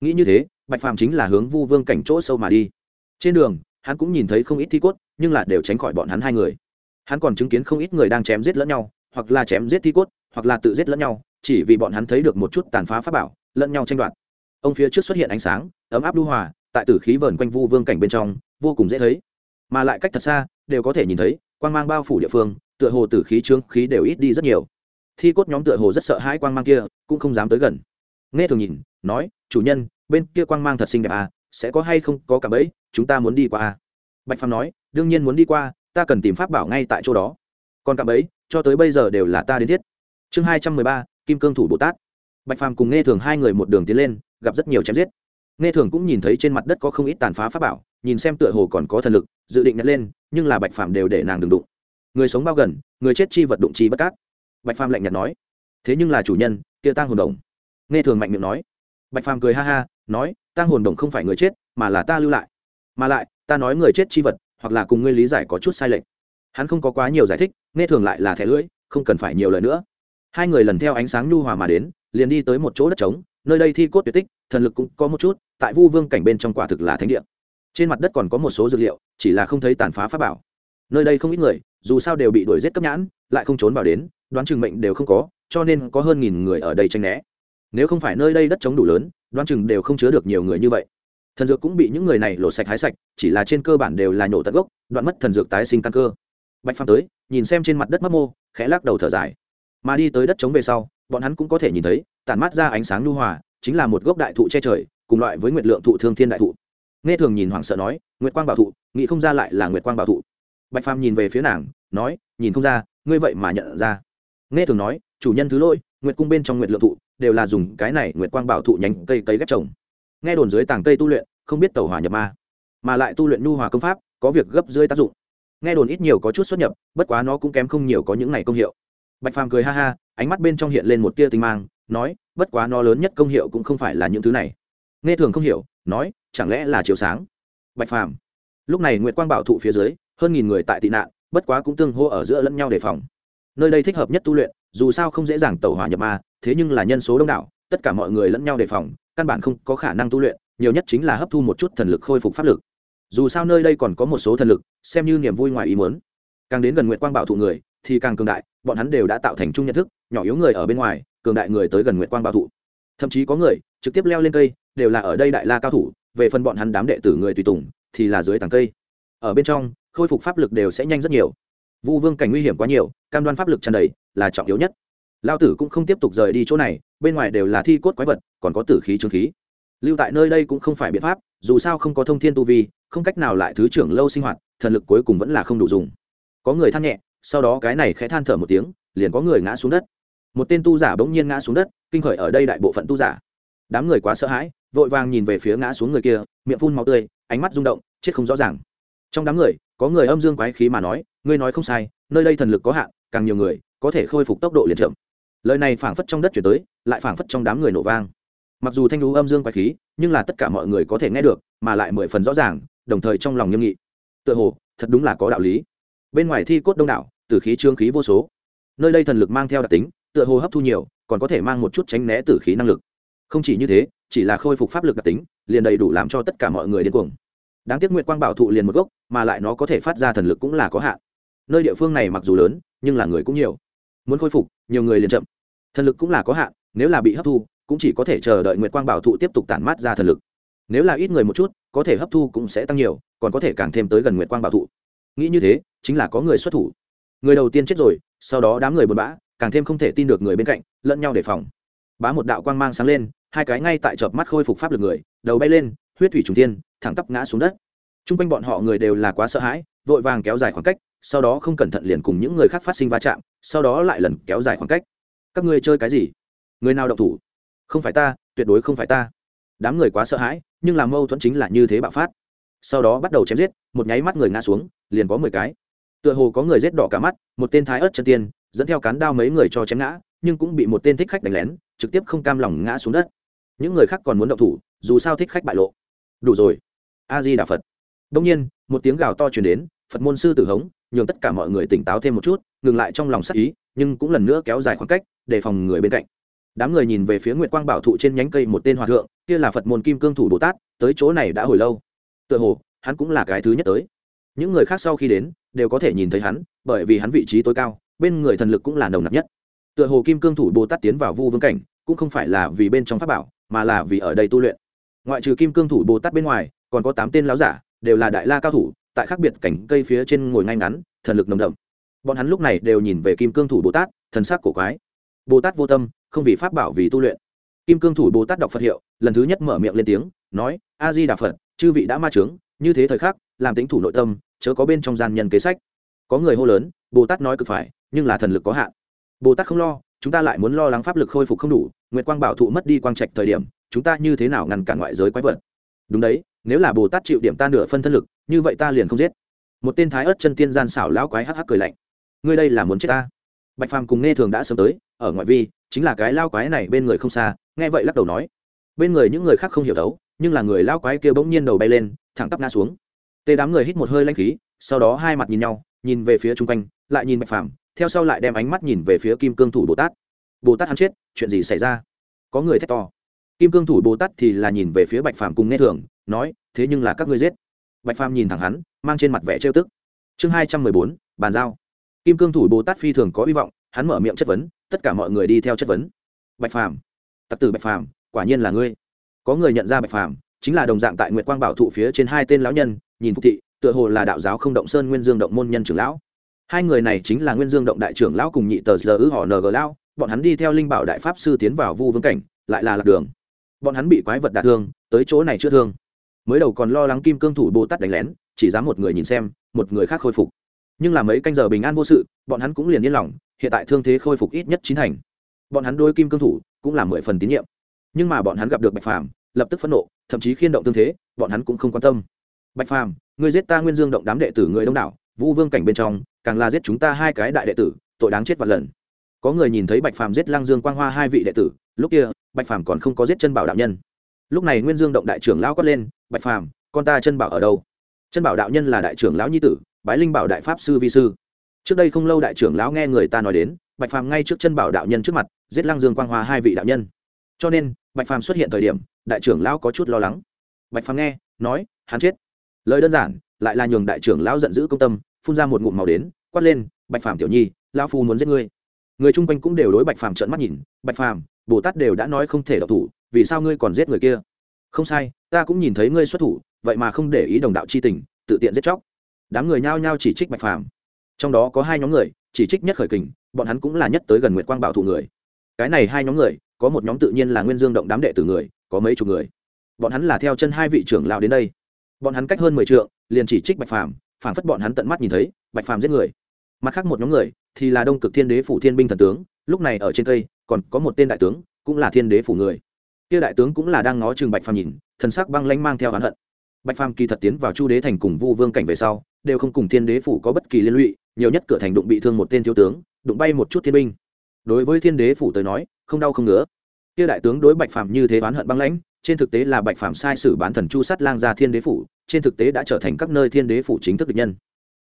Nghĩ như thế, bạch phàm chính là hướng vu vương cảnh chỗ sâu mà đi. Trên đường hắn cũng nhìn thấy không ít thi cốt, nhưng là đều tránh khỏi bọn hắn hai người. Hắn còn chứng kiến không ít người đang chém giết lẫn nhau, hoặc là chém giết thi cốt, hoặc là tự giết lẫn nhau, chỉ vì bọn hắn thấy được một chút tàn phá pháp bảo, lẫn nhau tranh đoạt. Ông phía trước xuất hiện ánh sáng, ấm áp đu hòa, tại tử khí vờn quanh vu vương cảnh bên trong, vô cùng dễ thấy. Mà lại cách thật xa, đều có thể nhìn thấy, quang mang bao phủ địa phương, tựa hồ tử khí trướng khí đều ít đi rất nhiều. Thi cốt nhóm tựa hồ rất sợ hãi quang mang kia, cũng không dám tới gần. Nghe thường nhìn, nói, chủ nhân, bên kia quang mang thật xinh đẹp à sẽ có hay không có cả bẫy? Chúng ta muốn đi qua à bạch phàm nói, đương nhiên muốn đi qua, ta cần tìm pháp bảo ngay tại chỗ đó. Còn cả ấy cho tới bây giờ đều là ta đến thiết. Chương hai trăm mười ba, kim cương thủ bồ tát. Bạch phàm cùng nghe thường hai người một đường tiến lên, gặp rất nhiều chém giết. Nghe thường cũng nhìn thấy trên mặt đất có không ít tàn phá pháp bảo, nhìn xem tựa hồ còn có thần lực, dự định nhặt lên, nhưng là bạch phàm đều để nàng đừng đụng. Người sống bao gần, người chết chi vật đụng chi bất cát. Bạch phàm lạnh nhạt nói, thế nhưng là chủ nhân, kia tang hồn đồng nghe thường mạnh miệng nói. Bạch phàm cười ha ha, nói, tang hồn đồng không phải người chết, mà là ta lưu lại mà lại, ta nói người chết chi vật, hoặc là cùng ngươi lý giải có chút sai lệch. Hắn không có quá nhiều giải thích, nghe thường lại là thẻ lưỡi, không cần phải nhiều lời nữa. Hai người lần theo ánh sáng nhu hòa mà đến, liền đi tới một chỗ đất trống, nơi đây thi cốt tuyệt tích, thần lực cũng có một chút, tại vu vương cảnh bên trong quả thực là thánh địa. Trên mặt đất còn có một số dược liệu, chỉ là không thấy tàn phá pháp bảo. Nơi đây không ít người, dù sao đều bị đuổi giết cấp nhãn, lại không trốn vào đến, đoán chừng mệnh đều không có, cho nên có hơn nghìn người ở đây tranh né. Nếu không phải nơi đây đất trống đủ lớn, đoán chừng đều không chứa được nhiều người như vậy thần dược cũng bị những người này lột sạch hái sạch, chỉ là trên cơ bản đều là nhổ tận gốc, đoạn mất thần dược tái sinh căn cơ. Bạch phàm tới, nhìn xem trên mặt đất mấp mô, khẽ lắc đầu thở dài. Mà đi tới đất trống về sau, bọn hắn cũng có thể nhìn thấy, tản mát ra ánh sáng lưu hòa, chính là một gốc đại thụ che trời, cùng loại với nguyệt lượng thụ thương thiên đại thụ. Nghe thường nhìn hoảng sợ nói, nguyệt quang bảo thụ, nghĩ không ra lại là nguyệt quang bảo thụ. Bạch phàm nhìn về phía nàng, nói, nhìn không ra, ngươi vậy mà nhận ra. Nghe thường nói, chủ nhân thứ lỗi, nguyệt cung bên trong nguyệt lượng thụ, đều là dùng cái này nguyệt quang bảo thụ nhánh cây cây ghép trồng nghe đồn dưới tàng cây tu luyện, không biết tàu hỏa nhập ma, mà lại tu luyện nhu hòa công pháp, có việc gấp dưới tác dụng. Nghe đồn ít nhiều có chút xuất nhập, bất quá nó cũng kém không nhiều có những này công hiệu. Bạch phàm cười ha ha, ánh mắt bên trong hiện lên một tia tinh mang, nói, bất quá nó lớn nhất công hiệu cũng không phải là những thứ này. Nghe thường không hiểu, nói, chẳng lẽ là chiều sáng? Bạch phàm, lúc này nguyệt quang bảo thụ phía dưới, hơn nghìn người tại tị nạn, bất quá cũng tương hô ở giữa lẫn nhau đề phòng. Nơi đây thích hợp nhất tu luyện, dù sao không dễ dàng tẩu hỏa nhập ma, thế nhưng là nhân số đông đảo tất cả mọi người lẫn nhau đề phòng, căn bản không có khả năng tu luyện, nhiều nhất chính là hấp thu một chút thần lực khôi phục pháp lực. Dù sao nơi đây còn có một số thần lực, xem như niềm vui ngoài ý muốn. Càng đến gần nguyệt quang bảo thụ người, thì càng cường đại, bọn hắn đều đã tạo thành chung nhận thức, nhỏ yếu người ở bên ngoài, cường đại người tới gần nguyệt quang bảo thụ. Thậm chí có người, trực tiếp leo lên cây, đều là ở đây đại la cao thủ, về phần bọn hắn đám đệ tử người tùy tùng, thì là dưới tàng cây. Ở bên trong, khôi phục pháp lực đều sẽ nhanh rất nhiều. Vu vương cảnh nguy hiểm quá nhiều, cam đoan pháp lực tràn đầy là trọng yếu nhất lao tử cũng không tiếp tục rời đi chỗ này, bên ngoài đều là thi cốt quái vật, còn có tử khí trương khí. Lưu tại nơi đây cũng không phải biện pháp, dù sao không có thông thiên tu vi, không cách nào lại thứ trưởng lâu sinh hoạt, thần lực cuối cùng vẫn là không đủ dùng. Có người than nhẹ, sau đó cái này khẽ than thở một tiếng, liền có người ngã xuống đất. Một tên tu giả bỗng nhiên ngã xuống đất, kinh khởi ở đây đại bộ phận tu giả. Đám người quá sợ hãi, vội vàng nhìn về phía ngã xuống người kia, miệng phun màu tươi, ánh mắt rung động, chết không rõ ràng. Trong đám người, có người âm dương quái khí mà nói, ngươi nói không sai, nơi đây thần lực có hạn, càng nhiều người có thể khôi phục tốc độ liền chậm lời này phảng phất trong đất chuyển tới, lại phảng phất trong đám người nổ vang. Mặc dù thanh lũ âm dương quái khí, nhưng là tất cả mọi người có thể nghe được, mà lại mười phần rõ ràng, đồng thời trong lòng nghiêm nghị. Tựa hồ, thật đúng là có đạo lý. Bên ngoài thi cốt đông đảo, tử khí trương khí vô số. Nơi đây thần lực mang theo đặc tính, tựa hồ hấp thu nhiều, còn có thể mang một chút tránh né tử khí năng lực. Không chỉ như thế, chỉ là khôi phục pháp lực đặc tính, liền đầy đủ làm cho tất cả mọi người điên cuồng. Đáng tiếc nguyệt quang bảo thụ liền một gốc, mà lại nó có thể phát ra thần lực cũng là có hạn. Nơi địa phương này mặc dù lớn, nhưng là người cũng nhiều muốn khôi phục, nhiều người liền chậm. Thần lực cũng là có hạn, nếu là bị hấp thu, cũng chỉ có thể chờ đợi nguyệt quang bảo thụ tiếp tục tản mát ra thần lực. Nếu là ít người một chút, có thể hấp thu cũng sẽ tăng nhiều, còn có thể càng thêm tới gần nguyệt quang bảo thụ. Nghĩ như thế, chính là có người xuất thủ. Người đầu tiên chết rồi, sau đó đám người buồn bã, càng thêm không thể tin được người bên cạnh, lẫn nhau đề phòng. Bá một đạo quang mang sáng lên, hai cái ngay tại chợp mắt khôi phục pháp lực người, đầu bay lên, huyết thủy trùng tiên thẳng tắp ngã xuống đất. T r u n g quanh bọn họ người đều là quá sợ hãi, vội vàng kéo dài khoảng cách sau đó không cẩn thận liền cùng những người khác phát sinh va chạm, sau đó lại lần kéo dài khoảng cách. Các ngươi chơi cái gì? Người nào động thủ? Không phải ta, tuyệt đối không phải ta. Đám người quá sợ hãi, nhưng làm mâu thuẫn chính là như thế bạo phát. Sau đó bắt đầu chém giết, một nháy mắt người ngã xuống, liền có mười cái. Tựa hồ có người giết đỏ cả mắt, một tên thái ớt chân tiên, dẫn theo cán đao mấy người cho chém ngã, nhưng cũng bị một tên thích khách đánh lén, trực tiếp không cam lòng ngã xuống đất. Những người khác còn muốn động thủ, dù sao thích khách bại lộ. Đủ rồi. A di đà phật. Đông nhiên, một tiếng gào to chuyển đến, phật môn sư tử hống nhường tất cả mọi người tỉnh táo thêm một chút, ngừng lại trong lòng sắc ý, nhưng cũng lần nữa kéo dài khoảng cách, để phòng người bên cạnh. Đám người nhìn về phía nguyệt quang bảo thụ trên nhánh cây một tên hòa thượng, kia là phật môn kim cương thủ bồ tát, tới chỗ này đã hồi lâu. Tựa hồ, hắn cũng là cái thứ nhất tới. Những người khác sau khi đến, đều có thể nhìn thấy hắn, bởi vì hắn vị trí tối cao, bên người thần lực cũng là nồng nặc nhất. Tựa hồ kim cương thủ bồ tát tiến vào vu vương cảnh, cũng không phải là vì bên trong pháp bảo, mà là vì ở đây tu luyện. Ngoại trừ kim cương thủ bồ tát bên ngoài, còn có tám tên láo giả, đều là đại la cao thủ tại khác biệt cảnh cây phía trên ngồi ngay ngắn, thần lực nồng đậm. Bọn hắn lúc này đều nhìn về kim cương thủ bồ tát, thần sắc cổ quái. Bồ tát vô tâm, không vì pháp bảo vì tu luyện. Kim cương thủ bồ tát đọc phật hiệu, lần thứ nhất mở miệng lên tiếng, nói, a di đà phật, chư vị đã ma trướng như thế thời khắc, làm tính thủ nội tâm, chớ có bên trong gian nhân kế sách. Có người hô lớn, bồ tát nói cực phải, nhưng là thần lực có hạn. Bồ tát không lo, chúng ta lại muốn lo lắng pháp lực khôi phục không đủ, nguyệt quang bảo thụ mất đi quang trạch thời điểm, chúng ta như thế nào ngăn cản ngoại giới quái vật? Đúng đấy nếu là bồ tát chịu điểm ta nửa phân thân lực, như vậy ta liền không giết. Một tên thái ớt chân tiên gian xảo lão quái hắc hắc cười lạnh. Ngươi đây là muốn chết ta? Bạch phàm cùng nghe thường đã sớm tới, ở ngoại vi, chính là cái lao quái này bên người không xa, nghe vậy lắc đầu nói. Bên người những người khác không hiểu thấu, nhưng là người lao quái kia bỗng nhiên đầu bay lên, thẳng tắp ngã xuống. Tê đám người hít một hơi lanh khí, sau đó hai mặt nhìn nhau, nhìn về phía chung quanh, lại nhìn bạch phàm, theo sau lại đem ánh mắt nhìn về phía kim cương thủ bồ tát. Bồ tát hắn chết, chuyện gì xảy ra? Có người thét to. Kim cương thủ bồ tát thì là nhìn về phía bạch phàm cùng nghe thường nói, thế nhưng là các ngươi giết. Bạch phàm nhìn thẳng hắn, mang trên mặt vẻ trêu tức. Chương hai trăm mười bốn, bàn giao. Kim cương thủ bồ tát phi thường có hy vọng, hắn mở miệng chất vấn, tất cả mọi người đi theo chất vấn. Bạch phàm, tặc tử bạch phàm, quả nhiên là ngươi. Có người nhận ra bạch phàm, chính là đồng dạng tại nguyệt quang bảo thụ phía trên hai tên lão nhân, nhìn phục thị, tựa hồ là đạo giáo không động sơn nguyên dương động môn nhân trưởng lão. Hai người này chính là nguyên dương động đại trưởng lão cùng nhị tờ giờ ư họ ng lão, bọn hắn đi theo linh bảo đại pháp sư tiến vào vu vương cảnh, lại là lạc đường. Bọn hắn bị quái vật đả thương, tới chỗ này chưa thương mới đầu còn lo lắng kim cương thủ bồ tát đánh lén, chỉ dám một người nhìn xem, một người khác khôi phục. Nhưng là mấy canh giờ bình an vô sự, bọn hắn cũng liền yên lòng, hiện tại thương thế khôi phục ít nhất chín thành. Bọn hắn đôi kim cương thủ cũng là mười phần tín nhiệm. Nhưng mà bọn hắn gặp được bạch phàm, lập tức phẫn nộ, thậm chí khiên động tương thế, bọn hắn cũng không quan tâm. Bạch phàm người giết ta nguyên dương động đám đệ tử người đông đảo, vũ vương cảnh bên trong, càng là giết chúng ta hai cái đại đệ tử, tội đáng chết vạn lần. Có người nhìn thấy bạch phàm giết lăng dương quang hoa hai vị đệ tử, lúc kia, bạch phàm còn không có giết chân bảo đạo nhân lúc này nguyên dương động đại trưởng lão quát lên, bạch phàm, con ta chân bảo ở đâu? Chân bảo đạo nhân là đại trưởng lão nhi tử, bái linh bảo đại pháp sư vi sư. Trước đây không lâu đại trưởng lão nghe người ta nói đến, bạch phàm ngay trước chân bảo đạo nhân trước mặt, giết lăng dương quang hòa hai vị đạo nhân. Cho nên, bạch phàm xuất hiện thời điểm, đại trưởng lão có chút lo lắng. Bạch phàm nghe, nói, hắn chết. Lời đơn giản, lại là nhường đại trưởng lão giận dữ công tâm, phun ra một ngụm màu đến, quát lên, bạch phàm tiểu nhi, lão phu muốn giết ngươi. Người chung quanh cũng đều đối bạch phàm trợn mắt nhìn, bạch phàm, bồ tát đều đã nói không thể độc thủ vì sao ngươi còn giết người kia? Không sai, ta cũng nhìn thấy ngươi xuất thủ, vậy mà không để ý đồng đạo c h i tình, tự tiện giết chóc. Đám người nhao nhao chỉ trích bạch phàm. Trong đó có hai nhóm người, chỉ trích nhất khởi kình, bọn hắn cũng là nhất tới gần nguyệt quang bảo thủ người. Cái này hai nhóm người, có một nhóm tự nhiên là nguyên dương động đám đệ tử người, có mấy chục người. Bọn hắn là theo chân hai vị trưởng lao đến đây. Bọn hắn cách hơn mười t liền chỉ trích bạch phàm, phảng phất bọn hắn tận mắt nhìn thấy, bạch phàm giết người. Mặt khác một nhóm người, thì là đông cực thiên đế phủ thiên binh thần tướng, lúc này ở trên cây, còn có một tên đại tướng, cũng là thiên đế phủ người kia đại tướng cũng là đang ngó chừng bạch phàm nhìn, thần sắc băng lanh mang theo hắn hận. Bạch phàm kỳ thật tiến vào chu đế thành cùng vu vương cảnh về sau, đều không cùng thiên đế phủ có bất kỳ liên lụy, nhiều nhất cửa thành đụng bị thương một tên thiếu tướng, đụng bay một chút thiên binh. Đối với thiên đế phủ tới nói, không đau không ngứa. Kia đại tướng đối bạch phàm như thế oán hận băng lãnh, trên thực tế là bạch phàm sai sử bán thần chu sát lang ra thiên đế phủ, trên thực tế đã trở thành các nơi thiên đế phủ chính thức địch nhân.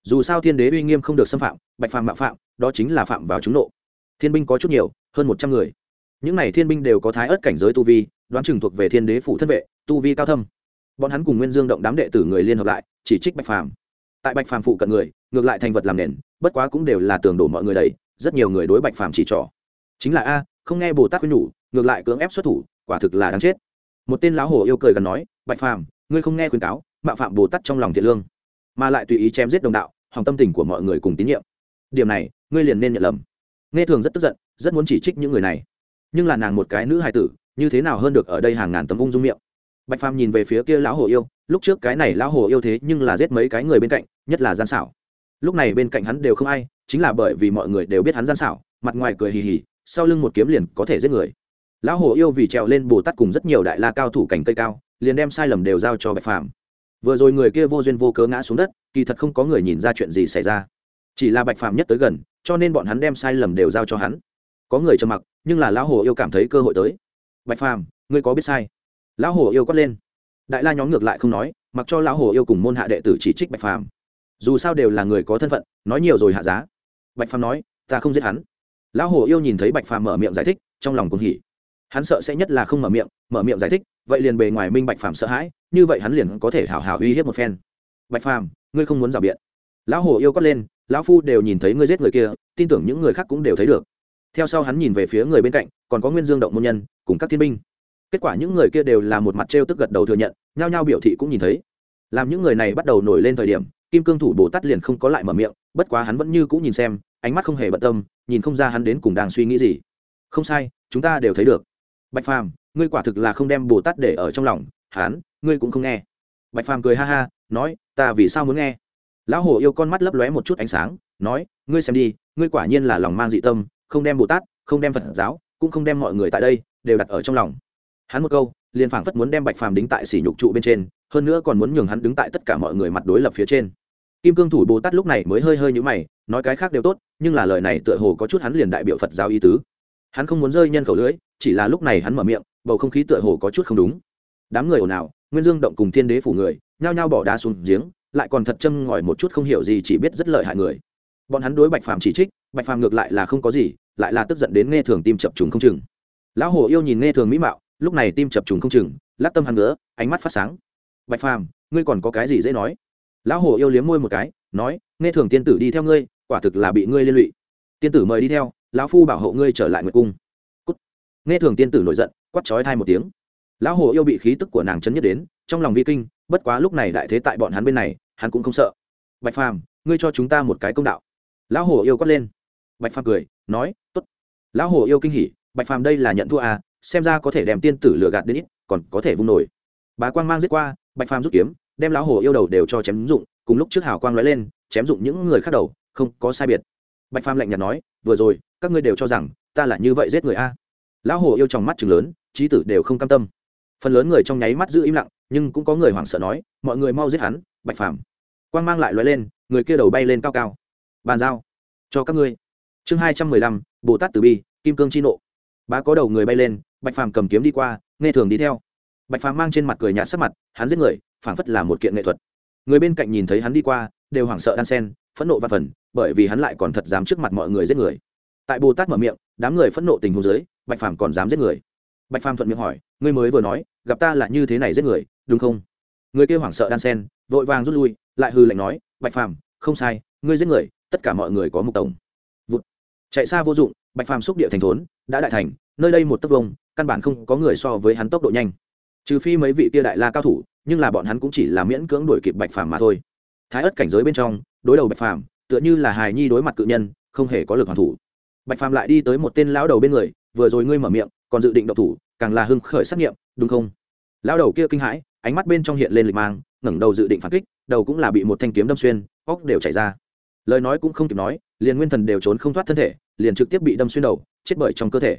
Dù sao thiên đế uy nghiêm không được xâm phạm, bạch phàm mạo phạm, đó chính là phạm vào chúng nộ. Thiên binh có chút nhiều, hơn một trăm người. Những n à y thiên binh đều có thái ớt cảnh giới tu vi đoán chừng thuộc về thiên đế phủ thân vệ, tu vi cao thâm. Bọn hắn cùng nguyên dương động đám đệ tử người liên hợp lại, chỉ trích bạch phàm. Tại bạch phàm phụ cận người, ngược lại thành vật làm nền, bất quá cũng đều là tường đổ mọi người đầy, rất nhiều người đối bạch phàm chỉ trỏ. Chính là, a, không nghe bồ tát khuyên nhủ, ngược lại cưỡng ép xuất thủ, quả thực là đáng chết. Một tên lão hồ yêu cười gần nói, bạch phàm, ngươi không nghe khuyên cáo, mạo phạm bồ tát trong lòng thiện lương. Mà lại tùy ý chém giết đồng đạo, hòng tâm tình của mọi người cùng tín nhiệm. Điểm này, ngươi liền nên nhận lầm. Nghe thường rất tức giận, rất muốn chỉ trích những người này. Nhưng là nàng một cái nữ hài tử như thế nào hơn được ở đây hàng ngàn tấm ung dung miệng. Bạch phàm nhìn về phía kia lão hồ yêu, lúc trước cái này lão hồ yêu thế nhưng là giết mấy cái người bên cạnh, nhất là gian xảo. Lúc này bên cạnh hắn đều không ai, chính là bởi vì mọi người đều biết hắn gian xảo, mặt ngoài cười hì hì, sau lưng một kiếm liền có thể giết người. Lão hồ yêu vì trèo lên bồ tát cùng rất nhiều đại la cao thủ cảnh cây cao, liền đem sai lầm đều giao cho bạch phàm. Vừa rồi người kia vô duyên vô cớ ngã xuống đất, kỳ thật không có người nhìn ra chuyện gì xảy ra. Chỉ là bạch phàm nhất tới gần, cho nên bọn hắn đem sai lầm đều giao cho hắn. Có người trầm mặc, nhưng là lão hồ yêu cảm thấy cơ hội tới bạch phàm, ngươi có biết sai? Lão hồ yêu quát lên. Đại la nhóm ngược lại không nói, mặc cho lão hồ yêu cùng môn hạ đệ tử chỉ trích bạch phàm. Dù sao đều là người có thân phận, nói nhiều rồi hạ giá. Bạch phàm nói, ta không giết hắn. Lão hồ yêu nhìn thấy bạch phàm mở miệng giải thích, trong lòng cũng hỉ. Hắn sợ sẽ nhất là không mở miệng mở miệng giải thích, vậy liền bề ngoài minh bạch phàm sợ hãi, như vậy hắn liền có thể hào hào uy hiếp một phen. Bạch phàm, ngươi không muốn rào biện. Lão hồ yêu quát lên, lão phu đều nhìn thấy ngươi giết người kia, tin tưởng những người khác cũng đều thấy được theo sau hắn nhìn về phía người bên cạnh, còn có nguyên dương động môn nhân, cùng các thiên binh. Kết quả những người kia đều là một mặt t r e o tức gật đầu thừa nhận, nhao nhao biểu thị cũng nhìn thấy. Làm những người này bắt đầu nổi lên thời điểm, kim cương thủ bồ tát liền không có lại mở miệng, bất quá hắn vẫn như cũng nhìn xem, ánh mắt không hề bận tâm, nhìn không ra hắn đến cùng đang suy nghĩ gì. Không sai, chúng ta đều thấy được. Bạch phàm, ngươi quả thực là không đem bồ tát để ở trong lòng, hắn, ngươi cũng không nghe. Bạch phàm cười ha ha, nói, ta vì sao muốn nghe? Lão hồ yêu con mắt lấp lóe một chút ánh sáng, nói, ngươi xem đi, ngươi quả nhiên là lòng mang dị tâm không đem bồ tát, không đem phật giáo, cũng không đem mọi người tại đây, đều đặt ở trong lòng. Hắn một câu, liền phảng phất muốn đem bạch phàm đính tại sỉ nhục trụ bên trên, hơn nữa còn muốn nhường hắn đứng tại tất cả mọi người mặt đối lập phía trên. Kim cương thủ bồ tát lúc này mới hơi hơi nhũ mày, nói cái khác đều tốt, nhưng là lời này tựa hồ có chút hắn liền đại biểu phật giáo ý tứ. Hắn không muốn rơi nhân khẩu lưỡi, chỉ là lúc này hắn mở miệng, bầu không khí tựa hồ có chút không đúng. Đám người ồn ào, nguyên dương động cùng thiên đế phủ người, nhao nhao bỏ đá xuống giếng, lại còn thật châm ngòi một chút không hiểu gì chỉ biết rất lợi hại người. Bọn hắn đối bạch phàm chỉ trích bạch phàm ngược lại là không có gì, lại là tức giận đến nghe thường tim chập trùng không chừng. Lão hồ yêu nhìn nghe thường mỹ mạo, lúc này tim chập trùng không chừng lắc tâm hắn nữa ánh mắt phát sáng. Bạch phàm, ngươi còn có cái gì dễ nói? Lão hồ yêu liếm môi một cái, nói, nghe thường tiên tử đi theo ngươi, quả thực là bị ngươi liên lụy. Tiên tử mời đi theo, lão phu bảo hộ ngươi trở lại nguyệt cung. Cút. nghe thường tiên tử nổi giận quắt chói thai một tiếng. Lão hồ yêu bị khí tức của nàng chấn nhất đến, trong lòng vi kinh, bất quá lúc này đại thế tại bọn hắn bên này, hắn cũng không sợ. Bạch phàm, ngươi cho chúng ta một cái công đạo. Lão hồ yêu quát lên bạch phàm cười, nói t ố t lão hồ yêu kinh hỉ, bạch phàm đây là nhận thua à xem ra có thể đem tiên tử lừa gạt đến ít, còn có thể vung nổi. Bà quang mang giết qua, bạch phàm rút kiếm, đem lão hồ yêu đầu đều cho chém dụng, cùng lúc trước hào quang lóe lên, chém dụng những người khác đầu, không có sai biệt. Bạch phàm lạnh nhạt nói, vừa rồi, các ngươi đều cho rằng, ta là như vậy giết người a. Lão hồ yêu trong mắt chừng lớn trí tử đều không cam tâm. Phần lớn người trong nháy mắt giữ im lặng, nhưng cũng có người hoảng sợ nói, mọi người mau giết hắn, bạch phàm. Quang mang lại lóe lên, người kia đầu bay lên cao cao. Bàn giao cho các ngươi chương hai trăm mười lăm, bồ tát từ bi, kim cương chi nộ. Bá có đầu người bay lên, bạch phàm cầm kiếm đi qua, nghe thường đi theo. Bạch phàm mang trên mặt cười nhạt sắc mặt, hắn giết người, phảng phất là một kiện nghệ thuật. Người bên cạnh nhìn thấy hắn đi qua, đều hoảng sợ đan sen, phẫn nộ và phần, bởi vì hắn lại còn thật dám trước mặt mọi người giết người. Tại bồ tát mở miệng, đám người phẫn nộ tình hồ dưới, bạch phàm còn dám giết người. Bạch phàm thuận miệng hỏi, ngươi mới vừa nói, gặp ta là như thế này giết người, đúng không? Người kia hoảng sợ đan sen, vội vàng rút lui, lại hư lệnh nói, bạch phàm, không sai, ngươi giết người, tất cả mọi người có mục tổng chạy xa vô dụng, bạch phàm xúc địa thành thốn, đã đại thành, nơi đây một tấc vông, căn bản không có người so với hắn tốc độ nhanh. Trừ phi mấy vị tia đại la cao thủ, nhưng là bọn hắn cũng chỉ là miễn cưỡng đuổi kịp bạch phàm mà thôi. Thái ất cảnh giới bên trong, đối đầu bạch phàm, tựa như là hài nhi đối mặt cự nhân, không hề có lực hoàn thủ. Bạch phàm lại đi tới một tên lão đầu bên người, vừa rồi ngươi mở miệng, còn dự định độc thủ, càng là hưng khởi xác nghiệm, đúng không? Lão đầu kia kinh hãi, ánh mắt bên trong hiện lên lịch mang, ngẩng đầu dự định phản kích, đầu cũng là bị một thanh kiếm đâm xuyên, óc đều chảy ra. Lời nói cũng không kịp nói liền nguyên thần đều trốn không thoát thân thể, liền trực tiếp bị đâm xuyên đầu, chết bởi trong cơ thể.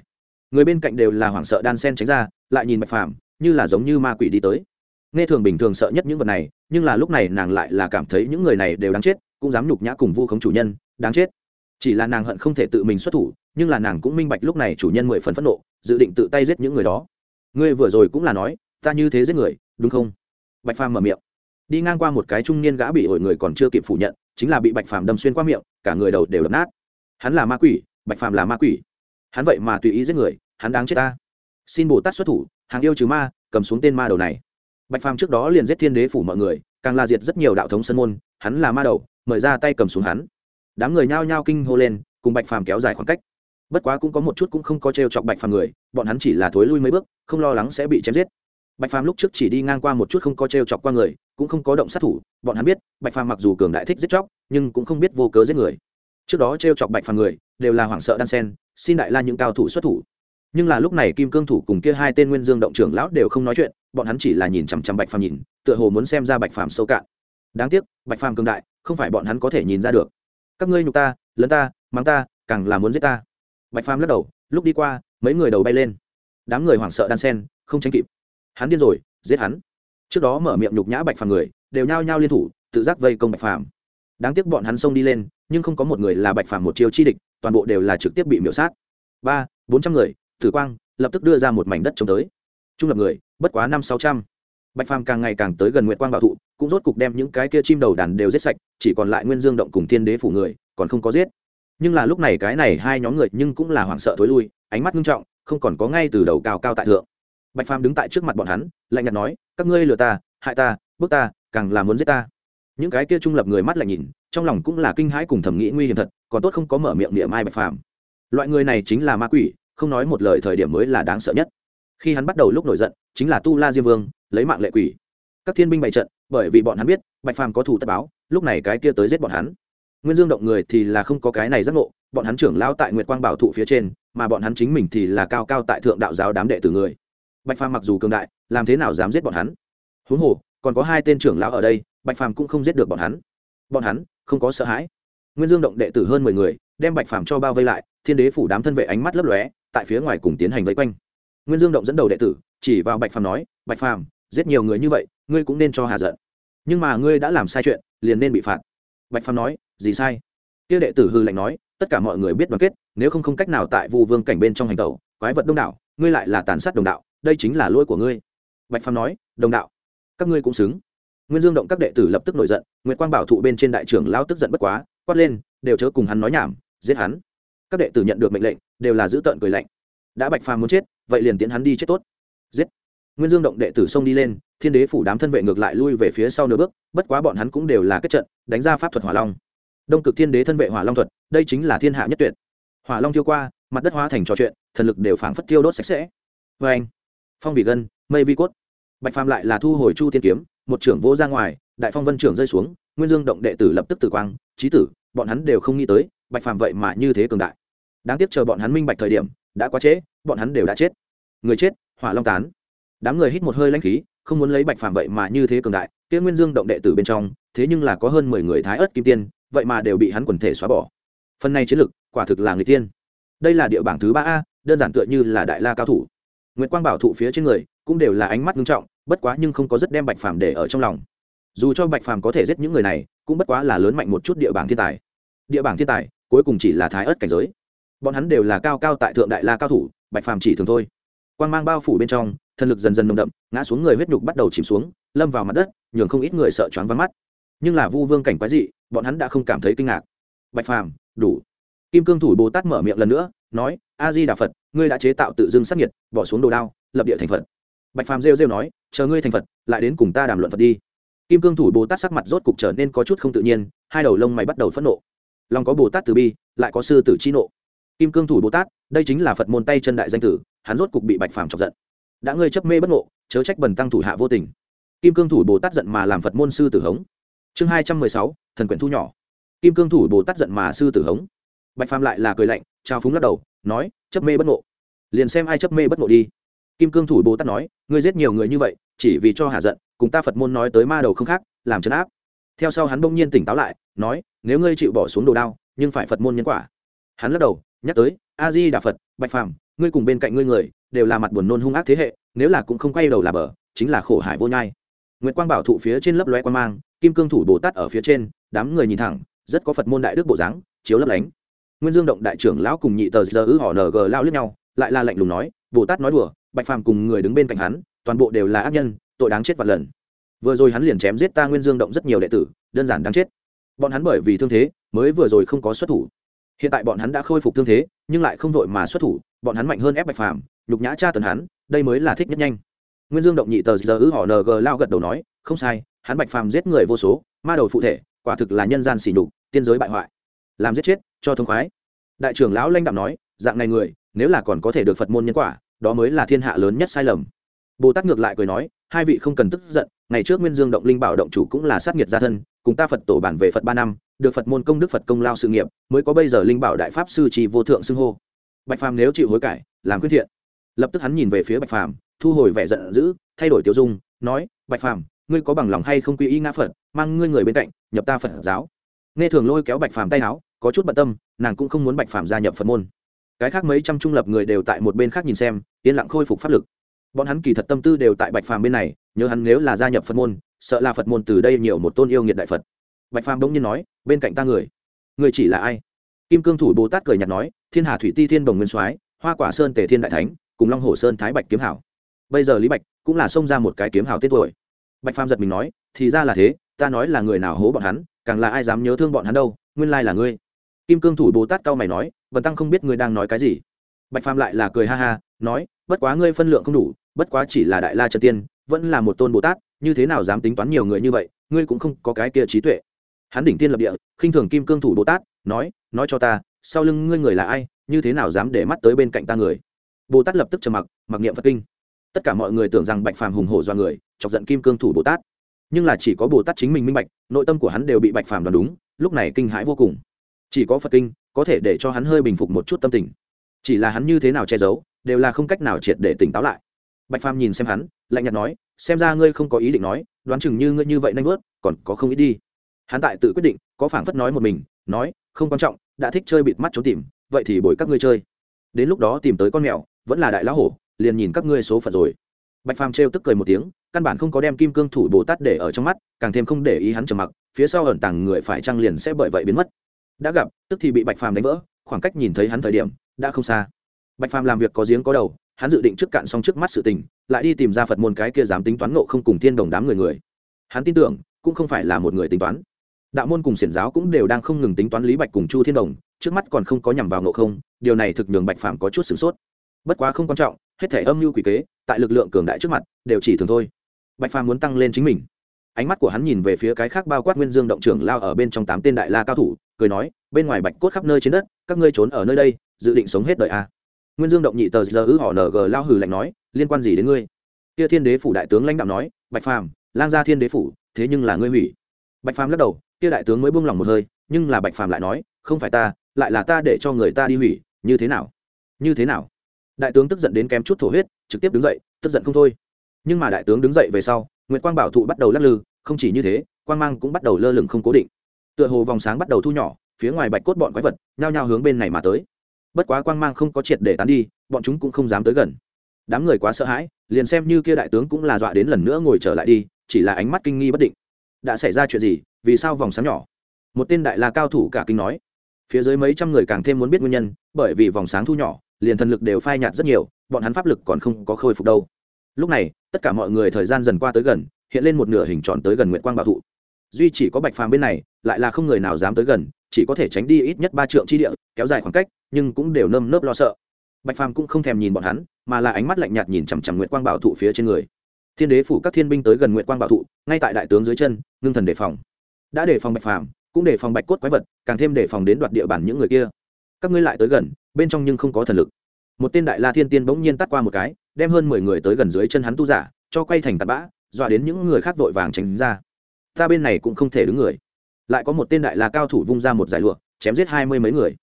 Người bên cạnh đều là hoảng sợ đan sen tránh ra, lại nhìn bạch phàm, như là giống như ma quỷ đi tới. Nghe thường bình thường sợ nhất những vật này, nhưng là lúc này nàng lại là cảm thấy những người này đều đáng chết, cũng dám nhục nhã cùng vu khống chủ nhân, đáng chết. Chỉ là nàng hận không thể tự mình xuất thủ, nhưng là nàng cũng minh bạch lúc này chủ nhân mười phần phẫn nộ, dự định tự tay giết những người đó. Ngươi vừa rồi cũng là nói, ta như thế giết người, đúng không? Bạch phàm mở miệng. Đi ngang qua một cái trung niên gã bị ổi người còn chưa kịp phủ nhận chính là bị bạch phàm đâm xuyên qua miệng, cả người đầu đều đập nát. Hắn là ma quỷ, bạch phàm là ma quỷ. Hắn vậy mà tùy ý giết người, hắn đáng chết ta. Xin bồ tát xuất thủ, hàng yêu trừ ma, cầm xuống tên ma đầu này. Bạch phàm trước đó liền giết thiên đế phủ mọi người, càng là diệt rất nhiều đạo thống sân môn, hắn là ma đầu mời ra tay cầm xuống hắn. Đám người nhao nhao kinh hô lên, cùng bạch phàm kéo dài khoảng cách. Bất quá cũng có một chút cũng không có t chọc bạch phàm người, bọn hắn chỉ là thối lui mấy bước, không lo lắng sẽ bị chém giết bạch phàm lúc trước chỉ đi ngang qua một chút không có t chọc qua người, cũng không có động sát thủ, bọn hắn biết, bạch phàm mặc dù cường đại thích giết chóc, nhưng cũng không biết vô cớ giết người. Trước đó t chọc bạch phàm người, đều là hoảng sợ đan sen, xin đại la những cao thủ xuất thủ. Nhưng là lúc này kim cương thủ cùng kia hai tên nguyên dương động trưởng lão đều không nói chuyện, bọn hắn chỉ là nhìn chằm chằm bạch phàm nhìn, tựa hồ muốn xem ra bạch phàm sâu cạn. Đáng tiếc, bạch phàm cường đại, không phải bọn hắn có thể nhìn ra được. Các ngươi nhục ta, lấn ta, mắng ta, càng là muốn giết ta. Bạch phàm lắc đầu, lúc đi qua, mấy người đầu bay lên. Đám người hoảng sợ đan sen, không tránh kịp hắn điên rồi, giết hắn. Trước đó mở miệng nhục nhã bạch phàm người, đều nhao nhao liên thủ, tự giác vây công bạch phàm. Đáng tiếc bọn hắn xông đi lên, nhưng không có một người là bạch phàm một chiêu chi địch, toàn bộ đều là trực tiếp bị miễu sát. Ba, bốn trăm người, tử quang, lập tức đưa ra một mảnh đất chống tới. Trung lập người, bất quá năm sáu trăm. Bạch phàm càng ngày càng tới gần nguyệt quang bảo thụ, cũng rốt cục đem những cái kia chim đầu đàn đều giết sạch, chỉ còn lại nguyên dương động cùng thiên đế phủ người, còn không có giết. Nhưng là lúc này cái này hai nhóm người nhưng cũng là hoảng sợ thối lui, ánh mắt nghiêm trọng, không còn có ngay từ đầu cao cao tại thượng bạch phàm đứng tại trước mặt bọn hắn, lạnh nhạt nói, các ngươi lừa ta, hại ta bước ta, càng là muốn giết ta. Những cái kia trung lập người mắt lại nhìn, trong lòng cũng là kinh hãi cùng thẩm nghĩ nguy hiểm thật, còn tốt không có mở miệng niệm ai bạch phàm. Loại người này chính là ma quỷ, không nói một lời thời điểm mới là đáng sợ nhất. Khi hắn bắt đầu lúc nổi giận, chính là tu la diêm vương, lấy mạng lệ quỷ. Các thiên binh bày trận, bởi vì bọn hắn biết, bạch phàm có thủ tất báo, lúc này cái kia tới giết bọn hắn. Nguyên dương động người thì là không có cái này giác ngộ, bọn hắn trưởng lao tại nguyệt quang bảo thụ phía trên, mà bọn hắn chính mình thì là cao cao tại thượng đạo giáo đám đệ tử người bạch phàm mặc dù cường đại, làm thế nào dám giết bọn hắn? Huống hồ, còn có hai tên trưởng lão ở đây, bạch phàm cũng không giết được bọn hắn. Bọn hắn, không có sợ hãi. Nguyên dương động đệ tử hơn mười người, đem bạch phàm cho bao vây lại, thiên đế phủ đám thân vệ ánh mắt lấp lóe, tại phía ngoài cùng tiến hành vây quanh. Nguyên dương động dẫn đầu đệ tử, chỉ vào bạch phàm nói, bạch phàm, giết nhiều người như vậy, ngươi cũng nên cho hà giận. Nhưng mà ngươi đã làm sai chuyện, liền nên bị phạt. Bạch phàm nói, gì sai? Kia đệ tử hư lạnh nói, tất cả mọi người biết đoàn kết, nếu không không cách nào tại vu vương cảnh bên trong hành tẩu, quái vật đông đảo, ngươi lại là tàn sát đồng đạo đây chính là lỗi của ngươi. Bạch phàm nói, đồng đạo, các ngươi cũng xứng. Nguyên dương động các đệ tử lập tức nổi giận nguyễn quang bảo thụ bên trên đại trưởng lao tức giận bất quá, quát lên, đều chớ cùng hắn nói nhảm, giết hắn. Các đệ tử nhận được mệnh lệnh, đều là giữ tợn cười lạnh. Đã bạch phàm muốn chết, vậy liền tiến hắn đi chết tốt. Giết. Nguyên dương động đệ tử xông đi lên, thiên đế phủ đám thân vệ ngược lại lui về phía sau nửa bước, bất quá bọn hắn cũng đều là kết trận, đánh ra pháp thuật hỏa long. Đông cực thiên đế thân vệ hỏa long thuật, đây chính là thiên hạ nhất tuyệt. Hỏa long thiêu qua, mặt đất hóa thành trò chuyện, thần lực đều phảng phất tiêu đốt sạch sẽ. Vê anh phong vị gân, mây vi cốt. Bạch phàm lại là thu hồi chu tiên kiếm, một trưởng vỗ ra ngoài, đại phong vân trưởng rơi xuống, nguyên dương động đệ tử lập tức tử quang trí tử, bọn hắn đều không nghĩ tới, bạch phàm vậy mà như thế cường đại. Đáng tiếc chờ bọn hắn minh bạch thời điểm, đã quá trễ, bọn hắn đều đã chết. Người chết, hỏa long tán. Đám người hít một hơi lãnh khí, không muốn lấy bạch phàm vậy mà như thế cường đại, kia nguyên dương động đệ tử bên trong, thế nhưng là có hơn mười người thái ớt kim tiên, vậy mà đều bị hắn quần thể xóa bỏ. Phần này chiến lực, quả thực là người tiên đây là địa bảng thứ ba a, đơn giản tựa như là đại la cao thủ. Nguyệt quang bảo thụ phía trên người cũng đều là ánh mắt nghiêm trọng, bất quá nhưng không có rất đem bạch phàm để ở trong lòng. Dù cho bạch phàm có thể giết những người này, cũng bất quá là lớn mạnh một chút địa bảng thiên tài. Địa bảng thiên tài, cuối cùng chỉ là thái ớt cảnh giới. Bọn hắn đều là cao cao tại thượng đại la cao thủ, bạch phàm chỉ thường thôi. Quan g mang bao phủ bên trong thần lực dần dần nồng đậm, ngã xuống người huyết nhục bắt đầu chìm xuống, lâm vào mặt đất, nhường không ít người sợ choáng vắng mắt. Nhưng là vu vương cảnh quái dị, bọn hắn đã không cảm thấy kinh ngạc. Bạch phàm, đủ. Kim cương thủ bồ tát mở miệng lần nữa nói, a di đà phật, ngươi đã chế tạo tự dưng sắc nhiệt bỏ xuống đồ đao, lập địa thành phật. Bạch phàm rêu rêu nói, chờ ngươi thành phật, lại đến cùng ta đàm luận phật đi. Kim cương thủ bồ tát sắc mặt rốt cục trở nên có chút không tự nhiên, hai đầu lông mày bắt đầu phẫn nộ. Lòng có bồ tát từ bi, lại có sư tử chi nộ. Kim cương thủ bồ tát, đây chính là phật môn tay chân đại danh tử, hắn rốt cục bị bạch phàm chọc giận. Đã ngươi chấp mê bất ngộ, chớ trách bần tăng thủ hạ vô tình. Kim cương thủ bồ tát giận mà làm phật môn sư tử hống. Chương hai trăm mười sáu, thần quyển thu nhỏ. Kim cương thủ bồ tát giận mà sư tử hống bạch phàm lại là cười lạnh, trao phúng lắc đầu, nói, chấp mê bất ngộ. Liền xem ai chấp mê bất ngộ đi. Kim cương thủ bồ tát nói, ngươi giết nhiều người như vậy, chỉ vì cho hạ giận, cùng ta phật môn nói tới ma đầu không khác, làm chấn áp. Theo sau hắn bỗng nhiên tỉnh táo lại, nói, nếu ngươi chịu bỏ xuống đồ đao, nhưng phải phật môn nhân quả. Hắn lắc đầu, nhắc tới, a di đà phật, bạch phàm, ngươi cùng bên cạnh ngươi người, đều là mặt buồn nôn hung ác thế hệ, nếu là cũng không quay đầu là bờ, chính là khổ hải vô nhai. Nguyệt quang bảo thụ phía trên lấp loe quan mang, kim cương thủ bồ tát ở phía trên, đám người nhìn thẳng, rất có phật môn đại đức bộ dáng, chiếu lấp lánh nguyên dương động đại trưởng lão cùng nhị tờ giờ ư họ ng lao lướt nhau, lại là lạnh lùng nói, bồ tát nói đùa, bạch phàm cùng người đứng bên cạnh hắn, toàn bộ đều là ác nhân, tội đáng chết vạn lần. Vừa rồi hắn liền chém giết ta nguyên dương động rất nhiều đệ tử, đơn giản đáng chết. Bọn hắn bởi vì thương thế, mới vừa rồi không có xuất thủ. Hiện tại bọn hắn đã khôi phục thương thế, nhưng lại không vội mà xuất thủ, bọn hắn mạnh hơn ép bạch phàm, nhục nhã tra tần hắn, đây mới là thích nhất nhanh. Nguyên dương động nhị tờ giờ ư họ ng lao gật đầu nói, không sai, hắn bạch phàm giết người vô số, ma đầu phụ thể, quả thực là nhân gian xỉ nhục, tiên giới bại hoại làm giết chết, cho thông khoái. Đại trưởng lão lanh đạo nói, dạng này người, nếu là còn có thể được phật môn nhân quả, đó mới là thiên hạ lớn nhất sai lầm. Bồ tát ngược lại cười nói, hai vị không cần tức giận, ngày trước nguyên dương động linh bảo động chủ cũng là sát nghiệt gia thân, cùng ta phật tổ bản về phật ba năm, được phật môn công đức phật công lao sự nghiệp, mới có bây giờ linh bảo đại pháp sư trì vô thượng xưng hô. Bạch phàm nếu chịu hối cải, làm quyết thiện. Lập tức hắn nhìn về phía bạch phàm, thu hồi vẻ giận dữ, thay đổi tiêu dung, nói, bạch phàm, ngươi có bằng lòng hay không quy y ngã phật, mang ngươi người bên cạnh, nhập ta phật giáo. Nghe thường lôi kéo bạch phàm tay áo có chút bận tâm, nàng cũng không muốn bạch phàm gia nhập phật môn. Cái khác mấy trăm trung lập người đều tại một bên khác nhìn xem, yên lặng khôi phục pháp lực. Bọn hắn kỳ thật tâm tư đều tại bạch phàm bên này, nhớ hắn nếu là gia nhập phật môn, sợ là phật môn từ đây nhiều một tôn yêu nghiệt đại phật. Bạch phàm bỗng nhiên nói, bên cạnh ta người người chỉ là ai? Kim cương thủ bồ tát cười nhạt nói, thiên hà thủy ti thiên đồng nguyên soái, hoa quả sơn tề thiên đại thánh, cùng long hồ sơn thái bạch kiếm hảo. Bây giờ lý bạch cũng là xông ra một cái kiếm hảo tên tuổi. Bạch phàm giật mình nói, thì ra là thế, ta nói là người nào hố bọn hắn, càng là ai dám nhớ thương bọn hắn đâu, nguyên lai là ngươi kim cương thủ bồ tát cao mày nói vần tăng không biết ngươi đang nói cái gì. Bạch phàm lại là cười ha ha, nói, bất quá ngươi phân lượng không đủ, bất quá chỉ là đại la trần tiên, vẫn là một tôn bồ tát, như thế nào dám tính toán nhiều người như vậy, ngươi cũng không có cái kia trí tuệ. Hắn đỉnh tiên lập địa, khinh thường kim cương thủ bồ tát, nói nói cho ta, sau lưng ngươi người là ai, như thế nào dám để mắt tới bên cạnh ta người? Bồ tát lập tức trầm mặc mặc niệm phật kinh. Tất cả mọi người tưởng rằng bạch phàm hùng hổ do người, chọc giận kim cương thủ bồ tát. Nhưng là chỉ có bồ tát chính mình minh bạch, nội tâm của hắn đều bị bạch phàm đoán đúng, lúc này kinh hãi vô cùng chỉ có phật kinh, có thể để cho hắn hơi bình phục một chút tâm tình. Chỉ là hắn như thế nào che giấu, đều là không cách nào triệt để tỉnh táo lại. Bạch phàm nhìn xem hắn, lạnh nhạt nói, xem ra ngươi không có ý định nói, đoán chừng như ngươi như vậy nanh vớt, còn có không ít đi. Hắn tại tự quyết định, có phảng phất nói một mình, nói, không quan trọng, đã thích chơi bịt mắt trốn tìm, vậy thì bồi các ngươi chơi. Đến lúc đó tìm tới con mèo, vẫn là đại lão hổ, liền nhìn các ngươi số phận rồi. Bạch phàm trêu tức cười một tiếng, căn bản không có đem kim cương thủ bồ tát để ở trong mắt, càng thêm không để ý hắn trầm mặc, phía sau ẩn tàng người phải trăng liền sẽ bởi vậy biến mất đã gặp, tức thì bị bạch phàm đánh vỡ, khoảng cách nhìn thấy hắn thời điểm, đã không xa. Bạch phàm làm việc có giếng có đầu, hắn dự định trước cạn xong trước mắt sự tình, lại đi tìm ra phật môn cái kia dám tính toán nộ không cùng thiên đồng đám người người. Hắn tin tưởng, cũng không phải là một người tính toán. Đạo môn cùng xiển giáo cũng đều đang không ngừng tính toán lý bạch cùng chu thiên đồng, trước mắt còn không có nhằm vào nộ không, điều này thực nhường bạch phàm có chút sửng sốt. Bất quá không quan trọng, hết thể âm mưu quỷ kế, tại lực lượng cường đại trước mặt, đều chỉ thường thôi. Bạch phàm muốn tăng lên chính mình. Ánh mắt của hắn nhìn về phía cái khác bao quát nguyên dương động trưởng lao ở bên trong tám tên đại la cao thủ cười nói, bên ngoài bạch cốt khắp nơi trên đất, các ngươi trốn ở nơi đây, dự định sống hết đời à. nguyên dương động nhị tờ giờ ư họ ng lao hử lạnh nói, liên quan gì đến ngươi? Kia thiên đế phủ đại tướng lãnh đạo nói, bạch phàm, lang gia thiên đế phủ, thế nhưng là ngươi hủy. Bạch phàm lắc đầu, kia đại tướng mới buông lòng một hơi, nhưng là bạch phàm lại nói, không phải ta, lại là ta để cho người ta đi hủy, như thế nào? Như thế nào? Đại tướng tức giận đến kém chút thổ huyết, trực tiếp đứng dậy, tức giận không thôi. Nhưng mà đại tướng đứng dậy về sau nguyễn quang bảo thụ bắt đầu lắc lư, không chỉ như thế, quang mang cũng bắt đầu lơ lửng không cố định tựa hồ vòng sáng bắt đầu thu nhỏ, phía ngoài bạch cốt bọn quái vật nhao nhao hướng bên này mà tới. Bất quá quang mang không có triệt để tán đi, bọn chúng cũng không dám tới gần. Đám người quá sợ hãi, liền xem như kia đại tướng cũng là dọa đến lần nữa ngồi trở lại đi, chỉ là ánh mắt kinh nghi bất định. Đã xảy ra chuyện gì, vì sao vòng sáng nhỏ? Một tên đại la cao thủ cả kinh nói. Phía dưới mấy trăm người càng thêm muốn biết nguyên nhân, bởi vì vòng sáng thu nhỏ, liền thần lực đều phai nhạt rất nhiều, bọn hắn pháp lực còn không có khôi phục đâu. Lúc này, tất cả mọi người thời gian dần qua tới gần, hiện lên một nửa hình tròn tới gần nguyện quang bảo thụ. Duy chỉ có bạch phàm bên này lại là không người nào dám tới gần, chỉ có thể tránh đi ít nhất ba trượng chi địa, kéo dài khoảng cách, nhưng cũng đều nơm nớp lo sợ. Bạch phàm cũng không thèm nhìn bọn hắn, mà là ánh mắt lạnh nhạt nhìn chằm chằm nguyện quang bảo thụ phía trên người. Thiên đế phủ các thiên binh tới gần nguyện quang bảo thụ, ngay tại đại tướng dưới chân, ngưng thần đề phòng. Đã đề phòng bạch phàm, cũng đề phòng bạch cốt quái vật, càng thêm đề phòng đến đoạt địa bàn những người kia. Các ngươi lại tới gần, bên trong nhưng không có thần lực. Một tên đại la thiên tiên bỗng nhiên tắt qua một cái, đem hơn mười người tới gần dưới chân hắn tu giả, cho quay thành tạt bã, dọa đến những người khác vội vàng tránh ra. Ta bên này cũng không thể đứng người lại có một tên đại la cao thủ vung ra một giải lụa, chém giết hai mươi mấy người.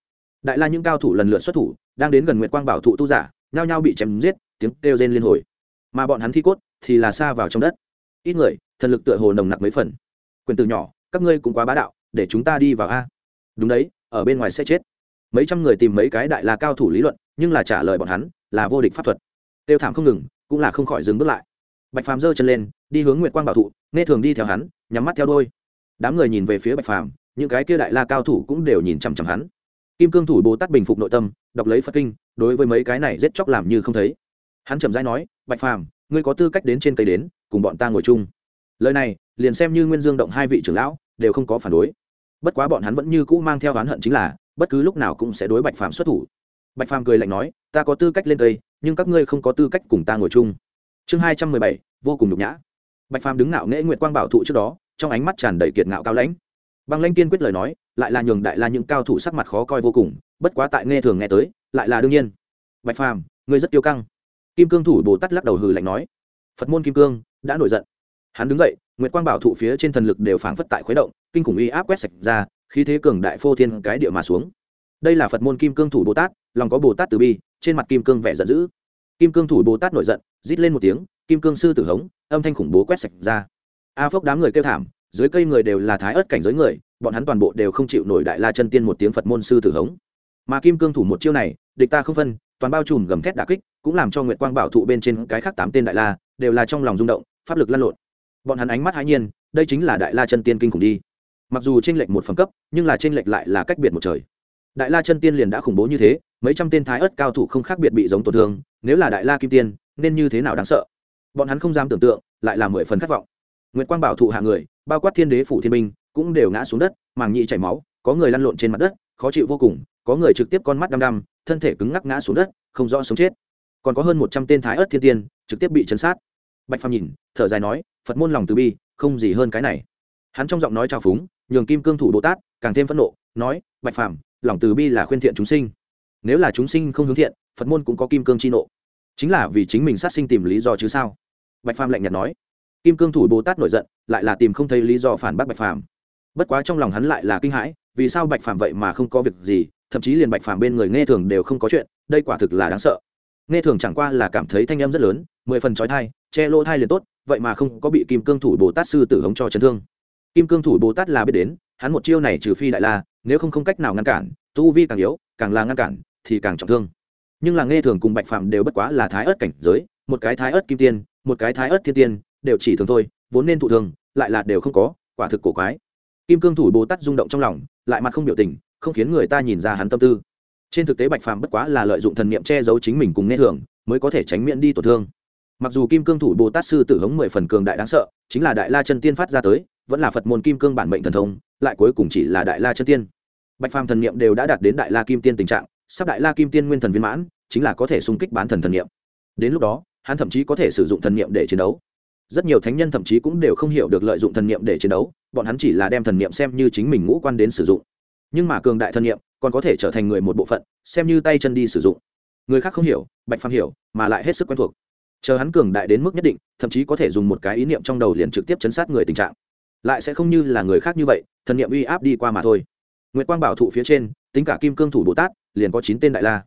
Đại la những cao thủ lần lượt xuất thủ, đang đến gần nguyệt quang bảo thụ tu giả, nhao nhao bị chém giết, tiếng kêu rên liên hồi. Mà bọn hắn thi cốt thì là xa vào trong đất. Ít người, thần lực tựa hồ nồng nặc mấy phần. Quyền từ nhỏ, các ngươi cũng quá bá đạo, để chúng ta đi vào a. Đúng đấy, ở bên ngoài sẽ chết. Mấy trăm người tìm mấy cái đại la cao thủ lý luận, nhưng là trả lời bọn hắn là vô địch pháp thuật. Tiêu thảm không ngừng, cũng là không khỏi dừng bước lại. Bạch phàm giơ chân lên, đi hướng nguyệt quang bảo thụ, nghe thường đi theo hắn, nhắm mắt theo đôi đám người nhìn về phía bạch phàm, những cái kia đại la cao thủ cũng đều nhìn chằm chằm hắn. Kim cương thủ bồ tát bình phục nội tâm, đọc lấy phật kinh, đối với mấy cái này giết chóc làm như không thấy. Hắn chậm rãi nói, bạch phàm, ngươi có tư cách đến trên cây đến, cùng bọn ta ngồi chung. Lời này, liền xem như nguyên dương động hai vị trưởng lão, đều không có phản đối. Bất quá bọn hắn vẫn như cũ mang theo oán hận chính là, bất cứ lúc nào cũng sẽ đối bạch phàm xuất thủ. Bạch phàm cười lạnh nói, ta có tư cách lên cây, nhưng các ngươi không có tư cách cùng ta ngồi chung. Chương hai trăm mười bảy, vô cùng nhục nhã. Bạch phàm đứng ngạo nghễ nguyện quang bảo thụ trước đó trong ánh mắt tràn đầy kiệt ngạo cao lãnh. Băng lãnh kiên quyết lời nói, lại là nhường đại la những cao thủ sắc mặt khó coi vô cùng, bất quá tại nghe thường nghe tới, lại là đương nhiên. Bạch phàm, ngươi rất tiêu căng. Kim cương thủ bồ tát lắc đầu hừ lạnh nói. Phật môn kim cương, đã nổi giận. Hắn đứng dậy, nguyệt quang bảo thụ phía trên thần lực đều phảng phất tại khuấy động, kinh khủng uy áp quét sạch ra, khí thế cường đại phô thiên cái địa mà xuống. Đây là phật môn kim cương thủ bồ tát, lòng có bồ tát từ bi, trên mặt kim cương vẻ giận dữ. Kim cương thủ bồ tát nổi giận, rít lên một tiếng, kim cương sư tử hống, âm thanh khủng bố quét sạch ra a phốc đám người kêu thảm, dưới cây người đều là thái ớt cảnh giới người, bọn hắn toàn bộ đều không chịu nổi đại la chân tiên một tiếng phật môn sư tử hống. Mà kim cương thủ một chiêu này, địch ta không phân, toàn bao trùm gầm thét đà kích, cũng làm cho nguyệt quang bảo thụ bên trên cái khác tám tên đại la, đều là trong lòng rung động, pháp lực lăn lộn. Bọn hắn ánh mắt hãi nhiên, đây chính là đại la chân tiên kinh khủng đi. Mặc dù t r ê n lệch một phẩm cấp, nhưng là t r ê n lệch lại là cách biệt một trời. Đại la chân tiên liền đã khủng bố như thế, mấy trăm tên thái ớt cao thủ không khác biệt bị giống tổn thương, nếu là đại la kim tiên, nên như thế nào đáng sợ? Bọn hắn không dám tưởng tượng, lại là mười phần khát vọng. Nguyệt quang bảo thụ hạ người, bao quát thiên đế phủ thiên minh cũng đều ngã xuống đất, màng nhị chảy máu, có người lăn lộn trên mặt đất, khó chịu vô cùng, có người trực tiếp con mắt đăm đăm, thân thể cứng ngắc ngã xuống đất, không rõ sống chết. Còn có hơn một trăm tên thái ớt thiên tiên, trực tiếp bị chấn sát. Bạch phàm nhìn, thở dài nói, phật môn lòng từ bi, không gì hơn cái này. Hắn trong giọng nói trào phúng, nhường kim cương thủ bồ tát, càng thêm phẫn nộ, nói, bạch phàm, lòng từ bi là khuyên thiện chúng sinh. Nếu là chúng sinh không hướng thiện, phật môn cũng có kim cương chi nộ. Chính là vì chính mình sát sinh tìm lý do chứ sao? Bạch phàm lạnh nhạt nói kim cương thủ bồ tát nổi giận, lại là tìm không thấy lý do phản bác bạch phàm. Bất quá trong lòng hắn lại là kinh hãi, vì sao bạch phàm vậy mà không có việc gì, thậm chí liền bạch phàm bên người nghe thường đều không có chuyện, đây quả thực là đáng sợ. Nghe thường chẳng qua là cảm thấy thanh âm rất lớn, mười phần trói thai che lỗ thai liền tốt, vậy mà không có bị kim cương thủ bồ tát sư tử hống cho chấn thương. Kim cương thủ bồ tát là biết đến, hắn một chiêu này trừ phi đại la, nếu không không cách nào ngăn cản, tu vi càng yếu, càng là ngăn cản, thì càng trọng thương. Nhưng là nghe thường cùng bạch phạm đều bất quá là thái ớt cảnh giới, một cái thái ớt kim tiên, một cái thái ớt thiên tiên đều chỉ thường thôi, vốn nên thụ thường, lại là đều không có, quả thực cổ quái. Kim cương thủ bồ tát rung động trong lòng, lại mặt không biểu tình, không khiến người ta nhìn ra hắn tâm tư. Trên thực tế bạch phàm bất quá là lợi dụng thần niệm che giấu chính mình cùng nghe thường, mới có thể tránh miễn đi tổn thương. Mặc dù kim cương thủ bồ tát sư tử hống mười phần cường đại đáng sợ, chính là đại la chân tiên phát ra tới, vẫn là phật môn kim cương bản mệnh thần thông, lại cuối cùng chỉ là đại la chân tiên. Bạch phàm thần niệm đều đã đạt đến đại la kim tiên tình trạng, sắp đại la kim tiên nguyên thần viên mãn, chính là có thể xung kích bán thần thần niệm. Đến lúc đó, hắn thậm chí có thể sử dụng thần niệm để chiến đấu rất nhiều thánh nhân thậm chí cũng đều không hiểu được lợi dụng thần niệm để chiến đấu, bọn hắn chỉ là đem thần niệm xem như chính mình ngũ quan đến sử dụng. Nhưng mà cường đại thần niệm còn có thể trở thành người một bộ phận, xem như tay chân đi sử dụng. Người khác không hiểu, bạch phàm hiểu, mà lại hết sức quen thuộc. Chờ hắn cường đại đến mức nhất định, thậm chí có thể dùng một cái ý niệm trong đầu liền trực tiếp chấn sát người tình trạng. Lại sẽ không như là người khác như vậy, thần niệm uy áp đi qua mà thôi. Nguyễn quang bảo thụ phía trên, tính cả kim cương thủ bồ tát, liền có chín tên đại la.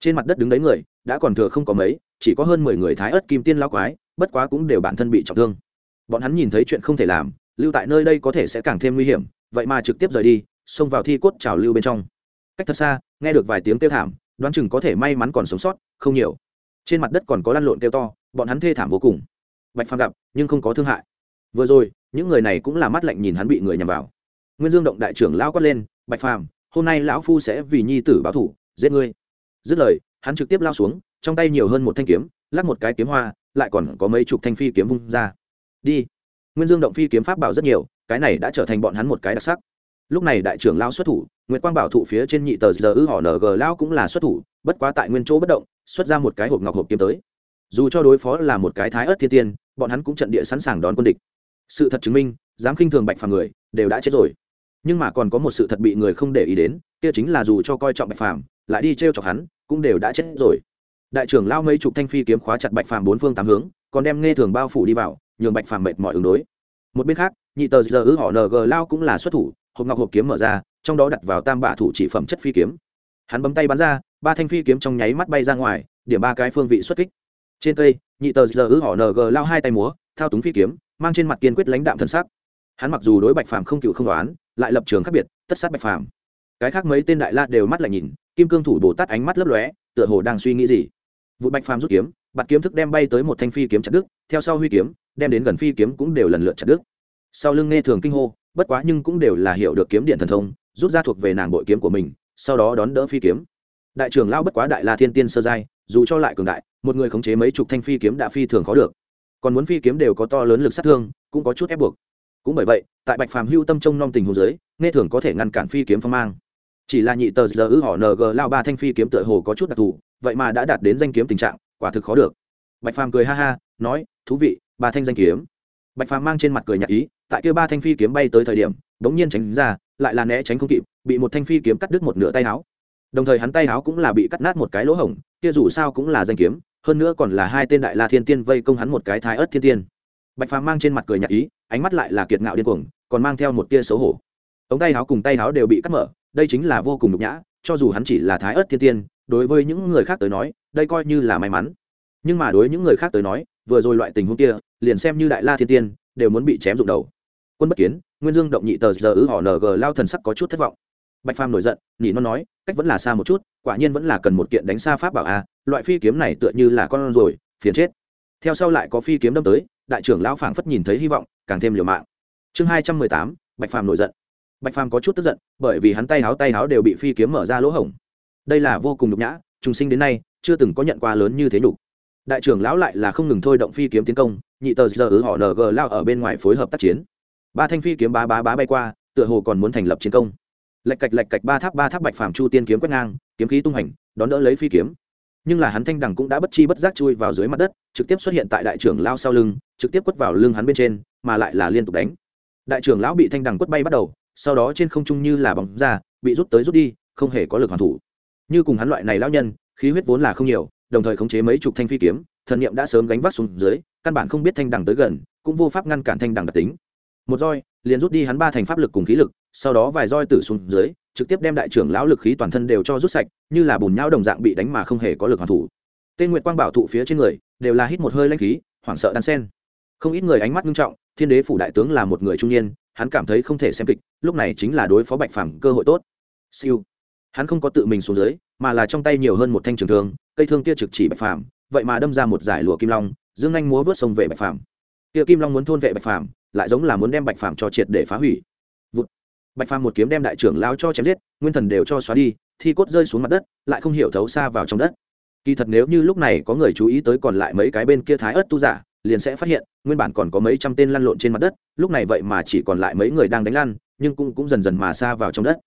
Trên mặt đất đứng đấy người, đã còn thừa không có mấy, chỉ có hơn mười người thái ớt kim tiên lao quái bất quá cũng đều bản thân bị trọng thương. Bọn hắn nhìn thấy chuyện không thể làm, lưu tại nơi đây có thể sẽ càng thêm nguy hiểm, vậy mà trực tiếp rời đi, xông vào thi cốt trào lưu bên trong. Cách thật xa, nghe được vài tiếng kêu thảm, đoán chừng có thể may mắn còn sống sót, không nhiều. Trên mặt đất còn có lăn lộn kêu to, bọn hắn thê thảm vô cùng. Bạch phàm gặp, nhưng không có thương hại. Vừa rồi, những người này cũng là mắt lạnh nhìn hắn bị người nhằm vào. Nguyên dương động đại trưởng lão quát lên, bạch phàm, hôm nay lão phu sẽ vì nhi tử báo thủ giết ngươi. Dứt lời, hắn trực tiếp lao xuống, trong tay nhiều hơn một thanh kiếm, lắc một cái kiếm hoa lại còn có mấy chục thanh phi kiếm vung ra. Đi. Nguyên dương động phi kiếm pháp bảo rất nhiều, cái này đã trở thành bọn hắn một cái đặc sắc. Lúc này đại trưởng lao xuất thủ nguyễn quang bảo thụ phía trên nhị tờ giờ ư họ ng lao cũng là xuất thủ, bất quá tại nguyên chỗ bất động, xuất ra một cái hộp ngọc hộp kiếm tới. Dù cho đối phó là một cái thái ớt thiên tiên, bọn hắn cũng trận địa sẵn sàng đón quân địch. Sự thật chứng minh, dám khinh thường bạch phàm người, đều đã chết rồi. Nhưng mà còn có một sự thật bị người không để ý đến, kia chính là dù cho coi trọng bạch phàm, lại đi t r e o chọc hắn, cũng đều đã chết rồi đại trưởng lao mấy chục thanh phi kiếm khóa chặt bạch phàm bốn phương tám hướng, còn đem nghe thường bao phủ đi vào, nhường bạch phàm mệt mọi ứng đối. Một bên khác, nhị tờ giờ ư họ ng lao cũng là xuất thủ, hộp ngọc hộp kiếm mở ra, trong đó đặt vào tam bạ thủ chỉ phẩm chất phi kiếm. Hắn bấm tay bắn ra, ba thanh phi kiếm trong nháy mắt bay ra ngoài, điểm ba cái phương vị xuất kích. Trên cây, nhị tờ giờ ư họ ng lao hai tay múa, thao túng phi kiếm, mang trên mặt kiên quyết lãnh đạm thân sắc. Hắn mặc dù đối bạch phàm không cựu không đoán, lại lập trường khác biệt, tất sát bạch phàm. Cái khác mấy tên đại la đều mắt lại nhìn, kim cương thủ bồ tát ánh mắt lấp lóe, tựa hồ đang suy nghĩ gì vụ bạch phàm rút kiếm, bạt kiếm thức đem bay tới một thanh phi kiếm chặt đức theo sau huy kiếm, đem đến gần phi kiếm cũng đều lần lượt chặt đức sau lưng nghe thường kinh hô, bất quá nhưng cũng đều là hiểu được kiếm điện thần thông, rút ra thuộc về nàng bội kiếm của mình, sau đó đón đỡ phi kiếm. Đại trưởng lao bất quá đại la thiên tiên sơ giai, dù cho lại cường đại, một người khống chế mấy chục thanh phi kiếm đã phi thường khó được. Còn muốn phi kiếm đều có to lớn lực sát thương, cũng có chút ép buộc. Cũng bởi vậy, tại bạch phàm hưu tâm trông nom tình hồ dưới, nghe thường có thể ngăn cản phi kiếm phong mang. Chỉ là nhị tờ giờ ư họ ng lao ba thanh phi kiếm tựa hồ có chút đặc thù vậy mà đã đạt đến danh kiếm tình trạng, quả thực khó được. Bạch phàm cười ha ha, nói, thú vị, ba thanh danh kiếm. Bạch phàm mang trên mặt cười nhạc ý, tại kia ba thanh phi kiếm bay tới thời điểm đ ố n g nhiên tránh ra, lại là né tránh không kịp, bị một thanh phi kiếm cắt đứt một nửa tay áo. Đồng thời hắn tay áo cũng là bị cắt nát một cái lỗ hổng, kia dù sao cũng là danh kiếm, hơn nữa còn là hai tên đại la thiên tiên vây công hắn một cái thái ớt thiên tiên. Bạch phàm mang trên mặt cười nhạt ý, ánh mắt lại là kiệt ngạo điên cuồng, còn mang theo một tia xấu hổ. Ống tay áo cùng tay áo đều bị cắt mở, đây chính là vô cùng nhục nhã, cho dù hắn chỉ là thái ớt thiên tiên đối với những người khác tới nói, đây coi như là may mắn. Nhưng mà đối những người khác tới nói, vừa rồi loại tình huống kia, liền xem như đại la thiên tiên, đều muốn bị chém rụng đầu. Quân bất kiến, nguyên dương động nhị tờ giờ ứ họ ng lao thần sắc có chút thất vọng. Bạch phàm nổi giận, nhị nó nói, cách vẫn là xa một chút, quả nhiên vẫn là cần một kiện đánh xa pháp bảo a, loại phi kiếm này tựa như là con rồi, phiền chết. Theo sau lại có phi kiếm đâm tới, đại trưởng lão phảng phất nhìn thấy hy vọng, càng thêm liều mạng. Chương hai trăm mười tám, bạch phàm nổi giận. Bạch phàm có chút tức giận, bởi vì hắn tay háo tay háo đều bị phi kiếm mở ra lỗ hổng đây là vô cùng nhục nhã, trùng sinh đến nay, chưa từng có nhận qua lớn như thế nhục. Đại trưởng lão lại là không ngừng thôi động phi kiếm tiến công, nhị tờ giờ ứ họ ng lao ở bên ngoài phối hợp tác chiến. Ba thanh phi kiếm bá bá bá bay qua, tựa hồ còn muốn thành lập chiến công. Lạch cạch lạch cạch ba tháp ba tháp bạch phàm chu tiên kiếm quét ngang, kiếm khí tung hành, đón đỡ lấy phi kiếm. Nhưng là hắn thanh đằng cũng đã bất chi bất giác chui vào dưới mặt đất, trực tiếp xuất hiện tại đại trưởng lao sau lưng, trực tiếp quất vào lưng hắn bên trên, mà lại là liên tục đánh. Đại trưởng lão bị thanh đằng quất bay bắt đầu, sau đó trên không trung như là bóng ra, bị rút tới rút đi, không hề có lực hoàn thủ như cùng hắn loại này lão nhân, khí huyết vốn là không nhiều, đồng thời khống chế mấy chục thanh phi kiếm, thần niệm đã sớm gánh vác xuống dưới, căn bản không biết thanh đằng tới gần, cũng vô pháp ngăn cản thanh đằng đặc tính. Một roi, liền rút đi hắn ba thành pháp lực cùng khí lực, sau đó vài roi tử xuống dưới, trực tiếp đem đại trưởng lão lực khí toàn thân đều cho rút sạch, như là bùn nhau đồng dạng bị đánh mà không hề có lực hoàn thủ. Tên nguyệt quang bảo thụ phía trên người, đều là hít một hơi lanh khí, hoảng sợ đan sen. Không ít người ánh mắt nghiêm trọng, thiên đế phủ đại tướng là một người trung niên, hắn cảm thấy không thể xem kịch, lúc này chính là đối phó bạch phàm cơ hội tốt. Siêu hắn không có tự mình xuống dưới, mà là trong tay nhiều hơn một thanh trường thương, cây thương kia trực chỉ bạch phàm, vậy mà đâm ra một giải lụa kim long, dương anh múa vớt sông về bạch phàm. Kia kim long muốn thôn vệ bạch phàm, lại giống là muốn đem bạch phàm cho triệt để phá hủy. Vụt. bạch phàm một kiếm đem đại trưởng lao cho chém giết, nguyên thần đều cho xóa đi, thi cốt rơi xuống mặt đất, lại không hiểu thấu xa vào trong đất. Kỳ thật nếu như lúc này có người chú ý tới còn lại mấy cái bên kia thái ớt tu giả, liền sẽ phát hiện, nguyên bản còn có mấy trăm tên lăn lộn trên mặt đất, lúc này vậy mà chỉ còn lại mấy người đang đánh lăn, nhưng cũng cũng dần dần mà xa vào trong đất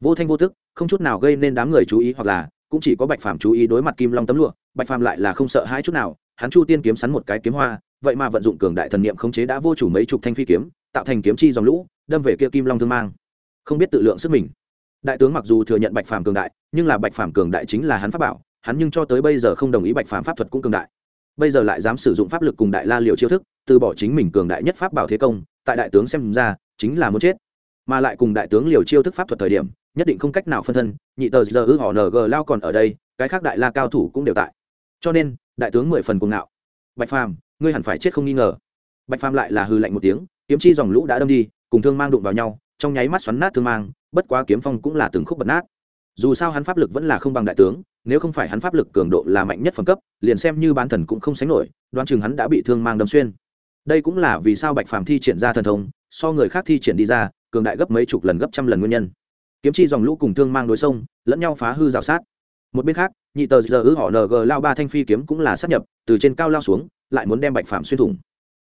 vô thanh vô tức, không chút nào gây nên đám người chú ý hoặc là, cũng chỉ có bạch phàm chú ý đối mặt kim long tấm lụa, bạch phàm lại là không sợ hãi chút nào, hắn chu tiên kiếm sắn một cái kiếm hoa, vậy mà vận dụng cường đại thần niệm khống chế đã vô chủ mấy chục thanh phi kiếm, tạo thành kiếm chi dòng lũ, đâm về kia kim long thương mang. Không biết tự lượng sức mình. Đại tướng mặc dù thừa nhận bạch phàm cường đại, nhưng là bạch phàm cường đại chính là hắn pháp bảo, hắn nhưng cho tới bây giờ không đồng ý bạch phàm pháp thuật cũng cường đại. Bây giờ lại dám sử dụng pháp lực cùng đại la liều chiêu thức, từ bỏ chính mình cường đại nhất pháp bảo thế công, tại đại tướng xem ra, chính là muốn chết. Mà lại cùng đại tướng liều chiêu thức pháp thuật thời điểm nhất định không cách nào phân thân, nhị tờ giờ ư họ ng lao còn ở đây, cái khác đại la cao thủ cũng đều tại. Cho nên, đại tướng mười phần cuồng ngạo. Bạch phàm, ngươi hẳn phải chết không nghi ngờ. Bạch phàm lại là hư lạnh một tiếng, kiếm chi dòng lũ đã đâm đi, cùng thương mang đụng vào nhau, trong nháy mắt xoắn nát thương mang, bất quá kiếm phong cũng là từng khúc bật nát. Dù sao hắn pháp lực vẫn là không bằng đại tướng, nếu không phải hắn pháp lực cường độ là mạnh nhất phẩm cấp, liền xem như bán thần cũng không sánh nổi, đoán chừng hắn đã bị thương mang đâm xuyên. Đây cũng là vì sao bạch phàm thi triển ra thần thông, so người khác thi triển đi ra, cường đại gấp mấy chục lần gấp trăm lần nguyên nhân kiếm chi dòng lũ cùng thương mang đối sông, lẫn nhau phá hư rào sát. Một bên khác, nhị tờ giờ ư họ ng lao ba thanh phi kiếm cũng là sát nhập, từ trên cao lao xuống, lại muốn đem bạch phạm xuyên thủng.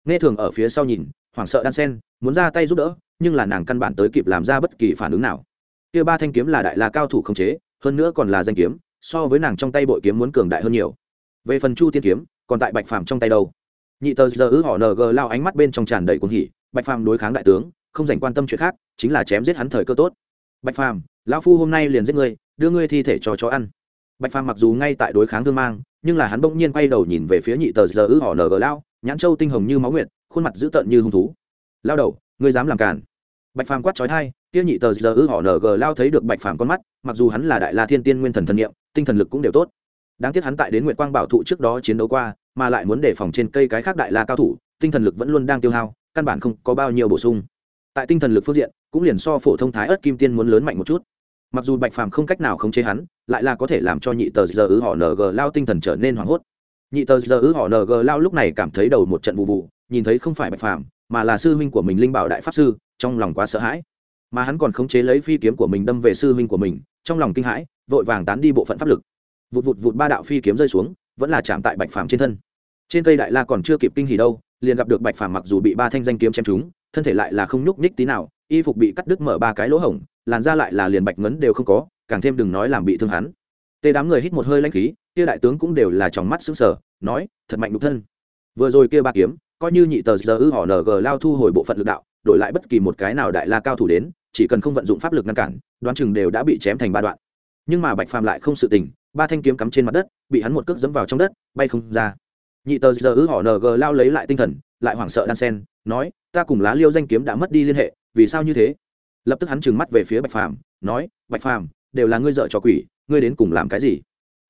Nghe thường ở phía sau nhìn, hoảng sợ đan sen, muốn ra tay giúp đỡ, nhưng là nàng căn bản tới kịp làm ra bất kỳ phản ứng nào. Kia ba thanh kiếm là đại la cao thủ không chế, hơn nữa còn là danh kiếm, so với nàng trong tay bội kiếm muốn cường đại hơn nhiều. Về phần chu tiên kiếm, còn tại bạch phàm trong tay đâu? Nhị tờ giờ ư họ ng lao ánh mắt bên trong tràn đầy cuồng hỉ, bạch phàm đối kháng đại tướng, không dành quan tâm chuyện khác, chính là chém giết hắn thời cơ tốt bạch phàm, lão phu hôm nay liền giết ngươi, đưa ngươi thi thể cho chó ăn. Bạch phàm mặc dù ngay tại đối kháng thương mang, nhưng là hắn bỗng nhiên quay đầu nhìn về phía nhị tờ giờ ư họ ng lao nhãn châu tinh hồng như máu nguyệt, khuôn mặt dữ tợn như hung thú. Lao đầu, ngươi dám làm cản bạch phàm quát trói thai tiêu nhị tờ giờ ư họ ng lao thấy được bạch phàm con mắt, mặc dù hắn là đại la thiên tiên nguyên thần thần niệm, tinh thần lực cũng đều tốt. Đáng tiếc hắn tại đến nguyện quang bảo thụ trước đó chiến đấu qua, mà lại muốn đề phòng trên cây cái khác đại la cao thủ, tinh thần lực vẫn luôn đang tiêu hao, căn bản không có bao nhiêu bổ sung tại tinh thần lực phương diện, cũng liền so phổ thông thái ớt kim tiên muốn lớn mạnh một chút. Mặc dù bạch phàm không cách nào khống chế hắn, lại là có thể làm cho nhị tờ giờ ứ họ ng lao tinh thần trở nên hoảng hốt. Nhị tờ giờ ứ họ ng lao lúc này cảm thấy đầu một trận vụ vụ, nhìn thấy không phải bạch phàm, mà là sư huynh của mình linh bảo đại pháp sư, trong lòng quá sợ hãi. Mà hắn còn khống chế lấy phi kiếm của mình đâm về sư huynh của mình, trong lòng kinh hãi, vội vàng tán đi bộ phận pháp lực. Vụt vụt vụt ba đạo phi kiếm rơi xuống, vẫn là chạm tại bạch phàm trên thân. Trên cây đại la còn chưa kịp kinh hỉ đâu liền gặp được bạch phàm mặc dù bị ba thanh danh kiếm chém trúng, thân thể lại là không nhúc nhích tí nào, y phục bị cắt đứt mở ba cái lỗ hổng, làn ra lại là liền bạch ngấn đều không có, càng thêm đừng nói làm bị thương hắn. Tê đám người hít một hơi lanh khí, kia đại tướng cũng đều là tròng mắt xứng sở nói, thật mạnh đục thân. Vừa rồi kia ba kiếm, coi như nhị tờ giờ ư họ ng lao thu hồi bộ phận lực đạo, đổi lại bất kỳ một cái nào đại la cao thủ đến, chỉ cần không vận dụng pháp lực ngăn cản, đoán chừng đều đã bị chém thành ba đoạn. Nhưng mà bạch phàm lại không sự tình ba thanh kiếm cắm trên mặt đất, bị hắn một cước dẫm vào trong đất, bay không ra nhị tờ giờ ư họ ng lao lấy lại tinh thần, lại hoảng sợ đan sen, nói, ta cùng lá liêu danh kiếm đã mất đi liên hệ, vì sao như thế? Lập tức hắn trừng mắt về phía bạch phàm, nói, bạch phàm, đều là ngươi dợ cho quỷ, ngươi đến cùng làm cái gì?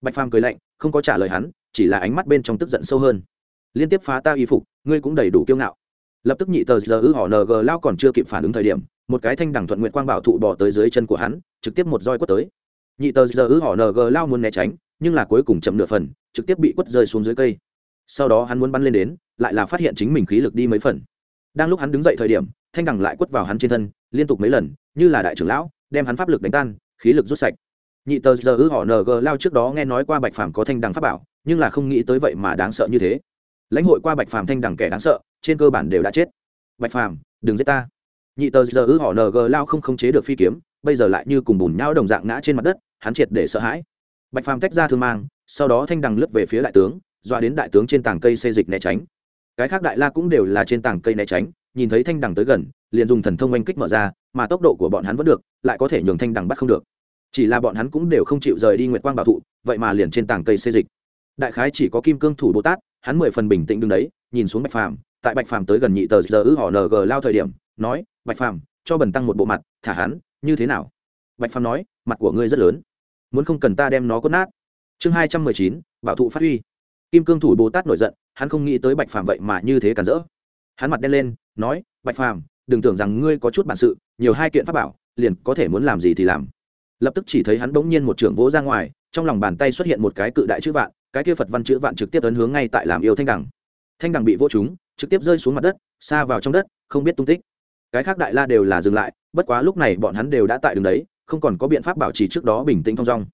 Bạch phàm cười lạnh, không có trả lời hắn, chỉ là ánh mắt bên trong tức giận sâu hơn. Liên tiếp phá ta y phục, ngươi cũng đầy đủ kiêu ngạo. Lập tức nhị tờ giờ ư họ ng lao còn chưa kịp phản ứng thời điểm, một cái thanh đẳng thuận nguyện quang bảo thụ bỏ tới dưới chân của hắn, trực tiếp một roi quất tới. Nhị tờ giờ ư họ ng lao muốn né tránh, nhưng là cuối cùng chậm nửa phần, trực tiếp bị quất rơi xuống dưới cây sau đó hắn muốn bắn lên đến, lại là phát hiện chính mình khí lực đi mấy phần. Đang lúc hắn đứng dậy thời điểm, thanh đằng lại quất vào hắn trên thân, liên tục mấy lần, như là đại trưởng lão, đem hắn pháp lực đánh tan, khí lực rút sạch. Nhị tờ giờ ư họ ng lao trước đó nghe nói qua bạch phàm có thanh đằng pháp bảo, nhưng là không nghĩ tới vậy mà đáng sợ như thế. Lãnh hội qua bạch phàm thanh đằng kẻ đáng sợ, trên cơ bản đều đã chết. Bạch phàm, đừng giết ta. Nhị tờ giờ ư họ ng lao không khống chế được phi kiếm, bây giờ lại như cùng bùn nhau đồng dạng ngã trên mặt đất, hắn triệt để sợ hãi. Bạch phàm tách ra thương mang, sau đó thanh đằng lướt về phía đại tướng dọa đến đại tướng trên tảng cây xây dịch né tránh. Cái khác đại la cũng đều là trên tảng cây né tránh, nhìn thấy thanh đằng tới gần, liền dùng thần thông oanh kích mở ra, mà tốc độ của bọn hắn vẫn được, lại có thể nhường thanh đằng bắt không được. Chỉ là bọn hắn cũng đều không chịu rời đi nguyệt quang bảo thụ, vậy mà liền trên tảng cây xây dịch. Đại khái chỉ có kim cương thủ bồ tát, hắn mười phần bình tĩnh đứng đấy, nhìn xuống bạch phàm, tại bạch phàm tới gần nhị tờ giờ ư họ ng lao thời điểm, nói, bạch phàm, cho bần tăng một bộ mặt, thả hắn, như thế nào? Bạch phàm nói, mặt của ngươi rất lớn, muốn không cần ta đem nó cốt nát. Chương hai trăm mười chín, bảo thụ phát huy kim cương thủ bồ tát nổi giận, hắn không nghĩ tới bạch phàm vậy mà như thế cản rỡ. Hắn mặt đen lên, nói, bạch phàm, đừng tưởng rằng ngươi có chút bản sự, nhiều hai kiện pháp bảo, liền có thể muốn làm gì thì làm. Lập tức chỉ thấy hắn bỗng nhiên một trưởng vỗ ra ngoài, trong lòng bàn tay xuất hiện một cái cự đại chữ vạn, cái kia phật văn chữ vạn trực tiếp ấn hướng ngay tại làm yêu thanh đằng. Thanh đằng bị vỗ chúng trực tiếp rơi xuống mặt đất, xa vào trong đất, không biết tung tích. Cái khác đại la đều là dừng lại, bất quá lúc này bọn hắn đều đã tại đường đấy, không còn có biện pháp bảo trì trước đó bình tĩnh thong dong.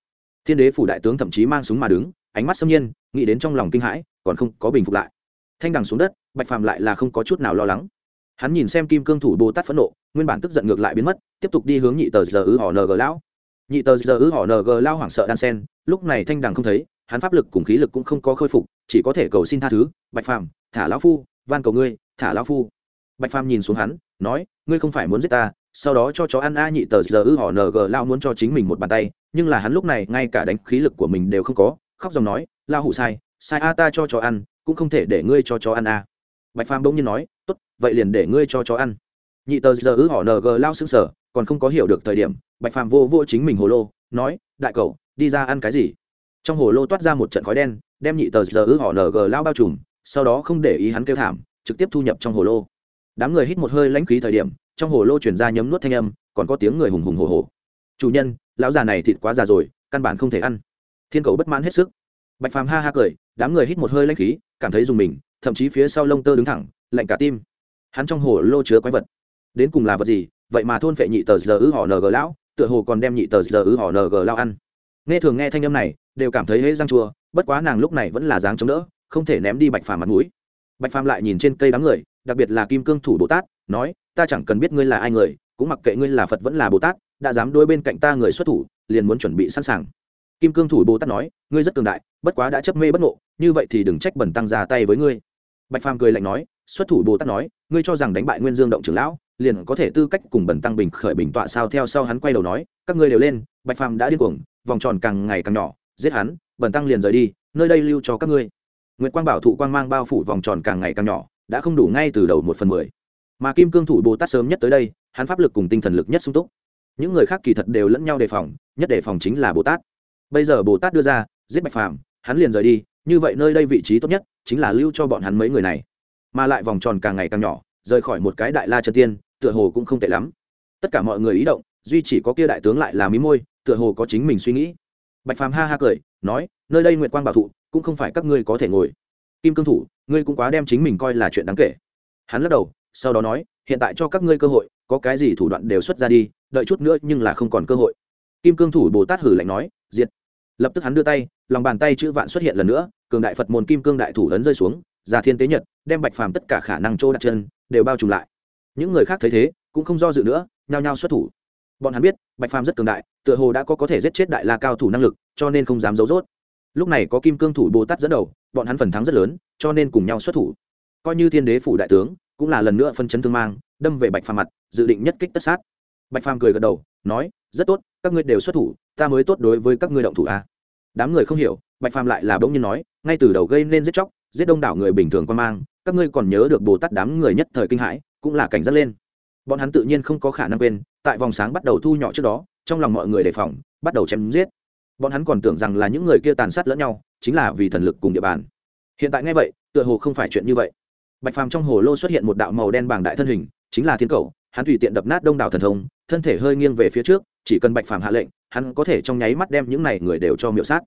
Thiên đế phủ đại tướng thậm chí mang súng mà đứng, ánh mắt xâm nhiên nghĩ đến trong lòng kinh hãi, còn không có bình phục lại. Thanh đằng xuống đất, bạch phàm lại là không có chút nào lo lắng. Hắn nhìn xem kim cương thủ bồ tát phẫn nộ, nguyên bản tức giận ngược lại biến mất, tiếp tục đi hướng nhị tờ giờ ứ họ ng lão. Nhị tờ giờ ứ họ ng lao hoảng sợ đan sen, lúc này thanh đằng không thấy, hắn pháp lực cùng khí lực cũng không có khôi phục, chỉ có thể cầu xin tha thứ, bạch phàm, thả lão phu, van cầu ngươi, thả lão phu. Bạch phàm nhìn xuống hắn, nói, ngươi không phải muốn giết ta, sau đó cho chó ăn a, nhị tờ giờ ư họ ng lao muốn cho chính mình một bàn tay, nhưng là hắn lúc này ngay cả đánh khí lực của mình đều không có khóc dòng nói lao hủ sai sai a, ta cho chó ăn, cũng không thể để ngươi cho chó ăn a. Bạch phàm bỗng nhiên nói, tốt, vậy liền để ngươi cho chó ăn. Nhị tờ giờ ư, họ ng lao xứng sở còn không có hiểu được thời điểm, bạch phàm vô vô chính mình hồ lô, nói, đại cậu, đi ra ăn cái gì? Trong hồ lô toát ra một trận khói đen, đem nhị tờ giờ ư, họ ng lao bao trùm, sau đó không để ý hắn kêu thảm, trực tiếp thu nhập trong hồ lô. Đám người hít một hơi lãnh khí thời điểm, trong hồ lô chuyển ra nhấm nuốt thanh âm, còn có tiếng người hùng hùng hồ hồ chủ nhân, lão già này thịt quá già rồi, căn bản không thể ăn thiên cầu bất mãn hết sức. Bạch phàm ha ha cười, đám người hít một hơi lanh khí, cảm thấy dùng mình, thậm chí phía sau lông tơ đứng thẳng, lạnh cả tim. Hắn trong hồ lô chứa quái vật. Đến cùng là vật gì? Vậy mà thôn phệ nhị tờ giờ ư họ ng lão, tựa hồ còn đem nhị tờ giờ ư họ ng lao ăn. Nghe thường nghe thanh âm này, đều cảm thấy hễ răng chua, bất quá nàng lúc này vẫn là dáng chống đỡ, không thể ném đi bạch phàm mặt mũi. Bạch phàm lại nhìn trên cây đám người, đặc biệt là kim cương thủ bồ tát, nói, ta chẳng cần biết ngươi là ai người, cũng mặc kệ ngươi là phật vẫn là bồ tát, đã dám đôi bên cạnh ta người xuất thủ, liền muốn chuẩn bị sẵn sàng kim cương thủ bồ tát nói, ngươi rất cường đại, bất quá đã chấp mê bất ngộ, như vậy thì đừng trách bẩn tăng ra tay với ngươi. Bạch phàm cười lạnh nói, xuất thủ bồ tát nói, ngươi cho rằng đánh bại nguyên dương động trưởng lão, liền có thể tư cách cùng bẩn tăng bình khởi bình tọa sao? Theo sau hắn quay đầu nói, các ngươi đều lên. Bạch phàm đã điên cuồng, vòng tròn càng ngày càng nhỏ, giết hắn, bẩn tăng liền rời đi, nơi đây lưu cho các ngươi. Nguyễn quang bảo thụ quang mang bao phủ vòng tròn càng ngày càng nhỏ, đã không đủ ngay từ đầu một phần mười. Mà kim cương thủ bồ tát sớm nhất tới đây, hắn pháp lực cùng tinh thần lực nhất sung túc. Những người khác kỳ thật đều lẫn nhau đề phòng, nhất đề phòng chính là bồ tát bây giờ bồ tát đưa ra, giết bạch phàm, hắn liền rời đi, như vậy nơi đây vị trí tốt nhất chính là lưu cho bọn hắn mấy người này. Mà lại vòng tròn càng ngày càng nhỏ, rời khỏi một cái đại la chân tiên, tựa hồ cũng không tệ lắm. Tất cả mọi người ý động, duy chỉ có kia đại tướng lại là mí môi, tựa hồ có chính mình suy nghĩ. Bạch phàm ha ha cười, nói, nơi đây nguyệt quang bảo thụ, cũng không phải các ngươi có thể ngồi. Kim cương thủ, ngươi cũng quá đem chính mình coi là chuyện đáng kể. Hắn lắc đầu, sau đó nói, hiện tại cho các ngươi cơ hội, có cái gì thủ đoạn đều xuất ra đi, đợi chút nữa nhưng là không còn cơ hội. Kim cương thủ bồ tát hử lạnh nói, diệt lập tức hắn đưa tay, lòng bàn tay chữ vạn xuất hiện lần nữa, cường đại phật môn kim cương đại thủ ấn rơi xuống, già thiên tế nhật, đem bạch phàm tất cả khả năng trô đặt chân, đều bao trùm lại. Những người khác thấy thế, cũng không do dự nữa, nhao nhao xuất thủ. Bọn hắn biết, bạch phàm rất cường đại, tựa hồ đã có có thể giết chết đại la cao thủ năng lực, cho nên không dám giấu dốt lúc này có kim cương thủ bồ tát dẫn đầu, bọn hắn phần thắng rất lớn, cho nên cùng nhau xuất thủ. Coi như thiên đế phủ đại tướng, cũng là lần nữa phân chấn thương mang, đâm về bạch phàm mặt, dự định nhất kích tất sát. Bạch phàm cười gật đầu, nói, rất tốt, các ngươi đều xuất thủ, ta mới tốt đối với các ngươi động thủ a à đám người không hiểu, bạch phàm lại là bỗng nhiên nói, ngay từ đầu gây nên giết chóc, giết đông đảo người bình thường quan mang, các ngươi còn nhớ được bồ tát đám người nhất thời kinh hãi, cũng là cảnh giác lên. Bọn hắn tự nhiên không có khả năng quên, tại vòng sáng bắt đầu thu nhỏ trước đó, trong lòng mọi người đề phòng, bắt đầu chém giết. Bọn hắn còn tưởng rằng là những người kia tàn sát lẫn nhau, chính là vì thần lực cùng địa bàn. Hiện tại ngay vậy, tựa hồ không phải chuyện như vậy. Bạch phàm trong hồ lô xuất hiện một đạo màu đen bảng đại thân hình, chính là thiên cầu, hắn tùy tiện đập nát đông đảo thần thông, thân thể hơi nghiêng về phía trước chỉ cần bạch phàm hạ lệnh, hắn có thể trong nháy mắt đem những này người đều cho miệu sát.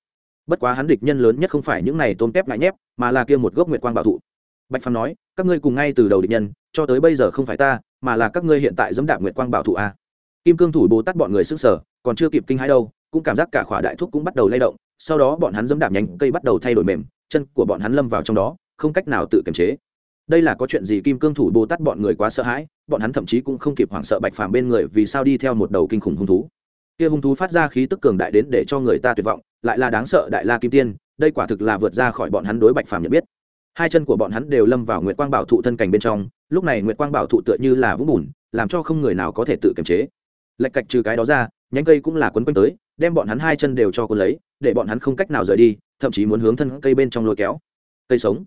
Bất quá hắn địch nhân lớn nhất không phải những này tôm tép ngại nhép, mà là kia một gốc nguyệt quang bảo thụ. Bạch phàm nói, các ngươi cùng ngay từ đầu địch nhân, cho tới bây giờ không phải ta, mà là các ngươi hiện tại dẫm đạp nguyệt quang bảo thụ a. Kim cương thủ bồ tát bọn người sức sở còn chưa kịp kinh hãi đâu, cũng cảm giác cả khỏa đại thúc cũng bắt đầu lay động, sau đó bọn hắn dẫm đạp nhánh cây bắt đầu thay đổi mềm, chân của bọn hắn lâm vào trong đó, không cách nào tự kiềm chế đây là có chuyện gì kim cương thủ bồ tát bọn người quá sợ hãi, bọn hắn thậm chí cũng không kịp hoảng sợ bạch phàm bên người vì sao đi theo một đầu kinh khủng hung thú. Kia hung thú phát ra khí tức cường đại đến để cho người ta tuyệt vọng, lại là đáng sợ đại la kim tiên, đây quả thực là vượt ra khỏi bọn hắn đối bạch phàm nhận biết. Hai chân của bọn hắn đều lâm vào nguyệt quang bảo thụ thân cảnh bên trong, lúc này nguyệt quang bảo thụ tựa như là vũng bùn, làm cho không người nào có thể tự kiềm chế. Lệch cạch trừ cái đó ra, nhánh cây cũng là quấn quanh tới, đem bọn hắn hai chân đều cho cuốn lấy, để bọn hắn không cách nào rời đi, thậm chí muốn hướng thân cây bên trong lôi kéo. Cây sống,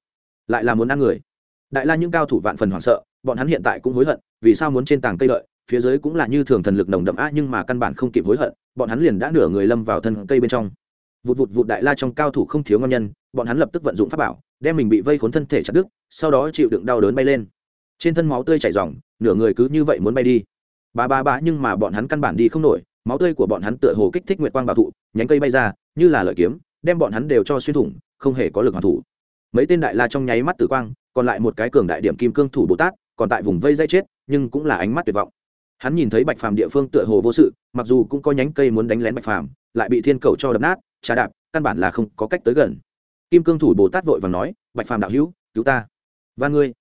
lại là muốn ăn người đại la những cao thủ vạn phần hoảng sợ, bọn hắn hiện tại cũng hối hận, vì sao muốn trên tảng cây lợi, phía dưới cũng là như thường thần lực nồng đậm á, nhưng mà căn bản không kịp hối hận, bọn hắn liền đã nửa người lâm vào thân cây bên trong. Vụt vụt vụt đại la trong cao thủ không thiếu ngon nhân, bọn hắn lập tức vận dụng pháp bảo, đem mình bị vây khốn thân thể chặt đứt, sau đó chịu đựng đau đớn bay lên. Trên thân máu tươi chảy dòng nửa người cứ như vậy muốn bay đi. Ba ba ba, nhưng mà bọn hắn căn bản đi không nổi, máu tươi của bọn hắn tựa hồ kích thích nguyệt quang bảo thụ, nhánh cây bay ra, như là lợi kiếm, đem bọn hắn đều cho xuyên thủng, không hề có lực hoàn thủ. Mấy tên đại la trong nháy mắt tử quang còn lại một cái cường đại điểm kim cương thủ bồ tát, còn tại vùng vây dây chết, nhưng cũng là ánh mắt tuyệt vọng. Hắn nhìn thấy bạch phàm địa phương tựa hồ vô sự, mặc dù cũng có nhánh cây muốn đánh lén bạch phàm, lại bị thiên cầu cho đập nát, trà đạp, căn bản là không có cách tới gần. Kim cương thủ bồ tát vội và nói, bạch phàm đạo hữu, cứu ta. Và ngươi.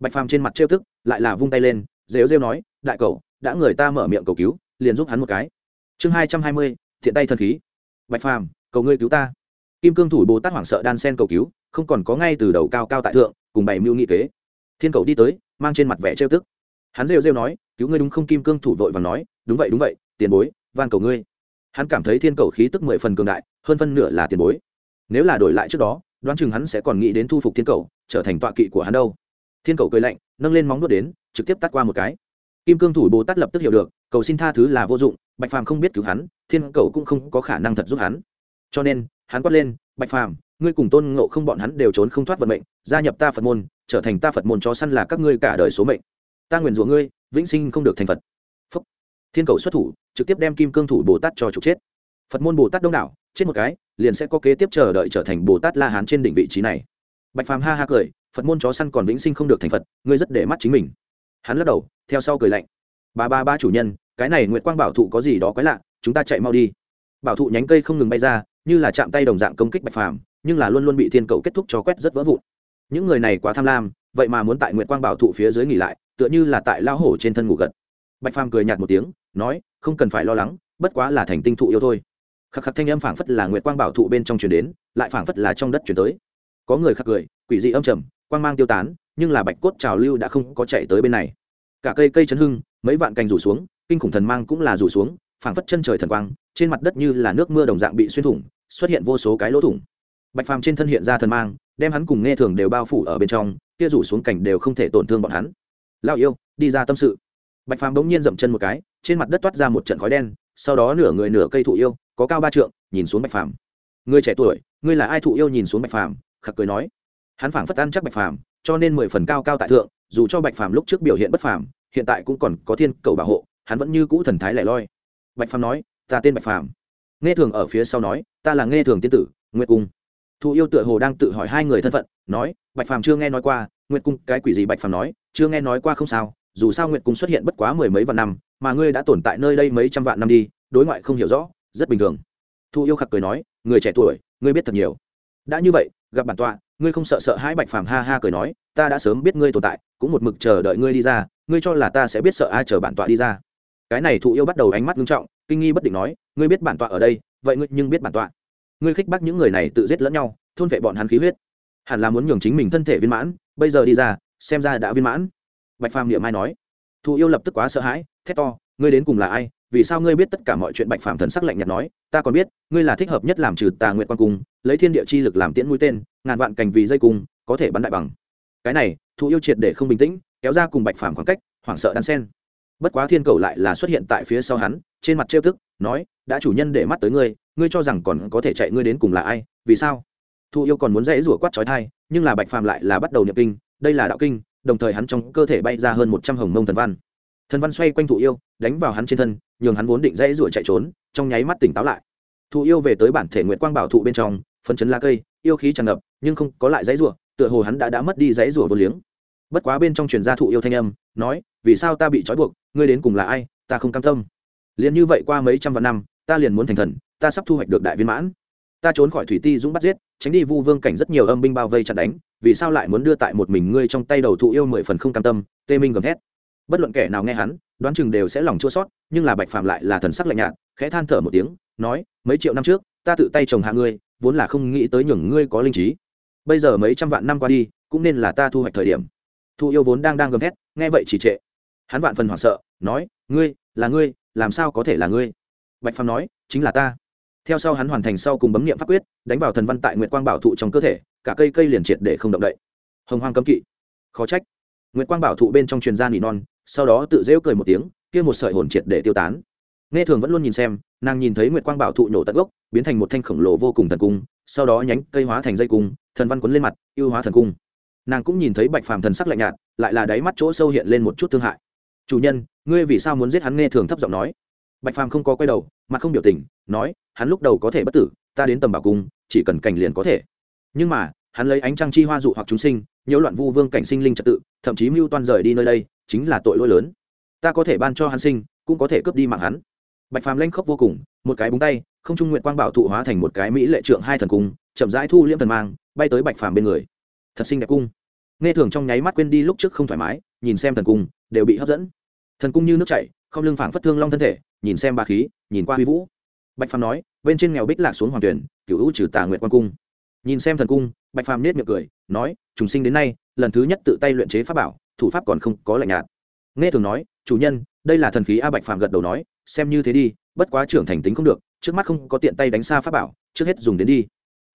Bạch phàm trên mặt trêu tức, lại là vung tay lên, rêu rêu nói, đại cầu, đã người ta mở miệng cầu cứu, liền giúp hắn một cái. Chương hai trăm hai mươi, thiện tay thần khí. Bạch phàm, cầu ngươi cứu ta. Kim cương thủ bồ tát hoảng sợ đan sen cầu cứu, không còn có ngay từ đầu cao cao tại thượng cùng bày mưu nghị kế. Thiên cầu đi tới, mang trên mặt vẻ trêu tức. Hắn rêu rêu nói, cứu ngươi đúng không, kim cương thủ vội và nói, đúng vậy đúng vậy, tiền bối, van cầu ngươi. Hắn cảm thấy thiên cầu khí tức mười phần cường đại, hơn phân nửa là tiền bối. Nếu là đổi lại trước đó, đoán chừng hắn sẽ còn nghĩ đến thu phục thiên cầu, trở thành tọa kỵ của hắn đâu. Thiên cầu cười lạnh, nâng lên móng đốt đến, trực tiếp tắt qua một cái. Kim cương thủ bồ tát lập tức hiểu được, cầu xin tha thứ là vô dụng, bạch phàm không biết cứu hắn, thiên cầu cũng không có khả năng thật giúp hắn. Cho nên, hắn quát lên, bạch phàm ngươi cùng tôn ngộ không bọn hắn đều trốn không thoát vận mệnh, gia nhập ta phật môn, trở thành ta phật môn chó săn là các ngươi cả đời số mệnh. Ta nguyền rủa ngươi, vĩnh sinh không được thành phật. Phúc. thiên cầu xuất thủ, trực tiếp đem kim cương thủ bồ tát cho trục chết. Phật môn bồ tát đông đảo, chết một cái, liền sẽ có kế tiếp chờ đợi trở thành bồ tát la hán trên đỉnh vị trí này. Bạch phàm ha ha cười, phật môn chó săn còn vĩnh sinh không được thành phật, ngươi rất để mắt chính mình. Hắn lắc đầu, theo sau cười lạnh. Ba ba ba chủ nhân, cái này nguyệt quang bảo thụ có gì đó quái lạ, chúng ta chạy mau đi. Bảo thụ nhánh cây không ngừng bay ra, như là chạm tay đồng dạng công kích bạch phàm nhưng là luôn luôn bị thiên cầu kết thúc cho quét rất vỡ vụn. Những người này quá tham lam, vậy mà muốn tại nguyệt quang bảo thụ phía dưới nghỉ lại, tựa như là tại lao hổ trên thân ngủ gật. Bạch phàm cười nhạt một tiếng, nói, không cần phải lo lắng, bất quá là thành tinh thụ yêu thôi. Khắc khắc thanh âm phảng phất là nguyệt quang bảo thụ bên trong truyền đến, lại phảng phất là trong đất truyền tới. Có người khắc cười, quỷ dị âm trầm, quang mang tiêu tán, nhưng là bạch cốt trào lưu đã không có chạy tới bên này. Cả cây cây chấn hưng, mấy vạn cành rủ xuống, kinh khủng thần mang cũng là rủ xuống, phảng phất chân trời thần quang, trên mặt đất như là nước mưa đồng dạng bị xuyên thủng, xuất hiện vô số cái lỗ thủng bạch phàm trên thân hiện ra thần mang, đem hắn cùng nghe thường đều bao phủ ở bên trong, kia rủ xuống cảnh đều không thể tổn thương bọn hắn. Lao yêu, đi ra tâm sự. Bạch phàm bỗng nhiên dậm chân một cái, trên mặt đất toát ra một trận khói đen, sau đó nửa người nửa cây thụ yêu, có cao ba trượng, nhìn xuống bạch phàm. Người trẻ tuổi, ngươi là ai thụ yêu nhìn xuống bạch phàm? Khặc cười nói. Hắn phảng phất ăn chắc bạch phàm, cho nên mười phần cao cao tại thượng, dù cho bạch phàm lúc trước biểu hiện bất phàm, hiện tại cũng còn có thiên cầu bảo hộ, hắn vẫn như cũ thần thái lẻ loi. Bạch phàm nói, ta tên bạch phàm. Nghe thường ở phía sau nói, ta là nghe thường tiên tử, nguyệt cung thụ yêu tựa hồ đang tự hỏi hai người thân phận, nói, bạch phàm chưa nghe nói qua, nguyệt cung, cái quỷ gì bạch phàm nói, chưa nghe nói qua không sao, dù sao nguyệt cung xuất hiện bất quá mười mấy vạn năm, mà ngươi đã tồn tại nơi đây mấy trăm vạn năm đi, đối ngoại không hiểu rõ, rất bình thường. Thu yêu khặc cười nói, người trẻ tuổi, ngươi biết thật nhiều. Đã như vậy, gặp bản tọa, ngươi không sợ sợ hãi bạch phàm ha ha cười nói, ta đã sớm biết ngươi tồn tại, cũng một mực chờ đợi ngươi đi ra, ngươi cho là ta sẽ biết sợ ai chờ bản tọa đi ra. Cái này thụ yêu bắt đầu ánh mắt nghiêm trọng, kinh nghi bất định nói, ngươi biết bản tọa ở đây, vậy ngươi nhưng biết bản tọa ngươi khích bác những người này tự giết lẫn nhau, thôn vệ bọn hắn khí huyết. Hẳn là muốn nhường chính mình thân thể viên mãn, bây giờ đi ra, xem ra đã viên mãn. Bạch phàm niệm mai nói. Thụ yêu lập tức quá sợ hãi, thét to, ngươi đến cùng là ai? Vì sao ngươi biết tất cả mọi chuyện? Bạch phàm thần sắc lạnh nhạt nói. Ta còn biết, ngươi là thích hợp nhất làm trừ tà nguyện quan cung, lấy thiên địa chi lực làm tiễn mũi tên, ngàn vạn cành vì dây cung, có thể bắn đại bằng. Cái này thụ yêu triệt để không bình tĩnh, kéo ra cùng bạch phàm khoảng cách, hoảng sợ đan sen. Bất quá thiên cầu lại là xuất hiện tại phía sau hắn, trên mặt trêu tức, nói, đã chủ nhân để mắt tới ngươi ngươi cho rằng còn có thể chạy ngươi đến cùng là ai, vì sao? Thụ yêu còn muốn dễ rủa quát trói thai, nhưng là bạch phàm lại là bắt đầu nhập kinh, đây là đạo kinh, đồng thời hắn trong cơ thể bay ra hơn một trăm hồng mông thần văn. Thần văn xoay quanh thụ yêu, đánh vào hắn trên thân, nhường hắn vốn định dễ rủa chạy trốn, trong nháy mắt tỉnh táo lại. Thụ yêu về tới bản thể nguyện quang bảo thụ bên trong phân chấn lá cây, yêu khí tràn ngập, nhưng không có lại dãy rủa, tựa hồ hắn đã đã mất đi dãy rủa vô liếng. Bất quá bên trong truyền gia thụ yêu thanh âm, nói, vì sao ta bị trói buộc, ngươi đến cùng là ai, ta không cam tâm. Liền như vậy qua mấy trăm vạn năm, ta liền muốn thành thần ta sắp thu hoạch được đại viên mãn. Ta trốn khỏi thủy ti dũng bắt giết, tránh đi vu vương cảnh rất nhiều âm binh bao vây chặn đánh, vì sao lại muốn đưa tại một mình ngươi trong tay đầu thụ yêu mười phần không cam tâm, tê minh gầm thét. Bất luận kẻ nào nghe hắn, đoán chừng đều sẽ lòng chua sót nhưng là bạch phạm lại là thần sắc lạnh nhạt, khẽ than thở một tiếng, nói, mấy triệu năm trước, ta tự tay chồng hạ ngươi, vốn là không nghĩ tới nhường ngươi có linh trí. Bây giờ mấy trăm vạn năm qua đi, cũng nên là ta thu hoạch thời điểm. Thụ yêu vốn đang đang gầm thét, nghe vậy chỉ trệ. Hắn vạn phần hoảng sợ, nói, ngươi, là ngươi, làm sao có thể là ngươi? Bạch phàm nói, chính là ta theo sau hắn hoàn thành sau cùng bấm nghiệm pháp quyết, đánh vào thần văn tại nguyệt quang bảo thụ trong cơ thể, cả cây cây liền triệt để không động đậy. Hồng hoang cấm kỵ. Khó trách. Nguyệt quang bảo thụ bên trong truyền gia nỉ non, sau đó tự rêu cười một tiếng, kia một sợi hồn triệt để tiêu tán. Nghe thường vẫn luôn nhìn xem, nàng nhìn thấy nguyệt quang bảo thụ nhổ tận gốc, biến thành một thanh khổng lồ vô cùng thần cung, sau đó nhánh cây hóa thành dây cung, thần văn quấn lên mặt, ưu hóa thần cung. Nàng cũng nhìn thấy bạch phàm thần sắc lạnh nhạt, lại là đáy mắt chỗ sâu hiện lên một chút thương hại. Chủ nhân, ngươi vì sao muốn giết hắn? Nghe thường thấp giọng nói. Bạch phàm không có quay đầu, mặt không biểu tình, nói hắn lúc đầu có thể bất tử, ta đến tầm bảo cung, chỉ cần cảnh liền có thể. Nhưng mà, hắn lấy ánh trăng chi hoa dụ hoặc chúng sinh, nhiễu loạn vu vương cảnh sinh linh trật tự, thậm chí mưu toan rời đi nơi đây, chính là tội lỗi lớn. Ta có thể ban cho hắn sinh, cũng có thể cướp đi mạng hắn. Bạch phàm lanh khóc vô cùng, một cái búng tay, không trung nguyện quang bảo thụ hóa thành một cái mỹ lệ trượng hai thần cung, chậm rãi thu liễm thần mang, bay tới bạch phàm bên người. Thật xinh đẹp cung. Nghe thường trong nháy mắt quên đi lúc trước không thoải mái, nhìn xem thần cung, đều bị hấp dẫn. Thần cung như nước chảy, không lưng phảng phất thương long thân thể, nhìn xem bà khí, nhìn qua huy vũ bạch phàm nói, bên trên nghèo bích lạc xuống hoàng tuyển cựu hữu trừ tà nguyện quan cung. Nhìn xem thần cung, bạch phàm nết miệng cười, nói, trùng sinh đến nay, lần thứ nhất tự tay luyện chế pháp bảo, thủ pháp còn không có lạnh nhạt. Nghe thường nói, chủ nhân, đây là thần khí a bạch phàm gật đầu nói, xem như thế đi, bất quá trưởng thành tính không được, trước mắt không có tiện tay đánh xa pháp bảo, trước hết dùng đến đi.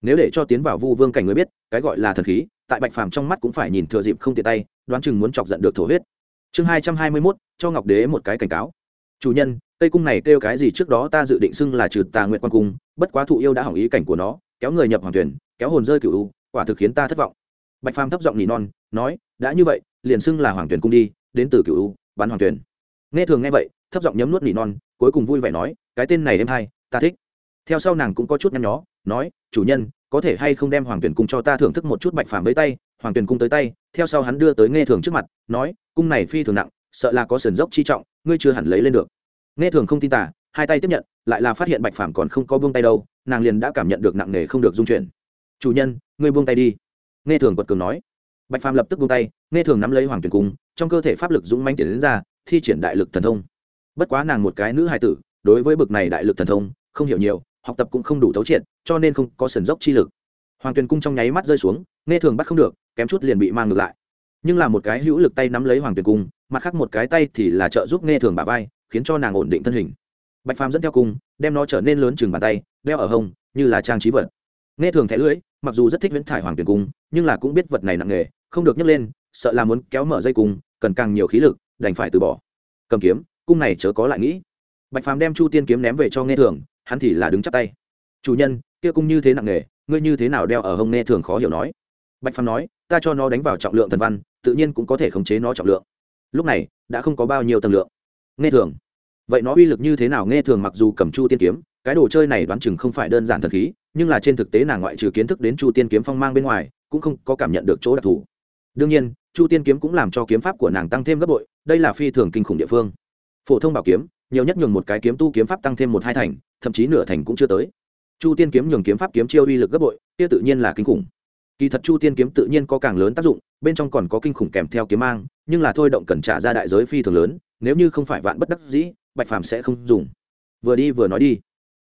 Nếu để cho tiến vào vu vương cảnh người biết, cái gọi là thần khí, tại bạch phàm trong mắt cũng phải nhìn thừa dịp không tiện tay, đoán chừng muốn chọc giận được thổ huyết. Chương hai trăm hai mươi mốt, cho ngọc đế một cái cảnh cáo. Chủ nhân cây cung này kêu cái gì trước đó ta dự định xưng là trừ tà nguyện quan cung, bất quá thụ yêu đã hỏng ý cảnh của nó, kéo người nhập hoàng tuyển kéo hồn rơi cựu u, quả thực khiến ta thất vọng. Bạch phàm thấp giọng nỉ non, nói, đã như vậy, liền xưng là hoàng tuyển cung đi, đến từ cựu u bắn hoàng tuyển nghe thường nghe vậy, thấp giọng nhấm nuốt nỉ non, cuối cùng vui vẻ nói, cái tên này em hay, ta thích. Theo sau nàng cũng có chút nhăn nhó, nói, chủ nhân, có thể hay không đem hoàng tuyển cung cho ta thưởng thức một chút bạch phàm với tay, hoàng tuyển cung tới tay, theo sau hắn đưa tới nghe thường trước mặt, nói, cung này phi thường nặng, sợ là có sườn dốc chi trọng, ngươi chưa hẳn lấy lên được nghe thường không tin tả, hai tay tiếp nhận, lại là phát hiện bạch phàm còn không có buông tay đâu, nàng liền đã cảm nhận được nặng nề không được dung chuyển. Chủ nhân, ngươi buông tay đi. Nghe thường quật cường nói. Bạch phàm lập tức buông tay, nghe thường nắm lấy hoàng tuyền cung, trong cơ thể pháp lực dũng manh tiến đến ra, thi triển đại lực thần thông. Bất quá nàng một cái nữ hài tử, đối với bực này đại lực thần thông, không hiểu nhiều, học tập cũng không đủ thấu triệt, cho nên không có sườn dốc chi lực. Hoàng tuyền cung trong nháy mắt rơi xuống, nghe thường bắt không được, kém chút liền bị mang ngược lại. Nhưng là một cái hữu lực tay nắm lấy hoàng tuyền cung, mặt khác một cái tay thì là trợ giúp nghe thường bà vai khiến cho nàng ổn định thân hình. Bạch phàm dẫn theo cung đem nó trở nên lớn chừng bàn tay, đeo ở hông, như là trang trí vật. Nghe thường thẻ lưỡi, mặc dù rất thích viễn thải hoàng tuyển cung, nhưng là cũng biết vật này nặng nghề không được nhấc lên, sợ là muốn kéo mở dây cung, cần càng nhiều khí lực, đành phải từ bỏ. Cầm kiếm, cung này chớ có lại nghĩ. Bạch phàm đem chu tiên kiếm ném về cho nghe thường, hắn thì là đứng chắp tay. Chủ nhân, kia cung như thế nặng nghề ngươi như thế nào đeo ở hông nghe thường khó hiểu nói. Bạch phàm nói, ta cho nó đánh vào trọng lượng thần văn, tự nhiên cũng có thể khống chế nó trọng lượng. Lúc này, đã không có bao nhiêu tầng lượng nghe thường. Vậy nó uy lực như thế nào nghe thường mặc dù cầm chu tiên kiếm, cái đồ chơi này đoán chừng không phải đơn giản thần khí, nhưng là trên thực tế nàng ngoại trừ kiến thức đến chu tiên kiếm phong mang bên ngoài, cũng không có cảm nhận được chỗ đặc thù. Đương nhiên, chu tiên kiếm cũng làm cho kiếm pháp của nàng tăng thêm gấp bội, đây là phi thường kinh khủng địa phương. Phổ thông bảo kiếm, nhiều nhất nhường một cái kiếm tu kiếm pháp tăng thêm một hai thành, thậm chí nửa thành cũng chưa tới. Chu tiên kiếm nhường kiếm pháp kiếm chiêu uy lực gấp bội, kia tự nhiên là kinh khủng kỳ thật chu tiên kiếm tự nhiên có càng lớn tác dụng, bên trong còn có kinh khủng kèm theo kiếm mang, nhưng là thôi động cần trả ra đại giới phi thường lớn, nếu như không phải vạn bất đắc dĩ, bạch phàm sẽ không dùng. Vừa đi vừa nói đi.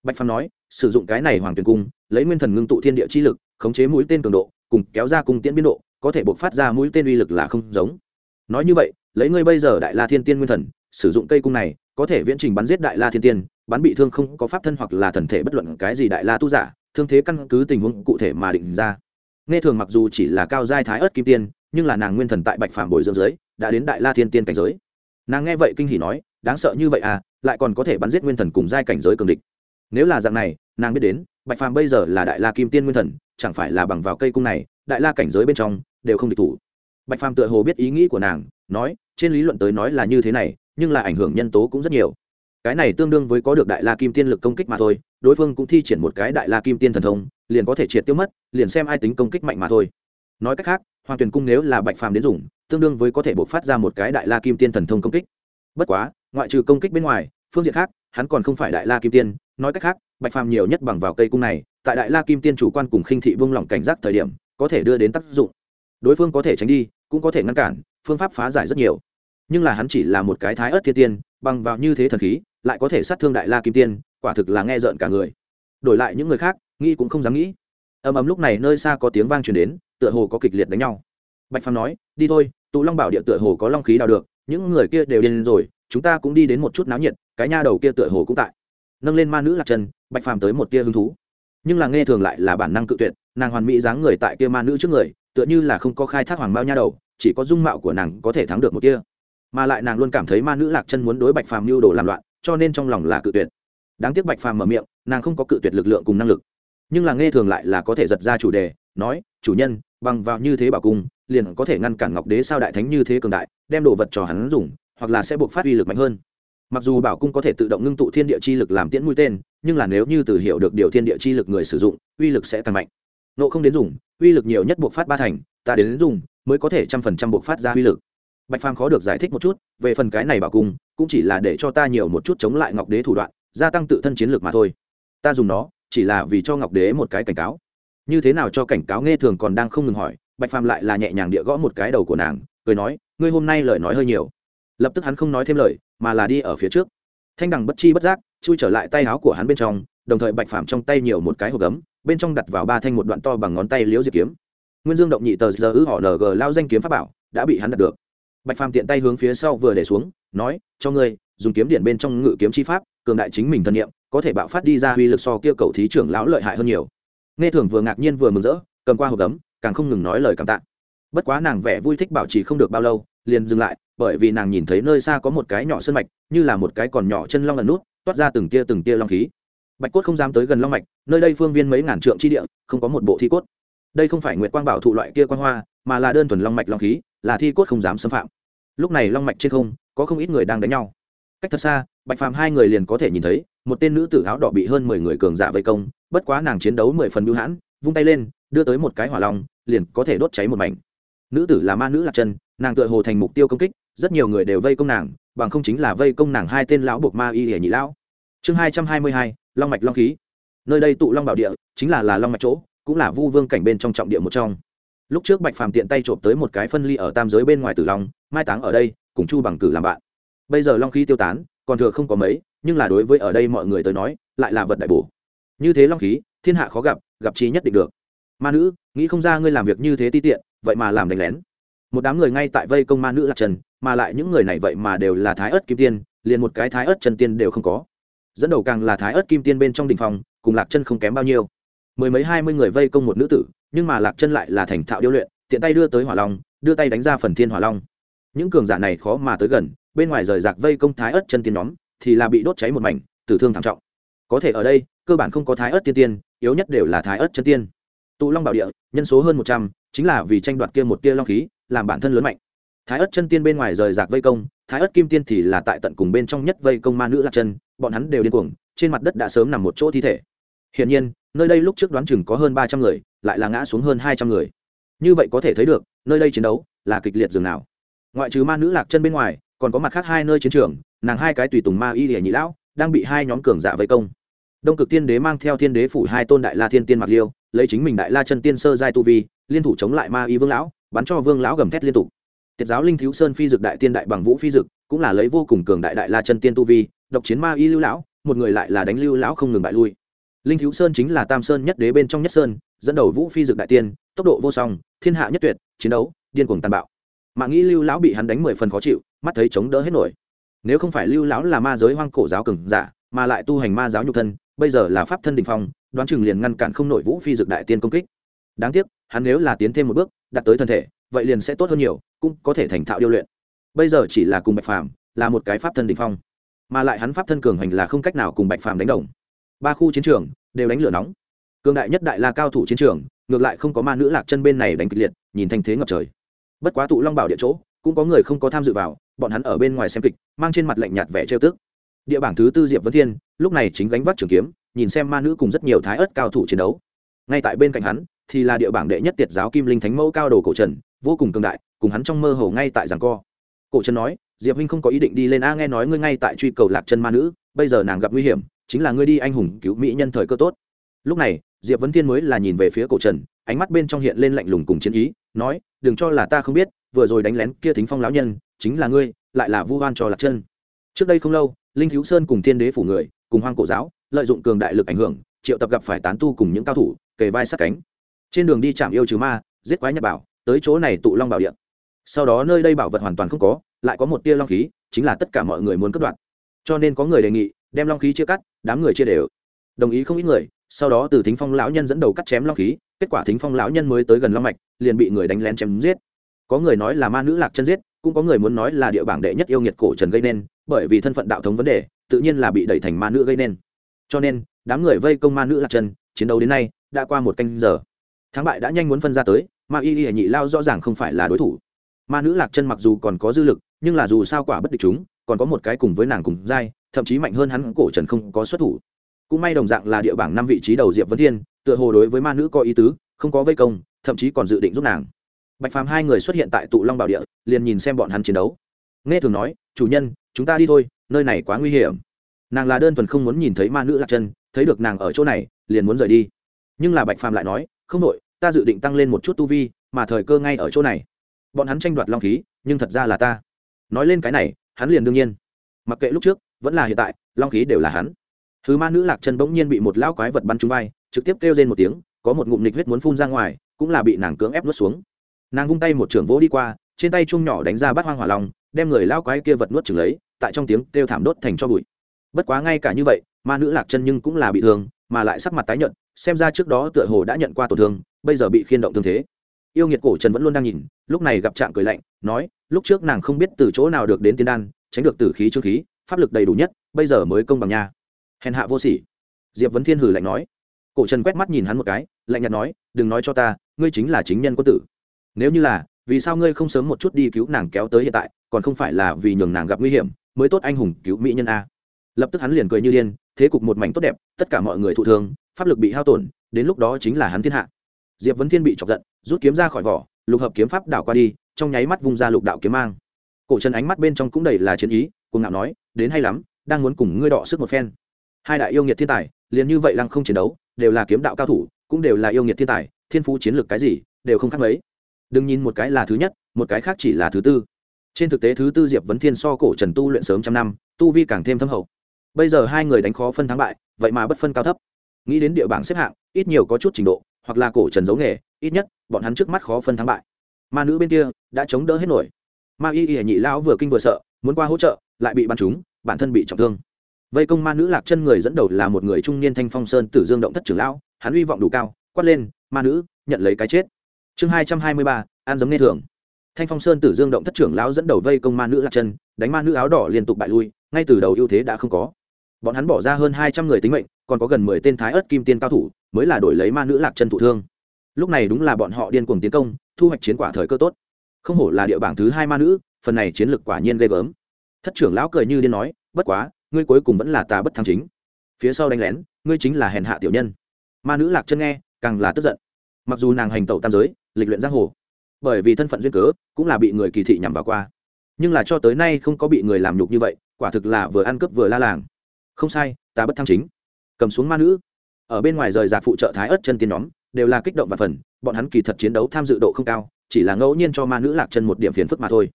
Bạch phàm nói, sử dụng cái này hoàng tuyền cung, lấy nguyên thần ngưng tụ thiên địa chi lực, khống chế mũi tên cường độ, cùng kéo ra cung tiễn biên độ, có thể buộc phát ra mũi tên uy lực là không giống. Nói như vậy, lấy ngươi bây giờ đại la thiên tiên nguyên thần, sử dụng cây cung này, có thể viễn trình bắn giết đại la thiên tiên, bắn bị thương không có pháp thân hoặc là thần thể bất luận cái gì đại la tu giả, thương thế căn cứ tình huống cụ thể mà định ra nghe thường mặc dù chỉ là cao giai thái ớt kim tiên, nhưng là nàng nguyên thần tại bạch phàm bồi dưỡng giới, đã đến đại la thiên tiên cảnh giới. Nàng nghe vậy kinh hỉ nói, đáng sợ như vậy à lại còn có thể bắn giết nguyên thần cùng giai cảnh giới cường địch. Nếu là dạng này, nàng biết đến, bạch phàm bây giờ là đại la kim tiên nguyên thần, chẳng phải là bằng vào cây cung này, đại la cảnh giới bên trong đều không địch thủ. Bạch phàm tựa hồ biết ý nghĩ của nàng, nói, trên lý luận tới nói là như thế này, nhưng là ảnh hưởng nhân tố cũng rất nhiều cái này tương đương với có được đại la kim tiên lực công kích mà thôi, đối phương cũng thi triển một cái đại la kim tiên thần thông, liền có thể triệt tiêu mất, liền xem ai tính công kích mạnh mà thôi. Nói cách khác, hoàng tuyền cung nếu là bạch phàm đến dùng, tương đương với có thể buộc phát ra một cái đại la kim tiên thần thông công kích. Bất quá, ngoại trừ công kích bên ngoài, phương diện khác, hắn còn không phải đại la kim tiên. Nói cách khác, bạch phàm nhiều nhất bằng vào cây cung này, tại đại la kim tiên chủ quan cùng khinh thị vương lòng cảnh giác thời điểm, có thể đưa đến tác dụng. Đối phương có thể tránh đi, cũng có thể ngăn cản, phương pháp phá giải rất nhiều. Nhưng là hắn chỉ là một cái thái ớt thiên tiên, bằng vào như thế thần khí lại có thể sát thương đại la kim tiên, quả thực là nghe rợn cả người. Đổi lại những người khác, nghĩ cũng không dám nghĩ. Ầm ầm lúc này nơi xa có tiếng vang truyền đến, tựa hồ có kịch liệt đánh nhau. Bạch phàm nói, đi thôi, tụ long bảo địa tựa hồ có long khí đào được, những người kia đều điên rồi, chúng ta cũng đi đến một chút náo nhiệt, cái nha đầu kia tựa hồ cũng tại. Nâng lên ma nữ lạc chân bạch phàm tới một tia hứng thú. Nhưng là nghe thường lại là bản năng cự tuyệt, nàng hoàn mỹ dáng người tại kia ma nữ trước người, tựa như là không có khai thác hoàng bao nha đầu, chỉ có dung mạo của nàng có thể thắng được một tia. Mà lại nàng luôn cảm thấy ma nữ lạc chân muốn đối bạch phàm mưu đồ làm loạn cho nên trong lòng là cự tuyệt. Đáng tiếc bạch phàm mở miệng, nàng không có cự tuyệt lực lượng cùng năng lực. Nhưng là nghe thường lại là có thể giật ra chủ đề, nói, chủ nhân, bằng vào như thế bảo cung, liền có thể ngăn cản ngọc đế sao đại thánh như thế cường đại, đem đồ vật cho hắn dùng, hoặc là sẽ buộc phát uy lực mạnh hơn. Mặc dù bảo cung có thể tự động ngưng tụ thiên địa chi lực làm tiễn mũi tên, nhưng là nếu như từ hiểu được điều thiên địa chi lực người sử dụng, uy lực sẽ tăng mạnh. Nộ không đến dùng, uy lực nhiều nhất buộc phát ba thành, ta đến dùng, mới có thể trăm phần trăm buộc phát ra uy lực bạch phàm khó được giải thích một chút, về phần cái này bảo cung, cũng chỉ là để cho ta nhiều một chút chống lại ngọc đế thủ đoạn, gia tăng tự thân chiến lược mà thôi. Ta dùng nó, chỉ là vì cho ngọc đế một cái cảnh cáo. Như thế nào cho cảnh cáo nghe thường còn đang không ngừng hỏi, bạch phàm lại là nhẹ nhàng địa gõ một cái đầu của nàng, cười nói, ngươi hôm nay lời nói hơi nhiều. Lập tức hắn không nói thêm lời, mà là đi ở phía trước. Thanh đằng bất chi bất giác, chui trở lại tay áo của hắn bên trong, đồng thời bạch phàm trong tay nhiều một cái hộp gấm, bên trong đặt vào ba thanh một đoạn to bằng ngón tay liễu diệp kiếm. Nguyên dương động nhị tờ giờ ư họ ng lao danh kiếm pháp bảo đã bị hắn đặt được bạch phàm tiện tay hướng phía sau vừa để xuống, nói, cho ngươi, dùng kiếm điện bên trong ngự kiếm chi pháp, cường đại chính mình thân nhiệm có thể bạo phát đi ra uy lực so kia cầu thí trưởng lão lợi hại hơn nhiều. Nghe thường vừa ngạc nhiên vừa mừng rỡ, cầm qua hộp gấm, càng không ngừng nói lời cảm tạ. Bất quá nàng vẻ vui thích bảo trì không được bao lâu, liền dừng lại, bởi vì nàng nhìn thấy nơi xa có một cái nhỏ sân mạch, như là một cái còn nhỏ chân long ẩn nút, toát ra từng tia từng tia long khí. Bạch cốt không dám tới gần long mạch, nơi đây phương viên mấy ngàn trượng chi địa, không có một bộ thi cốt. Đây không phải nguyệt quang bảo thụ loại kia quan hoa, mà là đơn thuần long mạch long khí là thi cốt không dám xâm phạm. Lúc này long mạch trên không, có không ít người đang đánh nhau. Cách thật xa, bạch phàm hai người liền có thể nhìn thấy, một tên nữ tử áo đỏ bị hơn mười người cường giả vây công, bất quá nàng chiến đấu mười phần bưu hãn, vung tay lên, đưa tới một cái hỏa long, liền có thể đốt cháy một mảnh. Nữ tử là ma nữ lạc chân nàng tựa hồ thành mục tiêu công kích, rất nhiều người đều vây công nàng, bằng không chính là vây công nàng hai tên lão buộc ma y hề nhị lão. Chương hai trăm hai mươi hai, long mạch long khí. Nơi đây tụ long bảo địa, chính là là long mạch chỗ, cũng là vu vương cảnh bên trong trọng địa một trong lúc trước bạch phàm tiện tay trộm tới một cái phân ly ở tam giới bên ngoài tử long, mai táng ở đây, cùng chu bằng cử làm bạn. Bây giờ long khí tiêu tán, còn thừa không có mấy, nhưng là đối với ở đây mọi người tới nói, lại là vật đại bổ. Như thế long khí, thiên hạ khó gặp gặp chi nhất định được. Ma nữ, nghĩ không ra ngươi làm việc như thế ti tiện, vậy mà làm đánh lén. Một đám người ngay tại vây công ma nữ lạc trần, mà lại những người này vậy mà đều là thái ớt kim tiên, liền một cái thái ớt chân tiên đều không có. Dẫn đầu càng là thái ớt kim tiên bên trong đình phòng cùng lạc chân không kém bao nhiêu mười mấy hai mươi người vây công một nữ tử, nhưng mà lạc chân lại là thành thạo điêu luyện, tiện tay đưa tới hỏa long, đưa tay đánh ra phần thiên hỏa long. Những cường giả này khó mà tới gần, bên ngoài rời rạc vây công thái ớt chân tiên nhóm, thì là bị đốt cháy một mảnh, tử thương thảm trọng. Có thể ở đây, cơ bản không có thái ớt tiên tiên, yếu nhất đều là thái ớt chân tiên. Tụ long bảo địa, nhân số hơn một trăm, chính là vì tranh đoạt kia một tia long khí, làm bản thân lớn mạnh. Thái ớt chân tiên bên ngoài rời rạc vây công, thái ớt kim tiên thì là tại tận cùng bên trong nhất vây công ma nữ lạc chân, bọn hắn đều điên cuồng, trên mặt đất đã sớm nằm một chỗ thi thể. Hiển nhiên nơi đây lúc trước đoán chừng có hơn ba trăm người, lại là ngã xuống hơn hai trăm người. Như vậy có thể thấy được, nơi đây chiến đấu là kịch liệt dường nào. Ngoại trừ ma nữ lạc chân bên ngoài, còn có mặt khác hai nơi chiến trường, nàng hai cái tùy tùng ma y địa nhị lão, đang bị hai nhóm cường giả vây công. Đông cực tiên đế mang theo thiên đế phủ hai tôn đại la thiên tiên mặc liêu, lấy chính mình đại la chân tiên sơ giai tu vi, liên thủ chống lại ma y vương lão, bắn cho vương lão gầm thét liên tục. Tiết giáo linh thiếu sơn phi dực đại tiên đại bằng vũ phi dực, cũng là lấy vô cùng cường đại đại la chân tiên tu vi, độc chiến ma y lưu lão, một người lại là đánh lưu lão không ngừng bại lui linh thiếu sơn chính là tam sơn nhất đế bên trong nhất sơn, dẫn đầu vũ phi dực đại tiên, tốc độ vô song, thiên hạ nhất tuyệt, chiến đấu, điên cuồng tàn bạo. Mạng nghĩ lưu lão bị hắn đánh mười phần khó chịu, mắt thấy chống đỡ hết nổi. Nếu không phải lưu lão là ma giới hoang cổ giáo cường giả, mà lại tu hành ma giáo nhục thân, bây giờ là pháp thân đình phong, đoán chừng liền ngăn cản không nổi vũ phi dực đại tiên công kích. Đáng tiếc, hắn nếu là tiến thêm một bước đặt tới thân thể, vậy liền sẽ tốt hơn nhiều, cũng có thể thành thạo điêu luyện. Bây giờ chỉ là cùng bạch phàm, là một cái pháp thân đình phong. Mà lại hắn pháp thân cường hành là không cách nào cùng bạch phàm đánh đồng ba khu chiến trường đều đánh lửa nóng. Cường đại nhất đại la cao thủ chiến trường, ngược lại không có ma nữ lạc chân bên này đánh kịch liệt, nhìn thanh thế ngập trời. Bất quá tụ long bảo địa chỗ, cũng có người không có tham dự vào, bọn hắn ở bên ngoài xem kịch, mang trên mặt lạnh nhạt vẻ trêu tức. Địa bảng thứ tư diệp vân thiên, lúc này chính gánh vác trường kiếm, nhìn xem ma nữ cùng rất nhiều thái ớt cao thủ chiến đấu. Ngay tại bên cạnh hắn, thì là địa bảng đệ nhất tiệt giáo kim linh thánh mẫu cao đồ cổ trần, vô cùng cường đại, cùng hắn trong mơ hồ ngay tại giảng co. Cổ trần nói, diệp huynh không có ý định đi lên a, nghe nói ngươi ngay tại truy cầu lạc chân ma nữ, bây giờ nàng gặp nguy hiểm chính là ngươi đi anh hùng cứu mỹ nhân thời cơ tốt. Lúc này, diệp vấn thiên mới là nhìn về phía cổ trần, ánh mắt bên trong hiện lên lạnh lùng cùng chiến ý, nói, đừng cho là ta không biết, vừa rồi đánh lén kia thính phong lão nhân, chính là ngươi, lại là vu hoan cho lạc chân. Trước đây không lâu, linh thiếu sơn cùng thiên đế phủ người, cùng hoang cổ giáo, lợi dụng cường đại lực ảnh hưởng, triệu tập gặp phải tán tu cùng những cao thủ, kề vai sát cánh. Trên đường đi chạm yêu trừ ma, giết quái nhật bảo, tới chỗ này tụ long bảo điện sau đó nơi đây bảo vật hoàn toàn không có, lại có một tia long khí, chính là tất cả mọi người muốn cất đoạt. Cho nên có người đề nghị đem long khí chia cắt, đám người chia đều. Đồng ý không ít người, sau đó từ thính phong lão nhân dẫn đầu cắt chém long khí, kết quả thính phong lão nhân mới tới gần long mạch, liền bị người đánh lén chém giết. Có người nói là ma nữ lạc chân giết, cũng có người muốn nói là địa bảng đệ nhất yêu nghiệt cổ trần gây nên, bởi vì thân phận đạo thống vấn đề, tự nhiên là bị đẩy thành ma nữ gây nên. Cho nên, đám người vây công ma nữ lạc chân, chiến đấu đến nay, đã qua một canh giờ. Thắng bại đã nhanh muốn phân ra tới, ma y y nhị lao rõ ràng không phải là đối thủ. Ma nữ lạc chân mặc dù còn có dư lực, nhưng là dù sao quả bất địch chúng, còn có một cái cùng với nàng cùng dai thậm chí mạnh hơn hắn cổ trần không có xuất thủ. Cũng may đồng dạng là địa bảng năm vị trí đầu diệp vấn thiên, tựa hồ đối với ma nữ có ý tứ, không có vây công, thậm chí còn dự định giúp nàng. Bạch phàm hai người xuất hiện tại tụ long bảo địa, liền nhìn xem bọn hắn chiến đấu. Nghe thường nói, chủ nhân, chúng ta đi thôi, nơi này quá nguy hiểm. Nàng là đơn thuần không muốn nhìn thấy ma nữ lạc chân, thấy được nàng ở chỗ này, liền muốn rời đi. Nhưng là bạch phàm lại nói, không đội ta dự định tăng lên một chút tu vi, mà thời cơ ngay ở chỗ này. Bọn hắn tranh đoạt long khí, nhưng thật ra là ta. Nói lên cái này, hắn liền đương nhiên. Mặc kệ lúc trước vẫn là hiện tại, long khí đều là hắn. Thứ ma nữ lạc chân bỗng nhiên bị một lão quái vật bắn trúng vai, trực tiếp kêu lên một tiếng, có một ngụm nịch huyết muốn phun ra ngoài, cũng là bị nàng cưỡng ép nuốt xuống. Nàng vung tay một trưởng vỗ đi qua, trên tay chung nhỏ đánh ra bát hoang hỏa long, đem người lão quái kia vật nuốt chừng lấy, tại trong tiếng kêu thảm đốt thành cho bụi. Bất quá ngay cả như vậy, ma nữ lạc chân nhưng cũng là bị thương, mà lại sắc mặt tái nhợt, xem ra trước đó tựa hồ đã nhận qua tổn thương, bây giờ bị khiên động thương thế. Yêu nghiệt cổ trần vẫn luôn đang nhìn, lúc này gặp trạng cười lạnh, nói, lúc trước nàng không biết từ chỗ nào được đến tiên đan, tránh được tử khí trương khí pháp lực đầy đủ nhất, bây giờ mới công bằng nha. Hèn hạ vô sỉ. Diệp vấn thiên hử lạnh nói. Cổ trần quét mắt nhìn hắn một cái, lạnh nhạt nói, đừng nói cho ta, ngươi chính là chính nhân quân tử. Nếu như là, vì sao ngươi không sớm một chút đi cứu nàng kéo tới hiện tại, còn không phải là vì nhường nàng gặp nguy hiểm, mới tốt anh hùng cứu mỹ nhân a? Lập tức hắn liền cười như điên, thế cục một mảnh tốt đẹp, tất cả mọi người thụ thương, pháp lực bị hao tổn, đến lúc đó chính là hắn thiên hạ. Diệp vấn thiên bị chọc giận, rút kiếm ra khỏi vỏ, lục hợp kiếm pháp đảo qua đi, trong nháy mắt vung ra lục đạo kiếm mang. Cổ trần ánh mắt bên trong cũng đầy là chiến ý cuồng ngạo nói, đến hay lắm, đang muốn cùng ngươi đọ sức một phen. Hai đại yêu nghiệt thiên tài, liền như vậy lăng không chiến đấu, đều là kiếm đạo cao thủ, cũng đều là yêu nghiệt thiên tài, thiên phú chiến lược cái gì, đều không khác mấy. Đừng nhìn một cái là thứ nhất, một cái khác chỉ là thứ tư. Trên thực tế thứ tư diệp vấn thiên so cổ trần tu luyện sớm trăm năm, tu vi càng thêm thâm hậu. Bây giờ hai người đánh khó phân thắng bại, vậy mà bất phân cao thấp. Nghĩ đến địa bảng xếp hạng, ít nhiều có chút trình độ, hoặc là cổ trần giấu nghề, ít nhất, bọn hắn trước mắt khó phân thắng bại. Ma nữ bên kia, đã chống đỡ hết nổi. Ma y y nhị lão vừa kinh vừa sợ, muốn qua hỗ trợ lại bị bắn trúng, bản thân bị trọng thương. Vây công ma nữ lạc chân người dẫn đầu là một người trung niên thanh phong sơn tử dương động thất trưởng lão, hắn hy vọng đủ cao, quát lên, ma nữ, nhận lấy cái chết. Chương hai trăm hai mươi ba an giống nghe thường. Thanh phong sơn tử dương động thất trưởng lão dẫn đầu vây công ma nữ lạc chân, đánh ma nữ áo đỏ liên tục bại lui, ngay từ đầu ưu thế đã không có. Bọn hắn bỏ ra hơn hai trăm người tính mệnh, còn có gần mười tên thái ớt kim tiên cao thủ, mới là đổi lấy ma nữ lạc chân thụ thương. Lúc này đúng là bọn họ điên cuồng tiến công, thu hoạch chiến quả thời cơ tốt. Không hổ là địa bảng thứ hai ma nữ, phần này chiến lược quả nhiên ghê gớm thất trưởng lão cười như điên nói, bất quá, ngươi cuối cùng vẫn là tà bất thắng chính. Phía sau đánh lén, ngươi chính là hèn hạ tiểu nhân. Ma nữ lạc chân nghe, càng là tức giận. Mặc dù nàng hành tẩu tam giới, lịch luyện giang hồ, bởi vì thân phận duyên cớ, cũng là bị người kỳ thị nhằm vào qua. Nhưng là cho tới nay không có bị người làm nhục như vậy, quả thực là vừa ăn cướp vừa la làng. Không sai, ta bất thăng chính. Cầm xuống ma nữ. Ở bên ngoài rời rạc phụ trợ thái ớt chân tiên nhóm, đều là kích động và phần, bọn hắn kỳ thật chiến đấu tham dự độ không cao, chỉ là ngẫu nhiên cho ma nữ lạc chân một điểm phiền phức mà thôi.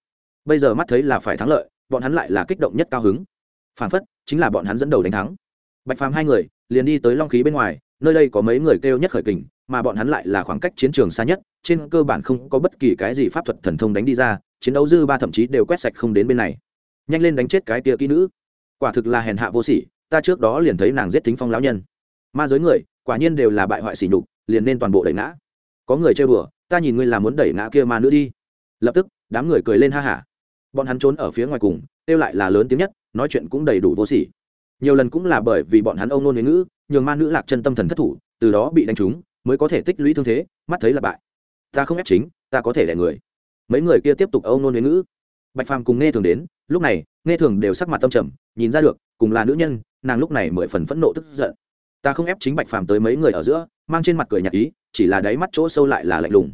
Bây giờ mắt thấy là phải thắng lợi bọn hắn lại là kích động nhất cao hứng. Phản phất, chính là bọn hắn dẫn đầu đánh thắng. Bạch phàm hai người, liền đi tới long khí bên ngoài, nơi đây có mấy người kêu nhất khởi kình, mà bọn hắn lại là khoảng cách chiến trường xa nhất, trên cơ bản không có bất kỳ cái gì pháp thuật thần thông đánh đi ra, chiến đấu dư ba thậm chí đều quét sạch không đến bên này. Nhanh lên đánh chết cái tia kỹ nữ. Quả thực là hèn hạ vô sỉ, ta trước đó liền thấy nàng giết thính phong lão nhân. Ma giới người, quả nhiên đều là bại hoại sỉ nhục, liền nên toàn bộ đẩy ngã. Có người chơi bừa, ta nhìn ngươi là muốn đẩy ngã kia ma nữ đi. Lập tức, đám người cười lên ha hả bọn hắn trốn ở phía ngoài cùng, kêu lại là lớn tiếng nhất, nói chuyện cũng đầy đủ vô sỉ. Nhiều lần cũng là bởi vì bọn hắn ông nôn huế ngữ, nhường ma nữ lạc chân tâm thần thất thủ, từ đó bị đánh trúng, mới có thể tích lũy thương thế, mắt thấy là bại. Ta không ép chính, ta có thể đẻ người. Mấy người kia tiếp tục ông nôn huế ngữ. Bạch phàm cùng nghe thường đến, lúc này, nghe thường đều sắc mặt tâm trầm, nhìn ra được, cùng là nữ nhân, nàng lúc này mười phần phẫn nộ tức giận. Ta không ép chính bạch phàm tới mấy người ở giữa, mang trên mặt cười nhạt ý, chỉ là đáy mắt chỗ sâu lại là lạnh lùng.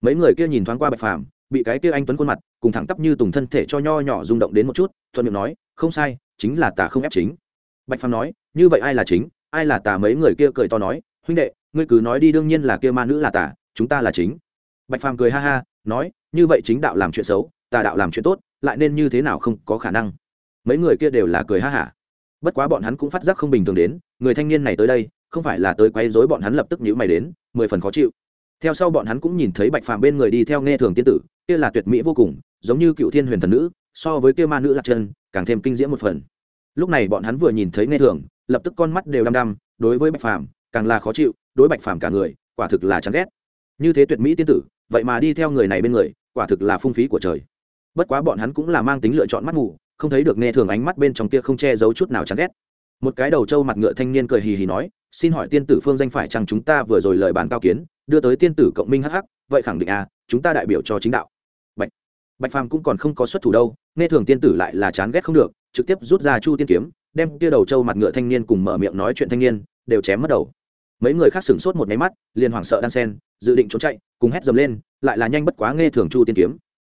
Mấy người kia nhìn thoáng qua bạch phàm bị cái kia anh tuấn khuôn mặt, cùng thẳng tắp như tùng thân thể cho nho nhỏ rung động đến một chút, thuận miệng nói, không sai, chính là tà không ép chính. Bạch phàm nói, như vậy ai là chính? Ai là tà mấy người kia cười to nói, huynh đệ, ngươi cứ nói đi, đương nhiên là kia ma nữ là tà, chúng ta là chính. Bạch phàm cười ha ha, nói, như vậy chính đạo làm chuyện xấu, tà đạo làm chuyện tốt, lại nên như thế nào không có khả năng? Mấy người kia đều là cười ha hả bất quá bọn hắn cũng phát giác không bình thường đến, người thanh niên này tới đây, không phải là tới quấy rối bọn hắn lập tức nhữ mày đến, mười phần khó chịu theo sau bọn hắn cũng nhìn thấy bạch phàm bên người đi theo nghe thường tiên tử kia là tuyệt mỹ vô cùng giống như cựu thiên huyền thần nữ so với kia ma nữ lạc chân càng thêm kinh diễm một phần. Lúc này bọn hắn vừa nhìn thấy nghe thường lập tức con mắt đều đăm đăm đối với bạch phàm càng là khó chịu đối bạch phàm cả người quả thực là chán ghét. Như thế tuyệt mỹ tiên tử vậy mà đi theo người này bên người quả thực là phung phí của trời. Bất quá bọn hắn cũng là mang tính lựa chọn mắt mù, không thấy được nghe thường ánh mắt bên trong kia không che giấu chút nào chán ghét. Một cái đầu trâu mặt ngựa thanh niên cười hì hì nói xin hỏi tiên tử phương danh phải chăng chúng ta vừa rồi lời bàn cao kiến? Đưa tới tiên tử cộng minh hh vậy khẳng định à chúng ta đại biểu cho chính đạo. Bạch bạch phàm cũng còn không có xuất thủ đâu, nghe thường tiên tử lại là chán ghét không được, trực tiếp rút ra chu tiên kiếm, đem kia đầu trâu mặt ngựa thanh niên cùng mở miệng nói chuyện thanh niên, đều chém mất đầu. Mấy người khác sửng sốt một máy mắt, liền hoảng sợ đan sen, dự định trốn chạy, cùng hét dầm lên, lại là nhanh bất quá nghe thường chu tiên kiếm.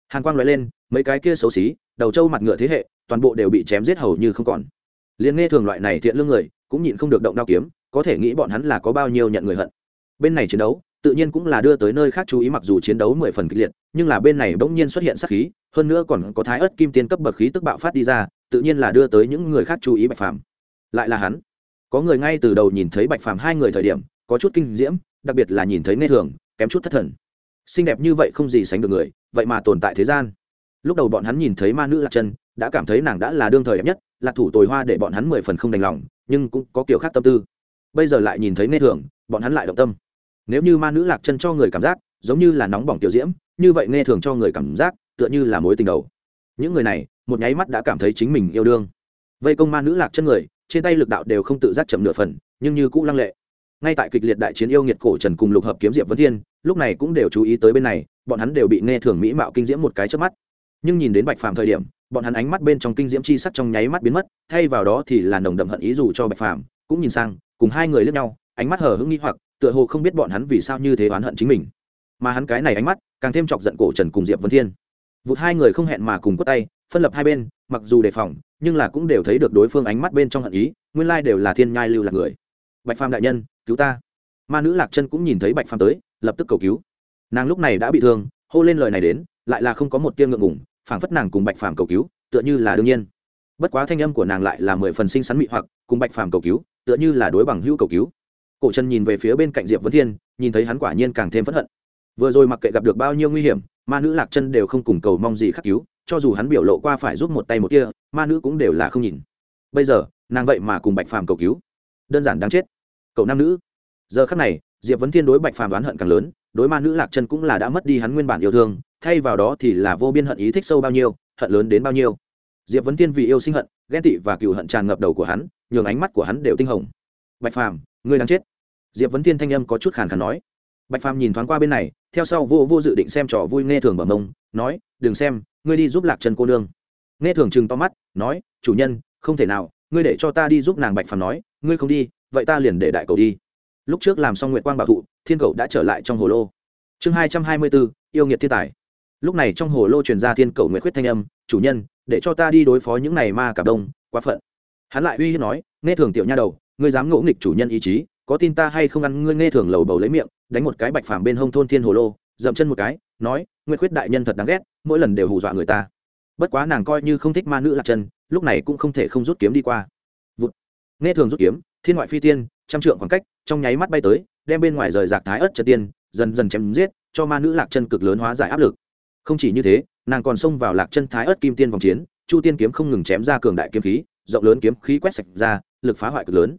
Hàn quang loại lên, mấy cái kia xấu xí, đầu trâu mặt ngựa thế hệ, toàn bộ đều bị chém giết hầu như không còn. Liền nghe thường loại này thiện lương người, cũng nhịn không được động đao kiếm, có thể nghĩ bọn hắn là có bao nhiêu nhận người hận. Bên này chiến đấu tự nhiên cũng là đưa tới nơi khác chú ý mặc dù chiến đấu mười phần kịch liệt, nhưng là bên này bỗng nhiên xuất hiện sát khí, hơn nữa còn có thái ớt kim tiên cấp bậc khí tức bạo phát đi ra, tự nhiên là đưa tới những người khác chú ý bạch phàm. Lại là hắn. Có người ngay từ đầu nhìn thấy bạch phàm hai người thời điểm, có chút kinh diễm, đặc biệt là nhìn thấy nghe thường, kém chút thất thần. Xinh đẹp như vậy không gì sánh được người, vậy mà tồn tại thế gian. Lúc đầu bọn hắn nhìn thấy ma nữ lạc chân đã cảm thấy nàng đã là đương thời đẹp nhất, lạc thủ tồi hoa để bọn hắn mười phần không đành lòng, nhưng cũng có kiểu khác tâm tư. Bây giờ lại nhìn thấy nghe thường, bọn hắn lại động tâm nếu như ma nữ lạc chân cho người cảm giác, giống như là nóng bỏng tiểu diễm, như vậy nghe thường cho người cảm giác, tựa như là mối tình đầu. Những người này, một nháy mắt đã cảm thấy chính mình yêu đương. Vây công ma nữ lạc chân người, trên tay lực đạo đều không tự giác chậm nửa phần, nhưng như cũ lăng lệ. Ngay tại kịch liệt đại chiến yêu nghiệt cổ trần cùng lục hợp kiếm diệp vấn thiên, lúc này cũng đều chú ý tới bên này, bọn hắn đều bị nghe thường mỹ mạo kinh diễm một cái trước mắt. Nhưng nhìn đến bạch phàm thời điểm, bọn hắn ánh mắt bên trong kinh diễm chi sắc trong nháy mắt biến mất, thay vào đó thì là nồng đậm hận ý dù cho bạch phàm, cũng nhìn sang, cùng hai người lướt nhau, ánh mắt hờ hững nghi hoặc tựa hồ không biết bọn hắn vì sao như thế oán hận chính mình. Mà hắn cái này ánh mắt, càng thêm chọc giận cổ trần cùng diệp vân thiên. Vụt hai người không hẹn mà cùng quất tay, phân lập hai bên, mặc dù đề phòng, nhưng là cũng đều thấy được đối phương ánh mắt bên trong hận ý, nguyên lai đều là thiên nhai lưu là người. Bạch phàm đại nhân, cứu ta. Ma nữ lạc chân cũng nhìn thấy bạch phàm tới, lập tức cầu cứu. Nàng lúc này đã bị thương, hô lên lời này đến, lại là không có một tiêm ngượng ngủng phảng phất nàng cùng bạch phàm cầu cứu, tựa như là đương nhiên. Bất quá thanh âm của nàng lại là mười phần sinh sắn mị hoặc, cùng bạch phàm cầu cứu, tựa như là đối bằng hữu cầu cứu cổ trần nhìn về phía bên cạnh diệp vấn thiên, nhìn thấy hắn quả nhiên càng thêm phẫn hận. Vừa rồi mặc kệ gặp được bao nhiêu nguy hiểm, ma nữ lạc chân đều không cùng cầu mong gì khắc cứu, cho dù hắn biểu lộ qua phải giúp một tay một kia, ma nữ cũng đều là không nhìn. Bây giờ, nàng vậy mà cùng bạch phàm cầu cứu. Đơn giản đáng chết. Cậu nam nữ. Giờ khắc này, diệp vấn thiên đối bạch phàm đoán hận càng lớn, đối ma nữ lạc chân cũng là đã mất đi hắn nguyên bản yêu thương, thay vào đó thì là vô biên hận ý thích sâu bao nhiêu, hận lớn đến bao nhiêu. Diệp vấn thiên vì yêu sinh hận, ghen tị và cựu hận tràn ngập đầu của hắn, nhường ánh mắt của hắn đều tinh hồng. Bạch phàm, ngươi đang chết diệp vấn thiên thanh âm có chút khàn khàn nói. Bạch phàm nhìn thoáng qua bên này, theo sau vô vô dự định xem trò vui nghe thường bẩm mông nói, đừng xem, ngươi đi giúp lạc chân cô nương. Nghe thường chừng to mắt, nói, chủ nhân, không thể nào, ngươi để cho ta đi giúp nàng. Bạch phàm nói, ngươi không đi, vậy ta liền để đại cầu đi. Lúc trước làm xong nguyện quang bảo thụ, thiên cầu đã trở lại trong hồ lô. Chương hai trăm hai mươi bốn yêu nghiệt thiên tài. Lúc này trong hồ lô truyền ra thiên cầu nguyện khuyết thanh âm, chủ nhân, để cho ta đi đối phó những này ma cả đông, quá phận. Hắn lại uy hiếp nói, nghe thường tiểu nha đầu, ngươi dám ngỗ nghịch chủ nhân ý chí có tin ta hay không ăn, ngươi nghe thường lầu bầu lấy miệng, đánh một cái bạch phàm bên hông thôn thiên hồ lô, dậm chân một cái, nói, nguyệt khuyết đại nhân thật đáng ghét, mỗi lần đều hù dọa người ta. Bất quá nàng coi như không thích ma nữ lạc chân, lúc này cũng không thể không rút kiếm đi qua. Vụt. nghe thường rút kiếm, thiên ngoại phi tiên, trăm trượng khoảng cách, trong nháy mắt bay tới, đem bên ngoài rời rạc thái ớt trần tiên, dần dần chém giết, cho ma nữ lạc chân cực lớn hóa giải áp lực. Không chỉ như thế, nàng còn xông vào lạc chân thái ớt kim tiên vòng chiến, chu tiên kiếm không ngừng chém ra cường đại kiếm khí, rộng lớn kiếm khí quét sạch ra, lực phá hoại cực lớn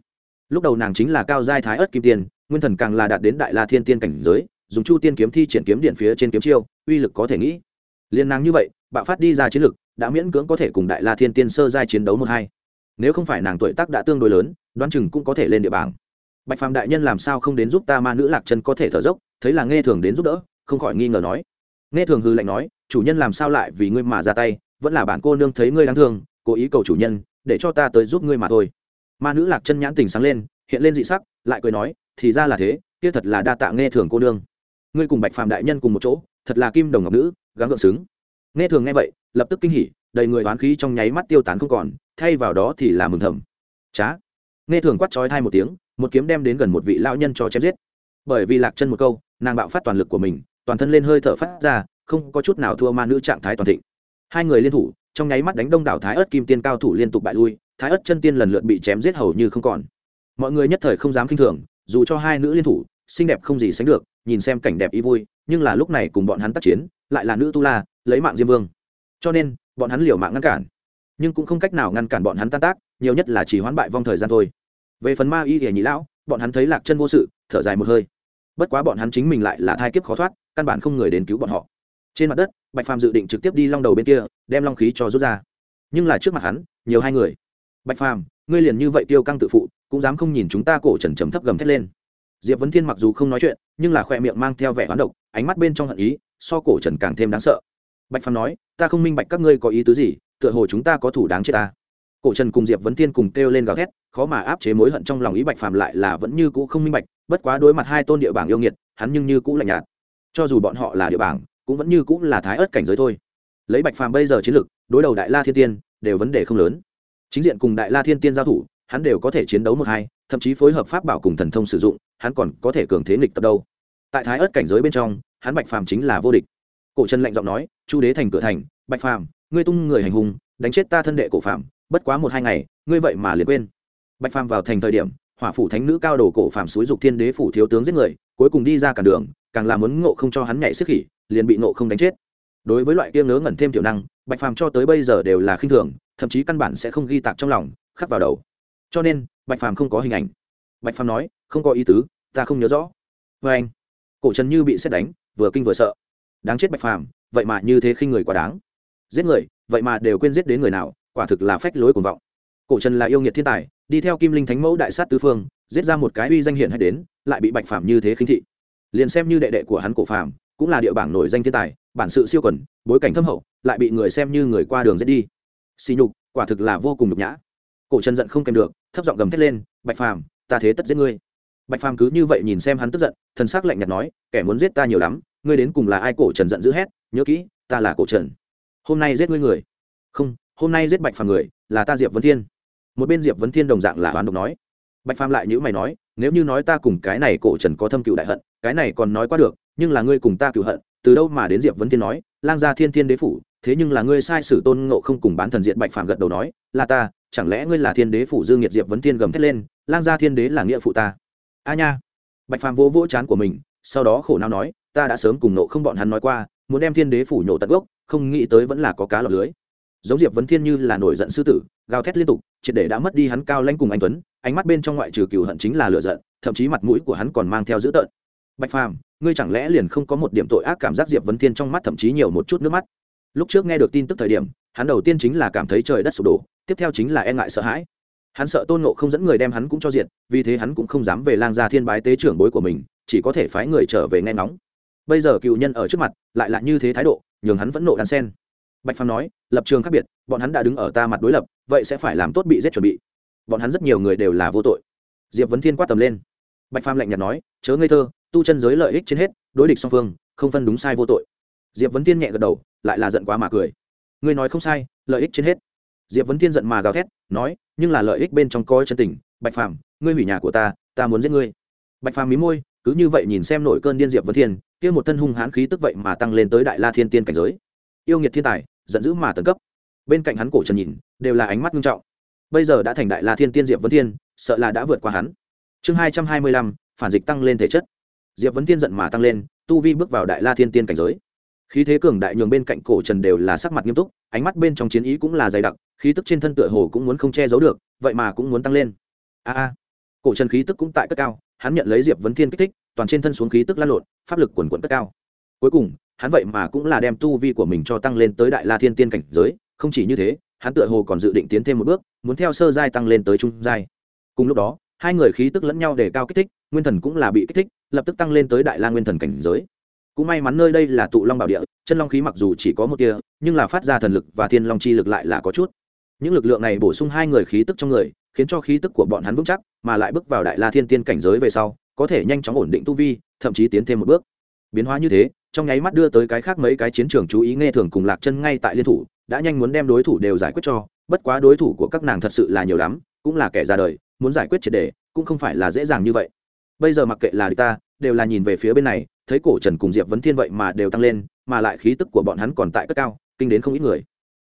lúc đầu nàng chính là cao giai thái ớt kim tiên, nguyên thần càng là đạt đến đại la thiên tiên cảnh giới, dùng chu tiên kiếm thi triển kiếm điện phía trên kiếm chiêu, uy lực có thể nghĩ. Liên nàng như vậy, bạo phát đi ra chiến lực, đã miễn cưỡng có thể cùng đại la thiên tiên sơ giai chiến đấu một hai. Nếu không phải nàng tuổi tác đã tương đối lớn, đoán chừng cũng có thể lên địa bảng. Bạch phàm đại nhân làm sao không đến giúp ta ma nữ lạc chân có thể thở dốc, thấy là nghe thường đến giúp đỡ, không khỏi nghi ngờ nói. Nghe thường hư lạnh nói, chủ nhân làm sao lại vì ngươi mà ra tay, vẫn là bạn cô nương thấy ngươi đáng thương, cố ý cầu chủ nhân, để cho ta tới giúp ngươi mà thôi ma nữ lạc chân nhãn tình sáng lên, hiện lên dị sắc, lại cười nói, thì ra là thế, kia thật là đa tạ nghe thường cô nương. Ngươi cùng bạch phàm đại nhân cùng một chỗ, thật là kim đồng ngọc nữ, gắng gượng xứng. Nghe thường nghe vậy, lập tức kinh hỉ, đầy người oán khí trong nháy mắt tiêu tán không còn, thay vào đó thì là mừng thầm. Trá nghe thường quát trói thai một tiếng, một kiếm đem đến gần một vị lao nhân cho chém giết. Bởi vì lạc chân một câu, nàng bạo phát toàn lực của mình, toàn thân lên hơi thở phát ra, không có chút nào thua ma nữ trạng thái toàn thịnh. Hai người liên thủ, trong nháy mắt đánh đông đảo thái ớt kim tiên cao thủ liên tục bại lui thái ất chân tiên lần lượt bị chém giết hầu như không còn. Mọi người nhất thời không dám kinh thường, dù cho hai nữ liên thủ, xinh đẹp không gì sánh được, nhìn xem cảnh đẹp ý vui, nhưng là lúc này cùng bọn hắn tác chiến, lại là nữ tu la, lấy mạng diêm vương. Cho nên, bọn hắn liều mạng ngăn cản. Nhưng cũng không cách nào ngăn cản bọn hắn tan tác, nhiều nhất là chỉ hoán bại vong thời gian thôi. Về phần ma y thì nhị lão, bọn hắn thấy lạc chân vô sự, thở dài một hơi. Bất quá bọn hắn chính mình lại là thai kiếp khó thoát, căn bản không người đến cứu bọn họ. Trên mặt đất, bạch phàm dự định trực tiếp đi long đầu bên kia, đem long khí cho rút ra. Nhưng là trước mặt hắn, nhiều hai người bạch phàm, ngươi liền như vậy tiêu căng tự phụ, cũng dám không nhìn chúng ta cổ trần trầm thấp gầm thét lên. Diệp vấn thiên mặc dù không nói chuyện, nhưng là khoe miệng mang theo vẻ hoán độc, ánh mắt bên trong hận ý, so cổ trần càng thêm đáng sợ. Bạch phàm nói, ta không minh bạch các ngươi có ý tứ gì, tựa hồ chúng ta có thủ đáng chết ta. Cổ trần cùng diệp vấn thiên cùng kêu lên gào thét, khó mà áp chế mối hận trong lòng ý bạch phàm lại là vẫn như cũ không minh bạch, bất quá đối mặt hai tôn địa bảng yêu nghiệt, hắn nhưng như cũ lạnh nhạt. Cho dù bọn họ là địa bảng, cũng vẫn như cũ là thái ớt cảnh giới thôi. Lấy bạch phàm bây giờ chiến lực, đối đầu đại la thiên tiên, đều vấn đề không lớn chính diện cùng đại la thiên tiên giao thủ, hắn đều có thể chiến đấu một hai, thậm chí phối hợp pháp bảo cùng thần thông sử dụng, hắn còn có thể cường thế nghịch tập đâu. Tại thái ớt cảnh giới bên trong, hắn bạch phàm chính là vô địch. Cổ trần lạnh giọng nói, chu đế thành cửa thành, bạch phàm, ngươi tung người hành hung, đánh chết ta thân đệ cổ phàm, bất quá một hai ngày, ngươi vậy mà liền quên. Bạch phàm vào thành thời điểm, hỏa phủ thánh nữ cao đồ cổ phàm suối dục thiên đế phủ thiếu tướng giết người, cuối cùng đi ra cản đường, càng làm muốn ngộ không cho hắn nhảy sức khỉ, liền bị ngộ không đánh chết. Đối với loại kia ngớ ngẩn thêm tiểu năng, bạch phàm cho tới bây giờ đều là khinh thường thậm chí căn bản sẽ không ghi tạc trong lòng, khắc vào đầu. Cho nên, bạch phàm không có hình ảnh. Bạch phàm nói, không có ý tứ, ta không nhớ rõ. Vê anh, cổ trần như bị xét đánh, vừa kinh vừa sợ. Đáng chết bạch phàm, vậy mà như thế khi người quá đáng. Giết người, vậy mà đều quên giết đến người nào, quả thực là phách lối cuồng vọng. Cổ trần là yêu nghiệt thiên tài, đi theo kim linh thánh mẫu đại sát tứ phương, giết ra một cái uy danh hiển hay đến, lại bị bạch phàm như thế khinh thị. Liền xem như đệ đệ của hắn cổ phàm, cũng là địa bảng nổi danh thiên tài, bản sự siêu quần, bối cảnh thâm hậu, lại bị người xem như người qua đường giết đi xì nhục, quả thực là vô cùng nhục nhã. Cổ trần giận không kèm được, thấp giọng gầm thét lên, bạch phàm, ta thế tất giết ngươi. Bạch phàm cứ như vậy nhìn xem hắn tức giận, thần sắc lạnh nhạt nói, kẻ muốn giết ta nhiều lắm, ngươi đến cùng là ai? Cổ trần giận dữ hét, nhớ kỹ, ta là cổ trần. Hôm nay giết ngươi người. Không, hôm nay giết bạch phàm người, là ta diệp vấn thiên. Một bên diệp vấn thiên đồng dạng là oán độc nói. Bạch phàm lại nhữ mày nói, nếu như nói ta cùng cái này cổ trần có thâm cựu đại hận, cái này còn nói qua được, nhưng là ngươi cùng ta cựu hận, từ đâu mà đến? Diệp vấn thiên nói, lang gia thiên thiên đế phủ thế nhưng là ngươi sai sử tôn ngộ không cùng bán thần diện bạch phàm gật đầu nói, là ta, chẳng lẽ ngươi là thiên đế phủ dương nhiệt diệp vấn thiên gầm thét lên, lang gia thiên đế là nghĩa phụ ta. A nha. Bạch phàm vỗ vỗ chán của mình, sau đó khổ não nói, ta đã sớm cùng nộ không bọn hắn nói qua, muốn đem thiên đế phủ nhổ tận gốc, không nghĩ tới vẫn là có cá lọc lưới. Giống diệp vấn thiên như là nổi giận sư tử, gào thét liên tục, triệt để đã mất đi hắn cao lãnh cùng anh tuấn, ánh mắt bên trong ngoại trừ cựu hận chính là lựa giận, thậm chí mặt mũi của hắn còn mang theo dữ tợn. Bạch phàm, ngươi chẳng lẽ liền không có một điểm tội ác cảm giác diệp vấn thiên trong mắt thậm chí nhiều một chút nước mắt? Lúc trước nghe được tin tức thời điểm, hắn đầu tiên chính là cảm thấy trời đất sụp đổ, tiếp theo chính là e ngại sợ hãi. Hắn sợ tôn nộ không dẫn người đem hắn cũng cho diện vì thế hắn cũng không dám về lang gia thiên bái tế trưởng bối của mình, chỉ có thể phái người trở về nghe ngóng. Bây giờ cựu nhân ở trước mặt, lại là như thế thái độ, nhường hắn vẫn nộ đàn sen. Bạch phàm nói, lập trường khác biệt, bọn hắn đã đứng ở ta mặt đối lập, vậy sẽ phải làm tốt bị giết chuẩn bị. Bọn hắn rất nhiều người đều là vô tội. Diệp vấn thiên quát tầm lên. Bạch phàm lạnh nhạt nói, chớ ngây thơ, tu chân giới lợi ích trên hết, đối địch song phương, không phân đúng sai vô tội. Diệp vấn thiên nhẹ gật đầu lại là giận quá mà cười. Ngươi nói không sai, lợi ích trên hết. Diệp vấn thiên giận mà gào thét, nói, nhưng là lợi ích bên trong coi chân tình. Bạch phàm, ngươi hủy nhà của ta ta muốn giết ngươi. Bạch phàm mí môi, cứ như vậy nhìn xem nổi cơn điên diệp vấn thiên, kia một thân hung hãn khí tức vậy mà tăng lên tới đại la thiên tiên cảnh giới. Yêu nghiệt thiên tài, giận dữ mà tấn cấp. Bên cạnh hắn cổ trần nhìn, đều là ánh mắt nghiêm trọng. Bây giờ đã thành đại la thiên tiên diệp vấn thiên, sợ là đã vượt qua hắn. Chương hai trăm hai mươi lăm, phản dịch tăng lên thể chất. Diệp vấn thiên giận mà tăng lên, tu vi bước vào đại la thiên tiên cảnh giới khí thế cường đại nhường bên cạnh cổ trần đều là sắc mặt nghiêm túc, ánh mắt bên trong chiến ý cũng là dày đặc, khí tức trên thân tựa hồ cũng muốn không che giấu được, vậy mà cũng muốn tăng lên. A a. Cổ trần khí tức cũng tại cất cao, hắn nhận lấy diệp vấn thiên kích thích, toàn trên thân xuống khí tức lan lộn, pháp lực quần quận cất cao. Cuối cùng, hắn vậy mà cũng là đem tu vi của mình cho tăng lên tới đại la thiên tiên cảnh giới, không chỉ như thế, hắn tựa hồ còn dự định tiến thêm một bước, muốn theo sơ giai tăng lên tới trung giai. Cùng lúc đó, hai người khí tức lẫn nhau để cao kích thích, nguyên thần cũng là bị kích thích, lập tức tăng lên tới đại la nguyên thần cảnh giới cũng may mắn nơi đây là tụ long bảo địa, chân long khí mặc dù chỉ có một tia, nhưng là phát ra thần lực và thiên long chi lực lại là có chút. Những lực lượng này bổ sung hai người khí tức trong người, khiến cho khí tức của bọn hắn vững chắc, mà lại bước vào đại la thiên tiên cảnh giới về sau, có thể nhanh chóng ổn định tu vi, thậm chí tiến thêm một bước. Biến hóa như thế, trong nháy mắt đưa tới cái khác mấy cái chiến trường chú ý nghe thường cùng lạc chân ngay tại liên thủ, đã nhanh muốn đem đối thủ đều giải quyết cho, bất quá đối thủ của các nàng thật sự là nhiều lắm, cũng là kẻ ra đời, muốn giải quyết triệt đề cũng không phải là dễ dàng như vậy bây giờ mặc kệ là địch ta đều là nhìn về phía bên này, thấy cổ trần cùng diệp vấn thiên vậy mà đều tăng lên, mà lại khí tức của bọn hắn còn tại cất cao, kinh đến không ít người.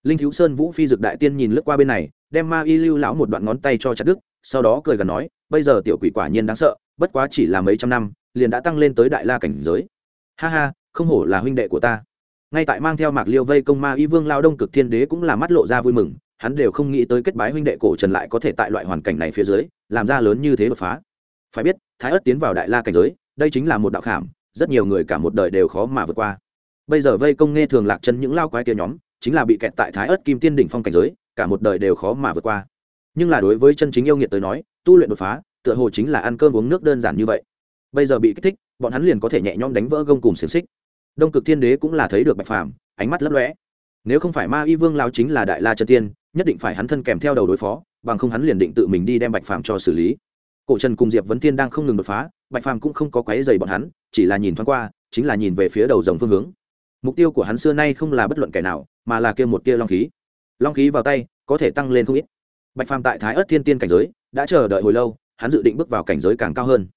Linh thiếu sơn vũ phi dực đại tiên nhìn lướt qua bên này, đem ma y lưu lão một đoạn ngón tay cho chặt đức sau đó cười gần nói, bây giờ tiểu quỷ quả nhiên đáng sợ, bất quá chỉ là mấy trăm năm, liền đã tăng lên tới đại la cảnh giới. Ha ha, không hổ là huynh đệ của ta. Ngay tại mang theo mạc liêu vây công ma y vương lao đông cực thiên đế cũng là mắt lộ ra vui mừng, hắn đều không nghĩ tới kết bái huynh đệ cổ trần lại có thể tại loại hoàn cảnh này phía dưới, làm ra lớn như thế đột phá. Phải biết thái ất tiến vào đại la cảnh giới, đây chính là một đạo khảm, rất nhiều người cả một đời đều khó mà vượt qua. Bây giờ vây công nghe thường lạc chân những lao quái kia nhóm, chính là bị kẹt tại thái ất kim tiên đỉnh phong cảnh giới, cả một đời đều khó mà vượt qua. Nhưng là đối với chân chính yêu nghiệt tới nói, tu luyện đột phá, tựa hồ chính là ăn cơm uống nước đơn giản như vậy. Bây giờ bị kích thích, bọn hắn liền có thể nhẹ nhõm đánh vỡ gông cùng xiềng xích. Đông cực thiên đế cũng là thấy được bạch phàm, ánh mắt lấp lóe. Nếu không phải ma y vương lao chính là đại la chân tiên, nhất định phải hắn thân kèm theo đầu đối phó, bằng không hắn liền định tự mình đi đem bạch phàm cho xử lý cổ trần cùng diệp vấn tiên đang không ngừng đột phá, bạch phàm cũng không có quáy dày bọn hắn, chỉ là nhìn thoáng qua, chính là nhìn về phía đầu dòng phương hướng. Mục tiêu của hắn xưa nay không là bất luận kẻ nào, mà là kia một tia long khí. Long khí vào tay, có thể tăng lên không ít. Bạch phàm tại thái ớt thiên tiên cảnh giới, đã chờ đợi hồi lâu, hắn dự định bước vào cảnh giới càng cao hơn.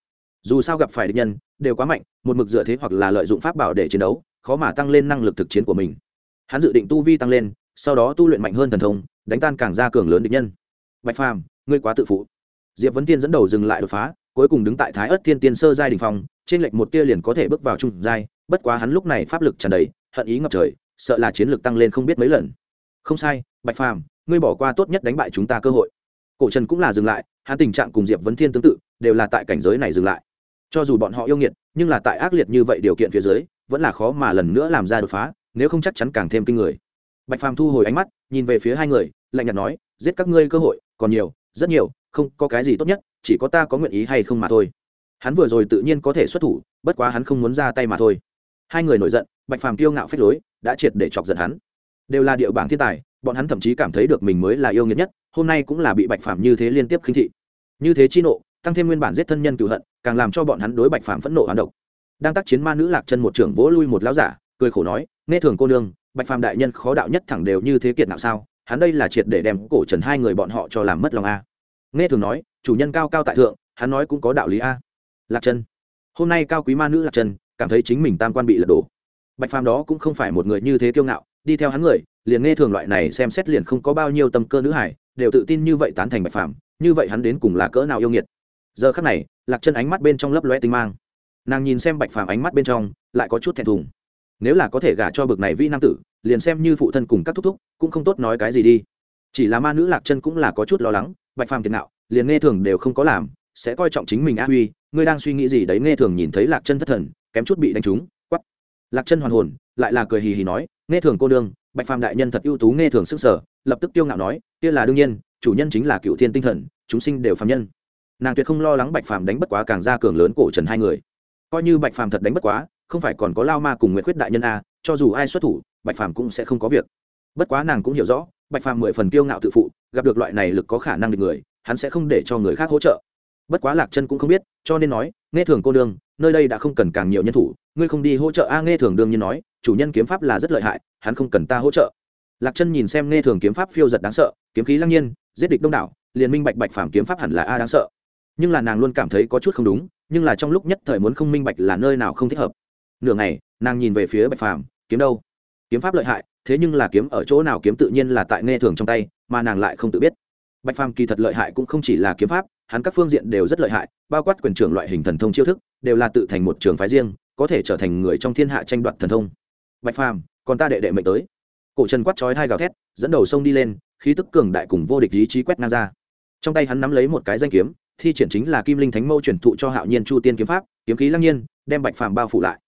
Dù sao gặp phải địch nhân, đều quá mạnh, một mực dựa thế hoặc là lợi dụng pháp bảo để chiến đấu, khó mà tăng lên năng lực thực chiến của mình. Hắn dự định tu vi tăng lên, sau đó tu luyện mạnh hơn thần thông, đánh tan càng ra cường lớn địch nhân. Bạch phàm, ngươi quá tự phụ diệp vấn tiên dẫn đầu dừng lại đột phá, cuối cùng đứng tại thái ớt thiên tiên sơ giai đình phong, trên lệch một tia liền có thể bước vào trung giai, bất quá hắn lúc này pháp lực tràn đầy, hận ý ngập trời, sợ là chiến lược tăng lên không biết mấy lần. Không sai, bạch phàm, ngươi bỏ qua tốt nhất đánh bại chúng ta cơ hội. Cổ trần cũng là dừng lại, hắn tình trạng cùng diệp vấn thiên tương tự, đều là tại cảnh giới này dừng lại. Cho dù bọn họ yêu nghiệt, nhưng là tại ác liệt như vậy điều kiện phía dưới, vẫn là khó mà lần nữa làm ra đột phá, nếu không chắc chắn càng thêm kinh người. Bạch phàm thu hồi ánh mắt, nhìn về phía hai người, lạnh nhạt nói, giết các ngươi cơ hội, còn nhiều, rất nhiều không có cái gì tốt nhất, chỉ có ta có nguyện ý hay không mà thôi. Hắn vừa rồi tự nhiên có thể xuất thủ, bất quá hắn không muốn ra tay mà thôi. Hai người nổi giận, bạch phàm kiêu ngạo phách lối, đã triệt để chọc giận hắn. Đều là địa bảng thiên tài, bọn hắn thậm chí cảm thấy được mình mới là yêu nghiệt nhất, hôm nay cũng là bị bạch phàm như thế liên tiếp khinh thị. Như thế chi nộ, tăng thêm nguyên bản giết thân nhân cựu hận, càng làm cho bọn hắn đối bạch phàm phẫn nộ hoán độc. Đang tác chiến ma nữ lạc chân một trưởng vỗ lui một lão giả, cười khổ nói, nghe thường cô nương, bạch phàm đại nhân khó đạo nhất thẳng đều như thế kiệt nào sao? Hắn đây là triệt để đem cổ trần hai người bọn họ cho làm mất lòng a nghe thường nói, chủ nhân cao cao tại thượng, hắn nói cũng có đạo lý a. Lạc chân hôm nay cao quý ma nữ lạc chân cảm thấy chính mình tam quan bị lật đổ. Bạch phàm đó cũng không phải một người như thế kiêu ngạo, đi theo hắn người, liền nghe thường loại này xem xét liền không có bao nhiêu tâm cơ nữ hải đều tự tin như vậy tán thành bạch phàm, như vậy hắn đến cùng là cỡ nào yêu nghiệt. Giờ khắc này, lạc chân ánh mắt bên trong lấp loe tinh mang. Nàng nhìn xem bạch phàm ánh mắt bên trong, lại có chút thẹn thùng. Nếu là có thể gả cho bực này vi nam tử, liền xem như phụ thân cùng các thúc thúc, cũng không tốt nói cái gì đi. Chỉ là ma nữ lạc chân cũng là có chút lo lắng bạch phàm tiền nạo liền nghe thường đều không có làm, sẽ coi trọng chính mình a huy, ngươi đang suy nghĩ gì đấy nghe thường nhìn thấy lạc chân thất thần, kém chút bị đánh trúng quắp lạc chân hoàn hồn, lại là cười hì hì nói, nghe thường cô nương, bạch phàm đại nhân thật ưu tú nghe thường sức sở, lập tức tiêu ngạo nói, kia là đương nhiên, chủ nhân chính là cựu thiên tinh thần, chúng sinh đều phạm nhân. Nàng tuyệt không lo lắng bạch phàm đánh bất quá càng ra cường lớn cổ trần hai người. Coi như bạch phàm thật đánh bất quá, không phải còn có lao ma cùng nguyện khuyết đại nhân a, cho dù ai xuất thủ, bạch phàm cũng sẽ không có việc. Bất quá nàng cũng hiểu rõ bạch phàm mười phần kiêu ngạo tự phụ, gặp được loại này lực có khả năng được người, hắn sẽ không để cho người khác hỗ trợ. Bất quá lạc chân cũng không biết, cho nên nói, nghe thường cô đương nơi đây đã không cần càng nhiều nhân thủ, ngươi không đi hỗ trợ a? Nghe thường đương nhiên nói, chủ nhân kiếm pháp là rất lợi hại, hắn không cần ta hỗ trợ. Lạc chân nhìn xem nghe thường kiếm pháp phiêu giật đáng sợ, kiếm khí lăng nhiên, giết địch đông đảo, liền minh bạch bạch phàm kiếm pháp hẳn là a đáng sợ. Nhưng là nàng luôn cảm thấy có chút không đúng, nhưng là trong lúc nhất thời muốn không minh bạch là nơi nào không thích hợp. Nửa ngày, nàng nhìn về phía bạch phàm, kiếm đâu? Kiếm pháp lợi hại thế nhưng là kiếm ở chỗ nào kiếm tự nhiên là tại nghe thường trong tay, mà nàng lại không tự biết. Bạch phàm kỳ thật lợi hại cũng không chỉ là kiếm pháp, hắn các phương diện đều rất lợi hại, bao quát quyền trưởng loại hình thần thông chiêu thức, đều là tự thành một trường phái riêng, có thể trở thành người trong thiên hạ tranh đoạt thần thông. Bạch phàm, còn ta đệ đệ mệnh tới. Cổ trần quát chói hai gào thét, dẫn đầu sông đi lên, khí tức cường đại cùng vô địch ý chí quét ngang ra. Trong tay hắn nắm lấy một cái danh kiếm, thi triển chính là kim linh thánh mâu truyền thụ cho hạo nhiên chu tiên kiếm pháp, kiếm khí lăng nhiên, đem bạch phàm bao phủ lại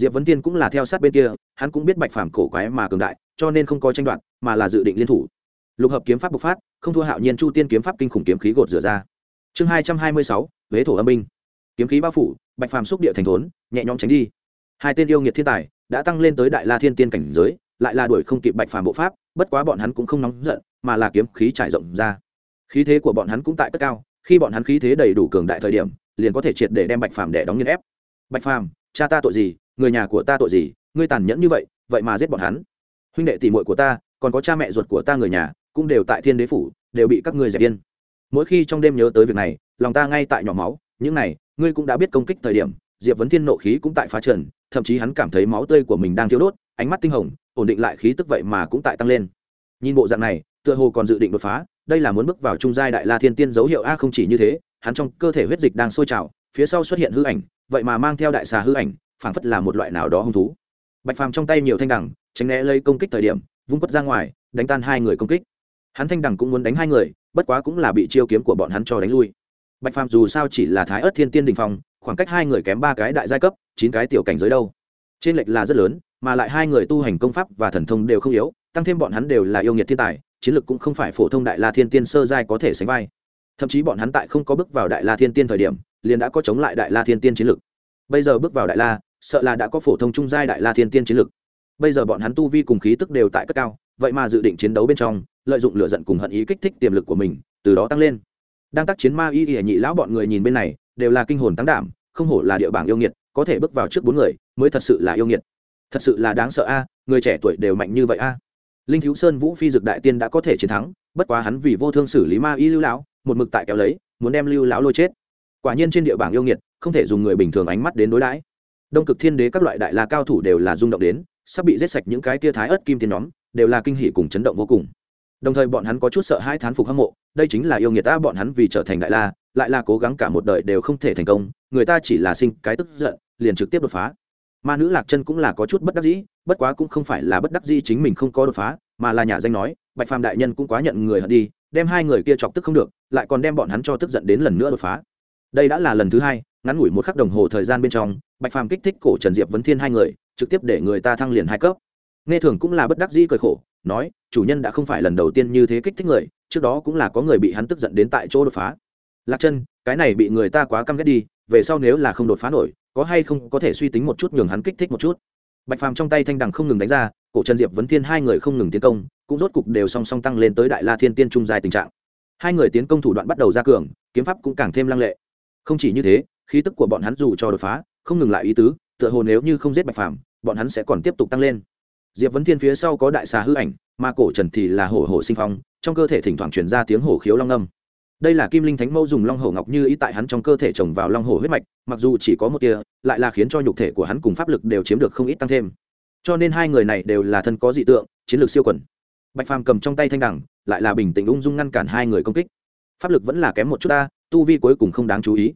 diệp vấn tiên cũng là theo sát bên kia, hắn cũng biết bạch phàm cổ quái mà cường đại, cho nên không có tranh đoạt, mà là dự định liên thủ. Lục hợp kiếm pháp bộc phát, không thua hạo nhiên chu tiên kiếm pháp kinh khủng kiếm khí gột rửa ra. Chương hai trăm hai mươi sáu, huế thổ âm binh. Kiếm khí bao phủ, bạch phàm xúc địa thành thốn, nhẹ nhõm tránh đi. Hai tên yêu nghiệt thiên tài đã tăng lên tới đại la thiên tiên cảnh giới, lại là đuổi không kịp bạch phàm bộ pháp, bất quá bọn hắn cũng không nóng giận, mà là kiếm khí trải rộng ra. Khí thế của bọn hắn cũng tại cất cao, khi bọn hắn khí thế đầy đủ cường đại thời điểm, liền có thể triệt để đem bạch phàm để đóng nhân ép. Bạch phàm, cha ta tội gì? Người nhà của ta tội gì, ngươi tàn nhẫn như vậy vậy mà giết bọn hắn. Huynh đệ tỷ muội của ta, còn có cha mẹ ruột của ta người nhà, cũng đều tại thiên đế phủ, đều bị các ngươi dẹp yên mỗi khi trong đêm nhớ tới việc này, lòng ta ngay tại nhỏ máu, những này, ngươi cũng đã biết công kích thời điểm, diệp vấn thiên nộ khí cũng tại phá trần, thậm chí hắn cảm thấy máu tươi của mình đang thiếu đốt, ánh mắt tinh hồng, ổn định lại khí tức vậy mà cũng tại tăng lên. Nhìn bộ dạng này, tựa hồ còn dự định đột phá, đây là muốn bước vào trung giai đại la thiên tiên dấu hiệu a không chỉ như thế, hắn trong cơ thể huyết dịch đang sôi trào phía sau xuất hiện hư ảnh, vậy mà mang theo đại xà hư ảnh, phảng phất là một loại nào đó hung thú. Bạch phàm trong tay nhiều thanh đẳng tránh né lấy công kích thời điểm, vung quất ra ngoài, đánh tan hai người công kích. Hắn thanh đẳng cũng muốn đánh hai người, bất quá cũng là bị chiêu kiếm của bọn hắn cho đánh lui. Bạch phàm dù sao chỉ là thái ớt thiên tiên đình phong, khoảng cách hai người kém ba cái đại giai cấp, chín cái tiểu cảnh giới đâu. Trên lệch là rất lớn, mà lại hai người tu hành công pháp và thần thông đều không yếu, tăng thêm bọn hắn đều là yêu nghiệt thiên tài, chiến lược cũng không phải phổ thông đại la thiên tiên sơ giai có thể sánh vai. Thậm chí bọn hắn tại không có bước vào đại la thiên tiên thời điểm liền đã có chống lại đại la thiên tiên chiến Lực. bây giờ bước vào đại la, sợ là đã có phổ thông trung giai đại la thiên tiên chiến Lực. bây giờ bọn hắn tu vi cùng khí tức đều tại cất cao, vậy mà dự định chiến đấu bên trong, lợi dụng lửa giận cùng hận ý kích thích tiềm lực của mình, từ đó tăng lên đang tác chiến ma y y nhị lão bọn người nhìn bên này, đều là kinh hồn tăng đảm, không hổ là địa bảng yêu nghiệt, có thể bước vào trước bốn người, mới thật sự là yêu nghiệt thật sự là đáng sợ a, người trẻ tuổi đều mạnh như vậy a linh thiếu sơn vũ phi dực đại tiên đã có thể chiến thắng, bất quá hắn vì vô thương xử lý ma y lưu lão, một mực tại kéo lấy, muốn đem lưu lão lôi chết quả nhiên trên địa bảng yêu nghiệt, không thể dùng người bình thường ánh mắt đến đối đãi. Đông cực thiên đế các loại đại la cao thủ đều là rung động đến, sắp bị giết sạch những cái tia thái ớt kim tiên nhóm, đều là kinh hỉ cùng chấn động vô cùng. Đồng thời bọn hắn có chút sợ hai thán phục hâm mộ, đây chính là yêu nghiệt ta, bọn hắn vì trở thành đại la, lại là cố gắng cả một đời đều không thể thành công, người ta chỉ là sinh cái tức giận, liền trực tiếp đột phá. Ma nữ lạc chân cũng là có chút bất đắc dĩ, bất quá cũng không phải là bất đắc dĩ chính mình không có đột phá, mà là nhà danh nói, bạch phàm đại nhân cũng quá nhận người hận đi, đem hai người kia chọc tức không được, lại còn đem bọn hắn cho tức giận đến lần nữa đột phá đây đã là lần thứ hai, ngắn ngủi một khắc đồng hồ thời gian bên trong, bạch phàm kích thích cổ trần diệp vấn thiên hai người, trực tiếp để người ta thăng liền hai cấp. Nghe thường cũng là bất đắc dĩ cười khổ, nói, chủ nhân đã không phải lần đầu tiên như thế kích thích người, trước đó cũng là có người bị hắn tức giận đến tại chỗ đột phá. Lạc chân cái này bị người ta quá căm ghét đi, về sau nếu là không đột phá nổi, có hay không có thể suy tính một chút nhường hắn kích thích một chút. Bạch phàm trong tay thanh đằng không ngừng đánh ra, cổ trần diệp vấn thiên hai người không ngừng tiến công, cũng rốt cục đều song song tăng lên tới đại la thiên tiên trung dài tình trạng. Hai người tiến công thủ đoạn bắt đầu ra cường, kiếm pháp cũng càng thêm lăng lệ không chỉ như thế, khí tức của bọn hắn dù cho đột phá, không ngừng lại ý tứ, tựa hồ nếu như không giết bạch phàm, bọn hắn sẽ còn tiếp tục tăng lên. Diệp vấn thiên phía sau có đại xà hư ảnh, mà cổ trần thì là hổ hổ sinh phong, trong cơ thể thỉnh thoảng truyền ra tiếng hổ khiếu long âm. Đây là kim linh thánh mẫu dùng long hổ ngọc như ý tại hắn trong cơ thể trồng vào long hổ huyết mạch, mặc dù chỉ có một tia, lại là khiến cho nhục thể của hắn cùng pháp lực đều chiếm được không ít tăng thêm. Cho nên hai người này đều là thân có dị tượng, chiến lược siêu quẩn bạch phàm cầm trong tay thanh đẳng, lại là bình tĩnh ung dung ngăn cản hai người công kích. Pháp lực vẫn là kém một chút ta tu vi cuối cùng không đáng chú ý.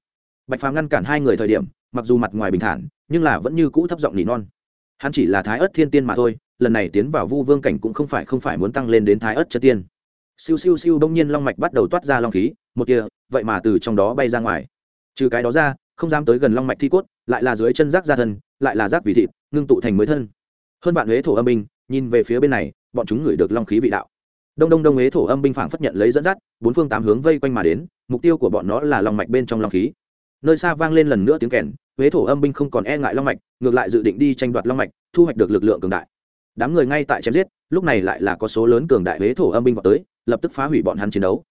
Bạch phàm ngăn cản hai người thời điểm, mặc dù mặt ngoài bình thản, nhưng là vẫn như cũ thấp giọng nỉ non. Hắn chỉ là thái ớt thiên tiên mà thôi, lần này tiến vào vu vương cảnh cũng không phải không phải muốn tăng lên đến thái ớt chân tiên. Siêu siêu siêu đông nhiên long mạch bắt đầu toát ra long khí, một kia vậy mà từ trong đó bay ra ngoài. Trừ cái đó ra, không dám tới gần long mạch thi cốt, lại là dưới chân rác ra thân, lại là rác vì thịt, ngưng tụ thành mới thân. Hơn bạn huế thổ âm binh, nhìn về phía bên này, bọn chúng ngửi được long khí vị đạo. Đông đông đông huế thổ âm binh phảng phất nhận lấy dẫn dắt, bốn phương tám hướng vây quanh mà đến mục tiêu của bọn nó là long mạch bên trong long khí. Nơi xa vang lên lần nữa tiếng kèn, huế thổ âm binh không còn e ngại long mạch, ngược lại dự định đi tranh đoạt long mạch, thu hoạch được lực lượng cường đại. Đám người ngay tại chém giết, lúc này lại là có số lớn cường đại huế thổ âm binh vào tới, lập tức phá hủy bọn hắn chiến đấu.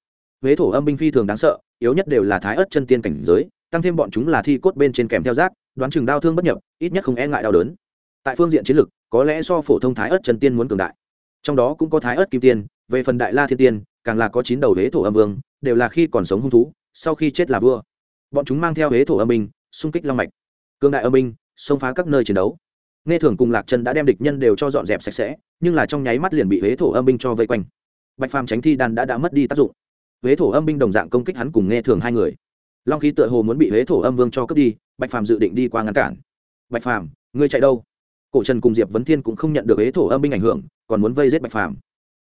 Huế thổ âm binh phi thường đáng sợ, yếu nhất đều là thái ớt chân tiên cảnh giới, tăng thêm bọn chúng là thi cốt bên trên kèm theo rác, đoán chừng đau thương bất nhập, ít nhất không e ngại đau đớn. Tại phương diện chiến lược, có lẽ so phổ thông thái ớt chân tiên muốn cường đại. Trong đó cũng có thái ớt kim tiên, về phần đại la thiên tiên, càng là có chín đầu huế thổ âm vương đều là khi còn sống hung thú, sau khi chết là vua. Bọn chúng mang theo hế thổ âm binh, xung kích long mạch. Cương đại âm binh, xông phá các nơi chiến đấu. Nghe thường cùng lạc chân đã đem địch nhân đều cho dọn dẹp sạch sẽ, nhưng là trong nháy mắt liền bị huế thổ âm binh cho vây quanh. Bạch phàm tránh thi đan đã đã mất đi tác dụng. Huế thổ âm binh đồng dạng công kích hắn cùng nghe thường hai người. Long khí tựa hồ muốn bị huế thổ âm vương cho cướp đi, bạch phàm dự định đi qua ngăn cản. Bạch phàm, ngươi chạy đâu? Cổ trần cùng diệp vấn thiên cũng không nhận được huế thổ âm binh ảnh hưởng, còn muốn vây giết bạch phàm.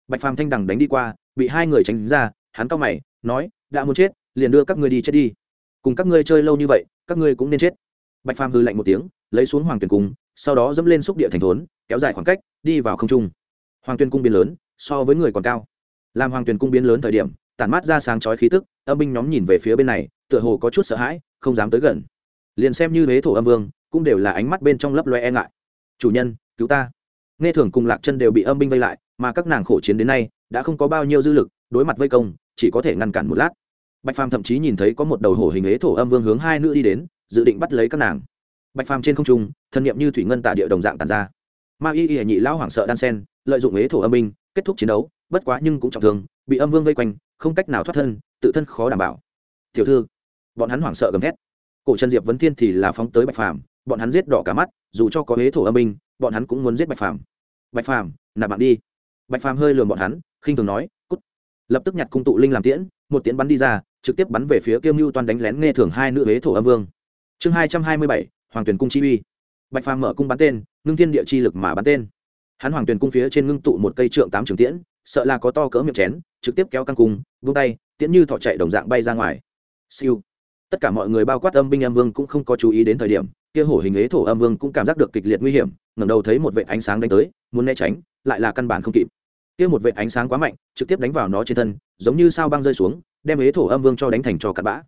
Bạch phàm thanh đằng đánh đi qua, bị hai người tránh ra hắn cao mày, nói, đã muốn chết, liền đưa các ngươi đi chết đi. Cùng các ngươi chơi lâu như vậy, các ngươi cũng nên chết. Bạch phàm hư lạnh một tiếng, lấy xuống hoàng tuyền cung, sau đó dẫm lên xúc địa thành thốn, kéo dài khoảng cách, đi vào không trung. Hoàng tuyền cung biến lớn, so với người còn cao. Làm hoàng tuyền cung biến lớn thời điểm, tản mát ra sáng chói khí tức, âm binh nhóm nhìn về phía bên này, tựa hồ có chút sợ hãi, không dám tới gần. Liền xem như huế thổ âm vương, cũng đều là ánh mắt bên trong lấp loe e ngại. Chủ nhân, cứu ta. Nghe thường cùng lạc chân đều bị âm binh vây lại, mà các nàng khổ chiến đến nay, đã không có bao nhiêu dư lực đối mặt vây công, chỉ có thể ngăn cản một lát. Bạch phàm thậm chí nhìn thấy có một đầu hổ hình ế thổ âm vương hướng hai nữ đi đến, dự định bắt lấy các nàng. Bạch phàm trên không trung, thân nhiệm như thủy ngân tạ địa đồng dạng tàn ra. Ma y y nhị lão hoảng sợ đan sen, lợi dụng ế thổ âm binh, kết thúc chiến đấu, bất quá nhưng cũng trọng thương, bị âm vương vây quanh, không cách nào thoát thân, tự thân khó đảm bảo. Tiểu thư, bọn hắn hoảng sợ gầm thét. Cổ trần diệp vấn thiên thì là phóng tới bạch phàm, bọn hắn giết đỏ cả mắt, dù cho có ế thổ âm binh, bọn hắn cũng muốn giết bạch phàm. Bạch phàm, nạp bạn đi. Bạch phàm hơi lườm bọn hắn, khinh thường nói lập tức nhặt cung tụ linh làm tiễn, một tiễn bắn đi ra, trực tiếp bắn về phía kiêm mưu toàn đánh lén nghe thường hai nữ huế thổ âm vương. Chương hai trăm hai mươi bảy, hoàng tuyển cung chi uy. Bạch phàm mở cung bắn tên, ngưng thiên địa chi lực mà bắn tên. Hắn hoàng tuyển cung phía trên ngưng tụ một cây trượng tám trường tiễn, sợ là có to cỡ miệng chén, trực tiếp kéo căng cung, vung tay, tiễn như thọ chạy đồng dạng bay ra ngoài. Siêu. Tất cả mọi người bao quát âm binh âm vương cũng không có chú ý đến thời điểm, kia hổ hình ế thổ âm vương cũng cảm giác được kịch liệt nguy hiểm, ngẩng đầu thấy một vệ ánh sáng đánh tới, muốn né tránh, lại là căn bản không kịp kia một vệ ánh sáng quá mạnh, trực tiếp đánh vào nó trên thân, giống như sao băng rơi xuống, đem ế thổ âm vương cho đánh thành cho cặn bã.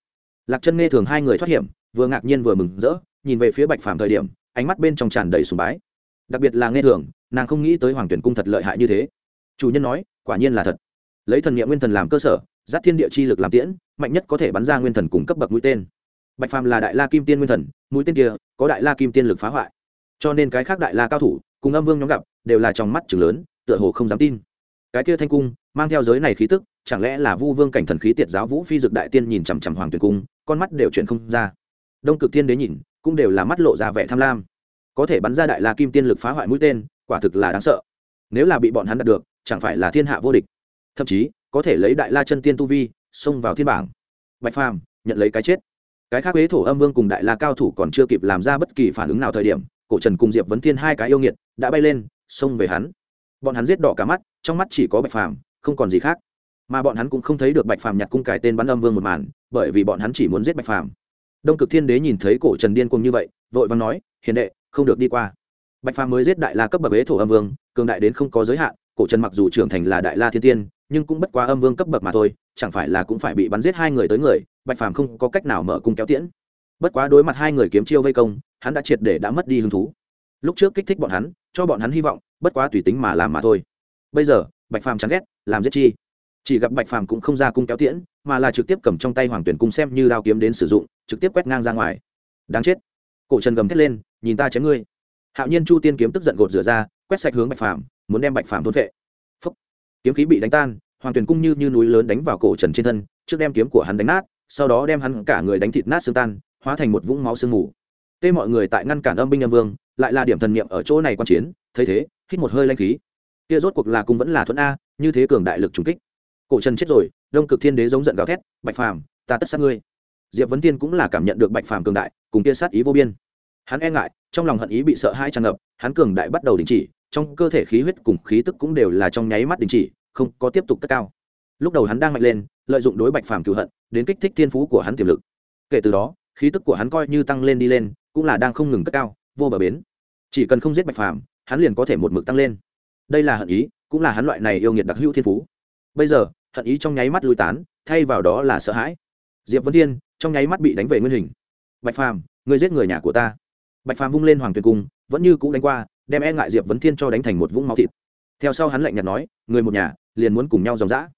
Lạc chân nghe thường hai người thoát hiểm, vừa ngạc nhiên vừa mừng rỡ, nhìn về phía bạch phàm thời điểm, ánh mắt bên trong tràn đầy sùng bái. Đặc biệt là nghe thường, nàng không nghĩ tới hoàng tuyển cung thật lợi hại như thế. Chủ nhân nói, quả nhiên là thật. Lấy thần nghiệm nguyên thần làm cơ sở, giáp thiên địa chi lực làm tiễn, mạnh nhất có thể bắn ra nguyên thần cùng cấp bậc mũi tên. Bạch phàm là đại la kim tiên nguyên thần, mũi tên kia, có đại la kim tiên lực phá hoại. Cho nên cái khác đại la cao thủ, cùng âm vương nhóm gặp, đều là trong mắt chừng lớn, tựa hồ không dám tin cái kia thanh cung, mang theo giới này khí tức, chẳng lẽ là vu vương cảnh thần khí tiệt giáo vũ phi dực đại tiên nhìn chằm chằm hoàng tuyển cung, con mắt đều chuyển không ra. Đông cực tiên đế nhìn, cũng đều là mắt lộ ra vẻ tham lam. Có thể bắn ra đại la kim tiên lực phá hoại mũi tên, quả thực là đáng sợ. Nếu là bị bọn hắn đạt được, chẳng phải là thiên hạ vô địch. Thậm chí, có thể lấy đại la chân tiên tu vi, xông vào thiên bảng. Bạch phàm, nhận lấy cái chết. Cái khác huế thổ âm vương cùng đại la cao thủ còn chưa kịp làm ra bất kỳ phản ứng nào thời điểm, cổ trần cùng diệp vấn thiên hai cái yêu nghiệt, đã bay lên, xông về hắn bọn hắn giết đỏ cả mắt, trong mắt chỉ có bạch phàm, không còn gì khác. Mà bọn hắn cũng không thấy được bạch phàm nhặt cung cải tên bắn âm vương một màn, bởi vì bọn hắn chỉ muốn giết bạch phàm. Đông cực thiên đế nhìn thấy cổ trần điên cuồng như vậy, vội vàng nói, hiền đệ, không được đi qua. Bạch phàm mới giết đại la cấp bậc ế thổ âm vương, cường đại đến không có giới hạn, cổ trần mặc dù trưởng thành là đại la thiên tiên, nhưng cũng bất quá âm vương cấp bậc mà thôi, chẳng phải là cũng phải bị bắn giết hai người tới người, bạch phàm không có cách nào mở cung kéo tiễn. Bất quá đối mặt hai người kiếm chiêu vây công, hắn đã triệt để đã mất đi hứng thú. Lúc trước kích thích bọn hắn, cho bọn hắn hy vọng bất quá tùy tính mà làm mà thôi. Bây giờ bạch phàm chán ghét làm giết chi. Chỉ gặp bạch phàm cũng không ra cung kéo tiễn mà là trực tiếp cầm trong tay hoàng tuyển cung xem như đao kiếm đến sử dụng trực tiếp quét ngang ra ngoài. Đáng chết. Cổ trần gầm thét lên nhìn ta chém ngươi. Hạo nhiên chu tiên kiếm tức giận gột rửa ra quét sạch hướng bạch phàm muốn đem bạch phàm thôn vệ Phúc. kiếm khí bị đánh tan hoàng tuyển cung như, như núi lớn đánh vào cổ trần trên thân trước đem kiếm của hắn đánh nát sau đó đem hắn cả người đánh thịt nát xương tan hóa thành một vũng máu sương mù. Tê mọi người tại ngăn cản âm binh âm vương lại là điểm thần niệm ở chỗ này quan chiến thấy thế hít một hơi lanh khí. Kia rốt cuộc là cung vẫn là thuận a, như thế cường đại lực trùng kích. Cổ trần chết rồi, đông cực thiên đế giống giận gào thét, bạch phàm, ta tất sát ngươi. Diệp vấn tiên cũng là cảm nhận được bạch phàm cường đại, cùng kia sát ý vô biên. Hắn e ngại, trong lòng hận ý bị sợ hãi tràn ngập, hắn cường đại bắt đầu đình chỉ, trong cơ thể khí huyết cùng khí tức cũng đều là trong nháy mắt đình chỉ, không có tiếp tục cất cao. Lúc đầu hắn đang mạnh lên, lợi dụng đối bạch phàm cựu hận, đến kích thích thiên phú của hắn tiềm lực. Kể từ đó, khí tức của hắn coi như tăng lên đi lên, cũng là đang không ngừng cất cao, vô bờ bến. Chỉ cần không giết bạch phàm hắn liền có thể một mực tăng lên. Đây là hận ý, cũng là hắn loại này yêu nghiệt đặc hữu thiên phú. Bây giờ, hận ý trong nháy mắt lui tán, thay vào đó là sợ hãi. Diệp vân thiên, trong nháy mắt bị đánh về nguyên hình. Bạch phàm người giết người nhà của ta. Bạch phàm vung lên hoàng tuyền cung, vẫn như cũ đánh qua, đem e ngại diệp vấn thiên cho đánh thành một vũng máu thịt. Theo sau hắn lạnh nhạt nói, người một nhà, liền muốn cùng nhau dòng dã.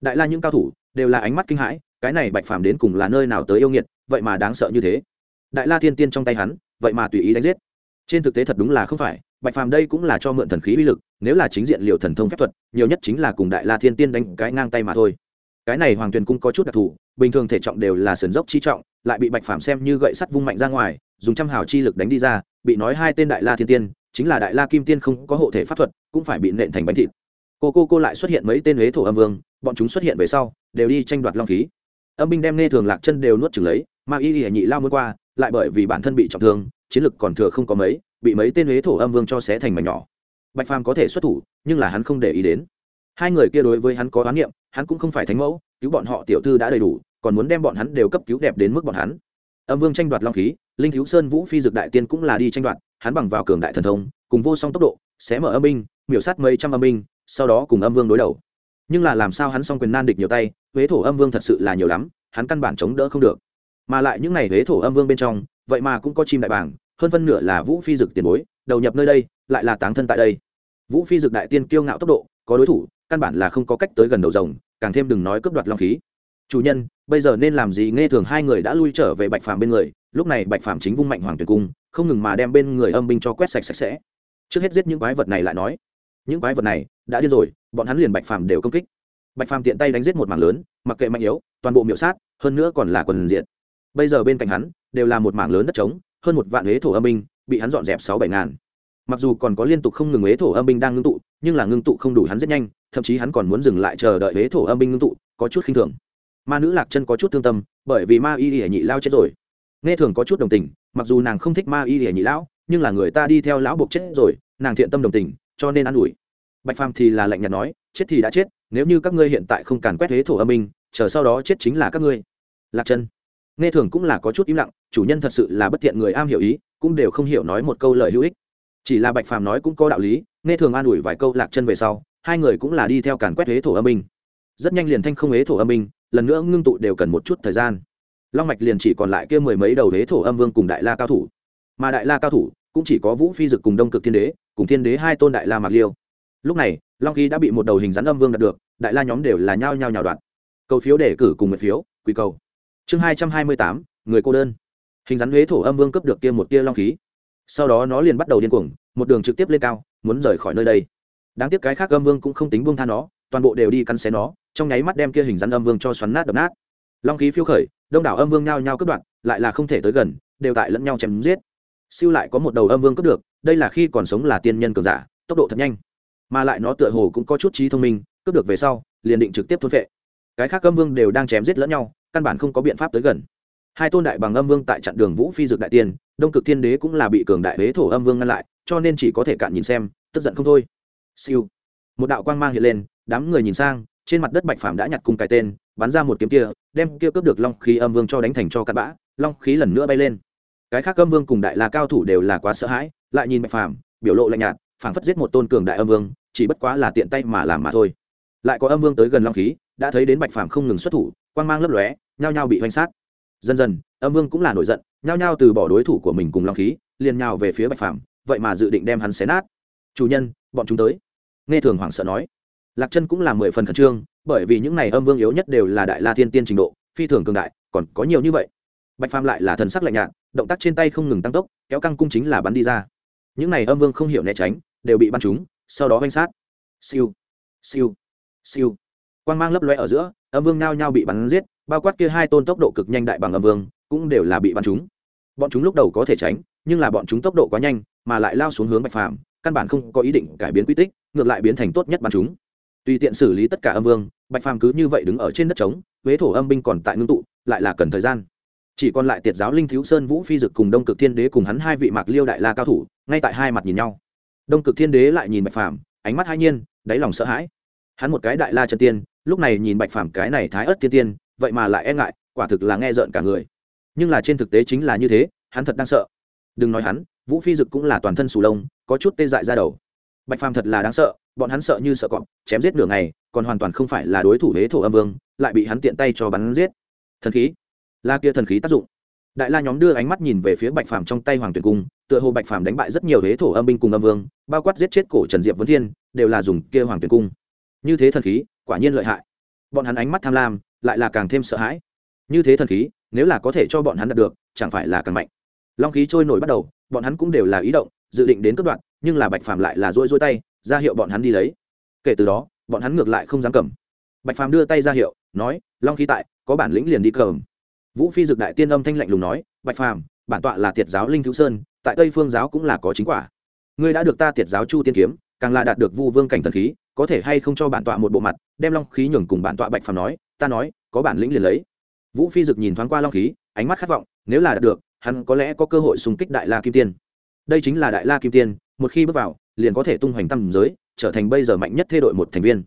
Đại la những cao thủ, đều là ánh mắt kinh hãi, cái này bạch phàm đến cùng là nơi nào tới yêu nghiệt, vậy mà đáng sợ như thế. Đại la thiên tiên trong tay hắn, vậy mà tùy ý đánh giết. Trên thực tế thật đúng là không phải bạch phàm đây cũng là cho mượn thần khí uy lực, nếu là chính diện liệu thần thông phép thuật, nhiều nhất chính là cùng đại la thiên tiên đánh cái ngang tay mà thôi. Cái này hoàng tuyền cung có chút đặc thù, bình thường thể trọng đều là sườn dốc chi trọng, lại bị bạch phàm xem như gậy sắt vung mạnh ra ngoài, dùng trăm hào chi lực đánh đi ra, bị nói hai tên đại la thiên tiên, chính là đại la kim tiên không có hộ thể pháp thuật, cũng phải bị nện thành bánh thịt. Cô cô cô lại xuất hiện mấy tên huế thổ âm vương, bọn chúng xuất hiện về sau, đều đi tranh đoạt long khí. Âm binh đem nghe thường lạc chân đều nuốt chừng lấy mà y y nhị lao muốn qua, lại bởi vì bản thân bị trọng thương, chiến lực còn thừa không có mấy bị mấy tên huế thổ âm vương cho xé thành mảnh nhỏ. Bạch phàm có thể xuất thủ, nhưng là hắn không để ý đến. Hai người kia đối với hắn có oán niệm, hắn cũng không phải thánh mẫu, cứu bọn họ tiểu thư đã đầy đủ, còn muốn đem bọn hắn đều cấp cứu đẹp đến mức bọn hắn. Âm vương tranh đoạt long khí, linh cứu sơn vũ phi dực đại tiên cũng là đi tranh đoạt, hắn bằng vào cường đại thần thông, cùng vô song tốc độ sẽ mở âm binh, miểu sát mấy trăm âm binh, sau đó cùng âm vương đối đầu. Nhưng là làm sao hắn song quyền nan địch nhiều tay, huế thổ âm vương thật sự là nhiều lắm, hắn căn bản chống đỡ không được. Mà lại những n à y huế thổ âm vương bên trong, vậy mà cũng có chim đại bảng hơn phân nửa là vũ phi dực tiền bối, đầu nhập nơi đây, lại là táng thân tại đây. Vũ phi dực đại tiên kiêu ngạo tốc độ, có đối thủ, căn bản là không có cách tới gần đầu rồng, càng thêm đừng nói cướp đoạt long khí. Chủ nhân, bây giờ nên làm gì? Nghe thường hai người đã lui trở về bạch phàm bên người, lúc này bạch phàm chính vung mạnh hoàng tuyệt cung, không ngừng mà đem bên người âm binh cho quét sạch sạch sẽ. Trước hết giết những quái vật này lại nói, những quái vật này đã điên rồi, bọn hắn liền bạch phàm đều công kích. Bạch phàm tiện tay đánh giết một mảng lớn, mặc kệ mạnh yếu, toàn bộ miệu sát, hơn nữa còn là quần diện. Bây giờ bên cạnh hắn, đều là một mảng lớn đất trống hơn một vạn huế thổ âm binh, bị hắn dọn dẹp sáu bảy ngàn. Mặc dù còn có liên tục không ngừng huế thổ âm binh đang ngưng tụ, nhưng là ngưng tụ không đủ hắn rất nhanh, thậm chí hắn còn muốn dừng lại chờ đợi huế thổ âm binh ngưng tụ, có chút khinh thường. Ma nữ lạc chân có chút thương tâm, bởi vì ma y ỉa nhị lao chết rồi. Nghe thường có chút đồng tình, mặc dù nàng không thích ma y ỉa nhị lão, nhưng là người ta đi theo lão buộc chết rồi, nàng thiện tâm đồng tình, cho nên an ủi. Bạch phàm thì là lạnh nhạt nói, chết thì đã chết, nếu như các ngươi hiện tại không càn quét huế thổ âm binh, chờ sau đó chết chính là các ngươi. Lạc chân nghe thường cũng là có chút im lặng, chủ nhân thật sự là bất thiện người am hiểu ý, cũng đều không hiểu nói một câu lời hữu ích. Chỉ là bạch phàm nói cũng có đạo lý, nghe thường an ủi vài câu lạc chân về sau, hai người cũng là đi theo càn quét huế thổ âm minh rất nhanh liền thanh không huế thổ âm minh lần nữa ngưng tụ đều cần một chút thời gian. Long mạch liền chỉ còn lại kia mười mấy đầu huế thổ âm vương cùng đại la cao thủ. Mà đại la cao thủ cũng chỉ có vũ phi dực cùng đông cực thiên đế, cùng thiên đế hai tôn đại la mạc liêu. Lúc này, long khí đã bị một đầu hình rắn âm vương đạt được, đại la nhóm đều là nhao nhao nhào đoạn cầu phiếu để cử cùng một phiếu, quy cầu chương hai trăm hai mươi tám, người cô đơn. Hình rắn huế thổ âm vương cấp được kia một tia long khí. Sau đó nó liền bắt đầu điên cuồng, một đường trực tiếp lên cao, muốn rời khỏi nơi đây. Đáng tiếc cái khác âm vương cũng không tính buông tha nó, toàn bộ đều đi cắn xé nó, trong nháy mắt đem kia hình rắn âm vương cho xoắn nát đập nát. Long khí phiêu khởi, đông đảo âm vương nhao nhao cướp đoạn lại là không thể tới gần, đều tại lẫn nhau chém giết. Siêu lại có một đầu âm vương cướp được, đây là khi còn sống là tiên nhân cường giả, tốc độ thật nhanh. Mà lại nó tựa hồ cũng có chút trí thông minh, cướp được về sau, liền định trực tiếp thôn vệ cái khác âm vương đều đang chém giết lẫn nhau căn bản không có biện pháp tới gần. Hai tôn đại bằng âm vương tại chặn đường vũ phi dược đại tiên, đông cực thiên đế cũng là bị cường đại huế thổ âm vương ngăn lại, cho nên chỉ có thể cạn nhìn xem, tức giận không thôi. Siêu. Một đạo quang mang hiện lên, đám người nhìn sang, trên mặt đất bạch phàm đã nhặt cùng cái tên, bắn ra một kiếm kia, đem kia cướp được long khí âm vương cho đánh thành cho cặn bã, long khí lần nữa bay lên. Cái khác âm vương cùng đại la cao thủ đều là quá sợ hãi, lại nhìn bạch phàm, biểu lộ lạnh nhạt, phảng phất giết một tôn cường đại âm vương, chỉ bất quá là tiện tay mà làm mà thôi. Lại có âm vương tới gần long khí đã thấy đến bạch phàm không ngừng xuất thủ, quang mang lấp lóe, nhao nhao bị hoành sát. Dần dần, âm vương cũng là nổi giận, nhao nhao từ bỏ đối thủ của mình cùng long khí, liền nhào về phía bạch phàm, vậy mà dự định đem hắn xé nát. Chủ nhân, bọn chúng tới. Nghe thường hoảng sợ nói. Lạc chân cũng là mười phần khẩn trương, bởi vì những này âm vương yếu nhất đều là đại la thiên tiên trình độ, phi thường cường đại, còn có nhiều như vậy. Bạch phàm lại là thần sắc lạnh nhạt, động tác trên tay không ngừng tăng tốc, kéo căng cung chính là bắn đi ra. Những này âm vương không hiểu né tránh, đều bị bắn trúng, sau đó oanh sát. Siêu siêu siêu quang mang lấp loe ở giữa, âm vương nao nhao bị bắn giết, bao quát kia hai tôn tốc độ cực nhanh đại bằng âm vương, cũng đều là bị bắn trúng. Bọn chúng lúc đầu có thể tránh, nhưng là bọn chúng tốc độ quá nhanh, mà lại lao xuống hướng bạch phàm, căn bản không có ý định cải biến quy tích, ngược lại biến thành tốt nhất bắn chúng tùy tiện xử lý tất cả âm vương, bạch phàm cứ như vậy đứng ở trên đất trống, huế thổ âm binh còn tại ngưng tụ, lại là cần thời gian. Chỉ còn lại tiệt giáo linh thiếu sơn, vũ phi dực cùng đông cực thiên đế cùng hắn hai vị mạc liêu đại la cao thủ, ngay tại hai mặt nhìn nhau. Đông cực thiên đế lại nhìn bạch phàm, ánh mắt hai nhiên, đáy lòng sợ hãi. Hắn một cái đại la chân tiên lúc này nhìn bạch phàm cái này thái ớt tiên tiên, vậy mà lại e ngại, quả thực là nghe rợn cả người. Nhưng là trên thực tế chính là như thế, hắn thật đang sợ. Đừng nói hắn, vũ phi dực cũng là toàn thân sù lông, có chút tê dại ra đầu. Bạch phàm thật là đáng sợ, bọn hắn sợ như sợ cọp, chém giết nửa ngày, còn hoàn toàn không phải là đối thủ huế thổ âm vương, lại bị hắn tiện tay cho bắn giết. Thần khí. La kia thần khí tác dụng. Đại la nhóm đưa ánh mắt nhìn về phía bạch phàm trong tay hoàng tuyển cung, tựa hồ bạch phàm đánh bại rất nhiều huế thổ âm binh cùng âm vương, bao quát giết chết cổ trần diệp vấn thiên, đều là dùng kia hoàng tuyển cung. Như thế thần khí quả nhiên lợi hại. Bọn hắn ánh mắt tham lam, lại là càng thêm sợ hãi. Như thế thần khí, nếu là có thể cho bọn hắn đạt được, chẳng phải là càng mạnh. Long khí trôi nổi bắt đầu, bọn hắn cũng đều là ý động, dự định đến cướp đoạn nhưng là bạch phàm lại là rối rối tay, ra hiệu bọn hắn đi lấy. Kể từ đó, bọn hắn ngược lại không dám cầm. Bạch phàm đưa tay ra hiệu, nói, long khí tại, có bản lĩnh liền đi cầm. Vũ phi dực đại tiên âm thanh lạnh lùng nói, bạch phàm, bản tọa là Thiệt giáo linh cứu sơn, tại tây phương giáo cũng là có chính quả. Ngươi đã được ta Thiệt giáo chu tiên kiếm, càng là đạt được vu vương cảnh thần khí có thể hay không cho bản tọa một bộ mặt, đem long khí nhường cùng bản tọa bạch phàm nói, ta nói, có bản lĩnh liền lấy. Vũ phi dực nhìn thoáng qua long khí, ánh mắt khát vọng, nếu là đạt được, hắn có lẽ có cơ hội xung kích đại la kim tiên. Đây chính là đại la kim tiên, một khi bước vào, liền có thể tung hoành tâm giới, trở thành bây giờ mạnh nhất thê đội một thành viên.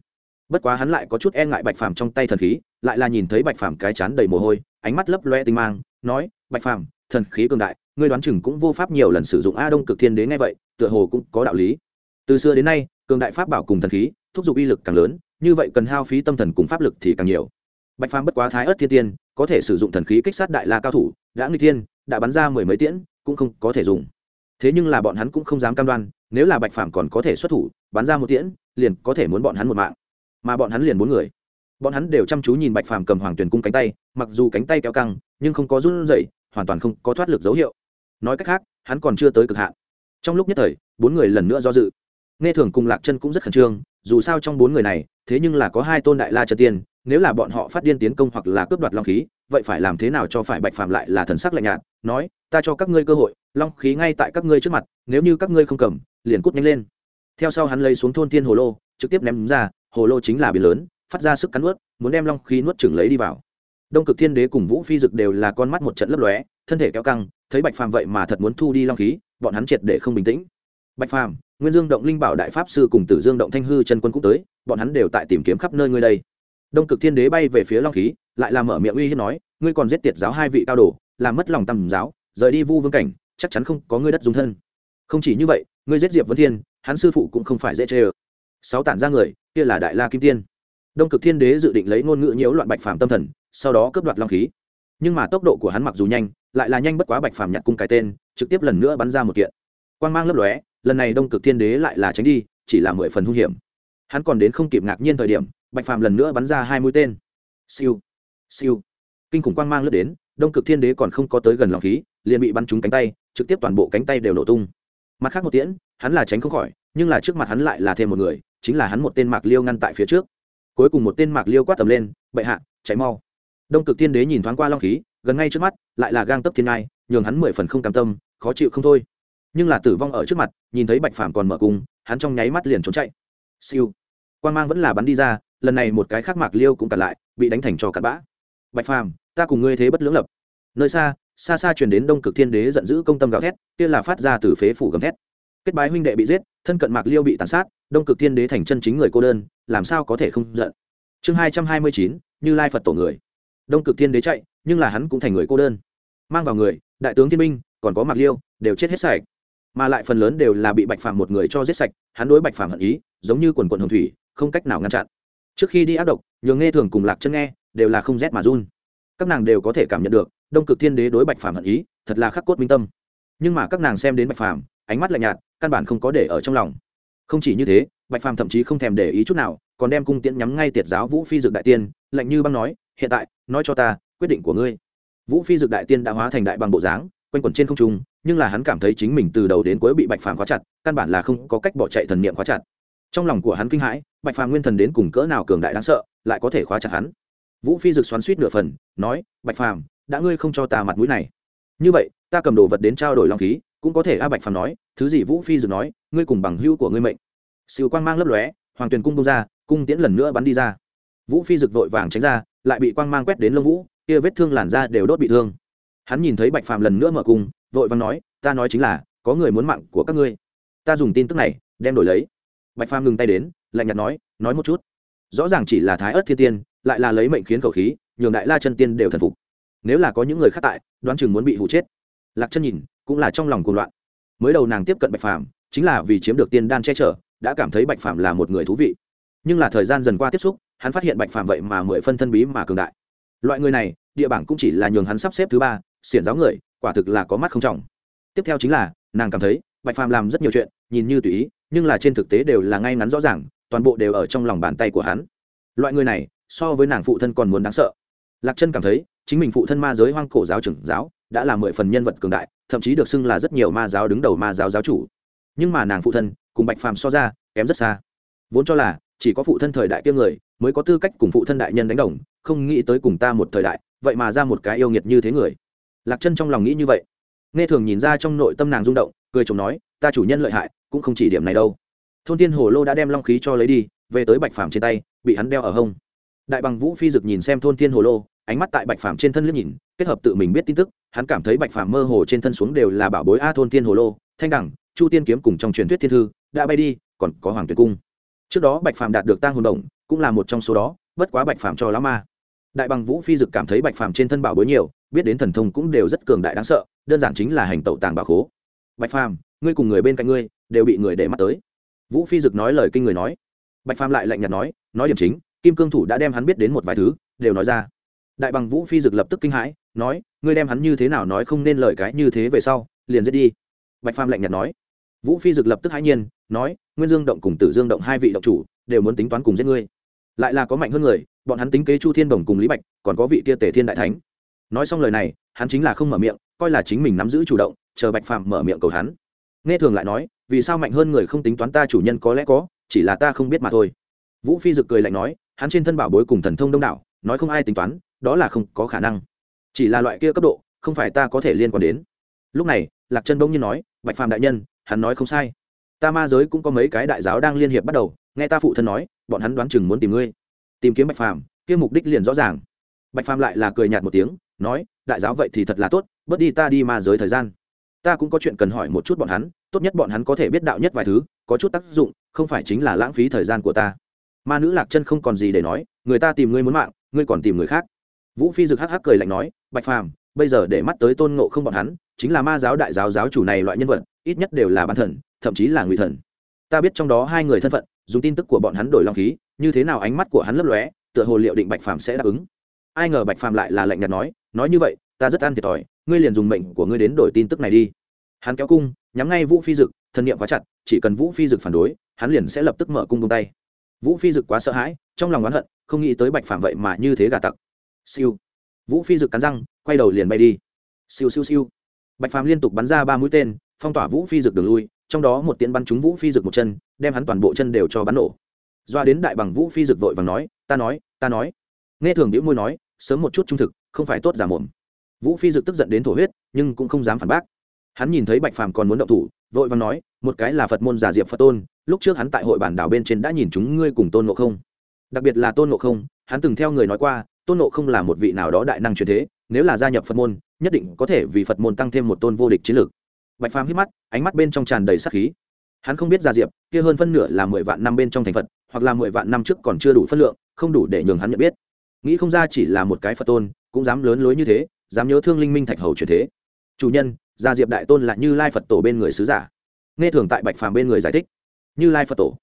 Bất quá hắn lại có chút e ngại bạch phàm trong tay thần khí, lại là nhìn thấy bạch phàm cái chán đầy mồ hôi, ánh mắt lấp loe tinh mang, nói, bạch phàm, thần khí cường đại, ngươi đoán chừng cũng vô pháp nhiều lần sử dụng a đông cực thiên đế ngay vậy, tựa hồ cũng có đạo lý. Từ xưa đến nay cường đại pháp bảo cùng thần khí, thúc giục uy lực càng lớn, như vậy cần hao phí tâm thần cùng pháp lực thì càng nhiều. Bạch phàm bất quá thái ớt thiên tiên, có thể sử dụng thần khí kích sát đại la cao thủ, đã nguy thiên, đã bắn ra mười mấy tiễn, cũng không có thể dùng. Thế nhưng là bọn hắn cũng không dám cam đoan, nếu là bạch phàm còn có thể xuất thủ, bắn ra một tiễn, liền có thể muốn bọn hắn một mạng. Mà bọn hắn liền bốn người. Bọn hắn đều chăm chú nhìn bạch phàm cầm hoàng tuyển cung cánh tay, mặc dù cánh tay kéo căng, nhưng không có run rẩy, hoàn toàn không có thoát lực dấu hiệu. Nói cách khác, hắn còn chưa tới cực hạn. Trong lúc nhất thời, bốn người lần nữa do dự nghe thường cùng lạc chân cũng rất khẩn trương, dù sao trong bốn người này, thế nhưng là có hai tôn đại la chân tiên, nếu là bọn họ phát điên tiến công hoặc là cướp đoạt long khí, vậy phải làm thế nào cho phải bạch phàm lại là thần sắc lạnh nhạt, nói, ta cho các ngươi cơ hội, long khí ngay tại các ngươi trước mặt, nếu như các ngươi không cầm, liền cút nhanh lên. Theo sau hắn lấy xuống thôn tiên hồ lô, trực tiếp ném ra, hồ lô chính là biển lớn, phát ra sức cắn nuốt, muốn đem long khí nuốt chừng lấy đi vào. Đông cực thiên đế cùng vũ phi dực đều là con mắt một trận lấp lóe, thân thể kéo căng, thấy bạch phàm vậy mà thật muốn thu đi long khí, bọn hắn triệt để không bình tĩnh bạch phàm, nguyên dương động linh bảo đại pháp sư cùng tử dương động thanh hư chân quân cũng tới, bọn hắn đều tại tìm kiếm khắp nơi ngươi đây. Đông cực thiên đế bay về phía long khí, lại làm mở miệng uy hiếp nói, ngươi còn giết tiệt giáo hai vị cao đồ, làm mất lòng tầm giáo, rời đi vu vương cảnh, chắc chắn không có ngươi đất dung thân. Không chỉ như vậy, ngươi giết diệp vân thiên, hắn sư phụ cũng không phải dễ chê ờ sáu tản ra người, kia là đại la kim tiên. Đông cực thiên đế dự định lấy ngôn ngữ nhiễu loạn bạch phàm tâm thần, sau đó cướp đoạt long khí. Nhưng mà tốc độ của hắn mặc dù nhanh, lại là nhanh bất quá bạch phàm nhặt cung cái tên, trực tiếp lần nữa bắn ra một kiện. Quan mang lấp lóe lần này đông cực thiên đế lại là tránh đi, chỉ là mười phần hung hiểm. Hắn còn đến không kịp ngạc nhiên thời điểm, bạch phàm lần nữa bắn ra hai mũi tên. Siêu siêu. Kinh khủng quang mang lướt đến, đông cực thiên đế còn không có tới gần lòng khí, liền bị bắn trúng cánh tay, trực tiếp toàn bộ cánh tay đều nổ tung. Mặt khác một tiễn, hắn là tránh không khỏi, nhưng là trước mặt hắn lại là thêm một người, chính là hắn một tên mạc liêu ngăn tại phía trước. Cuối cùng một tên mạc liêu quát tầm lên, bệ hạ cháy mau. Đông cực thiên đế nhìn thoáng qua long khí, gần ngay trước mắt, lại là gang tấp thiên ngai, nhường hắn mười phần không cam tâm, khó chịu không thôi nhưng là tử vong ở trước mặt, nhìn thấy bạch phàm còn mở cung, hắn trong nháy mắt liền trốn chạy. Siêu. Quan mang vẫn là bắn đi ra, lần này một cái khác mạc liêu cũng cặn lại, bị đánh thành cho cặn bã. Bạch phàm, ta cùng ngươi thế bất lưỡng lập. Nơi xa xa xa truyền đến đông cực thiên đế giận dữ công tâm gào thét, kia là phát ra từ phế phủ gầm thét. Kết bái huynh đệ bị giết, thân cận mạc liêu bị tàn sát, đông cực thiên đế thành chân chính người cô đơn, làm sao có thể không giận? Chương hai trăm hai mươi chín, như lai phật tổ người. Đông cực thiên đế chạy, nhưng là hắn cũng thành người cô đơn. Mang vào người, đại tướng thiên minh, còn có mạc liêu, đều chết hết sạch mà lại phần lớn đều là bị bạch phàm một người cho giết sạch, hắn đối bạch phàm hận ý, giống như quần quần hồng thủy, không cách nào ngăn chặn. Trước khi đi ác độc, nhường nghe thường cùng lạc chân nghe, đều là không rét mà run. Các nàng đều có thể cảm nhận được, đông cực thiên đế đối bạch phàm hận ý, thật là khắc cốt minh tâm. Nhưng mà các nàng xem đến bạch phàm, ánh mắt lạnh nhạt, căn bản không có để ở trong lòng. Không chỉ như thế, bạch phàm thậm chí không thèm để ý chút nào, còn đem cung tiễn nhắm ngay tiệt giáo vũ phi dược đại tiên, lạnh như băng nói, hiện tại, nói cho ta, quyết định của ngươi. Vũ phi dược đại tiên đã hóa thành đại bằng bộ dáng quanh quẩn trên không trung, nhưng là hắn cảm thấy chính mình từ đầu đến cuối bị bạch phàm khóa chặt, căn bản là không có cách bỏ chạy thần niệm khóa chặt. Trong lòng của hắn kinh hãi, bạch phàm nguyên thần đến cùng cỡ nào cường đại đáng sợ, lại có thể khóa chặt hắn. Vũ phi dực xoắn suýt nửa phần, nói, bạch phàm, đã ngươi không cho ta mặt mũi này. Như vậy, ta cầm đồ vật đến trao đổi long khí, cũng có thể a, bạch phàm nói, thứ gì vũ phi dực nói, ngươi cùng bằng hữu của ngươi mệnh. Siêu quang mang lấp lóe, hoàng tuyền cung bông ra, cung tiễn lần nữa bắn đi ra. Vũ phi dực vội vàng tránh ra, lại bị quang mang quét đến lông vũ, kia vết thương làn da đều đốt bị thương hắn nhìn thấy bạch phàm lần nữa mở cung, vội vàng nói, ta nói chính là, có người muốn mạng của các ngươi. Ta dùng tin tức này, đem đổi lấy. Bạch phàm ngừng tay đến, lạnh nhạt nói nói một chút. Rõ ràng chỉ là thái ớt thiên tiên, lại là lấy mệnh khiến khẩu khí, nhường đại la chân tiên đều thần phục. Nếu là có những người khác tại, đoán chừng muốn bị hụ chết. Lạc chân nhìn, cũng là trong lòng cuồng loạn. Mới đầu nàng tiếp cận bạch phàm, chính là vì chiếm được tiên đan che chở, đã cảm thấy bạch phàm là một người thú vị. Nhưng là thời gian dần qua tiếp xúc, hắn phát hiện bạch phàm vậy mà mười phân thân bí mà cường đại. Loại người này, địa bảng cũng chỉ là nhường hắn sắp xếp thứ ba xiển giáo người, quả thực là có mắt không trọng. Tiếp theo chính là, nàng cảm thấy, bạch phàm làm rất nhiều chuyện, nhìn như tùy ý, nhưng là trên thực tế đều là ngay ngắn rõ ràng, toàn bộ đều ở trong lòng bàn tay của hắn. Loại người này, so với nàng phụ thân còn muốn đáng sợ. Lạc chân cảm thấy, chính mình phụ thân ma giới hoang cổ giáo trưởng giáo, đã là mười phần nhân vật cường đại, thậm chí được xưng là rất nhiều ma giáo đứng đầu ma giáo giáo chủ. Nhưng mà nàng phụ thân, cùng bạch phàm so ra, kém rất xa. Vốn cho là, chỉ có phụ thân thời đại kia người, mới có tư cách cùng phụ thân đại nhân đánh đồng, không nghĩ tới cùng ta một thời đại, vậy mà ra một cái yêu nghiệt như thế người lạc chân trong lòng nghĩ như vậy. Nghe thường nhìn ra trong nội tâm nàng rung động cười chồng nói ta chủ nhân lợi hại cũng không chỉ điểm này đâu. Thôn Thiên hồ lô đã đem long khí cho lấy đi về tới bạch phàm trên tay bị hắn đeo ở hông. Đại bằng vũ phi dực nhìn xem thôn Thiên hồ lô ánh mắt tại bạch phàm trên thân liếc nhìn kết hợp tự mình biết tin tức hắn cảm thấy bạch phàm mơ hồ trên thân xuống đều là bảo bối a thôn Thiên hồ lô thanh đẳng chu tiên kiếm cùng trong truyền thuyết thiên thư đã bay đi còn có hoàng tuyệt cung. Trước đó bạch phàm đạt được tang hồn động, cũng là một trong số đó bất quá bạch phàm cho lão ma. Đại bằng vũ phi dực cảm thấy bạch phàm trên thân bảo bối nhiều biết đến thần thông cũng đều rất cường đại đáng sợ, đơn giản chính là hành tẩu tàng bà khố. Bạch phàm, ngươi cùng người bên cạnh ngươi đều bị người để mắt tới. Vũ phi dực nói lời kinh người nói. Bạch phàm lại lạnh nhạt nói nói điểm chính, kim cương thủ đã đem hắn biết đến một vài thứ, đều nói ra. Đại bằng vũ phi dực lập tức kinh hãi, nói, ngươi đem hắn như thế nào nói không nên lời cái như thế về sau, liền giết đi. Bạch phàm lạnh nhạt nói. Vũ phi dực lập tức hãi nhiên, nói, nguyên dương động cùng tử dương động hai vị động chủ đều muốn tính toán cùng giết ngươi. Lại là có mạnh hơn người, bọn hắn tính kế chu thiên đồng cùng lý bạch, còn có vị kia tề thiên đại thánh nói xong lời này, hắn chính là không mở miệng, coi là chính mình nắm giữ chủ động, chờ bạch phàm mở miệng cầu hắn. Nghe thường lại nói, vì sao mạnh hơn người không tính toán ta chủ nhân có lẽ có, chỉ là ta không biết mà thôi. Vũ phi dực cười lạnh nói, hắn trên thân bảo bối cùng thần thông đông đảo, nói không ai tính toán, đó là không có khả năng. Chỉ là loại kia cấp độ, không phải ta có thể liên quan đến. Lúc này, lạc chân bỗng nhiên nói, bạch phàm đại nhân, hắn nói không sai. Ta ma giới cũng có mấy cái đại giáo đang liên hiệp bắt đầu, nghe ta phụ thân nói, bọn hắn đoán chừng muốn tìm ngươi. Tìm kiếm bạch phàm, kia mục đích liền rõ ràng bạch phàm lại là cười nhạt một tiếng, nói, đại giáo vậy thì thật là tốt, bớt đi ta đi ma giới thời gian. Ta cũng có chuyện cần hỏi một chút bọn hắn, tốt nhất bọn hắn có thể biết đạo nhất vài thứ, có chút tác dụng, không phải chính là lãng phí thời gian của ta. Ma nữ lạc chân không còn gì để nói, người ta tìm ngươi muốn mạng, ngươi còn tìm người khác. Vũ phi dực hắc hắc cười lạnh nói, bạch phàm, bây giờ để mắt tới tôn ngộ không bọn hắn, chính là ma giáo đại giáo giáo chủ này loại nhân vật, ít nhất đều là ban thần, thậm chí là ngụy thần. Ta biết trong đó hai người thân phận, dùng tin tức của bọn hắn đổi long khí, như thế nào ánh mắt của hắn lấp lóe, tựa hồ liệu định bạch phàm sẽ đáp ứng ai ngờ bạch phàm lại là lạnh nhạt nói nói như vậy, ta rất ăn thiệt thòi, ngươi liền dùng mệnh của ngươi đến đổi tin tức này đi. Hắn kéo cung, nhắm ngay vũ phi dực, thân nhiệm quá chặt, chỉ cần vũ phi dực phản đối, hắn liền sẽ lập tức mở cung tung tay. Vũ phi dực quá sợ hãi, trong lòng oán hận, không nghĩ tới bạch phàm vậy mà như thế gà tặc. Siêu. Vũ phi dực cắn răng, quay đầu liền bay đi. Siêu siêu siêu. Bạch phàm liên tục bắn ra ba mũi tên, phong tỏa vũ phi dực đường lui, trong đó một tiễn bắn trúng vũ phi dực một chân, đem hắn toàn bộ chân đều cho bắn nổ. Doa đến đại bằng vũ phi dực vội và nói, ta nói ta nói. Nghe thường đĩu môi nói sớm một chút trung thực, không phải tốt giả mồm. Vũ phi dực tức giận đến thổ huyết, nhưng cũng không dám phản bác. Hắn nhìn thấy bạch phàm còn muốn động thủ, vội và nói, một cái là phật môn giả diệp phật tôn, lúc trước hắn tại hội bản đảo bên trên đã nhìn chúng ngươi cùng tôn ngộ không. Đặc biệt là tôn ngộ không, hắn từng theo người nói qua, tôn ngộ không là một vị nào đó đại năng truyền thế, nếu là gia nhập phật môn, nhất định có thể vì phật môn tăng thêm một tôn vô địch chiến lược. Bạch phàm hít mắt, ánh mắt bên trong tràn đầy sắc khí. Hắn không biết gia diệp, kia hơn phân nửa là mười vạn năm bên trong thành phật, hoặc là mười vạn năm trước còn chưa đủ phân lượng, không đủ để nhường hắn nhận biết nghĩ không ra chỉ là một cái phật tôn, cũng dám lớn lối như thế, dám nhớ thương linh minh thạch hầu truyền thế. Chủ nhân, gia diệp đại tôn là như lai phật tổ bên người sứ giả. Nghe thường tại bạch phàm bên người giải thích. Như lai phật tổ.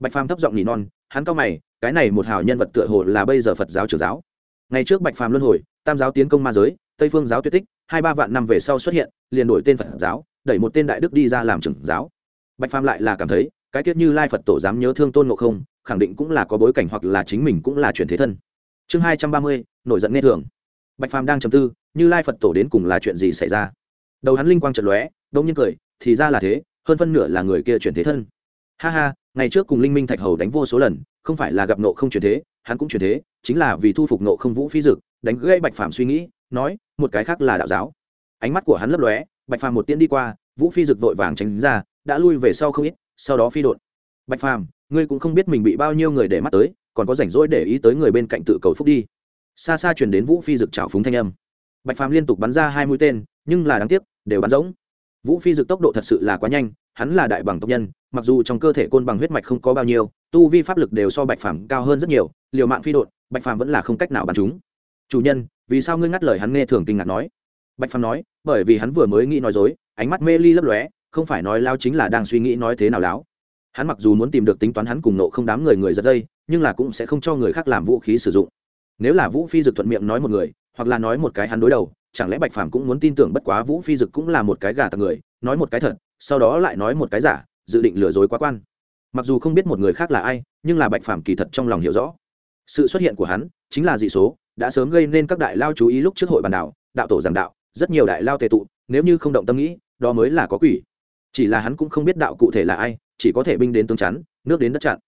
Bạch phàm thấp giọng nỉ non, hắn cao mày, cái này một hào nhân vật tựa hồ là bây giờ phật giáo trưởng giáo. Ngày trước bạch phàm luân hồi, tam giáo tiến công ma giới, tây phương giáo tuyệt tích, hai ba vạn năm về sau xuất hiện, liền đổi tên phật giáo, đẩy một tên đại đức đi ra làm trưởng giáo. Bạch phàm lại là cảm thấy, cái tiết như lai phật tổ dám nhớ thương tôn ngộ không, khẳng định cũng là có bối cảnh hoặc là chính mình cũng là chuyển thế thân chương hai trăm ba mươi, nổi giận nghe thường. Bạch phàm đang chầm tư, như lai phật tổ đến cùng là chuyện gì xảy ra? Đầu hắn linh quang trận lóe đông nhiên cười, thì ra là thế, hơn phân nửa là người kia chuyển thế thân. Ha ha, ngày trước cùng linh minh thạch hầu đánh vô số lần, không phải là gặp nộ không chuyển thế, hắn cũng chuyển thế, chính là vì thu phục nộ không vũ phi dực, đánh gây bạch phàm suy nghĩ, nói, một cái khác là đạo giáo. Ánh mắt của hắn lấp lóe, bạch phàm một tiễn đi qua, vũ phi dực vội vàng tránh ra, đã lui về sau không ít, sau đó phi đột bạch phàm, ngươi cũng không biết mình bị bao nhiêu người để mắt tới còn có rảnh rỗi để ý tới người bên cạnh tự cầu phúc đi. Xa xa chuyển đến vũ phi dực trào phúng thanh âm. Bạch phàm liên tục bắn ra hai mũi tên, nhưng là đáng tiếc, đều bắn rỗng. Vũ phi dực tốc độ thật sự là quá nhanh, hắn là đại bằng tộc nhân, mặc dù trong cơ thể côn bằng huyết mạch không có bao nhiêu, tu vi pháp lực đều so bạch phàm cao hơn rất nhiều, liều mạng phi đột bạch phàm vẫn là không cách nào bắn chúng. Chủ nhân, vì sao ngươi ngắt lời? hắn nghe thường kinh ngạc nói. Bạch phàm nói, bởi vì hắn vừa mới nghĩ nói dối, ánh mắt mê ly lấp lóe, không phải nói lao chính là đang suy nghĩ nói thế nào láo hắn mặc dù muốn tìm được tính toán hắn cùng nộ không đám người người giật dây, nhưng là cũng sẽ không cho người khác làm vũ khí sử dụng. Nếu là vũ phi dực thuận miệng nói một người, hoặc là nói một cái hắn đối đầu, chẳng lẽ bạch phàm cũng muốn tin tưởng bất quá vũ phi dực cũng là một cái gà tặc người, nói một cái thật, sau đó lại nói một cái giả, dự định lừa dối quá quan. Mặc dù không biết một người khác là ai, nhưng là bạch phàm kỳ thật trong lòng hiểu rõ. Sự xuất hiện của hắn chính là dị số, đã sớm gây nên các đại lao chú ý lúc trước hội bàn đảo, đạo tổ giảng đạo, rất nhiều đại lao tệ tụ, nếu như không động tâm nghĩ, đó mới là có quỷ. Chỉ là hắn cũng không biết đạo cụ thể là ai chỉ có thể binh đến tương chắn, nước đến đất chặn.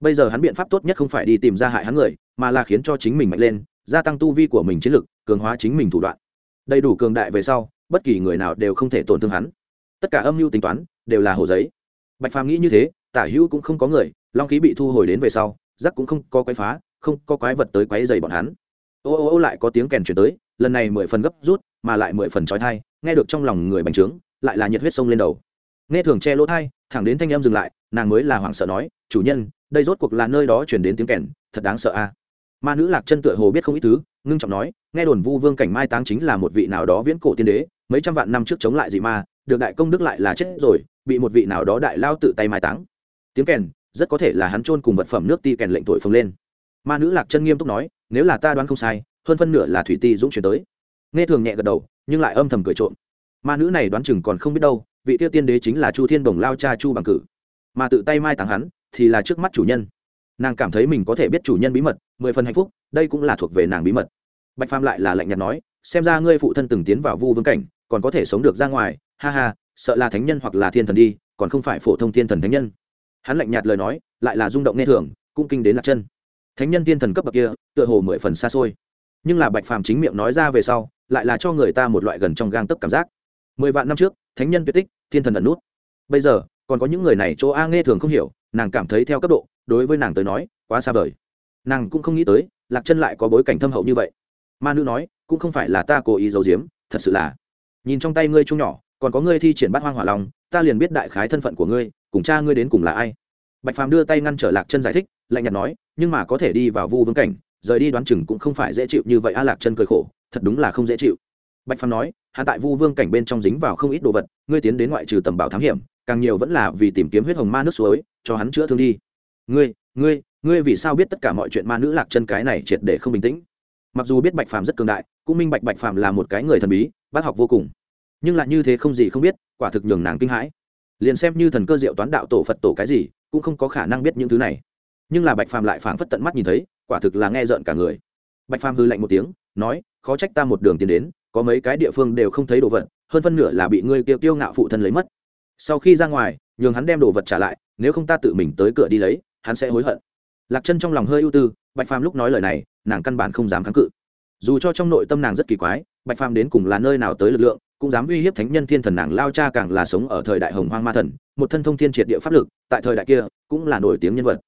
Bây giờ hắn biện pháp tốt nhất không phải đi tìm ra hại hắn người, mà là khiến cho chính mình mạnh lên, gia tăng tu vi của mình chiến lực, cường hóa chính mình thủ đoạn. Đầy đủ cường đại về sau, bất kỳ người nào đều không thể tổn thương hắn. Tất cả âm mưu tính toán, đều là hồ giấy. Bạch phàm nghĩ như thế, tả hữu cũng không có người, long khí bị thu hồi đến về sau rắc cũng không có quái phá, không có quái vật tới quái dày bọn hắn. Ô ô ô lại có tiếng kèn chuyển tới, lần này mười phần gấp rút, mà lại mười phần trói thai nghe được trong lòng người bành trướng, lại là nhiệt huyết sông lên đầu. Nghe thường che lỗ thai thẳng đến thanh em dừng lại, nàng mới là hoảng sợ nói, chủ nhân, đây rốt cuộc là nơi đó chuyển đến tiếng kèn, thật đáng sợ a. Ma nữ lạc chân tựa hồ biết không ít thứ, ngưng trọng nói, nghe đồn vu vương cảnh mai táng chính là một vị nào đó viễn cổ tiên đế, mấy trăm vạn năm trước chống lại dị ma, được đại công đức lại là chết rồi, bị một vị nào đó đại lao tự tay mai táng. Tiếng kèn, rất có thể là hắn trôn cùng vật phẩm nước ti kèn lệnh thổi phồng lên. Ma nữ lạc chân nghiêm túc nói, nếu là ta đoán không sai, hơn phân nửa là thủy ti dũng chuyển tới. Nghe thường nhẹ gật đầu, nhưng lại âm thầm cười trộm. Ma nữ này đoán chừng còn không biết đâu vị tiêu tiên đế chính là chu thiên đồng lao cha chu bằng cử. Mà tự tay mai táng hắn, thì là trước mắt chủ nhân. Nàng cảm thấy mình có thể biết chủ nhân bí mật, mười phần hạnh phúc, đây cũng là thuộc về nàng bí mật. Bạch phàm lại là lạnh nhạt nói, xem ra ngươi phụ thân từng tiến vào vu vương cảnh, còn có thể sống được ra ngoài, ha ha, sợ là thánh nhân hoặc là thiên thần đi, còn không phải phổ thông thiên thần thánh nhân. Hắn lạnh nhạt lời nói, lại là rung động nghe thường, cũng kinh đến lạc chân. Thánh nhân thiên thần cấp bậc kia, tựa hồ mười phần xa xôi. Nhưng là bạch phàm chính miệng nói ra về sau, lại là cho người ta một loại gần trong gang tấp cảm giác mười vạn năm trước, thánh nhân tuyệt tích, thiên thần ẩn nút. Bây giờ, còn có những người này chỗ a nghe thường không hiểu, nàng cảm thấy theo cấp độ, đối với nàng tới nói, quá xa vời. Nàng cũng không nghĩ tới, lạc chân lại có bối cảnh thâm hậu như vậy. Ma nữ nói, cũng không phải là ta cố ý giấu giếm, thật sự là. Nhìn trong tay ngươi chung nhỏ, còn có ngươi thi triển bát hoang hỏa lòng ta liền biết đại khái thân phận của ngươi, cùng cha ngươi đến cùng là ai. Bạch phàm đưa tay ngăn trở lạc chân giải thích, lạnh nhạt nói, nhưng mà có thể đi vào vu vương cảnh, rời đi đoán chừng cũng không phải dễ chịu như vậy. A lạc chân cười khổ, thật đúng là không dễ chịu. Bạch phàm nói Hắn tại vu vương cảnh bên trong dính vào không ít đồ vật, ngươi tiến đến ngoại trừ tầm bảo thám hiểm, càng nhiều vẫn là vì tìm kiếm huyết hồng ma nước suối, cho hắn chữa thương đi. Ngươi ngươi ngươi vì sao biết tất cả mọi chuyện ma nữ lạc chân cái này triệt để không bình tĩnh? Mặc dù biết bạch phàm rất cường đại, cũng minh bạch bạch phàm là một cái người thần bí, bác học vô cùng. Nhưng lại như thế không gì không biết, quả thực nhường nàng kinh hãi. Liền xem như thần cơ diệu toán đạo tổ phật tổ cái gì, cũng không có khả năng biết những thứ này. Nhưng là bạch phàm lại phảng phất tận mắt nhìn thấy, quả thực là nghe rợn cả người. Bạch phàm hư lạnh một tiếng, nói, khó trách ta một đường tiến đến có mấy cái địa phương đều không thấy đồ vật, hơn phân nửa là bị ngươi tiêu tiêu ngạo phụ thân lấy mất. Sau khi ra ngoài, nhường hắn đem đồ vật trả lại, nếu không ta tự mình tới cửa đi lấy, hắn sẽ hối hận. Lạc chân trong lòng hơi ưu tư, bạch phàm lúc nói lời này, nàng căn bản không dám kháng cự. Dù cho trong nội tâm nàng rất kỳ quái, bạch phàm đến cùng là nơi nào tới lực lượng, cũng dám uy hiếp thánh nhân thiên thần nàng lao cha càng là sống ở thời đại hồng hoang ma thần, một thân thông thiên triệt địa pháp lực, tại thời đại kia, cũng là nổi tiếng nhân vật.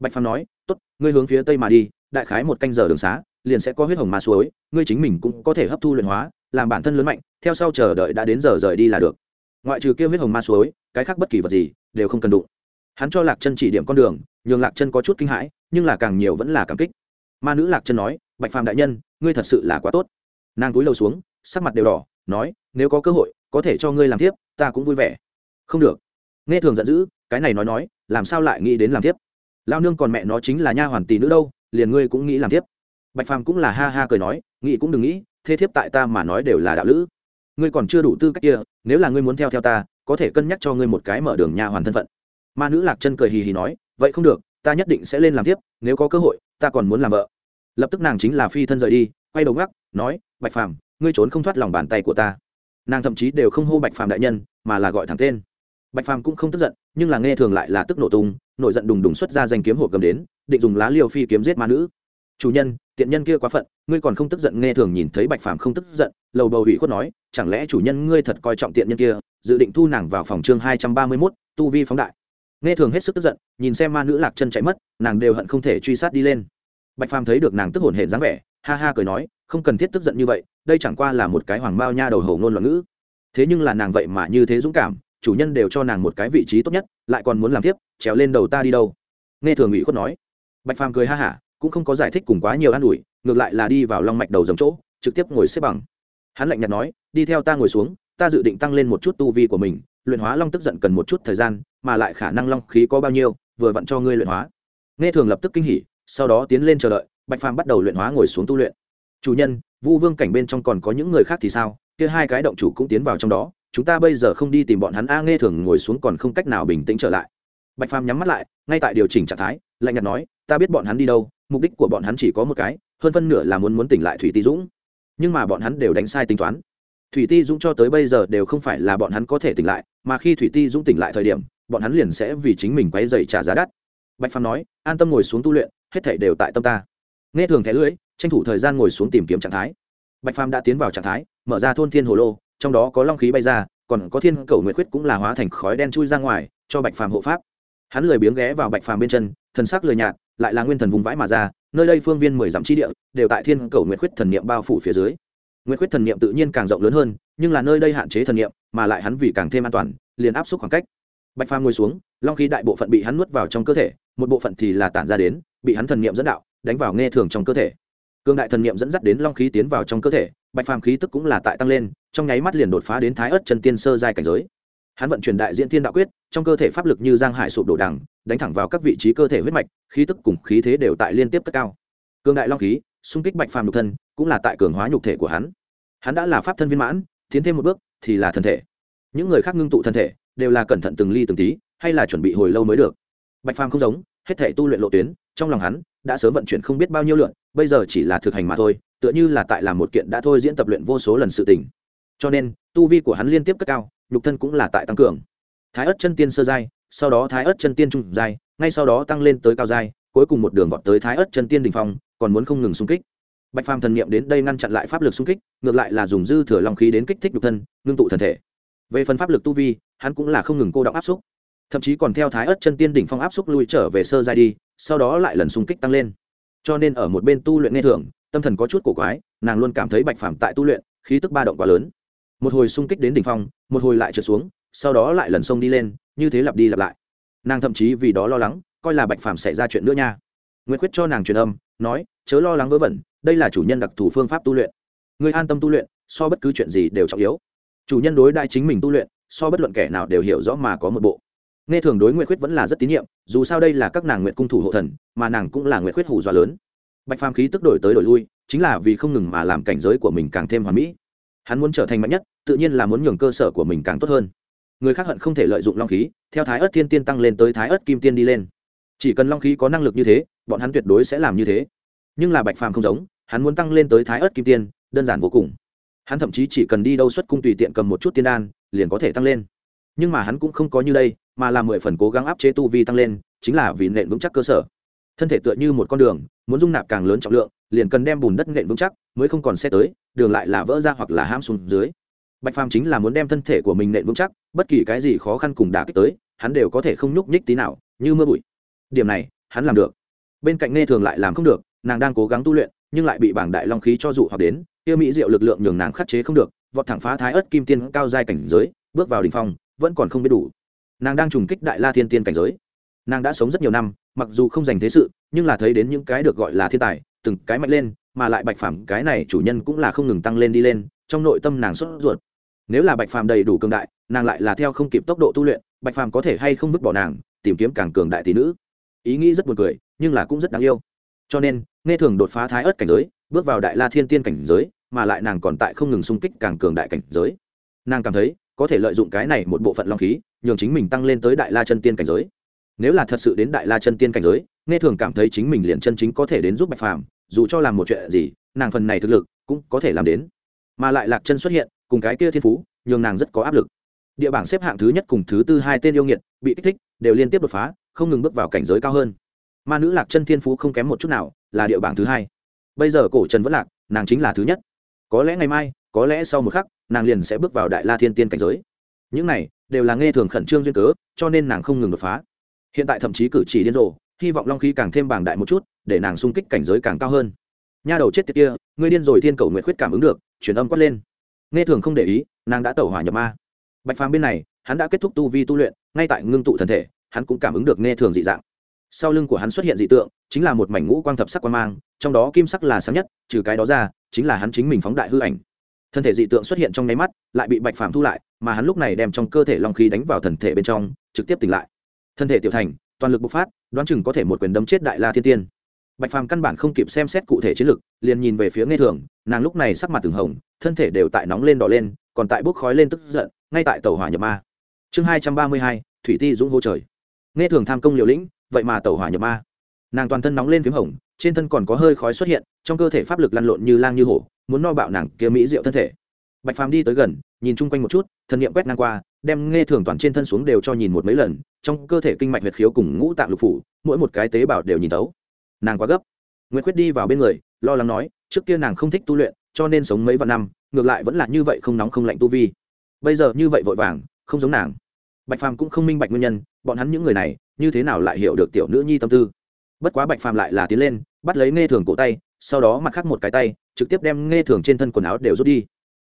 Bạch phàm nói, tốt, ngươi hướng phía tây mà đi, đại khái một canh giờ đường xá, liền sẽ có huyết hồng ma suối, ngươi chính mình cũng có thể hấp thu luyện hóa làm bản thân lớn mạnh, theo sau chờ đợi đã đến giờ rời đi là được. Ngoại trừ kia huyết hồng ma suối, cái khác bất kỳ vật gì đều không cần đụng. Hắn cho lạc chân chỉ điểm con đường, nhường lạc chân có chút kinh hãi, nhưng là càng nhiều vẫn là cảm kích. Ma nữ lạc chân nói, bạch phàm đại nhân, ngươi thật sự là quá tốt. Nàng túi lầu xuống, sắc mặt đều đỏ, nói, nếu có cơ hội, có thể cho ngươi làm tiếp ta cũng vui vẻ. Không được. Nghe thường giận dữ, cái này nói nói, làm sao lại nghĩ đến làm tiếp lao nương còn mẹ nó chính là nha hoàn tỷ nữ đâu, liền ngươi cũng nghĩ làm tiếp bạch phàm cũng là ha ha cười nói, nghĩ cũng đừng nghĩ thế thiếp tại ta mà nói đều là đạo lữ. Ngươi còn chưa đủ tư cách kia, nếu là ngươi muốn theo theo ta, có thể cân nhắc cho ngươi một cái mở đường nha hoàn thân phận. Ma nữ lạc chân cười hì hì nói, vậy không được, ta nhất định sẽ lên làm tiếp, nếu có cơ hội, ta còn muốn làm vợ. Lập tức nàng chính là phi thân rời đi, quay đầu ngắc nói, bạch phàm, ngươi trốn không thoát lòng bàn tay của ta. Nàng thậm chí đều không hô bạch phàm đại nhân, mà là gọi thẳng tên. Bạch phàm cũng không tức giận, nhưng là nghe thường lại là tức nổ tung, nổi giận đùng đùng xuất ra danh kiếm hộp cầm đến, định dùng lá liều phi kiếm giết ma nữ. Chủ nhân tiện nhân kia quá phận, ngươi còn không tức giận, nghe thường nhìn thấy bạch phàm không tức giận, lầu bầu ủy khuất nói, chẳng lẽ chủ nhân ngươi thật coi trọng tiện nhân kia, dự định thu nàng vào phòng chương hai trăm ba mươi mốt, tu vi phóng đại. Nghe thường hết sức tức giận, nhìn xem ma nữ lạc chân chạy mất, nàng đều hận không thể truy sát đi lên. Bạch phàm thấy được nàng tức hồn hển dáng vẻ, ha ha cười nói, không cần thiết tức giận như vậy, đây chẳng qua là một cái hoàng bao nha đầu hầu ngôn loạn ngữ. Thế nhưng là nàng vậy mà như thế dũng cảm, chủ nhân đều cho nàng một cái vị trí tốt nhất, lại còn muốn làm tiếp, trèo lên đầu ta đi đâu. Nghe thường ủy khuất nói. Bạch phàm cười ha hả cũng không có giải thích cùng quá nhiều an ủi, ngược lại là đi vào long mạch đầu dòng chỗ, trực tiếp ngồi xếp bằng. Hắn lạnh nhạt nói, đi theo ta ngồi xuống, ta dự định tăng lên một chút tu vi của mình, luyện hóa long tức giận cần một chút thời gian, mà lại khả năng long khí có bao nhiêu, vừa vặn cho ngươi luyện hóa. Nghe thường lập tức kinh hỉ, sau đó tiến lên chờ đợi, bạch phàm bắt đầu luyện hóa ngồi xuống tu luyện. Chủ nhân, vu vương cảnh bên trong còn có những người khác thì sao? Kia hai cái động chủ cũng tiến vào trong đó, chúng ta bây giờ không đi tìm bọn hắn. A nghe thường ngồi xuống còn không cách nào bình tĩnh trở lại. Bạch phàm nhắm mắt lại, ngay tại điều chỉnh trạng thái, lạnh nhạt nói, ta biết bọn hắn đi đâu mục đích của bọn hắn chỉ có một cái, hơn phân nửa là muốn muốn tỉnh lại thủy ti dũng. Nhưng mà bọn hắn đều đánh sai tính toán. Thủy ti dũng cho tới bây giờ đều không phải là bọn hắn có thể tỉnh lại, mà khi thủy ti dũng tỉnh lại thời điểm, bọn hắn liền sẽ vì chính mình quay dày trả giá đắt. Bạch phàm nói, an tâm ngồi xuống tu luyện, hết thảy đều tại tâm ta. Nghe thường thẻ lưỡi, tranh thủ thời gian ngồi xuống tìm kiếm trạng thái. Bạch phàm đã tiến vào trạng thái, mở ra thôn thiên hồ lô, trong đó có long khí bay ra, còn có thiên cầu nguyệt quyết cũng là hóa thành khói đen chui ra ngoài, cho bạch phàm hộ pháp. Hắn lười biếng ghé vào bạch phàm bên chân, thần sắc lười nhạt lại là nguyên thần vùng vãi mà ra, nơi đây phương viên mười dặm chi địa đều tại thiên cầu nguyệt khuyết thần niệm bao phủ phía dưới. Nguyệt khuyết thần niệm tự nhiên càng rộng lớn hơn, nhưng là nơi đây hạn chế thần niệm, mà lại hắn vì càng thêm an toàn, liền áp suất khoảng cách. Bạch phàm ngồi xuống, long khí đại bộ phận bị hắn nuốt vào trong cơ thể, một bộ phận thì là tản ra đến, bị hắn thần niệm dẫn đạo, đánh vào nghe thường trong cơ thể. Cương đại thần niệm dẫn dắt đến long khí tiến vào trong cơ thể, bạch phàm khí tức cũng là tại tăng lên, trong nháy mắt liền đột phá đến thái ớt chân tiên sơ giai cảnh giới hắn vận chuyển đại diễn thiên đạo quyết, trong cơ thể pháp lực như giang hải sụp đổ đằng, đánh thẳng vào các vị trí cơ thể huyết mạch, khí tức cùng khí thế đều tại liên tiếp cất cao. Cương đại long khí, xung kích bạch phàm nhục thân, cũng là tại cường hóa nhục thể của hắn. Hắn đã là pháp thân viên mãn, tiến thêm một bước thì là thân thể. Những người khác ngưng tụ thân thể, đều là cẩn thận từng ly từng tí, hay là chuẩn bị hồi lâu mới được. Bạch phàm không giống, hết thể tu luyện lộ tuyến, trong lòng hắn đã sớm vận chuyển không biết bao nhiêu lượn, bây giờ chỉ là thực hành mà thôi, tựa như là tại làm một kiện đã thôi diễn tập luyện vô số lần sự tình. Cho nên, tu vi của hắn liên tiếp cất cao nhục thân cũng là tại tăng cường. Thái ớt chân tiên sơ giai, sau đó thái ớt chân tiên trung giai, ngay sau đó tăng lên tới cao giai, cuối cùng một đường vọt tới thái ớt chân tiên đình phong, còn muốn không ngừng xung kích. Bạch phàm thần niệm đến đây ngăn chặn lại pháp lực xung kích, ngược lại là dùng dư thừa long khí đến kích thích nhục thân, ngưng tụ thần thể. Về phần pháp lực tu vi, hắn cũng là không ngừng cô động áp xúc. Thậm chí còn theo thái ớt chân tiên đỉnh phong áp xúc lui trở về sơ giai đi, sau đó lại lần xung kích tăng lên. Cho nên ở một bên tu luyện nghe thường tâm thần có chút cổ quái, nàng luôn cảm thấy bạch phàm tại tu luyện, khí tức ba động quá lớn một hồi xung kích đến đỉnh phong, một hồi lại trượt xuống, sau đó lại lần sông đi lên, như thế lặp đi lặp lại. Nàng thậm chí vì đó lo lắng, coi là bạch phàm xảy ra chuyện nữa nha. Nguyễn quyết cho nàng truyền âm, nói, chớ lo lắng vớ vẩn, đây là chủ nhân đặc thù phương pháp tu luyện. Người an tâm tu luyện, so bất cứ chuyện gì đều trọng yếu. Chủ nhân đối đại chính mình tu luyện, so bất luận kẻ nào đều hiểu rõ mà có một bộ. Nghe thường đối nguyện khuyết vẫn là rất tín nhiệm, dù sao đây là các nàng nguyện cung thủ hộ thần, mà nàng cũng là nguyện khuyết hủ dọa lớn. Bạch phàm khí tức đổi tới đổi lui, chính là vì không ngừng mà làm cảnh giới của mình càng thêm hoàn mỹ hắn muốn trở thành mạnh nhất, tự nhiên là muốn nhường cơ sở của mình càng tốt hơn. Người khác hận không thể lợi dụng long khí, theo thái ớt thiên tiên tăng lên tới thái ớt kim tiên đi lên. Chỉ cần long khí có năng lực như thế, bọn hắn tuyệt đối sẽ làm như thế. Nhưng là bạch phàm không giống, hắn muốn tăng lên tới thái ớt kim tiên, đơn giản vô cùng. Hắn thậm chí chỉ cần đi đâu xuất cung tùy tiện cầm một chút tiên đan, liền có thể tăng lên. Nhưng mà hắn cũng không có như đây, mà là mười phần cố gắng áp chế tu vi tăng lên, chính là vì nện vững chắc cơ sở. Thân thể tựa như một con đường, muốn dung nạp càng lớn trọng lượng liền cần đem bùn đất nện vững chắc, mới không còn xe tới, đường lại là vỡ ra hoặc là ham xuống dưới. Bạch phàm chính là muốn đem thân thể của mình nện vững chắc, bất kỳ cái gì khó khăn cùng đả kích tới, hắn đều có thể không nhúc nhích tí nào, như mưa bụi. Điểm này, hắn làm được. Bên cạnh nghe thường lại làm không được, nàng đang cố gắng tu luyện, nhưng lại bị bảng đại long khí cho dụ hoặc đến, kia mỹ diệu lực lượng nhường nàng khắc chế không được, vọt thẳng phá thái ớt kim tiên cao giai cảnh giới, bước vào đ ỉ n h phong, vẫn còn không biết đủ. Nàng đang trùng kích đại la thiên tiên cảnh giới. Nàng đã sống rất nhiều năm, mặc dù không dành thế sự, nhưng là thấy đến những cái được gọi là thiên tài từng cái mạnh lên, mà lại bạch phàm cái này chủ nhân cũng là không ngừng tăng lên đi lên, trong nội tâm nàng sốt ruột. Nếu là bạch phàm đầy đủ cường đại, nàng lại là theo không kịp tốc độ tu luyện, bạch phàm có thể hay không vứt bỏ nàng, tìm kiếm càng cường đại tỷ nữ? Ý nghĩ rất buồn cười, nhưng là cũng rất đáng yêu. Cho nên, nghe thường đột phá thái ớt cảnh giới, bước vào đại la thiên tiên cảnh giới, mà lại nàng còn tại không ngừng xung kích càng cường đại cảnh giới. Nàng cảm thấy, có thể lợi dụng cái này một bộ phận long khí, nhường chính mình tăng lên tới đại la chân tiên cảnh giới. Nếu là thật sự đến đại la chân tiên cảnh giới, nghe thường cảm thấy chính mình liền chân chính có thể đến giúp bạch phàm dù cho làm một chuyện gì, nàng phần này thực lực cũng có thể làm đến. Mà lại lạc chân xuất hiện, cùng cái kia thiên phú, nhường nàng rất có áp lực. Địa bảng xếp hạng thứ nhất cùng thứ tư hai tên yêu nghiệt bị kích thích, đều liên tiếp đột phá, không ngừng bước vào cảnh giới cao hơn. Ma nữ lạc chân thiên phú không kém một chút nào, là địa bảng thứ hai. Bây giờ cổ trần vẫn lạc, nàng chính là thứ nhất. Có lẽ ngày mai, có lẽ sau một khắc, nàng liền sẽ bước vào đại la thiên tiên cảnh giới. Những này, đều là nghe thường khẩn trương duyên cớ, cho nên nàng không ngừng đột phá. Hiện tại thậm chí cử chỉ điên rồ, hy vọng long khí càng thêm bảng đại một chút để nàng sung kích cảnh giới càng cao hơn. Nha đầu chết tiệt kia, ngươi điên rồi thiên cầu nguyện khuyết cảm ứng được chuyển âm quát lên. Nghe thường không để ý, nàng đã tẩu hỏa nhập ma. Bạch phàm bên này, hắn đã kết thúc tu vi tu luyện, ngay tại ngưng tụ thần thể, hắn cũng cảm ứng được nghe thường dị dạng. Sau lưng của hắn xuất hiện dị tượng, chính là một mảnh ngũ quang thập sắc quang mang, trong đó kim sắc là sáng nhất, trừ cái đó ra, chính là hắn chính mình phóng đại hư ảnh. Thân thể dị tượng xuất hiện trong nháy mắt, lại bị bạch phàm thu lại, mà hắn lúc này đem trong cơ thể long khí đánh vào thần thể bên trong, trực tiếp tỉnh lại. Thân thể tiểu thành, toàn lực bộc phát, đoán chừng có thể một quyền đấm chết đại la thiên tiên bạch phàm căn bản không kịp xem xét cụ thể chiến lược, liền nhìn về phía nghe thường nàng lúc này sắc mặt từng hồng thân thể đều tại nóng lên đỏ lên còn tại bốc khói lên tức giận ngay tại tàu hỏa nhập ma. Chương hai trăm ba mươi hai thủy ti dũng hô trời. Nghe thường tham công liều lĩnh vậy mà tàu hỏa nhập ma. Nàng toàn thân nóng lên p h í m hồng trên thân còn có hơi khói xuất hiện trong cơ thể pháp lực lăn lộn như lang như hổ muốn no bạo nàng kia mỹ rượu thân thể. Bạch phàm đi tới gần nhìn chung quanh một chút thần nghiệm quét ngang qua đem nghe thường toàn trên thân xuống đều cho nhìn một mấy lần trong cơ thể kinh mạch huyệt khiếu cùng ngũ tạng lục phủ mỗi một cái tế bào đều nhìn tấu nàng quá gấp. Nguyễn quyết đi vào bên người, lo lắng nói, trước kia nàng không thích tu luyện, cho nên sống mấy vạn năm, ngược lại vẫn là như vậy không nóng không lạnh tu vi. Bây giờ như vậy vội vàng, không giống nàng. Bạch phàm cũng không minh bạch nguyên nhân, bọn hắn những người này, như thế nào lại hiểu được tiểu nữ nhi tâm tư. Bất quá bạch phàm lại là tiến lên, bắt lấy nghe thường cổ tay, sau đó mặt khác một cái tay, trực tiếp đem nghe thường trên thân quần áo đều rút đi.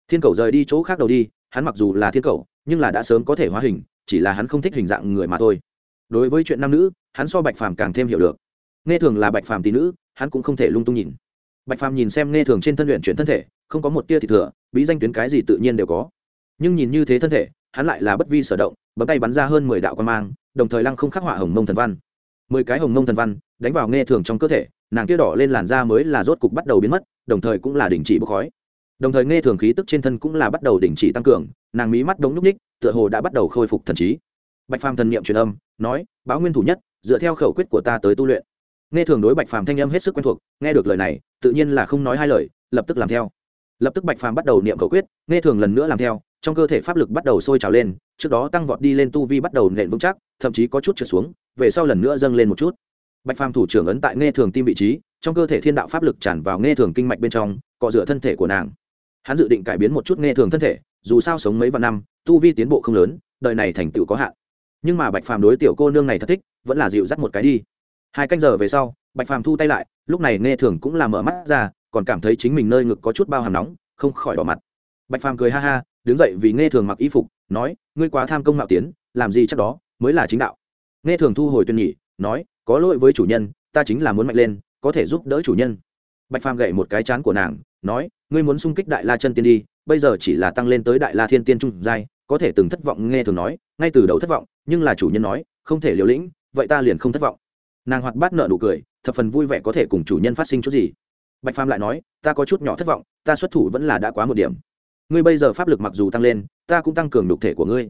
Thiên cầu rời đi chỗ khác đầu đi, hắn mặc dù là thiên cầu, nhưng là đã sớm có thể hóa hình, chỉ là hắn không thích hình dạng người mà thôi. Đối với chuyện nam nữ, hắn so bạch phàm càng thêm hiểu được nghe thường là bạch phàm tỷ nữ, hắn cũng không thể lung tung nhìn. Bạch phàm nhìn xem nghe thường trên thân luyện chuyển thân thể, không có một tia thì thừa, bí danh tuyến cái gì tự nhiên đều có. Nhưng nhìn như thế thân thể, hắn lại là bất vi sở động, bấm tay bắn ra hơn mười đạo quan mang, đồng thời lăng không khắc họa hồng mông thần văn. Mười cái hồng mông thần văn đánh vào nghe thường trong cơ thể, nàng kia đỏ lên làn da mới là rốt cục bắt đầu biến mất, đồng thời cũng là đình chỉ bốc khói. Đồng thời nghe thường khí tức trên thân cũng là bắt đầu đình chỉ tăng cường, nàng mí mắt đống nhúc ních, tựa hồ đã bắt đầu khôi phục thần trí. Bạch phàm thần niệm truyền âm, nói, báo nguyên thủ nhất, dựa theo khẩu quyết của ta tới tu luyện nghe thường đối bạch phàm thanh âm hết sức quen thuộc, nghe được lời này, tự nhiên là không nói hai lời, lập tức làm theo. Lập tức bạch phàm bắt đầu niệm khẩu quyết, nghe thường lần nữa làm theo, trong cơ thể pháp lực bắt đầu sôi trào lên, trước đó tăng vọt đi lên tu vi bắt đầu nện vững chắc, thậm chí có chút trượt xuống, về sau lần nữa dâng lên một chút. Bạch phàm thủ trưởng ấn tại nghe thường tim vị trí, trong cơ thể thiên đạo pháp lực tràn vào nghe thường kinh mạch bên trong, cọ rửa thân thể của nàng. Hắn dự định cải biến một chút nghe thường thân thể, dù sao sống mấy vạn năm, tu vi tiến bộ không lớn, đời này thành tựu có hạn. Nhưng mà bạch phàm đối tiểu cô nương này thật thích, vẫn là dịu dắt một cái đi hai canh giờ về sau, bạch phàm thu tay lại, lúc này nghe thường cũng là mở mắt ra, còn cảm thấy chính mình nơi ngực có chút bao hàm nóng, không khỏi đỏ mặt. Bạch phàm cười ha ha, đứng dậy vì nghe thường mặc y phục, nói, ngươi quá tham công mạo tiến, làm gì chắc đó, mới là chính đạo. Nghe thường thu hồi tuyên nhị, nói, có lỗi với chủ nhân, ta chính là muốn mạnh lên, có thể giúp đỡ chủ nhân. Bạch phàm gậy một cái chán của nàng, nói, ngươi muốn xung kích đại la chân tiên đi, bây giờ chỉ là tăng lên tới đại la thiên tiên trung giai, có thể từng thất vọng. Nghe thường nói, ngay từ đầu thất vọng, nhưng là chủ nhân nói, không thể liều lĩnh, vậy ta liền không thất vọng nàng hoạt bát nợ nụ cười, thập phần vui vẻ có thể cùng chủ nhân phát sinh chút gì. Bạch phàm lại nói, ta có chút nhỏ thất vọng, ta xuất thủ vẫn là đã quá một điểm. Ngươi bây giờ pháp lực mặc dù tăng lên, ta cũng tăng cường đục thể của ngươi.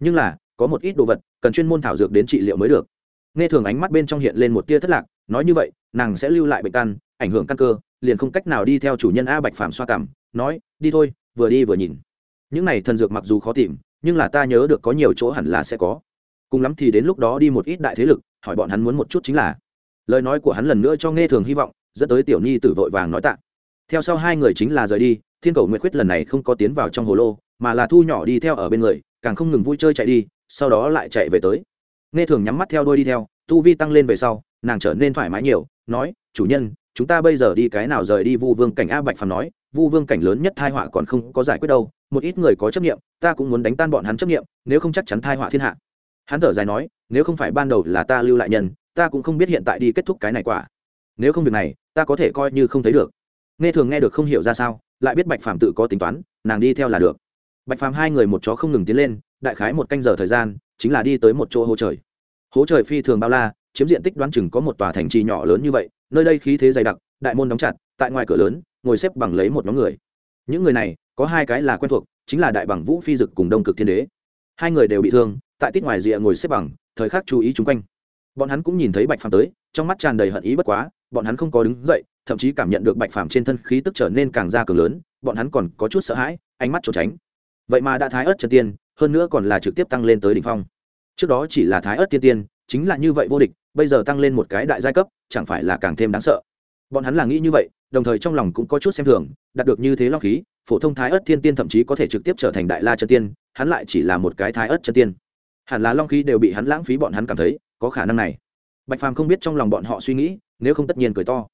Nhưng là, có một ít đồ vật, cần chuyên môn thảo dược đến trị liệu mới được. Nghe thường ánh mắt bên trong hiện lên một tia thất lạc, nói như vậy, nàng sẽ lưu lại bệnh căn, ảnh hưởng căn cơ, liền không cách nào đi theo chủ nhân a bạch phàm xoa cảm, nói, đi thôi, vừa đi vừa nhìn. Những này thần dược mặc dù khó tìm, nhưng là ta nhớ được có nhiều chỗ hẳn là sẽ có cùng lắm thì đến lúc đó đi một ít đại thế lực, hỏi bọn hắn muốn một chút chính là. Lời nói của hắn lần nữa cho nghe thường hy vọng, dẫn tới tiểu nhi tử vội vàng nói tạ. Theo sau hai người chính là rời đi, thiên cầu nguyệt quyết lần này không có tiến vào trong hồ lô, mà là thu nhỏ đi theo ở bên người, càng không ngừng vui chơi chạy đi, sau đó lại chạy về tới. Nghe thường nhắm mắt theo đôi đi theo, tu vi tăng lên về sau, nàng trở nên thoải mái nhiều, nói, chủ nhân, chúng ta bây giờ đi cái nào rời đi vu vương cảnh a bạch phàm nói, vu vương cảnh lớn nhất thai họa còn không có giải quyết đâu, một ít người có chấp nghiệm ta cũng muốn đánh tan bọn hắn chấp nghiệm nếu không chắc chắn thai họa thiên hạ hắn thở dài nói, nếu không phải ban đầu là ta lưu lại nhân, ta cũng không biết hiện tại đi kết thúc cái này quả. Nếu không việc này, ta có thể coi như không thấy được. Nghe thường nghe được không hiểu ra sao, lại biết bạch phàm tự có tính toán, nàng đi theo là được. Bạch phàm hai người một chó không ngừng tiến lên, đại khái một canh giờ thời gian, chính là đi tới một chỗ hố trời. Hố trời phi thường bao la, chiếm diện tích đoán chừng có một tòa thành trì nhỏ lớn như vậy, nơi đây khí thế dày đặc, đại môn đóng chặt, tại ngoài cửa lớn, ngồi xếp bằng lấy một nhóm người. Những người này, có hai cái là quen thuộc, chính là đại bằng vũ phi dực cùng đông cực thiên đế. Hai người đều bị thương tại tít ngoài rìa ngồi xếp bằng, thời khắc chú ý chung quanh. Bọn hắn cũng nhìn thấy bạch phàm tới, trong mắt tràn đầy hận ý bất quá, bọn hắn không có đứng dậy, thậm chí cảm nhận được bạch phàm trên thân khí tức trở nên càng ra cường lớn, bọn hắn còn có chút sợ hãi, ánh mắt trốn tránh. Vậy mà đã thái ớt chân tiên, hơn nữa còn là trực tiếp tăng lên tới đỉnh phong. Trước đó chỉ là thái ớt tiên tiên, chính là như vậy vô địch, bây giờ tăng lên một cái đại giai cấp, chẳng phải là càng thêm đáng sợ. Bọn hắn là nghĩ như vậy, đồng thời trong lòng cũng có chút xem thường, đạt được như thế long khí, phổ thông thái ớt thiên tiên thậm chí có thể trực tiếp trở thành đại la chân tiên, hắn lại chỉ là một cái thái ớt chân tiên hẳn là long khí đều bị hắn lãng phí bọn hắn cảm thấy, có khả năng này. Bạch phàm không biết trong lòng bọn họ suy nghĩ, nếu không tất nhiên cười to.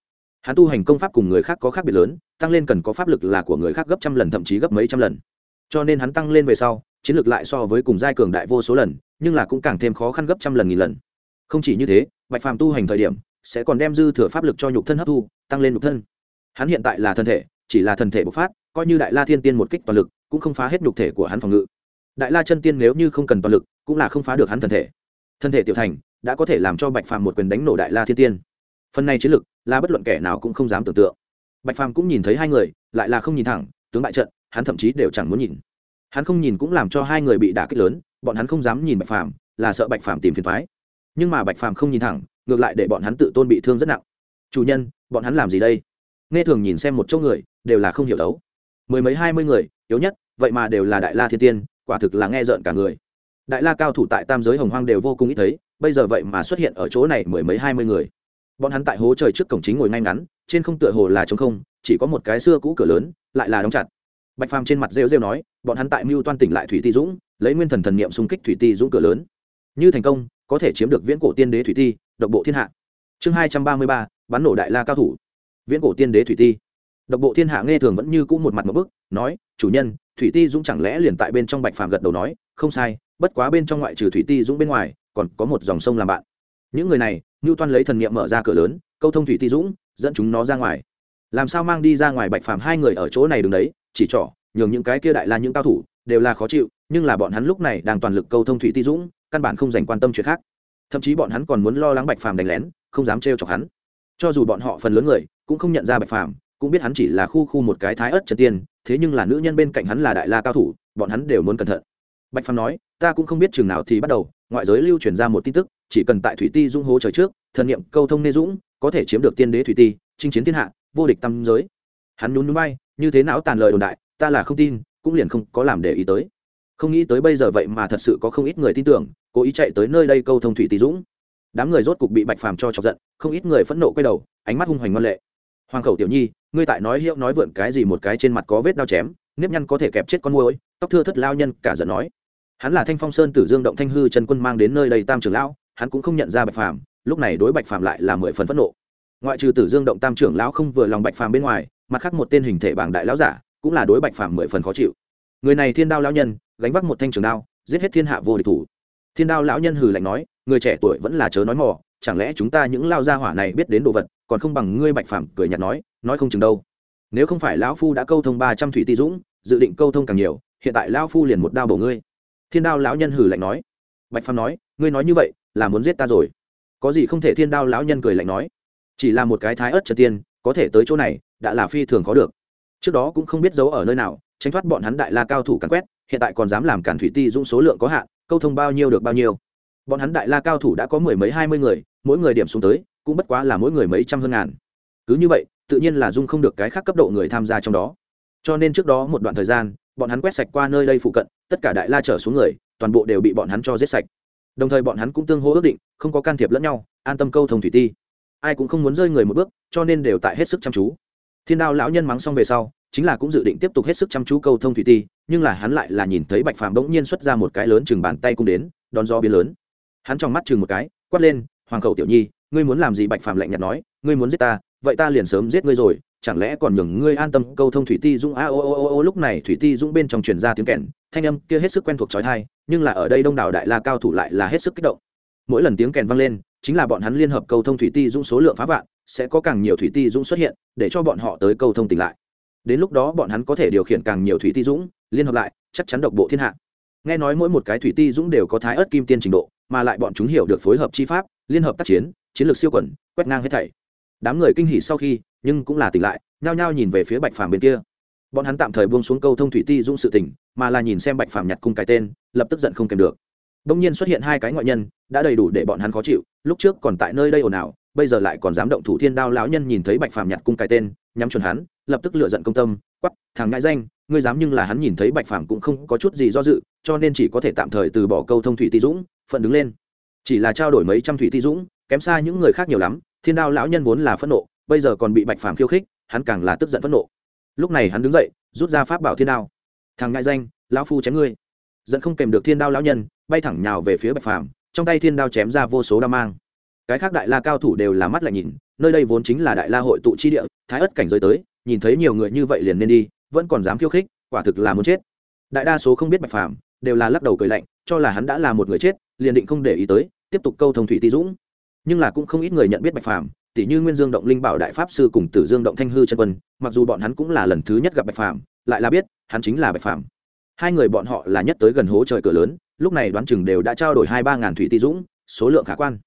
Hắn tu hành công pháp cùng người khác có khác biệt lớn, tăng lên cần có pháp lực là của người khác gấp trăm lần thậm chí gấp mấy trăm lần. Cho nên hắn tăng lên về sau, chiến lược lại so với cùng giai cường đại vô số lần, nhưng là cũng càng thêm khó khăn gấp trăm lần nghìn lần. Không chỉ như thế, bạch phàm tu hành thời điểm, sẽ còn đem dư thừa pháp lực cho nhục thân hấp thu, tăng lên nhục thân. Hắn hiện tại là thân thể, chỉ là thân thể bộc phát, coi như đại la thiên tiên một kích toàn lực, cũng không phá hết nhục thể của hắn phòng ngự. Đại la chân tiên nếu như không cần toàn lực cũng là không phá được hắn thân thể. Thân thể tiểu thành đã có thể làm cho bạch phàm một quyền đánh nổ đại la thiên tiên. Phần này chiến lực, là bất luận kẻ nào cũng không dám tưởng tượng. Bạch phàm cũng nhìn thấy hai người, lại là không nhìn thẳng, tướng bại trận, hắn thậm chí đều chẳng muốn nhìn. Hắn không nhìn cũng làm cho hai người bị đả kích lớn, bọn hắn không dám nhìn bạch phàm, là sợ bạch phàm tìm phiền thoái nhưng mà bạch phàm không nhìn thẳng, ngược lại để bọn hắn tự tôn bị thương rất nặng. Chủ nhân, bọn hắn làm gì đây? Nghe thường nhìn xem một chỗ người, đều là không hiểu đấu. Mười mấy hai mươi người, yếu nhất, vậy mà đều là đại la thiên tiên, quả thực là nghe rợn cả người đại la cao thủ tại tam giới hồng hoang đều vô cùng ít thấy, bây giờ vậy mà xuất hiện ở chỗ này mười mấy, hai mươi người. Bọn hắn tại hố trời trước cổng chính ngồi ngay ngắn, trên không tựa hồ là trống không, chỉ có một cái xưa cũ cửa lớn, lại là đóng chặt. Bạch phàm trên mặt rêu rêu nói, bọn hắn tại mưu toan tỉnh lại thủy ti dũng, lấy nguyên thần thần niệm xung kích thủy ti dũng cửa lớn. Như thành công, có thể chiếm được viễn cổ tiên đế thủy ti, độc bộ thiên hạ. Chương hai trăm ba mươi ba, bắn nổ đại la cao thủ. Viễn cổ tiên đế thủy ti. Độc bộ thiên hạ nghe thường vẫn như cũ một mặt một bức, nói, chủ nhân, thủy ti dũng chẳng lẽ liền tại bên trong bạch phàm gật đầu nói, không sai bất quá bên trong ngoại trừ thủy ti dũng bên ngoài, còn có một dòng sông làm bạn. Những người này ngưu toan lấy thần niệm mở ra cửa lớn, câu thông thủy ti dũng, dẫn chúng nó ra ngoài. Làm sao mang đi ra ngoài bạch phàm hai người ở chỗ này đứng đấy, chỉ trỏ, nhường những cái kia đại la những cao thủ, đều là khó chịu, nhưng là bọn hắn lúc này đang toàn lực câu thông thủy ti dũng, căn bản không dành quan tâm chuyện khác. Thậm chí bọn hắn còn muốn lo lắng bạch phàm đánh lén, không dám trêu chọc hắn. Cho dù bọn họ phần lớn người, cũng không nhận ra bạch phàm, cũng biết hắn chỉ là khu khu một cái thái ớt trần tiên, thế nhưng là nữ nhân bên cạnh hắn là đại la cao thủ, bọn hắn đều muốn cẩn thận bạch phàm nói, ta cũng không biết chừng nào thì bắt đầu, ngoại giới lưu truyền ra một tin tức, chỉ cần tại thủy ti dung hố trời trước, thần niệm câu thông nê dũng, có thể chiếm được tiên đế thủy ti, chinh chiến thiên hạ, vô địch tâm giới. Hắn nhún núi bay như thế não tàn lời đồn đại, ta là không tin, cũng liền không có làm để ý tới. Không nghĩ tới bây giờ vậy mà thật sự có không ít người tin tưởng, cố ý chạy tới nơi đây câu thông thủy ti dũng. Đám người rốt cục bị bạch phàm cho chọc giận, không ít người phẫn nộ quay đầu, ánh mắt hung hoành ngoan lệ. Hoàng khẩu tiểu nhi, ngươi tại nói hiệu nói vượn cái gì một cái trên mặt có vết đao chém, nếp nhăn có thể kẹp chết con môi tóc thưa thất lao nhân, cả giận nói hắn là thanh phong sơn tử dương động thanh hư trần quân mang đến nơi đây tam trưởng lão, hắn cũng không nhận ra bạch phàm, lúc này đối bạch phàm lại là mười phần phẫn nộ. Ngoại trừ tử dương động tam trưởng lão không vừa lòng bạch phàm bên ngoài, mặt khác một tên hình thể bảng đại lão giả cũng là đối bạch phàm mười phần khó chịu. Người này thiên đao lão nhân, gánh vác một thanh trường đao, giết hết thiên hạ vô địch thủ. Thiên đao lão nhân hừ lạnh nói, người trẻ tuổi vẫn là chớ nói mỏ chẳng lẽ chúng ta những lao gia hỏa này biết đến đồ vật, còn không bằng ngươi bạch phàm cười nhạt nói nói không chừng đâu. Nếu không phải lão phu đã câu thông ba trăm thủy ti dũng, dự định câu thông càng nhiều, hiện tại lão phu liền một đao bổ ngươi thiên đao lão nhân hử lạnh nói. Bạch phàm nói, ngươi nói như vậy, là muốn giết ta rồi. Có gì không thể thiên đao lão nhân cười lạnh nói. Chỉ là một cái thái ớt trần tiên, có thể tới chỗ này, đã là phi thường khó được. Trước đó cũng không biết giấu ở nơi nào, tránh thoát bọn hắn đại la cao thủ càn quét, hiện tại còn dám làm cản thủy ti dũng số lượng có hạn, câu thông bao nhiêu được bao nhiêu. Bọn hắn đại la cao thủ đã có mười mấy hai mươi người, mỗi người điểm xuống tới, cũng bất quá là mỗi người mấy trăm hơn ngàn. Cứ như vậy, tự nhiên là dung không được cái khác cấp độ người tham gia trong đó. Cho nên trước đó một đoạn thời gian bọn hắn quét sạch qua nơi đây phụ cận, tất cả đại la trở xuống người, toàn bộ đều bị bọn hắn cho giết sạch. Đồng thời bọn hắn cũng tương hỗ ước định, không có can thiệp lẫn nhau, an tâm câu thông thủy ti. Ai cũng không muốn rơi người một bước, cho nên đều tại hết sức chăm chú. Thiên đao lão nhân mắng xong về sau, chính là cũng dự định tiếp tục hết sức chăm chú câu thông thủy ti, nhưng là hắn lại là nhìn thấy bạch phàm bỗng nhiên xuất ra một cái lớn chừng bàn tay cung đến, đón gió biến lớn. Hắn trong mắt chừng một cái, quát lên, hoàng khẩu tiểu nhi, ngươi muốn làm gì? Bạch phàm lạnh nhạt nói, ngươi muốn giết ta, vậy ta liền sớm giết ngươi rồi chẳng lẽ còn nhường ngươi an tâm câu thông thủy ti dũng? A o o o lúc này thủy ti dũng bên trong truyền ra tiếng kèn, thanh âm kia hết sức quen thuộc trói thai, nhưng là ở đây đông đảo đại la cao thủ lại là hết sức kích động. Mỗi lần tiếng kèn vang lên, chính là bọn hắn liên hợp câu thông thủy ti dũng số lượng phá vạn, sẽ có càng nhiều thủy ti dũng xuất hiện, để cho bọn họ tới câu thông tỉnh lại. Đến lúc đó bọn hắn có thể điều khiển càng nhiều thủy ti dũng, liên hợp lại, chắc chắn độc bộ thiên hạ. Nghe nói mỗi một cái thủy ti dũng đều có thái ớt kim tiên trình độ, mà lại bọn chúng hiểu được phối hợp chi pháp, liên hợp tác chiến chiến lược siêu quẩn, quét ngang hết thảy. Đám người kinh hỉ sau khi nhưng cũng là tỉnh lại, nhao nhao nhìn về phía bạch phàm bên kia. Bọn hắn tạm thời buông xuống câu thông thủy ti dũng sự tỉnh mà là nhìn xem bạch phàm nhặt cung cái tên, lập tức giận không kèm được. Đông nhiên xuất hiện hai cái ngoại nhân, đã đầy đủ để bọn hắn khó chịu, lúc trước còn tại nơi đây ồn ào, bây giờ lại còn dám động thủ thiên đao lão nhân nhìn thấy bạch phàm nhặt cung cái tên, nhắm chuẩn hắn, lập tức lựa giận công tâm quắp thằng ngại danh, ngươi dám nhưng là hắn nhìn thấy bạch phàm cũng không có chút gì do dự, cho nên chỉ có thể tạm thời từ bỏ câu thông thủy ti dũng, phận đứng lên. Chỉ là trao đổi mấy trăm thủy ti dũng, kém xa những người khác nhiều lắm, thiên đao lão nhân vốn là phẫn nộ bây giờ còn bị bạch phàm khiêu khích, hắn càng là tức giận phẫn nộ. Lúc này hắn đứng dậy, rút ra pháp bảo thiên đao. Thằng ngại danh, lão phu chém ngươi. Dẫn không kèm được thiên đao lão nhân, bay thẳng nhào về phía bạch phàm, trong tay thiên đao chém ra vô số đao mang. Cái khác đại la cao thủ đều là mắt lại nhìn, nơi đây vốn chính là đại la hội tụ chi địa, thái ất cảnh giới tới, nhìn thấy nhiều người như vậy liền nên đi, vẫn còn dám khiêu khích, quả thực là muốn chết. Đại đa số không biết bạch phàm, đều là lắc đầu cười lạnh, cho là hắn đã là một người chết, liền định không để ý tới, tiếp tục câu thông thủy ti dũng. Nhưng là cũng không ít người nhận biết bạch phàm tỷ như nguyên dương động linh bảo đại pháp sư cùng tử dương động thanh hư chân quân, mặc dù bọn hắn cũng là lần thứ nhất gặp bạch phàm, lại là biết, hắn chính là bạch phàm. Hai người bọn họ là nhất tới gần hố trời cửa lớn, lúc này đoán chừng đều đã trao đổi hai ba ngàn thủy ti dũng, số lượng khả quan.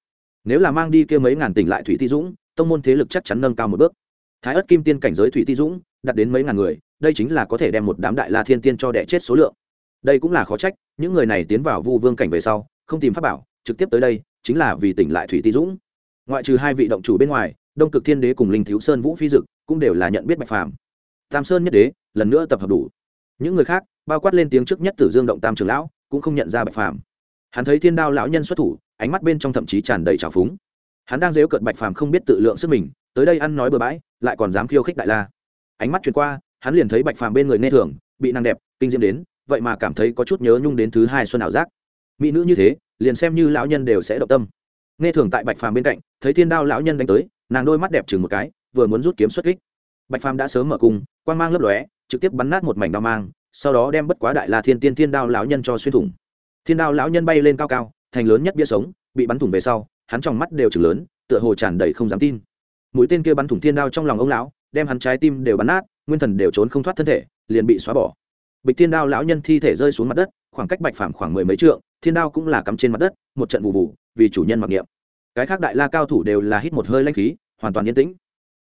Nếu là mang đi kia mấy ngàn tỉnh lại thủy ti dũng, tông môn thế lực chắc chắn nâng cao một bước. Thái ất kim tiên cảnh giới thủy ti dũng đặt đến mấy ngàn người, đây chính là có thể đem một đám đại la thiên tiên cho đẻ chết số lượng. Đây cũng là khó trách, những người này tiến vào vu vương cảnh về sau, không tìm pháp bảo, trực tiếp tới đây, chính là vì tỉnh lại thủy ti dũng ngoại trừ hai vị động chủ bên ngoài, đông cực thiên đế cùng linh thiếu sơn vũ phi dực cũng đều là nhận biết bạch phàm. Tam sơn nhất đế, lần nữa tập hợp đủ. Những người khác, bao quát lên tiếng trước nhất tử dương động tam trường lão, cũng không nhận ra bạch phàm. Hắn thấy thiên đao lão nhân xuất thủ, ánh mắt bên trong thậm chí tràn đầy trào phúng. Hắn đang dếu cợt bạch phàm không biết tự lượng sức mình, tới đây ăn nói bừa bãi, lại còn dám khiêu khích đại la. Ánh mắt chuyển qua, hắn liền thấy bạch phàm bên người nghe thường bị năng đẹp, kinh diễm đến, vậy mà cảm thấy có chút nhớ nhung đến thứ hai xuân ảo giác. Mỹ nữ như thế, liền xem như lão nhân đều sẽ động tâm nghe thường tại bạch phàm bên cạnh, thấy thiên đao lão nhân đánh tới, nàng đôi mắt đẹp chừng một cái, vừa muốn rút kiếm xuất kích. Bạch phàm đã sớm mở cung quan mang lấp lóe, trực tiếp bắn nát một mảnh đao mang, sau đó đem bất quá đại la thiên tiên thiên đao lão nhân cho xuyên thủng. Thiên đao lão nhân bay lên cao cao, thành lớn nhất bia sống, bị bắn thủng về sau, hắn trong mắt đều chừng lớn, tựa hồ tràn đầy không dám tin. Mũi tên kia bắn thủng thiên đao trong lòng ông lão, đem hắn trái tim đều bắn nát, nguyên thần đều trốn không thoát thân thể, liền bị xóa bỏ. Bịch thiên đao lão nhân thi thể rơi xuống mặt đất, khoảng cách bạch phàm khoảng mười mấy trượng, thiên đao cũng là cắm trên mặt đất, một trận vụ vụ vì chủ nhân mặc niệm. Cái khác đại la cao thủ đều là hít một hơi lanh khí, hoàn toàn yên tĩnh.